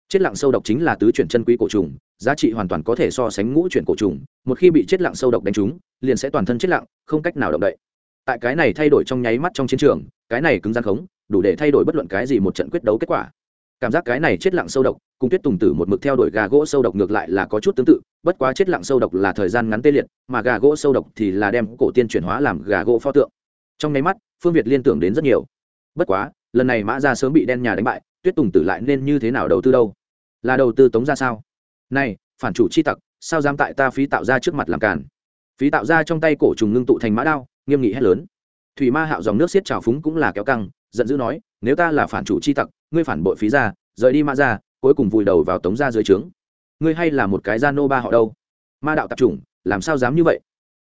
Chết lặng sâu độc chính là tứ chuyển chân quý cổ trùng, giá trị hoàn toàn có thể so sánh ngũ chuyển cổ trùng, một khi bị chết lặng sâu độc đánh trúng, liền sẽ toàn thân chết lặng, không cách nào động đậy. Tại cái này thay đổi trong nháy mắt trong chiến trường, cái này cứng gian khống, đủ để thay đổi bất luận cái gì một trận quyết đấu kết quả cảm giác cái này chết lặng sâu độc, cùng tuyết tùng tử một mực theo đuổi gà gỗ sâu độc ngược lại là có chút tương tự, bất quá chết lặng sâu độc là thời gian ngắn tê liệt, mà gà gỗ sâu độc thì là đem cổ tiên chuyển hóa làm gà gỗ pho tượng. Trong nháy mắt, phương việt liên tưởng đến rất nhiều. Bất quá, lần này mã ra sớm bị đen nhà đánh bại, tuyết tùng tử lại nên như thế nào đầu tư đâu? Là đầu tư tống ra sao? Này, phản chủ chi tặc, sao dám tại ta phí tạo ra trước mặt làm càn? Phí tạo ra trong tay cổ trùng ngưng tụ thành mã đao, nghiêm nghị hét lớn. Thủy ma hạo dòng nước xiết trào phúng cũng là kéo căng, giận dữ nói, nếu ta là phản chủ chi tặc ngươi phản bội phí ra, rời đi mã ra cuối cùng vùi đầu vào tống ra dưới trướng. Ngươi hay là một cái gia nô ba họ đâu? Ma đạo tạp chủng, làm sao dám như vậy?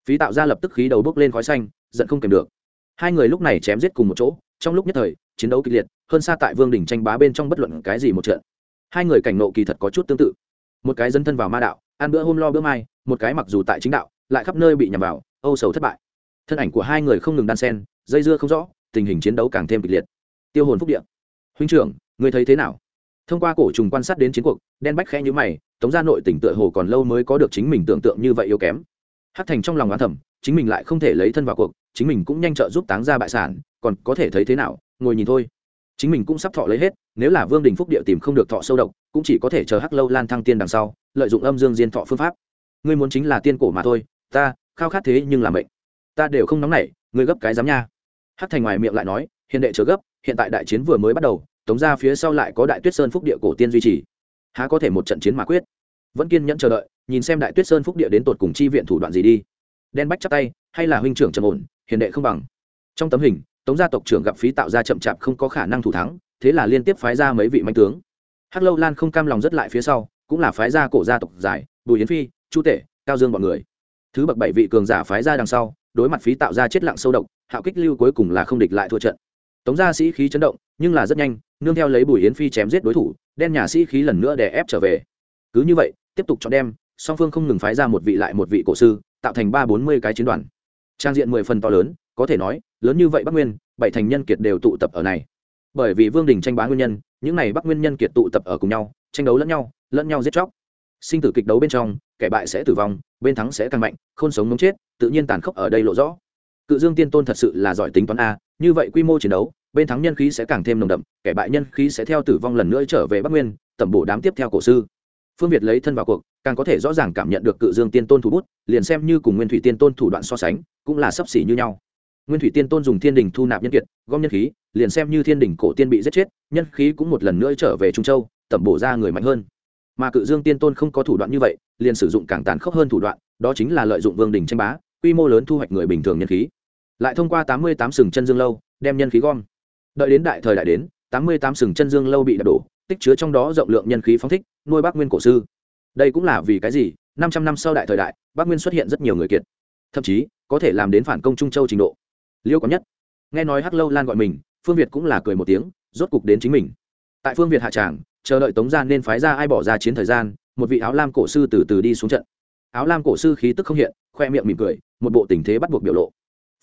Phí tạo ra lập tức khí đầu bước lên khói xanh, giận không kèm được. Hai người lúc này chém giết cùng một chỗ, trong lúc nhất thời, chiến đấu kịch liệt, hơn xa tại vương đình tranh bá bên trong bất luận cái gì một trận. Hai người cảnh nộ kỳ thật có chút tương tự. Một cái dân thân vào ma đạo, ăn bữa hôm lo bữa mai, một cái mặc dù tại chính đạo, lại khắp nơi bị nhằm vào, âu sầu thất bại. Thân ảnh của hai người không ngừng đan sen, dây dưa không rõ, tình hình chiến đấu càng thêm kịch liệt. Tiêu hồn phúc điện huynh trưởng, ngươi thấy thế nào? Thông qua cổ trùng quan sát đến chiến cuộc, đen bách khẽ như mày, tống gia nội tỉnh tựa hồ còn lâu mới có được chính mình tưởng tượng như vậy yếu kém. Hát thành trong lòng oán thẩm chính mình lại không thể lấy thân vào cuộc, chính mình cũng nhanh trợ giúp táng ra bại sản, còn có thể thấy thế nào, ngồi nhìn thôi. Chính mình cũng sắp thọ lấy hết, nếu là vương đình phúc địa tìm không được thọ sâu độc, cũng chỉ có thể chờ hắc lâu lan thăng tiên đằng sau, lợi dụng âm dương diên thọ phương pháp. Ngươi muốn chính là tiên cổ mà thôi, ta, khao khát thế nhưng làm bệnh ta đều không nóng nảy, ngươi gấp cái dám nha. Hắc thành ngoài miệng lại nói hiện đệ chờ gấp, hiện tại đại chiến vừa mới bắt đầu tống ra phía sau lại có đại tuyết sơn phúc địa cổ tiên duy trì. Há có thể một trận chiến mà quyết? Vẫn kiên nhẫn chờ đợi, nhìn xem đại tuyết sơn phúc địa đến tột cùng chi viện thủ đoạn gì đi. Đen bách chắp tay, hay là huynh trưởng trầm ổn, hiền đệ không bằng. Trong tấm hình, tống gia tộc trưởng gặp phí tạo ra chậm chạp không có khả năng thủ thắng, thế là liên tiếp phái ra mấy vị manh tướng. Hắc lâu lan không cam lòng rất lại phía sau, cũng là phái gia cổ gia tộc giải, bùi yến phi, chu tể, cao dương bọn người. Thứ bậc bảy vị cường giả phái ra đằng sau, đối mặt phí tạo ra chết lặng sâu độc, hạo kích lưu cuối cùng là không địch lại thua trận tống gia sĩ khí chấn động, nhưng là rất nhanh, nương theo lấy bùi yến phi chém giết đối thủ, đen nhà sĩ khí lần nữa để ép trở về. Cứ như vậy, tiếp tục chọn đem, song phương không ngừng phái ra một vị lại một vị cổ sư, tạo thành ba bốn mươi cái chiến đoàn. Trang diện mười phần to lớn, có thể nói, lớn như vậy bắc nguyên, bảy thành nhân kiệt đều tụ tập ở này. Bởi vì vương đình tranh bá nguyên nhân, những n à y bắc nguyên nhân kiệt tụ tập ở cùng nhau, tranh đấu lẫn nhau lẫn nhau giết chóc. Sinh tử kịch đấu bên trong, kẻ bại sẽ tử vong, bên thắng sẽ càng mạnh không sống mống chết, tự nhiên tàn khốc ở đây lộ rõ. Cự dương tiên tôn thật sự là giỏi tính toán a như vậy quy mô chiến đấu, bên thắng nhân khí sẽ càng thêm nồng đậm, kẻ bại nhân khí sẽ theo tử vong lần nữa trở về bắc nguyên, tẩm bổ đám tiếp theo cổ sư. Phương việt lấy thân vào cuộc, càng có thể rõ ràng cảm nhận được cự dương tiên tôn thủ bút, liền xem như cùng nguyên thủy tiên tôn thủ đoạn so sánh, cũng là sấp xỉ như nhau. Nguyên thủy tiên tôn dùng thiên đình thu nạp nhân kiệt, gom nhân khí, liền xem như thiên đình cổ tiên bị giết chết, nhân khí cũng một lần nữa trở về trung châu, tẩm bổ ra người mạnh hơn. Mà cự dương tiên tôn không có thủ đoạn như vậy, liền sử dụng càng tàn khốc hơn thủ đoạn, đó chính là lợi dụng vương đình tranh bá, quy mô lớn thu hoạch người bình thường nhân khí lại thông qua tám mươi tám sừng chân dương lâu, đem nhân khí gom. Đợi đến đại thời đại đến, tám mươi tám sừng chân dương lâu bị đập đổ, tích chứa trong đó rộng lượng nhân khí phóng thích, nuôi bác nguyên cổ sư. Đây cũng là vì cái gì? năm trăm năm sau đại thời đại bác nguyên xuất hiện rất nhiều người kiệt. Thậm chí, có thể làm đến phản công trung châu trình độ. Liêu có nhất, nghe nói hắc lâu lan gọi mình, phương việt cũng là cười một tiếng, rốt cục đến chính mình. Tại phương việt hạ tràng, chờ đợi tống gian nên phái ra ai bỏ ra chiến thời gian, một vị áo lam cổ sư từ từ đi xuống trận. Áo lam cổ sư khí tức không hiện, khoe miệng mỉm cười, một bộ tình thế bắt buộc biểu lộ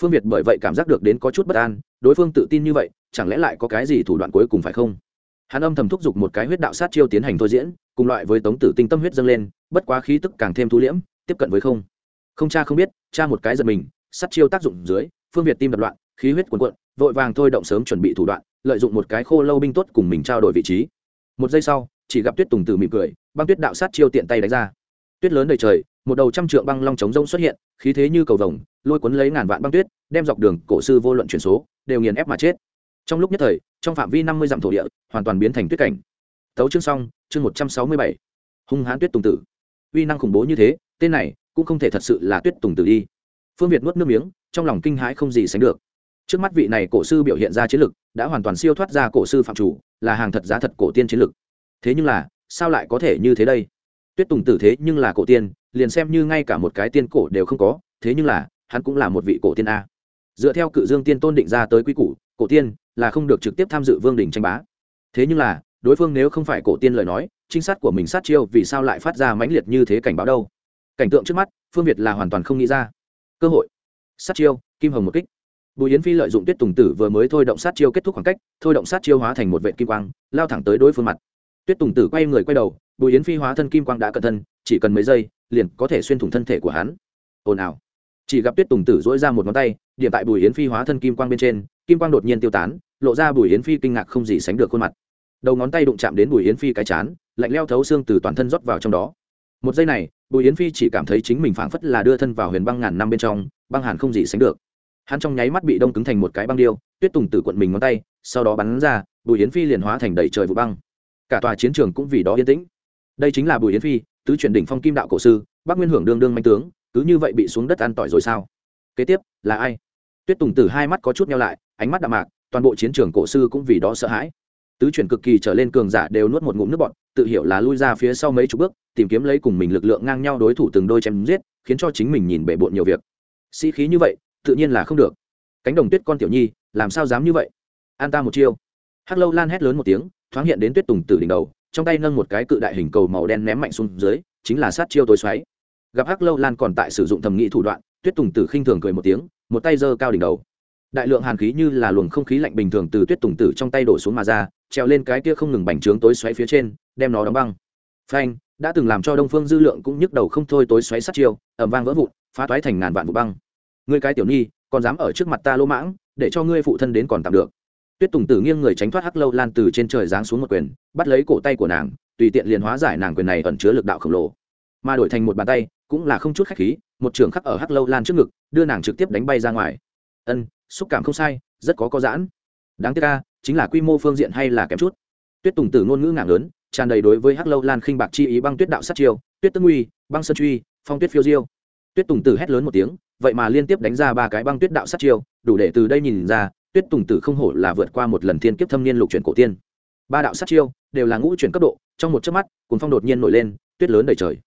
phương việt bởi vậy cảm giác được đến có chút bất an, đối phương tự tin như vậy, chẳng lẽ lại có cái gì thủ đoạn cuối cùng phải không? Hắn âm thầm thúc giục một cái huyết đạo sát chiêu tiến hành thôi diễn, cùng loại với tống tử tinh tâm huyết dâng lên, bất quá khí tức càng thêm thu liễm, tiếp cận với không. Không cha không biết, cha một cái giật mình, sát chiêu tác dụng dưới, phương việt tim đập loạn, khí huyết cuồn cuộn, vội vàng thôi động sớm chuẩn bị thủ đoạn, lợi dụng một cái khô lâu binh tốt cùng mình trao đổi vị trí. Một giây sau, chỉ gặp tuyết tùng tử mỉm cười, băng tuyết đạo sát chiêu tiện tay đánh ra. Tuyết lớn đầy trời, một đầu trăm trượng băng long trống rông xuất hiện, khí thế như cầu vồng lôi cuốn lấy ngàn vạn băng tuyết, đem dọc đường cổ sư vô luận chuyển số, đều nghiền ép mà chết. Trong lúc nhất thời, trong phạm vi năm mươi dặm thổ địa, hoàn toàn biến thành tuyết cảnh. Tấu chương xong, chương một trăm sáu mươi bảy. Hung hãn tuyết tùng tử. Uy năng khủng bố như thế, tên này cũng không thể thật sự là tuyết tùng tử đi. Phương việt nuốt nước miếng, trong lòng kinh hãi không gì sánh được. Trước mắt vị này cổ sư biểu hiện ra chiến lực, đã hoàn toàn siêu thoát ra cổ sư phạm chủ, là hàng thật giá thật cổ tiên chiến lực. Thế nhưng là, sao lại có thể như thế đây? Tuyết tùng tử thế nhưng là cổ tiên, liền xem như ngay cả một cái tiên cổ đều không có, thế nhưng là hắn cũng là một vị cổ tiên a. Dựa theo cự dương tiên tôn định ra tới quy củ, cổ tiên là không được trực tiếp tham dự vương đình tranh bá. Thế nhưng là, đối phương nếu không phải cổ tiên lời nói, trinh sát của mình sát chiêu vì sao lại phát ra mãnh liệt như thế cảnh báo đâu? Cảnh tượng trước mắt, phương việt là hoàn toàn không nghĩ ra. Cơ hội. Sát chiêu, kim hồng một kích. Bùi yến phi lợi dụng tuyết tùng tử vừa mới thôi động sát chiêu kết thúc khoảng cách, thôi động sát chiêu hóa thành một vệ kim quang, lao thẳng tới đối phương mặt. Tuyết tùng tử quay người quay đầu, bùi yến phi hóa thân kim quang đã cẩn thân, chỉ cần mấy giây, liền có thể xuyên thủng thân thể của hắn. Ồn ào chỉ gặp tuyết tùng tử dỗi ra một ngón tay, điểm tại bùi yến phi hóa thân kim quang bên trên, kim quang đột nhiên tiêu tán, lộ ra bùi yến phi kinh ngạc không gì sánh được khuôn mặt. Đầu ngón tay đụng chạm đến bùi yến phi cái chán, lạnh leo thấu xương từ toàn thân rót vào trong đó. Một giây này, bùi yến phi chỉ cảm thấy chính mình phảng phất là đưa thân vào huyền băng ngàn năm bên trong, băng hàn không gì sánh được. Hắn trong nháy mắt bị đông cứng thành một cái băng điêu, tuyết tùng tử quận mình ngón tay, sau đó bắn ra, bùi yến phi liền hóa thành đầy trời vụ băng. Cả tòa chiến trường cũng vì đó yên tĩnh. Đây chính là bùi yến phi, tứ chuyển đỉnh phong kim đạo cổ sư, bắc nguyên hưởng đương đương manh tướng cứ như vậy bị xuống đất ăn tỏi rồi sao? Kế tiếp, là ai? Tuyết tùng tử hai mắt có chút nhau lại, ánh mắt đạm mạc, toàn bộ chiến trường cổ sư cũng vì đó sợ hãi. Tứ chuyển cực kỳ trở lên cường giả đều nuốt một ngụm nước bọn tự hiểu là lui ra phía sau mấy chục bước, tìm kiếm lấy cùng mình lực lượng ngang nhau đối thủ từng đôi chém giết, khiến cho chính mình nhìn bể bộn nhiều việc. Sĩ khí như vậy, tự nhiên là không được. Cánh đồng tuyết con tiểu nhi, làm sao dám như vậy? An ta một chiêu. Hắc lâu lan hét lớn một tiếng, thoáng hiện đến tuyết tùng tử đỉnh đầu, trong tay nâng một cái cự đại hình cầu màu đen ném mạnh xuống dưới, chính là sát chiêu tối xoáy gặp hắc lâu lan còn tại sử dụng thẩm nghị thủ đoạn, tuyết tùng tử khinh thường cười một tiếng, một tay giơ cao đỉnh đầu. Đại lượng hàn khí như là luồng không khí lạnh bình thường từ tuyết tùng tử trong tay đổ xuống mà ra, treo lên cái kia không ngừng bành trướng tối xoáy phía trên, đem nó đóng băng. Phanh, đã từng làm cho đông phương dư lượng cũng nhức đầu không thôi tối xoáy sát chiêu ẩm vang vỡ vụn, phá toái thành ngàn vạn vụ băng. Ngươi cái tiểu nhi, còn dám ở trước mặt ta lỗ mãng, để cho ngươi phụ thân đến còn tạm được. Tuyết tùng tử nghiêng người tránh thoát hắc lâu lan từ trên trời giáng xuống một quyền, bắt lấy cổ tay của nàng, tùy tiện liền hóa giải nàng quyền này ẩn chứa lực đạo khổng lồ mà đổi thành một bàn tay, cũng là không chút khách khí, một trường khắc ở hắc lâu lan trước ngực, đưa nàng trực tiếp đánh bay ra ngoài. Ân, xúc cảm không sai, rất có có giãn. Đáng tiếc ca chính là quy mô phương diện hay là kém chút. Tuyết tùng tử ngôn ngữ ngảng lớn tràn đầy đối với hắc lâu lan khinh bạc chi ý băng tuyết đạo sát chiêu, tuyết tức nguy băng sơn truy, phong tuyết phiêu diêu. Tuyết tùng tử hét lớn một tiếng, vậy mà liên tiếp đánh ra ba cái băng tuyết đạo sát chiêu, đủ để từ đây nhìn ra, tuyết tùng tử không hổ là vượt qua một lần thiên kiếp thâm niên lục chuyển cổ tiên. Ba đạo sát chiêu, đều là ngũ chuyển cấp độ, trong một chớp mắt cùng phong đột nhiên nổi lên, tuyết lớn đầy trời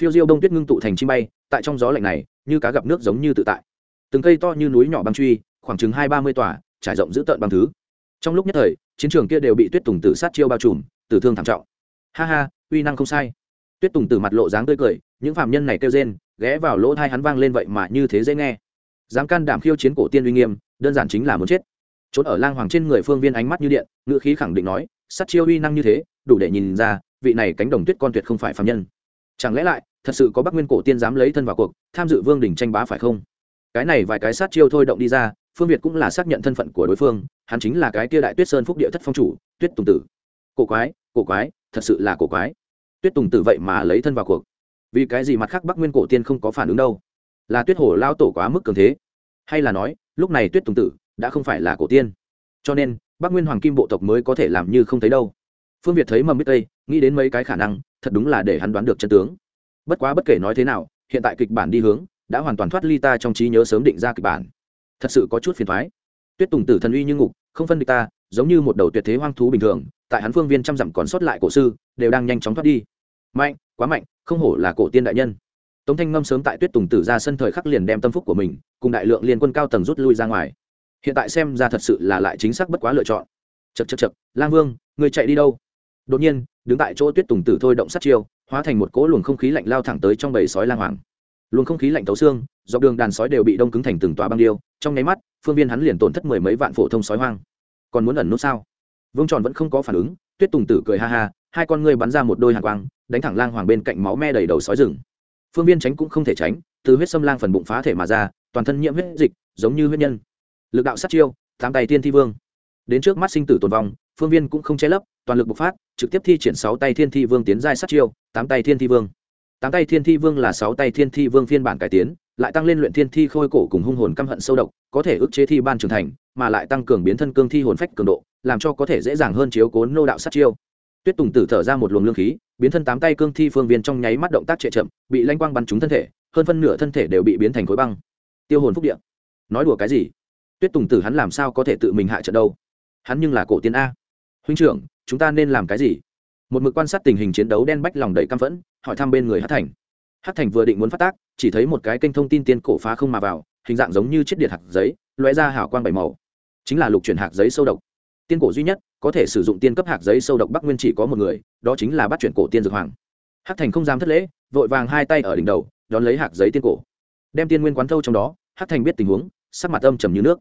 phiêu diêu đông tuyết ngưng tụ thành chim bay, tại trong gió lạnh này, như cá gặp nước giống như tự tại. Từng cây to như núi nhỏ băng truy, khoảng chừng hai ba mươi tòa, trải rộng giữ tợn băng thứ. Trong lúc nhất thời, chiến trường kia đều bị tuyết tùng tử sát chiêu bao trùm, tử thương thảm trọng. Ha ha, uy năng không sai. Tuyết tùng tử mặt lộ dáng tươi cười, những phạm nhân này kêu rên, ghé vào lỗ thai hắn vang lên vậy mà như thế dễ nghe. Dám can đảm khiêu chiến cổ tiên uy nghiêm, đơn giản chính là muốn chết. Trốn ở lang hoàng trên người phương viên ánh mắt như điện ngựa khí khẳng định nói, sát chiêu uy năng như thế, đủ để nhìn ra, vị này cánh đồng tuyết con tuyệt không phải phạm nhân chẳng lẽ lại, thật sự có bắc nguyên cổ tiên dám lấy thân vào cuộc, tham dự vương đỉnh tranh bá phải không? Cái này vài cái sát chiêu thôi động đi ra, phương việt cũng là xác nhận thân phận của đối phương, hắn chính là cái kia đại tuyết sơn phúc địa thất phong chủ, tuyết tùng tử. Cổ quái cổ quái, thật sự là cổ quái. Tuyết tùng tử vậy mà lấy thân vào cuộc. Vì cái gì mặt khác bắc nguyên cổ tiên không có phản ứng đâu? Là tuyết Hổ lao tổ quá mức cường thế. Hay là nói, lúc này tuyết tùng tử đã không phải là cổ tiên. Cho nên, bắc nguyên hoàng kim bộ tộc mới có thể làm như không thấy đâu phương việt thấy mầm biết tây, nghĩ đến mấy cái khả năng, thật đúng là để hắn đoán được chân tướng. Bất quá bất kể nói thế nào, hiện tại kịch bản đi hướng, đã hoàn toàn thoát ly ta trong trí nhớ sớm định ra kịch bản. Thật sự có chút phiền thoái tuyết tùng tử thần uy như ngục, không phân địch ta, giống như một đầu tuyệt thế hoang thú bình thường, tại hắn phương viên trăm dặm còn sót lại cổ sư, đều đang nhanh chóng thoát đi. Mạnh, quá mạnh, không hổ là cổ tiên đại nhân. Tống thanh ngâm sớm tại tuyết tùng tử ra sân thời khắc liền đem tâm phúc của mình, cùng đại lượng liên quân cao tầng rút lui ra ngoài. Hiện tại xem ra thật sự là lại chính xác bất quá lựa chọn. Chật chật chật lang vương, người chạy đi đâu? Đột nhiên, đứng tại chỗ tuyết tùng tử thôi động sát chiêu, hóa thành một cỗ luồng không khí lạnh lao thẳng tới trong bầy sói lang hoàng. Luồng không khí lạnh tấu xương, dọc đường đàn sói đều bị đông cứng thành từng tòa băng điêu, trong nháy mắt, phương viên hắn liền tổn thất mười mấy vạn phổ thông sói hoang. Còn muốn ẩn nút sao? Vương tròn vẫn không có phản ứng, tuyết tùng tử cười ha ha, hai con ngươi bắn ra một đôi hàng quang, đánh thẳng lang hoàng bên cạnh máu me đầy đầu sói rừng. Phương viên tránh cũng không thể tránh, từ huyết xâm lang phần bụng phá thể mà ra, toàn thân nhiễm huyết dịch, giống như huyết nhân. Lực đạo sát chiêu, tám tay tiên thi vương. Đến trước mắt sinh tử tồn vong, phương viên cũng không che lấp toàn lực bộc phát, trực tiếp thi triển sáu tay thiên thi vương tiến giai sát chiêu, tám tay thiên thi vương. Tám tay thiên thi vương là sáu tay thiên thi vương phiên bản cải tiến, lại tăng lên luyện thiên thi khôi cổ cùng hung hồn căm hận sâu độc, có thể ức chế thi ban trưởng thành, mà lại tăng cường biến thân cương thi hồn phách cường độ, làm cho có thể dễ dàng hơn chiếu cố nô đạo sát chiêu. Tuyết tùng tử thở ra một luồng lương khí, biến thân tám tay cương thi phương viên trong nháy mắt động tác trệ chậm, bị lanh quang bắn trúng thân thể, hơn phân nửa thân thể đều bị biến thành khối băng. Tiêu hồn phúc điện nói đùa cái gì? Tuyết tùng tử hắn làm sao có thể tự mình hạ trận đâu? Hắn nhưng là cổ tiên a. Huynh trưởng chúng ta nên làm cái gì? Một mực quan sát tình hình chiến đấu đen bách lòng đầy căm phẫn, hỏi thăm bên người hát thành. Hát thành vừa định muốn phát tác, chỉ thấy một cái kênh thông tin tiên cổ phá không mà vào, hình dạng giống như chiếc điện hạt giấy loé ra hảo quang bảy màu. Chính là lục chuyển hạt giấy sâu độc. Tiên cổ duy nhất, có thể sử dụng tiên cấp hạt giấy sâu độc bắc nguyên chỉ có một người, đó chính là bắt chuyển cổ tiên dược hoàng. Hát thành không dám thất lễ, vội vàng hai tay ở đỉnh đầu, đón lấy hạt giấy tiên cổ. Đem tiên nguyên quán thâu trong đó hát thành biết tình huống, sắc mặt âm trầm như nước.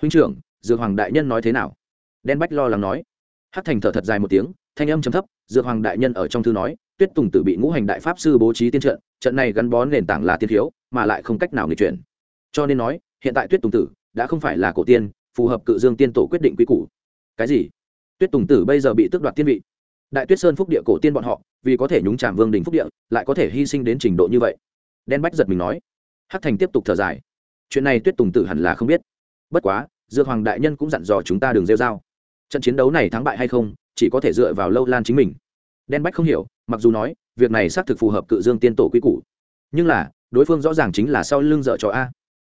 Huynh trưởng, dược hoàng đại nhân nói thế nào? Đen bách lo lắng nói hát thành thở thật dài một tiếng, thanh âm trầm thấp, dược hoàng đại nhân ở trong thư nói, tuyết tùng tử bị ngũ hành đại pháp sư bố trí tiên trận trận này gắn bó nền tảng là tiên thiếu mà lại không cách nào nghịch chuyển. Cho nên nói, hiện tại tuyết tùng tử đã không phải là cổ tiên, phù hợp cự dương tiên tổ quyết định quy củ. Cái gì? Tuyết tùng tử bây giờ bị tước đoạt tiên vị. Đại tuyết sơn phúc địa cổ tiên bọn họ, vì có thể nhúng tràm vương đình phúc địa, lại có thể hy sinh đến trình độ như vậy. Đen bách giật mình nói. Hắc thành tiếp tục thở dài. Chuyện này tuyết tùng tử hẳn là không biết. Bất quá, dược hoàng đại nhân cũng dặn dò chúng ta đừng rêu r a o trận chiến đấu này thắng bại hay không, chỉ có thể dựa vào lâu lan chính mình. Đen bách không hiểu, mặc dù nói, việc này xác thực phù hợp cự dương tiên tổ quy củ. Nhưng là, đối phương rõ ràng chính là sau lưng dợ cho a.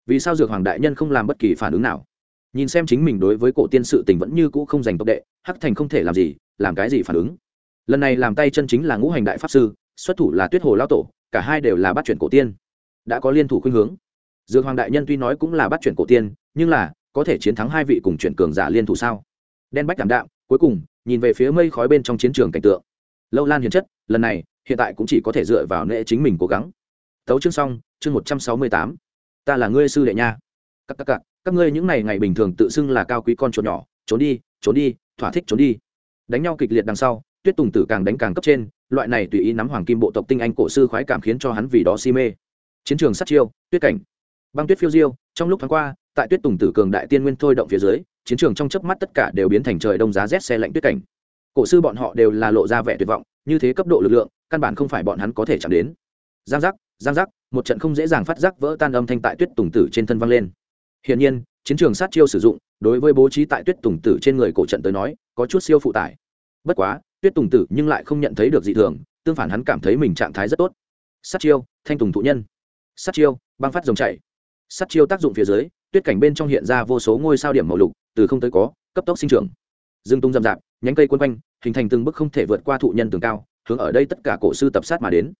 Vì sao dược hoàng đại nhân không làm bất kỳ phản ứng nào? Nhìn xem chính mình đối với cổ tiên sự tình vẫn như cũ không dành tốc đệ hắc thành không thể làm gì, làm cái gì phản ứng? Lần này làm tay chân chính là ngũ hành đại pháp sư, xuất thủ là tuyết hồ lao tổ, cả hai đều là bắt chuyển cổ tiên. Đã có liên thủ khuynh hướng. Dược hoàng đại nhân tuy nói cũng là bắt chuyển cổ tiên, nhưng là, có thể chiến thắng hai vị cùng chuyển cường giả liên thủ sao? Đen bách cảm đạm, cuối cùng, nhìn về phía mây khói bên trong chiến trường cảnh tượng. Lâu lan hiền chất, lần này, hiện tại cũng chỉ có thể dựa vào nệ chính mình cố gắng. Tấu chương xong, chương một trăm sáu mươi tám. Ta là ngươi sư đệ nha. Các các các các ngươi những ngày ngày bình thường tự xưng là cao quý con chuột nhỏ, trốn đi trốn đi, thỏa thích trốn đi. Đánh nhau kịch liệt đằng sau, tuyết tùng tử càng đánh càng cấp trên, loại này tùy ý nắm hoàng kim bộ tộc tinh anh cổ sư khoái cảm khiến cho hắn vì đó si mê. Chiến trường sát chiêu, tuyết cảnh. Băng tuyết phiêu diêu, trong lúc tháng qua, tại tuyết tùng tử cường đại tiên nguyên thôi động phía dưới chiến trường trong chớp mắt tất cả đều biến thành trời đông giá rét xe lạnh tuyết cảnh. Cổ sư bọn họ đều là lộ ra vẻ tuyệt vọng, như thế cấp độ lực lượng, căn bản không phải bọn hắn có thể chạm đến. Giang giác giang giác, một trận không dễ dàng phát giác vỡ tan âm thanh tại tuyết tùng tử trên thân vang lên. Hiển nhiên, chiến trường sát chiêu sử dụng, đối với bố trí tại tuyết tùng tử trên người cổ trận tới nói, có chút siêu phụ tải. Bất quá, tuyết tùng tử nhưng lại không nhận thấy được dị thường, tương phản hắn cảm thấy mình trạng thái rất tốt. Sát chiêu, thanh tùng thụ nhân. Sát chiêu, băng phát dòng chảy. Sát chiêu tác dụng phía dưới, tuyết cảnh bên trong hiện ra vô số ngôi sao điểm màu lục từ không tới có, cấp tốc sinh trưởng. Dương tung rậm rạp, nhánh cây quân quanh, hình thành từng bức không thể vượt qua thụ nhân tường cao, hướng ở đây tất cả cổ sư tập sát mà đến.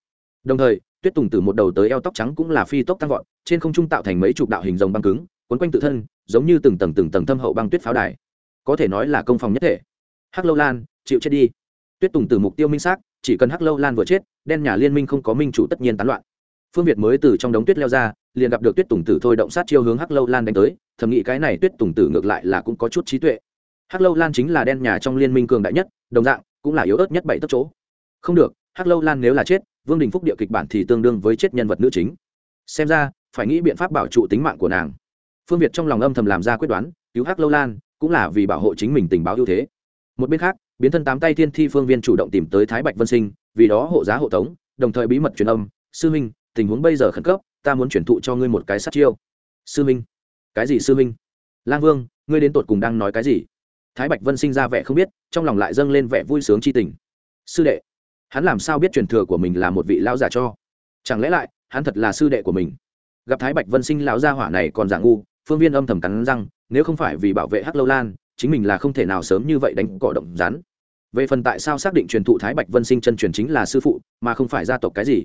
Đồng thời, tuyết tùng từ một đầu tới eo tóc trắng cũng là phi tốc tăng vọt, trên không trung tạo thành mấy chục đạo hình rồng băng cứng, quấn quanh tự thân, giống như từng tầng từng tầng thâm hậu băng tuyết pháo đài. Có thể nói là công phòng nhất thể. Hắc lâu lan, chịu chết đi. Tuyết tùng từ mục tiêu minh xác, chỉ cần hắc lâu lan vừa chết, đen nhà liên minh không có minh chủ tất nhiên tán loạn phương việt mới từ trong đống tuyết leo ra, liền gặp được tuyết tùng tử thôi động sát chiêu hướng hắc lâu lan đánh tới, thầm nghĩ cái này tuyết tùng tử ngược lại là cũng có chút trí tuệ. Hắc lâu lan chính là đen nhà trong liên minh cường đại nhất, đồng dạng cũng là yếu ớt nhất bảy tấc chỗ. Không được, hắc lâu lan nếu là chết, vương đình phúc địa kịch bản thì tương đương với chết nhân vật nữ chính. Xem ra, phải nghĩ biện pháp bảo trụ tính mạng của nàng. Phương việt trong lòng âm thầm làm ra quyết đoán, cứu hắc lâu lan cũng là vì bảo hộ chính mình tình báo ưu thế. Một bên khác, biến thân tám tay thiên thi phương viên chủ động tìm tới thái bạch vân sinh, vì đó hộ giá hộ tống, đồng thời bí mật truyền âm, sư minh tình huống bây giờ khẩn cấp, ta muốn chuyển thụ cho ngươi một cái sát chiêu. Sư minh. Cái gì sư minh? Lang vương, ngươi đến tột cùng đang nói cái gì? Thái bạch vân sinh ra vẻ không biết, trong lòng lại dâng lên vẻ vui sướng chi tình. Sư đệ, hắn làm sao biết truyền thừa của mình là một vị lão giả cho? Chẳng lẽ lại, hắn thật là sư đệ của mình? Gặp thái bạch vân sinh lão gia hỏa này còn giả ngu, phương viên âm thầm cắn răng, nếu không phải vì bảo vệ hắc lâu lan, chính mình là không thể nào sớm như vậy đánh cỏ động rắn. Về phần tại sao xác định truyền thụ thái bạch vân sinh chân truyền chính là sư phụ, mà không phải gia tộc cái gì?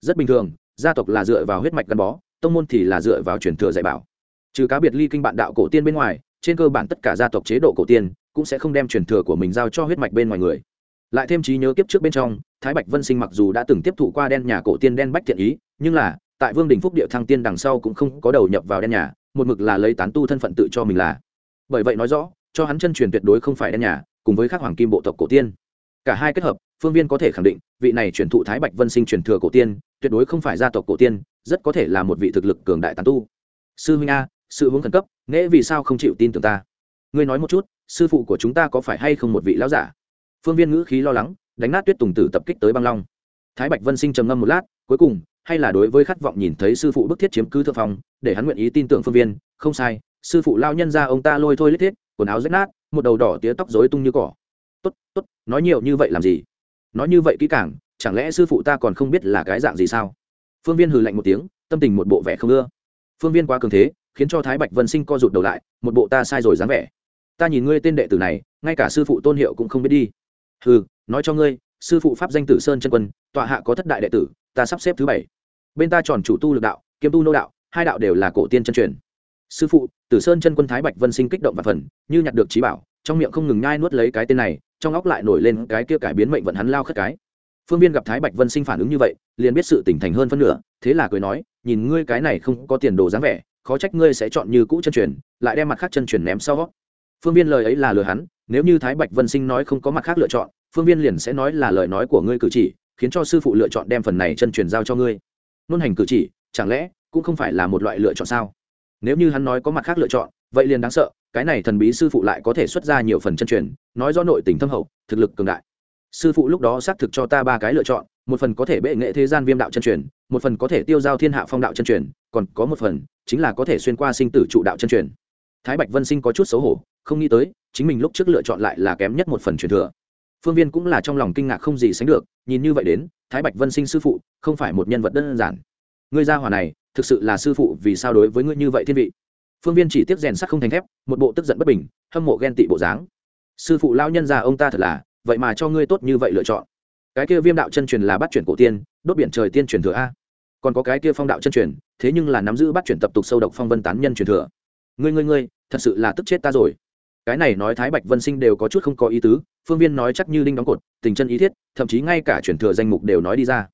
Rất bình thường gia tộc là dựa vào huyết mạch gắn bó, tông môn thì là dựa vào truyền thừa dạy bảo. Trừ cá biệt ly kinh bạn đạo cổ tiên bên ngoài, trên cơ bản tất cả gia tộc chế độ cổ tiên cũng sẽ không đem truyền thừa của mình giao cho huyết mạch bên ngoài người. Lại thêm trí nhớ kiếp trước bên trong, thái bạch vân sinh mặc dù đã từng tiếp thụ qua đen nhà cổ tiên đen bách thiện ý, nhưng là, tại vương đình phúc địa thăng tiên đằng sau cũng không có đầu nhập vào đen nhà, một mực là lấy tán tu thân phận tự cho mình là. Bởi vậy nói rõ, cho hắn chân truyền tuyệt đối không phải đen nhà, cùng với các hoàng kim bộ tộc cổ tiên. Cả hai kết hợp phương viên có thể khẳng định vị này truyền thụ thái bạch vân sinh truyền thừa cổ tiên tuyệt đối không phải gia tộc cổ tiên rất có thể là một vị thực lực cường đại tán tu. Sư huynh a sự hướng khẩn cấp nghệ vì sao không chịu tin tưởng ta? Ngươi nói một chút sư phụ của chúng ta có phải hay không một vị lão giả? Phương viên ngữ khí lo lắng đánh nát tuyết tùng tử tập kích tới băng long. Thái bạch vân sinh trầm ngâm một lát cuối cùng hay là đối với khát vọng nhìn thấy sư phụ bức thiết chiếm cứ thượng phòng, để hắn nguyện ý tin tưởng phương viên không sai sư phụ lao nhân ra ông ta lôi thôi lết thiết quần áo rách nát một đầu đỏ tía tóc dối tung như cỏ. Tốt tốt nói nhiều như vậy làm gì? Nói như vậy kỹ càng, chẳng lẽ sư phụ ta còn không biết là cái dạng gì sao? Phương viên hừ lạnh một tiếng, tâm tình một bộ vẻ không ưa. Phương viên quá cường thế, khiến cho thái bạch vân sinh co rụt đầu lại, một bộ ta sai rồi dáng vẻ. Ta nhìn ngươi tên đệ tử này, ngay cả sư phụ tôn hiệu cũng không biết đi. Hừ, nói cho ngươi, sư phụ pháp danh tử sơn chân quân, tọa hạ có thất đại đệ tử, ta sắp xếp thứ bảy. Bên ta tròn chủ tu lực đạo, kiếm tu nô đạo, hai đạo đều là cổ tiên chân truyền. Sư phụ, tử sơn chân quân thái bạch vân sinh kích động và phần, như nhặt được trí bảo trong miệng không ngừng nhai nuốt lấy cái tên này, trong óc lại nổi lên cái kia cải biến mệnh vận hắn lao khất cái. Phương viên gặp thái bạch vân sinh phản ứng như vậy, liền biết sự tỉnh thành hơn phân nửa, thế là cười nói, nhìn ngươi cái này không có tiền đồ dáng vẻ, khó trách ngươi sẽ chọn như cũ chân truyền, lại đem mặt khác chân truyền ném sau phương viên lời ấy là lừa hắn, nếu như thái bạch vân sinh nói không có mặt khác lựa chọn, phương viên liền sẽ nói là lời nói của ngươi cử chỉ, khiến cho sư phụ lựa chọn đem phần này chân truyền giao cho ngươi. Nôn hành cử chỉ, chẳng lẽ cũng không phải là một loại lựa chọn sao? Nếu như hắn nói có mặt khác lựa chọn, vậy liền đáng sợ cái này thần bí sư phụ lại có thể xuất ra nhiều phần chân truyền, nói do nội tình thâm hậu, thực lực cường đại. Sư phụ lúc đó xác thực cho ta ba cái lựa chọn, một phần có thể bệ nghệ thế gian viêm đạo chân truyền, một phần có thể tiêu giao thiên hạ phong đạo chân truyền, còn có một phần chính là có thể xuyên qua sinh tử trụ đạo chân truyền. Thái bạch vân sinh có chút xấu hổ, không nghĩ tới, chính mình lúc trước lựa chọn lại là kém nhất một phần truyền thừa. Phương viên cũng là trong lòng kinh ngạc không gì sánh được, nhìn như vậy đến, thái bạch vân sinh sư phụ không phải một nhân vật đơn giản. Ngươi gia hỏa này, thực sự là sư phụ vì sao đối với ngươi như vậy thiên vị? Phương viên chỉ tiếp rèn sắt không thành thép, một bộ tức giận bất bình, hâm mộ ghen tị bộ dáng. Sư phụ lao nhân già ông ta thật là, vậy mà cho ngươi tốt như vậy lựa chọn. Cái kia viêm đạo chân truyền là bắt chuyển cổ tiên, đốt biển trời tiên truyền thừa a. Còn có cái kia phong đạo chân truyền, thế nhưng là nắm giữ bắt chuyển tập tục sâu độc phong vân tán nhân truyền thừa. Ngươi ngươi ngươi, thật sự là tức chết ta rồi. Cái này nói thái bạch vân sinh đều có chút không có ý tứ, phương viên nói chắc như đinh đóng cột, tình chân ý thiết, thậm chí ngay cả truyền thừa danh mục đều nói đi ra.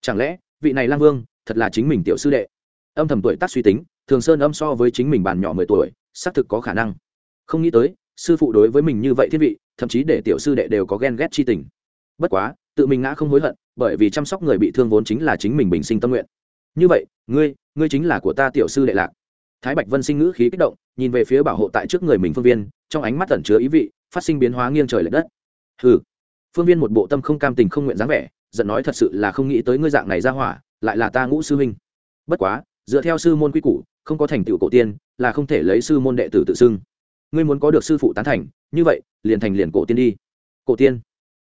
Chẳng lẽ, vị này lang vương, thật là chính mình tiểu sư đệ? Âm thầm tuổi tác suy tính thường sơn âm so với chính mình bàn nhỏ mười tuổi, xác thực có khả năng. Không nghĩ tới, sư phụ đối với mình như vậy thiết vị, thậm chí để tiểu sư đệ đều có ghen ghét chi tình. Bất quá, tự mình ngã không hối hận, bởi vì chăm sóc người bị thương vốn chính là chính mình bình sinh tâm nguyện. Như vậy, ngươi ngươi chính là của ta tiểu sư đệ lạc. Thái bạch vân sinh ngữ khí kích động, nhìn về phía bảo hộ tại trước người mình phương viên, trong ánh mắt tẩn chứa ý vị, phát sinh biến hóa nghiêng trời l ệ đất. Ừ phương viên một bộ tâm không cam tình không nguyện dáng vẻ, giận nói thật sự là không nghĩ tới ngươi dạng này ra hỏa, lại là ta ngũ sư huynh. Bất quá, dựa theo sư môn quy củ không có thành tựu cổ tiên, là không thể lấy sư môn đệ tử tự xưng. Ngươi muốn có được sư phụ tán thành, như vậy, liền thành liền cổ tiên đi. Cổ tiên.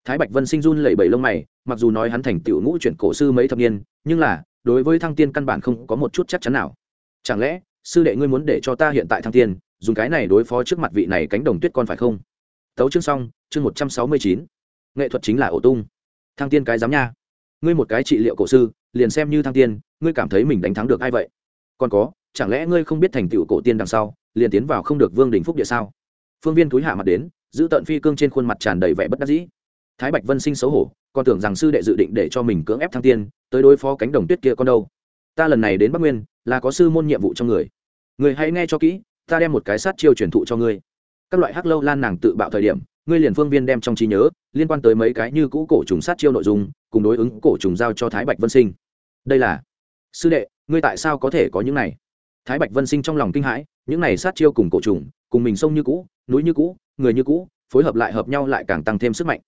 Thái bạch vân sinh run lẩy bẩy lông mày, mặc dù nói hắn thành tựu ngũ chuyển cổ sư mấy thập niên, nhưng là, đối với thăng tiên căn bản không có một chút chắc chắn nào. Chẳng lẽ, sư đệ ngươi muốn để cho ta hiện tại thăng tiên, dùng cái này đối phó trước mặt vị này cánh đồng tuyết con phải không? Tấu chương xong, chương một trăm sáu mươi chín. Nghệ thuật chính là ổ tung. Thăng tiên cái giám nha. Ngươi một cái trị liệu cổ sư, liền xem như thăng tiên, ngươi cảm thấy mình đánh thắng được ai vậy? Còn có chẳng lẽ ngươi không biết thành tựu cổ tiên đằng sau, liền tiến vào không được vương đình phúc địa sao? Phương viên túi hạ mặt đến, giữ tận phi cương trên khuôn mặt tràn đầy vẻ bất đắc dĩ. Thái bạch vân sinh xấu hổ, còn tưởng rằng sư đệ dự định để cho mình cưỡng ép thăng tiên, tới đối phó cánh đồng tuyết kia con đâu. Ta lần này đến bắc nguyên, là có sư môn nhiệm vụ trong người. Người hãy nghe cho kỹ, ta đem một cái sát chiêu truyền thụ cho ngươi. Các loại hắc lâu lan nàng tự bạo thời điểm, ngươi liền phương viên đem trong trí nhớ, liên quan tới mấy cái như cũ cổ trùng sát chiêu nội dung, cùng đối ứng cổ trùng giao cho thái bạch vân sinh. Đây là, sư đệ, ngươi tại sao có thể có những này? Thái bạch vân sinh trong lòng kinh hãi những này sát chiêu cùng cổ trùng cùng mình sông như cũ núi như cũ người như cũ phối hợp lại hợp nhau lại càng tăng thêm sức mạnh.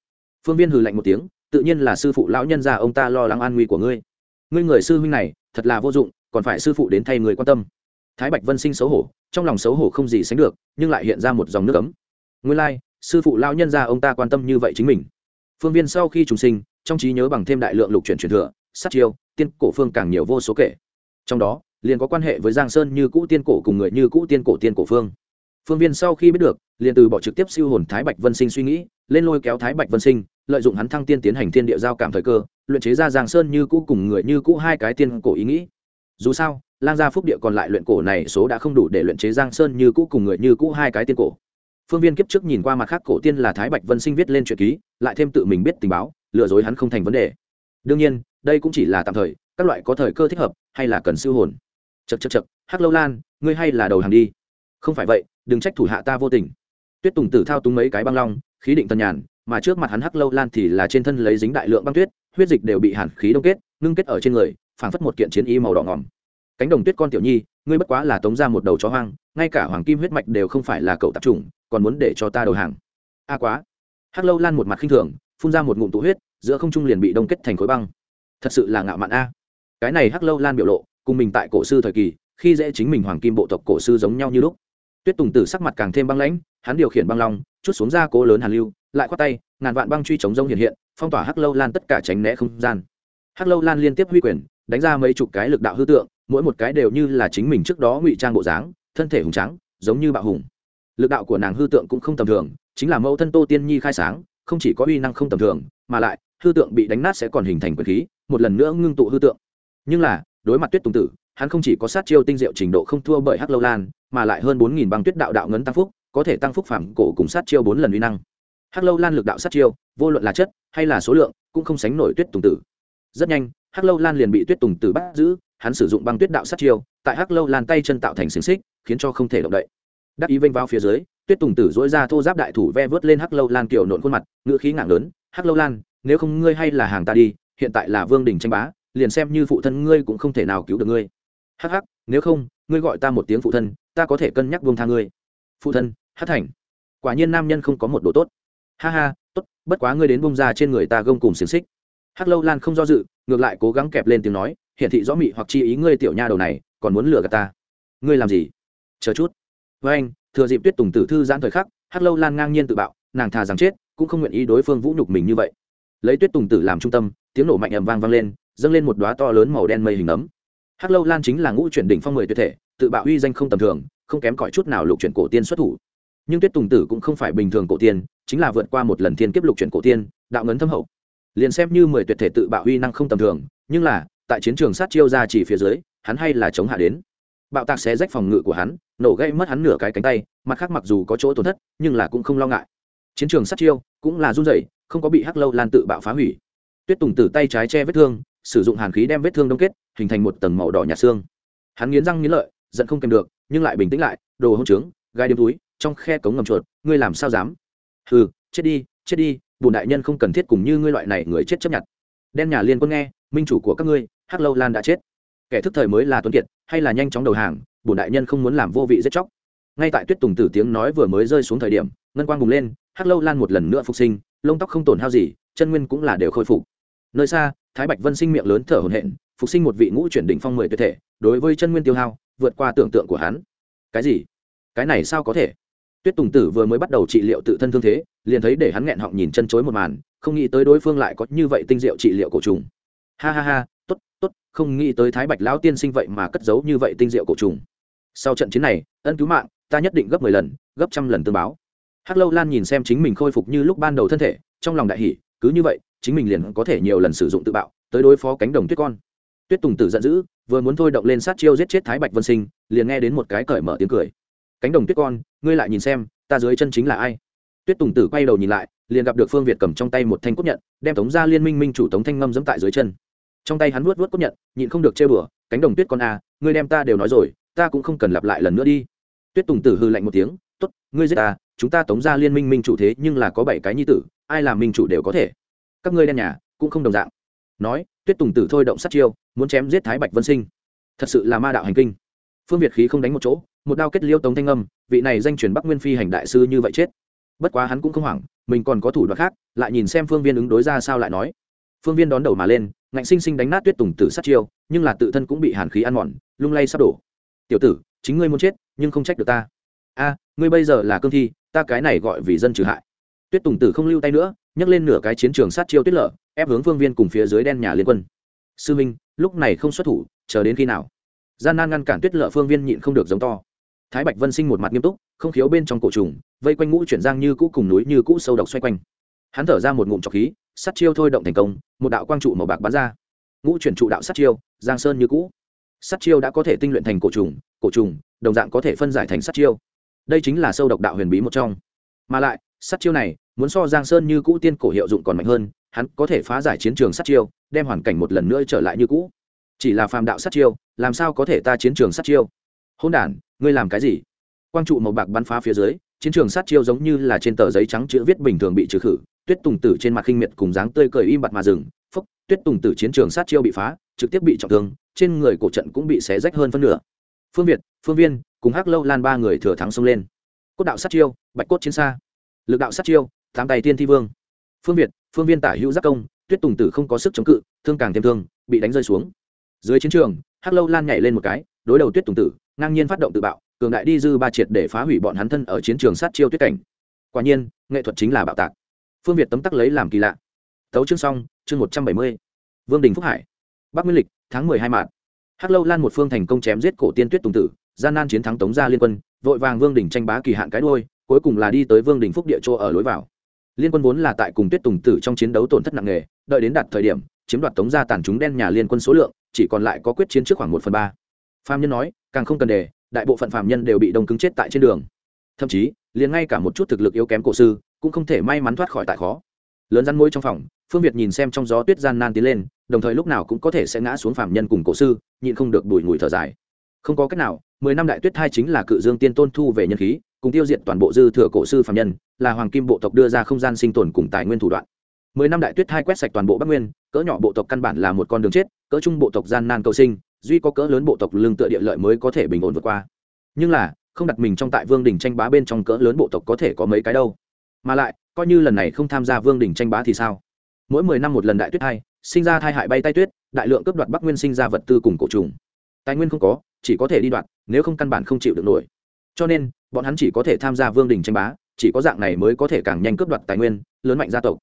Phương viên hừ lạnh một tiếng tự nhiên là sư phụ lão nhân gia ông ta lo lắng an nguy của ngươi. Ngươi người sư huynh này thật là vô dụng còn phải sư phụ đến thay người quan tâm. Thái bạch vân sinh xấu hổ trong lòng xấu hổ không gì sánh được nhưng lại hiện ra một dòng nước ấm. Ngươi lai、like, sư phụ lão nhân gia ông ta quan tâm như vậy chính mình. Phương viên sau khi trùng sinh trong trí nhớ bằng thêm đại lượng lục chuyển truyền thừa sát chiêu tiên cổ phương càng nhiều vô số kể. Trong đó liền có quan hệ với giang sơn như cũ tiên cổ cùng người như cũ tiên cổ tiên cổ phương. Phương viên sau khi biết được, liền từ bỏ trực tiếp siêu hồn thái bạch vân sinh suy nghĩ, lên lôi kéo thái bạch vân sinh, lợi dụng hắn thăng tiên tiến hành thiên địa giao cảm thời cơ, luyện chế ra giang sơn như cũ cùng người như cũ hai cái tiên cổ ý nghĩ. Dù sao, lang gia phúc địa còn lại luyện cổ này số đã không đủ để luyện chế giang sơn như cũ cùng người như cũ hai cái tiên cổ. Phương viên kiếp trước nhìn qua mặt khác cổ tiên là thái bạch vân sinh viết lên truyện ký, lại thêm tự mình biết tình báo, lừa dối hắn không thành vấn đề. Đương nhiên, đây cũng chỉ là tạm thời, các loại có thời cơ thích hợp, hay là cần siêu hồn chật chật chật hắc lâu lan ngươi hay là đầu hàng đi. Không phải vậy đừng trách thủ hạ ta vô tình. Tuyết tùng tử thao túng mấy cái băng long khí định tân nhàn mà trước mặt hắn hắc lâu lan thì là trên thân lấy dính đại lượng băng tuyết huyết dịch đều bị hàn khí đông kết ngưng kết ở trên người phảng phất một kiện chiến y màu đỏ ngỏm. Cánh đồng tuyết con tiểu nhi ngươi bất quá là tống ra một đầu chó hoang ngay cả hoàng kim huyết mạch đều không phải là cậu tạp trùng, còn muốn để cho ta đầu hàng. A quá. Hắc lâu lan một mặt khinh thường phun ra một ngụm tụ huyết giữa không trung liền bị đông kết thành khối băng. Thật sự là ngạo mạn a. Cái này hắc lâu lan biểu lộ cùng mình tại cổ sư thời kỳ, khi dễ chính mình hoàng kim bộ tộc cổ sư giống nhau như lúc. Tuyết tùng tử sắc mặt càng thêm băng lãnh, hắn điều khiển băng long, chút xuống ra cố lớn hàn lưu, lại khoát tay, ngàn vạn băng truy chống rông hiện hiện, phong tỏa hắc lâu lan tất cả tránh né không gian. Hắc lâu lan liên tiếp huy quyền, đánh ra mấy chục cái lực đạo hư tượng, mỗi một cái đều như là chính mình trước đó ngụy trang bộ dáng, thân thể hùng trắng giống như bạo hùng. Lực đạo của nàng hư tượng cũng không tầm thường, chính là mẫu thân tô tiên nhi khai sáng, không chỉ có uy năng không tầm thường, mà lại, hư tượng bị đánh nát sẽ còn hình thành quyền khí, một lần nữa ngưng tụ hư tượng. Nhưng là đối mặt tuyết tùng tử, hắn không chỉ có sát chiêu tinh diệu trình độ không thua bởi hắc lâu lan, mà lại hơn bốn nghìn băng tuyết đạo đạo ngấn tăng phúc, có thể tăng phúc phạm cổ cùng sát chiêu bốn lần uy năng. Hắc lâu lan lực đạo sát chiêu, vô luận là chất hay là số lượng, cũng không sánh nổi tuyết tùng tử. Rất nhanh, hắc lâu lan liền bị tuyết tùng tử bắt giữ, hắn sử dụng băng tuyết đạo sát chiêu, tại hắc lâu lan tay chân tạo thành xiềng xích, khiến cho không thể động đậy. Đắc ý vênh vào phía dưới, tuyết tùng tử dỗi ra thô giáp đại thủ ve vớt lên hắc lâu lan kiểu nộn khuôn mặt, ngữ khí ngạc lớn, hắc lâu lan, nếu không ngươi hay là hàng ta đi, hiện tại là vương đình tranh bá liền xem như phụ thân ngươi cũng không thể nào cứu được ngươi. Hắc hắc, nếu không, ngươi gọi ta một tiếng phụ thân, ta có thể cân nhắc buông tha ngươi. Phụ thân hát thành. Quả nhiên nam nhân không có một độ tốt. Ha ha, tốt, bất quá ngươi đến bông ra trên người ta gông cùng xiềng xích. Hắc lâu lan không do dự, ngược lại cố gắng kẹp lên tiếng nói hiện thị rõ mị hoặc chi ý ngươi tiểu nha đầu này, còn muốn lừa gạt ta. Ngươi làm gì? Chờ chút. Với anh, thừa dịp tuyết tùng tử thư giãn thời khắc, hắc lâu lan ngang nhiên tự bạo, nàng thà rằng chết, cũng không nguyện ý đối phương vũ nhục mình như vậy. Lấy tuyết tùng tử làm trung tâm, tiếng nổ mạnh ầm vang vang lên dâng lên một đoá to lớn màu đen mây hình ấm. Hắc lâu lan chính là ngũ chuyển đỉnh phong mười tuyệt thể, tự bạo uy danh không tầm thường, không kém cỏi chút nào lục chuyển cổ tiên xuất thủ. Nhưng tuyết tùng tử cũng không phải bình thường cổ tiên, chính là vượt qua một lần thiên kiếp lục chuyển cổ tiên, đạo ngấn thâm hậu. Liền xem như mười tuyệt thể tự bạo uy năng không tầm thường, nhưng là, tại chiến trường sát chiêu ra chỉ phía dưới, hắn hay là chống hạ đến. Bạo tạc xé rách phòng ngự của hắn, nổ gây mất hắn nửa cái cánh tay, mặt khác mặc dù có chỗ tổn thất, nhưng là cũng không lo ngại. Chiến trường sát chiêu cũng là run rẩy, không có bị hắc lâu lan tự bạo phá hủy. Tuyết tùng tử tay trái che vết thương sử dụng hàn khí đem vết thương đông kết, hình thành một tầng màu đỏ nhạt xương. Hắn nghiến răng nghiến lợi, giận không kèm được, nhưng lại bình tĩnh lại, đồ hông trướng, gai đêm túi, trong khe cống ngầm chuột, ngươi làm sao dám? Hừ, chết đi chết đi bùn đại nhân không cần thiết cùng như ngươi loại này người chết chấp nhận. Đen nhà liên quân nghe, minh chủ của các ngươi, hắc lâu lan đã chết. Kẻ thức thời mới là tuấn kiệt, hay là nhanh chóng đầu hàng bùn đại nhân không muốn làm vô vị giết chóc. Ngay tại tuyết tùng tử tiếng nói vừa mới rơi xuống thời điểm, ngân quang bùng lên, hắc lâu lan một lần nữa phục sinh, lông tóc không tổn hao gì, chân nguyên cũng là đều khôi phục. Nơi xa thái bạch vân sinh miệng lớn thở hổn hển, phục sinh một vị ngũ chuyển đỉnh phong mười tuyệt thể, đối với chân nguyên tiêu hao, vượt qua tưởng tượng của hắn. Cái gì? Cái này sao có thể? Tuyết tùng tử vừa mới bắt đầu trị liệu tự thân thương thế, liền thấy để hắn nghẹn họng nhìn chân chối một màn, không nghĩ tới đối phương lại có như vậy tinh diệu trị liệu cổ trùng. Ha ha ha t ố t t ố t không nghĩ tới thái bạch lão tiên sinh vậy mà cất giấu như vậy tinh diệu cổ trùng. Sau trận chiến này, ân cứu mạng, ta nhất định gấp mười lần, gấp trăm lần tương báo. Hắc lâu lan nhìn xem chính mình khôi phục như lúc ban đầu thân thể, trong lòng đại hỷ cứ như vậy chính mình liền có thể nhiều lần sử dụng tự bạo, tới đối phó cánh đồng tuyết con. Tuyết tùng tử giận dữ, vừa muốn thôi động lên sát chiêu giết chết thái bạch vân sinh, liền nghe đến một cái cởi mở tiếng cười. Cánh đồng tuyết con, ngươi lại nhìn xem, ta dưới chân chính là ai? Tuyết tùng tử quay đầu nhìn lại, liền gặp được phương việt cầm trong tay một thanh cốt nhận, đem tống ra liên minh minh chủ tống thanh ngâm dẫm tại dưới chân. Trong tay hắn vuốt vuốt cốt nhận, nhịn không được chơi bừa cánh đồng tuyết con a ngươi đem ta đều nói rồi, ta cũng không cần lặp lại lần nữa đi. Tuyết tùng tử hư lạnh một tiếng t ố t ngươi giết ta, chúng ta tống ra liên minh minh chủ thế nhưng là có bảy cái nhi tử, ai làm minh chủ đều có thể các ngươi đen nhà, cũng không đồng dạng. Nói, tuyết tùng tử thôi động sát chiêu, muốn chém giết thái bạch vân sinh. Thật sự là ma đạo hành kinh. Phương việt khí không đánh một chỗ, một đao kết liêu tống thanh âm, vị này danh truyền bắc nguyên phi hành đại sư như vậy chết. Bất quá hắn cũng không hoảng, mình còn có thủ đoạn khác, lại nhìn xem phương viên ứng đối ra sao lại nói. Phương viên đón đầu mà lên, ngạnh sinh sinh đánh nát tuyết tùng tử sát chiêu, nhưng là tự thân cũng bị hàn khí ăn mòn, lung lay sắp đổ. Tiểu tử, chính ngươi muốn chết, nhưng không trách được ta. A, ngươi bây giờ là cương thi, ta cái này gọi vì dân trừ hại tuyết tùng tử không lưu tay nữa, nhấc lên nửa cái chiến trường sát chiêu tuyết lở, ép hướng Vương viên cùng phía dưới đen nhà liên quân. Sư minh, lúc này không xuất thủ, chờ đến khi nào? Gian nan ngăn cản tuyết lở phương viên nhịn không được giống to. Thái bạch vân sinh một mặt nghiêm túc, không khiếu bên trong cổ trùng, vây quanh ngũ chuyển giang như cũ cùng núi như cũ sâu độc xoay quanh. Hắn thở ra một ngụm trọc khí sắt chiêu thôi động thành công, một đạo quang trụ màu bạc bắn ra. Ngũ chuyển trụ đạo sắt chiêu, giang sơn như cũ. Sắt chiêu đã có thể tinh luyện thành cổ trùng cổ trùng, đồng dạng có thể phân giải thành sắt chiêu. Đây chính là sâu độc đạo huyền bí một trong. Mà lại sắt chiêu này, muốn so giang sơn như cũ tiên cổ hiệu dụng còn mạnh hơn, hắn có thể phá giải chiến trường sát chiêu, đem hoàn cảnh một lần nữa trở lại như cũ. Chỉ là phàm đạo sát chiêu, làm sao có thể ta chiến trường sát chiêu? Hôn đản, ngươi làm cái gì? Quang trụ màu bạc bắn phá phía dưới, chiến trường sát chiêu giống như là trên tờ giấy trắng chữ viết bình thường bị trừ khử, tuyết tùng tử trên mặt khinh miệt cùng dáng tươi cười im bặt mà dừng, phúc, tuyết tùng tử chiến trường sát chiêu bị phá, trực tiếp bị trọng thương, trên người cổ trận cũng bị xé rách hơn phân nửa. Phương việt, phương viên, cùng hắc lâu lan ba người thừa thắng xông lên. Cốt đạo sát chiêu, bạch cốt chiến xa lực đạo sát chiêu, tám tay tiên thi vương. Phương việt, phương viên tả hữu giác công, tuyết tùng tử không có sức chống cự, thương càng thêm thương, bị đánh rơi xuống. Dưới chiến trường, hắc lâu lan nhảy lên một cái, đối đầu tuyết tùng tử, ngang nhiên phát động tự bạo, cường đại đi dư ba triệt để phá hủy bọn hắn thân ở chiến trường sát chiêu tuyết cảnh. Quả nhiên, nghệ thuật chính là bạo tạc. Phương việt tấm tắc lấy làm kỳ lạ. Tấu chương xong, chương một trăm bảy mươi. Vương đình phúc hải. Bắc nguyên lịch, tháng mười hai mạng hắc lâu lan một phương thành công chém giết cổ tiên tuyết tùng tử, gian nan chiến thắng tống gia liên quân, vội vàng vương đình tranh bá kỳ hạn cái đôi cuối cùng là đi tới vương đình phúc địa chỗ ở lối vào. Liên quân vốn là tại cùng tuyết tùng tử trong chiến đấu tổn thất nặng nề, đợi đến đạt thời điểm, chiếm đoạt tống gia tàn chúng đen nhà liên quân số lượng, chỉ còn lại có quyết chiến trước khoảng một phần ba. Phạm nhân nói, càng không cần đề đại bộ phận phạm nhân đều bị đông cứng chết tại trên đường. Thậm chí, liền ngay cả một chút thực lực yếu kém cổ sư, cũng không thể may mắn thoát khỏi tại khó. Lớn răn môi trong phòng, phương việt nhìn xem trong gió tuyết gian nan tiến lên, đồng thời lúc nào cũng có thể sẽ ngã xuống phạm nhân cùng cổ sư, nhịn không được bùi ngùi thở dài. Không có cách nào, mười năm đại tuyết hai chính là cự dương tiên tôn thu về nhân khí cùng tiêu diệt toàn bộ dư thừa cổ sư phạm nhân, là hoàng kim bộ tộc đưa ra không gian sinh tồn cùng tài nguyên thủ đoạn. Mười năm đại tuyết hai quét sạch toàn bộ bắc nguyên, cỡ nhỏ bộ tộc căn bản là một con đường chết, cỡ trung bộ tộc gian nan cầu sinh, duy có cỡ lớn bộ tộc lương tựa địa lợi mới có thể bình ổn vượt qua. Nhưng là, không đặt mình trong tại vương đình tranh bá bên trong cỡ lớn bộ tộc có thể có mấy cái đâu. Mà lại, coi như lần này không tham gia vương đình tranh bá thì sao? Mỗi mười năm một lần đại tuyết hai sinh ra thai hại bay tay tuyết, đại lượng cướp đoạt bắc nguyên sinh ra vật tư cùng cổ trùng. Tài nguyên không có, chỉ có thể đi đoạt, nếu không căn bản không chịu được nổi. Cho nên bọn hắn chỉ có thể tham gia vương đình tranh bá, chỉ có dạng này mới có thể càng nhanh cướp đoạt tài nguyên, lớn mạnh gia tộc.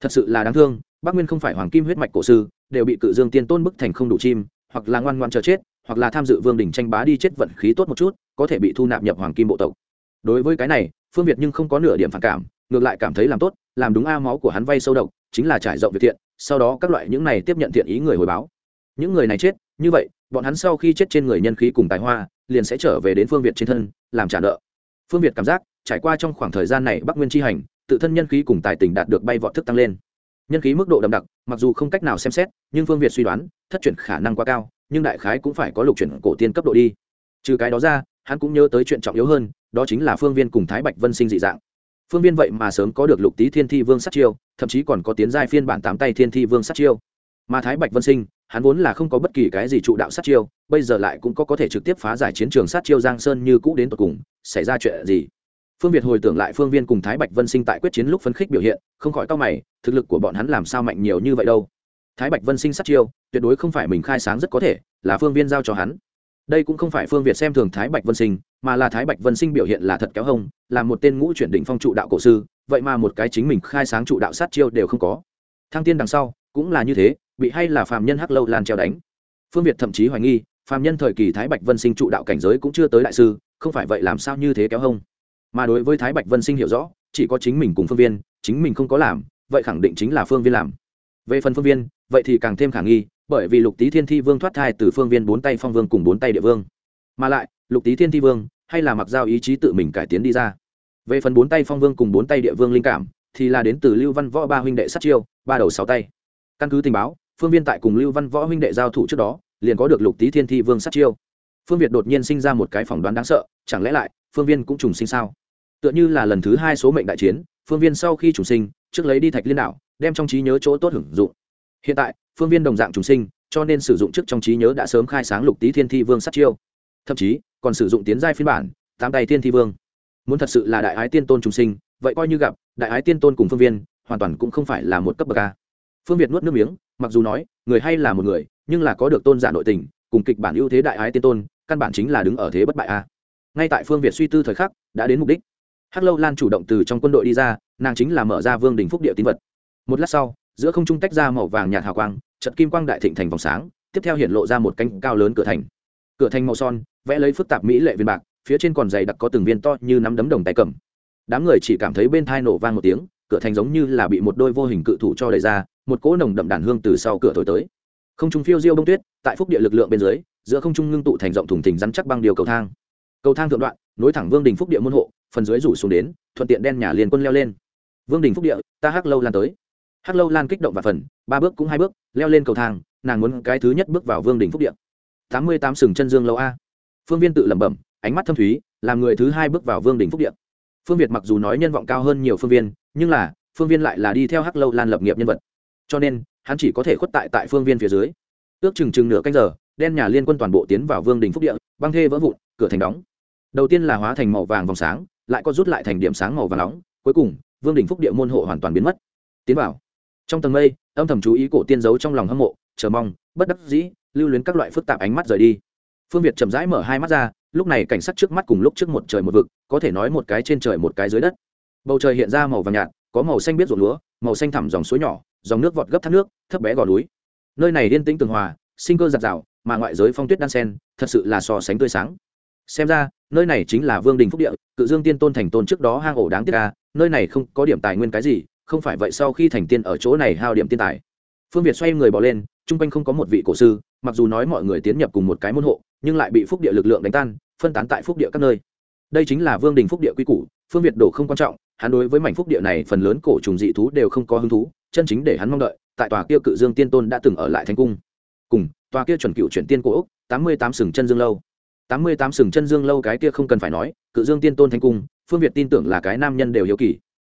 Thật sự là đáng thương, bắc nguyên không phải hoàng kim huyết mạch cổ sư, đều bị cự dương tiên tôn bức thành không đủ chim, hoặc là ngoan ngoan chờ chết, hoặc là tham dự vương đình tranh bá đi chết vận khí tốt một chút, có thể bị thu nạp nhập hoàng kim bộ tộc. Đối với cái này, phương việt nhưng không có nửa điểm phản cảm, ngược lại cảm thấy làm tốt, làm đúng a máu của hắn vay sâu độc, chính là trải rộng việc thiện, sau đó các loại những này tiếp nhận thiện ý người hồi báo. Những người này chết, như vậy, bọn hắn sau khi chết trên người nhân khí cùng tài hoa, liền sẽ trở về đến phương việt trên thân, làm trả nợ phương việt cảm giác, trải qua trong khoảng thời gian này bắc nguyên tri hành, tự thân nhân khí cùng tài tình đạt được bay vọt thức tăng lên. Nhân khí mức độ đậm đặc, mặc dù không cách nào xem xét, nhưng phương việt suy đoán, thất chuyển khả năng quá cao, nhưng đại khái cũng phải có lục chuyển cổ tiên cấp độ đi. Trừ cái đó ra, hắn cũng nhớ tới chuyện trọng yếu hơn, đó chính là phương viên cùng thái bạch vân sinh dị dạng. Phương viên vậy mà sớm có được lục tý thiên thi vương sát chiêu, thậm chí còn có tiến giai phiên bản tám tay thiên thi vương sát chiêu mà thái bạch vân sinh, hắn vốn là không có bất kỳ cái gì trụ đạo sát chiêu, bây giờ lại cũng có có thể trực tiếp phá giải chiến trường sát chiêu giang sơn như cũ đến tột cùng, xảy ra chuyện gì? Phương việt hồi tưởng lại phương viên cùng thái bạch vân sinh tại quyết chiến lúc phấn khích biểu hiện, không khỏi cao mày, thực lực của bọn hắn làm sao mạnh nhiều như vậy đâu? Thái bạch vân sinh sát chiêu, tuyệt đối không phải mình khai sáng rất có thể, là phương viên giao cho hắn. Đây cũng không phải phương việt xem thường thái bạch vân sinh, mà là thái bạch vân sinh biểu hiện là thật kéo hông, là một tên ngũ chuyển đỉnh phong trụ đạo cổ sư, vậy mà một cái chính mình khai sáng trụ đạo sát chiêu đều không có. Thăng tiên đằng sau, cũng là như thế bị hay là phàm nhân hắc lâu lan treo đánh. Phương việt thậm chí hoài nghi, phàm nhân thời kỳ thái bạch vân sinh trụ đạo cảnh giới cũng chưa tới đại sư, không phải vậy làm sao như thế kéo hông? Mà đối với thái bạch vân sinh hiểu rõ, chỉ có chính mình cùng phương viên, chính mình không có làm, vậy khẳng định chính là phương viên làm. Về phần phương viên, vậy thì càng thêm khả nghi, bởi vì lục tý thiên thi vương thoát thai từ phương viên bốn tay phong vương cùng bốn tay địa vương. Mà lại, lục tý thiên thi vương, hay là mặc giao ý chí tự mình cải tiến đi ra. Về phần bốn tay phong vương cùng bốn tay địa vương linh cảm, thì là đến từ lưu văn võ ba huynh đệ sát chiêu, ba đầu sáu tay. Căn cứ tình báo phương viên tại cùng lưu văn võ huynh đệ giao thủ trước đó, liền có được lục tý thiên thi vương sát chiêu. Phương việt đột nhiên sinh ra một cái phỏng đoán đáng sợ, chẳng lẽ lại phương viên cũng trùng sinh sao? Tựa như là lần thứ hai số mệnh đại chiến, phương viên sau khi trùng sinh, trước lấy đi thạch liên đạo đem trong trí nhớ chỗ tốt hưởng dụng. Hiện tại, phương viên đồng dạng trùng sinh, cho nên sử dụng trước trong trí nhớ đã sớm khai sáng lục tý thiên thi vương sát chiêu. Thậm chí, còn sử dụng tiến giai phiên bản, tám tay thiên thi vương. Muốn thật sự là đại ái tiên tôn trùng sinh, vậy coi như gặp, đại ái tiên tôn cùng phương viên, hoàn toàn cũng không phải là một cấp bậc a phương việt nuốt nước miếng, mặc dù nói, người hay là một người, nhưng là có được tôn giả nội tình, cùng kịch bản ưu thế đại ái tiên tôn, căn bản chính là đứng ở thế bất bại a. Ngay tại phương việt suy tư thời khắc, đã đến mục đích. Hắc lâu lan chủ động từ trong quân đội đi ra, nàng chính là mở ra vương đình phúc địa tín vật. Một lát sau, giữa không trung tách ra màu vàng nhạt hào quang trận kim quang đại thịnh thành vòng sáng, tiếp theo hiện lộ ra một cánh cao lớn cửa thành. Cửa thành màu son, vẽ lấy phức tạp mỹ lệ viên bạc phía trên còn dày đặc có từng viên to như nắm đấm đồng tay cầm. Đám người chỉ cảm thấy bên thai nổ vang một tiếng, cửa thành giống như là bị một đôi vô hình cự thủ cho đẩy ra một cỗ nồng đậm đàn hương từ sau cửa thổi tới. Không trung phiêu diêu bông tuyết, tại phúc địa lực lượng bên dưới, giữa không trung ngưng tụ thành rộng thùng thình rắn chắc băng điều cầu thang. Cầu thang thượng đoạn, nối thẳng vương đình phúc địa môn hộ, phần dưới rủ xuống đến, thuận tiện đen nhà liền quân leo lên. Vương đình phúc địa, ta hắc lâu lan tới. Hắc lâu lan kích động và phần, ba bước cũng hai bước, leo lên cầu thang, nàng muốn cái thứ nhất bước vào vương đình phúc địa. Tám mươi tám sừng chân dương lâu a. Phương viên tự lẩm bẩm, ánh mắt thâm thúy, làm người thứ hai bước vào vương đình phúc địa. Phương việt mặc dù nói nhân vọng cao hơn nhiều phương viên, nhưng là, phương viên lại là đi theo hắc lâu lan lập nghiệp nhân vật cho nên, hắn chỉ có thể khuất tại tại phương viên phía dưới. Ước chừng chừng nửa canh giờ, đen nhà liên quân toàn bộ tiến vào vương đình phúc địa, băng thê vỡ vụn, cửa thành đóng. Đầu tiên là hóa thành màu vàng vòng sáng, lại có rút lại thành điểm sáng màu vàng nóng, cuối cùng, vương đình phúc địa môn hộ hoàn toàn biến mất. Tiến vào. Trong tầng mây, âm thầm chú ý cổ tiên giấu trong lòng hâm mộ, chờ mong, bất đắc dĩ, lưu luyến các loại phức tạp ánh mắt rời đi. Phương việt chậm rãi mở hai mắt ra, lúc này cảnh sắc trước mắt cùng lúc trước một trời một vực, có thể nói một cái trên trời một cái dưới đất. Bầu trời hiện ra màu vàng nhạt, có màu xanh biết ruộng lúa, màu xanh thẳm dòng suối nhỏ dòng nước vọt gấp thác nước, thấp bé gò núi. Nơi này yên tĩnh tường hòa, sinh cơ giặt rào, mà ngoại giới phong tuyết đan sen, thật sự là so sánh tươi sáng. Xem ra, nơi này chính là vương đình phúc địa, cự dương tiên tôn thành tôn trước đó hang ổ đáng tiếc ca nơi này không có điểm tài nguyên cái gì, không phải vậy sau khi thành tiên ở chỗ này hao điểm tiên tài. Phương việt xoay người bỏ lên, chung quanh không có một vị cổ sư, mặc dù nói mọi người tiến nhập cùng một cái môn hộ, nhưng lại bị phúc địa lực lượng đánh tan, phân tán tại phúc địa các nơi đây chính là vương đình phúc địa quy củ, phương việt đồ không quan trọng, hắn đối với mảnh phúc địa này phần lớn cổ trùng dị thú đều không có hứng thú, chân chính để hắn mong đợi, tại tòa kia cự dương tiên tôn đã từng ở lại thành cung. Cùng, tòa kia chuẩn cựu chuyển tiên cổ úc, tám mươi tám sừng chân dương lâu. tám mươi tám sừng chân dương lâu cái kia không cần phải nói, cự dương tiên tôn thành cung, phương việt tin tưởng là cái nam nhân đều hiếu kỳ.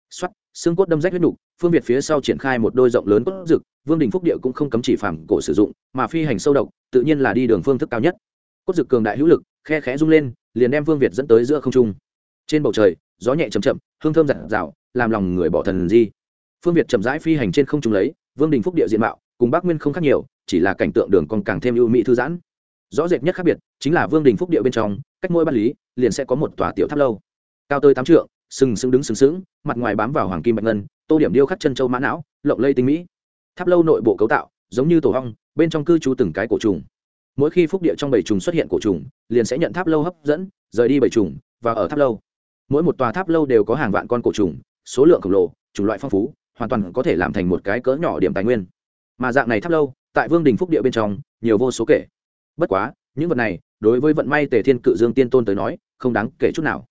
Xuất xương cốt đâm rách huyết nục, phương việt phía sau triển khai một đôi rộng lớn cốt rực vương đình phúc địa cũng không cấm chỉ phản cổ sử dụng, mà phi hành sâu độc, tự nhiên là đi đường phương thức cao nhất. Cốt rực cường đại hữu lực khe khẽ rung lên, liền đem vương việt dẫn tới giữa không trung. Trên bầu trời, gió nhẹ chầm chậm, hương thơm giặt rào làm lòng người bỏ thần di. Phương việt chậm rãi phi hành trên không trung lấy, vương đình phúc địa diện mạo, cùng bắc nguyên không khác nhiều, chỉ là cảnh tượng đường còn càng thêm ưu mỹ thư giãn. Rõ rệt nhất khác biệt, chính là vương đình phúc địa bên trong, cách mỗi ban lý, liền sẽ có một tòa tiểu tháp lâu. Cao tới tám trượng, sừng sững đứng sừng sững, mặt ngoài bám vào hoàng kim bạch ngân, tô điểm điêu khắc chân châu mã não, lộng lây tinh mỹ. Tháp lâu nội bộ cấu tạo, giống như tổ hong bên trong cư trú từng cái cổ trùng mỗi khi phúc địa trong bảy trùng xuất hiện cổ trùng, liền sẽ nhận tháp lâu hấp dẫn, rời đi bảy trùng, và ở tháp lâu. Mỗi một tòa tháp lâu đều có hàng vạn con cổ trùng, số lượng khổng lồ, chủng loại phong phú, hoàn toàn có thể làm thành một cái cỡ nhỏ điểm tài nguyên. Mà dạng này tháp lâu, tại vương đình phúc địa bên trong, nhiều vô số kể. Bất quá, những vật này, đối với vận may tề thiên cự dương tiên tôn tới nói, không đáng kể chút nào.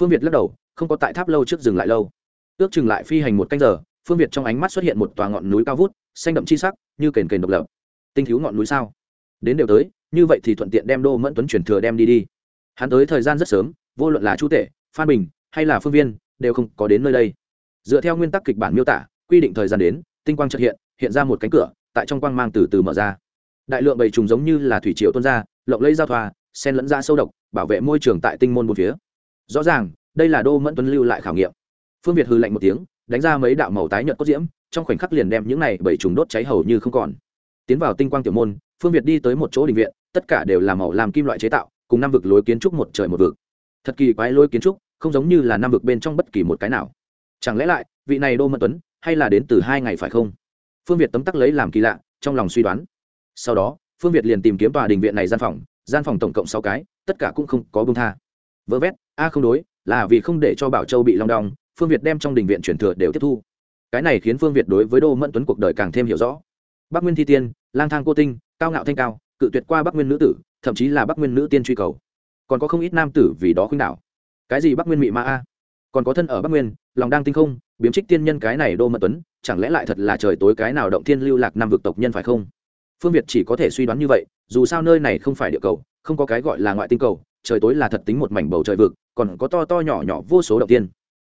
Phương việt lắc đầu, không có tại tháp lâu trước dừng lại lâu. Ước chừng lại phi hành một canh giờ, phương việt trong ánh mắt xuất hiện một tòa ngọn núi cao vút, xanh đậm chi sắc, như kền kền độc lập. Tinh thiếu ngọn núi sao? Đến đều tới như vậy thì thuận tiện đem đô mẫn tuấn chuyển thừa đem đi đi. Hắn tới thời gian rất sớm vô luận là chu Tệ, phan bình hay là phương viên đều không có đến nơi đây. Dựa theo nguyên tắc kịch bản miêu tả quy định thời gian đến tinh quang trật hiện hiện ra một cánh cửa tại trong quang mang từ từ mở ra. Đại lượng bầy trùng giống như là thủy triều tuôn ra lộng lấy giao thoa sen lẫn ra sâu độc bảo vệ môi trường tại tinh môn một phía. Rõ ràng đây là đô mẫn tuấn lưu lại khảo nghiệm. Phương việt hư lạnh một tiếng đánh ra mấy đạo màu tái nhợt cốt diễm trong khoảnh khắc liền đem những này bầy trùng đốt cháy hầu như không còn. Tiến vào tinh quang tiểu môn phương việt đi tới một chỗ đình viện, tất cả đều là màu làm kim loại chế tạo, cùng năm vực lối kiến trúc một trời một vực. Thật kỳ quái lối kiến trúc, không giống như là năm vực bên trong bất kỳ một cái nào. Chẳng lẽ lại, vị này đô mẫn tuấn, hay là đến từ hai ngày phải không? Phương việt tấm tắc lấy làm kỳ lạ, trong lòng suy đoán. Sau đó, phương việt liền tìm kiếm tòa đình viện này gian phòng gian phòng tổng cộng sáu cái, tất cả cũng không có bông tha. Vỡ vét, a à không đối, là vì không để cho bảo châu bị long đong, phương việt đem trong đình viện truyền thừa đều tiếp thu. Cái này khiến phương việt đối với đô mẫn tuấn cuộc đời càng thêm hiểu rõ. Bắc nguyên thi tiên, lang thang cô tinh cao ngạo thanh cao, cự tuyệt qua bắc nguyên nữ tử, thậm chí là bắc nguyên nữ tiên truy cầu. Còn có không ít nam tử vì đó khuynh đảo. Cái gì bắc nguyên mị ma a? Còn có thân ở bắc nguyên, lòng đang tinh không, biếm trích tiên nhân cái này đô mẫn tuấn, chẳng lẽ lại thật là trời tối cái nào động thiên lưu lạc năm vực tộc nhân phải không? Phương việt chỉ có thể suy đoán như vậy, dù sao nơi này không phải địa cầu, không có cái gọi là ngoại tinh cầu, trời tối là thật tính một mảnh bầu trời vực, còn có to to nhỏ nhỏ vô số động tiên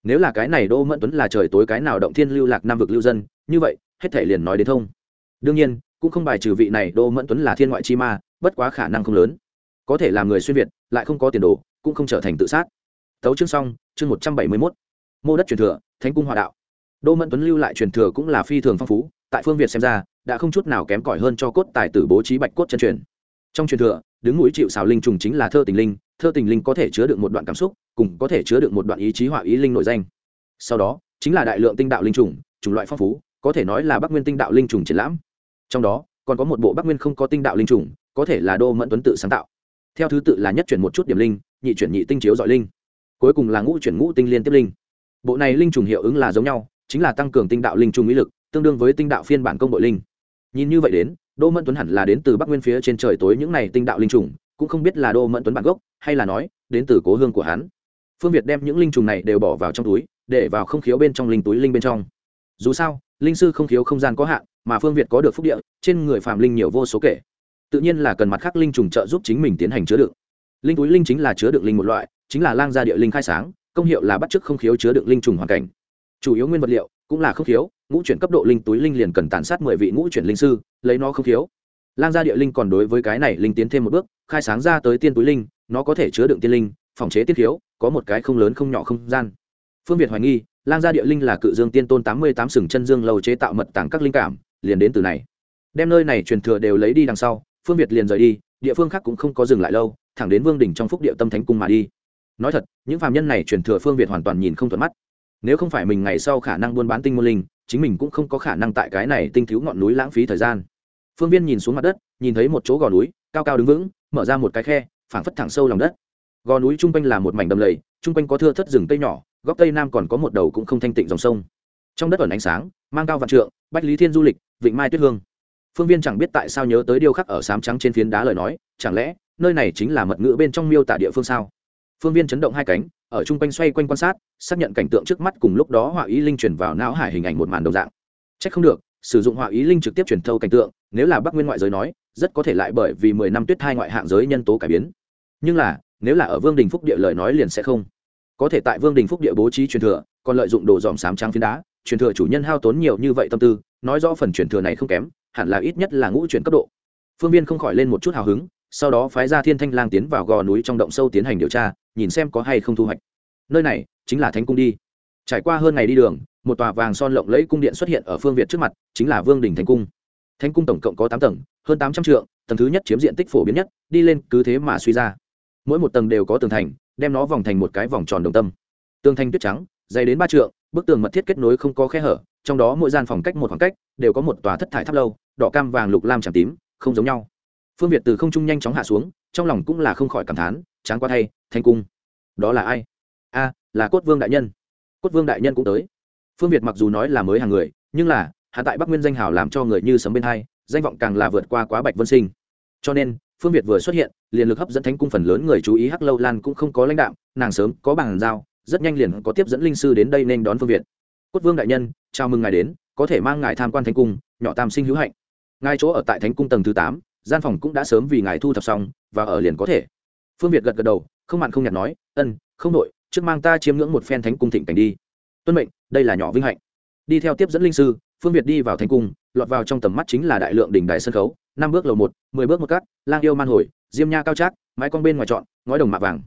nếu là cái này đô mẫn tuấn là trời tối cái nào động thiên lưu lạc nam vực lưu dân, như vậy, hết thể liền nói đến thông. Đương nhiên cũng không bài trừ vị này đô mẫn tuấn là thiên ngoại chi ma, bất quá khả năng không lớn. Có thể làm người xuyên việt, lại không có tiền đồ, cũng không trở thành tự sát. Tấu chương xong, chương một trăm bảy mươi mốt. Mô đất truyền thừa, thánh cung hòa đạo. Đô mẫn tuấn lưu lại truyền thừa cũng là phi thường phong phú, tại phương việt xem ra, đã không chút nào kém cỏi hơn cho cốt tài tử bố trí bạch cốt chân truyền. Trong truyền thừa, đứng núi chịu xào linh trùng chính là thơ tình linh, thơ tình linh có thể chứa được một đoạn cảm xúc, cùng có thể chứa được một đoạn ý chí họa ý linh nội danh. Sau đó, chính là đại lượng tinh đạo linh trùng, chủng loại phong phú, có thể nói là bắc nguyên tinh đạo linh trùng triển lãm trong đó, còn có một bộ bắc nguyên không có tinh đạo linh trùng, có thể là đô mẫn tuấn tự sáng tạo. Theo thứ tự là nhất chuyển một chút điểm linh, nhị chuyển nhị tinh chiếu dọi linh. Cuối cùng là ngũ chuyển ngũ tinh liên tiếp linh. Bộ này linh trùng hiệu ứng là giống nhau, chính là tăng cường tinh đạo linh trùng ý lực, tương đương với tinh đạo phiên bản công đội linh. Nhìn như vậy đến, đô mẫn tuấn hẳn là đến từ bắc nguyên phía trên trời tối những này tinh đạo linh trùng, cũng không biết là đô mẫn tuấn bản gốc, hay là nói, đến từ cố hương của hắn. Phương việt đem những linh trùng này đều bỏ vào trong túi, để vào không khiếu bên trong linh túi linh bên trong. Dù sao, linh sư không khiếu không gian có hạn mà phương việt có được phúc địa, trên người phạm linh nhiều vô số kể. Tự nhiên là cần mặt khác linh trùng trợ giúp chính mình tiến hành chứa đựng. Linh túi linh chính là chứa đựng linh một loại, chính là lang gia địa linh khai sáng, công hiệu là bắt chước không khiếu chứa đựng linh trùng hoàn cảnh. Chủ yếu nguyên vật liệu cũng là không khiếu, ngũ chuyển cấp độ linh túi linh liền cần tàn sát mười vị ngũ chuyển linh sư, lấy nó không khiếu. Lang gia địa linh còn đối với cái này linh tiến thêm một bước, khai sáng ra tới tiên túi linh, nó có thể chứa đựng tiên linh, phòng chế tiết khiếu, có một cái không lớn không nhỏ không gian. Phương việt hoài nghi, lang gia địa linh là cự dương tiên tôn tám mươi tám sừng chân dương lâu chế tạo mật tảng các linh cảm liền đến từ này. Đem nơi này truyền thừa đều lấy đi đằng sau, phương việt liền rời đi, địa phương khác cũng không có dừng lại lâu, thẳng đến vương đỉnh trong phúc địa tâm thánh cung mà đi. Nói thật, những phạm nhân này truyền thừa phương việt hoàn toàn nhìn không thuận mắt. Nếu không phải mình ngày sau khả năng buôn bán tinh môn linh, chính mình cũng không có khả năng tại cái này tinh thiếu ngọn núi lãng phí thời gian. Phương viên nhìn xuống mặt đất, nhìn thấy một chỗ gò núi, cao cao đứng vững, mở ra một cái khe, phảng phất thẳng sâu lòng đất. Gò núi chung quanh là một mảnh đầm lầy, chung quanh có thưa thất rừng tây nhỏ, góc tây nam còn có một đầu cũng không thanh tịnh dòng sông. Trong đất ẩn ánh sáng, mang cao vạn trượng, bách lý thiên du lịch vịnh mai tuyết hương. Phương viên chẳng biết tại sao nhớ tới điêu khắc ở sám trắng trên phiến đá lời nói, chẳng lẽ, nơi này chính là mật ngữ bên trong miêu tả địa phương sao? Phương viên chấn động hai cánh, ở chung quanh xoay quanh quan sát, xác nhận cảnh tượng trước mắt cùng lúc đó họa ý linh chuyển vào não hải hình ảnh một màn đồng dạng. C h ắ c không được, sử dụng họa ý linh trực tiếp truyền thâu cảnh tượng, nếu là bắc nguyên ngoại giới nói, rất có thể lại bởi vì mười năm tuyết hai ngoại hạng giới nhân tố cải biến. Nhưng là, nếu là ở vương đình phúc địa lời nói liền sẽ không. Có thể tại vương đình phúc địa bố trí truyền thừa, còn lợi dụng đồ dòm sám trắng phiến đá, truyền thừa chủ nhân hao tốn nhiều như vậy tâm tư nói rõ phần truyền thừa này không kém, hẳn là ít nhất là ngũ chuyển cấp độ. Phương viên không khỏi lên một chút hào hứng, sau đó phái ra thiên thanh lang tiến vào gò núi trong động sâu tiến hành điều tra, nhìn xem có hay không thu hoạch. Nơi này chính là thánh cung đi. Trải qua hơn ngày đi đường, một tòa vàng son lộng lẫy cung điện xuất hiện ở phương việt trước mặt, chính là vương đình thánh cung. Thánh cung tổng cộng có tám tầng, hơn tám trăm triệu tầng thứ nhất chiếm diện tích phổ biến nhất, đi lên cứ thế mà suy ra. Mỗi một tầng đều có tường thành, đem nó vòng thành một cái vòng tròn đồng tâm. Tường thành tuyết trắng dày đến ba trượng, bức tường mật thiết kết nối không có khe hở, trong đó mỗi gian phòng cách một khoảng cách đều có một tòa thất thải tháp lâu, đỏ cam vàng lục lam tràm tím, không giống nhau. Phương việt từ không trung nhanh chóng hạ xuống, trong lòng cũng là không khỏi cảm thán, tráng qua thay, thanh cung. Đó là ai? A, là cốt vương đại nhân. Cốt vương đại nhân cũng tới. Phương việt mặc dù nói là mới hàng người, nhưng là hạ tại bắc nguyên danh hào làm cho người như sấm bên hai, danh vọng càng là vượt qua quá bạch vân sinh. Cho nên, phương việt vừa xuất hiện, liền lực hấp dẫn thánh cung phần lớn người chú ý hắc lâu lan cũng không có lãnh đạo, nàng sớm có bàn giao rất nhanh liền có tiếp dẫn linh sư đến đây nên đón phương việt. Cốt vương đại nhân, chào mừng ngài đến, có thể mang ngài tham quan thánh cung, nhỏ tam sinh hữu hạnh. Ngài chỗ ở tại thánh cung tầng thứ tám, gian phòng cũng đã sớm vì ngài thu thập xong, và ở liền có thể. Phương việt gật gật đầu, không mặn không nhạt nói, ân, không đội trước mang ta chiếm ngưỡng một phen thánh cung thịnh cảnh đi. Tuân mệnh, đây là nhỏ vinh hạnh. Đi theo tiếp dẫn linh sư, phương việt đi vào thánh cung, lọt vào trong tầm mắt chính là đại lượng đỉnh đài sân khấu, năm bước lầu một, mười bước một cắt lang yêu man hồi, diêm nha cao trác, mái con bên ngoài trọn, ngói đồng mạ vàng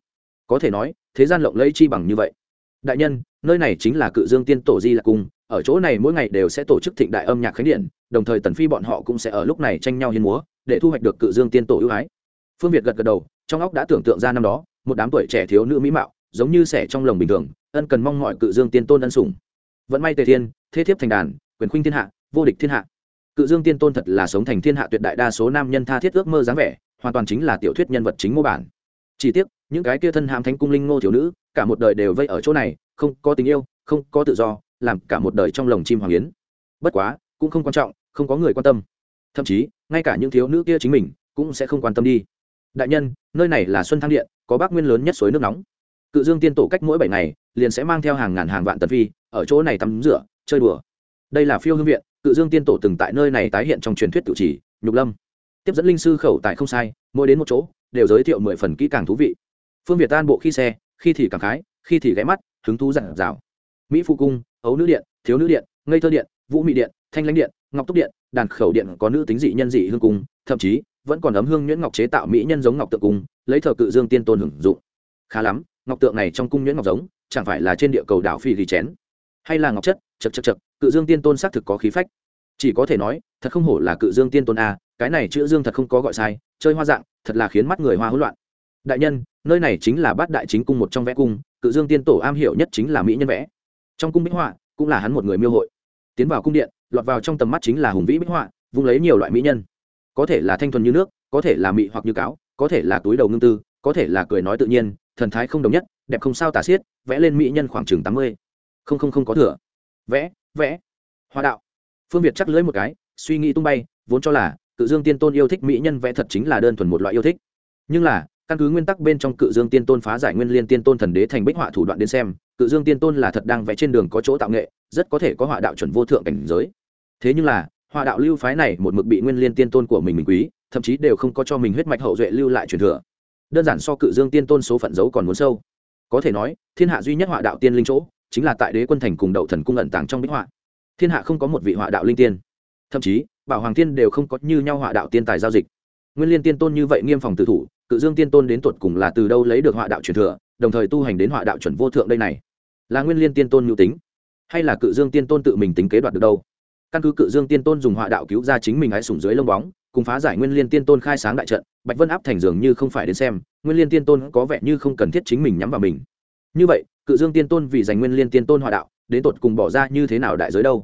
có thể nói, thế gian lộng lẫy chi bằng như vậy. Đại nhân, nơi này chính là cự dương tiên tổ di lạc cung, ở chỗ này mỗi ngày đều sẽ tổ chức thịnh đại âm nhạc khánh điện, đồng thời tần phi bọn họ cũng sẽ ở lúc này tranh nhau hiên múa, để thu hoạch được cự dương tiên tổ ưu ái. Phương việt gật gật đầu, trong óc đã tưởng tượng ra năm đó, một đám tuổi trẻ thiếu nữ mỹ mạo, giống như sẻ trong lồng bình thường, ân cần mong mọi cự dương tiên tôn ân sủng. Vẫn may tề thiên, thế thiếp thành đàn, quyền khuynh thiên hạ, vô địch thiên hạ. Cự dương tiên tôn thật là sống thành thiên hạ tuyệt đại đa số nam nhân tha thiết ước mơ dáng vẻ, hoàn toàn chính là tiểu thuyết nhân vật chính mô bản chỉ tiếc, những cái kia thân hàm thánh cung linh ngô thiếu nữ, cả một đời đều vây ở chỗ này, không có tình yêu, không có tự do, làm cả một đời trong lồng chim hoàng yến. Bất quá, cũng không quan trọng, không có người quan tâm. Thậm chí, ngay cả những thiếu nữ kia chính mình, cũng sẽ không quan tâm đi. Đại nhân, nơi này là xuân thang điện, có bác nguyên lớn nhất suối nước nóng. Cự dương tiên tổ cách mỗi bảy ngày, liền sẽ mang theo hàng ngàn hàng vạn tần phi, ở chỗ này tắm rửa, chơi đùa. Đây là phiêu hương viện, cự dương tiên tổ từng tại nơi này tái hiện trong truyền thuyết tự chỉ, nhục lâm. Tiếp dẫn linh sư khẩu tại không sai, mỗi đến một chỗ đều giới thiệu mười phần kỹ càng thú vị. Phương việt tan bộ khi xe, khi thì cảm khái, khi thì ghé mắt, hứng thú dặn dào. Mỹ phụ cung, ấu nữ điện, thiếu nữ điện, ngây thơ điện, vũ mỹ điện, thanh lãnh điện, ngọc túc điện, đàn khẩu điện có nữ tính dị nhân dị hương cung, thậm chí vẫn còn ấm hương nhuyễn ngọc chế tạo mỹ nhân giống ngọc tượng cung, lấy thờ cự dương tiên tôn hưởng dụng. Khá lắm, ngọc tượng này trong cung nhuyễn ngọc giống, chẳng phải là trên địa cầu đảo phi ghi chén. Hay là ngọc chất, chật chật chật, cự dương tiên tôn xác thực có khí phách. Chỉ có thể nói, thật không hổ là cự dương tiên tôn a, cái này chữ dương thật không có gọi sai, chơi hoa dạng thật là khiến mắt người hoa hỗn loạn. Đại nhân, nơi này chính là bát đại chính cung một trong vẽ cung, cự dương tiên tổ am hiểu nhất chính là mỹ nhân vẽ. Trong cung bích họa, cũng là hắn một người miêu hội. Tiến vào cung điện, lọt vào trong tầm mắt chính là hùng vĩ bích họa, vung lấy nhiều loại mỹ nhân. Có thể là thanh thuần như nước, có thể là mị hoặc như cáo, có thể là túi đầu ngưng tư, có thể là cười nói tự nhiên, thần thái không đồng nhất, đẹp không sao tả xiết, vẽ lên mỹ nhân khoảng chừng tám mươi. Không không không có thừa. Vẽ vẽ. Hoa đạo. Phương việt chắc lưỡi một cái, suy nghĩ tung bay, vốn cho là cự dương tiên tôn yêu thích mỹ nhân vẽ thật chính là đơn thuần một loại yêu thích. Nhưng là, căn cứ nguyên tắc bên trong cự dương tiên tôn phá giải nguyên liên tiên tôn thần đế thành bích họa thủ đoạn đến xem, cự dương tiên tôn là thật đang vẽ trên đường có chỗ tạo nghệ, rất có thể có họa đạo chuẩn vô thượng cảnh giới. Thế nhưng là, họa đạo lưu phái này một mực bị nguyên liên tiên tôn của mình mình quý, thậm chí đều không có cho mình huyết mạch hậu duệ lưu lại truyền thừa. Đơn giản so cự dương tiên tôn số phận giấu còn muốn sâu. Có thể nói, thiên hạ duy nhất họa đạo tiên linh chỗ, chính là tại đế quân thành cùng đậu thần cung ẩn tàng trong bích họa. Thiên hạ không có một vị họa đạo linh tiên. Thậm chí bảo hoàng thiên đều không có như nhau họa đạo tiên tài giao dịch. Nguyên liên tiên tôn như vậy nghiêm phòng tự thủ, cự dương tiên tôn đến tuột cùng là từ đâu lấy được họa đạo truyền thừa, đồng thời tu hành đến họa đạo chuẩn vô thượng đây này? Là nguyên liên tiên tôn nhu tính, hay là cự dương tiên tôn tự mình tính kế đoạt được đâu? Căn cứ cự dương tiên tôn dùng họa đạo cứu ra chính mình hãy sủng dưới lông bóng, cùng phá giải nguyên liên tiên tôn khai sáng đại trận, bạch vân áp thành dường như không phải đến xem, nguyên liên tiên tôn có vẻ như không cần thiết chính mình nhắm vào mình. Như vậy, cự dương tiên tôn vì giành nguyên liên tiên tôn họa đạo, đến tột cùng bỏ ra như thế nào đại giới đâu?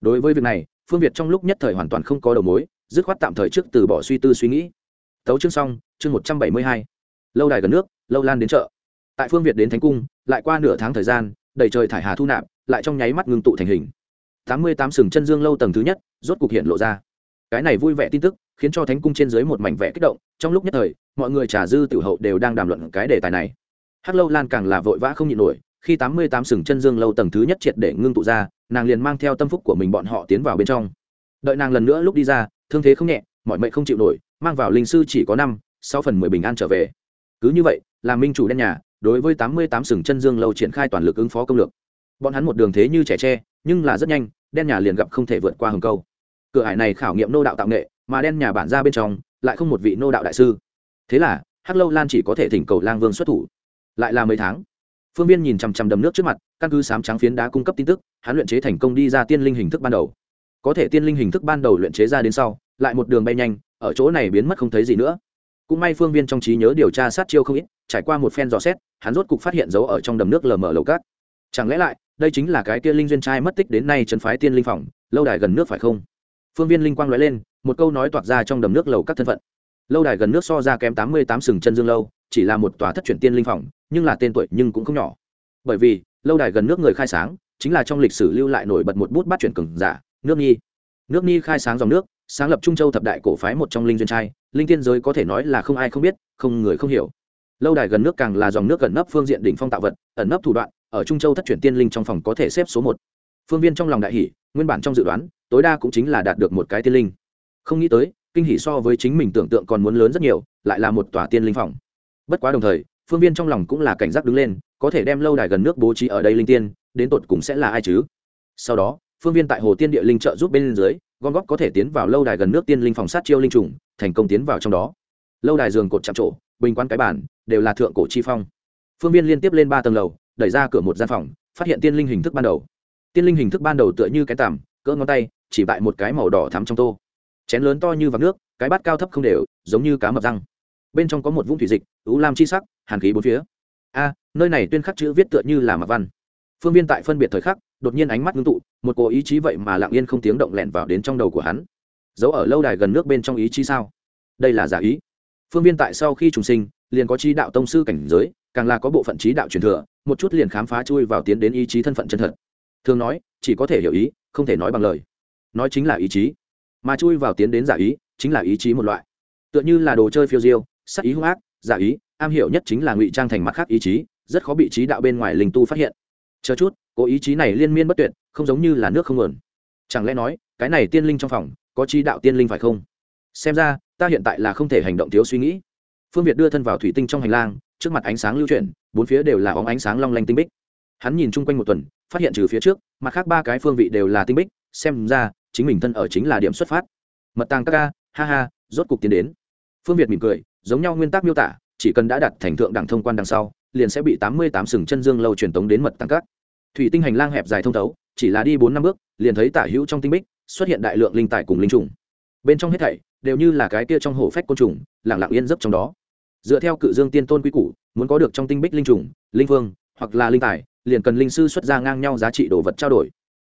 Đối với việc này phương việt trong lúc nhất thời hoàn toàn không có đầu mối, dứt khoát tạm thời trước từ bỏ suy tư suy nghĩ. Tấu chương xong, chương một trăm bảy mươi hai. Lâu đài gần nước, lâu lan đến chợ. Tại phương việt đến thánh cung, lại qua nửa tháng thời gian, đầy trời thải hà thu nạp, lại trong nháy mắt ngưng tụ thành hình. tám mươi tám sừng chân dương lâu tầng thứ nhất, rốt cục hiện lộ ra. Cái này vui vẻ tin tức, khiến cho thánh cung trên dưới một mảnh vẽ kích động, trong lúc nhất thời, mọi người trà dư tiểu hậu đều đang đàm luận cái đề tài này. Hắc lâu lan càng là vội vã không nhịn nổi khi tám mươi tám sừng chân dương lâu tầng thứ nhất triệt để ngưng tụ ra, nàng liền mang theo tâm phúc của mình bọn họ tiến vào bên trong. Đợi nàng lần nữa lúc đi ra, thương thế không nhẹ, mọi mệnh không chịu nổi, mang vào linh sư chỉ có năm, sáu phần mười bình an trở về. Cứ như vậy, là minh chủ đen nhà, đối với tám mươi tám sừng chân dương lâu triển khai toàn lực ứng phó công lược. Bọn hắn một đường thế như trẻ tre, nhưng là rất nhanh, đen nhà liền gặp không thể vượt qua hầm câu. Cửa hải này khảo nghiệm nô đạo tạo nghệ, mà đen nhà bản ra bên trong, lại không một vị nô đạo đại sư. Thế là, hắc lâu lan chỉ có thể thỉnh cầu lang vương xuất thủ. Lại là mấy tháng phương viên nhìn chằm chằm đầm nước trước mặt, căn cứ sám trắng phiến đá cung cấp tin tức, hắn luyện chế thành công đi ra tiên linh hình thức ban đầu. Có thể tiên linh hình thức ban đầu luyện chế ra đến sau, lại một đường bay nhanh, ở chỗ này biến mất không thấy gì nữa. Cũng may phương viên trong trí nhớ điều tra sát chiêu không ít, trải qua một phen dò xét, hắn rốt cục phát hiện dấu ở trong đầm nước lờ mờ lầu cát. Chẳng lẽ lại, đây chính là cái kia linh duyên trai mất tích đến nay trấn phái tiên linh phòng, lâu đài gần nước phải không? Phương viên linh quang nói lên, một câu nói toạc ra trong đầm nước lầu các thân phận lâu đài gần nước so ra kém tám mươi tám sừng chân dương lâu, chỉ là một tòa thất chuyển tiên linh phòng, nhưng là tên tuổi nhưng cũng không nhỏ. Bởi vì, lâu đài gần nước người khai sáng, chính là trong lịch sử lưu lại nổi bật một bút bắt chuyển cường giả, nước nhi. Nước nhi khai sáng dòng nước, sáng lập trung châu thập đại cổ phái một trong linh duyên trai, linh tiên giới có thể nói là không ai không biết, không người không hiểu. Lâu đài gần nước càng là dòng nước gần nấp phương diện đỉnh phong tạo vật, ẩn nấp thủ đoạn, ở trung châu thất chuyển tiên linh trong phòng có thể xếp số một. Phương viên trong lòng đại hỷ, nguyên bản trong dự đoán, tối đa cũng chính là đạt được một cái tiên linh. Không nghĩ tới kinh hỉ so với chính mình tưởng tượng còn muốn lớn rất nhiều, lại là một tòa tiên linh phòng. Bất quá đồng thời, phương viên trong lòng cũng là cảnh giác đứng lên, có thể đem lâu đài gần nước bố trí ở đây linh tiên, đến tột cùng sẽ là ai chứ? Sau đó, phương viên tại hồ tiên địa linh trợ giúp bên dưới, gom góp có thể tiến vào lâu đài gần nước tiên linh phòng sát chiêu linh trùng, thành công tiến vào trong đó. Lâu đài giường cột chạm trổ, bình quan cái bản đều là thượng cổ chi phong. Phương viên liên tiếp lên ba tầng lầu, đẩy ra cửa một gian phòng, phát hiện tiên linh hình thức ban đầu. Tiên linh hình thức ban đầu tựa như cái tằm, cỡ ngón tay, chỉ bại một cái màu đỏ thắm trong tô chén lớn to như vạc nước, cái bát cao thấp không đều, giống như cá mập răng. Bên trong có một vũng thủy dịch ú lam chi sắc, hàn khí bốn phía. A, nơi này tuyên khắc chữ viết tựa như là mặc văn. Phương viên tại phân biệt thời khắc, đột nhiên ánh mắt ngưng tụ, một cố ý chí vậy mà lặng yên không tiếng động lẹn vào đến trong đầu của hắn. Giấu ở lâu đài gần nước bên trong ý chí sao? Đây là giả ý. Phương viên tại sau khi trùng sinh, liền có trí đạo tông sư cảnh giới, càng là có bộ phận trí đạo truyền thừa, một chút liền khám phá chui vào tiến đến ý chí thân phận chân thật. Thường nói, chỉ có thể hiểu ý, không thể nói bằng lời. Nói chính là ý chí mà chui vào tiến đến giả ý, chính là ý chí một loại. Tựa như là đồ chơi phiêu diêu, sắc ý hung ác, giả ý, am hiểu nhất chính là ngụy trang thành mặt khác ý chí, rất khó bị trí đạo bên ngoài linh tu phát hiện. Chờ chút, cố ý chí này liên miên bất tuyệt, không giống như là nước không nguồn. Chẳng lẽ nói, cái này tiên linh trong phòng, có trí đạo tiên linh phải không? Xem ra, ta hiện tại là không thể hành động thiếu suy nghĩ. Phương việt đưa thân vào thủy tinh trong hành lang, trước mặt ánh sáng lưu chuyển, bốn phía đều là óng ánh sáng long lanh tinh bích. Hắn nhìn chung quanh một tuần, phát hiện trừ phía trước, mặt khác ba cái phương vị đều là tinh bích, xem ra chính mình thân ở chính là điểm xuất phát. Mật tàng các ca, ha ha, rốt cục tiến đến. Phương việt mỉm cười, giống nhau nguyên tắc miêu tả, chỉ cần đã đặt thành thượng đẳng thông quan đằng sau, liền sẽ bị tám mươi tám sừng chân dương lâu truyền tống đến mật tàng các. Thủy tinh hành lang hẹp dài thông thấu, chỉ là đi bốn năm bước, liền thấy tả hữu trong tinh bích, xuất hiện đại lượng linh tài cùng linh trùng. Bên trong hết thảy, đều như là cái kia trong hổ phách côn trùng, lặng lặng yên giấc trong đó. Dựa theo cự dương tiên tôn quy củ, muốn có được trong tinh bích linh trùng, linh vương, hoặc là linh tài, liền cần linh sư xuất ra ngang nhau giá trị đồ vật trao đổi.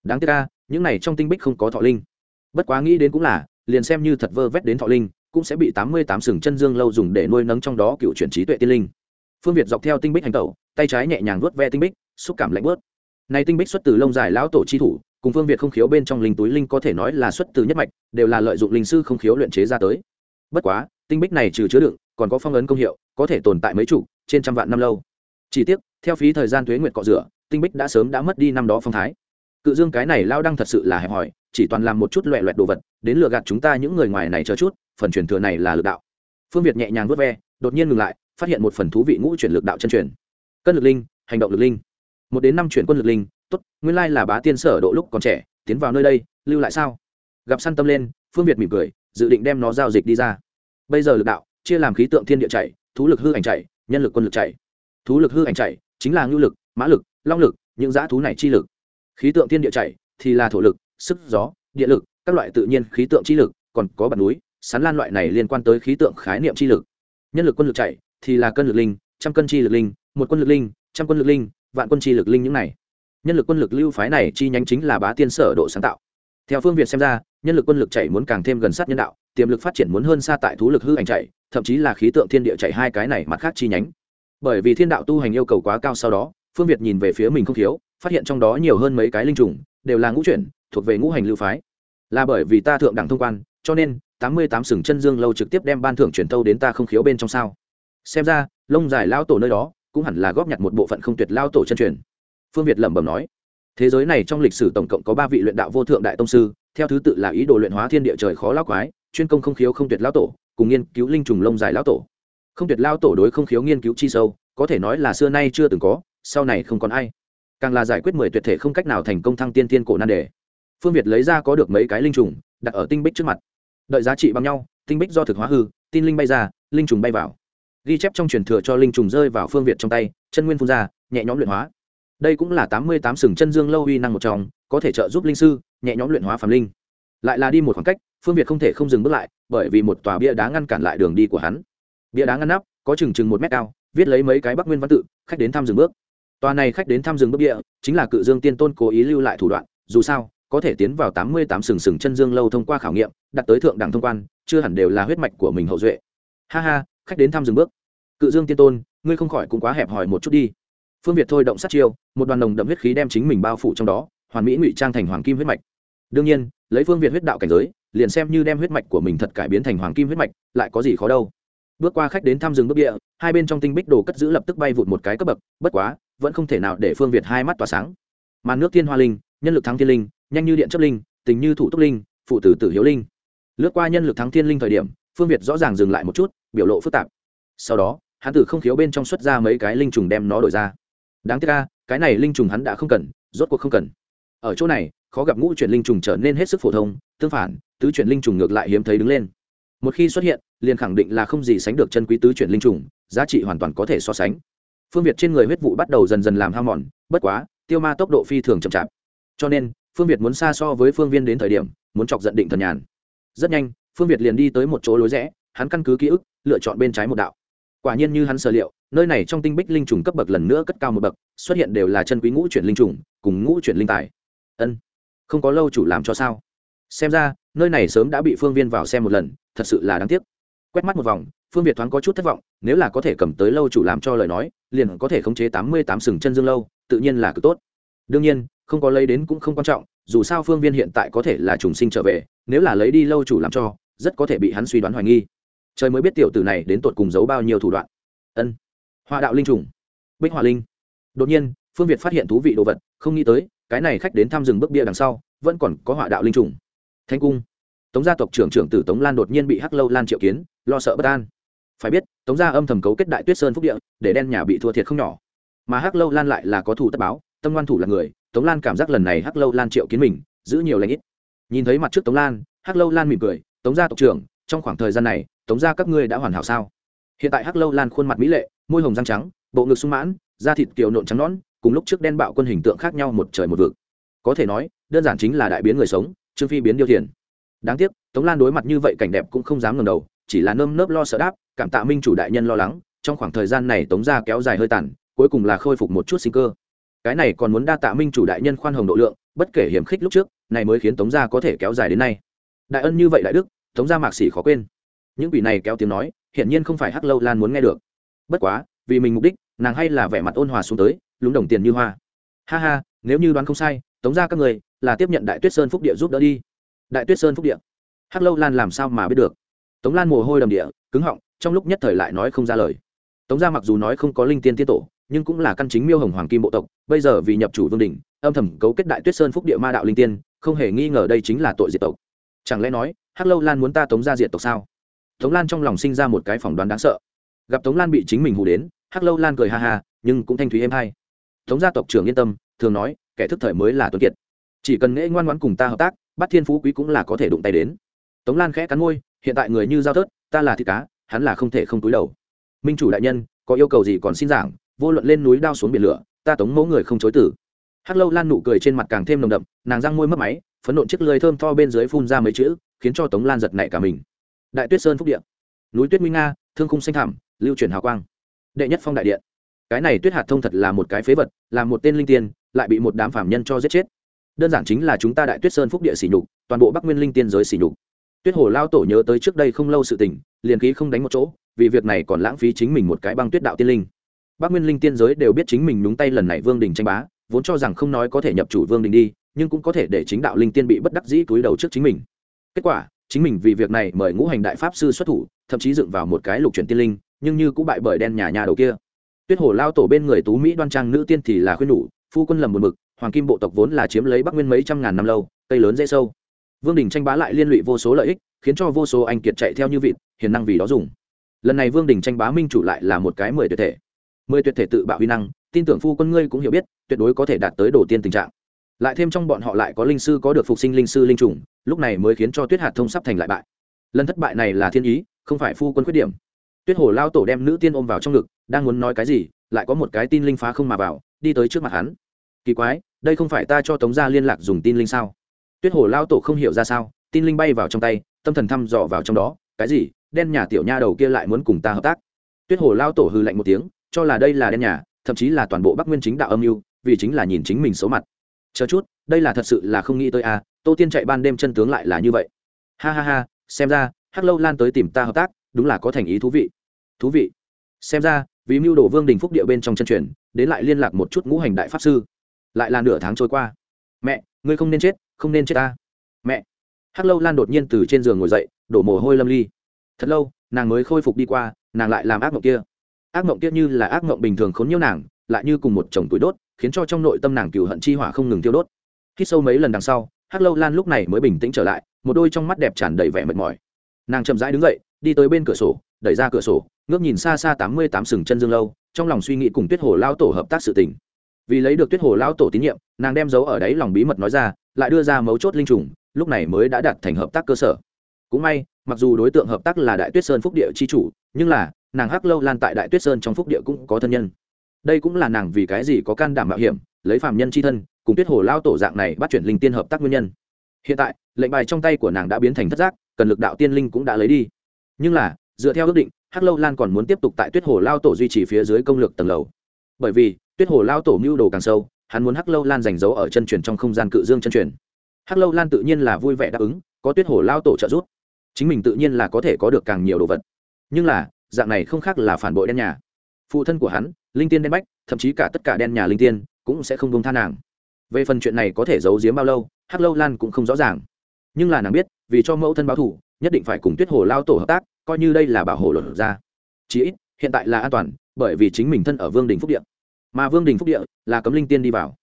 Đáng tiếc ca những này trong tinh bích không có thọ linh. Bất quá nghĩ đến cũng là, liền xem như thật vơ vét đến thọ linh, cũng sẽ bị tám mươi tám sừng chân dương lâu dùng để nuôi nấng trong đó cựu chuyển trí tuệ tiên linh. Phương việt dọc theo tinh bích hành tẩu, tay trái nhẹ nhàng vuốt ve tinh bích, xúc cảm lạnh bớt này tinh bích xuất từ lông dài lão tổ chi thủ, cùng phương việt không khiếu bên trong linh túi linh có thể nói là xuất từ nhất mạch, đều là lợi dụng linh sư không khiếu luyện chế ra tới. Bất quá, tinh bích này trừ chứa đựng, còn có phong ấn công hiệu, có thể tồn tại mấy chủ, trên trăm vạn năm lâu. Chỉ tiếc, theo phí thời gian thuế nguyệt cọ rửa, tinh bích đã sớm đã mất đi năm đó phong thái cự dương cái này lao đăng thật sự là hẹp hòi, chỉ toàn làm một chút loẹ loẹt đồ vật, đến lừa gạt chúng ta những người ngoài này chờ chút, phần truyền thừa này là lực đạo. Phương việt nhẹ nhàng vớt ve, đột nhiên ngừng lại, phát hiện một phần thú vị ngũ chuyển lực đạo chân truyền. Cân lực linh, hành động lực linh. Một đến năm chuyển quân lực linh, tốt, nguyên lai là bá tiên sở độ lúc còn trẻ, tiến vào nơi đây, lưu lại sao? Gặp săn tâm lên, phương việt mỉm cười, dự định đem nó giao dịch đi ra. Bây giờ lực đạo, chia làm khí tượng thiên địa chạy thú lực hư ảnh chạy nhân lực quân lực chạy thú lực hư ảnh chạy chính là ngưu lực, mã lực, long lực, những dã thú này chi lực khí tượng thiên địa chạy thì là thổ lực, sức gió, địa lực, các loại tự nhiên khí tượng chi lực, còn có bản núi, sán lan loại này liên quan tới khí tượng khái niệm chi lực. Nhân lực quân lực chạy thì là cân lực linh, trăm cân chi lực linh, một quân lực linh, trăm quân lực linh, vạn quân chi lực linh những này. Nhân lực quân lực lưu phái này chi nhánh chính là bá tiên sở độ sáng tạo. Theo phương việt xem ra, nhân lực quân lực chạy muốn càng thêm gần sát nhân đạo, tiềm lực phát triển muốn hơn xa tại thú lực hư ảnh chạy thậm chí là khí tượng thiên địa chạy hai cái này mặt khác chi nhánh. Bởi vì thiên đạo tu hành yêu cầu quá cao sau đó, phương việt nhìn về phía mình không thiếu phát hiện trong đó nhiều hơn mấy cái linh trùng, đều là ngũ chuyển, thuộc về ngũ hành lưu phái. Là bởi vì ta thượng đẳng thông quan, cho nên tám mươi tám sừng chân dương lâu trực tiếp đem ban thưởng truyền tâu đến ta không khiếu bên trong sao. Xem ra, lông dài lao tổ nơi đó, cũng hẳn là góp nhặt một bộ phận không tuyệt lao tổ chân truyền. Phương việt lẩm bẩm nói, thế giới này trong lịch sử tổng cộng có ba vị luyện đạo vô thượng đại tông sư, theo thứ tự là ý đồ luyện hóa thiên địa trời khó lao quái, chuyên công không khiếu không tuyệt lao tổ, cùng nghiên cứu linh trùng lông dài lao tổ. Không tuyệt lao tổ đối không khiếu nghiên cứu chi sâu, có thể nói là xưa nay chưa từng có, sau này không còn ai càng là giải quyết mười tuyệt thể không cách nào thành công thăng tiên tiên cổ nan đề. Phương việt lấy ra có được mấy cái linh trùng, đặt ở tinh bích trước mặt. Đợi giá trị bằng nhau, tinh bích do thực hóa hư, tin linh bay ra, linh trùng bay vào. Ghi chép trong truyền thừa cho linh trùng rơi vào phương việt trong tay, chân nguyên phun ra, nhẹ nhõm luyện hóa. Đây cũng là tám mươi tám sừng chân dương lâu uy năng một trong, có thể trợ giúp linh sư nhẹ nhõm luyện hóa phàm linh. Lại là đi một khoảng cách, phương việt không thể không dừng bước lại, bởi vì một tòa bia đá ngăn cản lại đường đi của hắn. Bia đá ngăn nắp, có chừng chừng một mét cao, viết lấy mấy cái bắc nguyên văn tự, khách đến thăm dừng bước tòa này khách đến thăm rừng bước địa, chính là cự dương tiên tôn cố ý lưu lại thủ đoạn dù sao có thể tiến vào tám mươi tám sừng sừng chân dương lâu thông qua khảo nghiệm đặt tới thượng đẳng thông quan chưa hẳn đều là huyết mạch của mình hậu duệ. Ha ha khách đến thăm rừng bước. Cự dương tiên tôn ngươi không khỏi cũng quá hẹp hòi một chút đi. Phương việt thôi động sát chiêu một đoàn nồng đậm huyết khí đem chính mình bao phủ trong đó hoàn mỹ ngụy trang thành hoàng kim huyết mạch. Đương nhiên lấy phương việt huyết đạo cảnh giới liền xem như đem huyết mạch của mình thật cải biến thành hoàng kim huyết mạch lại có gì khó đâu. Bước qua khách đến thăm rừng bước địa hai bên trong tinh bích đồ cất giữ lập tức bay vụt một cái cấp bậc bất quá vẫn không thể nào để phương việt hai mắt tỏa sáng. Màn nước thiên hoa linh, nhân lực thắng thiên linh, nhanh như điện chấp linh, tình như thủ túc linh, phụ tử tử hiếu linh. Lướt qua nhân lực thắng thiên linh thời điểm, phương việt rõ ràng dừng lại một chút, biểu lộ phức tạp. Sau đó, hắn tử không khiếu bên trong xuất ra mấy cái linh trùng đem nó đổi ra. Đáng tiếc ca cái này linh trùng hắn đã không cần, rốt cuộc không cần. Ở chỗ này, khó gặp ngũ chuyển linh trùng trở nên hết sức phổ thông, tương phản, tứ chuyển linh trùng ngược lại hiếm thấy đứng lên. Một khi xuất hiện, liền khẳng định là không gì sánh được chân quý tứ chuyển linh trùng, giá trị hoàn toàn có thể so sánh phương việt trên người huyết vụ bắt đầu dần dần làm hao mòn, bất quá, tiêu ma tốc độ phi thường chậm chạp. Cho nên, phương việt muốn xa so với phương viên đến thời điểm, muốn chọc giận định thần nhàn. Rất nhanh, phương việt liền đi tới một chỗ lối rẽ, hắn căn cứ ký ức, lựa chọn bên trái một đạo. Quả nhiên như hắn sở liệu, nơi này trong tinh bích linh trùng cấp bậc lần nữa cất cao một bậc, xuất hiện đều là chân quý ngũ chuyển linh trùng, cùng ngũ chuyển linh tài. Ân, không có lâu chủ làm cho sao? Xem ra, nơi này sớm đã bị phương viên vào xem một lần, thật sự là đáng tiếc. Quét mắt một vòng, phương việt thoáng có chút thất vọng nếu là có thể cầm tới lâu chủ làm cho lời nói, liền có thể khống chế tám mươi tám sừng chân dương lâu, tự nhiên là cực tốt. Đương nhiên, không có lấy đến cũng không quan trọng, dù sao phương viên hiện tại có thể là trùng sinh trở về, nếu là lấy đi lâu chủ làm cho, rất có thể bị hắn suy đoán hoài nghi. Trời mới biết tiểu tử này đến tột cùng giấu bao nhiêu thủ đoạn. Ân. Hoa đạo linh trùng. Bích họa linh. Đột nhiên, phương việt phát hiện thú vị đồ vật, không nghĩ tới, cái này khách đến thăm rừng bước bia đằng sau, vẫn còn có họa đạo linh trùng. Thanh cung. Tống gia tộc trưởng trưởng tử tống lan đột nhiên bị hắc lâu lan triệu kiến, lo sợ bất an phải biết, tống gia âm thầm cấu kết đại tuyết sơn phúc địa, để đen nhà bị thua thiệt không nhỏ. Mà hắc lâu lan lại là có thủ tất báo, tâm ngoan thủ là người, tống lan cảm giác lần này hắc lâu lan triệu kiến mình, giữ nhiều lãnh ít. Nhìn thấy mặt trước tống lan, hắc lâu lan mỉm cười, tống gia tộc trưởng, trong khoảng thời gian này, tống gia các ngươi đã hoàn hảo sao? Hiện tại hắc lâu lan khuôn mặt mỹ lệ, môi hồng răng trắng, bộ ngực sung mãn, da thịt kiều nộn trắng nõn, cùng lúc trước đen bạo quân hình tượng khác nhau một trời một vực. Có thể nói, đơn giản chính là đại biến người sống, trương phi biến điêu thiền. Đáng tiếc, tống lan đối mặt như vậy cảnh đẹp cũng không dám ngầm đầu, chỉ là nơm nớp lo sợ đáp cảm tạ minh chủ đại nhân lo lắng, trong khoảng thời gian này tống gia kéo dài hơi tàn, cuối cùng là khôi phục một chút sinh cơ. Cái này còn muốn đa tạ minh chủ đại nhân khoan hồng độ lượng, bất kể hiểm khích lúc trước, này mới khiến tống gia có thể kéo dài đến nay. Đại ân như vậy đại đức, tống gia mạc sĩ khó quên. Những vị này kéo tiếng nói, hiển nhiên không phải hắc lâu lan muốn nghe được. Bất quá, vì mình mục đích, nàng hay là vẻ mặt ôn hòa xuống tới, lúng đồng tiền như hoa. Ha ha, nếu như đoán không sai, tống gia các người, là tiếp nhận đại tuyết sơn phúc địa giúp đỡ đi. Đại tuyết sơn phúc địa. Hắc lâu lan làm sao mà biết được? Tống lan mồ hôi đầm địa, cứng họng trong lúc nhất thời lại nói không ra lời. Tống gia mặc dù nói không có linh tiên tiên tổ, nhưng cũng là căn chính miêu hồng hoàng kim bộ tộc, bây giờ vì nhập chủ vương đình âm thầm cấu kết đại tuyết sơn phúc địa ma đạo linh tiên, không hề nghi ngờ đây chính là tội diệt tộc. Chẳng lẽ nói, hắc lâu lan muốn ta tống ra diệt tộc sao? Tống lan trong lòng sinh ra một cái phỏng đoán đáng sợ. Gặp tống lan bị chính mình hù đến, hắc lâu lan cười ha ha, nhưng cũng thanh thúy êm hay. Tống gia tộc trưởng yên tâm, thường nói, kẻ thức thời mới là tuấn kiệt. Chỉ cần nghệ ngoan ngoãn cùng ta hợp tác, bắt thiên phú quý cũng là có thể đụng tay đến. Tống lan khẽ cắn môi, hiện tại người như giao thớt, ta là thịt cá hắn là không thể không túi đầu. Minh chủ đại nhân, có yêu cầu gì còn xin giảng, vô luận lên núi đao xuống biển lửa, ta tống mẫu người không chối tử hắc lâu lan nụ cười trên mặt càng thêm nồng đậm, nàng răng môi mất máy, phấn nộn chiếc lưới thơm tho bên dưới phun ra mấy chữ, khiến cho tống lan giật nảy cả mình. Đại tuyết sơn phúc điện núi tuyết nguy nga, thương khung xanh thảm lưu truyền hào quang. Đệ nhất phong đại điện. Cái này tuyết hạt thông thật là một cái phế vật, là một tên linh tiên, lại bị một đám phạm nhân cho giết chết. Đơn giản chính là chúng ta đại tuyết sơn phúc địa sỉ nhục, toàn bộ bắc nguyên linh tiên giới sỉ nhục. Tuyết hồ lao tổ nhớ tới trước đây không lâu sự tình liền khí không đánh một chỗ, vì việc này còn lãng phí chính mình một cái băng tuyết đạo tiên linh. Bắc nguyên linh tiên giới đều biết chính mình nhúng tay lần này vương đình tranh bá, vốn cho rằng không nói có thể nhập chủ vương đình đi, nhưng cũng có thể để chính đạo linh tiên bị bất đắc dĩ túi đầu trước chính mình. Kết quả, chính mình vì việc này mời ngũ hành đại pháp sư xuất thủ, thậm chí dựng vào một cái lục truyền tiên linh, nhưng như cũng bại bởi đen nhà nhà đầu kia. Tuyết hồ lao tổ bên người tú mỹ đoan trang nữ tiên thì là khuyên nhủ, phu quân lầm một mực hoàng kim bộ tộc vốn là chiếm lấy bắc nguyên mấy trăm ngàn năm lâu, cây lớn dễ sâu. Vương đình tranh bá lại liên lụy vô số lợi ích, khiến cho vô số anh kiệt chạy theo như vịt hiền năng vì đó dùng. Lần này vương đình tranh bá minh chủ lại là một cái mười tuyệt thể. Mười tuyệt thể tự bạo huy năng, tin tưởng phu quân ngươi cũng hiểu biết, tuyệt đối có thể đạt tới đồ tiên tình trạng. Lại thêm trong bọn họ lại có linh sư có được phục sinh linh sư linh trùng, lúc này mới khiến cho tuyết hạt thông sắp thành lại bại. Lần thất bại này là thiên ý, không phải phu quân khuyết điểm. Tuyết hồ lao tổ đem nữ tiên ôm vào trong ngực, đang muốn nói cái gì, lại có một cái tin linh phá không mà vào, đi tới trước mặt hắn. Kỳ quái, đây không phải ta cho tống gia liên lạc dùng tin linh sao? Tuyết hồ lao tổ không hiểu ra sao, tin linh bay vào trong tay, tâm thần thăm dò vào trong đó cái gì, đen nhà tiểu nha đầu kia lại muốn cùng ta hợp tác. Tuyết hồ lao tổ hư lạnh một tiếng, cho là đây là đen nhà, thậm chí là toàn bộ bắc nguyên chính đạo âm mưu, vì chính là nhìn chính mình xấu mặt. Chờ chút, đây là thật sự là không nghĩ tới à tô tiên chạy ban đêm chân tướng lại là như vậy. Ha ha ha, xem ra, hắc lâu lan tới tìm ta hợp tác, đúng là có thành ý thú vị. Thú vị. Xem ra, vì mưu đồ vương đình phúc địa bên trong chân truyền, đến lại liên lạc một chút ngũ hành đại pháp sư. Lại là nửa tháng trôi qua. Mẹ, ngươi không nên chết, không nên chết ta. Mẹ. Hắc lâu lan đột nhiên từ trên giường ngồi dậy đổ mồ hôi lâm ly. Thật lâu, nàng mới khôi phục đi qua, nàng lại làm ác mộng kia. Ác mộng kia như là ác mộng bình thường khốn nhiễu nàng, lại như cùng một chồng tuổi đốt, khiến cho trong nội tâm nàng cựu hận chi hỏa không ngừng tiêu đốt. Khi sâu mấy lần đằng sau, hắc lâu lan lúc này mới bình tĩnh trở lại, một đôi trong mắt đẹp tràn đầy vẻ mệt mỏi. Nàng chậm rãi đứng dậy, đi tới bên cửa sổ, đẩy ra cửa sổ, ngước nhìn xa xa tám mươi tám sừng chân dương lâu, trong lòng suy nghĩ cùng tuyết hồ lao tổ hợp tác sự tình. Vì lấy được tuyết hồ lao tổ tín nhiệm, nàng đem dấu ở đấy lòng bí mật nói ra, lại đưa ra mấu chốt linh trùng, lúc này mới đã đạt thành hợp tác cơ sở cũng may, mặc dù đối tượng hợp tác là đại tuyết sơn phúc địa chi chủ, nhưng là, nàng hắc lâu lan tại đại tuyết sơn trong phúc địa cũng có thân nhân. Đây cũng là nàng vì cái gì có can đảm mạo hiểm, lấy phạm nhân c h i thân, cùng tuyết hồ lao tổ dạng này bắt chuyển linh tiên hợp tác nguyên nhân. Hiện tại, lệnh bài trong tay của nàng đã biến thành thất giác, cần lực đạo tiên linh cũng đã lấy đi. Nhưng là, dựa theo ước định, hắc lâu lan còn muốn tiếp tục tại tuyết hồ lao tổ duy trì phía dưới công lược tầng lầu. Bởi vì, tuyết hồ lao tổ mưu đồ càng sâu, hắn muốn hắc lâu lan giành dấu ở chân truyền trong không gian cự dương chân truyền. Hắc lâu lan tự nhiên là vui vẻ đáp ứng, có tuyết hồ lao tổ trợ giúp chính mình tự nhiên là có thể có được càng nhiều đồ vật. Nhưng là, dạng này không khác là phản bội đen nhà. Phụ thân của hắn, linh tiên đen bách, thậm chí cả tất cả đen nhà linh tiên, cũng sẽ không bông tha nàng. Về phần chuyện này có thể giấu giếm bao lâu, hắc lâu lan cũng không rõ ràng. Nhưng là nàng biết, vì cho mẫu thân báo thủ nhất định phải cùng tuyết hồ lao tổ hợp tác, coi như đây là bảo hộ luật ra. Chí ít, hiện tại là an toàn, bởi vì chính mình thân ở vương đình phúc địa. Mà vương đình phúc địa là cấm linh tiên đi vào.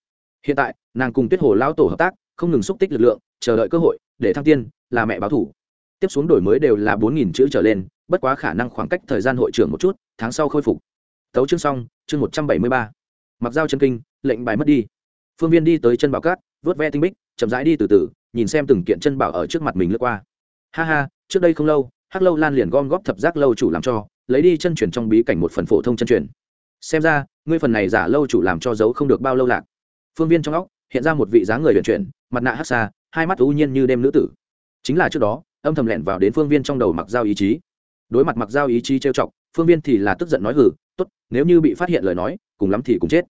Hiện tại, nàng cùng tuyết hồ lao tổ hợp tác, không ngừng xúc tích lực lượng, chờ đợi cơ hội để thăng tiên, là mẹ báo thủ tiếp xuống đổi mới đều là bốn nghìn chữ trở lên, bất quá khả năng khoảng cách thời gian hội trưởng một chút, tháng sau khôi phục. Tấu chương xong, chương một trăm bảy mươi ba. Mặc dao chân kinh, lệnh bài mất đi. Phương viên đi tới chân bảo cát, vớt ve tinh bích, chậm rãi đi từ từ, nhìn xem từng kiện chân bảo ở trước mặt mình lướt qua. Ha ha, trước đây không lâu, hắc lâu lan liền gom góp thập giác lâu chủ làm cho, lấy đi chân truyền trong bí cảnh một phần phổ thông chân truyền. Xem ra, ngươi phần này giả lâu chủ làm cho giấu không được bao lâu lạc. Phương viên trong óc, hiện ra một vị dáng người huyền chuyển, mặt nạ hắc xa, hai mắt u nhiên như đêm nữ tử. Chính là trước đó âm thầm lẹn vào đến phương viên trong đầu mặc giao ý chí. Đối mặt mặc giao ý chí trêu chọc, phương viên thì là tức giận nói hử tốt, nếu như bị phát hiện lời nói, cùng lắm thì cũng chết.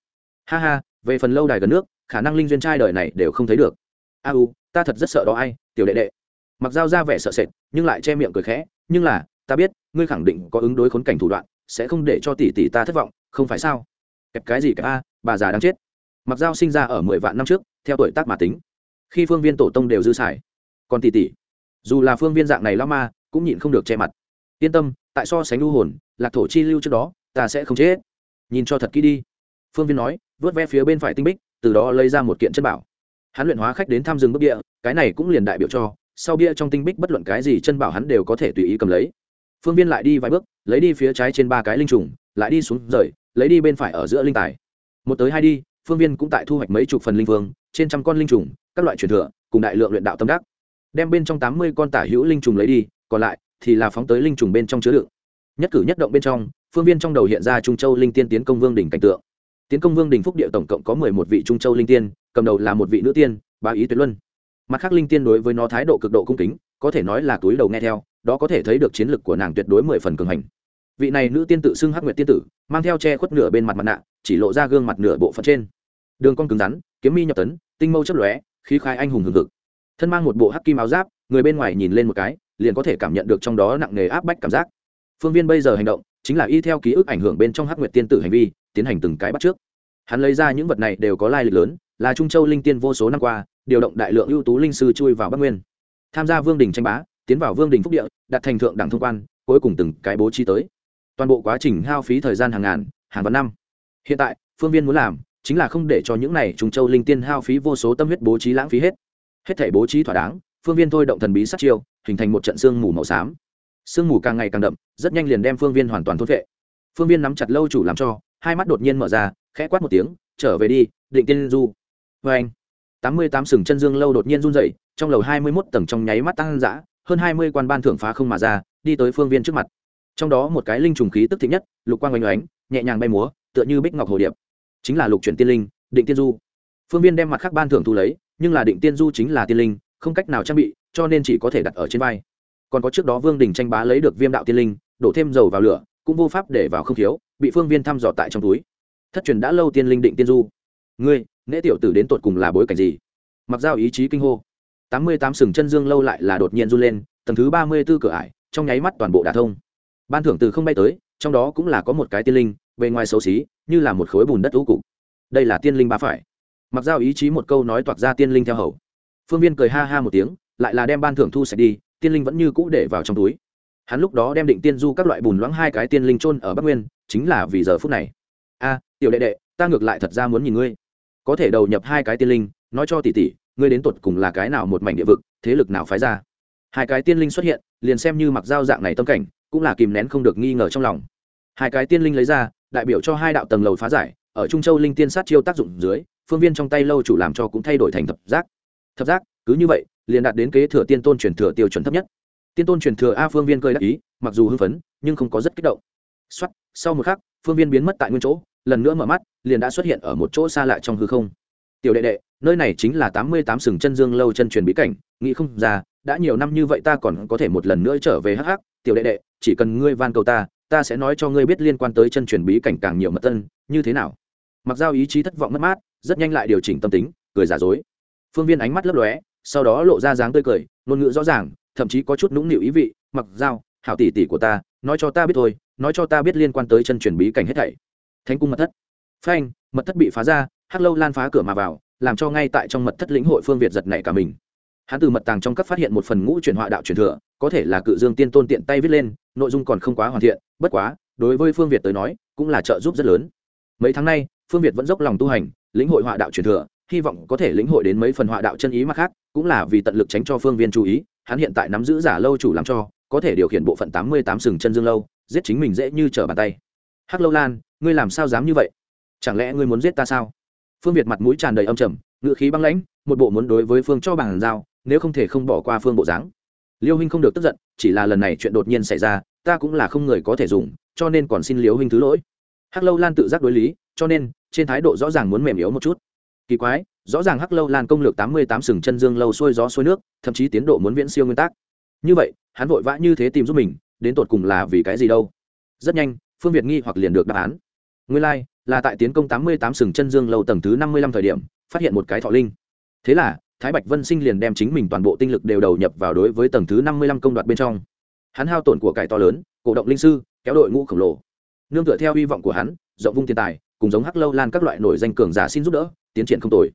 Ha ha, về phần lâu đài gần nước, khả năng linh duyên trai đời này đều không thấy được. A u, ta thật rất sợ đó ai, tiểu đệ đệ. Mặc dao ra vẻ sợ sệt, nhưng lại che miệng cười khẽ, nhưng là, ta biết, ngươi khẳng định có ứng đối khốn cảnh thủ đoạn, sẽ không để cho tỷ tỷ ta thất vọng, không phải sao? Kẹp cái gì kẹp a, bà già đang chết. Mặc dao sinh ra ở mười vạn năm trước, theo tuổi tác mà tính. Khi phương viên tổ tông đều dư xài, còn tỷ tỷ dù là phương viên dạng này lao ma, cũng nhịn không được che mặt. Yên tâm, tại so sánh lưu hồn, lạc thổ chi lưu trước đó, ta sẽ không chết. Nhìn cho thật kỹ đi. Phương viên nói, vớt ve phía bên phải tinh bích, từ đó lấy ra một kiện chân bảo. Hắn luyện hóa khách đến tham rừng bức địa cái này cũng liền đại biểu cho, sau bia trong tinh bích bất luận cái gì chân bảo hắn đều có thể tùy ý cầm lấy. Phương viên lại đi vài bước, lấy đi phía trái trên ba cái linh trùng, lại đi xuống rời, lấy đi bên phải ở giữa linh tài. Một tới hai đi, phương viên cũng tại thu hoạch mấy chục phần linh vương, trên trăm con linh trùng, các loại truyền thừa, cùng đại lượng luyện đạo tâm đắc đem bên trong tám mươi con tả hữu linh trùng lấy đi, còn lại thì là phóng tới linh trùng bên trong chứa đựng. Nhất cử nhất động bên trong, phương viên trong đầu hiện ra trung châu linh tiên tiến công vương đỉnh cảnh tượng. Tiến công vương đỉnh phúc địa tổng cộng có mười một vị trung châu linh tiên, cầm đầu là một vị nữ tiên ba ý tuyệt luân. Mặt khác linh tiên đối với nó thái độ cực độ cung kính, có thể nói là túi đầu nghe theo, đó có thể thấy được chiến lược của nàng tuyệt đối mười phần cường hành. Vị này nữ tiên tự xưng hắc nguyệt tiên tử, mang theo che khuất nửa bên mặt mặt nạ, chỉ lộ ra gương mặt nửa bộ phận trên. Đường con cứng rắn, kiếm mi nhập tấn, tinh mâu chấp lóe, khí khai anh hùng hừng hực thân mang một bộ hắc kim áo giáp, người bên ngoài nhìn lên một cái, liền có thể cảm nhận được trong đó nặng nề áp bách cảm giác. Phương viên bây giờ hành động, chính là y theo ký ức ảnh hưởng bên trong hắc nguyệt tiên tử hành vi, tiến hành từng cái bắt trước. Hắn lấy ra những vật này đều có lai lịch lớn, là trung châu linh tiên vô số năm qua, điều động đại lượng ưu tú linh sư chui vào bắc nguyên. Tham gia vương đình tranh bá, tiến vào vương đình phúc địa, đặt thành thượng đẳng thông quan, cuối cùng từng cái bố trí tới. Toàn bộ quá trình hao phí thời gian hàng ngàn, hàng vạn năm. Hiện tại, phương viên muốn làm, chính là không để cho những này trung châu linh tiên hao phí vô số tâm huyết bố trí lãng phí hết hết thể bố trí thỏa đáng, phương viên thôi động thần bí sát chiêu, hình thành một trận sương mù màu xám. Sương mù càng ngày càng đậm, rất nhanh liền đem phương viên hoàn toàn thốt vệ phương viên nắm chặt lâu chủ làm cho, hai mắt đột nhiên mở ra, khẽ quát một tiếng, trở về đi, định tiên du. Vê anh, tám mươi tám sừng chân dương lâu đột nhiên run dậy trong lầu hai mươi mốt tầng trong nháy mắt tăng dã, hơn hai mươi quan ban thưởng phá không mà ra, đi tới phương viên trước mặt. Trong đó một cái linh trùng khí tức thịnh nhất, lục quang oanh oánh, nhẹ nhàng bay múa, tựa như bích ngọc hồ điệp. Chính là lục chuyển tiên linh, định tiên du. Phương viên đem mặt khác ban thưởng thu lấy nhưng là định tiên du chính là tiên linh, không cách nào trang bị, cho nên chỉ có thể đặt ở trên vai. Còn có trước đó vương đình tranh bá lấy được viêm đạo tiên linh, đổ thêm dầu vào lửa, cũng vô pháp để vào không thiếu, bị phương viên thăm dò tại trong túi. Thất truyền đã lâu tiên linh định tiên du. Ngươi, nễ tiểu tử đến tột cùng là bối cảnh gì? Mặc dao ý chí kinh hô. Tám mươi tám sừng chân dương lâu lại là đột nhiên run lên, tầng thứ ba mươi b ố cửa ải, trong nháy mắt toàn bộ đà thông. Ban thưởng từ không bay tới, trong đó cũng là có một cái tiên linh, bề ngoài xấu xí, như là một khối bùn đất ưu cục. Đây là tiên linh ba phải mặc giao ý chí một câu nói toạc ra tiên linh theo hầu. Phương viên cười ha ha một tiếng, lại là đem ban thưởng thu sạch đi, tiên linh vẫn như cũ để vào trong túi. Hắn lúc đó đem định tiên du các loại bùn loãng hai cái tiên linh trôn ở bắc nguyên, chính là vì giờ phút này. A, tiểu đệ đệ, ta ngược lại thật ra muốn nhìn ngươi. Có thể đầu nhập hai cái tiên linh, nói cho tỷ tỷ, ngươi đến tột cùng là cái nào một mảnh địa vực, thế lực nào phái ra? Hai cái tiên linh xuất hiện, liền xem như mặc dao dạng này tâm cảnh, cũng là kìm nén không được nghi ngờ trong lòng. Hai cái tiên linh lấy ra, đại biểu cho hai đạo tầng lầu phá giải, ở trung châu linh tiên sát chiêu tác dụng dưới phương viên trong tay lâu chủ làm cho cũng thay đổi thành thập giác. Thập giác, cứ như vậy, liền đạt đến kế thừa tiên tôn truyền thừa tiêu chuẩn thấp nhất. Tiên tôn truyền thừa a phương viên cơi đắc ý, mặc dù hưng phấn, nhưng không có rất kích động. Xuất sau một khắc, phương viên biến mất tại nguyên chỗ, lần nữa mở mắt, liền đã xuất hiện ở một chỗ xa lạ trong hư không. Tiểu đệ đệ, nơi này chính là tám mươi tám sừng chân dương lâu chân truyền bí cảnh, nghĩ không ra, đã nhiều năm như vậy ta còn có thể một lần nữa trở về hắc hắc. Tiểu đệ đệ, chỉ cần ngươi van cầu ta ta sẽ nói cho ngươi biết liên quan tới chân truyền bí cảnh càng nhiều mật tân, như thế nào. Mặc giao ý chí thất vọng mất mát rất nhanh lại điều chỉnh tâm tính, cười giả dối. Phương viên ánh mắt lấp lóe, sau đó lộ ra dáng tươi cười, ngôn ngữ rõ ràng, thậm chí có chút nũng nịu ý vị, mặc giao hảo tỷ tỷ của ta, nói cho ta biết thôi, nói cho ta biết liên quan tới chân truyền bí cảnh hết thảy. Thánh cung mật thất. Phanh, mật thất bị phá ra, hắc lâu lan phá cửa mà vào, làm cho ngay tại trong mật thất lĩnh hội phương việt giật nảy cả mình. Hắn từ mật tàng trong các phát hiện một phần ngũ truyền họa đạo truyền thừa, có thể là cự dương tiên tôn tiện tay viết lên, nội dung còn không quá hoàn thiện, bất quá, đối với phương việt tới nói, cũng là trợ giúp rất lớn. Mấy tháng nay phương việt vẫn dốc lòng tu hành, lĩnh hội họa đạo truyền thừa, hy vọng có thể lĩnh hội đến mấy phần họa đạo chân ý mặt khác, cũng là vì tận lực tránh cho phương viên chú ý, hắn hiện tại nắm giữ giả lâu chủ làm cho, có thể điều khiển bộ phận tám mươi tám sừng chân dương lâu, giết chính mình dễ như trở bàn tay. Hắc lâu lan, ngươi làm sao dám như vậy? Chẳng lẽ ngươi muốn giết ta sao? Phương việt mặt mũi tràn đầy âm trầm, ngựa khí băng lãnh, một bộ muốn đối với phương cho bằng giao, nếu không thể không bỏ qua phương bộ dáng. Liêu huynh không được tức giận, chỉ là lần này chuyện đột nhiên xảy ra, ta cũng là không người có thể dùng, cho nên còn xin liêu huynh thứ lỗi. Hắc lâu lan tự giác đối lý, cho nên trên thái độ rõ ràng muốn mềm yếu một chút. Kỳ quái rõ ràng hắc lâu lan công lược tám mươi tám sừng chân dương lâu xuôi gió xuôi nước thậm chí tiến độ muốn viễn siêu nguyên tắc. Như vậy hắn vội vã như thế tìm giúp mình đến tột cùng là vì cái gì đâu? Rất nhanh phương việt nghi hoặc liền được đáp án. Nguyên lai、like, là tại tiến công tám mươi tám sừng chân dương lâu tầng thứ năm mươi lăm thời điểm phát hiện một cái thọ linh. Thế là thái bạch vân sinh liền đem chính mình toàn bộ tinh lực đều đầu nhập vào đối với tầng thứ năm mươi lăm công đoạt bên trong. Hắn hao tổn của cải to lớn cổ động linh sư kéo đội ngũ khổng lồ. Nương tựa theo hy vọng của hắn rộng vung tiền tài cùng giống hắc lâu lan các loại nổi danh cường giả xin giúp đỡ, tiến triển không tồi.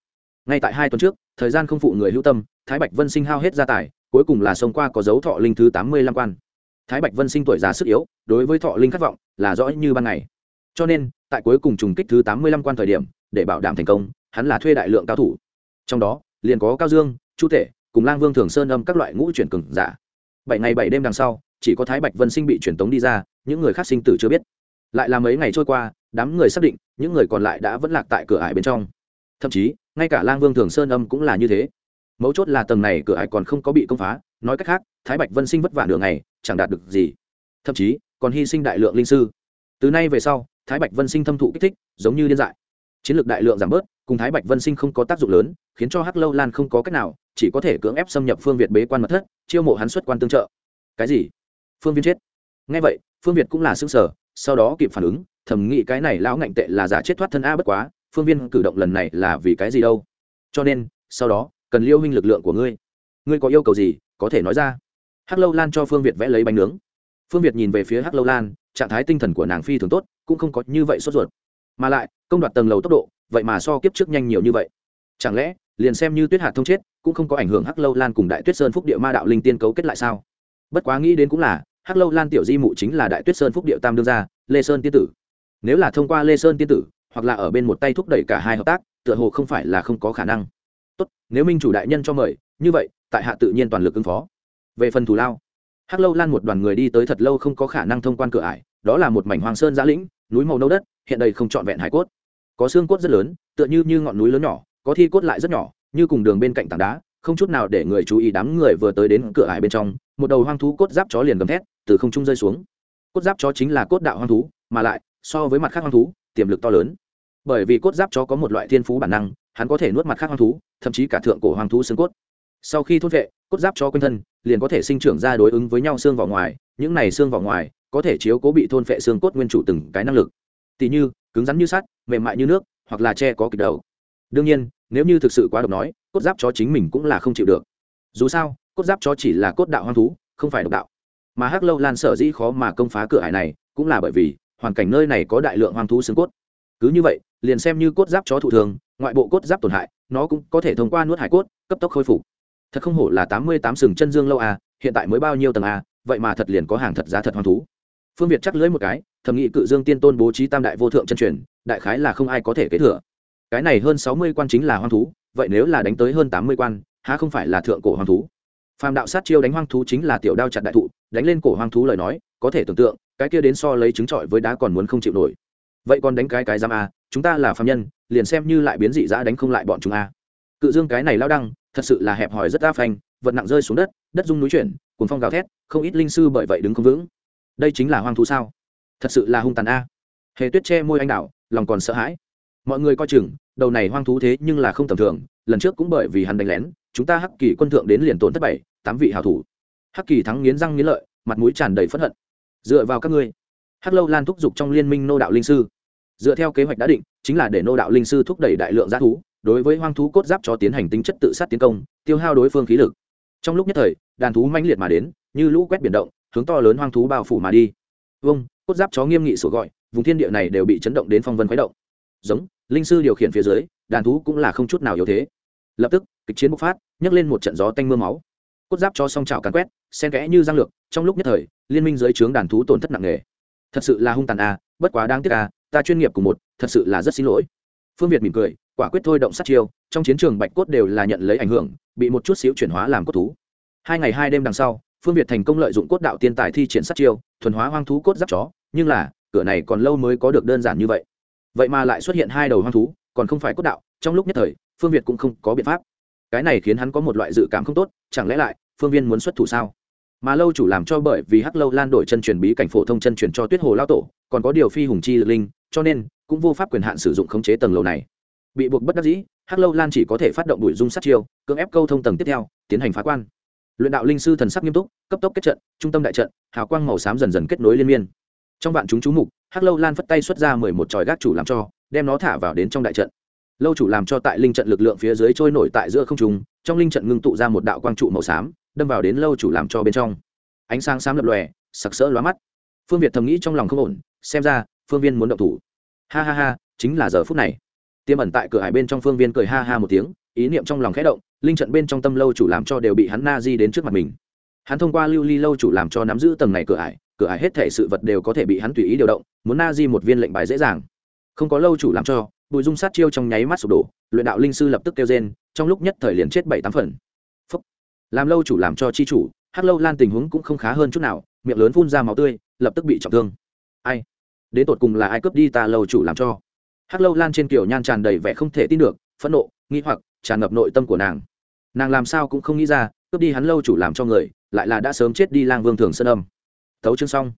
Ngay tại hai tuần trước, thời gian không phụ người hữu tâm, thái bạch vân sinh hao hết gia tài, cuối cùng là xông qua có dấu thọ linh thứ tám mươi lăm quan. Thái bạch vân sinh tuổi già sức yếu, đối với thọ linh khát vọng là rõ như ban ngày. Cho nên, tại cuối cùng trùng kích thứ tám mươi lăm quan thời điểm, để bảo đảm thành công, hắn là thuê đại lượng cao thủ. Trong đó, liền có cao dương, chu tể cùng lang vương thường sơn âm các loại ngũ chuyển cường giả. Bảy ngày bảy đêm đằng sau, chỉ có thái bạch vân sinh bị truyền tống đi ra, những người khác sinh tử chưa biết. Lại là mấy ngày trôi qua đám người xác định, những người còn lại đã vẫn lạc tại cửa ải bên trong. Thậm chí, ngay cả lang vương thường sơn âm cũng là như thế. Mấu chốt là tầng này cửa ải còn không có bị công phá, nói cách khác, thái bạch vân sinh vất vả nửa ngày, chẳng đạt được gì. Thậm chí, còn hy sinh đại lượng linh sư. Từ nay về sau, thái bạch vân sinh thâm thụ kích thích, giống như điên dại. Chiến lược đại lượng giảm bớt, cùng thái bạch vân sinh không có tác dụng lớn, khiến cho hắc lâu lan không có cách nào, chỉ có thể cưỡng ép xâm nhập phương việt bế quan mật thất, chiêu mộ hắn xuất quan tương trợ. Cái gì? Phương viên chết. Ngay vậy, phương việt cũng là xương sở sau đó kịp phản ứng thầm nghĩ cái này lão ngạnh tệ là giả chết thoát thân a bất quá, phương viên cử động lần này là vì cái gì đâu? Cho nên, sau đó, cần liêu huynh lực lượng của ngươi. Ngươi có yêu cầu gì, có thể nói ra. Hắc lâu lan cho phương việt vẽ lấy bánh nướng. Phương việt nhìn về phía hắc lâu lan, trạng thái tinh thần của nàng phi thường tốt, cũng không có như vậy sốt ruột. Mà lại, công đoạt tầng lầu tốc độ, vậy mà so kiếp trước nhanh nhiều như vậy. Chẳng lẽ, liền xem như tuyết hạt thông chết, cũng không có ảnh hưởng hắc lâu lan cùng đại tuyết sơn phúc địa ma đạo linh tiên cấu kết lại sao? Bất quá nghĩ đến cũng là, hắc lâu lan tiểu di mụ chính là đại tuyết sơn phúc địa tam đương gia, lê sơn tiên tử nếu là thông qua lê sơn tiên tử, hoặc là ở bên một tay thúc đẩy cả hai hợp tác, tựa hồ không phải là không có khả năng. Tốt, nếu minh chủ đại nhân cho mời, như vậy, tại hạ tự nhiên toàn lực ứng phó. Về phần thù lao, hắc lâu lan một đoàn người đi tới thật lâu không có khả năng thông quan cửa ải, đó là một mảnh hoàng sơn giã lĩnh, núi màu nâu đất, hiện đây không trọn vẹn hải cốt. Có xương cốt rất lớn, tựa như như ngọn núi lớn nhỏ, có thi cốt lại rất nhỏ, như cùng đường bên cạnh tảng đá, không chút nào để người chú ý đám người vừa tới đến cửa ải bên trong, một đầu hoang thú cốt giáp chó liền gầm thét, từ không trung rơi xuống. Cốt giáp chó chính là cốt đạo hoang thú, mà lại so với mặt khác hoang thú, tiềm lực to lớn. Bởi vì cốt giáp chó có một loại thiên phú bản năng, hắn có thể nuốt mặt khác hoang thú, thậm chí cả thượng cổ hoang thú xương cốt. Sau khi thốt vệ, cốt giáp chó quanh thân liền có thể sinh trưởng ra đối ứng với nhau xương vào ngoài, những này xương vào ngoài có thể chiếu cố bị thôn phệ xương cốt nguyên chủ từng cái năng lực. Tỉ như, cứng rắn như sắt, mềm mại như nước, hoặc là tre có kịch đầu. Đương nhiên, nếu như thực sự quá độc nói, cốt giáp chó chính mình cũng là không chịu được. Dù sao, cốt giáp chó chỉ là cốt đạo hoang thú, không phải độc đạo. Mà hắc lâu lan sở dĩ khó mà công phá cửa hải này, cũng là bởi vì hoàn cảnh nơi này có đại lượng hoang thú xương cốt. Cứ như vậy, liền xem như cốt giáp chó thụ thường, ngoại bộ cốt giáp tổn hại, nó cũng có thể thông qua nuốt hải cốt, cấp tốc khôi phục. Thật không hổ là tám mươi tám sừng chân dương lâu à hiện tại mới bao nhiêu tầng à vậy mà thật liền có hàng thật giá thật hoang thú. Phương việt chắc lưỡi một cái, thầm nghĩ cự dương tiên tôn bố trí tam đại vô thượng chân truyền, đại khái là không ai có thể kế thừa. Cái này hơn sáu mươi quan chính là hoang thú, vậy nếu là đánh tới hơn tám mươi quan, há không phải là thượng cổ hoang thú? Phàm đạo sát chiêu đánh hoang thú chính là tiểu đao chặt đại thụ, đánh lên cổ hoang thú lời nói, có thể tưởng tượng cái kia đến so lấy trứng trọi với đá còn muốn không chịu nổi. Vậy còn đánh cái cái giam a, chúng ta là phạm nhân, liền xem như lại biến dị dã đánh không lại bọn chúng a. Cự dương cái này lao đăng, thật sự là hẹp hòi rất áp phanh, vật nặng rơi xuống đất đất rung núi chuyển cuốn phong gào thét, không ít linh sư bởi vậy đứng không vững. Đây chính là hoang thú sao? Thật sự là hung tàn a. Hề tuyết che môi anh đảo, lòng còn sợ hãi. Mọi người coi chừng, đầu này hoang thú thế nhưng là không tầm thường, lần trước cũng bởi vì hắn đánh lén, chúng ta hắc kỳ quân thượng đến liền tổn thất bảy, tám vị hào thủ. Hắc kỳ thắng nghiến răng nghiến lợi, mặt mũi tràn đầy phẫn hận dựa vào các ngươi. Hắc lâu lan thúc giục trong liên minh nô đạo linh sư. Dựa theo kế hoạch đã định, chính là để nô đạo linh sư thúc đẩy đại lượng g thú, đối với hoang thú cốt giáp cho tiến hành tính chất tự sát tiến công, tiêu hao đối phương khí lực. Trong lúc nhất thời, đàn thú mãnh liệt mà đến, như lũ quét biển động, hướng to lớn hoang thú bao phủ mà đi. Vâng cốt giáp chó nghiêm nghị sủa gọi, vùng thiên địa này đều bị chấn động đến phong vân khuấy động. Giống, linh sư điều khiển phía dưới, đàn thú cũng là không chút nào yếu thế. Lập tức, kịch chiến bộc phát, nhấc lên một trận gió tanh mưa máu cốt giáp cho song trào càn quét, sen kẽ như giang lược, trong lúc nhất thời, liên minh dưới trướng đàn thú tổn thất nặng nề. Thật sự là hung tàn à bất quá đáng tiếc à ta chuyên nghiệp cùng một, thật sự là rất xin lỗi. Phương việt mỉm cười, quả quyết thôi động sát chiêu, trong chiến trường bạch cốt đều là nhận lấy ảnh hưởng, bị một chút xíu chuyển hóa làm cốt thú. Hai ngày hai đêm đằng sau, phương việt thành công lợi dụng cốt đạo tiên tài thi triển sát chiêu, thuần hóa hoang thú cốt giáp chó, nhưng là, cửa này còn lâu mới có được đơn giản như vậy. Vậy mà lại xuất hiện hai đầu hoang thú, còn không phải cốt đạo, trong lúc nhất thời, phương việt cũng không có biện pháp. Cái này khiến hắn có một loại dự cảm không tốt, chẳng lẽ lại phương viên muốn xuất thủ sao? Mà lâu chủ làm cho bởi vì hắc lâu lan đổi chân truyền bí cảnh phổ thông chân truyền cho tuyết hồ lao tổ, còn có điều phi hùng chi lực linh, cho nên cũng vô pháp quyền hạn sử dụng khống chế tầng lầu này. Bị buộc bất đắc dĩ, hắc lâu lan chỉ có thể phát động đuổi dung sát chiêu, cưỡng ép câu thông tầng tiếp theo, tiến hành phá quan. Luyện đạo linh sư thần sắc nghiêm túc, cấp tốc kết trận, trung tâm đại trận, hào quang màu xám dần dần kết nối liên miên. Trong vạn chúng chú mục, hắc lâu lan phất tay xuất ra mười một tròi gác chủ làm cho, đem nó thả vào đến trong đại trận. Lâu chủ làm cho tại linh trận lực lượng phía dưới trôi nổi tại giữa không trung, trong linh trận ngưng tụ ra một đạo quang trụ màu xám đâm vào đến lâu chủ làm cho bên trong. Ánh sáng xám lập lòe, sặc sỡ lóa mắt. Phương việt thầm nghĩ trong lòng không ổn, xem ra, phương viên muốn động thủ. Ha ha ha, chính là giờ phút này. Tiêm ẩn tại cửa hải bên trong phương viên cười ha ha một tiếng, ý niệm trong lòng khẽ động, linh trận bên trong tâm lâu chủ làm cho đều bị hắn na di đến trước mặt mình. Hắn thông qua lưu ly lâu chủ làm cho nắm giữ tầng này cửa hải cửa hải hết thể sự vật đều có thể bị hắn tùy ý điều động, muốn na di một viên lệnh bài dễ dàng. Không có lâu chủ làm cho bùi dung sát chiêu trong nháy mắt sụp đổ, luyện đạo linh sư lập tức kêu rên, trong lúc nhất thời liền chết bảy tám phần làm lâu chủ làm cho chi chủ hát lâu lan tình huống cũng không khá hơn chút nào, miệng lớn phun ra máu tươi, lập tức bị trọng thương. Ai? Đến tột cùng là ai cướp đi ta lâu chủ làm cho? Hát lâu lan trên kiểu nhan tràn đầy vẻ không thể tin được, phẫn nộ, nghi hoặc, tràn ngập nội tâm của nàng. Nàng làm sao cũng không nghĩ ra, cướp đi hắn lâu chủ làm cho người, lại là đã sớm chết đi lang vương thường sơn âm. Thấu chương xong.